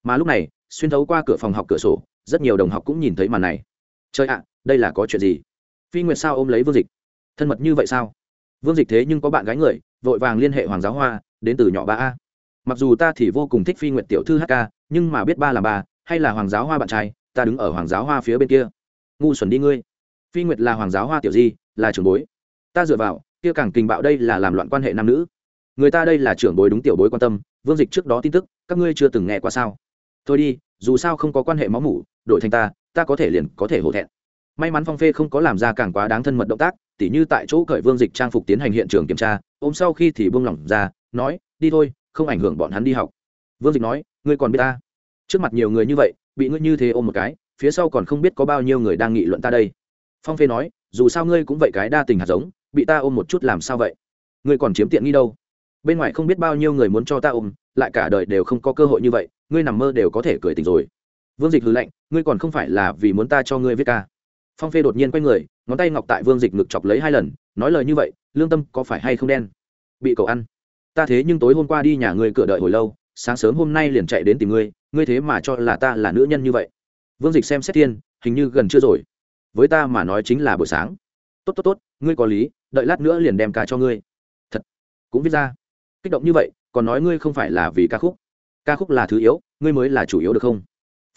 mà lúc này, xuyên thấu qua cửa phòng học cửa sổ, rất nhiều đồng học cũng nhìn thấy màn này. Chơi ạ, đây là có chuyện gì? Phi nguyệt sao ôm lấy vương dịch? Thân mật như vậy sao? Vương dịch thế nhưng có bạn gái người, vội vàng liên hệ hoàng giáo hoa, đến từ nhỏ ba a. Mặc dù ta thì vô cùng thích phi nguyệt tiểu thư hk nhưng mà biết ba là ba hay là hoàng giáo hoa bạn trai, ta đứng ở hoàng giáo hoa phía bên kia. Ngu xuẩn đi ngươi. Phi nguyệt là hoàng giáo hoa tiểu di, là trưởng bối. Ta dựa vào, kia càng kinh bạo đây là làm loạn quan hệ nam nữ người ta đây là trưởng bối đúng tiểu bối quan tâm, vương dịch trước đó tin tức, các ngươi chưa từng nghe qua sao? Thôi đi, dù sao không có quan hệ máu mủ, đổi thành ta ta có thể liền có thể hổ thẹn. May mắn phong phê không có làm ra càng quá đáng thân mật động tác, tỉ như tại chỗ cởi vương dịch trang phục tiến hành hiện trường kiểm tra, ôm sau khi thì buông lỏng ra, nói, đi thôi, không ảnh hưởng bọn hắn đi học. Vương dịch nói, ngươi còn biết ta? Trước mặt nhiều người như vậy, bị ngươi như thế ôm một cái, phía sau còn không biết có bao nhiêu người đang nghị luận ta đây. Phong phê nói, dù sao ngươi cũng vậy cái đa tình hạt giống, bị ta ôm một chút làm sao vậy? Ngươi còn chiếm tiện nghi đâu? Bên ngoài không biết bao nhiêu người muốn cho ta ôm, lại cả đời đều không có cơ hội như vậy, ngươi nằm mơ đều có thể cười tỉnh rồi. Vương dịch hư lệnh ngươi còn không phải là vì muốn ta cho ngươi viết ca. Phong phê đột nhiên quay người, ngón tay ngọc tại vương dịch ngực chọc lấy hai lần, nói lời như vậy, lương tâm có phải hay không đen? Bị cậu ăn. Ta thế nhưng tối hôm qua đi nhà ngươi cửa đợi hồi lâu, sáng sớm hôm nay liền chạy đến tìm ngươi ngươi thế mà cho là ta là nữ nhân như vậy. Vương dịch xem xét thiên, hình như gần chưa rồi. Với ta mà nói chính là buổi sáng. Tốt tốt tốt, ngươi có lý, đợi lát nữa liền đem ca cho ngươi. Thật. Cũng viết ra kích động như vậy, còn nói ngươi không phải là vì ca khúc. Ca khúc là thứ yếu, ngươi mới là chủ yếu được không?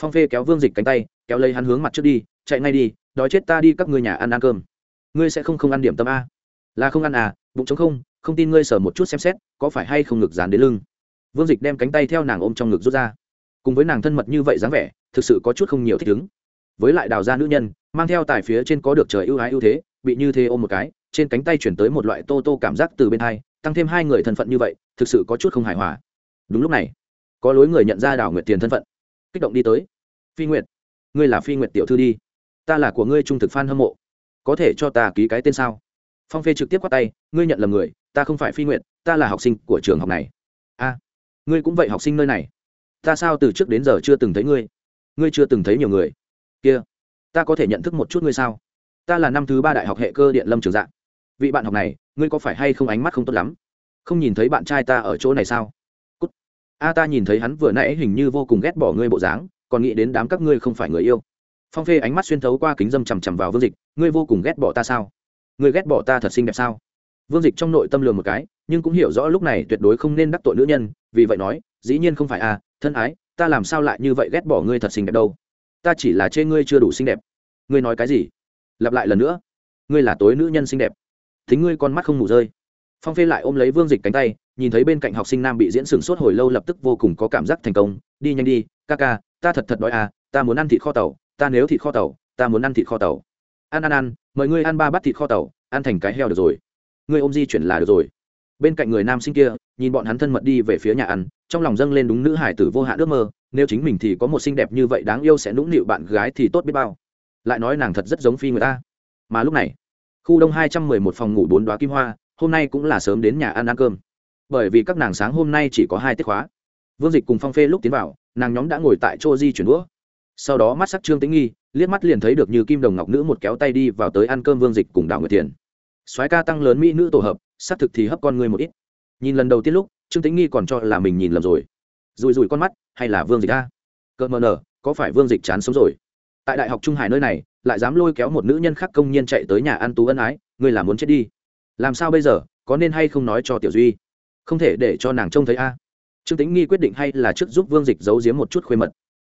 Phong phê kéo vương dịch cánh tay, kéo lấy hắn hướng mặt trước đi, chạy ngay đi, đói chết ta đi các ngươi nhà ăn ăn cơm. Ngươi sẽ không không ăn điểm tâm a. Là không ăn à bụng trống không không tin ngươi sờ một chút xem xét, có phải hay không ngực dán đến lưng. Vương dịch đem cánh tay theo nàng ôm trong ngực rút ra. Cùng với nàng thân mật như vậy dáng vẻ, thực sự có chút không nhiều thích ứng. Với lại đào ra nữ nhân, mang theo tài phía trên có được trời ưu ái ưu thế, bị như thế ôm một cái, trên cánh tay chuyển tới một loại tô tô cảm giác từ bên hai tăng thêm hai người thân phận như vậy, thực sự có chút không hài hòa. Đúng lúc này, có lối người nhận ra đào nguyệt tiền thân phận. Kích động đi tới. Phi nguyệt, ngươi là phi nguyệt tiểu thư đi. Ta là của ngươi trung thực f hâm mộ. Có thể cho ta ký cái tên sao? Phong phê trực tiếp qua tay, ngươi nhận lầm người, ta không phải phi nguyệt, ta là học sinh của trường học này. A, ngươi cũng vậy học sinh nơi này. Ta sao từ trước đến giờ chưa từng thấy ngươi? Ngươi chưa từng thấy nhiều người. Kia, ta có thể nhận thức một chút ngươi sao? Ta là năm thứ ba đại học hệ cơ điện lâm trường dạng vị bạn học này, ngươi có phải hay không ánh mắt không tốt lắm? Không nhìn thấy bạn trai ta ở chỗ này sao? Cút. a ta nhìn thấy hắn vừa nãy hình như vô cùng ghét bỏ ngươi bộ dáng, còn nghĩ đến đám các ngươi không phải người yêu. Phong phê ánh mắt xuyên thấu qua kính dâm chằm chằm vào vương dịch, ngươi vô cùng ghét bỏ ta sao? Ngươi ghét bỏ ta thật xinh đẹp sao? Vương dịch trong nội tâm lường một cái, nhưng cũng hiểu rõ lúc này tuyệt đối không nên đắc tội nữ nhân, vì vậy nói, dĩ nhiên không phải à thân ái, ta làm sao lại như vậy ghét bỏ ngươi thật xinh đẹp đâu? Ta chỉ là chê ngươi chưa đủ xinh đẹp. Ngươi nói cái gì? Lặp lại lần nữa. Ngươi là tối nữ nhân xinh đẹp thính ngươi con mắt không ngủ rơi. Phong phê lại ôm lấy vương dịch cánh tay, nhìn thấy bên cạnh học sinh nam bị diễn sửng sốt hồi lâu lập tức vô cùng có cảm giác thành công, đi nhanh đi, ca ca, ta thật thật đói à ta muốn ăn thịt kho tàu, ta nếu thịt kho tàu, ta muốn ăn thịt kho tàu. Ăn ăn ăn mời ngươi ăn ba bát thịt kho tàu, ăn thành cái heo được rồi. Ngươi ôm di chuyển là được rồi. Bên cạnh người nam sinh kia, nhìn bọn hắn thân mật đi về phía nhà ăn, trong lòng dâng lên đúng nữ hải tử vô hạn ước mơ, nếu chính mình thì có một xinh đẹp như vậy đáng yêu sẽ nũng nịu bạn gái thì tốt biết bao. Lại nói nàng thật rất giống phi người ta. Mà lúc này khu đông hai trăm mười một phòng ngủ bốn đoá kim hoa, hôm nay cũng là sớm đến nhà ăn ăn cơm. Bởi vì các nàng sáng hôm nay chỉ có hai tiết khóa. Vương dịch cùng phong phê lúc tiến vào, nàng nhóm đã ngồi tại chỗ di chuyển đũa. Sau đó mắt sắc trương tĩnh nghi, liếc mắt liền thấy được như kim đồng ngọc nữ một kéo tay đi vào tới ăn cơm vương dịch cùng đào nguyệt thiền soái ca tăng lớn mỹ nữ tổ hợp xác thực thì hấp con người một ít. Nhìn lần đầu tiên lúc, trương tĩnh nghi còn cho là mình nhìn lầm rồi. Rùi rùi con mắt, hay là vương dịch a? Cợt mờ nở, có phải vương dịch chán sống rồi? Tại đại học trung hải nơi này, lại dám lôi kéo một nữ nhân khác công nhiên chạy tới nhà ăn tú ân ái, ngươi là muốn chết đi. Làm sao bây giờ, có nên hay không nói cho tiểu duy? Không thể để cho nàng trông thấy a. Trương tính nghi quyết định hay là trước giúp vương dịch giấu giếm một chút khuê mật.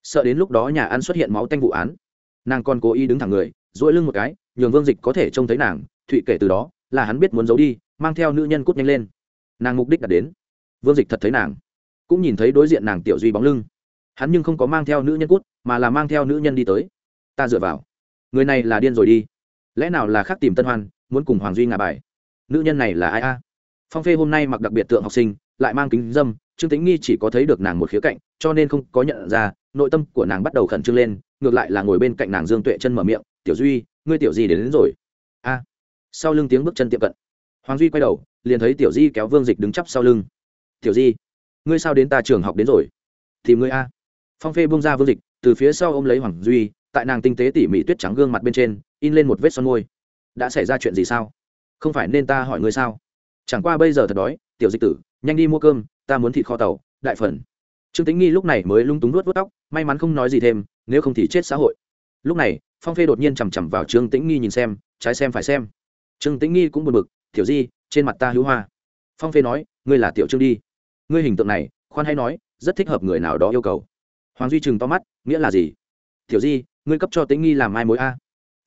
Sợ đến lúc đó nhà ăn xuất hiện máu tanh vụ án. Nàng còn cố ý đứng thẳng người dỗi lưng một cái, nhường vương dịch có thể trông thấy nàng, thụy kể từ đó, là hắn biết muốn giấu đi, mang theo nữ nhân cút nhanh lên. Nàng mục đích đã đến. Vương dịch thật thấy nàng. Cũng nhìn thấy đối diện nàng tiểu duy bóng lưng. Hắn nhưng không có mang theo nữ nhân cút, mà là mang theo nữ nhân đi tới ta dựa vào. Người này là điên rồi đi. Lẽ nào là khác tìm tân hoan muốn cùng hoàng duy ngà bài? Nữ nhân này là ai a? Phong phê hôm nay mặc đặc biệt tượng học sinh lại mang kính dâm trương tính nghi chỉ có thấy được nàng một khía cạnh cho nên không có nhận ra nội tâm của nàng bắt đầu khẩn trương lên ngược lại là ngồi bên cạnh nàng dương tuệ chân mở miệng tiểu duy ngươi tiểu gì đến, đến rồi. A. Sau lưng tiếng bước chân tiệm cận hoàng duy quay đầu liền thấy tiểu di kéo vương dịch đứng chắp sau lưng. Tiểu di ngươi sao đến ta trường học đến rồi? Thì ngươi a. Phong phê bông ra vương dịch từ phía sau ô m lấy hoàng duy tại nàng tinh tế tỉ mỉ tuyết trắng gương mặt bên trên, in lên một vết son môi. Đã xảy ra chuyện gì sao? Không phải nên ta hỏi ngươi sao? Chẳng qua bây giờ thật đói, tiểu dịch tử, nhanh đi mua cơm, ta muốn thịt kho tàu, đại phần. Trương tính nghi lúc này mới lung túng nuốt vớt tóc, may mắn không nói gì thêm, nếu không thì chết xã hội. Lúc này, phong phê đột nhiên chằm chằm vào trương tĩnh nghi nhìn xem, trái xem phải xem. Trương tĩnh nghi cũng buồn bực, tiểu di, trên mặt ta hữu hoa. Phong phê nói, ngươi là tiểu trương đi. Ngươi hình tượng này, khoan hay nói, rất thích hợp người nào đó yêu cầu. Hoàng duy Trừng to mắt, nghĩa là gì? Tiểu di ngươi cấp cho tĩnh nghi làm ai mối a?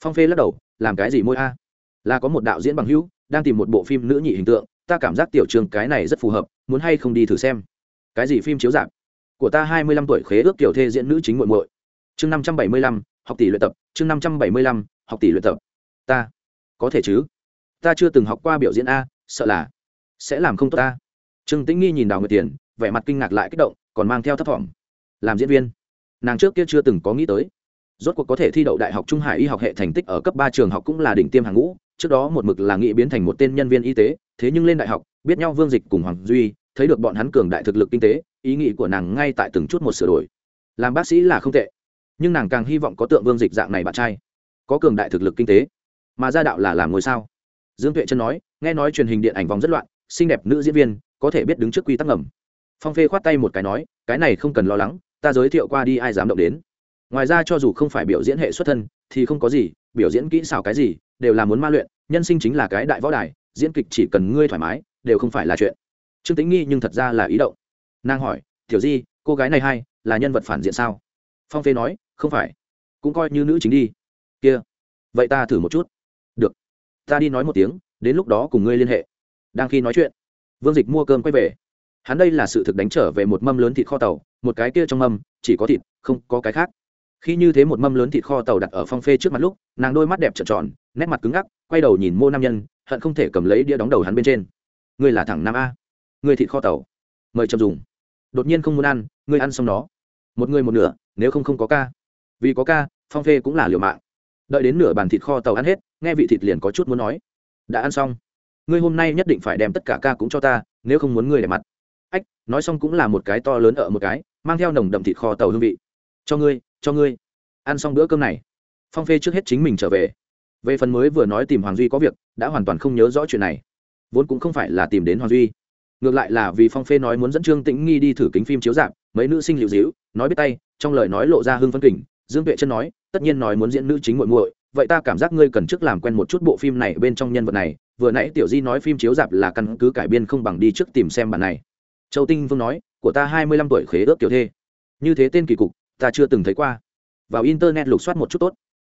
Phong phê lắc đầu, làm cái gì mối a? Là có một đạo diễn bằng hữu, đang tìm một bộ phim nữ nhị hình tượng, ta cảm giác tiểu trường cái này rất phù hợp, muốn hay không đi thử xem. Cái gì phim chiếu dạng của ta hai mươi lăm tuổi khế ước tiểu thê diễn nữ chính muội muội. Chương năm trăm bảy mươi lăm, học tỷ luyện tập, chương năm trăm bảy mươi lăm, học tỷ luyện tập. Ta, có thể chứ? Ta chưa từng học qua biểu diễn a, sợ là sẽ làm không tốt ta. Trương tĩnh nghi nhìn đào nguyệt tiền, vẻ mặt kinh ngạc lại kích động, còn mang theo thấp thỏm. Làm diễn viên, nàng trước kia chưa từng có nghĩ tới rốt cuộc có thể thi đậu đại học trung hải y học hệ thành tích ở cấp ba trường học cũng là đỉnh tiêm hàng ngũ, trước đó một mực là nghĩ biến thành một tên nhân viên y tế, thế nhưng lên đại học, biết nhau vương dịch cùng hoàng duy, thấy được bọn hắn cường đại thực lực kinh tế, ý nghĩ của nàng ngay tại từng chút một sửa đổi. Làm bác sĩ là không tệ, nhưng nàng càng hy vọng có tượng vương dịch dạng này bạn trai, có cường đại thực lực kinh tế. Mà gia đạo là làm ngôi sao. Dương tuệ chân nói, nghe nói truyền hình điện ảnh vòng rất loạn, xinh đẹp nữ diễn viên, có thể biết đứng trước quy tắc ngầm. Phong phê khoát tay một cái nói, cái này không cần lo lắng, ta giới thiệu qua đi ai dám động đến ngoài ra cho dù không phải biểu diễn hệ xuất thân, thì không có gì, biểu diễn kỹ xảo cái gì, đều là muốn ma luyện, nhân sinh chính là cái đại võ đài, diễn kịch chỉ cần ngươi thoải mái, đều không phải là chuyện. Trương tính nghi nhưng thật ra là ý động. Nàng hỏi, tiểu di, cô gái này hay, là nhân vật phản diện sao? Phong phê nói, không phải. Cũng coi như nữ chính đi. Kia, vậy ta thử một chút. Được. Ta đi nói một tiếng, đến lúc đó cùng ngươi liên hệ. Đang khi nói chuyện, vương dịch mua cơm quay về. Hắn đây là sự thực đánh trở về một mâm lớn thịt kho tàu, một cái kia trong mâm, chỉ có thịt, không có cái khác khi như thế một mâm lớn thịt kho tàu đặt ở phong phê trước mặt lúc, nàng đôi mắt đẹp trợn tròn, nét mặt cứng ngắc, quay đầu nhìn mô nam nhân, hận không thể cầm lấy đĩa đóng đầu hắn bên trên. Ngươi là thẳng nam a. Ngươi thịt kho tàu. Mời chậm dùng. Đột nhiên không muốn ăn, ngươi ăn xong đó một người một nửa, nếu không không có ca. Vì có ca, phong phê cũng là liều mạng. Đợi đến nửa bàn thịt kho tàu ăn hết, nghe vị thịt liền có chút muốn nói. Đã ăn xong. Ngươi hôm nay nhất định phải đem tất cả ca cũng cho ta, nếu không muốn ngươi để mặt. Ách, nói xong cũng là một cái to lớn ở một cái, mang theo nồng đậm thịt kho tàu hương vị cho ngươi cho ngươi. Ăn xong bữa cơm này, phong phê trước hết chính mình trở về. Về phần mới vừa nói tìm hoàng duy có việc, đã hoàn toàn không nhớ rõ chuyện này. Vốn cũng không phải là tìm đến hoàng duy. Ngược lại là vì phong phê nói muốn dẫn trương tĩnh nghi đi thử kính phim chiếu dạp mấy nữ sinh liệu dĩu, nói biết tay, trong lời nói lộ ra hương phân kình. Dương tuệ chân nói, tất nhiên nói muốn diễn nữ chính muội muội, vậy ta cảm giác ngươi cần trước làm quen một chút bộ phim này bên trong nhân vật này. Vừa nãy tiểu di nói phim chiếu dạp là căn cứ cải biên không bằng đi trước tìm xem bản này. Châu tinh vương nói, của ta hai mươi lăm tuổi khế ước tiểu thê. Như thế tên kỳ cục ta chưa từng thấy qua. Vào internet lục soát một chút tốt.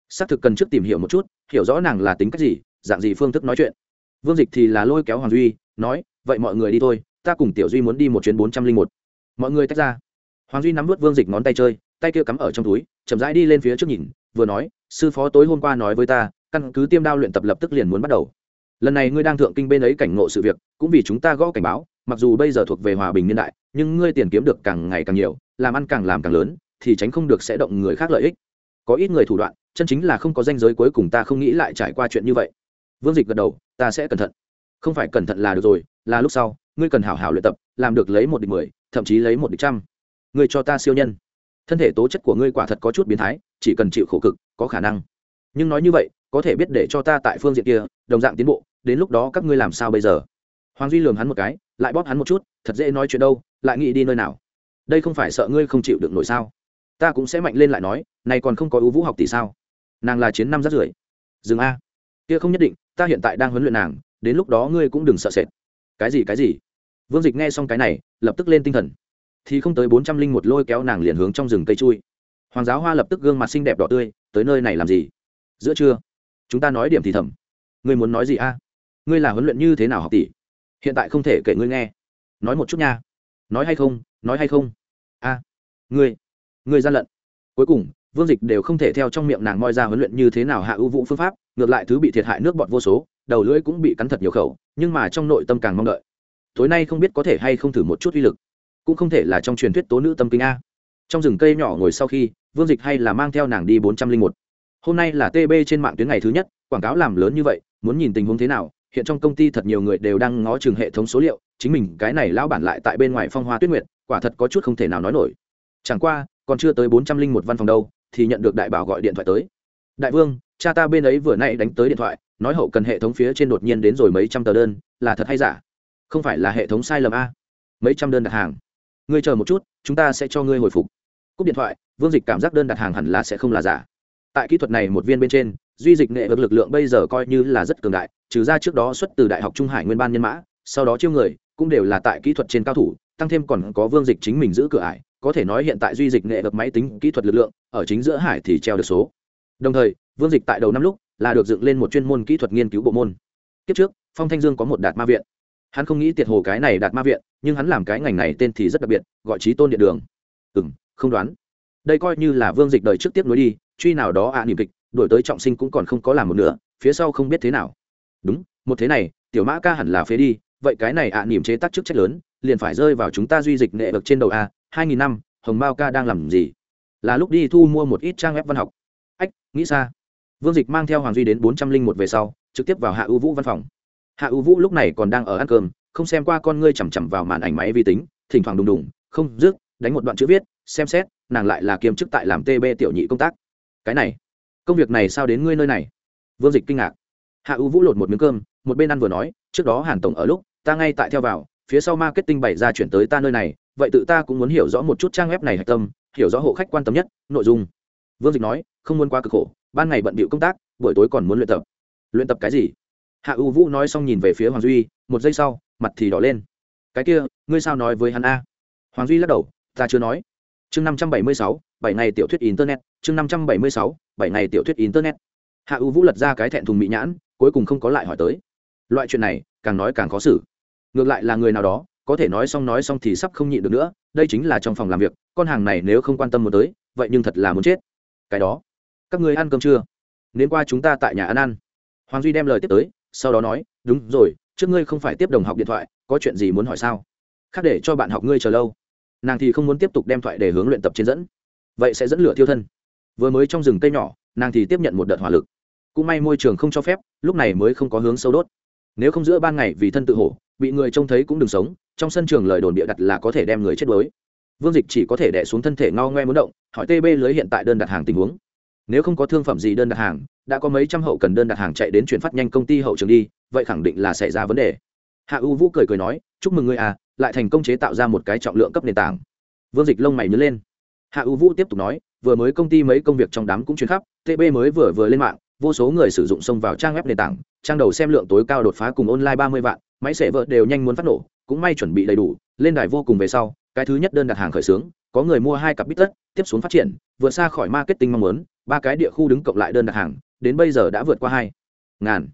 Xác thực cần trước tìm hiểu một chút, hiểu rõ nàng là tính cách gì, dạng gì phương thức nói chuyện. Vương dịch thì là lôi kéo hoàng duy, nói, vậy mọi người đi thôi, ta cùng tiểu duy muốn đi một chuyến bốn trăm linh một. Mọi người tách ra. Hoàng duy nắm vớt vương dịch ngón tay chơi, tay kia cắm ở trong túi, chậm rãi đi lên phía trước nhìn, vừa nói, sư phó tối hôm qua nói với ta, căn cứ tiêm đao luyện tập lập tức liền muốn bắt đầu. Lần này ngươi đang thượng kinh bên ấy cảnh ngộ sự việc, cũng vì chúng ta gõ cảnh báo, mặc dù bây giờ thuộc về hòa bình niên đại, nhưng ngươi tiền kiếm được càng ngày càng nhiều, làm ăn càng làm càng lớn thì tránh không được sẽ động người khác lợi ích. Có ít người thủ đoạn, chân chính là không có danh giới cuối cùng ta không nghĩ lại trải qua chuyện như vậy. Vương dịch gật đầu, ta sẽ cẩn thận. Không phải cẩn thận là được rồi, là lúc sau, ngươi cần hảo hảo luyện tập, làm được lấy một địch mười, thậm chí lấy một địch trăm. Ngươi cho ta siêu nhân. Thân thể tố chất của ngươi quả thật có chút biến thái, chỉ cần chịu khổ cực, có khả năng. Nhưng nói như vậy, có thể biết để cho ta tại phương diện kia, đồng dạng tiến bộ, đến lúc đó các ngươi làm sao bây giờ? Hoàng duy lường hắn một cái, lại bóp hắn một chút, thật dễ nói chuyện đâu, lại nghĩ đi nơi nào? Đây không phải sợ ngươi không chịu được nổi sao? Ta cũng sẽ mạnh lên lại nói này còn không có ưu vũ học tỷ sao? Nàng là chiến năm rất rưỡi dừng a. Kia không nhất định, ta hiện tại đang huấn luyện nàng, đến lúc đó ngươi cũng đừng sợ sệt. Cái gì cái gì? Vương dịch nghe xong cái này, lập tức lên tinh thần. Thì không tới bốn trăm linh một lôi kéo nàng liền hướng trong rừng cây chui. Hoàng giáo hoa lập tức gương mặt xinh đẹp đỏ tươi, tới nơi này làm gì? Giữa trưa, chúng ta nói điểm thì thầm. Ngươi muốn nói gì a? Ngươi là huấn luyện như thế nào học tỷ? Hiện tại không thể kể ngươi nghe. Nói một chút nha. Nói hay không, nói hay không? A. Ngươi người gian lận. Cuối cùng, vương dịch đều không thể theo trong miệng nàng moi ra huấn luyện như thế nào hạ ưu vũ phương pháp, ngược lại thứ bị thiệt hại nước bọt vô số, đầu lưỡi cũng bị cắn thật nhiều khẩu, nhưng mà trong nội tâm càng mong đợi. Tối nay không biết có thể hay không thử một chút uy lực, cũng không thể là trong truyền thuyết tố nữ tâm kinh a. Trong rừng cây nhỏ ngồi sau khi, vương dịch hay là mang theo nàng đi bốn trăm linh một. Hôm nay là tb trên mạng tuyến ngày thứ nhất, quảng cáo làm lớn như vậy, muốn nhìn tình huống thế nào, hiện trong công ty thật nhiều người đều đang ngó chừng hệ thống số liệu, chính mình cái này lão bản lại tại bên ngoài phong hoa tuyết nguyệt, quả thật có chút không thể nào nói nổi. Chẳng qua còn chưa tới bốn trăm linh một văn phòng đâu, thì nhận được đại bảo gọi điện thoại tới. Đại vương, cha ta bên ấy vừa nay đánh tới điện thoại, nói hậu cần hệ thống phía trên đột nhiên đến rồi mấy trăm tờ đơn, là thật hay giả? Không phải là hệ thống sai lầm a? Mấy trăm đơn đặt hàng. Ngươi chờ một chút, chúng ta sẽ cho ngươi hồi phục. Cúp điện thoại, vương dịch cảm giác đơn đặt hàng hẳn là sẽ không là giả. Tại kỹ thuật này một viên bên trên, duy dịch nghệ vực lực lượng bây giờ coi như là rất cường đại, trừ ra trước đó xuất từ đại học trung hải nguyên ban nhân mã, sau đó chiêu người, cũng đều là tại kỹ thuật trên cao thủ, tăng thêm còn có vương dịch chính mình giữ cửa ải có thể nói hiện tại duy dịch nghệ được máy tính kỹ thuật lực lượng ở chính giữa hải thì treo được số. Đồng thời vương dịch tại đầu năm lúc là được dựng lên một chuyên môn kỹ thuật nghiên cứu bộ môn. Kiếp trước phong thanh dương có một đạt ma viện. Hắn không nghĩ tiệt hồ cái này đạt ma viện nhưng hắn làm cái ngành này tên thì rất đặc biệt gọi trí tôn điện đường. Ừ m không đoán. Đây coi như là vương dịch đời trước tiếp nối đi truy nào đó ạ à, niềm kịch đổi tới trọng sinh cũng còn không có làm một nửa phía sau không biết thế nào. Đúng một thế này tiểu mã ca hẳn là phế đi vậy cái này ạ à, niềm chế tác chức trách lớn liền phải rơi vào chúng ta duy dịch nệ được trên đầu a, hai nghìn năm, hồng mao ca đang làm gì? Là lúc đi thu mua một ít trang web văn học. Ách, nghĩ xa. Vương dịch mang theo hoàng duy đến bốn trăm linh một về sau, trực tiếp vào hạ ưu vũ văn phòng. Hạ ưu vũ lúc này còn đang ở ăn cơm, không xem qua con ngươi chằm chằm vào màn ảnh máy vi tính, thỉnh thoảng đùng đùng, không, rước, đánh một đoạn chữ viết, xem xét, nàng lại là kiêm chức tại làm tb tiểu nhị công tác. Cái này, công việc này sao đến ngươi nơi này? Vương dịch kinh ngạc. Hạ ưu vũ lột một miếng cơm, một bên ăn vừa nói, trước đó hàn tổng ở lúc, ta ngay tại theo vào phía sau marketing bày ra chuyển tới ta nơi này, vậy tự ta cũng muốn hiểu rõ một chút trang web này hạch tâm, hiểu rõ hộ khách quan tâm nhất, nội dung. Vương dịch nói, không muốn quá cực khổ, ban ngày bận bịu công tác, buổi tối còn muốn luyện tập. Luyện tập cái gì? Hạ u vũ nói xong nhìn về phía hoàng duy, một giây sau, mặt thì đỏ lên. Cái kia, ngươi sao nói với hắn a? Hoàng duy lắc đầu, ta chưa nói. Chương năm trăm bảy mươi sáu, bảy ngày tiểu thuyết internet, chương năm trăm bảy mươi sáu, bảy ngày tiểu thuyết internet. Hạ u vũ lật ra cái thẹn thùng mỹ nhãn, cuối cùng không có lại hỏi tới. Loại chuyện này, càng nói càng khó xử ngược lại là người nào đó, có thể nói xong nói xong thì sắp không nhịn được nữa, đây chính là trong phòng làm việc, con hàng này nếu không quan tâm một tới, vậy nhưng thật là muốn chết. Cái đó, các người ăn cơm chưa? Nên qua chúng ta tại nhà ăn ăn. Hoàng duy đem lời tiếp tới, sau đó nói, đúng rồi, trước ngươi không phải tiếp đồng học điện thoại, có chuyện gì muốn hỏi sao? Khác để cho bạn học ngươi chờ lâu. Nàng thì không muốn tiếp tục đem thoại để hướng luyện tập trên dẫn. Vậy sẽ dẫn lửa thiêu thân. Vừa mới trong rừng cây nhỏ, nàng thì tiếp nhận một đợt hỏa lực. Cũng may môi trường không cho phép, lúc này mới không có hướng sâu đốt. Nếu không giữa ban ngày vì thân tự hổ bị người trông thấy cũng đừng sống, trong sân trường lời đồn bịa đặt là có thể đem người chết đuối. Vương dịch chỉ có thể đẻ xuống thân thể ngao ngoe muốn động, hỏi tb lưới hiện tại đơn đặt hàng tình huống. Nếu không có thương phẩm gì đơn đặt hàng, đã có mấy trăm hậu cần đơn đặt hàng chạy đến chuyển phát nhanh công ty hậu trường đi, vậy khẳng định là xảy ra vấn đề. Hạ u vũ cười cười nói, chúc mừng ngươi à lại thành công chế tạo ra một cái trọng lượng cấp nền tảng. Vương dịch lông mày nhớ lên. Hạ u vũ tiếp tục nói, vừa mới công ty mấy công việc trong đám cũng chuyển khắp tb mới vừa vừa lên mạng, vô số người sử dụng xông vào trang web nền tảng, trang đầu xem lượng tối cao đột phá cùng online ba mươi vạn máy xệ vợ đều nhanh muốn phát nổ, cũng may chuẩn bị đầy đủ, lên đài vô cùng về sau, cái thứ nhất đơn đặt hàng khởi xướng, có người mua hai cặp bít tất, tiếp xuống phát triển, vượt xa khỏi marketing mong muốn, ba cái địa khu đứng cộng lại đơn đặt hàng, đến bây giờ đã vượt qua hai ngàn.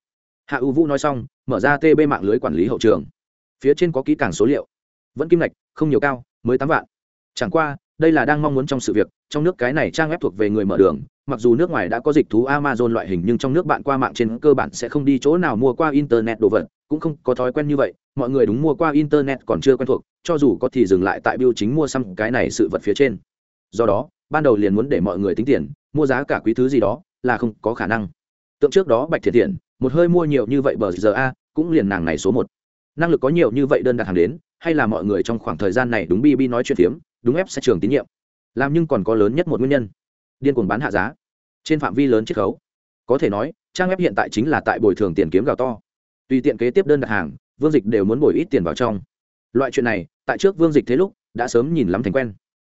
Hạ u vũ nói xong, mở ra tb mạng lưới quản lý hậu trường. Phía trên có kỹ càng số liệu. Vẫn kim ngạch, không nhiều cao, mới tám vạn. Chẳng qua, đây là đang mong muốn trong sự việc, trong nước cái này trang web thuộc về người mở đường, mặc dù nước ngoài đã có dịch thú amazon loại hình, nhưng trong nước bạn qua mạng trên cơ bản sẽ không đi chỗ nào mua qua internet đồ vật cũng không có thói quen như vậy, mọi người đúng mua qua internet còn chưa quen thuộc, cho dù có thì dừng lại tại biêu chính mua xăm cái này sự vật phía trên. Do đó, ban đầu liền muốn để mọi người tính tiền, mua giá cả quý thứ gì đó là không có khả năng. Tượng trước đó bạch thiệt thiện, một hơi mua nhiều như vậy bờ giờ a, cũng liền nàng này số một. Năng lực có nhiều như vậy đơn đặt hàng đến, hay là mọi người trong khoảng thời gian này đúng bb nói chuyện phiếm, đúng ép sẽ trường tín nhiệm. Làm nhưng còn có lớn nhất một nguyên nhân. Điên cuồng bán hạ giá. Trên phạm vi lớn chiết khấu. Có thể nói, trang web hiện tại chính là tại bồi thường tiền kiếm gạo to tùy tiện kế tiếp đơn đặt hàng vương dịch đều muốn bồi ít tiền vào trong. Loại chuyện này tại trước vương dịch thế lúc đã sớm nhìn lắm thành quen.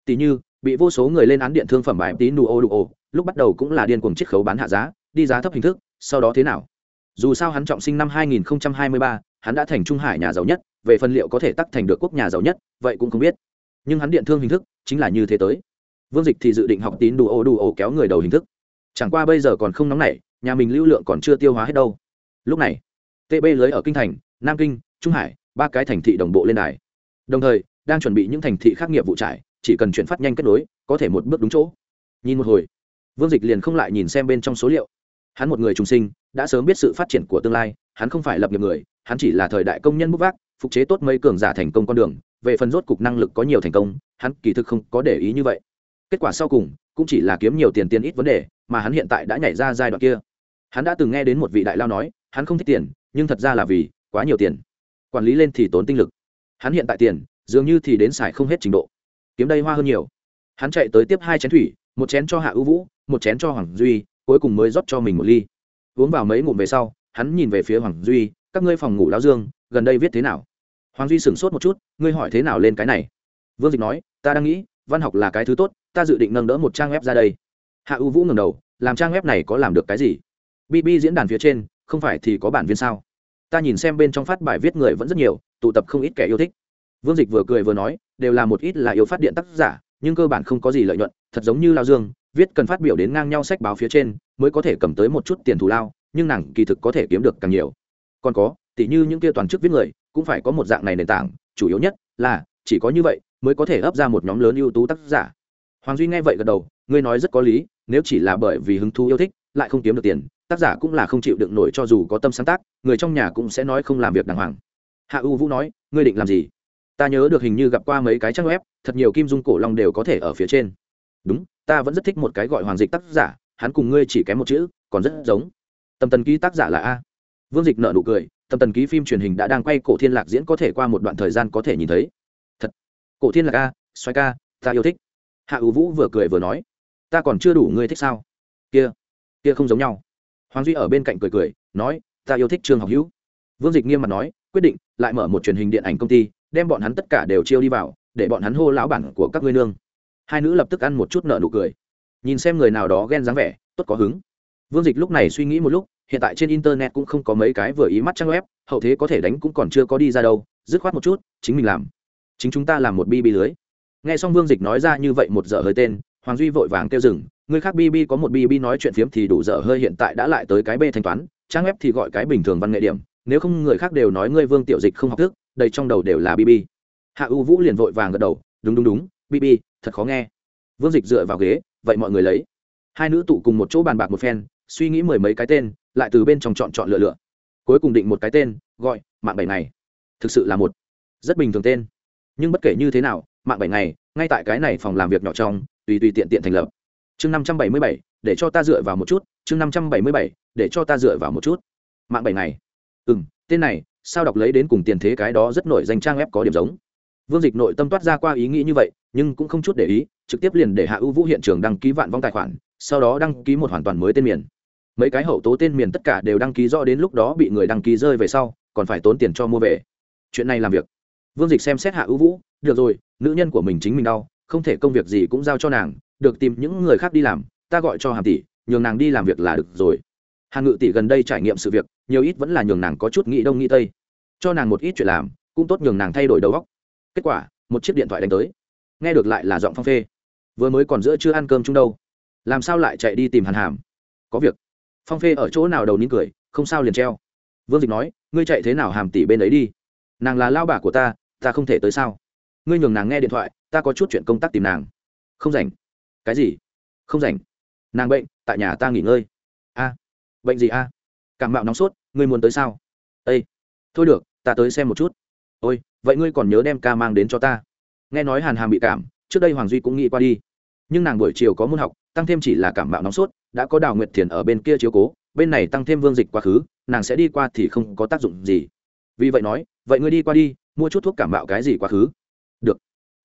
Tỷ như bị vô số người lên án điện thương phẩm bài tí nụ ô đụ ô lúc bắt đầu cũng là điên cuồng chiết khấu bán hạ giá đi giá thấp hình thức sau đó thế nào? Dù sao hắn trọng sinh năm 2023, hắn đã thành trung hải nhà giàu nhất về phần liệu có thể tắc thành được quốc nhà giàu nhất vậy cũng không biết. Nhưng hắn điện thương hình thức chính là như thế tới. Vương dịch thì dự định học tín đủ ô đủ ô kéo người đầu hình thức. Chẳng qua bây giờ còn không nóng nảy nhà mình lưu lượng còn chưa tiêu hóa hết đâu. Lúc này tb lưới ở kinh thành, nam kinh, trung hải, ba cái thành thị đồng bộ lên đài. Đồng thời, đang chuẩn bị những thành thị khác nghiệp vụ trải, chỉ cần chuyển phát nhanh kết nối, có thể một bước đúng chỗ. Nhìn một hồi, vương dịch liền không lại nhìn xem bên trong số liệu. Hắn một người trùng sinh, đã sớm biết sự phát triển của tương lai, hắn không phải lập nghiệp người, hắn chỉ là thời đại công nhân bút vác, phục chế tốt mấy cường giả thành công con đường, về phần rốt cục năng lực có nhiều thành công, hắn kỳ thực không có để ý như vậy. Kết quả sau cùng, cũng chỉ là kiếm nhiều tiền tiền ít vấn đề, mà hắn hiện tại đã nhảy ra giai đoạn kia. Hắn đã từng nghe đến một vị đại lao nói, hắn không thích tiền nhưng thật ra là vì quá nhiều tiền. Quản lý lên thì tốn tinh lực. Hắn hiện tại tiền, dường như thì đến xài không hết trình độ. Kiếm đây hoa hơn nhiều. Hắn chạy tới tiếp hai chén thủy, một chén cho hạ ưu vũ, một chén cho hoàng duy, cuối cùng mới rót cho mình một ly. Uống vào mấy ngụm về sau, hắn nhìn về phía hoàng duy, các ngươi phòng ngủ lao dương, gần đây viết thế nào? Hoàng duy sửng sốt một chút, ngươi hỏi thế nào lên cái này? Vương dịch nói, ta đang nghĩ, văn học là cái thứ tốt, ta dự định nâng đỡ một trang web ra đây. Hạ ưu vũ ngầm đầu, làm trang web này có làm được cái gì? Bb diễn đàn phía trên không phải thì có bản viên sao? Ta nhìn xem bên trong phát bài viết người vẫn rất nhiều, tụ tập không ít kẻ yêu thích. Vương dịch vừa cười vừa nói, đều là một ít là yêu phát điện tác giả, nhưng cơ bản không có gì lợi nhuận, thật giống như lao dương, viết cần phát biểu đến ngang nhau sách báo phía trên, mới có thể cầm tới một chút tiền thù lao, nhưng nàng kỳ thực có thể kiếm được càng nhiều. Còn có, tỉ như những kia toàn chức viết người, cũng phải có một dạng này nền tảng, chủ yếu nhất là, chỉ có như vậy mới có thể ấp ra một nhóm lớn ưu tú tác giả. Hoàng duy nghe vậy gật đầu, ngươi nói rất có lý, nếu chỉ là bởi vì hứng thú yêu thích, lại không kiếm được tiền tác giả cũng là không chịu đựng nổi cho dù có tâm sáng tác, người trong nhà cũng sẽ nói không làm việc đàng hoàng. Hạ u vũ nói, ngươi định làm gì? Ta nhớ được hình như gặp qua mấy cái trang web, thật nhiều kim dung cổ long đều có thể ở phía trên. Đúng, ta vẫn rất thích một cái gọi hoàng dịch tác giả, hắn cùng ngươi chỉ kém một chữ, còn rất giống. Tâm tần ký tác giả là a. Vương dịch nợ nụ cười tâm tần ký phim truyền hình đã đang quay cổ thiên lạc diễn có thể qua một đoạn thời gian có thể nhìn thấy. Thật, cổ thiên lạc a, xoay ca, ta yêu thích. Hạ ưu vũ vừa cười vừa nói, ta còn chưa đủ ngươi thích sao? Kia kia không giống nhau hoàng duy ở bên cạnh cười cười, nói, ta yêu thích trương học hữu. Vương dịch nghiêm mặt nói, quyết định, lại mở một truyền hình điện ảnh công ty, đem bọn hắn tất cả đều chiêu đi vào, để bọn hắn hô lão bản của các ngươi nương. Hai nữ lập tức ăn một chút nợ nụ cười. Nhìn xem người nào đó ghen dáng vẻ, tốt có hứng. Vương dịch lúc này suy nghĩ một lúc, hiện tại trên internet cũng không có mấy cái vừa ý mắt trang web, hậu thế có thể đánh cũng còn chưa có đi ra đâu, dứt khoát một chút, chính mình làm. Chính chúng ta làm một bi bi lưới. Nghe xong vương dịch nói ra như vậy một giờ hơi tên, hoàng duy vội vàng kêu dừng người khác bb có một bb nói chuyện phiếm thì đủ dở hơi, hiện tại đã lại tới cái b thanh toán, trang web thì gọi cái bình thường văn nghệ điểm, nếu không người khác đều nói ngươi vương tiểu dịch không học thức đây trong đầu đều là bb hạ u vũ liền vội vàng gật đầu, đúng đúng đúng bb thật khó nghe. Vương dịch dựa vào ghế, vậy mọi người lấy. Hai nữ tụ cùng một chỗ bàn bạc một phen, suy nghĩ mười mấy cái tên, lại từ bên trong chọn chọn lựa lựa. Cuối cùng định một cái tên, gọi, mạng bảy này thực sự là một rất bình thường tên. Nhưng bất kể như thế nào, mạng bảy ngày, ngay tại cái này phòng làm việc nhỏ trong, tùy tùy tiện tiện thành lập chương năm trăm bảy mươi bảy, để cho ta dựa vào một chút, chương năm trăm bảy mươi bảy, để cho ta dựa vào một chút. Mạng bảy này ừ m tên này, sao đọc lấy đến cùng tiền thế cái đó rất nổi danh trang web có điểm giống. Vương dịch nội tâm toát ra qua ý nghĩ như vậy, nhưng cũng không chút để ý, trực tiếp liền để hạ ưu vũ hiện trường đăng ký vạn vong tài khoản, sau đó đăng ký một hoàn toàn mới tên miền. Mấy cái hậu tố tên miền tất cả đều đăng ký rõ đến lúc đó bị người đăng ký rơi về sau, còn phải tốn tiền cho mua về. Chuyện này làm việc. Vương dịch xem xét hạ ưu vũ, được rồi, nữ nhân của mình chính mình đau, không thể công việc gì cũng giao cho nàng được tìm những người khác đi làm, ta gọi cho hàm tỷ, nhường nàng đi làm việc là được rồi. Hàn ngự tỷ gần đây trải nghiệm sự việc, nhiều ít vẫn là nhường nàng có chút nghĩ đông nghĩ tây. Cho nàng một ít chuyện làm, cũng tốt nhường nàng thay đổi đầu óc. Kết quả, một chiếc điện thoại đánh tới. Nghe được lại là giọng phong phê. Vừa mới còn giữa chưa ăn cơm chung đâu. Làm sao lại chạy đi tìm hàn hàm? Có việc. Phong phê ở chỗ nào đầu nín cười, không sao liền treo. Vương dịch nói, ngươi chạy thế nào hàm tỷ bên ấy đi? Nàng là lao bà của ta ta không thể tới sao? Ngươi nhường nàng nghe điện thoại, ta có chút chuyện công tác tìm nàng. Không rảnh cái gì? Không rảnh. Nàng bệnh, tại nhà ta nghỉ ngơi. A. Bệnh gì a? Cảm mạo nóng sốt, ngươi muốn tới sao? Ây thôi được, ta tới xem một chút. Ôi, vậy ngươi còn nhớ đem ca mang đến cho ta? Nghe nói hàn hàm bị cảm, trước đây hoàng duy cũng nghĩ qua đi. Nhưng nàng buổi chiều có môn học, tăng thêm chỉ là cảm mạo nóng sốt, đã có đào nguyệt thiền ở bên kia chiếu cố, bên này tăng thêm vương dịch quá khứ, nàng sẽ đi qua thì không có tác dụng gì. Vì vậy nói, vậy ngươi đi qua đi, mua chút thuốc cảm mạo cái gì quá khứ? Được.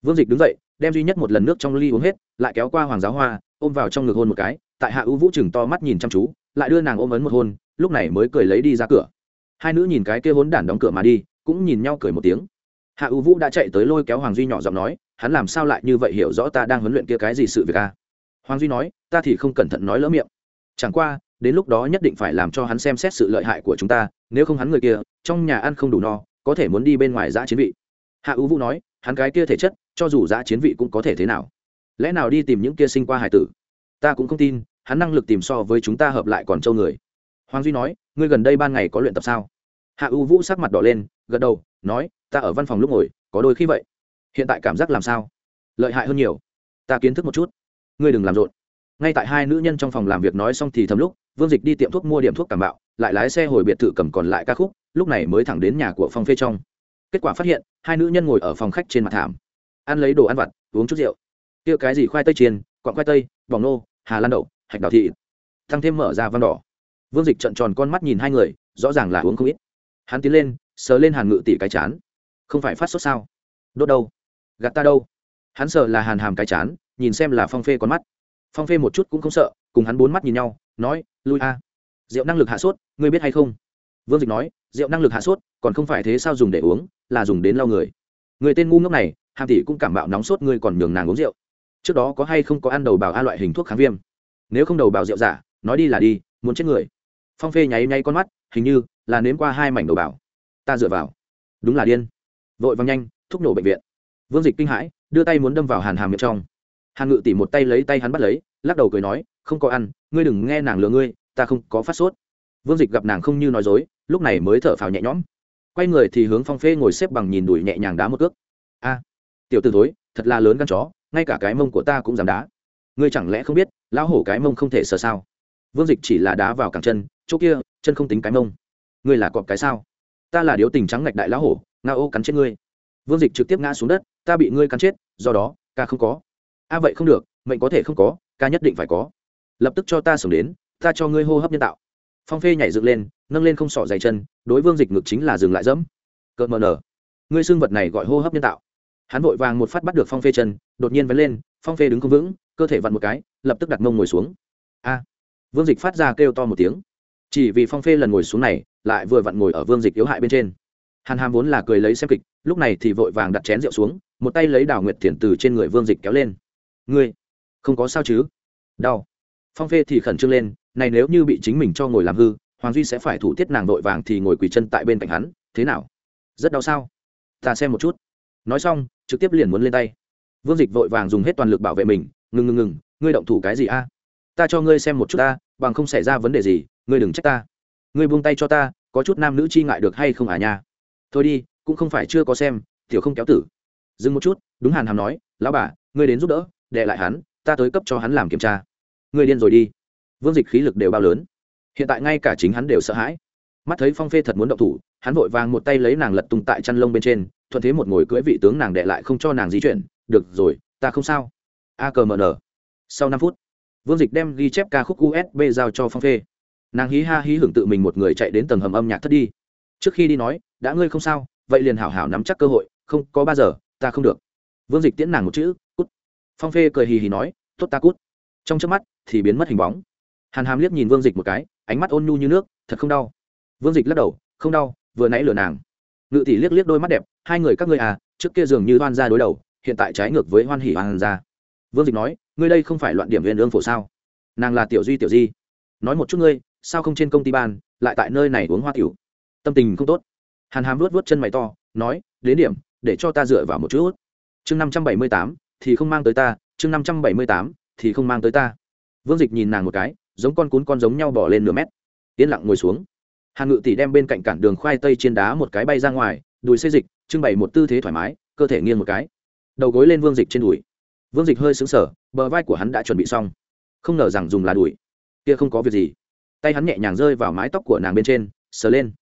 Vương dịch đứng dậy đem duy nhất một lần nước trong ly uống hết, lại kéo qua hoàng giáo hoa, ôm vào trong ngực hôn một cái, tại hạ ưu vũ chừng to mắt nhìn chăm chú, lại đưa nàng ôm ấn một hôn, lúc này mới cười lấy đi ra cửa. Hai nữ nhìn cái kia hốn đản đóng cửa mà đi, cũng nhìn nhau cười một tiếng. Hạ ưu vũ đã chạy tới lôi kéo hoàng duy nhỏ giọng nói, hắn làm sao lại như vậy hiểu rõ ta đang huấn luyện kia cái gì sự việc a à? hoàng duy nói, ta thì không cẩn thận nói lỡ miệng. Chẳng qua, đến lúc đó nhất định phải làm cho hắn xem xét sự lợi hại của chúng ta, nếu không hắn người kia, trong nhà ăn không đủ no, có thể muốn đi bên ngoài giã chiến vị. Hạ ưu vũ nói, hắn cái kia thể chất cho dù giã chiến vị cũng có thể thế nào? Lẽ nào đi tìm những kia sinh qua hải tử? Ta cũng không tin, hắn năng lực tìm so với chúng ta hợp lại còn trâu người. Hoàng duy nói, ngươi gần đây ban ngày có luyện tập sao? Hạ u vũ sắc mặt đỏ lên, gật đầu, nói, ta ở văn phòng lúc ngồi, có đôi khi vậy. Hiện tại cảm giác làm sao? Lợi hại hơn nhiều. Ta kiến thức một chút. Ngươi đừng làm rộn. Ngay tại hai nữ nhân trong phòng làm việc nói xong thì thầm lúc, vương dịch đi tiệm thuốc mua điểm thuốc cảm bạo, lại lái xe hồi biệt thự cầm còn lại ca khúc, lúc này mới thẳng đến nhà của phong phê trong. Kết quả phát hiện, hai nữ nhân ngồi ở phòng khách trên mặt thảm ăn lấy đồ ăn vặt, uống chút rượu. Kia cái gì khoai tây chiên, quặng khoai tây, bỏng nô, hà lan đậu, hạch đào thị thăng thêm mở ra văn đỏ. Vương dịch trận tròn con mắt nhìn hai người, rõ ràng là uống không ít. Hắn tiến lên, sờ lên hàn ngự tỷ cái chán. Không phải phát sốt sao? Đốt đâu? Gạt ta đâu? Hắn sợ là hàn hàm cái chán, nhìn xem là phong phê con mắt. Phong phê một chút cũng không sợ, cùng hắn bốn mắt nhìn nhau, nói, lui a. Rượu năng lực hạ sốt, ngươi biết hay không? Vương dịch nói, rượu năng lực hạ sốt, còn không phải thế sao dùng để uống, là dùng đến lau người. Người tên ngu ngốc này hàm tỷ cũng cảm bạo nóng sốt, ngươi còn nhường nàng uống rượu. Trước đó có hay không có ăn đầu bào a loại hình thuốc kháng viêm? Nếu không đầu bào rượu giả, nói đi là đi, muốn chết người. Phong phê nháy nháy con mắt, hình như là nếm qua hai mảnh đầu bào. Ta dựa vào. Đúng là điên. Vội văng nhanh, thúc nổ bệnh viện. Vương dịch kinh hãi, đưa tay muốn đâm vào hàn hàm miệng trong. Hàn ngự tỉ một tay lấy tay hắn bắt lấy, lắc đầu cười nói, không có ăn, ngươi đừng nghe nàng lừa ngươi, ta không có phát sốt. Vương dịch gặp nàng không như nói dối, lúc này mới thở phào nhẹ nhõm. Quay người thì hướng phong phê ngồi xếp bằng nhìn đùi nhẹ nhàng đá một cước. A tiểu t ử thối, thật là lớn gan chó, ngay cả cái mông của ta cũng dám đá. Ngươi chẳng lẽ không biết, lão hổ cái mông không thể sờ sao? Vương dịch chỉ là đá vào cẳng chân, chỗ kia, chân không tính cái mông. Ngươi là cọp cái sao? Ta là điếu tình trắng ngạch đại lão hổ, nga ô cắn chết ngươi. Vương dịch trực tiếp ngã xuống đất, ta bị ngươi cắn chết, do đó, ca không có. A vậy không được, mệnh có thể không có, ca nhất định phải có. Lập tức cho ta sống đến, ta cho ngươi hô hấp nhân tạo. Phong phê nhảy dựng lên, nâng lên không sỏ dày chân, đối vương dịch ngực chính là dừng lại dẫm. Cợt mờ nở. Ngươi xương vật này gọi hô hấp nhân tạo hắn vội vàng một phát bắt được phong phê chân, đột nhiên vén lên, phong phê đứng không vững, cơ thể vặn một cái, lập tức đặt mông ngồi xuống. A! Vương dịch phát ra kêu to một tiếng. Chỉ vì phong phê lần ngồi xuống này, lại vừa vặn ngồi ở vương dịch yếu hại bên trên. Hàn hàm vốn là cười lấy xem kịch, lúc này thì vội vàng đặt chén rượu xuống, một tay lấy đào nguyệt thiền từ trên người vương dịch kéo lên. Ngươi, không có sao chứ? Đau. Phong phê thì khẩn trương lên, này nếu như bị chính mình cho ngồi làm hư, hoàng duy sẽ phải thủ tiết nàng vội vàng thì ngồi quỳ chân tại bên cạnh hắn, thế nào? Rất đau sao? Ta xem một chút nói xong, trực tiếp liền muốn lên tay. Vương dịch vội vàng dùng hết toàn lực bảo vệ mình, ngừng ngừng ngừng, ngươi động thủ cái gì a? Ta cho ngươi xem một chút ta, bằng không xảy ra vấn đề gì, ngươi đừng trách ta. Ngươi buông tay cho ta, có chút nam nữ chi ngại được hay không à nha? Thôi đi, cũng không phải chưa có xem, tiểu không kéo tử. Dừng một chút, đúng hàn hàm nói, lão bà, ngươi đến giúp đỡ đệ lại hắn, ta tới cấp cho hắn làm kiểm tra. Ngươi điên rồi đi. Vương dịch khí lực đều bao lớn. Hiện tại ngay cả chính hắn đều sợ hãi. Mắt thấy phong phê thật muốn động thủ hắn vội vàng một tay lấy nàng lật tung tại chăn lông bên trên, thuận thế một ngồi cưỡi vị tướng nàng đệ lại không cho nàng di chuyển. Được rồi, ta không sao. A cờ mờ nở sau năm phút, vương dịch đem ghi chép ca khúc usb giao cho phong phê nàng hí ha hí hưởng tự mình một người chạy đến tầng hầm âm nhạc thất đi. Trước khi đi nói, đã ngươi không sao, vậy liền hảo hảo nắm chắc cơ hội, không, có ba giờ, ta không được. Vương dịch tiễn nàng một chữ, cút. Phong phê cười hì hì nói, tốt ta cút. Trong trước mắt thì biến mất hình bóng. Hàn hàm liếc nhìn vương dịch một cái, ánh mắt ôn nhu như nước, thật không đau. Vương dịch lắc đầu, không đau vừa nãy lừa nàng. Ngự tỷ liếc liếc đôi mắt đẹp, hai người các ngươi à trước kia dường như hoan gia đối đầu, hiện tại trái ngược với hoan hỉ hoan gia. vương dịch nói, ngươi đây không phải loạn điểm viên lương phổ sao? Nàng là tiểu duy tiểu di. Nói một chút ngươi, sao không trên công ty ban, lại tại nơi này uống hoa tiểu? Tâm tình không tốt. Hàn hàm luốt vớt chân mày to, nói, đến điểm, để cho ta dựa vào một chút. Chương năm trăm bảy mươi tám, thì không mang tới ta, chương năm trăm bảy mươi tám, thì không mang tới ta. Vương dịch nhìn nàng một cái, giống con cún con giống nhau bỏ lên nửa mét. Yên lặng ngồi xuống hàn ngự tỷ đem bên cạnh cản đường khoai tây trên đá một cái bay ra ngoài, đùi xây dịch, trưng bày một tư thế thoải mái, cơ thể nghiêng một cái. Đầu gối lên vương dịch trên đùi. Vương dịch hơi xứng sở bờ vai của hắn đã chuẩn bị xong. Không ngờ rằng dùng là đùi. Kia không có việc gì. Tay hắn nhẹ nhàng rơi vào mái tóc của nàng bên trên, sờ lên.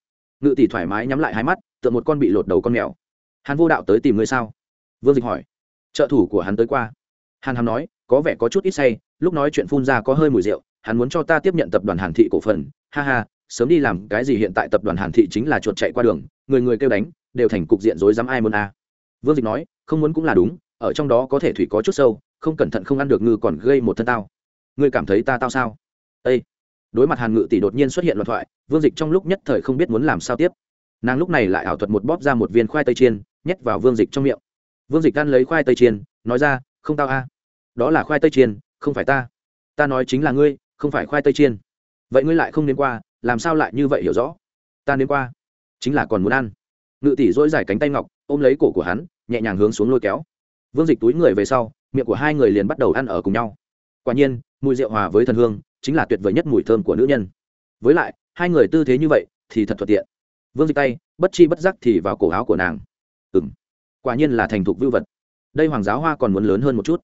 Ngự tỷ thoải mái nhắm lại hai mắt, tựa một con bị lột đầu con mèo. Hắn vô đạo tới tìm ngươi sao? Vương dịch hỏi. Trợ thủ của hắn tới qua. Hàn hàm nói, có vẻ có chút ít say, lúc nói chuyện phun ra có hơi mùi rượu, hắn muốn cho ta tiếp nhận tập đoàn hàn thị cổ phần. Ha ha sớm đi làm cái gì hiện tại tập đoàn hàn thị chính là chuột chạy qua đường, người người kêu đánh, đều thành cục diện rối dám ai muốn a. Vương dịch nói, không muốn cũng là đúng, ở trong đó có thể thủy có chút sâu, không cẩn thận không ăn được ngư còn gây một thân tao. Ngươi cảm thấy ta tao sao? Ây đối mặt hàn ngự tỷ đột nhiên xuất hiện loạt thoại, vương dịch trong lúc nhất thời không biết muốn làm sao tiếp. Nàng lúc này lại ảo thuật một bóp ra một viên khoai tây chiên, nhét vào vương dịch trong miệng. Vương dịch ăn lấy khoai tây chiên, nói ra, không tao a. Đó là khoai tây chiên, không phải ta. Ta nói chính là ngươi, không phải khoai tây chiên. Vậy ngươi lại không đến qua làm sao lại như vậy hiểu rõ? Ta đến qua. Chính là còn muốn ăn. Ngự tỷ dỗi dài cánh tay ngọc, ôm lấy cổ của hắn, nhẹ nhàng hướng xuống lôi kéo. Vương dịch túi người về sau, miệng của hai người liền bắt đầu ăn ở cùng nhau. Quả nhiên, mùi rượu hòa với thần hương, chính là tuyệt vời nhất mùi thơm của nữ nhân. Với lại, hai người tư thế như vậy, thì thật thuận tiện. Vương dịch tay, bất chi bất giác thì vào cổ áo của nàng. Ừ m quả nhiên là thành thục vưu vật. Đây hoàng giáo hoa còn muốn lớn hơn một chút.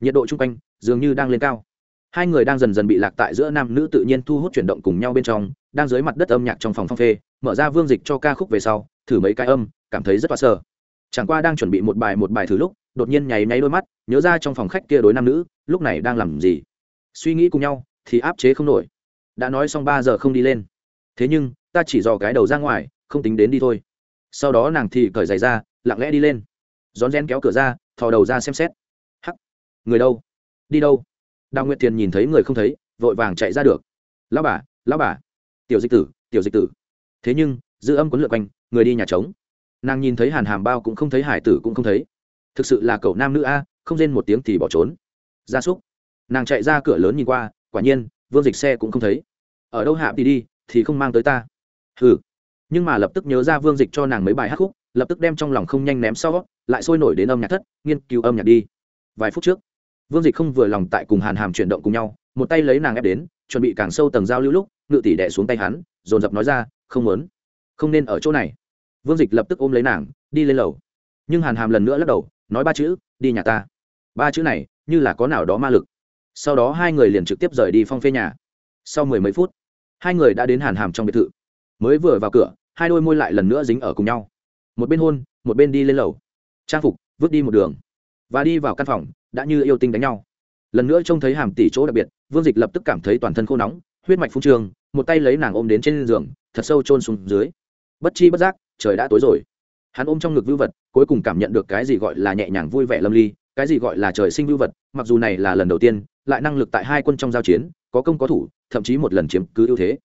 Nhiệt độ chung quanh, dường như đang lên cao hai người đang dần dần bị lạc tại giữa nam nữ tự nhiên thu hút chuyển động cùng nhau bên trong, đang dưới mặt đất âm nhạc trong phòng phong phê, mở ra vương dịch cho ca khúc về sau, thử mấy cái âm, cảm thấy rất hoa sơ. Chẳng qua đang chuẩn bị một bài một bài thử lúc, đột nhiên nháy nháy đôi mắt, nhớ ra trong phòng khách kia đối nam nữ, lúc này đang làm gì? Suy nghĩ cùng nhau, thì áp chế không nổi. Đã nói xong ba giờ không đi lên. Thế nhưng, ta chỉ dò cái đầu ra ngoài, không tính đến đi thôi. Sau đó nàng thì cởi giày ra, lặng lẽ đi lên. Rón rén kéo cửa ra, thò đầu ra xem xét. Hắc. Người đâu? Đi đâu? Đào nguyệt thiền nhìn thấy người không thấy, vội vàng chạy ra được. Lao bà lao bà. Tiểu dịch tử, tiểu dịch tử. Thế nhưng, dư âm quấn lượt quanh, người đi nhà trống. Nàng nhìn thấy hàn hàm bao cũng không thấy, hải tử cũng không thấy. Thực sự là cậu nam nữ a, không rên một tiếng thì bỏ trốn. Gia súc. Nàng chạy ra cửa lớn nhìn qua, quả nhiên, vương dịch xe cũng không thấy. Ở đâu hạ thì đi, thì không mang tới ta. Hừ. Nhưng mà lập tức nhớ ra vương dịch cho nàng mấy bài hát khúc, lập tức đem trong lòng không nhanh ném sau, lại sôi nổi đến âm nhạc thất, nghiên cứu âm nhạc đi. Vài phút trước vương dịch không vừa lòng tại cùng hàn hàm chuyển động cùng nhau, một tay lấy nàng ép đến, chuẩn bị càng sâu tầng giao lưu lúc, ngự tỷ đẻ xuống tay hắn, dồn dập nói ra, không muốn. Không nên ở chỗ này. Vương dịch lập tức ôm lấy nàng, đi lên lầu. Nhưng hàn hàm lần nữa lắc đầu, nói ba chữ, đi nhà ta. Ba chữ này, như là có nào đó ma lực. Sau đó hai người liền trực tiếp rời đi phong phê nhà. Sau mười mấy phút, hai người đã đến hàn hàm trong biệt thự. Mới vừa vào cửa, hai đôi môi lại lần nữa dính ở cùng nhau. Một bên hôn, một bên đi lên lầu. Trang phục, vứt đi một đường. Và đi vào căn phòng đã như yêu tinh đánh nhau. Lần nữa trông thấy hàm tỷ chỗ đặc biệt, vương dịch lập tức cảm thấy toàn thân khô nóng, huyết mạch phung trường một tay lấy nàng ôm đến trên giường, thật sâu trôn xuống dưới. Bất chi bất giác, trời đã tối rồi. Hắn ôm trong ngực vưu vật, cuối cùng cảm nhận được cái gì gọi là nhẹ nhàng vui vẻ lâm ly, cái gì gọi là trời sinh vưu vật, mặc dù này là lần đầu tiên, lại năng lực tại hai quân trong giao chiến, có công có thủ, thậm chí một lần chiếm cứ ưu thế.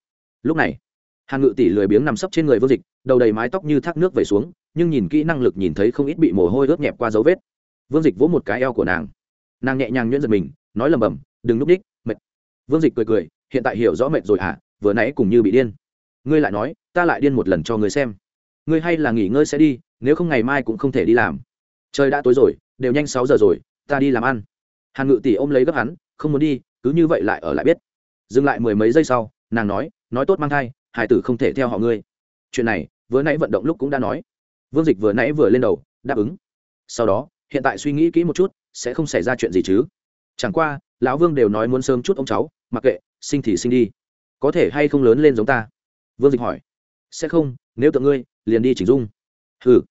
Lúc này, hàn ngự tỷ lười biếng nằm sấp trên người vương dịch, đầu đầy mái tóc như thác nước về xuống, nhưng nhìn kỹ năng lực nhìn thấy không ít bị mồ hôi ướt nhẹp qua dấu vết vương dịch vỗ một cái eo của nàng. Nàng nhẹ nhàng nhuyễn giật mình, nói lầm bầm, đừng núp đích, mệt. Vương dịch cười cười, hiện tại hiểu rõ mệt rồi à vừa nãy cùng như bị điên. Ngươi lại nói, ta lại điên một lần cho ngươi xem. Ngươi hay là nghỉ ngơi sẽ đi, nếu không ngày mai cũng không thể đi làm. Trời đã tối rồi, đều nhanh sáu giờ rồi, ta đi làm ăn. Hàn ngự tỷ ôm lấy gấp hắn, không muốn đi, cứ như vậy lại ở lại biết. Dừng lại mười mấy giây sau, nàng nói nói tốt mang thai, hải tử không thể theo họ ngươi. Chuyện này, vừa nãy vận động lúc cũng đã nói. Vương dịch vừa nãy vừa lên đầu, đáp ứng. Sau đó hiện tại suy nghĩ kỹ một chút, sẽ không xảy ra chuyện gì chứ. Chẳng qua, lão vương đều nói muốn sớm chút ông cháu, mặc kệ, sinh thì sinh đi. Có thể hay không lớn lên giống ta? Vương dịch hỏi. Sẽ không, nếu tượng ngươi, liền đi chỉnh dung. Hừ.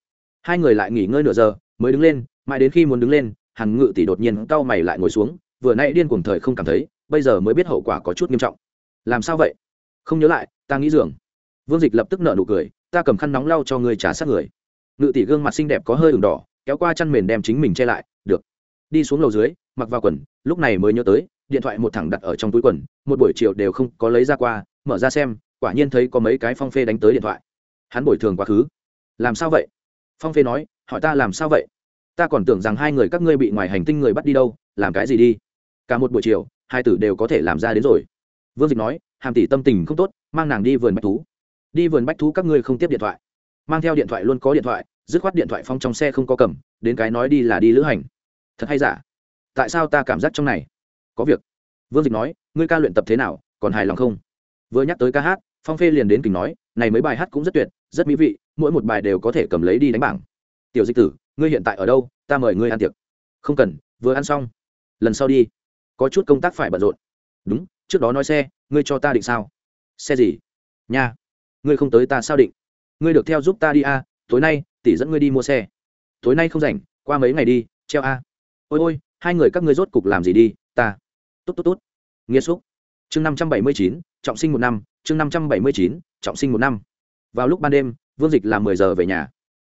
Hai người lại nghỉ ngơi nửa giờ, mới đứng lên, mãi đến khi muốn đứng lên, hàn ngự tỷ đột nhiên cau mày lại ngồi xuống, vừa nay điên cuồng thời không cảm thấy, bây giờ mới biết hậu quả có chút nghiêm trọng. Làm sao vậy? Không nhớ lại, ta nghĩ dường. Vương dịch lập tức nợ nụ cười, ta cầm khăn nóng lau cho người trả sát người. Ngự tỷ gương mặt xinh đẹp có hơi ửng đỏ kéo qua chăn mền đem chính mình che lại, được. Đi xuống lầu dưới, mặc vào quần, lúc này mới nhớ tới, điện thoại một thẳng đặt ở trong túi quần, một buổi chiều đều không có lấy ra qua, mở ra xem, quả nhiên thấy có mấy cái phong phê đánh tới điện thoại. Hắn bồi thường quá khứ. Làm sao vậy? Phong phê nói, hỏi ta làm sao vậy? Ta còn tưởng rằng hai người các ngươi bị ngoài hành tinh người bắt đi đâu, làm cái gì đi? Cả một buổi chiều, hai tử đều có thể làm ra đến rồi. Vương dịch nói, hàm tỷ tâm tình không tốt, mang nàng đi vườn bách thú. Đi vườn bách thú các ngươi không tiếp điện thoại. Mang theo điện thoại luôn có điện thoại dứt khoát điện thoại phong trong xe không có cầm, đến cái nói đi là đi lữ hành. Thật hay giả? Tại sao ta cảm giác trong này có việc? Vương dịch nói, ngươi ca luyện tập thế nào, còn hài lòng không? Vừa nhắc tới ca hát, phong phê liền đến kình nói, này mấy bài hát cũng rất tuyệt, rất mỹ vị, mỗi một bài đều có thể cầm lấy đi đánh bảng. Tiểu dịch tử, ngươi hiện tại ở đâu? Ta mời ngươi ăn tiệc. Không cần, vừa ăn xong. Lần sau đi. Có chút công tác phải bận rộn. Đúng, trước đó nói xe, ngươi cho ta định sao? Xe gì? Nha. Ngươi không tới ta sao định? Ngươi được theo giúp ta đi a, tối nay tỷ dẫn ngươi đi mua xe. Tối nay không rảnh, qua mấy ngày đi, treo a. Ôi ôi, hai người các ngươi rốt cục làm gì đi, ta. Tốt tốt tốt. Nghiêm xúc chương năm trăm bảy mươi chín, trọng sinh một năm, chương năm trăm bảy mươi chín, trọng sinh một năm. Vào lúc ban đêm, vương dịch làm mười giờ về nhà.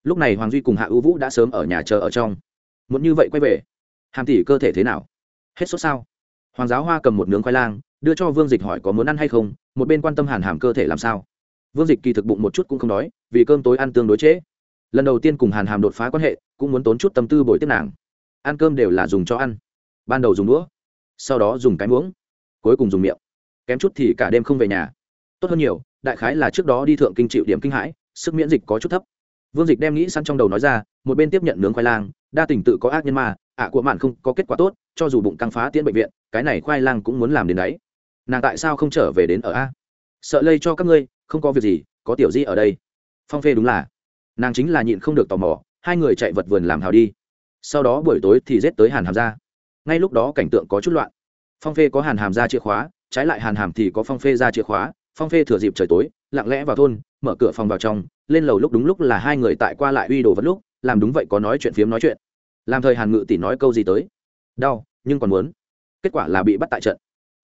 Lúc này hoàng duy cùng hạ ưu vũ đã sớm ở nhà chờ ở trong. Muốn như vậy quay về. Hàm tỷ cơ thể thế nào? Hết sốt sao? Hoàng giáo hoa cầm một nướng khoai lang, đưa cho vương dịch hỏi có muốn ăn hay không, một bên quan tâm hàn hàm cơ thể làm sao. Vương dịch kỳ thực bụng một chút cũng không đói, vì cơm tối ăn tương đối trễ lần đầu tiên cùng hàn hàm đột phá quan hệ cũng muốn tốn chút tâm tư bồi tiếp nàng ăn cơm đều là dùng cho ăn ban đầu dùng đũa sau đó dùng cái muỗng cuối cùng dùng miệng kém chút thì cả đêm không về nhà tốt hơn nhiều đại khái là trước đó đi thượng kinh chịu điểm kinh hãi sức miễn dịch có chút thấp vương dịch đem nghĩ săn trong đầu nói ra một bên tiếp nhận nướng khoai lang đa tình tự có ác nhân mà ạ à của mạn không có kết quả tốt cho dù bụng căng phá tiễn bệnh viện cái này khoai lang cũng muốn làm đến đấy nàng tại sao không trở về đến ở a sợ lây cho các ngươi không có việc gì có tiểu di ở đây phong phê đúng là nàng chính là nhịn không được tò mò, hai người chạy vật vườn làm hào đi. Sau đó buổi tối thì rết tới hàn hàm ra. Ngay lúc đó cảnh tượng có chút loạn. Phong phê có hàn hàm ra chìa khóa, trái lại hàn hàm thì có phong phê ra chìa khóa. Phong phê thừa dịp trời tối, lặng lẽ vào thôn, mở cửa phòng vào trong, lên lầu lúc đúng lúc là hai người tại qua lại uy đồ vật lúc, làm đúng vậy có nói chuyện phiếm nói chuyện. Làm thời hàn ngự tỷ nói câu gì tới? Đau, nhưng còn muốn. Kết quả là bị bắt tại trận.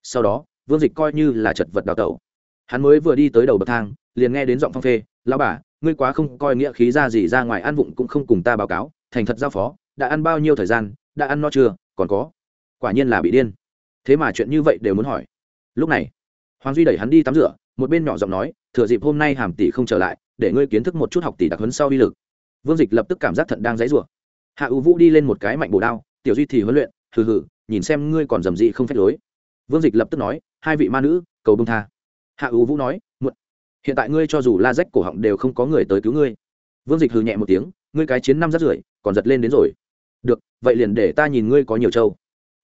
Sau đó, vương dịch coi như là chật vật đào tẩu. Hắn mới vừa đi tới đầu bậc thang, liền nghe đến giọng phong phê lao bà, ngươi quá không coi nghĩa khí ra gì ra ngoài ăn vụng cũng không cùng ta báo cáo, thành thật giao phó, đã ăn bao nhiêu thời gian, đã ăn no chưa, còn có. Quả nhiên là bị điên. Thế mà chuyện như vậy đều muốn hỏi. Lúc này, hoàng duy đẩy hắn đi tắm rửa, một bên nhỏ giọng nói, thừa dịp hôm nay hàm tỷ không trở lại, để ngươi kiến thức một chút học tỷ đặc huấn sau uy lực. Vương dịch lập tức cảm giác thận đang dãy rủa. Hạ ưu vũ đi lên một cái mạnh bổ đao, tiểu duy thì huấn luyện, hừ hừ, nhìn xem ngươi còn dầm dị không phép lối. Vương dịch lập tức nói, hai vị ma nữ, cầu bông tha. Hạ ưu vũ nói, muộn hiện tại ngươi cho dù la rách cổ họng đều không có người tới cứu ngươi. Vương dịch hừ nhẹ một tiếng, ngươi cái chiến năm rất rưởi, còn giật lên đến rồi. Được, vậy liền để ta nhìn ngươi có nhiều trâu.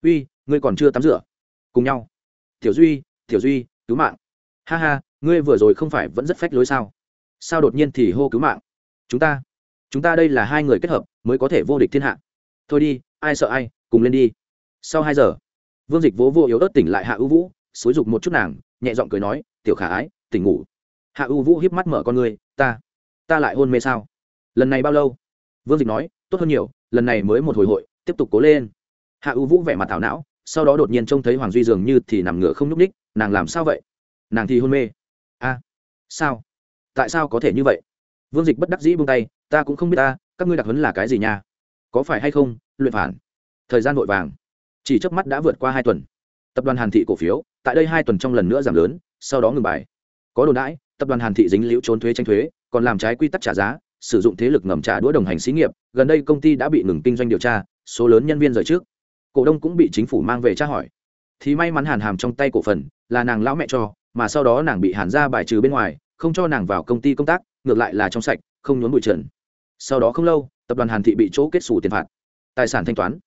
Uy, ngươi còn chưa tắm rửa. Cùng nhau. Tiểu duy tiểu duy, cứu mạng. Ha ha, ngươi vừa rồi không phải vẫn rất phách lối sao? Sao đột nhiên thì hô cứu mạng? Chúng ta chúng ta đây là hai người kết hợp, mới có thể vô địch thiên hạ. Thôi đi, ai sợ ai, cùng lên đi. Sau hai giờ, vương dịch vỗ vô yếu ớt tỉnh lại hạ ưu vũ, xúi dục một chút nàng, nhẹ giọng cười nói, tiểu khả ái, tỉnh ngủ hạ U vũ hiếp mắt mở con ngươi ta ta lại hôn mê sao? Lần này bao lâu? Vương dịch nói, tốt hơn nhiều, lần này mới một hồi hội, tiếp tục cố lên. Hạ U vũ vẻ mặt thảo não, sau đó đột nhiên trông thấy hoàng duy dường như thì nằm ngửa không nhúc ních nàng làm sao vậy? Nàng thì hôn mê. A, sao? Tại sao có thể như vậy? Vương dịch bất đắc dĩ buông tay, ta cũng không biết ta, các ngươi đặc hấn là cái gì nha? Có phải hay không, luyện phản? Thời gian vội vàng, chỉ trước mắt đã vượt qua hai tuần. Tập đoàn hàn thị cổ phiếu, tại đây hai tuần trong lần nữa giảm lớn, sau đó ngừng bài. Có đồn đãi tập đoàn hàn thị dính liễu trốn thuế tranh thuế, còn làm trái quy tắc trả giá, sử dụng thế lực ngầm trả đũa đồng hành xí nghiệp, gần đây công ty đã bị ngừng kinh doanh điều tra, số lớn nhân viên rời trước. Cổ đông cũng bị chính phủ mang về tra hỏi. Thì may mắn hàn hàm trong tay cổ phần, là nàng lão mẹ cho, mà sau đó nàng bị hàn ra bài trừ bên ngoài, không cho nàng vào công ty công tác, ngược lại là trong sạch, không nhốn bụi trần. Sau đó không lâu, tập đoàn hàn thị bị chỗ kết xù tiền phạt. Tài sản thanh toán,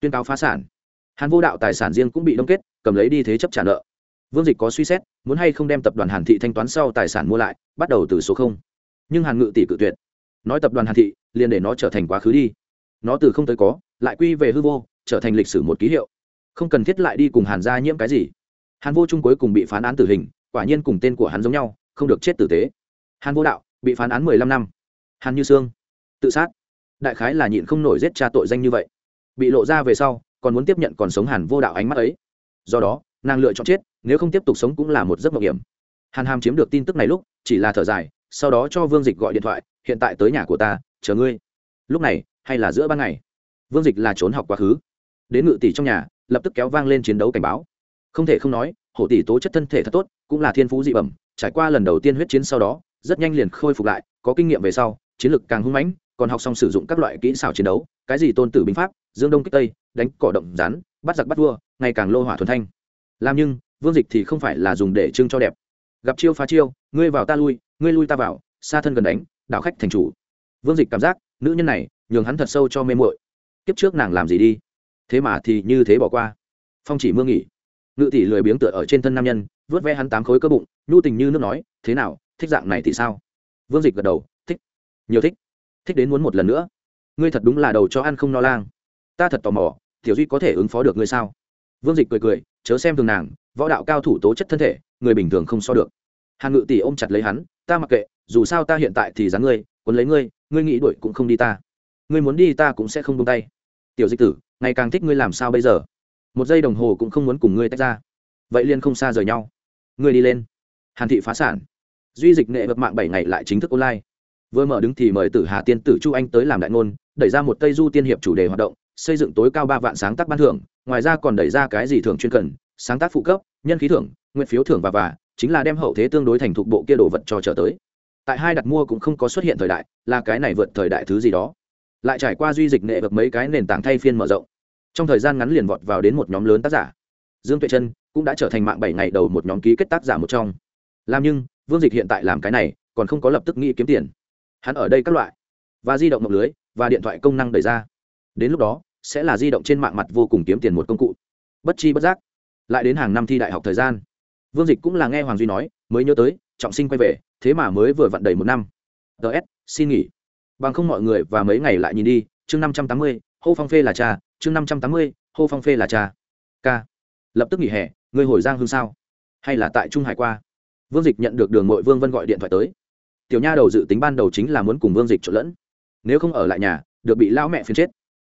tuyên cáo phá sản. Hàn vô đạo tài sản riêng cũng bị đông kết, cầm lấy đi thế chấp trả nợ vương dịch có suy xét, muốn hay không đem tập đoàn hàn thị thanh toán sau tài sản mua lại, bắt đầu từ số không. Nhưng hàn ngự tỷ cự tuyệt. Nói tập đoàn hàn thị, liền để nó trở thành quá khứ đi. Nó từ không tới có, lại quy về hư vô, trở thành lịch sử một ký hiệu. Không cần thiết lại đi cùng hàn gia nhiễm cái gì. Hàn vô trung cuối cùng bị phán án tử hình, quả nhiên cùng tên của hắn giống nhau, không được chết tử tế. Hàn vô đạo, bị phán án mười lăm năm. Hàn như sương, tự sát. Đại khái là nhịn không nổi giết cha tội danh như vậy. Bị lộ ra về sau, còn muốn tiếp nhận còn sống hàn vô đạo ánh mắt ấy. Do đó, nàng lựa chọn chết nếu không tiếp tục sống cũng là một giấc mạo hiểm. Hàn hàm chiếm được tin tức này lúc chỉ là thở dài sau đó cho vương dịch gọi điện thoại hiện tại tới nhà của ta chờ ngươi. Lúc này hay là giữa ban ngày? Vương dịch là trốn học quá khứ. Đến ngự tỷ trong nhà lập tức kéo vang lên chiến đấu cảnh báo. Không thể không nói hổ tỷ tố chất thân thể thật tốt cũng là thiên phú dị bẩm trải qua lần đầu tiên huyết chiến sau đó rất nhanh liền khôi phục lại có kinh nghiệm về sau chiến lược càng hung mãnh còn học xong sử dụng các loại kỹ xảo chiến đấu cái gì tôn tử binh pháp dương đông kích tây đánh cỏ động rán, bắt giặc bắt vua ngày càng lô hỏa thuần thanh. Làm nhưng vương dịch thì không phải là dùng để trưng cho đẹp. Gặp chiêu phá chiêu, ngươi vào ta lui, ngươi lui ta vào, xa thân gần đánh đạo khách thành chủ. Vương dịch cảm giác, nữ nhân này, nhường hắn thật sâu cho mê muội. Kiếp trước nàng làm gì đi? Thế mà thì như thế bỏ qua. Phong chỉ mương nghỉ. Ngự tỷ lười biếng tựa ở trên thân nam nhân vớt ve hắn tám khối cơ bụng, nhu tình như nước nói, thế nào, thích dạng này thì sao? Vương dịch gật đầu, thích, nhiều thích. Thích đến muốn một lần nữa. Ngươi thật đúng là đầu cho ăn không no lang. Ta thật tò mò, tiểu duy có thể ứng phó được ngươi sao? Vương dịch cười cười, chớ xem thường nàng võ đạo cao thủ tố chất thân thể, người bình thường không so được. Hàn ngự tỷ ôm chặt lấy hắn, ta mặc kệ, dù sao ta hiện tại thì dáng ngươi, quấn lấy ngươi ngươi nghĩ đuổi cũng không đi ta. Ngươi muốn đi ta cũng sẽ không buông tay. Tiểu dịch tử, ngày càng thích ngươi làm sao bây giờ? Một giây đồng hồ cũng không muốn cùng ngươi tách ra. Vậy liên không xa rời nhau. Ngươi đi lên. Hàn thị phá sản. Duy dịch nghệ vật mạng bảy ngày lại chính thức online. Vừa mở đứng thì mời tử hà tiên tử chu anh tới làm đại ngôn, đẩy ra một tây du tiên hiệp chủ đề hoạt động, xây dựng tối cao ba vạn sáng tác ban thưởng, ngoài ra còn đẩy ra cái gì thưởng chuyên cần sáng tác phụ cấp, nhân khí thưởng, nguyện phiếu thưởng và và chính là đem hậu thế tương đối thành thục bộ kia đồ vật cho trở tới. Tại hai đặt mua cũng không có xuất hiện thời đại, là cái này vượt thời đại thứ gì đó. Lại trải qua duy dịch nghệ vật mấy cái nền tảng thay phiên mở rộng. Trong thời gian ngắn liền vọt vào đến một nhóm lớn tác giả. Dương tuệ chân cũng đã trở thành mạng bảy ngày đầu một nhóm ký kết tác giả một trong. Làm nhưng, vương dịch hiện tại làm cái này, còn không có lập tức nghĩ kiếm tiền. Hắn ở đây các loại. Và di động mộng lưới, và điện thoại công năng đẩy ra. Đến lúc đó, sẽ là di động trên mạng mặt vô cùng kiếm tiền một công cụ. Bất chi bất giác lại đến hàng năm thi đại học thời gian. Vương dịch cũng là nghe hoàng duy nói, mới nhớ tới, trọng sinh quay về, thế mà mới vừa vặn đầy một năm. Ts xin nghỉ. Bằng không mọi người và mấy ngày lại nhìn đi, chương năm trăm tám mươi, hô phong phê là cha, chương năm trăm tám mươi, hô phong phê là cha. K. Lập tức nghỉ hè người hồi giang hương sao? Hay là tại trung hải qua? Vương dịch nhận được đường mội vương vân gọi điện thoại tới. Tiểu nha đầu dự tính ban đầu chính là muốn cùng vương dịch trộn lẫn. Nếu không ở lại nhà, được bị lão mẹ phiền chết.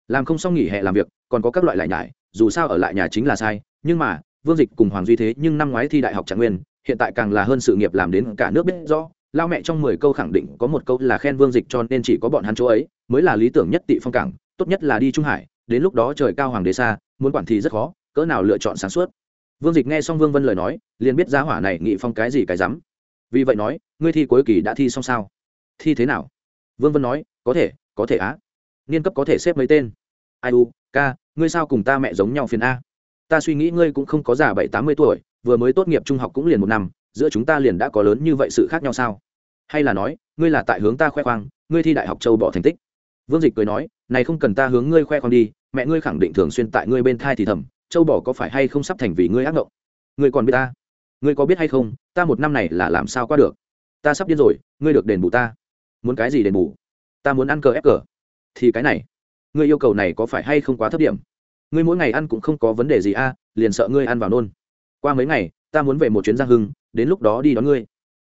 Làm không xong nghỉ hè làm việc, còn có các loại lại nhải, dù sao ở lại nhà chính là sai, nhưng mà vương dịch cùng hoàng duy thế nhưng năm ngoái thi đại học trạng nguyên, hiện tại càng là hơn sự nghiệp làm đến cả nước biết rõ. Lao mẹ trong mười câu khẳng định có một câu là khen vương dịch cho nên chỉ có bọn hắn chỗ ấy, mới là lý tưởng nhất tị phong cảng, tốt nhất là đi trung hải, đến lúc đó trời cao hoàng đế xa, muốn quản thì rất khó, cỡ nào lựa chọn sáng suốt. Vương dịch nghe xong vương vân lời nói, liền biết giá hỏa này nghị phong cái gì cái rắm. Vì vậy nói, ngươi thi cuối kỳ đã thi xong sao? Thi thế nào? Vương vân nói, có thể có thể á. Niên cấp có thể xếp mấy tên? Ai u, ca, ngươi sao cùng ta mẹ giống nhau phiền a? Ta suy nghĩ ngươi cũng không có già bảy tám mươi tuổi, vừa mới tốt nghiệp trung học cũng liền một năm, giữa chúng ta liền đã có lớn như vậy sự khác nhau sao? Hay là nói, ngươi là tại hướng ta khoe khoang, ngươi thi đại học châu bỏ thành tích. Vương dịch cười nói, này không cần ta hướng ngươi khoe khoang đi, mẹ ngươi khẳng định thường xuyên tại ngươi bên thai thì thầm, châu bỏ có phải hay không sắp thành vì ngươi ác mộng ngươi còn biết ta? Ngươi có biết hay không, ta một năm này là làm sao qua được? Ta sắp điên rồi, ngươi được đền bù ta. Muốn cái gì đền bù? Ta muốn ăn cờ ép cờ. Thì cái này, ngươi yêu cầu này có phải hay không quá thấp điểm? Ngươi mỗi ngày ăn cũng không có vấn đề gì a, liền sợ ngươi ăn vào nôn. Qua mấy ngày, ta muốn về một chuyến giang hưng, đến lúc đó đi đón ngươi.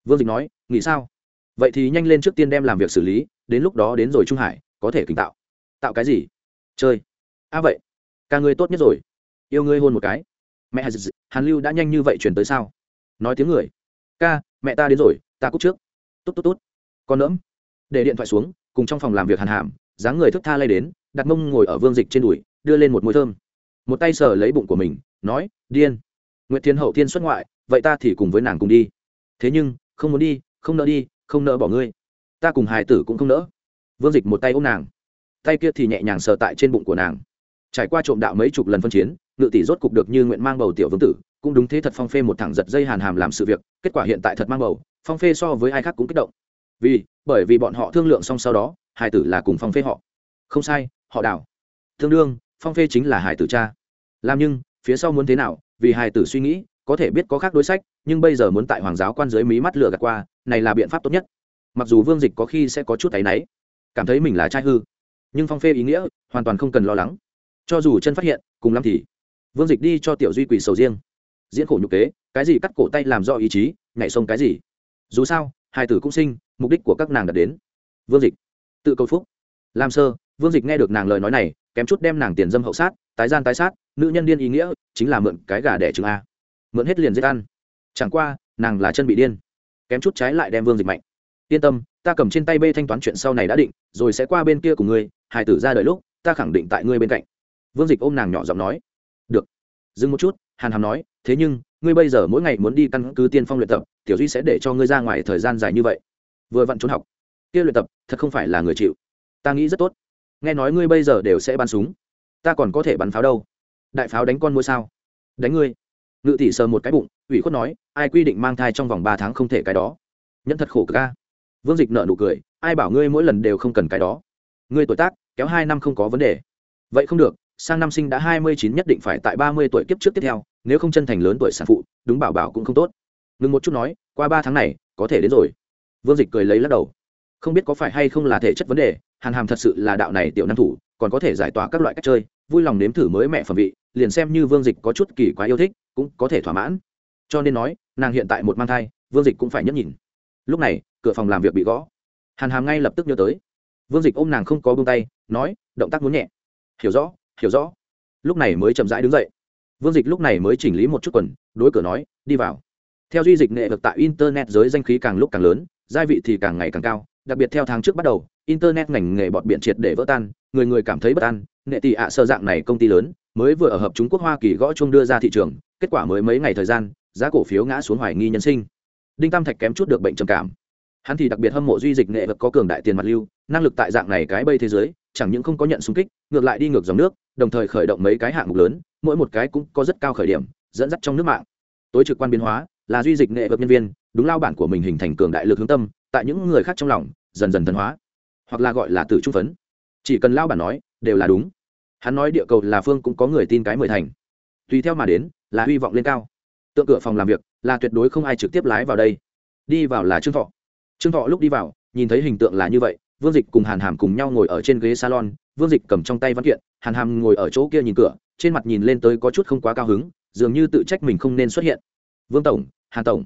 Vương dịch nói nghĩ sao? Vậy thì nhanh lên trước tiên đem làm việc xử lý, đến lúc đó đến rồi trung hải, có thể kinh tạo. Tạo cái gì? Chơi. A à vậy, ca ngươi tốt nhất rồi. Yêu ngươi hôn một cái. Mẹ hàn lưu đã nhanh như vậy chuyển tới sao? Nói tiếng người. Ca, mẹ ta đến rồi, ta cúc trước. Tốt tốt tốt con nỡm để điện thoại xuống, cùng trong phòng làm việc hàn hàm, dáng người thức tha lay đến, đặt mông ngồi ở vương dịch trên đùi đưa lên một môi thơm. Một tay sờ lấy bụng của mình, nói, điên. Nguyễn thiên hậu thiên xuất ngoại, vậy ta thì cùng với nàng cùng đi. Thế nhưng, không muốn đi, không nỡ đi, không nỡ bỏ ngươi. Ta cùng hài tử cũng không nỡ. Vương dịch một tay ôm nàng. Tay kia thì nhẹ nhàng sờ tại trên bụng của nàng. Trải qua trộm đạo mấy chục lần phân chiến, ngự tỷ rốt cục được như nguyện mang bầu tiểu vương tử, cũng đúng thế thật phong phê một thẳng giật dây hàn hàm làm sự việc, kết quả hiện tại thật mang bầu, phong phê so với ai khác cũng kích động. Vì, bởi vì bọn họ thương lượng xong sau đó, hài tử là cùng phong phê họ. Không sai, họ đảo. Tương đương phong phê chính là Hải tử cha. Làm nhưng, phía sau muốn thế nào, vì Hải tử suy nghĩ, có thể biết có khác đối sách, nhưng bây giờ muốn tại hoàng giáo quan giới mí mắt lửa gạt qua, này là biện pháp tốt nhất. Mặc dù vương dịch có khi sẽ có chút áy náy, cảm thấy mình là trai hư, nhưng phong phê ý nghĩa, hoàn toàn không cần lo lắng. Cho dù chân phát hiện, cùng lắm thì, vương dịch đi cho tiểu duy quỷ sầu riêng. Diễn khổ nhục kế, cái gì cắt cổ tay làm do ý chí, nhảy sông cái gì? Dù sao hai tử cũng sinh, mục đích của các nàng đạt đến. Vương dịch, tự cầu phúc. Làm sơ vương dịch nghe được nàng lời nói này, kém chút đem nàng tiền dâm hậu sát, tái gian tái sát, nữ nhân điên ý nghĩa, chính là mượn cái gà đẻ trứng a. Mượn hết liền giết ăn. Chẳng qua, nàng là chân bị điên. Kém chút trái lại đem vương dịch mạnh. Yên tâm, ta cầm trên tay bê thanh toán chuyện sau này đã định, rồi sẽ qua bên kia của ngươi hải tử ra đời lúc, ta khẳng định tại ngươi bên cạnh. Vương dịch ôm nàng nhỏ giọng nói. Được. Dừng một chút, hàn hàm nói, thế nhưng, ngươi bây giờ mỗi ngày muốn đi căn cứ tiên phong luyện tập, tiểu duy sẽ để cho ngươi ra ngoài thời gian dài như vậy. Vừa vặn trốn học. Kia luyện tập, thật không phải là người chịu. Ta nghĩ rất tốt nghe nói ngươi bây giờ đều sẽ bắn súng. Ta còn có thể bắn pháo đâu? Đại pháo đánh con mua sao? Đánh ngươi. Ngự tỷ sờ một cái bụng, ủy khuất nói, ai quy định mang thai trong vòng ba tháng không thể cái đó? Nhẫn thật khổ ca vương dịch nợ nụ cười, ai bảo ngươi mỗi lần đều không cần cái đó? Ngươi tuổi tác, kéo hai năm không có vấn đề. Vậy không được, sang năm sinh đã hai mươi chín nhất định phải tại ba mươi tuổi kiếp trước tiếp theo, nếu không chân thành lớn tuổi sản phụ, đúng bảo bảo cũng không tốt. Ngừng một chút nói, qua ba tháng này, có thể đến rồi. Vương dịch cười lấy lắc đầu. Không biết có phải hay không là thể chất vấn đề hàn hàm thật sự là đạo này tiểu năng thủ, còn có thể giải tỏa các loại cách chơi, vui lòng nếm thử mới mẹ phẩm vị, liền xem như vương dịch có chút kỳ quá yêu thích, cũng có thể thỏa mãn. Cho nên nói, nàng hiện tại một mang thai, vương dịch cũng phải nhấc nhìn lúc này, cửa phòng làm việc bị gõ. Hàn hàm ngay lập tức nhớ tới. Vương dịch ôm nàng không có bông tay, nói, động tác muốn nhẹ. Hiểu rõ hiểu rõ. Lúc này mới chậm rãi đứng dậy. Vương dịch lúc này mới chỉnh lý một chút quần, đối cửa nói, đi vào. Theo duy dịch nghệ vực tại internet giới danh khí càng lúc càng lớn gia vị thì càng ngày càng cao đặc biệt theo tháng trước bắt đầu, internet ngành nghề bọt biện triệt để vỡ tan, người người cảm thấy bất an nghệ tỷ ạ sơ dạng này công ty lớn, mới vừa ở hợp trung quốc hoa kỳ gõ chung đưa ra thị trường, kết quả mới mấy ngày thời gian, giá cổ phiếu ngã xuống hoài nghi nhân sinh. Đinh tam thạch kém chút được bệnh trầm cảm. Hắn thì đặc biệt hâm mộ duy dịch nghệ vật có cường đại tiền mặt lưu, năng lực tại dạng này cái bây thế giới, chẳng những không có nhận xung kích, ngược lại đi ngược dòng nước, đồng thời khởi động mấy cái hạng mục lớn, mỗi một cái cũng có rất cao khởi điểm, dẫn dắt trong nước mạng. Tối trực quan biến hóa, là duy dịch nghệ vật nhân viên, đúng lao bản của mình hình thành cường đại lực hướng tâm, tại những người khác trong lòng dần dần thần hóa, hoặc là gọi là tử trung phấn. Chỉ cần lao bản nói, đều là đúng. Hắn nói địa cầu là phương cũng có người tin cái mười thành. Tùy theo mà đến, là hy vọng lên cao. Tượng cửa phòng làm việc, là tuyệt đối không ai trực tiếp lái vào đây. Đi vào là trương thọ. Trương thọ lúc đi vào, nhìn thấy hình tượng là như vậy, vương dịch cùng hàn hàm cùng nhau ngồi ở trên ghế salon, vương dịch cầm trong tay văn kiện, hàn hàm ngồi ở chỗ kia nhìn cửa, trên mặt nhìn lên tới có chút không quá cao hứng, dường như tự trách mình không nên xuất hiện. Vương tổng, hàn tổng.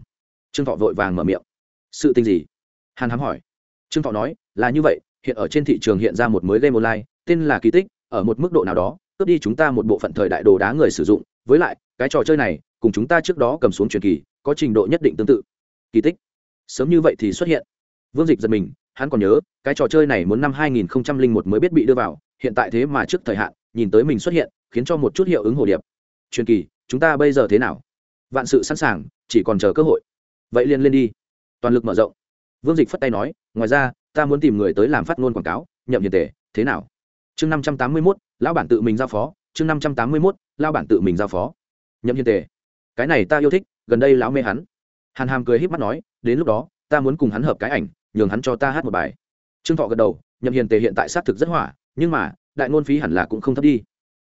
Trương thọ vội vàng mở miệng. Sự tình gì? Hàn hàm hỏi trương thọ nói, là như vậy, hiện ở trên thị trường hiện ra một mới game online, tên là kỳ tích, ở một mức độ nào đó, cướp đi chúng ta một bộ phận thời đại đồ đá người sử dụng. Với lại, cái trò chơi này, cùng chúng ta trước đó cầm xuống truyền kỳ, có trình độ nhất định tương tự. Kỳ tích. Sớm như vậy thì xuất hiện. Vương dịch giật mình, hắn còn nhớ, cái trò chơi này muốn năm 2001 mới biết bị đưa vào, hiện tại thế mà trước thời hạn, nhìn tới mình xuất hiện, khiến cho một chút hiệu ứng hồ điệp. Truyền kỳ, chúng ta bây giờ thế nào? Vạn sự sẵn sàng, chỉ còn chờ cơ hội. Vậy liền lên đi. Toàn lực mở rộng. Vương dịch phất tay nói ngoài ra, ta muốn tìm người tới làm phát ngôn quảng cáo, nhậm nhiệt tề, thế nào? Chương năm trăm tám mươi mốt, lão bản tự mình giao phó. Chương năm trăm tám mươi mốt lao bản tự mình giao phó. Nhậm hiền tề, cái này ta yêu thích, gần đây lão mê hắn. Hàn hàm cười h í p mắt nói, đến lúc đó, ta muốn cùng hắn hợp cái ảnh, nhường hắn cho ta hát một bài. Trương thọ gật đầu, nhậm hiền tề hiện tại xác thực rất hỏa, nhưng mà, đại ngôn phí hẳn là cũng không thấp đi.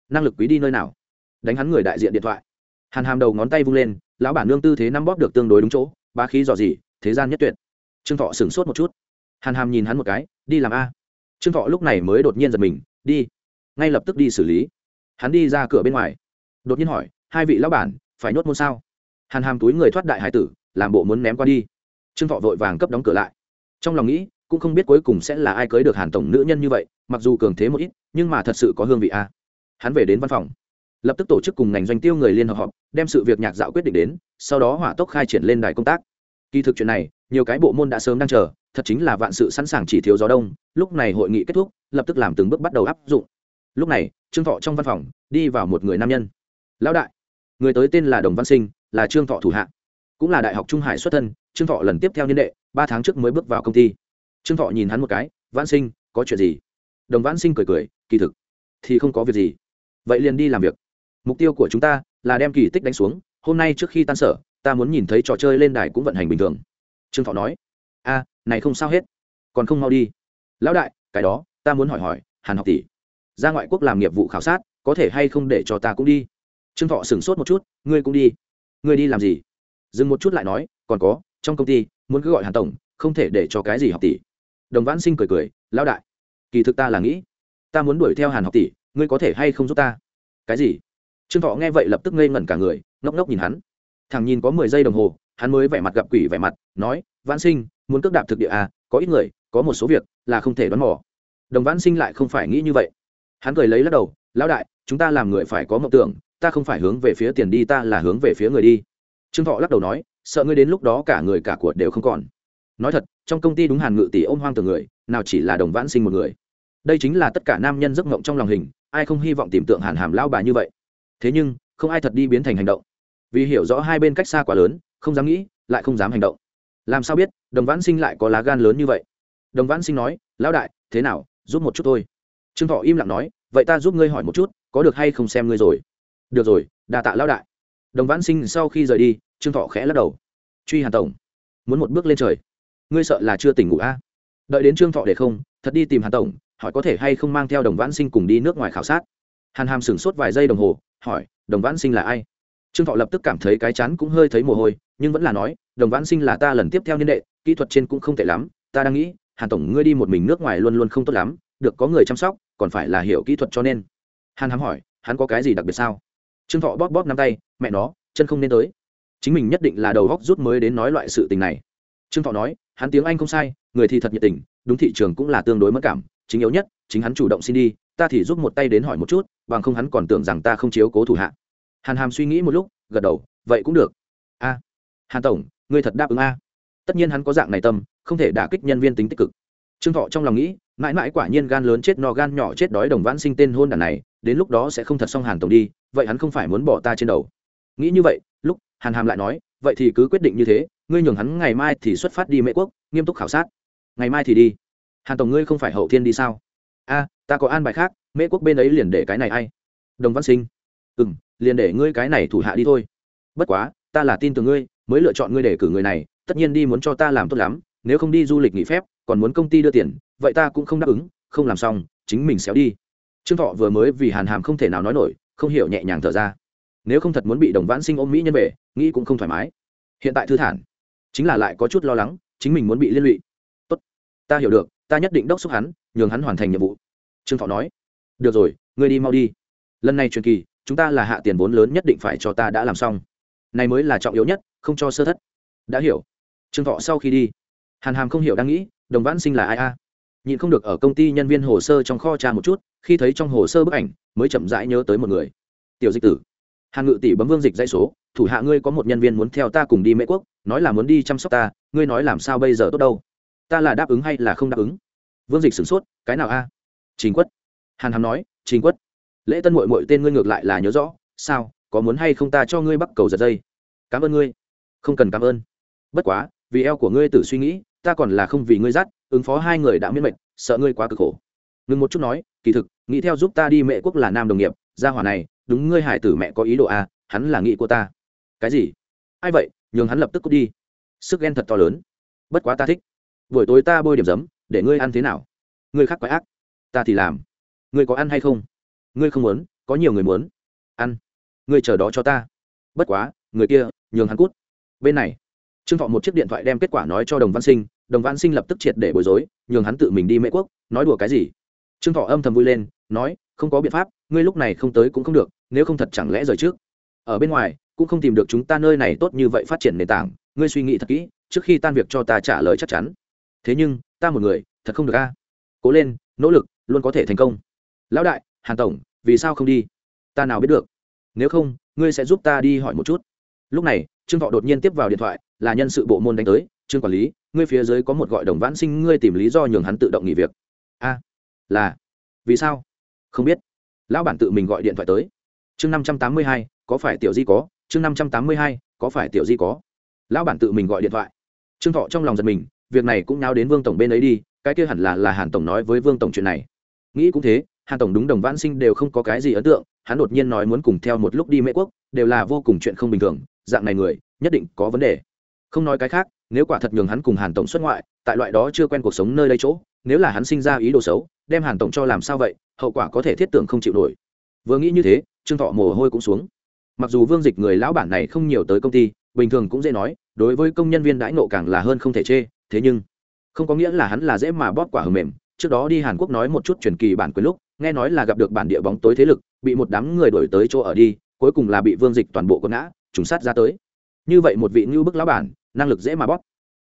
Năng lực quý đi nơi nào? Đánh hắn người đại diện điện thoại. Hàn hàm đầu ngón tay vung lên, lão bản nương tư thế năm bóp được tương đối đúng chỗ ba khí dò dỉ, thế gian nhất tuyệt. Trương thọ sửng sốt một chút hàn hàm nhìn hắn một cái, đi làm a. Trương thọ lúc này mới đột nhiên giật mình, đi. Ngay lập tức đi xử lý. Hắn đi ra cửa bên ngoài. Đột nhiên hỏi, hai vị lão bản, phải nhốt môn sao? Hàn hàm túi người thoát đại hải tử, làm bộ muốn ném qua đi. Trương thọ vội vàng cấp đóng cửa lại. Trong lòng nghĩ, cũng không biết cuối cùng sẽ là ai cưới được hàn tổng nữ nhân như vậy, mặc dù cường thế một ít, nhưng mà thật sự có hương vị a. Hắn về đến văn phòng. Lập tức tổ chức cùng ngành doanh tiêu người liên hợp họp, đem sự việc nhạc dạo quyết định đến, sau đó hỏa tốc khai triển lên đài công tác. Kỳ thực chuyện này, nhiều cái bộ môn đã sớm đang chờ thật chính là vạn sự sẵn sàng chỉ thiếu gió đông, lúc này hội nghị kết thúc, lập tức làm từng bước bắt đầu áp dụng. Lúc này, trương thọ trong văn phòng, đi vào một người nam nhân. Lão đại, người tới tên là đồng văn sinh, là trương thọ thủ hạ. Cũng là đại học trung hải xuất thân, trương thọ lần tiếp theo niên đệ, ba tháng trước mới bước vào công ty. Trương thọ nhìn hắn một cái, văn sinh, có chuyện gì? Đồng văn sinh cười cười, kỳ thực, thì không có việc gì. Vậy liền đi làm việc. Mục tiêu của chúng ta là đem kỳ tích đánh xuống, hôm nay trước khi tan sở, ta muốn nhìn thấy trò chơi lên đài cũng vận hành bình thường. Trương thọ nói a, này không sao hết. Còn không mau đi. Lão đại, cái đó, ta muốn hỏi hỏi, hàn học tỷ, ra ngoại quốc làm nghiệp vụ khảo sát, có thể hay không để cho ta cũng đi? Trương thọ sửng sốt một chút, ngươi cũng đi. Ngươi đi làm gì? Dừng một chút lại nói, còn có, trong công ty, muốn cứ gọi hàn tổng, không thể để cho cái gì học tỷ. Đồng vãn sinh cười cười, lão đại, kỳ thực ta là nghĩ, ta muốn đuổi theo hàn học tỷ, ngươi có thể hay không giúp ta? Cái gì? Trương thọ nghe vậy lập tức ngây ngẩn cả người, ngốc ngốc nhìn hắn. Thằng nhìn có mười giây đồng hồ, hắn mới vẻ mặt gặp quỷ vẻ mặt, nói, vãn sinh muốn cước đạp thực địa à có ít người, có một số việc là không thể đoán mò. Đồng vãn sinh lại không phải nghĩ như vậy. Hắn cười lấy lắc đầu, lão đại, chúng ta làm người phải có mộng tưởng, ta không phải hướng về phía tiền đi, ta là hướng về phía người đi. Trương thọ lắc đầu nói, sợ ngươi đến lúc đó cả người cả cuộc đều không còn. Nói thật, trong công ty đúng hàn ngự tỷ ôm hoang từ người, nào chỉ là đồng vãn sinh một người. Đây chính là tất cả nam nhân giấc mộng trong lòng hình, ai không hy vọng tìm tượng hàn hàm lao bà như vậy. Thế nhưng, không ai thật đi biến thành hành động. Vì hiểu rõ hai bên cách xa quá lớn, không dám nghĩ, lại không dám hành động làm sao biết, đồng vãn sinh lại có lá gan lớn như vậy? Đồng vãn sinh nói, lão đại, thế nào, giúp một chút thôi trương thọ im lặng nói, vậy ta giúp ngươi hỏi một chút, có được hay không xem ngươi rồi? Được rồi đà tạ lão đại. Đồng vãn sinh sau khi rời đi, trương thọ khẽ lắc đầu. Truy hàn tổng, muốn một bước lên trời. Ngươi sợ là chưa tỉnh ngủ a à? đợi đến trương thọ để không, thật đi tìm hàn tổng, hỏi có thể hay không mang theo đồng vãn sinh cùng đi nước ngoài khảo sát. Hàn hàm sửng sốt vài giây đồng hồ, hỏi, đồng vãn sinh là ai? Trương thọ lập tức cảm thấy cái chán cũng hơi thấy mồ hôi, nhưng vẫn là nói đồng vãn sinh là ta lần tiếp theo niên đệ, kỹ thuật trên cũng không tệ lắm, ta đang nghĩ, hàn tổng ngươi đi một mình nước ngoài luôn luôn không tốt lắm, được có người chăm sóc, còn phải là hiểu kỹ thuật cho nên. Hàn hám hỏi, hắn có cái gì đặc biệt sao? Trương thọ bóp bóp năm tay, mẹ nó, chân không nên tới. Chính mình nhất định là đầu góc rút mới đến nói loại sự tình này. Trương thọ nói, hắn tiếng anh không sai, người thì thật nhiệt tình, đúng thị trường cũng là tương đối mất cảm, chính yếu nhất, chính hắn chủ động xin đi, ta thì giúp một tay đến hỏi một chút, bằng không hắn còn tưởng rằng ta không chiếu cố thủ hạ. Hàn hàm suy nghĩ một lúc, gật đầu, vậy cũng được. A, hàn tổng ngươi thật đáp ứng a? Tất nhiên hắn có dạng này tâm, không thể đả kích nhân viên tính tích cực. Trương thọ trong lòng nghĩ, mãi mãi quả nhiên gan lớn chết no gan nhỏ chết đói đồng vãn sinh tên hôn đàn này, đến lúc đó sẽ không thật xong hàn tổng đi, vậy hắn không phải muốn bỏ ta trên đầu. Nghĩ như vậy, lúc hàn hàm lại nói, vậy thì cứ quyết định như thế, ngươi nhường hắn ngày mai thì xuất phát đi mễ quốc, nghiêm túc khảo sát. Ngày mai thì đi. Hàn tổng ngươi không phải hậu thiên đi sao? A, ta có an bài khác, mễ quốc bên ấy liền để cái này ai? Đồng văn sinh. Ừ m liền để ngươi cái này thủ hạ đi thôi. Bất quá, ta là tin từ ngươi mới lựa chọn ngươi để cử người này, tất nhiên đi muốn cho ta làm tốt lắm, nếu không đi du lịch nghỉ phép, còn muốn công ty đưa tiền, vậy ta cũng không đáp ứng, không làm xong, chính mình xéo đi. Trương thọ vừa mới vì hàn hàm không thể nào nói nổi, không hiểu nhẹ nhàng thở ra. Nếu không thật muốn bị đồng vãn sinh ôm mỹ nhân về, nghĩ cũng không thoải mái. Hiện tại thư thản, chính là lại có chút lo lắng, chính mình muốn bị liên lụy. Tốt, ta hiểu được, ta nhất định đốc xúc hắn, nhường hắn hoàn thành nhiệm vụ. Trương thọ nói. Được rồi, ngươi đi mau đi. Lần này truyền kỳ, chúng ta là hạ tiền vốn lớn nhất định phải cho ta đã làm xong. Này mới là trọng yếu nhất không cho sơ thất. Đã hiểu. Trương thọ sau khi đi, hàn hàm không hiểu đang nghĩ, đồng vãn sinh là ai a? À? nhịn không được ở công ty nhân viên hồ sơ trong kho tra một chút, khi thấy trong hồ sơ bức ảnh, mới chậm rãi nhớ tới một người. Tiểu dịch tử. Hàn ngự tỷ bấm vương dịch dãy số, thủ hạ ngươi có một nhân viên muốn theo ta cùng đi mễ quốc, nói là muốn đi chăm sóc ta, ngươi nói làm sao bây giờ tốt đâu? Ta là đáp ứng hay là không đáp ứng? Vương dịch sửng sốt, cái nào a? À? trình quất. Hàn hàm nói, trình quất. Lễ tân mội mội tên ngươi ngược lại là nhớ rõ, sao? Có muốn hay không ta cho ngươi bắt cầu giật dây? Cảm ơn ngươi không cần cảm ơn. Bất quá, vì eo của ngươi tự suy nghĩ, ta còn là không vì ngươi dắt, ứng phó hai người đã miễn mệnh sợ ngươi quá cực khổ. Ngừng một chút nói, kỳ thực, nghĩ theo giúp ta đi mẹ quốc là nam đồng nghiệp, gia hỏa này, đúng ngươi hải tử mẹ có ý đồ à hắn là nghĩ của ta. Cái gì? Ai vậy? Nhường hắn lập tức cút đi. Sức ghen thật to lớn. Bất quá ta thích. Buổi tối ta bôi điểm giấm, để ngươi ăn thế nào? Ngươi khác quái ác. Ta thì làm. Ngươi có ăn hay không? Ngươi không muốn, có nhiều người muốn. Ăn. Ngươi chờ đó cho ta. Bất quá, người kia, nhường hắn cút bên này, trương thọ một chiếc điện thoại đem kết quả nói cho đồng văn sinh, đồng văn sinh lập tức triệt để bối rối, nhường hắn tự mình đi mễ quốc, nói đùa cái gì? Trương thọ âm thầm vui lên, nói, không có biện pháp, ngươi lúc này không tới cũng không được, nếu không thật chẳng lẽ rời trước? Ở bên ngoài, cũng không tìm được chúng ta nơi này tốt như vậy phát triển nền tảng, ngươi suy nghĩ thật kỹ, trước khi tan việc cho ta trả lời chắc chắn. Thế nhưng, ta một người, thật không được a. Cố lên, nỗ lực, luôn có thể thành công. Lão đại, hàn tổng, vì sao không đi? Ta nào biết được. Nếu không, ngươi sẽ giúp ta đi hỏi một chút. Lúc này trương thọ đột nhiên tiếp vào điện thoại, là nhân sự bộ môn đánh tới, trương quản lý, ngươi phía dưới có một gọi đồng vãn sinh, ngươi tìm lý do nhường hắn tự động nghỉ việc. A, là, vì sao? Không biết. Lão bản tự mình gọi điện thoại tới. Chương năm trăm tám mươi hai, có phải tiểu di có? Chương năm trăm tám mươi hai, có phải tiểu di có? Lão bản tự mình gọi điện thoại. Trương thọ trong lòng giật mình, việc này cũng náo đến vương tổng bên ấy đi, cái kia hẳn là là hàn tổng nói với vương tổng chuyện này. Nghĩ cũng thế, hàn tổng đúng đồng vãn sinh đều không có cái gì ấn tượng, hắn đột nhiên nói muốn cùng theo một lúc đi mễ quốc, đều là vô cùng chuyện không bình thường dạng này người, nhất định có vấn đề. Không nói cái khác, nếu quả thật nhường hắn cùng hàn tổng xuất ngoại, tại loại đó chưa quen cuộc sống nơi đây chỗ, nếu là hắn sinh ra ý đồ xấu, đem hàn tổng cho làm sao vậy, hậu quả có thể thiết tưởng không chịu nổi. Vừa nghĩ như thế, trương thọ mồ hôi cũng xuống. Mặc dù vương dịch người lão bản này không nhiều tới công ty, bình thường cũng dễ nói, đối với công nhân viên đãi nộ càng là hơn không thể chê, thế nhưng, không có nghĩa là hắn là dễ mà bóp quả hầm mềm. Trước đó đi hàn quốc nói một chút truyền kỳ bản quyền lúc, nghe nói là gặp được bản địa bóng tối thế lực, bị một đám người đổi tới chỗ ở đi, cuối cùng là bị vương dịch toàn bộ con ngã trùng sát ra tới. Như vậy một vị ngưu bức lão bản, năng lực dễ mà bóp.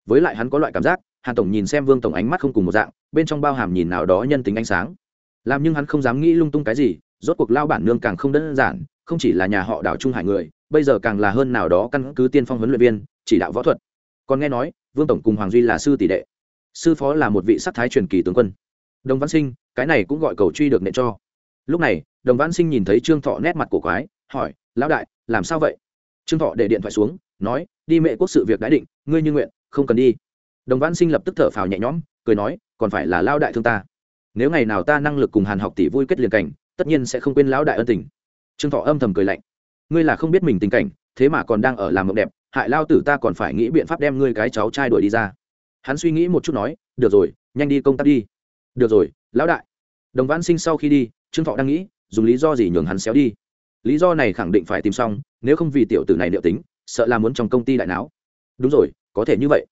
Với lại hắn có loại cảm giác, hàn tổng nhìn xem vương tổng ánh mắt không cùng một dạng, bên trong bao hàm nhìn nào đó nhân tính ánh sáng. Làm nhưng hắn không dám nghĩ lung tung cái gì, rốt cuộc lao bản nương càng không đơn giản, không chỉ là nhà họ đảo trung hải người, bây giờ càng là hơn nào đó căn cứ tiên phong huấn luyện viên, chỉ đạo võ thuật. Còn nghe nói, vương tổng cùng hoàng duy là sư tỷ đệ. Sư phó là một vị sắc thái truyền kỳ tướng quân. Đồng văn sinh, cái này cũng gọi cầu truy được nệ cho. Lúc này, đồng văn sinh nhìn thấy trương thọ nét mặt cổ quái, hỏi, lão đại, làm sao vậy? Trương thọ để điện thoại xuống, nói, đi mẹ quốc sự việc đã định, ngươi như nguyện, không cần đi. Đồng văn sinh lập tức thở phào nhẹ nhõm, cười nói, còn phải là lao đại thương ta. Nếu ngày nào ta năng lực cùng hàn học tỷ vui kết liền cảnh, tất nhiên sẽ không quên lão đại ân tình. Trương thọ âm thầm cười lạnh, ngươi là không biết mình tình cảnh, thế mà còn đang ở làm mộng đẹp, hại lao tử ta còn phải nghĩ biện pháp đem ngươi cái cháu trai đuổi đi ra. Hắn suy nghĩ một chút nói, được rồi, nhanh đi công tác đi. Được rồi, lão đại. Đồng văn sinh sau khi đi, trương thọ đang nghĩ, dùng lý do gì nhường hắn xéo đi lý do này khẳng định phải tìm xong nếu không vì tiểu tử này liệu tính sợ là muốn trong công ty đại não đúng rồi có thể như vậy.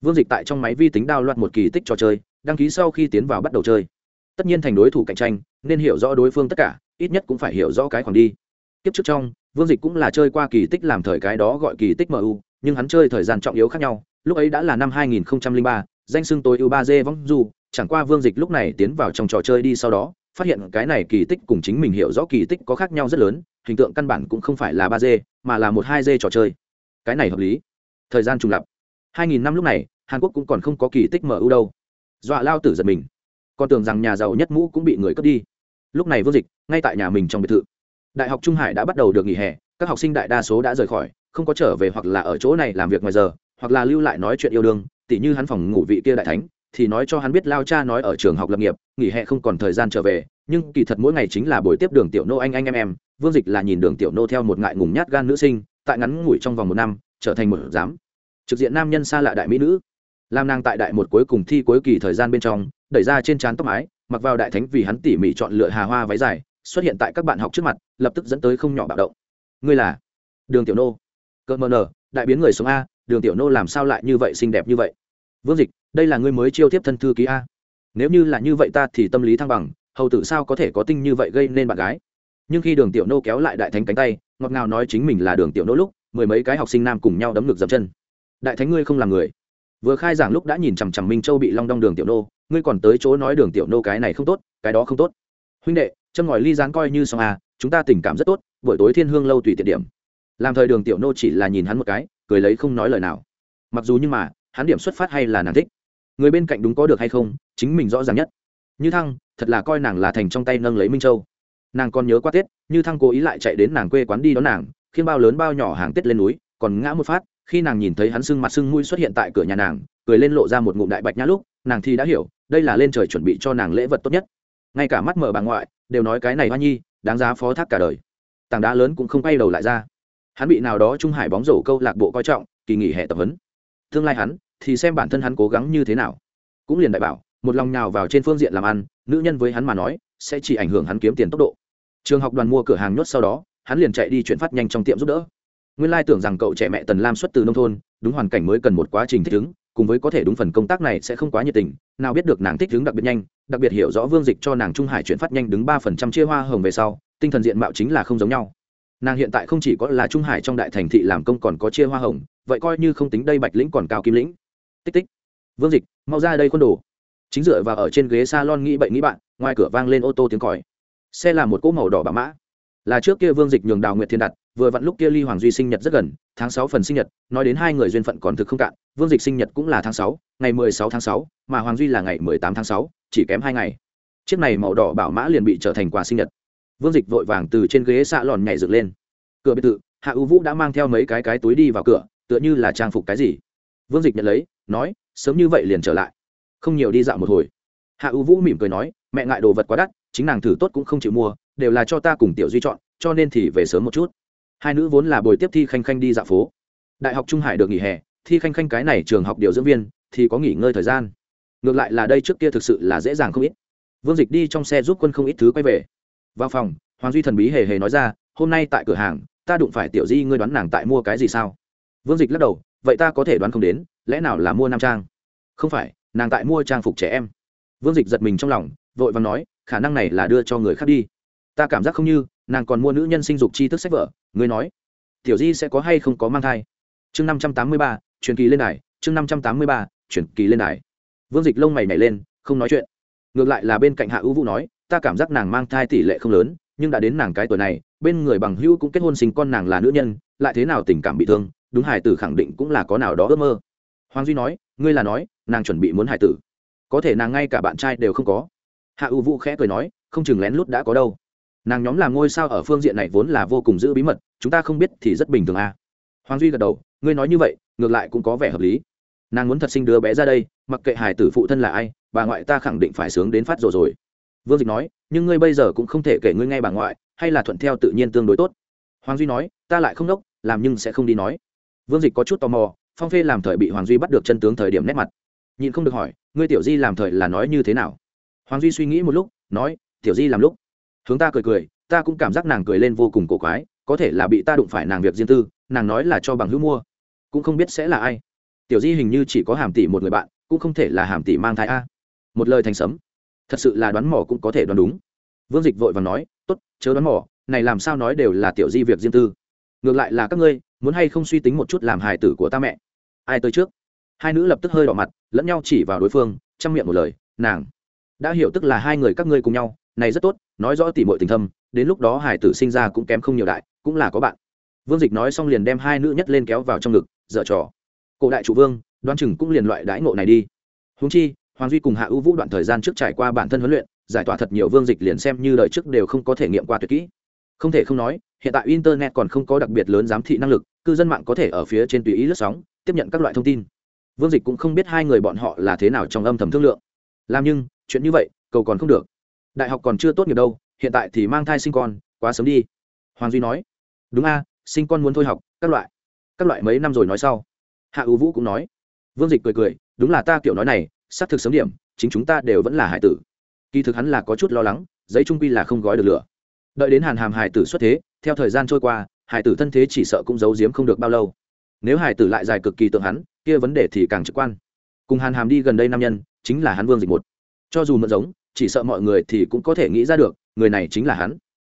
Vương dịch tại trong máy vi tính đao loạt một kỳ tích trò chơi đăng ký sau khi tiến vào bắt đầu chơi. Tất nhiên thành đối thủ cạnh tranh nên hiểu rõ đối phương tất cả ít nhất cũng phải hiểu rõ cái khoảng đi. Tiếp trước trong vương dịch cũng là chơi qua kỳ tích làm thời cái đó gọi kỳ tích mu nhưng hắn chơi thời gian trọng yếu khác nhau lúc ấy đã là năm 2003, danh xưng tối ưu ba d vong du chẳng qua vương dịch lúc này tiến vào trong trò chơi đi sau đó phát hiện cái này kỳ tích cùng chính mình hiểu rõ kỳ tích có khác nhau rất lớn hình tượng căn bản cũng không phải là ba d mà là một hai d trò chơi. Cái này hợp lý. Thời gian trùng lập. 2000 năm lúc này, hàn quốc cũng còn không có kỳ tích mở ưu đâu. Dọa lao tử giật mình. Còn tưởng rằng nhà giàu nhất mũ cũng bị người cướp đi. Lúc này vương dịch, ngay tại nhà mình trong biệt thự. Đại học trung hải đã bắt đầu được nghỉ hè, các học sinh đại đa số đã rời khỏi, không có trở về hoặc là ở chỗ này làm việc ngoài giờ, hoặc là lưu lại nói chuyện yêu đương, tỉ như hắn phòng ngủ vị kia đại thánh thì nói cho hắn biết lao cha nói ở trường học lập nghiệp, nghỉ hè không còn thời gian trở về, nhưng kỳ thật mỗi ngày chính là buổi tiếp đường tiểu nô anh anh em em. Vương dịch là nhìn đường tiểu nô theo một ngại ngùng nhát gan nữ sinh, tại ngắn ngủi trong vòng một năm, trở thành một giám. Trực diện nam nhân xa lạ đại mỹ nữ. Làm nàng tại đại một cuối cùng thi cuối kỳ thời gian bên trong, đẩy ra trên trán tóc mái, mặc vào đại thánh vì hắn tỉ mỉ chọn lựa hà hoa váy dài, xuất hiện tại các bạn học trước mặt, lập tức dẫn tới không nhỏ bạo động. Ngươi là? Đường tiểu nô. Cỡ mờ nờ đại biến người sống a, đường tiểu nô làm sao lại như vậy xinh đẹp như vậy? Vương dịch đây là ngươi mới chiêu tiếp thân thư ký a. Nếu như là như vậy ta thì tâm lý thăng bằng, hầu tử sao có thể có tinh như vậy gây nên bạn gái? Nhưng khi đường tiểu nô kéo lại đại thánh cánh tay, ngọt ngào nói chính mình là đường tiểu nô lúc, mười mấy cái học sinh nam cùng nhau đấm ngực dập chân. Đại thánh ngươi không là người. Vừa khai giảng lúc đã nhìn chằm chằm minh châu bị long đong đường tiểu nô, ngươi còn tới chỗ nói đường tiểu nô cái này không tốt, cái đó không tốt. Huynh đệ chân ngòi ly dán coi như xong à chúng ta tình cảm rất tốt, buổi tối thiên hương lâu tùy tiện điểm. Làm thời đường tiểu nô chỉ là nhìn hắn một cái, cười lấy không nói lời nào. Mặc dù nhưng mà, hắn điểm xuất phát hay là nàng thích người bên cạnh đúng có được hay không, chính mình rõ ràng nhất. Như thăng, thật là coi nàng là thành trong tay nâng lấy minh châu. Nàng còn nhớ qua tết, như thăng cố ý lại chạy đến nàng quê quán đi đón nàng khiến bao lớn bao nhỏ hàng tết lên núi, còn ngã một phát, khi nàng nhìn thấy hắn sưng mặt sưng mũi xuất hiện tại cửa nhà nàng, cười lên lộ ra một ngụm đại bạch nhã lúc, nàng thì đã hiểu, đây là lên trời chuẩn bị cho nàng lễ vật tốt nhất. Ngay cả mắt mở bà ngoại, đều nói cái này hoa nhi, đáng giá phó thác cả đời. Tảng đá lớn cũng không quay đầu lại ra. Hắn bị nào đó trung hải bóng rổ câu lạc bộ coi trọng, kỳ nghỉ hè tập huấn. Tương lai hắn thì xem bản thân hắn cố gắng như thế nào. Cũng liền đại bảo, một lòng nhào vào trên phương diện làm ăn, nữ nhân với hắn mà nói, sẽ chỉ ảnh hưởng hắn kiếm tiền tốc độ. Trường học đoàn mua cửa hàng nhốt sau đó, hắn liền chạy đi chuyển phát nhanh trong tiệm giúp đỡ. Nguyên lai tưởng rằng cậu trẻ mẹ tần lam xuất từ nông thôn, đúng hoàn cảnh mới cần một quá trình thích ứng, cùng với có thể đúng phần công tác này sẽ không quá nhiệt tình, nào biết được nàng thích ứng đặc biệt nhanh, đặc biệt hiểu rõ vương dịch cho nàng trung hải chuyển phát nhanh đứng ba phần trăm chia hoa hồng về sau, tinh thần diện mạo chính là không giống nhau. Nàng hiện tại không chỉ có là trung hải trong đại thành thị làm công còn có chia hoa hồng, vậy coi như không tính đây bạch lĩnh còn cao kim lĩnh tích tích. Vương dịch, mau ra đây khuôn đồ. Chính dựa vào ở trên ghế s a lon nghĩ bậy nghĩ bạn, ngoài cửa vang lên ô tô tiếng còi. Xe là một cỗ màu đỏ bà mã. Là trước kia vương dịch nhường đào nguyệt thiên đặt, vừa vặn lúc kia ly hoàng duy sinh nhật rất gần, tháng sáu phần sinh nhật, nói đến hai người duyên phận còn thực không cạn, vương dịch sinh nhật cũng là tháng sáu, ngày mười sáu tháng sáu, mà hoàng duy là ngày mười tám tháng sáu, chỉ kém hai ngày. Chiếc này màu đỏ bảo mã liền bị trở thành quà sinh nhật. Vương dịch vội vàng từ trên ghế xạ lòn nhảy dựng lên. Cửa biệt thự, hạ ưu vũ đã mang theo mấy cái cái túi đi vào cửa, tựa như là trang phục cái gì. Vương dịch nhận lấy nói, sớm như vậy liền trở lại. Không nhiều đi dạo một hồi. Hạ ưu vũ mỉm cười nói, mẹ ngại đồ vật quá đắt, chính nàng thử tốt cũng không chịu mua, đều là cho ta cùng tiểu duy chọn, cho nên thì về sớm một chút. Hai nữ vốn là buổi tiếp thi khanh khanh đi dạo phố. Đại học trung hải được nghỉ hè, thi khanh khanh cái này trường học điều dưỡng viên, thì có nghỉ ngơi thời gian. Ngược lại là đây trước kia thực sự là dễ dàng không ít. Vương dịch đi trong xe giúp quân không ít thứ quay về. Vào phòng, hoàng duy thần bí hề hề nói ra, hôm nay tại cửa hàng, ta đụng phải tiểu di ngươi đoán nàng tại mua cái gì sao? Vương dịch lắc đầu, vậy ta có thể đoán không đến lẽ nào là mua nam trang? Không phải, nàng tại mua trang phục trẻ em. Vương dịch giật mình trong lòng, vội và nói, khả năng này là đưa cho người khác đi. Ta cảm giác không như, nàng còn mua nữ nhân sinh dục tri thức sách vở, ngươi nói. Tiểu di sẽ có hay không có mang thai? Chương năm trăm tám mươi ba, truyền kỳ lên đài, chương năm trăm tám mươi ba, truyền kỳ lên đài. Vương dịch lông mày nhảy lên, không nói chuyện. Ngược lại là bên cạnh hạ ưu vũ nói, ta cảm giác nàng mang thai tỷ lệ không lớn, nhưng đã đến nàng cái tuổi này, bên người bằng hữu cũng kết hôn sinh con nàng là nữ nhân, lại thế nào tình cảm bị thương, đúng hải tử khẳng định cũng là có nào đó ước mơ hoàng duy nói, ngươi là nói, nàng chuẩn bị muốn hải tử. Có thể nàng ngay cả bạn trai đều không có. Hạ ưu vũ khẽ cười nói, không chừng lén lút đã có đâu. Nàng nhóm làm ngôi sao ở phương diện này vốn là vô cùng giữ bí mật, chúng ta không biết thì rất bình thường à. hoàng duy gật đầu, ngươi nói như vậy, ngược lại cũng có vẻ hợp lý. Nàng muốn thật sinh đứa bé ra đây, mặc kệ hải tử phụ thân là ai, bà ngoại ta khẳng định phải sướng đến phát rồi rồi. Vương dịch nói, nhưng ngươi bây giờ cũng không thể kể ngươi ngay bà ngoại, hay là thuận theo tự nhiên tương đối tốt. Hoàng duy nói, ta lại không đốc, làm nhưng sẽ không đi nói. Vương dịch có chút tò mò phong phê làm thời bị hoàng duy bắt được chân tướng thời điểm nét mặt nhìn không được hỏi ngươi tiểu di làm thời là nói như thế nào hoàng duy suy nghĩ một lúc nói tiểu di làm lúc hướng ta cười cười ta cũng cảm giác nàng cười lên vô cùng cổ quái có thể là bị ta đụng phải nàng việc riêng tư nàng nói là cho bằng hữu mua cũng không biết sẽ là ai tiểu di hình như chỉ có hàm tỷ một người bạn cũng không thể là hàm tỷ mang thai a một lời thành sấm thật sự là đoán mỏ cũng có thể đoán đúng vương dịch vội và nói tốt chớ đoán mỏ này làm sao nói đều là tiểu di việc riêng tư ngược lại là các ngươi muốn hay không suy tính một chút làm hài tử của ta mẹ ai tới trước? Hai nữ lập tức hơi đỏ mặt, lẫn nhau chỉ vào đối phương, chăm miệng một lời, nàng. Đã hiểu tức là hai người các ngươi cùng nhau, này rất tốt, nói rõ tỉ mọi tình thâm, đến lúc đó hải tử sinh ra cũng kém không nhiều đại, cũng là có bạn. Vương dịch nói xong liền đem hai nữ nhất lên kéo vào trong ngực, dở trò. Cổ đại chủ vương đoan chừng cũng liền loại đãi ngộ này đi. Húng chi, hoàng duy cùng hạ ưu vũ đoạn thời gian trước trải qua bản thân huấn luyện, giải tỏa thật nhiều vương dịch liền xem như đời trước đều không có thể nghiệm qua tuyệt kỹ. Không thể không nói, hiện tại internet còn không có đặc biệt lớn giám thị năng lực, cư dân mạng có thể ở phía trên tùy ý lướt sóng tiếp nhận các loại thông tin. Vương dịch cũng không biết hai người bọn họ là thế nào trong âm thầm thương lượng. Làm nhưng, chuyện như vậy, cầu còn không được. Đại học còn chưa tốt nghiệp đâu, hiện tại thì mang thai sinh con, quá sớm đi. Hoàng duy nói, đúng a, sinh con muốn thôi học, các loại. Các loại mấy năm rồi nói sau. Hạ ưu vũ cũng nói, vương dịch cười cười, đúng là ta kiểu nói này, xác thực sớm điểm, chính chúng ta đều vẫn là hải tử. Kỳ thực hắn là có chút lo lắng, giấy trung quy là không gói được lửa. Đợi đến hàn hàm hải tử xuất thế, theo thời gian trôi qua, hải tử thân thế chỉ sợ cũng giấu giếm không được bao lâu nếu hải tử lại dài cực kỳ tượng hắn, kia vấn đề thì càng trực quan. Cùng hàn hàm đi gần đây nam nhân, chính là hắn vương dịch một. Cho dù mượn giống, chỉ sợ mọi người thì cũng có thể nghĩ ra được, người này chính là hắn.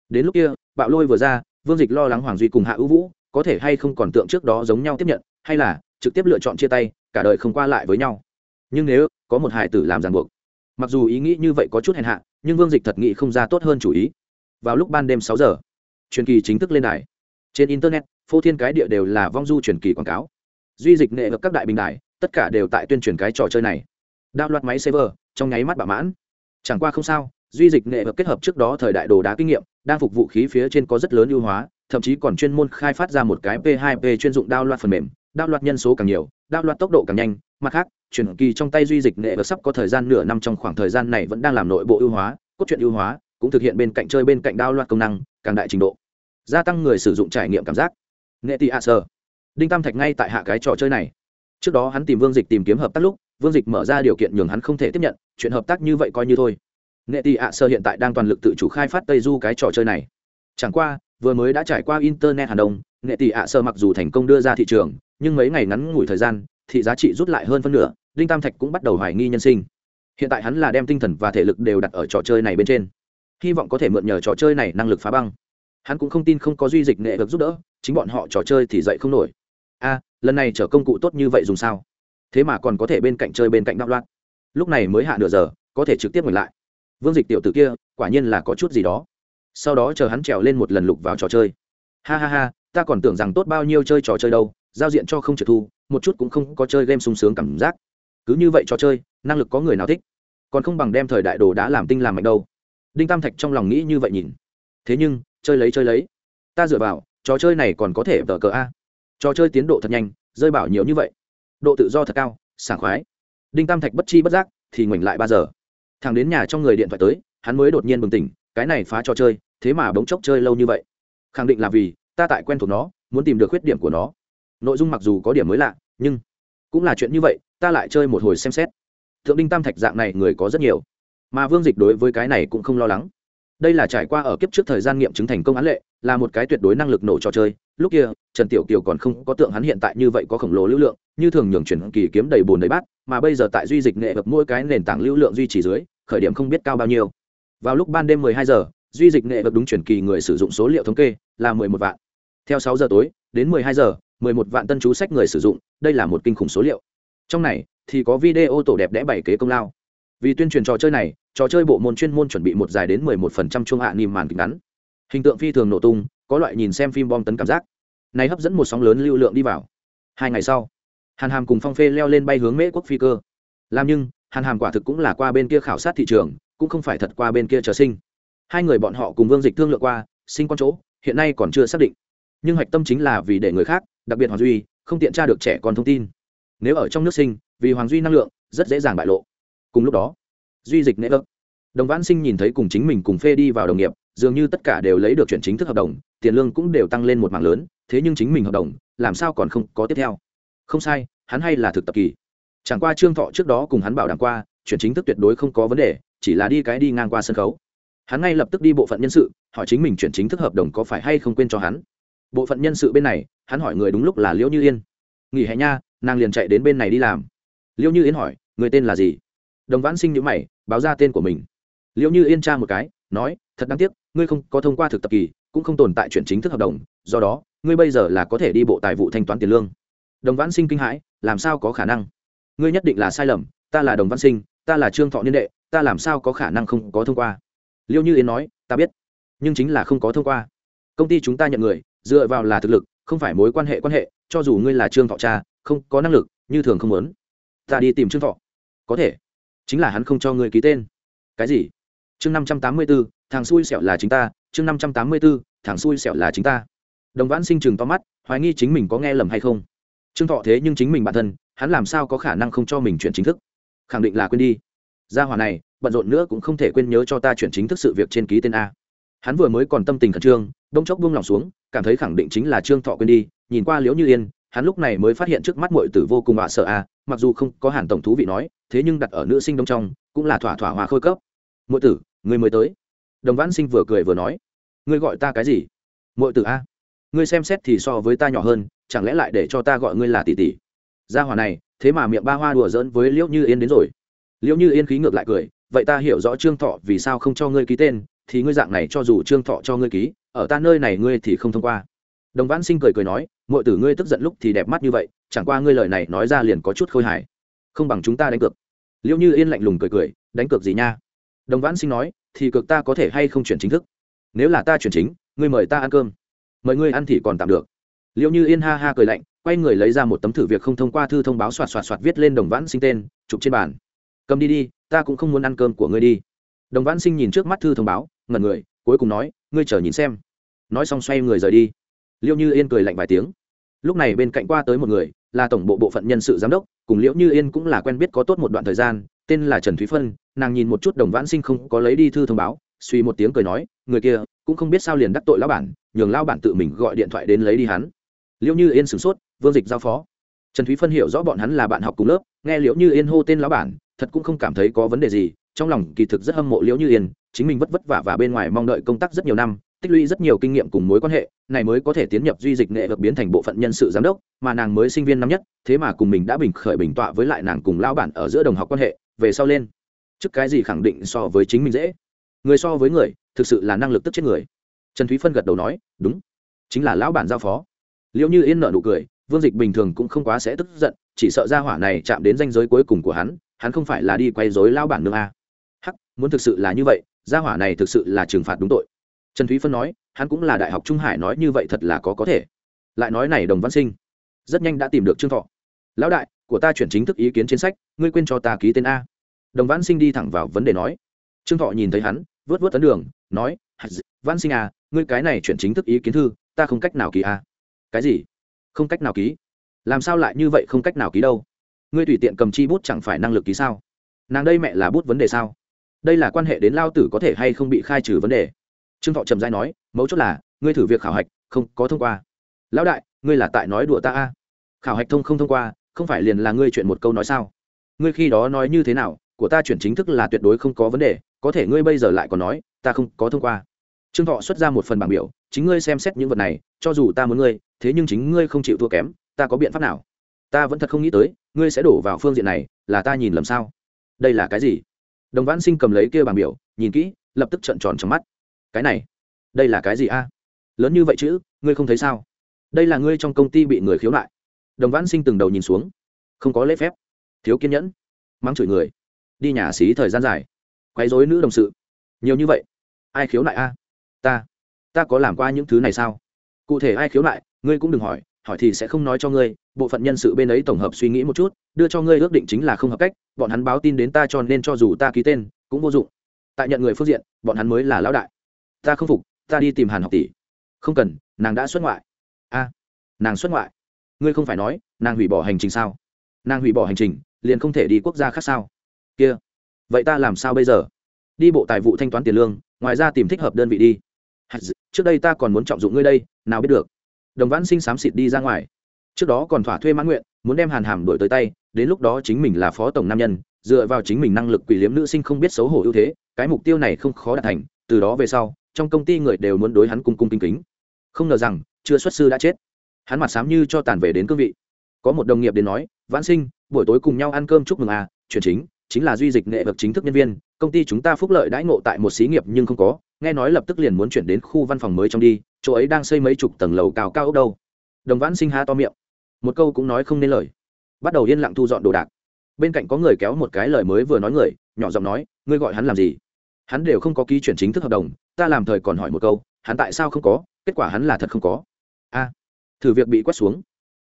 Đến lúc kia, bạo lôi vừa ra, vương dịch lo lắng hoàng duy cùng hạ ưu vũ, có thể hay không còn tượng trước đó giống nhau tiếp nhận, hay là trực tiếp lựa chọn chia tay, cả đời không qua lại với nhau. Nhưng nếu có một hải tử làm ràng buộc, mặc dù ý nghĩ như vậy có chút hèn hạ, nhưng vương dịch thật nghĩ không ra tốt hơn chủ ý. Vào lúc ban đêm sáu giờ, truyền kỳ chính thức lên đài. Trên internet phô thiên cái địa đều là vong du truyền kỳ quảng cáo. Duy dịch nghệ vực các đại bình đại tất cả đều tại tuyên truyền cái trò chơi này. Đạo loạt máy server trong nháy mắt bạo mãn. Chẳng qua không sao, duy dịch nghệ vực kết hợp trước đó thời đại đồ đá kinh nghiệm, đang phục vụ khí phía trên có rất lớn ưu hóa, thậm chí còn chuyên môn khai phát ra một cái p 2 p chuyên dụng đao loạt phần mềm. Đao loạt nhân số càng nhiều, đao loạt tốc độ càng nhanh. Mặt khác chuyển kỳ trong tay duy dịch nghệ và sắp có thời gian nửa năm trong khoảng thời gian này vẫn đang làm nội bộ ưu hóa, cốt truyện ưu hóa, cũng thực hiện bên cạnh chơi bên cạnh đao loạt công năng, càng đại trình độ. Gia tăng người sử dụng trải nghiệm cảm giác nghệ tị ạ sơ đinh tam thạch ngay tại hạ cái trò chơi này. Trước đó hắn tìm vương dịch tìm kiếm hợp tác lúc, vương dịch mở ra điều kiện nhường hắn không thể tiếp nhận, chuyện hợp tác như vậy coi như thôi. Nghệ tị ạ sơ hiện tại đang toàn lực tự chủ khai phát tây du cái trò chơi này. Chẳng qua, vừa mới đã trải qua internet hàn đông nghệ tỷ ạ sơ mặc dù thành công đưa ra thị trường, nhưng mấy ngày ngắn ngủi thời gian thị giá trị rút lại hơn phân nửa, đinh tam thạch cũng bắt đầu hoài nghi nhân sinh. Hiện tại hắn là đem tinh thần và thể lực đều đặt ở trò chơi này bên trên. Hy vọng có thể mượn nhờ trò chơi này năng lực phá băng hắn cũng không tin không có duy dịch nghệ được giúp đỡ, chính bọn họ trò chơi thì dậy không nổi. A, lần này chở công cụ tốt như vậy dùng sao? Thế mà còn có thể bên cạnh chơi bên cạnh đạo loạn. Lúc này mới hạ nửa giờ, có thể trực tiếp ngừng lại. Vương dịch tiểu t ử kia, quả nhiên là có chút gì đó. Sau đó chờ hắn trèo lên một lần lục vào trò chơi. Ha ha ha, ta còn tưởng rằng tốt bao nhiêu chơi trò chơi đâu, giao diện cho không trực thu, một chút cũng không có chơi game sung sướng cảm giác. Cứ như vậy trò chơi, năng lực có người nào thích? Còn không bằng đem thời đại đồ đã làm tinh làm mạnh đâu. Đinh tam thạch trong lòng nghĩ như vậy nhìn. Thế nhưng chơi lấy chơi lấy. Ta dựa vào, trò chơi này còn có thể tờ cờ a. Trò chơi tiến độ thật nhanh, rơi bảo nhiều như vậy. Độ tự do thật cao, sảng khoái. Đinh tam thạch bất chi bất giác, thì ngoảnh lại ba giờ. Thằng đến nhà trong người điện thoại tới, hắn mới đột nhiên bừng tỉnh, cái này phá trò chơi, thế mà bỗng chốc chơi lâu như vậy. Khẳng định là vì, ta tại quen thuộc nó, muốn tìm được khuyết điểm của nó. Nội dung mặc dù có điểm mới lạ, nhưng cũng là chuyện như vậy, ta lại chơi một hồi xem xét. Thượng đinh tam thạch dạng này người có rất nhiều, mà vương dịch đối với cái này cũng không lo lắng đây là trải qua ở kiếp trước thời gian nghiệm chứng thành công án lệ, là một cái tuyệt đối năng lực nổ trò chơi. Lúc kia, trần tiểu kiều còn không có tượng hắn hiện tại như vậy có khổng lồ lưu lượng, như thường nhường chuyển kỳ kiếm đầy bùn đầy bát, mà bây giờ tại duy dịch nghệ hợp mỗi cái nền tảng lưu lượng duy trì dưới, khởi điểm không biết cao bao nhiêu. Vào lúc ban đêm 12 giờ, duy dịch nghệ hợp đúng chuyển kỳ người sử dụng số liệu thống kê là 11 vạn. Theo 6 giờ tối, đến 12 giờ 11 vạn tân chú sách người sử dụng, đây là một kinh khủng số liệu. Trong này, thì có video tổ đẹp đẽ bảy kế công lao vì tuyên truyền trò chơi này, trò chơi bộ môn chuyên môn chuẩn bị một dài đến 11% chuông hạ niềm màn kịch ngắn. Hình tượng phi thường nổ tung, có loại nhìn xem phim bom tấn cảm giác. Này hấp dẫn một sóng lớn lưu lượng đi vào. Hai ngày sau, hàn hàm cùng phong phê leo lên bay hướng mễ quốc phi cơ. Làm nhưng, hàn hàm quả thực cũng là qua bên kia khảo sát thị trường, cũng không phải thật qua bên kia chờ sinh. Hai người bọn họ cùng vương dịch thương lượng qua, sinh con chỗ, hiện nay còn chưa xác định. Nhưng hạch tâm chính là vì để người khác, đặc biệt hoàng duy, không tiện tra được trẻ con thông tin. Nếu ở trong nước sinh, vì hoàng duy năng lượng, rất dễ dàng bại lộ cùng lúc đó, duy dịch nễ ấp đồng văn sinh nhìn thấy cùng chính mình cùng phê đi vào đồng nghiệp, dường như tất cả đều lấy được chuyển chính thức hợp đồng, tiền lương cũng đều tăng lên một mảng lớn, thế nhưng chính mình hợp đồng, làm sao còn không có tiếp theo? Không sai, hắn hay là thực tập kỳ. Chẳng qua trương thọ trước đó cùng hắn bảo đảm qua, chuyển chính thức tuyệt đối không có vấn đề, chỉ là đi cái đi ngang qua sân khấu. Hắn ngay lập tức đi bộ phận nhân sự, hỏi chính mình chuyển chính thức hợp đồng có phải hay không quên cho hắn. Bộ phận nhân sự bên này, hắn hỏi người đúng lúc là liễu như yên. Nghỉ hè nha, nàng liền chạy đến bên này đi làm. Liễu như yên hỏi, người tên là gì? Đồng vãn sinh nhữ mày, báo ra tên của mình. Liệu như yên tra một cái, nói, thật đáng tiếc, ngươi không có thông qua thực tập kỳ, cũng không tồn tại chuyển chính thức hợp đồng, do đó, ngươi bây giờ là có thể đi bộ tài vụ thanh toán tiền lương. Đồng vãn sinh kinh hãi, làm sao có khả năng? Ngươi nhất định là sai lầm, ta là đồng văn sinh, ta là trương thọ niên đệ, ta làm sao có khả năng không có thông qua? Liêu như yến nói, ta biết, nhưng chính là không có thông qua. Công ty chúng ta nhận người, dựa vào là thực lực, không phải mối quan hệ quan hệ, cho dù ngươi là trương thọ cha, không có năng lực, như thường không muốn. Ta đi tìm trương thọ. Có thể chính là hắn không cho ngươi ký tên. Cái gì? Chương năm trăm tám mươi b ố thằng xui xẻo là chính ta. Chương năm trăm tám mươi b ố thằng xui xẻo là chính ta. Đồng vãn sinh chừng to mắt, hoài nghi chính mình có nghe lầm hay không. Trương thọ thế nhưng chính mình bản thân, hắn làm sao có khả năng không cho mình chuyển chính thức? Khẳng định là quên đi. Gia hòa này, bận rộn nữa cũng không thể quên nhớ cho ta chuyển chính thức sự việc trên ký tên a. Hắn vừa mới còn tâm tình khẩn trương đông chốc buông lòng xuống, cảm thấy khẳng định chính là trương thọ quên đi, nhìn qua liễu như yên hắn lúc này mới phát hiện trước mắt mọi tử vô cùng họa sợ a mặc dù không có hàn tổng thú vị nói, thế nhưng đặt ở nữ sinh đông trong, cũng là thỏa thỏa hòa khôi cấp. Mọi tử, người mới tới. Đồng văn sinh vừa cười vừa nói, ngươi gọi ta cái gì? Mọi tử a, ngươi xem xét thì so với ta nhỏ hơn, chẳng lẽ lại để cho ta gọi ngươi là tỷ tỷ? Gia hỏa này, thế mà miệng ba hoa đùa giỡn với liễu như yên đến rồi. Liễu như yên khí ngược lại cười, vậy ta hiểu rõ trương thọ vì sao không cho ngươi ký tên, thì ngươi dạng này cho dù trương thọ cho ngươi ký, ở ta nơi này ngươi thì không thông qua. Đồng văn sinh cười cười nói mọi tử ngươi tức giận lúc thì đẹp mắt như vậy, chẳng qua ngươi lời này nói ra liền có chút khôi hài. Không bằng chúng ta đánh cược. Liệu như yên lạnh lùng cười cười, đánh cược gì nha? Đồng vãn sinh nói, thì cược ta có thể hay không chuyển chính thức? Nếu là ta chuyển chính, ngươi mời ta ăn cơm. Mời ngươi ăn thì còn tạm được. Liệu như yên ha ha cười lạnh, quay người lấy ra một tấm thử việc không thông qua thư thông báo soạt soạt soạt viết lên đồng vãn sinh tên, chụp trên bàn. Cầm đi đi, ta cũng không muốn ăn cơm của ngươi đi. Đồng vãn sinh nhìn trước mắt thư thông báo, ngẩn người, cuối cùng nói, ngươi chờ nhìn xem. Nói xong xoay người rời đi. Liệu như yên cười lạnh vài tiếng lúc này bên cạnh qua tới một người, là tổng bộ bộ phận nhân sự giám đốc, cùng liễu như yên cũng là quen biết có tốt một đoạn thời gian, tên là trần thúy phân, nàng nhìn một chút đồng vãn sinh không có lấy đi thư thông báo, suy một tiếng cười nói, người kia cũng không biết sao liền đắc tội lão bản, nhường lão bản tự mình gọi điện thoại đến lấy đi hắn. Liễu như yên sửng sốt, vương dịch giao phó. Trần thúy phân hiểu rõ bọn hắn là bạn học cùng lớp, nghe liễu như yên hô tên lão bản, thật cũng không cảm thấy có vấn đề gì, trong lòng kỳ thực rất hâm mộ liễu như yên, chính mình vất vất vả và bên ngoài mong đợi công tác rất nhiều năm tích lũy rất nhiều kinh nghiệm cùng mối quan hệ, này mới có thể tiến nhập duy dịch nghệ được biến thành bộ phận nhân sự giám đốc, mà nàng mới sinh viên năm nhất, thế mà cùng mình đã bình khởi bình tọa với lại nàng cùng lão bản ở giữa đồng học quan hệ, về sau lên. Trước cái gì khẳng định so với chính mình dễ. Người so với người, thực sự là năng lực tức chết người. Trần thúy phân gật đầu nói, đúng, chính là lão bản giao phó. Liệu như yên nợ nụ cười, vương dịch bình thường cũng không quá sẽ tức giận, chỉ sợ ra hỏa này chạm đến danh giới cuối cùng của hắn hắn không phải là đi quay dối lão bản nương a à. hắc, muốn thực sự là như vậy, gia hỏa này thực sự là trừng phạt đúng tội trần thúy phân nói, hắn cũng là đại học trung hải nói như vậy thật là có có thể. Lại nói này đồng văn sinh, rất nhanh đã tìm được trương thọ. Lão đại, của ta chuyển chính thức ý kiến trên sách, ngươi quên cho ta ký tên a. Đồng văn sinh đi thẳng vào vấn đề nói. Trương thọ nhìn thấy hắn, vớt vớt tấn đường, nói văn sinh à ngươi cái này chuyển chính thức ý kiến thư, ta không cách nào ký à cái gì? Không cách nào ký. Làm sao lại như vậy không cách nào ký đâu? Ngươi tùy tiện cầm chi bút chẳng phải năng lực ký sao? Nàng đây mẹ là bút vấn đề sao? Đây là quan hệ đến lao tử có thể hay không bị khai trừ vấn đề? Trương thọ trầm dai nói, mấu chốt là, ngươi thử việc khảo hạch, không có thông qua. Lão đại, ngươi là tại nói đùa ta a? À? khảo hạch thông không thông qua, không phải liền là ngươi chuyện một câu nói sao? Ngươi khi đó nói như thế nào, của ta chuyển chính thức là tuyệt đối không có vấn đề, có thể ngươi bây giờ lại còn nói, ta không có thông qua. Trương thọ xuất ra một phần bảng biểu, chính ngươi xem xét những vật này, cho dù ta muốn ngươi, thế nhưng chính ngươi không chịu thua kém, ta có biện pháp nào? Ta vẫn thật không nghĩ tới, ngươi sẽ đổ vào phương diện này, là ta nhìn lầm sao? Đây là cái gì? Đồng văn sinh cầm lấy kia bảng biểu, nhìn kỹ, lập tức trợn tròn trong mắt cái này, đây là cái gì a? Lớn như vậy chứ, ngươi không thấy sao? Đây là ngươi trong công ty bị người khiếu nại. Đồng văn sinh từng đầu nhìn xuống. Không có lễ phép. Thiếu kiên nhẫn. Mắng chửi người. Đi nhà xí thời gian dài. Quấy rối nữ đồng sự. Nhiều như vậy. Ai khiếu nại a? Ta. Ta có làm qua những thứ này sao? Cụ thể ai khiếu nại, ngươi cũng đừng hỏi hỏi thì sẽ không nói cho ngươi. Bộ phận nhân sự bên ấy tổng hợp suy nghĩ một chút, đưa cho ngươi ước định chính là không hợp cách. Bọn hắn báo tin đến ta cho nên cho dù ta ký tên, cũng vô dụng. Tại nhận người phương diện, bọn hắn mới là lão đại ta không phục, ta đi tìm hàn học tỷ. Không cần, nàng đã xuất ngoại. A, nàng xuất ngoại. Ngươi không phải nói, nàng hủy bỏ hành trình sao? Nàng hủy bỏ hành trình, liền không thể đi quốc gia khác sao? Kia, vậy ta làm sao bây giờ? Đi bộ tài vụ thanh toán tiền lương, ngoài ra tìm thích hợp đơn vị đi. Trước đây ta còn muốn trọng dụng ngươi đây, nào biết được. Đồng vãn sinh xám xịt đi ra ngoài. Trước đó còn thỏa thuê mãn nguyện, muốn đem hàn hàm đổi tới tay, đến lúc đó chính mình là phó tổng nam nhân, dựa vào chính mình năng lực quỷ liếm nữ sinh không biết xấu hổ ưu thế, cái mục tiêu này không khó đạt thành, từ đó về sau trong công ty người đều muốn đối hắn cung cung kính kính. Không ngờ rằng, chưa xuất sư đã chết. Hắn mặt sám như cho tàn về đến cương vị. Có một đồng nghiệp đến nói, vãn sinh, buổi tối cùng nhau ăn cơm chúc mừng à chuyển chính chính là duy dịch nghệ vật chính thức nhân viên, công ty chúng ta phúc lợi đãi ngộ tại một xí nghiệp nhưng không có, nghe nói lập tức liền muốn chuyển đến khu văn phòng mới trong đi, chỗ ấy đang xây mấy chục tầng lầu cao cao ốc đâu. Đồng vãn sinh ha to miệng. Một câu cũng nói không nên lời. Bắt đầu yên lặng thu dọn đồ đạc. Bên cạnh có người kéo một cái lời mới vừa nói người, nhỏ giọng nói, ngươi gọi hắn làm gì? Hắn đều không có ký chuyển chính thức hợp đồng ta làm thời còn hỏi một câu, hắn tại sao không có? Kết quả hắn là thật không có. A, thử việc bị quét xuống.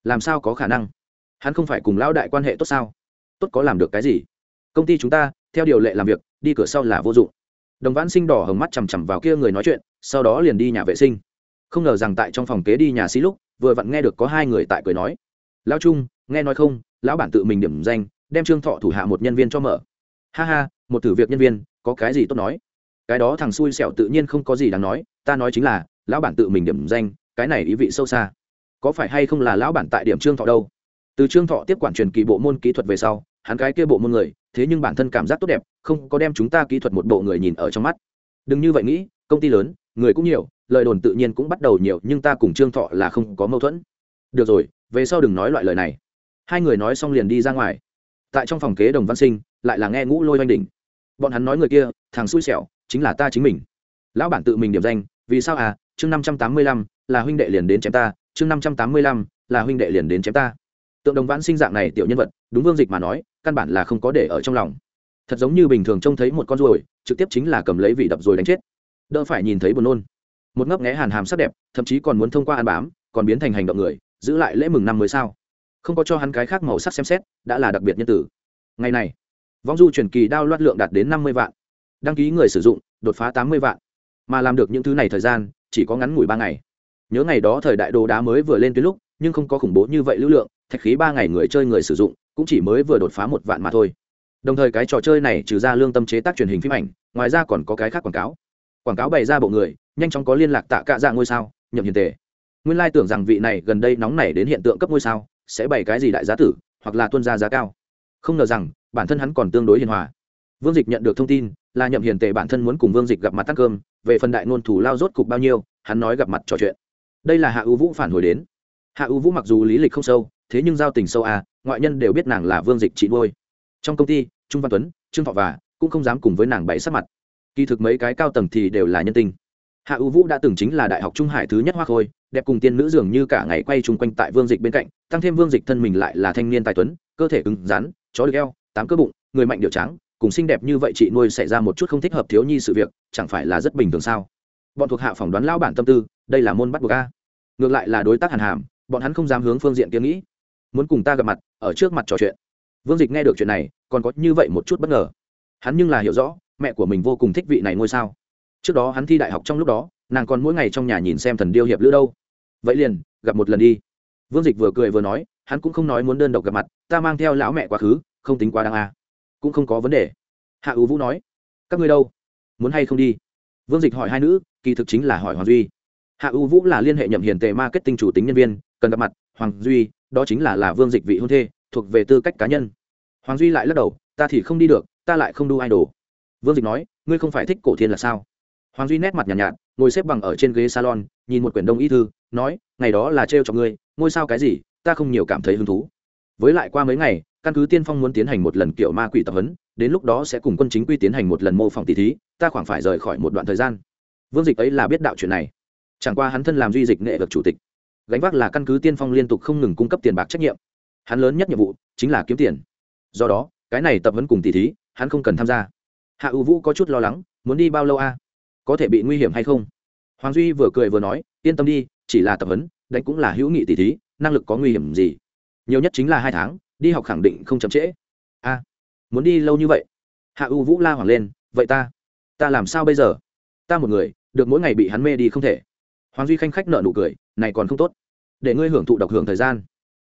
Làm sao có khả năng? Hắn không phải cùng lão đại quan hệ tốt sao? Tốt có làm được cái gì? Công ty chúng ta, theo điều lệ làm việc, đi cửa sau là vô dụng. Đồng vãn sinh đỏ hồng mắt chằm chằm vào kia người nói chuyện, sau đó liền đi nhà vệ sinh. Không ngờ rằng tại trong phòng kế đi nhà xí lúc, vừa vặn nghe được có hai người tại cười nói. Lão trung, nghe nói không? Lão bản tự mình điểm danh, đem trương thọ thủ hạ một nhân viên cho mở. Ha ha, một thử việc nhân viên, có cái gì tốt nói? Cái đó thằng xui xẻo tự nhiên không có gì đáng nói, ta nói chính là, lão bản tự mình điểm danh, cái này ý vị sâu xa. Có phải hay không là lão bản tại điểm trương thọ đâu? Từ trương thọ tiếp quản truyền kỳ bộ môn kỹ thuật về sau, hắn cái kia bộ môn người, thế nhưng bản thân cảm giác tốt đẹp, không có đem chúng ta kỹ thuật một bộ người nhìn ở trong mắt. Đừng như vậy nghĩ, công ty lớn, người cũng nhiều, lời đồn tự nhiên cũng bắt đầu nhiều, nhưng ta cùng trương thọ là không có mâu thuẫn. Được rồi, về sau đừng nói loại lời này. Hai người nói xong liền đi ra ngoài. Tại trong phòng kế đồng văn sinh, lại là nghe ngũ lôi oanh đỉnh. Bọn hắn nói người kia, thằng xui xẻo chính là ta chính mình. Lão bản tự mình điểm danh, vì sao à? Chương năm trăm tám mươi lăm, là huynh đệ liền đến chém ta. Chương năm trăm tám mươi lăm, là huynh đệ liền đến chém ta. Tượng đồng vãn sinh dạng này tiểu nhân vật, đúng vương dịch mà nói, căn bản là không có để ở trong lòng. Thật giống như bình thường trông thấy một con ruồi, trực tiếp chính là cầm lấy vị đập rồi đánh chết. Đỡ phải nhìn thấy buồn nôn. Một ngấp nghé hàn hàm sắc đẹp, thậm chí còn muốn thông qua ăn bám, còn biến thành hành động người, giữ lại lễ mừng năm mới sao? Không có cho hắn cái khác màu sắc xem xét, đã là đặc biệt nhân tử. Ngày này, vong du truyền kỳ đao loát lượng đạt đến năm mươi vạn đăng ký người sử dụng, đột phá tám mươi vạn. Mà làm được những thứ này thời gian, chỉ có ngắn ngủi ba ngày. Nhớ ngày đó thời đại đồ đá mới vừa lên tuyến lúc, nhưng không có khủng bố như vậy lưu lượng, thạch khí ba ngày người chơi người sử dụng, cũng chỉ mới vừa đột phá một vạn mà thôi. Đồng thời cái trò chơi này trừ ra lương tâm chế tác truyền hình phim ảnh, ngoài ra còn có cái khác quảng cáo. Quảng cáo bày ra bộ người, nhanh chóng có liên lạc tạ cạ dạ ngôi sao, nhậm hiền tề. Nguyên lai tưởng rằng vị này gần đây nóng nảy đến hiện tượng cấp ngôi sao, sẽ bày cái gì đại giá tử, hoặc là tuân ra giá cao. Không ngờ rằng, bản thân hắn còn tương đối hiền hòa vương dịch nhận được thông tin, là nhậm hiền tề bản thân muốn cùng vương dịch gặp mặt tăng cơm, về phần đại ngôn thủ lao rốt cục bao nhiêu, hắn nói gặp mặt trò chuyện. Đây là hạ ưu vũ phản hồi đến. Hạ ưu vũ mặc dù lý lịch không sâu, thế nhưng giao tình sâu à ngoại nhân đều biết nàng là vương dịch chị nuôi. Trong công ty, trung văn tuấn, trương thọ và cũng không dám cùng với nàng bày sắc mặt. Kỳ thực mấy cái cao tầng thì đều là nhân tình. hạ ưu vũ đã từng chính là đại học trung hải thứ nhất hoa khôi, đẹp cùng tiên nữ dường như cả ngày quay chung quanh tại vương dịch bên cạnh, tăng thêm vương dịch thân mình lại là thanh niên tài tuấn, cơ thể cứng rắn, chó được eo, tám cơ bụng, người mạnh điều trắng cùng xinh đẹp như vậy chị nuôi xảy ra một chút không thích hợp thiếu nhi sự việc, chẳng phải là rất bình thường sao? Bọn thuộc hạ phỏng đoán lao bản tâm tư, đây là môn bắt buộc a. Ngược lại là đối tác hàn hàm, bọn hắn không dám hướng phương diện kia nghĩ. Muốn cùng ta gặp mặt, ở trước mặt trò chuyện. Vương dịch nghe được chuyện này, còn có như vậy một chút bất ngờ. Hắn nhưng là hiểu rõ, mẹ của mình vô cùng thích vị này ngôi sao. Trước đó hắn thi đại học trong lúc đó, nàng còn mỗi ngày trong nhà nhìn xem thần điêu hiệp lữ đâu. Vậy liền, gặp một lần đi. Vương dịch vừa cười vừa nói, hắn cũng không nói muốn đơn độc gặp mặt, ta mang theo lão mẹ quá khứ, không tính quá đáng à cũng không có vấn đề. Hạ ưu vũ nói các ngươi đâu? Muốn hay không đi? Vương dịch hỏi hai nữ kỳ thực chính là hỏi hoàng duy. Hạ ưu vũ là liên hệ nhậm hiền tề marketing chủ tính nhân viên cần gặp mặt hoàng duy đó chính là là vương dịch vị hôn thê thuộc về tư cách cá nhân. Hoàng duy lại lắc đầu ta thì không đi được ta lại không đu idol. Vương dịch nói ngươi không phải thích cổ thiên là sao? Hoàng duy nét mặt nhàn nhạt, nhạt ngồi xếp bằng ở trên ghế salon nhìn một quyển đông y thư nói ngày đó là trêu cho ngươi ngôi sao cái gì ta không nhiều cảm thấy hứng thú. Với lại qua mấy ngày căn cứ tiên phong muốn tiến hành một lần kiểu ma quỷ tập huấn, đến lúc đó sẽ cùng quân chính quy tiến hành một lần mô phỏng tỷ thí, ta khoảng phải rời khỏi một đoạn thời gian. Vương dịch ấy là biết đạo chuyện này. Chẳng qua hắn thân làm duy dịch nghệ được chủ tịch. Gánh vác là căn cứ tiên phong liên tục không ngừng cung cấp tiền bạc trách nhiệm. Hắn lớn nhất nhiệm vụ chính là kiếm tiền. Do đó, cái này tập huấn cùng tỷ thí, hắn không cần tham gia. Hạ ưu vũ có chút lo lắng, muốn đi bao lâu a? Có thể bị nguy hiểm hay không? Hoàng duy vừa cười vừa nói, yên tâm đi, chỉ là tập huấn, đánh cũng là hữu nghị tỷ thí, năng lực có nguy hiểm gì? Nhiều nhất chính là hai tháng đi học khẳng định không chậm trễ. A, muốn đi lâu như vậy? Hạ u vũ la hoảng lên, vậy ta ta làm sao bây giờ? Ta một người, được mỗi ngày bị hắn mê đi không thể. Hoàng duy khanh khách nợ nụ cười, này còn không tốt. Để ngươi hưởng thụ độc hưởng thời gian.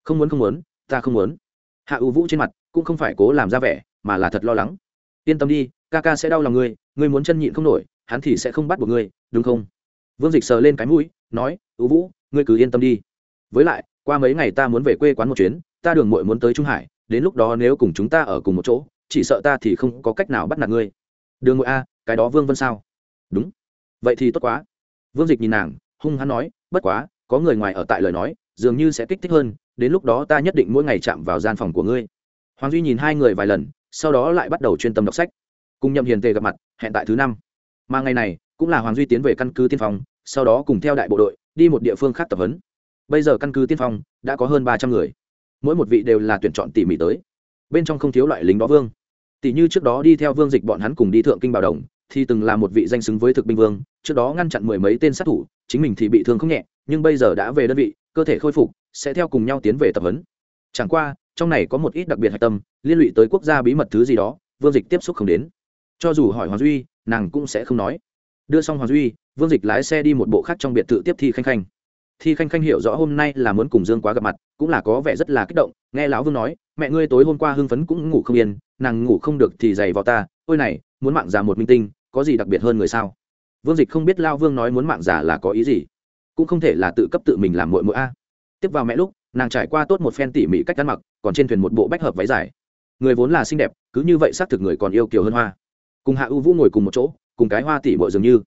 Không muốn không muốn, ta không muốn. Hạ u vũ trên mặt cũng không phải cố làm ra vẻ, mà là thật lo lắng. Yên tâm đi, ca ca sẽ đau lòng ngươi ngươi muốn chân nhịn không nổi, hắn thì sẽ không bắt buộc ngươi, đúng không? Vương dịch sờ lên cái mũi, nói, U vũ, ngươi cứ yên tâm đi. Với lại, qua mấy ngày ta muốn về quê quán một chuyến ta đường muội muốn tới trung hải, đến lúc đó nếu cùng chúng ta ở cùng một chỗ, chỉ sợ ta thì không có cách nào bắt nạt ngươi. Đường muội a, cái đó vương vân sao? Đúng. Vậy thì tốt quá. Vương dịch nhìn nàng, hung hắn nói, bất quá, có người ngoài ở tại lời nói, dường như sẽ kích thích hơn, đến lúc đó ta nhất định mỗi ngày chạm vào gian phòng của ngươi. Hoàng duy nhìn hai người vài lần, sau đó lại bắt đầu chuyên tâm đọc sách. Cùng nhậm hiền tề gặp mặt, hẹn tại thứ năm. Mà ngày này, cũng là hoàng duy tiến về căn cứ tiên phong, sau đó cùng theo đại bộ đội, đi một địa phương khác tập huấn. Bây giờ căn cứ tiên phong, đã có hơn ba trăm người mỗi một vị đều là tuyển chọn tỉ mỉ tới. Bên trong không thiếu loại lính đó vương. Tỷ như trước đó đi theo vương dịch bọn hắn cùng đi thượng kinh bảo đồng, thì từng là một vị danh xứng với thực binh vương, trước đó ngăn chặn mười mấy tên sát thủ, chính mình thì bị thương không nhẹ, nhưng bây giờ đã về đơn vị, cơ thể khôi phục, sẽ theo cùng nhau tiến về tập huấn. Chẳng qua, trong này có một ít đặc biệt hạch tâm, liên lụy tới quốc gia bí mật thứ gì đó, vương dịch tiếp xúc không đến. Cho dù hỏi hoàng duy, nàng cũng sẽ không nói. Đưa xong hoàng duy, vương dịch lái xe đi một bộ khác trong biệt thự tiếp thi khanh khanh thi khanh khanh hiểu rõ hôm nay là muốn cùng dương quá gặp mặt, cũng là có vẻ rất là kích động, nghe lão vương nói, mẹ ngươi tối hôm qua hưng phấn cũng ngủ không yên, nàng ngủ không được thì giày vào ta, ôi này, muốn mạng giả một minh tinh, có gì đặc biệt hơn người sao? Vương dịch không biết lao vương nói muốn mạng giả là có ý gì, cũng không thể là tự cấp tự mình làm mội mội a. Tiếp vào mẹ lúc, nàng trải qua tốt một phen tỉ mỉ cách ăn mặc, còn trên thuyền một bộ bách hợp váy dài. Người vốn là xinh đẹp, cứ như vậy xác thực người còn yêu kiều hơn hoa. Cùng hạ ưu vũ ngồi cùng một chỗ, cùng cái hoa tỉ bội dường như.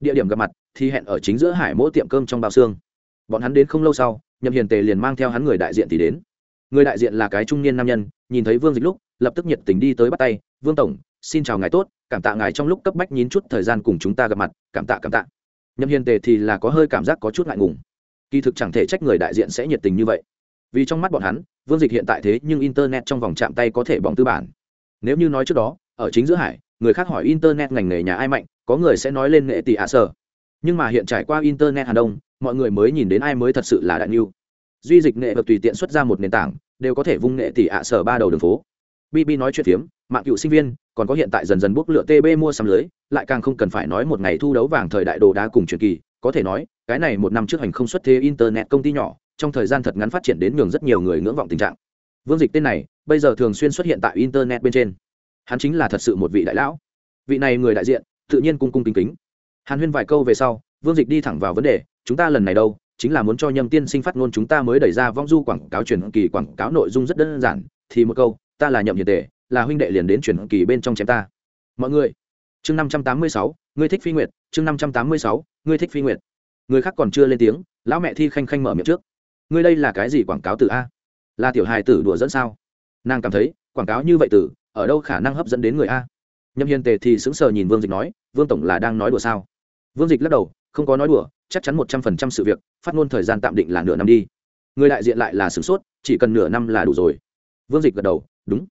Địa điểm gặp mặt, thì hẹn ở chính giữa hải mỗi tiệm cơm trong bao xương bọn hắn đến không lâu sau, nhậm hiền tề liền mang theo hắn người đại diện thì đến. Người đại diện là cái trung niên nam nhân, nhìn thấy vương dịch lúc, lập tức nhiệt tình đi tới bắt tay, vương tổng, xin chào ngài tốt, cảm tạ ngài trong lúc cấp bách nhín chút thời gian cùng chúng ta gặp mặt, cảm tạ cảm tạ. Nhậm hiền tề thì là có hơi cảm giác có chút ngại ngùng. Kỳ thực chẳng thể trách người đại diện sẽ nhiệt tình như vậy. Vì trong mắt bọn hắn, vương dịch hiện tại thế nhưng internet trong vòng chạm tay có thể bỏng tư bản. Nếu như nói trước đó, ở chính giữa hải, người khác hỏi internet ngành nghề nhà ai mạnh, có người sẽ nói lên nghệ tỷ hạ sở. Nhưng mà hiện trải qua internet hà đông mọi người mới nhìn đến ai mới thật sự là đại nhiêu duy dịch nghệ vật tùy tiện xuất ra một nền tảng, đều có thể vung nghệ tỷ ạ sở ba đầu đường phố. Bb nói chuyện phiếm, mạng cựu sinh viên, còn có hiện tại dần dần bốc lựa tb mua sắm lưới, lại càng không cần phải nói một ngày thu đấu vàng thời đại đồ đá cùng truyền kỳ, có thể nói, cái này một năm trước hành không xuất thế internet công ty nhỏ, trong thời gian thật ngắn phát triển đến nhường rất nhiều người ngưỡng vọng tình trạng. Vương dịch tên này, bây giờ thường xuyên xuất hiện tại internet bên trên. Hắn chính là thật sự một vị đại lão. Vị này người đại diện, tự nhiên cung cung kính kính. Hàn huyên vài câu về sau vương dịch đi thẳng vào vấn đề, chúng ta lần này đâu? Chính là muốn cho nhâm tiên sinh phát ngôn chúng ta mới đẩy ra vong du quảng cáo truyền kỳ quảng cáo nội dung rất đơn giản. Thì một câu, ta là nhậm Nhiệt tề, là huynh đệ liền đến truyền kỳ bên trong chém ta. Mọi người, chương năm trăm tám mươi sáu, ngươi thích phi nguyệt, chương năm trăm tám mươi sáu, ngươi thích phi nguyệt. Người khác còn chưa lên tiếng, lão mẹ thi khanh khanh mở miệng trước. Ngươi đây là cái gì quảng cáo từ a? Là tiểu hài tử đùa dẫn sao? Nàng cảm thấy, quảng cáo như vậy tử ở đâu khả năng hấp dẫn đến người a? Nhậm hiền tề thì sững sờ nhìn vương dịch nói, vương tổng là đang nói đùa sao? Vương dịch lắc đầu không có nói đùa, chắc chắn một trăm phần trăm sự việc, phát ngôn thời gian tạm định là nửa năm đi. Người đại diện lại là sửng sốt, chỉ cần nửa năm là đủ rồi. Vương dịch gật đầu, đúng.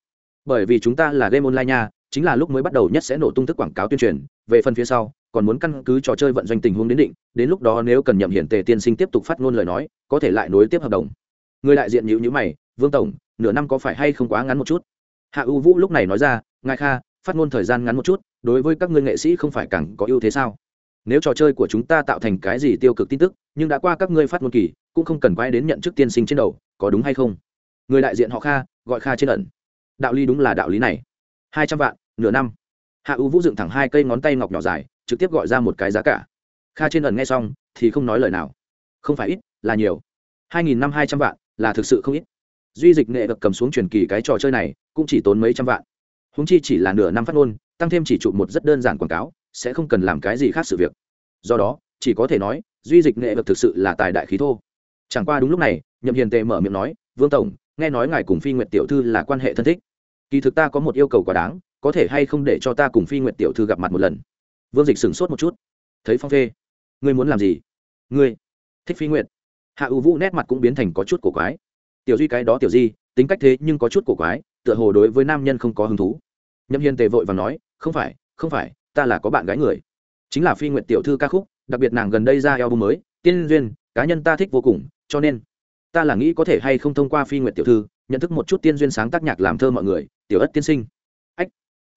Bởi vì chúng ta là game online nha, chính là lúc mới bắt đầu nhất sẽ nổ tung thức quảng cáo tuyên truyền. Về phần phía sau, còn muốn căn cứ trò chơi vận doanh tình huống đến định, đến lúc đó nếu cần nhậm hiển tề tiên sinh tiếp tục phát ngôn lời nói, có thể lại nối tiếp hợp đồng. Người đại diện nhữ nhữ mày, vương tổng, nửa năm có phải hay không quá ngắn một chút? Hạ ưu vũ lúc này nói ra, ngài kha, phát ngôn thời gian ngắn một chút, đối với các ngươi nghệ sĩ không phải càng có ưu thế sao? Nếu trò chơi của chúng ta tạo thành cái gì tiêu cực tin tức, nhưng đã qua các ngươi phát ngôn kỳ, cũng không cần quay đến nhận chức tiên sinh trên đầu, có đúng hay không? Người đại diện họ kha, gọi kha trên ẩn. Đạo lý đúng là đạo lý này. Hai trăm vạn, nửa năm. Hạ U vũ dựng thẳng hai cây ngón tay ngọc nhỏ dài, trực tiếp gọi ra một cái giá cả. Kha trên ẩn nghe xong, thì không nói lời nào. Không phải ít, là nhiều. Hai nghìn năm hai trăm vạn, là thực sự không ít. Duy dịch nghệ vật cầm xuống truyền kỳ cái trò chơi này, cũng chỉ tốn mấy trăm vạn. Húng chi chỉ là nửa năm phát ngôn, tăng thêm chỉ chụp một rất đơn giản quảng cáo sẽ không cần làm cái gì khác sự việc. Do đó, chỉ có thể nói, duy dịch nghệ vật thực sự là tài đại khí thô. Chẳng qua đúng lúc này, nhậm hiền tề mở miệng nói, vương tổng, nghe nói ngài cùng phi nguyệt tiểu thư là quan hệ thân thích. Kỳ thực ta có một yêu cầu quá đáng, có thể hay không để cho ta cùng phi nguyệt tiểu thư gặp mặt một lần? Vương dịch sửng sốt một chút. Thấy phong phê. Ngươi muốn làm gì? Ngươi. Thích phi nguyệt. Hạ ưu vũ nét mặt cũng biến thành có chút cổ quái. Tiểu duy cái đó tiểu di, tính cách thế nhưng có chút cổ quái, tựa hồ đối với nam nhân không có hứng thú. Nhậm hiền tề vội và nói, không phải không phải ta là có bạn gái người. Chính là phi nguyện tiểu thư ca khúc, đặc biệt nàng gần đây ra album mới, tiên duyên, cá nhân ta thích vô cùng, cho nên ta là nghĩ có thể hay không thông qua phi nguyện tiểu thư, nhận thức một chút tiên duyên sáng tác nhạc làm thơ mọi người, tiểu ất tiên sinh. Ách,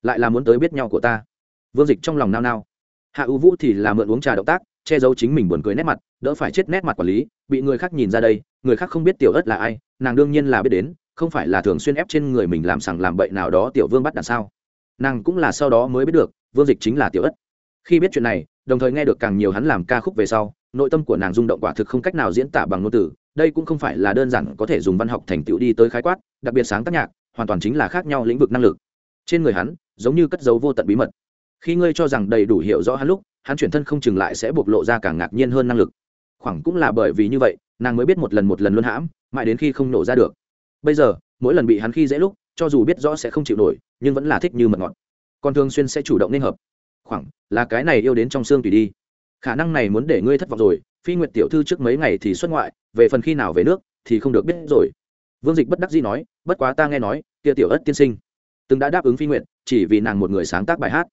lại là muốn tới biết nhau của ta. Vương dịch trong lòng nao nao. Hạ ưu vũ thì là mượn uống trà động tác, che giấu chính mình buồn cười nét mặt, đỡ phải chết nét mặt quản lý, bị người khác nhìn ra đây, người khác không biết tiểu ất là ai, nàng đương nhiên là biết đến, không phải là thường xuyên ép trên người mình làm sằng làm bậy nào đó tiểu vương bắt đằng sao. Nàng cũng là sau đó mới biết được vương dịch chính là tiểu ất. Khi biết chuyện này, đồng thời nghe được càng nhiều hắn làm ca khúc về sau, nội tâm của nàng rung động quả thực không cách nào diễn tả bằng ngôn từ, đây cũng không phải là đơn giản có thể dùng văn học thành tựu đi tới khái quát, đặc biệt sáng tác nhạc, hoàn toàn chính là khác nhau lĩnh vực năng lực. Trên người hắn, giống như cất dấu vô tận bí mật. Khi ngươi cho rằng đầy đủ hiểu rõ hắn lúc, hắn chuyển thân không chừng lại sẽ bộc lộ ra càng ngạc nhiên hơn năng lực. Khoảng cũng là bởi vì như vậy, nàng mới biết một lần một lần luôn hãm, mãi đến khi không nổ ra được. Bây giờ, mỗi lần bị hắn khi dễ lúc, cho dù biết rõ sẽ không chịu nổi, nhưng vẫn là thích như mật ngọt còn thường xuyên sẽ chủ động nên hợp. Khoảng, là cái này yêu đến trong xương tùy đi. Khả năng này muốn để ngươi thất vọng rồi, phi nguyệt tiểu thư trước mấy ngày thì xuất ngoại, về phần khi nào về nước thì không được biết rồi. Vương dịch bất đắc dĩ nói, bất quá ta nghe nói tia tiểu ất tiên sinh từng đã đáp ứng phi nguyện chỉ vì nàng một người sáng tác bài hát.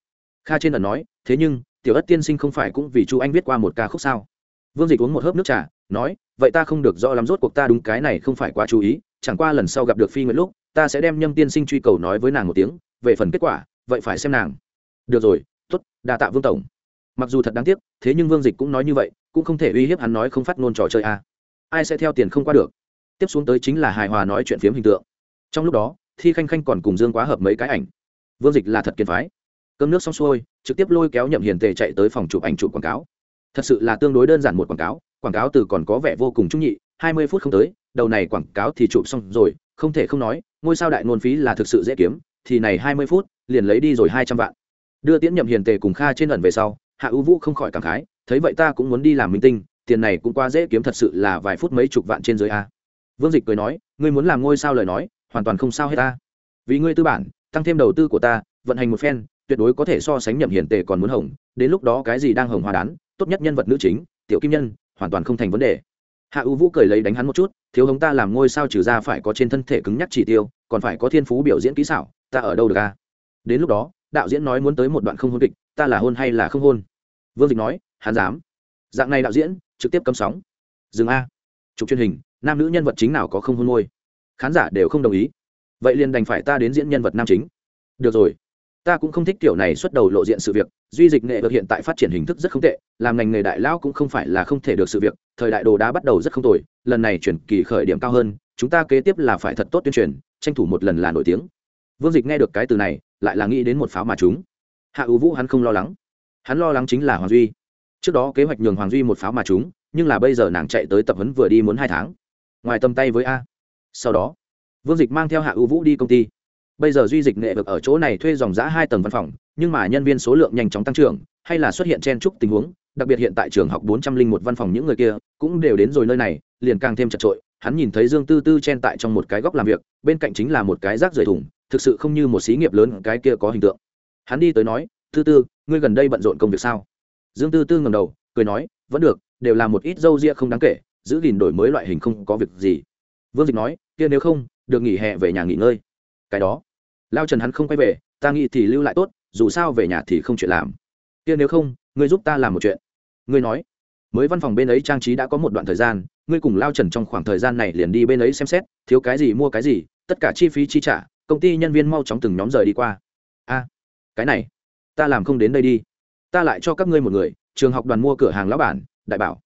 Kha trên ẩn nói, thế nhưng, tiểu ất tiên sinh không phải cũng vì chu anh viết qua một ca khúc sao? Vương dịch uống một hớp nước trà, nói, vậy ta không được rõ lắm rốt cuộc ta đúng cái này không phải quá chú ý, chẳng qua lần sau gặp được phi nguyện lúc, ta sẽ đem nhâm tiên sinh truy cầu nói với nàng một tiếng, về phần kết quả vậy phải xem nàng. Được rồi t ố t đa tạ vương tổng. Mặc dù thật đáng tiếc, thế nhưng vương dịch cũng nói như vậy, cũng không thể uy hiếp hắn nói không phát ngôn trò chơi a à. ai sẽ theo tiền không qua được? Tiếp xuống tới chính là hài hòa nói chuyện phiếm hình tượng. Trong lúc đó, thi khanh khanh còn cùng dương quá hợp mấy cái ảnh. Vương dịch là thật kiên phái. Cơm nước xong xuôi, trực tiếp lôi kéo nhậm hiền tề chạy tới phòng chụp ảnh chụp quảng cáo. Thật sự là tương đối đơn giản một quảng cáo quảng cáo từ còn có vẻ vô cùng trung nhị, hai mươi phút không tới, đầu này quảng cáo thì chụp xong rồi, không thể không nói, ngôi sao đại ngôn phí là thực sự dễ kiếm, thì này hai mươi phút liền lấy đi rồi hai trăm vạn. Đưa tiễn nhậm hiền tề cùng kha trên ẩn về sau, hạ ưu vũ không khỏi cảm khái, thấy vậy ta cũng muốn đi làm minh tinh, tiền này cũng quá dễ kiếm thật sự là vài phút mấy chục vạn trên dưới a. Vương dịch cười nói, ngươi muốn làm ngôi sao lời nói, hoàn toàn không sao hết ta. Vì ngươi tư bản, tăng thêm đầu tư của ta, vận hành một phen, tuyệt đối có thể so sánh nhậm hiền tề còn muốn hồng đến lúc đó cái gì đang hồng hoa đán, tốt nhất nhân vật nữ chính, tiểu kim nhân, hoàn toàn không thành vấn đề. Hạ ưu vũ cười lấy đánh hắn một chút, thiếu hống ta làm ngôi sao trừ ra phải có trên thân thể cứng nhắc chỉ tiêu, còn phải có thiên phú biểu diễn kỹ xảo, ta ở đâu được a? Đến lúc đó, đạo diễn nói muốn tới một đoạn không hôn kịch, ta là hôn hay là không hôn? Vương dịch nói, hắn dám. Dạng này đạo diễn, trực tiếp cấm sóng. Dừng a. Chụp truyền hình, nam nữ nhân vật chính nào có không hôn môi? Khán giả đều không đồng ý. Vậy liền đành phải ta đến diễn nhân vật nam chính. Được rồi. Ta cũng không thích kiểu này xuất đầu lộ diện sự việc, duy dịch nghệ được hiện tại phát triển hình thức rất không tệ, làm ngành nghề đại lão cũng không phải là không thể được sự việc, thời đại đồ đá bắt đầu rất không tồi, lần này chuyển kỳ khởi điểm cao hơn, chúng ta kế tiếp là phải thật tốt tuyên truyền, tranh thủ một lần là nổi tiếng vương dịch nghe được cái từ này, lại là nghĩ đến một pháo mà chúng. Hạ ưu vũ hắn không lo lắng. Hắn lo lắng chính là hoàng duy. Trước đó kế hoạch nhường hoàng duy một pháo mà chúng, nhưng là bây giờ nàng chạy tới tập huấn vừa đi muốn hai tháng. Ngoài tầm tay với a. Sau đó, vương dịch mang theo hạ ưu vũ đi công ty. Bây giờ duy dịch nghệ vực ở chỗ này thuê dòng giã hai tầng văn phòng, nhưng mà nhân viên số lượng nhanh chóng tăng trưởng, hay là xuất hiện chen chúc tình huống, đặc biệt hiện tại trường học bốn trăm linh một văn phòng những người kia cũng đều đến rồi nơi này, liền càng thêm chật trội. Hắn nhìn thấy dương tư tư chen tại trong một cái góc làm việc, bên cạnh chính là một cái rác rời thùng thực sự không như một xí nghiệp lớn cái kia có hình tượng. Hắn đi tới nói, tư tư, ngươi gần đây bận rộn công việc sao? Dương tư tư ngầm đầu, cười nói, vẫn được, đều là một ít dâu ria không đáng kể, giữ gìn đổi mới loại hình không có việc gì. Vương dịch nói, kia nếu không, được nghỉ hè về nhà nghỉ ngơi. Cái đó. Lao trần hắn không quay về, ta nghĩ thì lưu lại tốt, dù sao về nhà thì không chuyện làm. Kia nếu không, ngươi giúp ta làm một chuyện. Ngươi nói, mới văn phòng bên ấy trang trí đã có một đoạn thời gian, ngươi cùng lao trần trong khoảng thời gian này liền đi bên ấy xem xét, thiếu cái gì mua cái gì, tất cả chi phí chi trả công ty nhân viên mau chóng từng nhóm rời đi qua. A, cái này, ta làm không đến đây đi. Ta lại cho các ngươi một người, trường học đoàn mua cửa hàng lão bản, đại bảo.